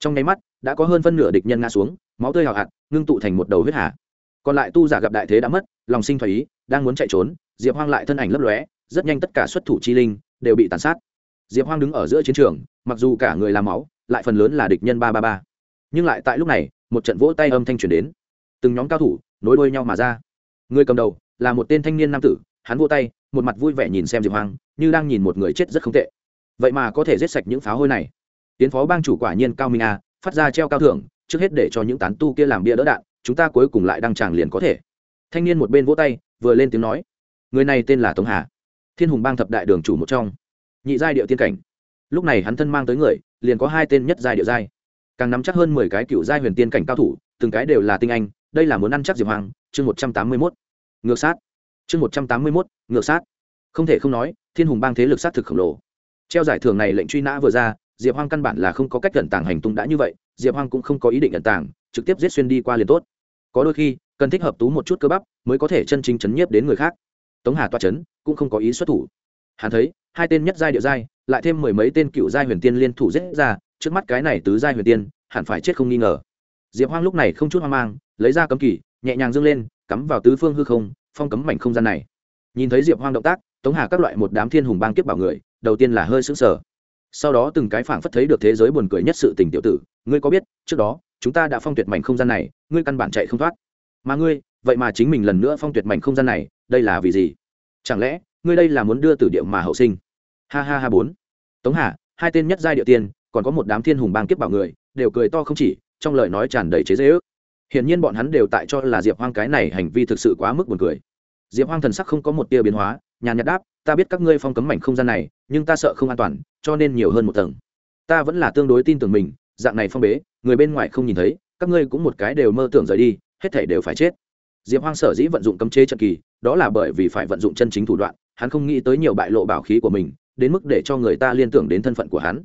A: Trong nháy mắt, đã có hơn phân nửa địch nhân ngã xuống, máu tươi hào hạt, ngưng tụ thành một đầu huyết hà. Còn lại tu giả gặp đại thế đã mất, lòng sinh thoái ý, đang muốn chạy trốn diệp hoang lại thân ảnh lấp lóe, rất nhanh tất cả xuất thủ chi linh đều bị tàn sát. Diệp hoang đứng ở giữa chiến trường, mặc dù cả người làm máu, lại phần lớn là địch nhân ba ba ba. Nhưng lại tại lúc này, một trận vỗ tay âm thanh truyền đến. Từng nhóm cao thủ nối đuôi nhau mà ra. Người cầm đầu là một tên thanh niên nam tử, hắn vỗ tay, một mặt vui vẻ nhìn xem diệp hoang, như đang nhìn một người chết rất không tệ. Vậy mà có thể giết sạch những pháo hôi này. Tiến phó bang chủ quả nhiên cao minh a phát ra treo cao thưởng, trước hết để cho những tán tu kia làm bia đỡ đạn, chúng ta cuối cùng lại đăng tràng liền có thể. Thanh niên một bên vỗ tay, vừa lên tiếng nói người này tên là tống hà. Thiên hùng bang thập đại đường chủ một trong. Nhị giai điệu tiên cảnh. Lúc này hắn thân mang tới người, liền có hai tên nhất giai điệu giai. Càng nắm chắc hơn mười cái cựu giai huyền tiên cảnh cao thủ, từng cái đều là tinh anh, đây là muốn ăn chắc diệp hoàng, chương một trăm tám mươi mốt. Ngược sát. Chương một trăm tám mươi mốt, ngược sát. Không thể không nói, thiên hùng bang thế lực sát thực khổng lồ. Treo giải thưởng này lệnh truy nã vừa ra, diệp hoang căn bản là không có cách cẩn tàng hành tung đã như vậy, diệp hoang cũng không có ý định cẩn tàng, trực tiếp giết xuyên đi qua liền tốt. Có đôi khi, cần thích hợp tú một chút cơ bắp, mới có thể chân chính chấn nhiếp đến người khác tống hà toa chấn, cũng không có ý xuất thủ. Hắn thấy, hai tên nhất giai địa giai, lại thêm mười mấy tên cựu giai huyền tiên liên thủ giết ra, trước mắt cái này tứ giai huyền tiên, hẳn phải chết không nghi ngờ. Diệp hoang lúc này không chút hoang mang, lấy ra cấm kỳ nhẹ nhàng dâng lên, cắm vào tứ phương hư không, phong cấm mảnh không gian này. Nhìn thấy diệp hoang động tác, tống hà các loại một đám thiên hùng bang kiếp bảo người, đầu tiên là hơi sững sờ. Sau đó từng cái phảng phất thấy được thế giới buồn cười nhất sự tình tiểu tử, ngươi có biết, trước đó, chúng ta đã phong tuyệt mảnh không gian này, ngươi căn bản chạy không thoát. Mà ngươi vậy mà chính mình lần nữa phong tuyệt mảnh không gian này, đây là vì gì? Chẳng lẽ, ngươi đây là muốn đưa tử điệu mà hậu sinh? Ha ha ha bốn. Tống hà, hai tên nhất giai địa tiên, còn có một đám thiên hùng bang kiếp bảo người, đều cười to không chỉ, trong lời nói tràn đầy chế dễ ước hiển nhiên bọn hắn đều tại cho là diệp hoang cái này hành vi thực sự quá mức buồn cười. Diệp hoang thần sắc không có một tia biến hóa, nhàn nhạt đáp, ta biết các ngươi phong cấm mảnh không gian này, nhưng ta sợ không an toàn, cho nên nhiều hơn một tầng. Ta vẫn là tương đối tin tưởng mình, dạng này phong bế, người bên ngoài không nhìn thấy, các ngươi cũng một cái đều mơ tưởng rời đi, hết thể đều phải chết diệp hoang sở dĩ vận dụng cấm chế trận kỳ, đó là bởi vì phải vận dụng chân chính thủ đoạn, hắn không nghĩ tới nhiều bại lộ bảo khí của mình, đến mức để cho người ta liên tưởng đến thân phận của hắn.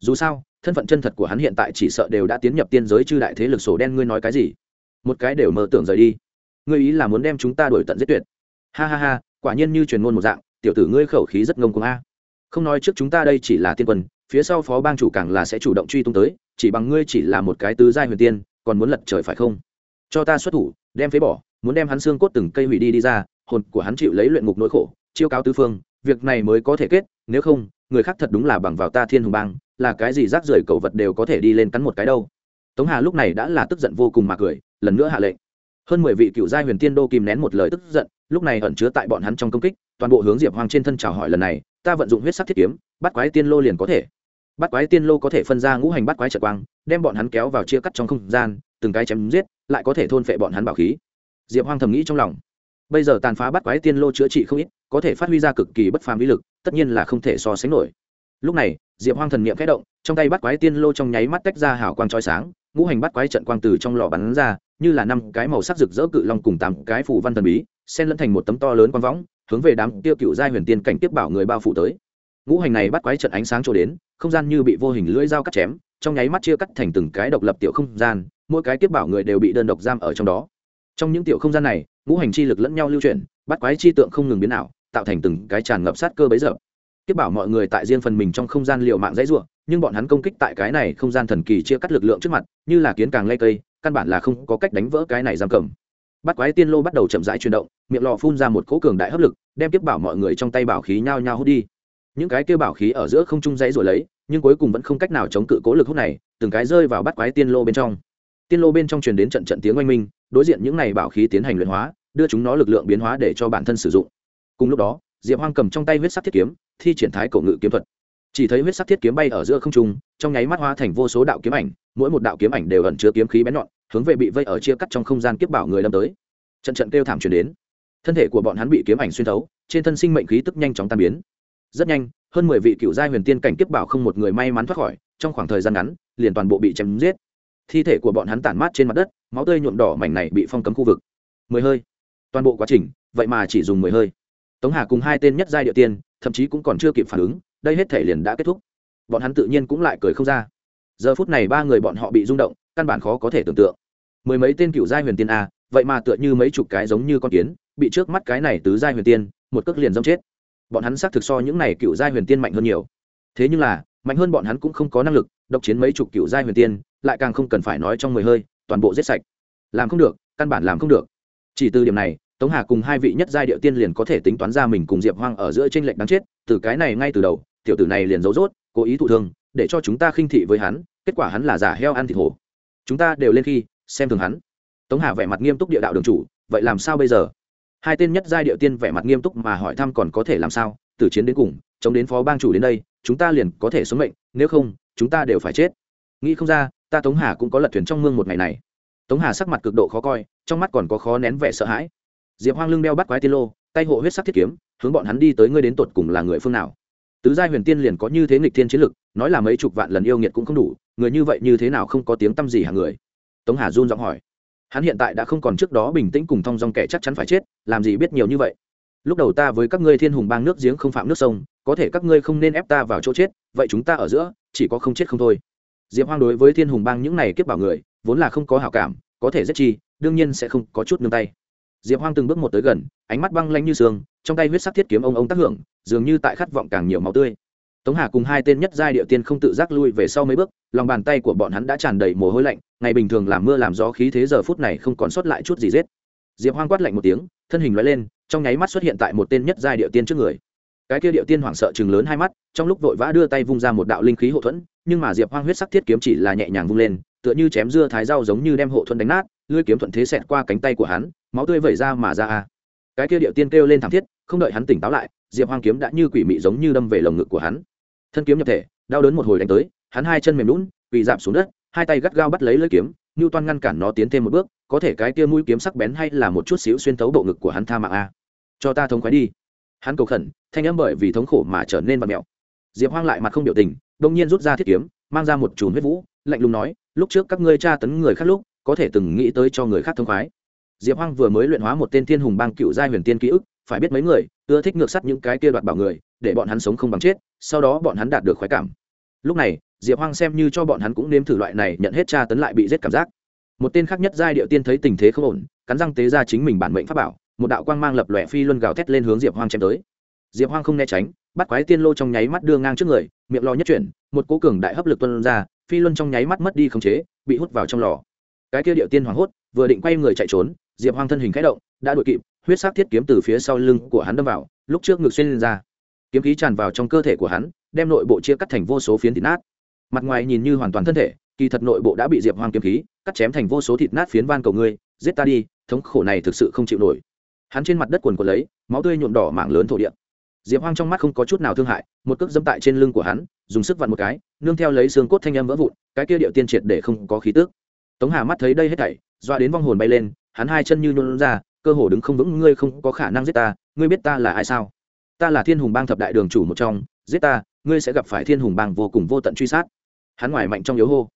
A: Dù sao, thân phận chân thật của hắn hiện tại chỉ sợ đều đã tiến nhập tiên giới chư đại thế lực sổ đen ngươi nói cái gì? Một cái đều mơ tưởng rời đi. Ngươi ý là muốn đem chúng ta đổi tận giết tuyệt. Ha ha ha, quả nhiên như truyền ngôn một dạng, tiểu tử ngươi khẩu khí rất ngông cuồng a. Không nói trước chúng ta đây chỉ là tiên quân, phía sau phó bang chủ càng là sẽ chủ động truy tung tới, chỉ bằng ngươi chỉ là một cái tứ giai huyền tiên, còn muốn lật trời phải không? Cho ta xuất thủ, đem phế bỏ muốn đem hắn xương cốt từng cây hủy đi đi ra, hồn của hắn chịu lấy luyện ngục nỗi khổ, chiêu cáo tứ phương, việc này mới có thể kết, nếu không, người khác thật đúng là bằng vào ta thiên hùng bang, là cái gì rác rưởi cầu vật đều có thể đi lên cắn một cái đâu. Tống hà lúc này đã là tức giận vô cùng mà cười, lần nữa hạ lệnh. Hơn mười vị cựu giai huyền tiên đô kìm nén một lời tức giận, lúc này ẩn chứa tại bọn hắn trong công kích, toàn bộ hướng diệp hoàng trên thân chào hỏi lần này, ta vận dụng huyết sắc thiết kiếm, bắt quái tiên lô liền có thể. Bắt quái tiên lô có thể phân ra ngũ hành bắt quái trợ quang, đem bọn hắn kéo vào chia cắt trong không gian, từng cái chém giết, lại có thể thôn phệ bọn hắn bảo khí diệp Hoang thầm nghĩ trong lòng bây giờ tàn phá bắt quái tiên lô chữa trị không ít có thể phát huy ra cực kỳ bất phàm lý lực tất nhiên là không thể so sánh nổi lúc này diệp hoang thần niệm khẽ động trong tay bắt quái tiên lô trong nháy mắt tách ra hào quang trói sáng ngũ hành bắt quái trận quang từ trong lò bắn ra như là năm cái màu sắc rực rỡ cự long cùng tám cái phủ văn thần bí xen lẫn thành một tấm to lớn quang võng hướng về đám tiêu cựu giai huyền tiên cảnh tiếp bảo người bao phủ tới ngũ hành này bắt quái trận ánh sáng trổ đến không gian như bị vô hình lưỡi dao cắt chém trong nháy mắt chia cắt thành từng cái độc lập tiểu không gian mỗi cái tiếp bảo người đều bị đơn độc giam ở trong đó trong những tiểu không gian này, ngũ hành chi lực lẫn nhau lưu chuyển, bắt quái chi tượng không ngừng biến ảo, tạo thành từng cái tràn ngập sát cơ bấy giờ. Tiếp bảo mọi người tại riêng phần mình trong không gian liệu mạng dãy ruộng nhưng bọn hắn công kích tại cái này không gian thần kỳ chia cắt lực lượng trước mặt, như là kiến càng lây cây, căn bản là không có cách đánh vỡ cái này giam cầm. Bắt quái tiên lô bắt đầu chậm rãi chuyển động, miệng lò phun ra một cỗ cường đại hấp lực, đem tiếp bảo mọi người trong tay bảo khí nhao nhao hút đi. Những cái kêu bảo khí ở giữa không trung dãy rồi lấy, nhưng cuối cùng vẫn không cách nào chống cự cố lực hút này, từng cái rơi vào bắt quái tiên lô bên trong tiên lô bên trong truyền đến trận trận tiếng oanh minh, đối diện những này bảo khí tiến hành luyện hóa, đưa chúng nó lực lượng biến hóa để cho bản thân sử dụng. Cùng lúc đó, diệp hoang cầm trong tay huyết sắc thiết kiếm, thi triển thái cổ ngự kiếm thuật. Chỉ thấy huyết sắc thiết kiếm bay ở giữa không trung, trong nháy mắt hóa thành vô số đạo kiếm ảnh, mỗi một đạo kiếm ảnh đều ẩn chứa kiếm khí bén nhọn, hướng về bị vây ở chia cắt trong không gian kiếp bảo người đâm tới. Trận trận kêu thảm truyền đến. Thân thể của bọn hắn bị kiếm ảnh xuyên thấu, trên thân sinh mệnh khí tức nhanh chóng tan biến. Rất nhanh, hơn mười vị cựu gia huyền tiên cảnh kiếp bảo không một người may mắn thoát khỏi, trong khoảng thời gian ngắn, liền toàn bộ bị chém giết thi thể của bọn hắn tản mát trên mặt đất, máu tươi nhuộm đỏ mảnh này bị phong cấm khu vực. Mười hơi. Toàn bộ quá trình, vậy mà chỉ dùng mười hơi. Tống hà cùng hai tên nhất giai địa tiên, thậm chí cũng còn chưa kịp phản ứng, đây hết thể liền đã kết thúc. Bọn hắn tự nhiên cũng lại cười không ra. Giờ phút này ba người bọn họ bị rung động, căn bản khó có thể tưởng tượng. Mười mấy tên cựu giai huyền tiên a, vậy mà tựa như mấy chục cái giống như con kiến, bị trước mắt cái này tứ giai huyền tiên, một cước liền dâm chết. Bọn hắn xác thực so những này cựu giai huyền tiên mạnh hơn nhiều. Thế nhưng là, mạnh hơn bọn hắn cũng không có năng lực độc chiến mấy chục cựu giai huyền tiên lại càng không cần phải nói trong mười hơi, toàn bộ giết sạch. Làm không được, căn bản làm không được. Chỉ từ điểm này, tống hà cùng hai vị nhất giai điệu tiên liền có thể tính toán ra mình cùng diệp hoang ở giữa tranh lệch đáng chết, từ cái này ngay từ đầu, tiểu tử này liền giấu rốt, cố ý thụ thương, để cho chúng ta khinh thị với hắn, kết quả hắn là giả heo ăn thịt hổ. Chúng ta đều lên khi, xem thường hắn. Tống hà vẻ mặt nghiêm túc địa đạo đường chủ, vậy làm sao bây giờ? Hai tên nhất giai điệu tiên vẻ mặt nghiêm túc mà hỏi thăm còn có thể làm sao, từ chiến đến cùng, chống đến phó bang chủ đến đây, chúng ta liền có thể sống mệnh, nếu không, chúng ta đều phải chết. Nghĩ không ra ta tống hà cũng có lật thuyền trong mương một ngày này. Tống hà sắc mặt cực độ khó coi, trong mắt còn có khó nén vẻ sợ hãi. Diệp hoang lưng đeo bắt quái tiên lô, tay hộ huyết sắc thiết kiếm, hướng bọn hắn đi tới ngươi đến tột cùng là người phương nào. Tứ giai huyền tiên liền có như thế nghịch thiên chiến lực, nói là mấy chục vạn lần yêu nghiệt cũng không đủ, người như vậy như thế nào không có tiếng t â m gì hàng người? Tống hà run giọng hỏi. Hắn hiện tại đã không còn trước đó bình tĩnh cùng thong dong kẻ chắc chắn phải chết, làm gì biết nhiều như vậy? Lúc đầu ta với các ngươi thiên hùng bang nước giếng không phạm nước sông, có thể các ngươi không nên ép ta vào chỗ chết, vậy chúng ta ở giữa, chỉ có không chết không thôi diệp hoang đối với thiên hùng bang những này kiếp bảo người, vốn là không có hảo cảm, có thể giết chi, đương nhiên sẽ không có chút nương tay. Diệp hoang từng bước một tới gần, ánh mắt băng lanh như sương, trong tay huyết sắc thiết kiếm ông ông tác hưởng, dường như tại khát vọng càng nhiều máu tươi. Tống hà cùng hai tên nhất giai địa tiên không tự giác lui về sau mấy bước, lòng bàn tay của bọn hắn đã tràn đầy mồ hôi lạnh, ngày bình thường làm mưa làm gió khí thế giờ phút này không còn sót lại chút gì rết diệp hoang quát lạnh một tiếng, thân hình loại lên, trong nháy mắt xuất hiện tại một tên nhất giai địa tiên trước người. Cái kia địa tiên hoảng sợ chừng lớn hai mắt, trong lúc vội vã đưa tay vung ra một đạo linh khí hậu thuẫn nhưng mà diệp hoang huyết sắc thiết kiếm chỉ là nhẹ nhàng vung lên, tựa như chém dưa thái rau giống như đem hộ thuẫn đánh nát, lưỡi kiếm thuận thế xẹt qua cánh tay của hắn, máu tươi vẩy ra mà ra a. Cái kia điệu tiên kêu lên thảm thiết, không đợi hắn tỉnh táo lại, diệp hoang kiếm đã như quỷ mị giống như đâm về lồng ngực của hắn. Thân kiếm nhập thể, đau đớn một hồi đánh tới, hắn hai chân mềm lún bị giảm xuống đất, hai tay gắt gao bắt lấy lưỡi kiếm như toan ngăn cản nó tiến thêm một bước, có thể cái kia mũi kiếm sắc bén hay là một chút xíu xuyên thấu bộ ngực của hắn tha mạng a. Cho ta thống khoái đi. Hắn cầu khẩn, thanh âm bởi vì thống khổ mà trở nên vật mẹo. Diệp hoang lại mặt không biểu tình đông nhiên rút ra thiết kiếm, mang ra một chùm huyết vũ, lạnh lùng nói, lúc trước các ngươi tra tấn người khác lúc, có thể từng nghĩ tới cho người khác thông khoái. Diệp hoang vừa mới luyện hóa một tên thiên hùng bang cựu giai huyền tiên ký ức, phải biết mấy người, ưa thích ngược sắt những cái kia đoạt bảo người, để bọn hắn sống không bằng chết, sau đó bọn hắn đạt được khoái cảm. Lúc này, diệp hoang xem như cho bọn hắn cũng nếm thử loại này nhận hết tra tấn lại bị giết cảm giác. Một tên khác nhất giai điệu tiên thấy tình thế không ổn, cắn răng tế ra chính mình bản mệnh pháp bảo, một đạo quang mang lập lòe phi luân gào thét lên hướng diệp hoang chém tới. Diệp hoang không né tránh bắt quái tiên lô trong nháy mắt đưa ngang trước người, miệng lò nhất chuyển, một cố cường đại hấp lực tuân ra, phi luân trong nháy mắt mất đi khống chế, bị hút vào trong lò. Cái kia điệu tiên hoảng hốt, vừa định quay người chạy trốn, diệp hoang thân hình khẽ động, đã đuổi kịp, huyết sắc thiết kiếm từ phía sau lưng của hắn đâm vào, lúc trước ngực xuyên lên ra. Kiếm khí tràn vào trong cơ thể của hắn, đem nội bộ chia cắt thành vô số phiến thịt nát. Mặt ngoài nhìn như hoàn toàn thân thể, kỳ thật nội bộ đã bị diệp hoang kiếm khí, cắt chém thành vô số thịt nát phiến van cầu ngươi, giết ta đi, thống khổ này thực sự không chịu nổi. Hắn trên mặt đất quần quần lấy, máu tươi nhuộm đỏ mảng lớn thổ địa diệp hoang trong mắt không có chút nào thương hại, một cước dẫm tại trên lưng của hắn, dùng sức vặn một cái, nương theo lấy xương cốt thanh âm vỡ vụn, cái kia điệu tiên triệt để không có khí tước tống hà mắt thấy đây hết thảy, doa đến vong hồn bay lên, hắn hai chân như nôn ra, cơ hồ đứng không vững, ngươi không có khả năng giết ta, ngươi biết ta là ai sao? Ta là thiên hùng bang thập đại đường chủ một trong, giết ta, ngươi sẽ gặp phải thiên hùng bang vô cùng vô tận truy sát. Hắn ngoài mạnh trong yếu hô.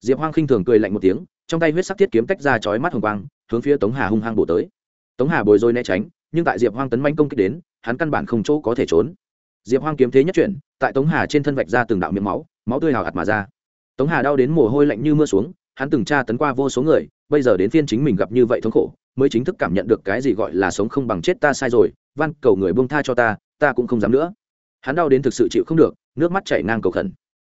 A: Diệp hoang khinh thường cười lạnh một tiếng, trong tay huyết sắc thiết kiếm tách ra chói mắt hồng quang, hướng phía tống hà hung hăng bổ tới. Tống hà bồi dối né tránh nhưng tại diệp hoang tấn manh công kích đến, hắn căn bản không chỗ có thể trốn. Diệp hoang kiếm thế nhất chuyển, tại tống hà trên thân vạch ra từng đạo miệng máu máu tươi hào hạt mà ra. Tống hà đau đến mồ hôi lạnh như mưa xuống, hắn từng tra tấn qua vô số người, bây giờ đến phiên chính mình gặp như vậy thống khổ, mới chính thức cảm nhận được cái gì gọi là sống không bằng chết ta sai rồi, van cầu người buông tha cho ta ta cũng không dám nữa. Hắn đau đến thực sự chịu không được, nước mắt chảy ngang cầu khẩn.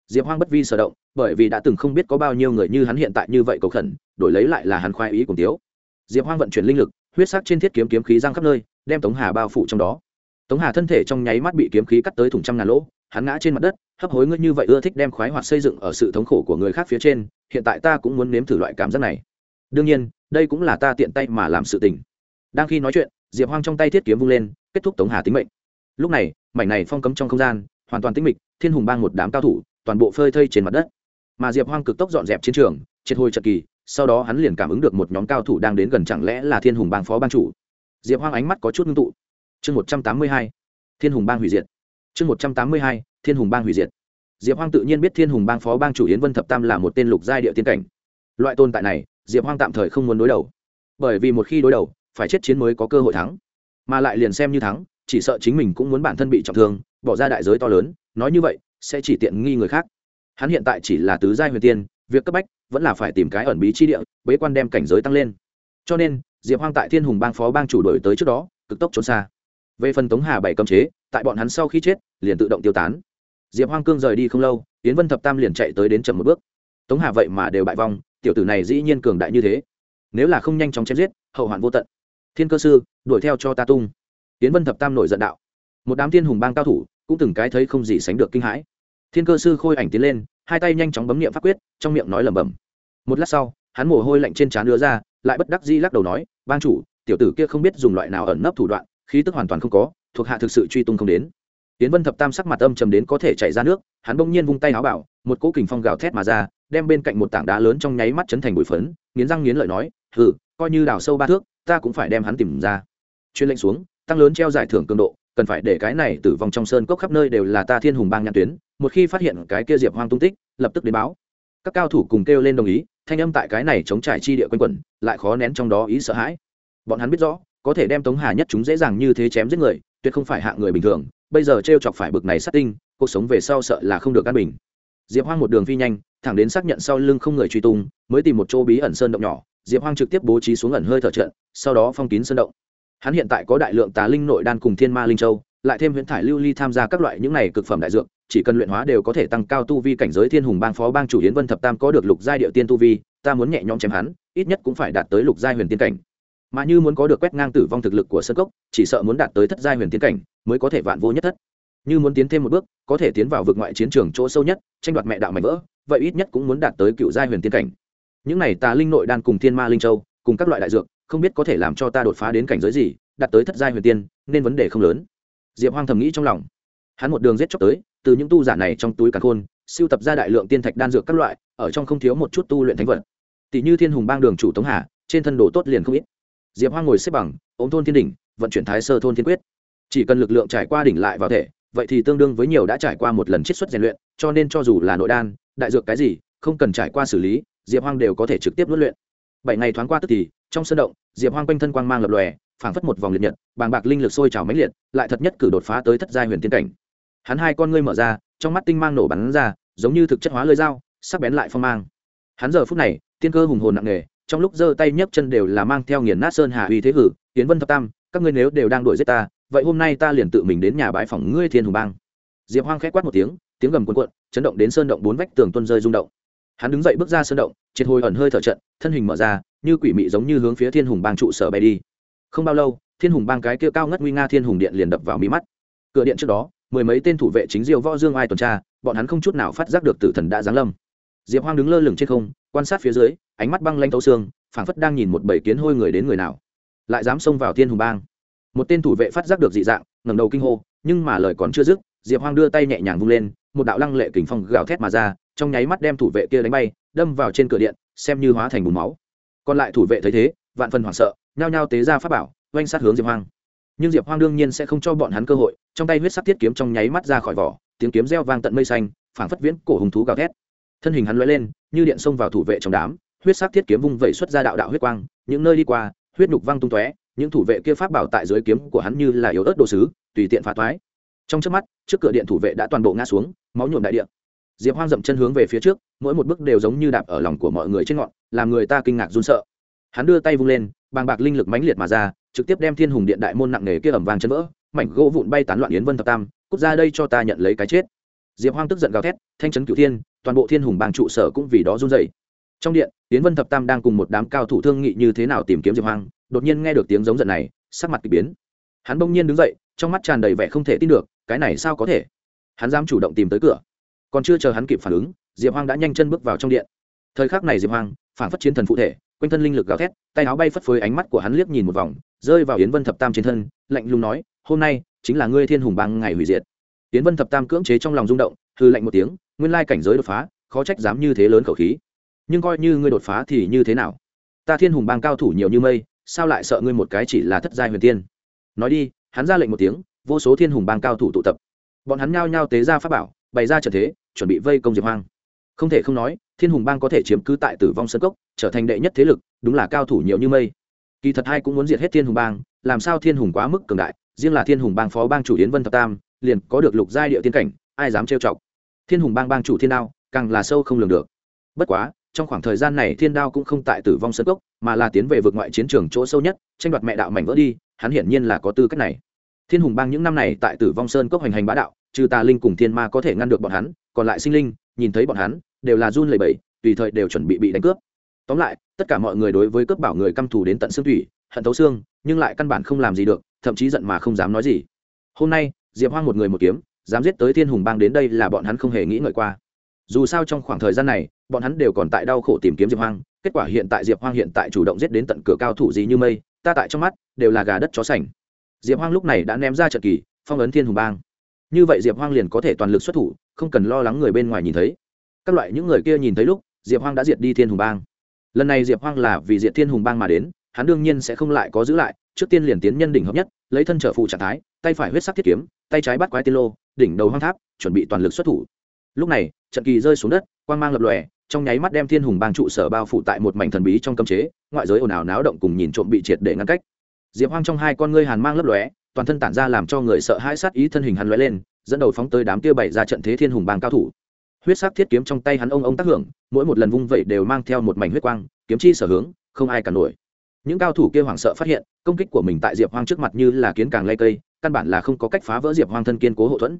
A: Diệp hoang bất vi sở động, bởi vì đã từng không biết có bao nhiêu người như hắn hiện tại như vậy cầu khẩn, đổi lấy lại là hắn khoái ý cùng tiếu. Diệp hoang vận chuyển linh lực huyết sắc trên thiết kiếm kiếm khí giang khắp nơi, đem tống hà bao phủ trong đó. Tống hà thân thể trong nháy mắt bị kiếm khí cắt tới thủng trăm ngàn lỗ, hắn ngã trên mặt đất, hấp hối ngươi như vậy ưa thích đem khoái hoạt xây dựng ở sự thống khổ của người khác phía trên, hiện tại ta cũng muốn nếm thử loại cảm giác này. Đương nhiên, đây cũng là ta tiện tay mà làm sự tình. Đang khi nói chuyện, diệp hoang trong tay thiết kiếm vung lên, kết thúc tống hà tính mệnh. Lúc này, mảnh này phong cấm trong không gian, hoàn toàn tĩnh mịch, thiên hùng bang một đám cao thủ, toàn bộ phơi thây trên mặt đất. Mà diệp hoang cực tốc dọn dẹp chiến trường, triệt hồi trận kỳ sau đó hắn liền cảm ứng được một nhóm cao thủ đang đến gần chẳng lẽ là thiên hùng bang phó ban chủ. Diệp hoang ánh mắt có chút ngưng tụ. Chương một trăm tám mươi hai, thiên hùng bang hủy diệt. Chương một trăm tám mươi hai, thiên hùng bang hủy diệt. Diệp hoang tự nhiên biết thiên hùng bang phó bang chủ yến vân thập tam là một tên lục giai địa tiên cảnh. Loại tồn tại này, diệp hoang tạm thời không muốn đối đầu. Bởi vì một khi đối đầu, phải chết chiến mới có cơ hội thắng. Mà lại liền xem như thắng, chỉ sợ chính mình cũng muốn bản thân bị trọng thương, bỏ ra đại giới to lớn, nói như vậy, sẽ chỉ tiện nghi người khác. Hắn hiện tại chỉ là tứ giai huyền tiên, việc cấp bách vẫn là phải tìm cái ẩn bí chi địa, bế quan đem cảnh giới tăng lên. Cho nên, diệp hoang tại thiên hùng bang phó bang chủ đổi tới trước đó, cực tốc trốn xa. Về phần tống hà bảy cấm chế, tại bọn hắn sau khi chết, liền tự động tiêu tán. Diệp hoang cương rời đi không lâu tiến vân thập tam liền chạy tới đến chậm một bước. Tống hà vậy mà đều bại vong, tiểu tử này dĩ nhiên cường đại như thế. Nếu là không nhanh chóng chém giết, hậu hoạn vô tận. Thiên cơ sư, đuổi theo cho ta tung. Tiến vân thập tam nổi giận đạo. Một đám thiên hùng bang cao thủ, cũng từng cái thấy không gì sánh được kinh hãi thiên cơ sư khôi ảnh tiến lên, hai tay nhanh chóng bấm nghiệm pháp quyết, trong miệng nói lẩm bẩm. Một lát sau, hắn mồ hôi lạnh trên trán đưa ra, lại bất đắc di lắc đầu nói ban chủ, tiểu tử kia không biết dùng loại nào ẩn nấp thủ đoạn, khí tức hoàn toàn không có, thuộc hạ thực sự truy tung không đến. Tiến vân thập tam sắc mặt âm trầm đến có thể chảy ra nước, hắn bỗng nhiên vung tay áo bảo, một cỗ kình phong gào thét mà ra, đem bên cạnh một tảng đá lớn trong nháy mắt chấn thành bụi phấn, nghiến răng nghiến lợi nói, hừ, coi như đào sâu ba thước, ta cũng phải đem hắn tìm ra. Chuyên lệnh xuống, tăng lớn treo giải thưởng cường độ cần phải để cái này tử vong trong sơn cốc khắp nơi đều là ta thiên hùng bang nhãn tuyến, một khi phát hiện cái kia diệp hoang tung tích, lập tức đến báo. Các cao thủ cùng kêu lên đồng ý, thanh âm tại cái này chống trải chi địa quanh quẩn, lại khó nén trong đó ý sợ hãi. Bọn hắn biết rõ, có thể đem tống hà nhất chúng dễ dàng như thế chém giết người, tuyệt không phải hạ người bình thường, bây giờ t r e o chọc phải bực này sát tinh, cuộc sống về sau sợ là không được an bình. Diệp hoang một đường phi nhanh, thẳng đến xác nhận sau lưng không người truy tung, mới tìm một chỗ bí ẩn sơn động nhỏ. Diệp hoang trực tiếp bố trí xuống ẩn hơi thở trận, sau đó phong kín sơn động hắn hiện tại có đại lượng tà linh nội đan cùng thiên ma linh châu, lại thêm huyễn thải lưu ly tham gia các loại những này cực phẩm đại dược, chỉ cần luyện hóa đều có thể tăng cao tu vi cảnh giới thiên hùng bang phó bang chủ yến vân thập tam có được lục giai điệu tiên tu vi, ta muốn nhẹ nhõm chém hắn, ít nhất cũng phải đạt tới lục giai huyền tiên cảnh. Mà như muốn có được quét ngang tử vong thực lực của sân cốc, chỉ sợ muốn đạt tới thất giai huyền tiên cảnh mới có thể vạn vô nhất thất. Như muốn tiến thêm một bước, có thể tiến vào vực ngoại chiến trường chỗ sâu nhất, tranh đoạt mẹ đạo mạnh vỡ, vậy ít nhất cũng muốn đạt tới cựu giai huyền tiên cảnh. Những này tà linh nội đan cùng thiên ma linh châu, cùng các loại đại dược không biết có thể làm cho ta đột phá đến cảnh giới gì, đạt tới thất giai huyền tiên, nên vấn đề không lớn. Diệp hoang thầm nghĩ trong lòng. Hắn một đường giết chóc tới, từ những tu giả này trong túi càn khôn, siêu tập ra đại lượng tiên thạch đan dược các loại, ở trong không thiếu một chút tu luyện thánh vật. Tỷ như thiên hùng bang đường chủ tống hà, trên thân đồ tốt liền không ít. Diệp hoang ngồi xếp bằng ống thôn thiên đỉnh, vận chuyển thái sơ thôn thiên quyết. Chỉ cần lực lượng trải qua đỉnh lại vào thể, vậy thì tương đương với nhiều đã trải qua một lần chiết xuất rèn luyện, cho nên cho dù là nội đan, đại dược cái gì, không cần trải qua xử lý, diệp hoang đều có thể trực tiếp luân luyện. Bảy ngày thoáng qua tức thì trong sân động, diệp hoang quanh thân quang mang lập lòe, phảng phất một vòng liệt nhật, bàng bạc linh lực sôi trào máy liệt, lại thật nhất cử đột phá tới thất giai huyền tiên cảnh. Hắn hai con ngươi mở ra, trong mắt tinh mang nổ bắn ra, giống như thực chất hóa lơi dao, sắc bén lại phong mang. Hắn giờ phút này, tiên cơ hùng hồn nặng nề, trong lúc giơ tay nhấc chân đều là mang theo nghiền nát sơn hà uy thế hử, tiến vân thập tam, các ngươi nếu đều đang đuổi giết ta, vậy hôm nay ta liền tự mình đến nhà bãi phòng ngươi thiên hùng bang. Diệp hoang khẽ quát một tiếng tiếng gầm cuồn cuộn, chấn động đến sơn động bốn vách tường tuôn rơi rung động hắn đứng dậy bước ra sơn động, triệt hồi ẩn hơi thở trận, thân hình mở ra, như quỷ mị giống như hướng phía thiên hùng bang trụ sở bay đi. Không bao lâu, thiên hùng bang cái kia cao ngất nguy nga thiên hùng điện liền đập vào mí mắt. Cửa điện trước đó, mười mấy tên thủ vệ chính diêu võ dương ai tuần tra, bọn hắn không chút nào phát giác được tử thần đã giáng lâm. Diệp hoang đứng lơ lửng trên không, quan sát phía dưới, ánh mắt băng lanh tấu xương, phảng phất đang nhìn một bầy kiến hôi người đến người nào. Lại dám xông vào thiên hùng bang. Một tên thủ vệ phát giác được dị dạng, ngẩng đầu kinh hô, nhưng mà lời còn chưa dứt diệp hoang đưa tay nhẹ nhàng vung lên, một đạo lăng lệ kình phong gào thét mà ra, trong nháy mắt đem thủ vệ kia đánh bay, đâm vào trên cửa điện, xem như hóa thành bùn máu. Còn lại thủ vệ thấy thế, vạn phần hoảng sợ, nhao nhao tế ra pháp bảo, oanh sát hướng diệp hoang. Nhưng diệp hoang đương nhiên sẽ không cho bọn hắn cơ hội, trong tay huyết sắc thiết kiếm trong nháy mắt ra khỏi vỏ, tiếng kiếm reo vang tận mây xanh, phảng phất viễn cổ hùng thú gào thét. Thân hình hắn lóe lên, như điện xông vào thủ vệ trong đám, huyết sắc thiết kiếm vung vẩy xuất ra đạo đạo huyết quang, những nơi đi qua, huyết nhục văng tung tóe, những thủ vệ kia pháp bảo tại dưới kiếm của hắn như là yếu ớt đồ sứ, tùy tiện phá toái trong trước mắt, trước cửa điện thủ vệ đã toàn bộ ngã xuống, máu nhuộm đại điện diệp hoang dậm chân hướng về phía trước, mỗi một bước đều giống như đạp ở lòng của mọi người trên ngọn, làm người ta kinh ngạc run sợ. Hắn đưa tay vung lên, bàng bạc linh lực mãnh liệt mà ra, trực tiếp đem thiên hùng điện đại môn nặng nề kia ẩm vàng chân vỡ, mảnh gỗ vụn bay tán loạn yến vân thập tam, cút ra đây cho ta nhận lấy cái chết. Diệp hoang tức giận gào thét, thanh trấn cửu thiên, toàn bộ thiên hùng bang trụ sở cũng vì đó run dày trong điện, yến vân thập tam đang cùng một đám cao thủ thương nghị như thế nào tìm kiếm diệp hoang, đột nhiên nghe được tiếng giống giận này, sắc mặt k ỳ biến. Hắn bỗng nhiên đứng dậy, trong mắt tràn đầy vẻ không thể tin được cái này sao có thể? Hắn dám chủ động tìm tới cửa. Còn chưa chờ hắn kịp phản ứng, diệp hoang đã nhanh chân bước vào trong điện. Thời khắc này diệp hoang, phản phất chiến thần phụ thể, quanh thân linh lực gào thét, tay áo bay phất phới ánh mắt của hắn liếc nhìn một vòng, rơi vào yến vân thập tam trên thân, lạnh lùng nói, hôm nay chính là ngươi thiên hùng bang ngày hủy diệt. Yến vân thập tam cưỡng chế trong lòng rung động hư lạnh một tiếng, nguyên lai cảnh giới đột phá, khó trách dám như thế lớn khẩu khí. Nhưng coi như ngươi đột phá thì như thế nào? Ta thiên hùng bang cao thủ nhiều như mây, sao lại sợ ngươi một cái chỉ là thất giai huyền tiên? Nói đi, hắn ra lệnh một tiếng vô số thiên hùng bang cao thủ tụ tập. Bọn hắn nhao nhao tế ra pháp bảo, bày ra trận thế, chuẩn bị vây công diệp hoang. Không thể không nói, thiên hùng bang có thể chiếm cứ tại tử vong sân cốc, trở thành đệ nhất thế lực, đúng là cao thủ nhiều như mây. Kỳ thật hai cũng muốn diệt hết thiên hùng bang, làm sao thiên hùng quá mức cường đại, riêng là thiên hùng bang phó bang chủ yến vân thập tam, liền có được lục giai địa tiên cảnh, ai dám trêu chọc? Thiên hùng bang bang chủ thiên đao, càng là sâu không lường được. Bất quá, trong khoảng thời gian này thiên đao cũng không tại tử vong sân cốc, mà là tiến về vực ngoại chiến trường chỗ sâu nhất, tranh đoạt mẹ đạo mảnh vỡ đi, hắn hiển nhiên là có tư cách này thiên hùng bang những năm này tại tử vong sơn cốc hành hành bá đạo, trừ tà linh cùng thiên ma có thể ngăn được bọn hắn, còn lại sinh linh, nhìn thấy bọn hắn, đều là run lẩy bẩy, tùy thời đều chuẩn bị bị đánh cướp. Tóm lại, tất cả mọi người đối với cướp bảo người căm thù đến tận xương thủy hận thấu xương, nhưng lại căn bản không làm gì được, thậm chí giận mà không dám nói gì. Hôm nay, diệp hoang một người một kiếm, dám giết tới thiên hùng bang đến đây là bọn hắn không hề nghĩ ngợi qua. Dù sao trong khoảng thời gian này, bọn hắn đều còn tại đau khổ tìm kiếm diệp hoang, kết quả hiện tại diệp hoang hiện tại chủ động giết đến tận cửa cao thủ gì như mây, ta tại trong mắt, đều là gà đất chó sành diệp hoang lúc này đã ném ra trận kỳ, phong ấn thiên hùng bang. Như vậy diệp hoang liền có thể toàn lực xuất thủ, không cần lo lắng người bên ngoài nhìn thấy. Các loại những người kia nhìn thấy lúc, diệp hoang đã diệt đi thiên hùng bang. Lần này diệp hoang là vì diệt thiên hùng bang mà đến, hắn đương nhiên sẽ không lại có giữ lại, trước tiên liền tiến nhân đỉnh hợp nhất, lấy thân trở phụ trạng thái, tay phải huyết sắc thiết kiếm, tay trái bắt quái tiên lô, đỉnh đầu hoang tháp, chuẩn bị toàn lực xuất thủ. Lúc này, trận kỳ rơi xuống đất, quang mang lập lòe, trong nháy mắt đem thiên hùng bang trụ sở bao phủ tại một mảnh thần bí trong cấm chế, ngoại giới ồn ào náo động cùng nhìn trộm bị triệt để ngăn cách diệp hoang trong hai con ngươi hàn mang lấp lóe, toàn thân tản ra làm cho người sợ hãi sát ý thân hình hắn lóe lên, dẫn đầu phóng tới đám kia bảy ra trận thế thiên hùng bang cao thủ. Huyết sắc thiết kiếm trong tay hắn ông ông tác hưởng, mỗi một lần vung vậy đều mang theo một mảnh huyết quang, kiếm chi sở hướng, không ai cả nổi. Những cao thủ kia hoảng sợ phát hiện, công kích của mình tại diệp hoang trước mặt như là kiến càng lay cây, căn bản là không có cách phá vỡ diệp hoang thân kiên cố hậu thuẫn.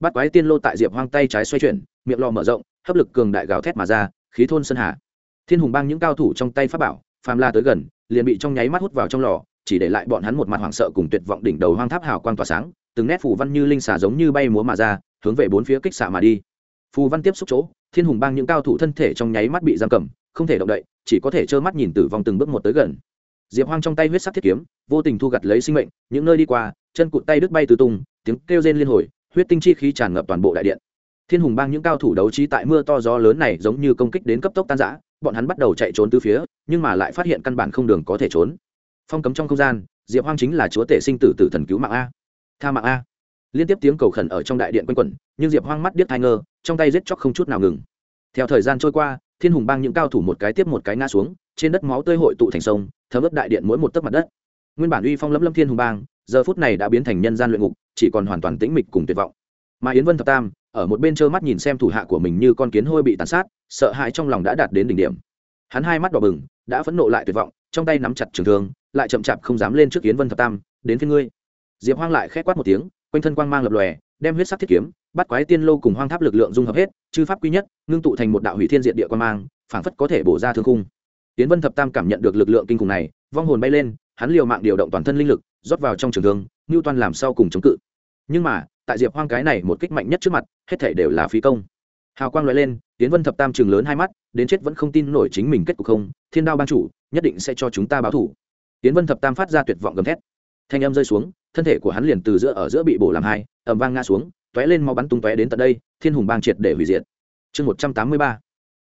A: Bắt quái tiên lô tại diệp hoang tay trái xoay chuyển, miệng lò mở rộng, hấp lực cường đại gào thét mà ra, khí thôn sơn hà. Thiên hùng bang những cao thủ trong tay pháp bảo, phàm la tới gần, liền bị trong nháy mắt hút vào trong lò chỉ để lại bọn hắn một mặt hoảng sợ cùng tuyệt vọng đỉnh đầu hoang tháp hào quang tỏa sáng, từng nét phù văn như linh xà giống như bay múa mà ra, hướng về bốn phía kích xạ mà đi. Phù văn tiếp xúc chỗ, thiên hùng bang những cao thủ thân thể trong nháy mắt bị giam cầm, không thể động đậy, chỉ có thể trơ mắt nhìn tử vong từng bước một tới gần. Diệp hoang trong tay huyết sắc thiết kiếm, vô tình thu gặt lấy sinh mệnh, những nơi đi qua, chân cụt tay đứt bay từ tung, tiếng kêu rên liên hồi, huyết tinh chi khí tràn ngập toàn bộ đại điện. Thiên hùng bang những cao thủ đấu trí tại mưa to gió lớn này giống như công kích đến cấp tốc tan giã bọn hắn bắt đầu chạy trốn từ phía, nhưng mà lại phát hiện căn bản không đường có thể trốn phong cấm trong không gian, diệp hoang chính là chúa tể sinh tử tử thần cứu mạng a. Tha mạng a. Liên tiếp tiếng cầu khẩn ở trong đại điện quanh quẩn, nhưng diệp hoang mắt điếc thai ngơ, trong tay giết chóc không chút nào ngừng. Theo thời gian trôi qua, thiên hùng bang những cao thủ một cái tiếp một cái ngã xuống, trên đất máu tươi hội tụ thành sông, thấm ướp đại điện mỗi một tấc mặt đất. Nguyên bản uy phong lẫm lâm thiên hùng bang, giờ phút này đã biến thành nhân gian luyện ngục, chỉ còn hoàn toàn tĩnh mịch cùng tuyệt vọng. Mà yến vân thập tam, ở một bên trơ mắt nhìn xem thủ hạ của mình như con kiến hôi bị tàn sát, sợ hãi trong lòng đã đạt đến đỉnh điểm. Hắn hai mắt đỏ bừng, đã phẫn nộ lại tuyệt vọng, trong tay nắm chặt trường thương lại chậm chạp không dám lên trước yến vân thập tam, đến phía ngươi. Diệp hoang lại khét quát một tiếng, quanh thân quang mang lập lòe, đem huyết sắc thiết kiếm, bắt quái tiên lô cùng hoang tháp lực lượng dung hợp hết, chư pháp quy nhất, ngưng tụ thành một đạo hủy thiên diện địa quang mang, phảng phất có thể bổ ra thương khung. Tiến vân thập tam cảm nhận được lực lượng kinh khủng này, vong hồn bay lên, hắn liều mạng điều động toàn thân linh lực, rót vào trong trường thương ngưu toan làm sau cùng chống cự. Nhưng mà, tại diệp hoang cái này một kích mạnh nhất trước mặt, hết thể đều là phí công. Hào quang loại lên tiến vân thập tam trường lớn hai mắt, đến chết vẫn không tin nổi chính mình kết cục không, thiên đao ban chủ, nhất định sẽ cho chúng ta báo thủ tiến vân thập tam phát ra tuyệt vọng gầm thét. Thanh âm rơi xuống, thân thể của hắn liền từ giữa ở giữa bị bổ làm hai ẩm vang ngã xuống t ó é lên mau bắn tung tóe đến tận đây, thiên hùng bang triệt để hủy diệt. Chương một trăm tám mươi ba,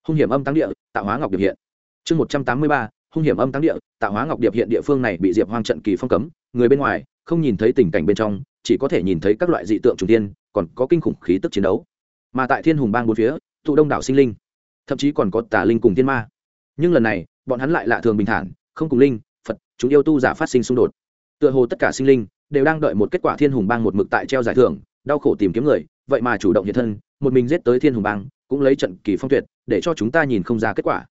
A: hung hiểm âm tăng địa, tạo hóa ngọc điệp hiện. Chương một trăm tám mươi ba, hung hiểm âm tăng địa, tạo hóa ngọc điệp hiện địa phương này bị diệp hoang trận kỳ phong cấm, người bên ngoài không nhìn thấy tình cảnh bên trong, chỉ có thể nhìn thấy các loại dị tượng trùng tiên, còn có kinh khủng khí tức chiến đấu. Mà tại thiên hùng bang bốn phía, tụ đông đảo sinh linh, thậm chí còn có tà linh cùng tiên ma. Nhưng lần này, bọn hắn lại lạ thường bình thản, không cùng linh chúng yêu tu giả phát sinh xung đột. Tựa hồ tất cả sinh linh đều đang đợi một kết quả thiên hùng bang một mực tại treo giải thưởng, đau khổ tìm kiếm người, vậy mà chủ động hiện thân, một mình giết tới thiên hùng bang, cũng lấy trận kỳ phong tuyệt, để cho chúng ta nhìn không ra kết quả.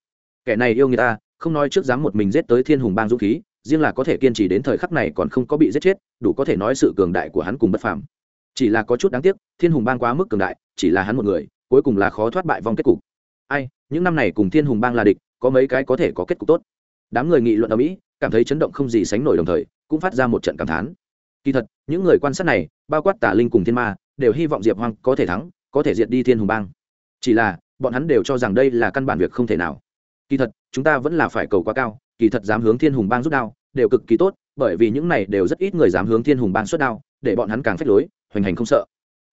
A: Kẻ này yêu người ta, không nói trước dám một mình giết tới thiên hùng bang dũng khí, riêng là có thể kiên trì đến thời khắc này còn không có bị giết chết, đủ có thể nói sự cường đại của hắn cùng bất phàm. Chỉ là có chút đáng tiếc, thiên hùng bang quá mức cường đại, chỉ là hắn một người, cuối cùng là khó thoát bại vong kết cục. Ai, những năm này cùng thiên hùng bang là địch, có mấy cái có thể có kết cục tốt? Đám người nghị luận ở mỹ, cảm thấy chấn động không gì sánh nổi đồng thời, cũng phát ra một trận cảm thán. Kỳ thật, những người quan sát này, bao quát tả linh cùng thiên ma, đều hy vọng diệp hoang có thể thắng, có thể diệt đi thiên hùng bang. Chỉ là, bọn hắn đều cho rằng đây là căn bản việc không thể nào. Kỳ thật, chúng ta vẫn là phải cầu quá cao, kỳ thật dám hướng thiên hùng bang rút đao, đều cực kỳ tốt, bởi vì những này đều rất ít người dám hướng thiên hùng bang xuất đao, để bọn hắn càng phách lối, hoành hành không sợ.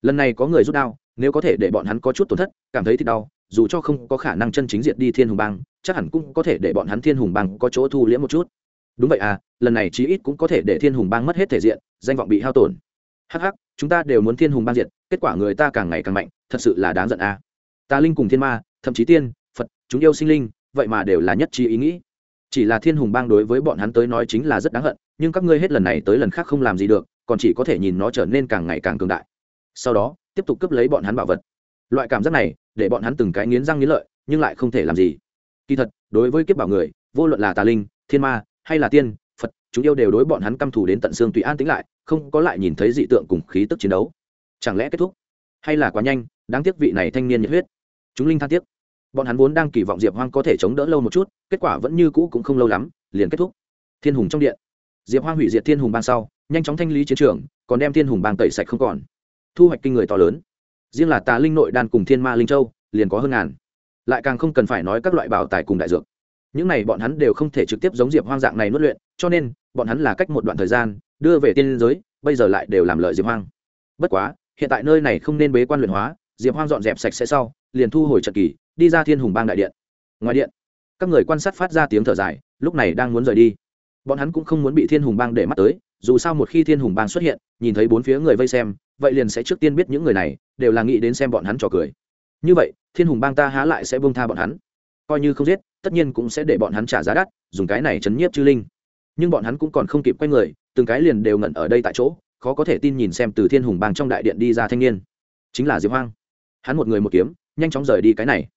A: Lần này có người rút đao, nếu có thể để bọn hắn có chút tổn thất, cảm thấy thì đau, dù cho không có khả năng chân chính diệt đi thiên hùng bang chắc hẳn cũng có thể để bọn hắn thiên hùng bang có chỗ thu liễm một chút. Đúng vậy à lần này chí ít cũng có thể để thiên hùng bang mất hết thể diện, danh vọng bị hao tổn. Hh chúng ta đều muốn thiên hùng bang diệt, kết quả người ta càng ngày càng mạnh, thật sự là đáng giận à. ta linh cùng thiên ma, thậm chí tiên, phật, chúng yêu sinh linh, vậy mà đều là nhất trí ý nghĩ. Chỉ là thiên hùng bang đối với bọn hắn tới nói chính là rất đáng hận, nhưng các ngươi hết lần này tới lần khác không làm gì được, còn chỉ có thể nhìn nó trở nên càng ngày càng cường đại. Sau đó, tiếp tục cướp lấy bọn hắn bảo vật. Loại cảm giác này, để bọn hắn từng cái nghiến răng nghiến lợi, nhưng lại không thể làm gì kỳ thật, đối với kiếp bảo người, vô luận là tà linh, thiên ma, hay là tiên, phật, chúng yêu đều đối bọn hắn căm thù đến tận xương tùy an tính lại, không có lại nhìn thấy dị tượng cùng khí tức chiến đấu. Chẳng lẽ kết thúc? Hay là quá nhanh, đáng tiếc vị này thanh niên nhiệt huyết. Chúng linh than tiếc bọn hắn vốn đang kỳ vọng diệp hoang có thể chống đỡ lâu một chút, kết quả vẫn như cũ cũng không lâu lắm, liền kết thúc. Thiên hùng trong điện. Diệp hoang hủy diệt thiên hùng bang sau, nhanh chóng thanh lý chiến trường, còn đem thiên hùng bang tẩy sạch không còn. Thu hoạch kinh người to lớn. Riêng là tà linh nội đan cùng thiên ma linh châu, liền có hơn ngàn lại càng không cần phải nói các loại bảo tài cùng đại dược. Những này bọn hắn đều không thể trực tiếp giống diệp hoang dạng này nuốt luyện, cho nên, bọn hắn là cách một đoạn thời gian, đưa về tiên giới, bây giờ lại đều làm lợi diệp hoang. Bất quá, hiện tại nơi này không nên bế quan luyện hóa, diệp hoang dọn dẹp sạch sẽ sau, liền thu hồi trận kỳ, đi ra thiên hùng bang đại điện. Ngoài điện, các người quan sát phát ra tiếng thở dài, lúc này đang muốn rời đi. Bọn hắn cũng không muốn bị thiên hùng bang để mắt tới, dù sao một khi thiên hùng bang xuất hiện, nhìn thấy bốn phía người vây xem, vậy liền sẽ trước tiên biết những người này, đều là nghĩ đến xem bọn hắn trò cười như vậy, thiên hùng bang ta há lại sẽ bông tha bọn hắn. Coi như không giết, tất nhiên cũng sẽ để bọn hắn trả giá đắt, dùng cái này chấn nhiếp chư linh. Nhưng bọn hắn cũng còn không kịp quay người, từng cái liền đều ngẩn ở đây tại chỗ, khó có thể tin nhìn xem từ thiên hùng bang trong đại điện đi ra thanh niên. Chính là diệp hoang. Hắn một người một kiếm, nhanh chóng rời đi cái này.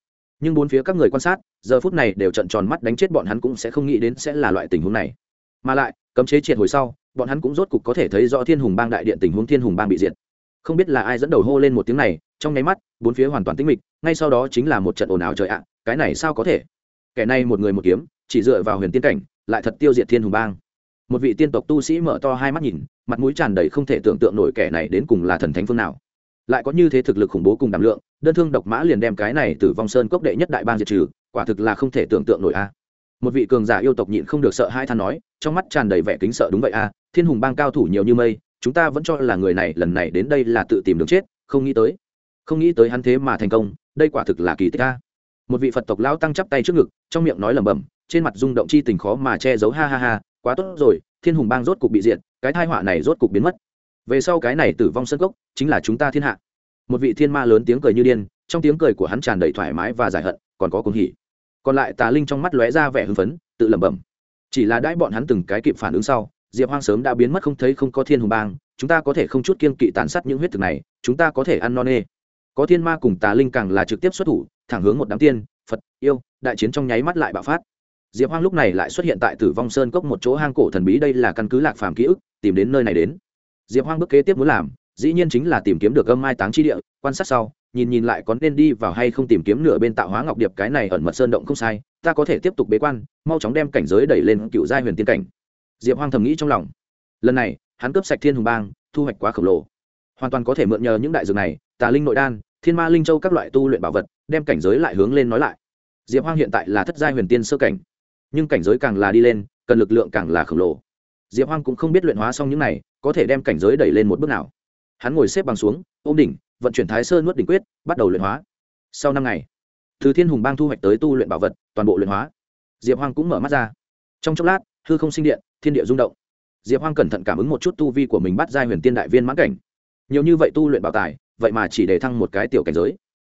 A: Nhưng bốn phía các người quan sát, giờ phút này đều trận tròn mắt đánh chết bọn hắn cũng sẽ không nghĩ đến sẽ là loại tình huống này. Mà lại, cấm chế triệt hồi sau, bọn hắn cũng rốt cục có thể thấy rõ thiên hùng bang đại điện tình huống thiên hùng bang bị diệt. Không biết là ai dẫn đầu hô lên một tiếng này trong nháy mắt, bốn phía hoàn toàn tĩnh mịch, ngay sau đó chính là một trận ồn ào trời ạ, cái này sao có thể? Kẻ này một người một kiếm, chỉ dựa vào huyền tiên cảnh, lại thật tiêu diệt thiên hùng bang. Một vị tiên tộc tu sĩ mở to hai mắt nhìn, mặt mũi tràn đầy không thể tưởng tượng nổi kẻ này đến cùng là thần thánh phương nào. Lại có như thế thực lực khủng bố cùng đảm lượng, đơn thương độc mã liền đem cái này từ vong sơn cốc đệ nhất đại bang diệt trừ, quả thực là không thể tưởng tượng nổi a. Một vị cường giả yêu tộc nhịn không được sợ hai than nói, trong mắt tràn đầy vẻ kính sợ đúng vậy à thiên hùng bang cao thủ nhiều như mây, chúng ta vẫn cho là người này lần này đến đây là tự tìm đường chết, không nghĩ tới không nghĩ tới hắn thế mà thành công, đây quả thực là kỳ tích a. Một vị phật tộc lao tăng chắp tay trước ngực, trong miệng nói lẩm bẩm, trên mặt rung động chi tình khó mà che giấu, ha ha ha, quá tốt rồi, thiên hùng bang rốt cục bị diệt, cái thai họa này rốt cục biến mất. Về sau cái này tử vong sân cốc chính là chúng ta thiên hạ. Một vị thiên ma lớn tiếng cười như điên, trong tiếng cười của hắn tràn đầy thoải mái và giải hận, còn có cuồng hỉ. Còn lại tà linh trong mắt lóe ra vẻ hưng phấn, tự lẩm bẩm. Chỉ là đãi bọn hắn từng cái kịp phản ứng sau, diệp hoang sớm đã biến mất không thấy không có thiên hùng bang, chúng ta có thể không chút kiên kỵ tàn sát những huyết thực này, chúng ta có thể ăn no nê có thiên ma cùng tà linh càng là trực tiếp xuất thủ, thẳng hướng một đám tiên, phật, yêu, đại chiến trong nháy mắt lại bạo phát. Diệp hoang lúc này lại xuất hiện tại tử vong sơn cốc một chỗ hang cổ thần bí, đây là căn cứ lạc phàm ký ức, tìm đến nơi này đến. Diệp hoang bước kế tiếp muốn làm, dĩ nhiên chính là tìm kiếm được âm mai táng chi địa, quan sát sau, nhìn nhìn lại có nên đi vào hay không tìm kiếm nửa bên tạo hóa ngọc điệp, cái này ẩn mật sơn động không sai, ta có thể tiếp tục bế quan, mau chóng đem cảnh giới đẩy lên cựu giai huyền tiên cảnh. Diệp hoang thầm nghĩ trong lòng. Lần này, hắn cướp sạch thiên hùng bang, thu hoạch quá khổng lồ hoàn toàn có thể mượn nhờ những đại dược này, tà linh nội đan, thiên ma linh châu các loại tu luyện bảo vật, đem cảnh giới lại hướng lên nói lại. Diệp hoang hiện tại là thất giai huyền tiên sơ cảnh, nhưng cảnh giới càng là đi lên, cần lực lượng càng là khổng lồ. Diệp hoang cũng không biết luyện hóa xong những này, có thể đem cảnh giới đẩy lên một bước nào. Hắn ngồi xếp bằng xuống, ôm đỉnh, vận chuyển thái sơn nuốt đỉnh quyết, bắt đầu luyện hóa. Sau năm ngày, từ thiên hùng bang thu hoạch tới tu luyện bảo vật, toàn bộ luyện hóa. Diệp hoang cũng mở mắt ra. Trong chốc lát, hư không sinh điện, thiên địa rung động. Diệp hoang cẩn thận cảm ứng một chút tu vi của mình bắt giai huyền tiên đại viên mãn cảnh nhiều như vậy tu luyện bảo tài, vậy mà chỉ để thăng một cái tiểu cảnh giới.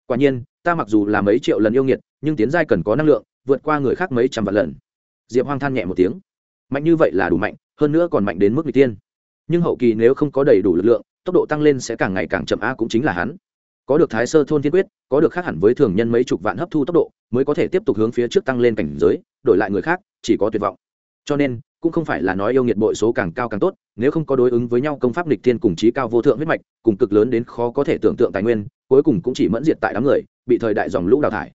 A: Quả nhiên, ta mặc dù là mấy triệu lần yêu nghiệt, nhưng tiến giai cần có năng lượng, vượt qua người khác mấy trăm vạn lần. Diệp hoang than nhẹ một tiếng. Mạnh như vậy là đủ mạnh, hơn nữa còn mạnh đến mức n g tiên nhưng hậu kỳ nếu không có đầy đủ lực lượng, tốc độ tăng lên sẽ càng ngày càng chậm, a cũng chính là hắn. Có được thái sơ thôn thiên quyết, có được khác hẳn với thường nhân mấy chục vạn hấp thu tốc độ, mới có thể tiếp tục hướng phía trước tăng lên cảnh giới, đổi lại người khác, chỉ có tuyệt vọng. Cho nên cũng không phải là nói yêu nghiệt bội số càng cao càng tốt, nếu không có đối ứng với nhau công pháp lịch thiên cùng trí cao vô thượng huyết mạch, cùng cực lớn đến khó có thể tưởng tượng tài nguyên, cuối cùng cũng chỉ mẫn diệt tại đám người, bị thời đại dòng lũ đào thải.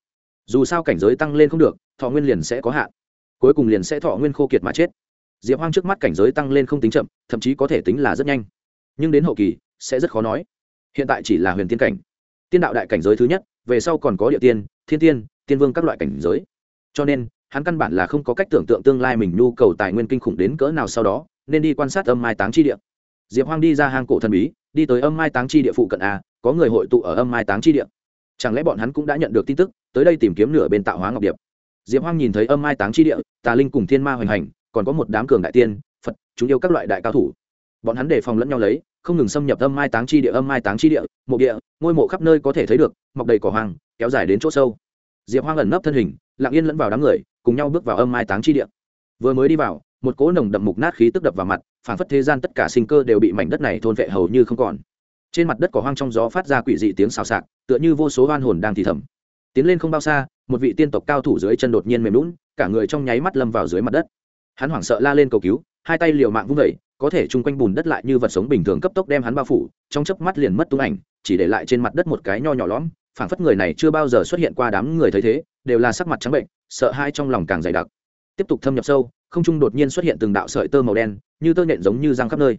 A: Dù sao cảnh giới tăng lên không được, thọ nguyên liền sẽ có hạn. Cuối cùng liền sẽ thọ nguyên khô kiệt mà chết. Diệp hoang trước mắt cảnh giới tăng lên không tính chậm, thậm chí có thể tính là rất nhanh. Nhưng đến hậu kỳ, sẽ rất khó nói. Hiện tại chỉ là huyền tiên cảnh. Tiên đạo đại cảnh giới thứ nhất, về sau còn có địa tiên, thiên tiên tiên vương các loại cảnh giới. Cho nên hắn căn bản là không có cách tưởng tượng tương lai mình nhu cầu tài nguyên kinh khủng đến cỡ nào sau đó, nên đi quan sát âm mai táng chi địa. Diệp hoang đi ra hang cổ thần bí, đi tới âm mai táng chi địa phụ cận a, có người hội tụ ở âm mai táng chi địa. Chẳng lẽ bọn hắn cũng đã nhận được tin tức, tới đây tìm kiếm nửa bên tạo hóa ngọc điệp? Diệp hoang nhìn thấy âm mai táng chi địa, tà linh cùng thiên ma hoành hành, còn có một đám cường đại tiên, phật, chúng yêu các loại đại cao thủ. Bọn hắn đề phòng lẫn nhau lấy, không ngừng xâm nhập âm mai táng chi địa, âm mai táng chi địa, mộ địa, ngôi mộ khắp nơi có thể thấy được, mọc đầy cỏ hoang, kéo dài đến chỗ sâu. Diệp hoang ẩn nấp thân hình, lặng yên lẫn vào đám người cùng nhau bước vào âm mai táng chi địa. Vừa mới đi vào, một cỗ nồng đậm mục nát khí tức đập vào mặt phản phất thế gian tất cả sinh cơ đều bị mảnh đất này thôn vệ hầu như không còn. Trên mặt đất có hoang trong gió phát ra quỷ dị tiếng xào xạc, tựa như vô số oan hồn đang thì thầm. Tiến lên không bao xa, một vị tiên tộc cao thủ dưới chân đột nhiên mềm lún cả người trong nháy mắt lâm vào dưới mặt đất. Hắn hoảng sợ la lên cầu cứu, hai tay liều mạng vung vẩy có thể chung quanh bùn đất lại như vật sống bình thường cấp tốc đem hắn bao phủ, trong chớp mắt liền mất tung ảnh, chỉ để lại trên mặt đất một cái nho nhỏ lõm, phảng phất người này chưa bao giờ xuất hiện qua đám người thấy thế, đều là sắc mặt trắng bệnh sợ hãi trong lòng càng dày đặc. Tiếp tục thâm nhập sâu, không trung đột nhiên xuất hiện từng đạo sợi tơ màu đen, như tơ nhện giống như răng khắp nơi.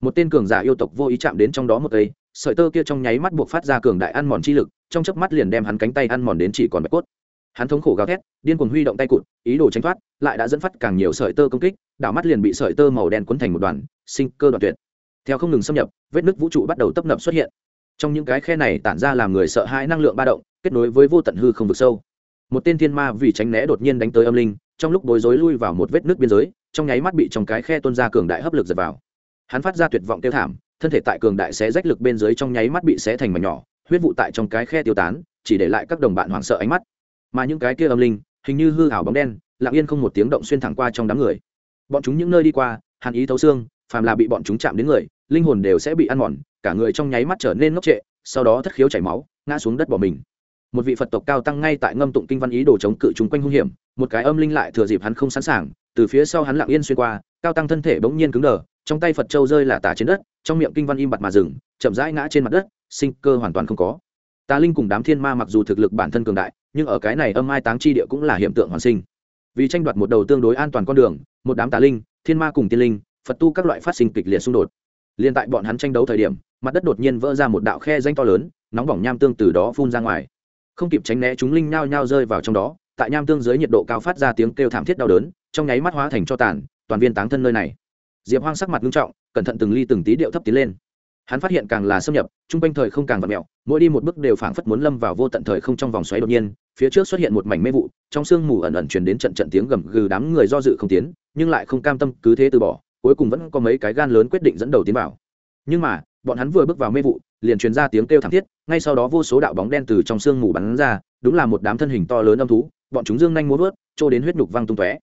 A: Một tên cường giả yêu tộc vô ý chạm đến trong đó một cây, sợi tơ kia trong nháy mắt buộc phát ra cường đại ăn mòn chi lực, trong chớp mắt liền đem hắn cánh tay ăn mòn đến chỉ còn bạch cốt. Hắn thống khổ gào thét, điên cuồng huy động tay cụt, ý đồ tránh thoát, lại đã dẫn phát càng nhiều sợi tơ công kích đảo mắt liền bị sợi tơ màu đen quấn thành một đoàn, sinh cơ đoạn tuyệt. Theo không ngừng xâm nhập, vết nứt vũ trụ bắt đầu tấp nập xuất hiện. Trong những cái khe này tản ra làm người sợ hãi năng lượng ba động, kết nối với vô tận hư không vực sâu một tên thiên ma vì tránh né đột nhiên đánh tới âm linh, trong lúc bối rối lui vào một vết nước biên giới, trong nháy mắt bị trong cái khe tuôn ra cường đại hấp lực giật vào. Hắn phát ra tuyệt vọng tiêu thảm, thân thể tại cường đại xé rách lực bên dưới trong nháy mắt bị xé thành mảnh nhỏ, huyết vụ tại trong cái khe tiêu tán, chỉ để lại các đồng bạn hoảng sợ ánh mắt. Mà những cái kia âm linh, hình như hư hảo bóng đen, lặng yên không một tiếng động xuyên thẳng qua trong đám người. Bọn chúng những nơi đi qua, hàn ý thấu xương, phàm là bị bọn chúng chạm đến người, linh hồn đều sẽ bị ăn mòn, cả người trong nháy mắt trở nên ngốc trệ, sau đó thất khiếu chảy máu, ngã xuống đất bỏ mình một vị phật tộc cao tăng ngay tại ngâm tụng kinh văn ý đồ chống cự chúng quanh hung hiểm, một cái âm linh lại thừa dịp hắn không sẵn sàng, từ phía sau hắn lặng yên xuyên qua, cao tăng thân thể bỗng nhiên cứng đờ, trong tay phật châu rơi là tả trên đất, trong miệng kinh văn im bặt mà dừng, chậm rãi ngã trên mặt đất, sinh cơ hoàn toàn không có. Tà linh cùng đám thiên ma mặc dù thực lực bản thân cường đại, nhưng ở cái này âm ai táng chi địa cũng là hiện tượng hoàn sinh. Vì tranh đoạt một đầu tương đối an toàn con đường, một đám tà linh, thiên ma cùng tiên linh, phật tu các loại phát sinh kịch liệt xung đột. Liên tại bọn hắn tranh đấu thời điểm, mặt đất đột nhiên vỡ ra một đạo khe danh to lớn, nóng bỏng nham tương từ đó phun ra ngoài không kịp tránh né chúng linh nhao nhao rơi vào trong đó, tại nham tương dưới nhiệt độ cao phát ra tiếng kêu thảm thiết đau đớn, trong nháy mắt hóa thành cho tàn, toàn viên táng thân nơi này. Diệp hoang sắc mặt nghiêm trọng, cẩn thận từng ly từng tí điệu thấp tiến lên. Hắn phát hiện càng là xâm nhập trung quanh thời không càng vặt mẹo, mỗi đi một bước đều phảng phất muốn lâm vào vô tận thời không trong vòng xoáy đột nhiên, phía trước xuất hiện một mảnh mê vụ, trong sương mù ẩn ẩn truyền đến trận trận tiếng gầm gừ đám người do dự không tiến, nhưng lại không cam tâm, cứ thế từ bỏ, cuối cùng vẫn có mấy cái gan lớn quyết định dẫn đầu tiến vào. Nhưng mà, bọn hắn vừa bước vào mê vụ liền truyền ra tiếng kêu thảm thiết, ngay sau đó vô số đạo bóng đen từ trong sương mù bắn ra, đúng là một đám thân hình to lớn âm thú, bọn chúng dương nhanh múa vớt trô đến huyết nhục văng tung tóe.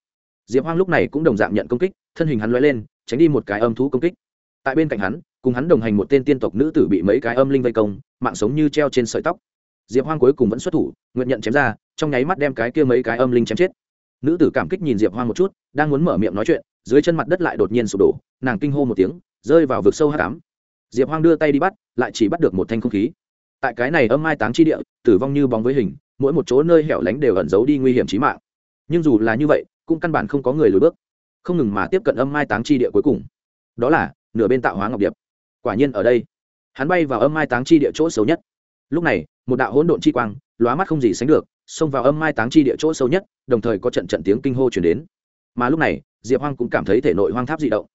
A: Diệp hoang lúc này cũng đồng dạng nhận công kích, thân hình hắn lóe lên, tránh đi một cái âm thú công kích. Tại bên cạnh hắn, cùng hắn đồng hành một tên tiên tộc nữ tử bị mấy cái âm linh vây công, mạng sống như treo trên sợi tóc. Diệp hoang cuối cùng vẫn xuất thủ, nguyện nhận chém ra, trong nháy mắt đem cái kia mấy cái âm linh chém chết. Nữ tử cảm kích nhìn diệp hoang một chút, đang muốn mở miệng nói chuyện, dưới chân mặt đất lại đột nhiên sụp đổ, nàng kinh hô một tiếng, rơi vào vực sâu hắc ám diệp hoang đưa tay đi bắt, lại chỉ bắt được một thanh không khí. Tại cái này âm mai táng chi địa, tử vong như bóng với hình, mỗi một chỗ nơi hẻo lánh đều ẩn giấu đi nguy hiểm trí mạng. Nhưng dù là như vậy, cũng căn bản không có người lùi bước, không ngừng mà tiếp cận âm mai táng chi địa cuối cùng. Đó là nửa bên tạo hóa ngọc điệp. Quả nhiên ở đây, hắn bay vào âm mai táng chi địa chỗ xấu nhất. Lúc này, một đạo hỗn độn chi quang, lóa mắt không gì sánh được, xông vào âm mai táng chi địa chỗ sâu nhất, đồng thời có trận trận tiếng kinh hô chuyển đến. Mà lúc này, diệp hoang cũng cảm thấy thể nội hoang tháp dị động.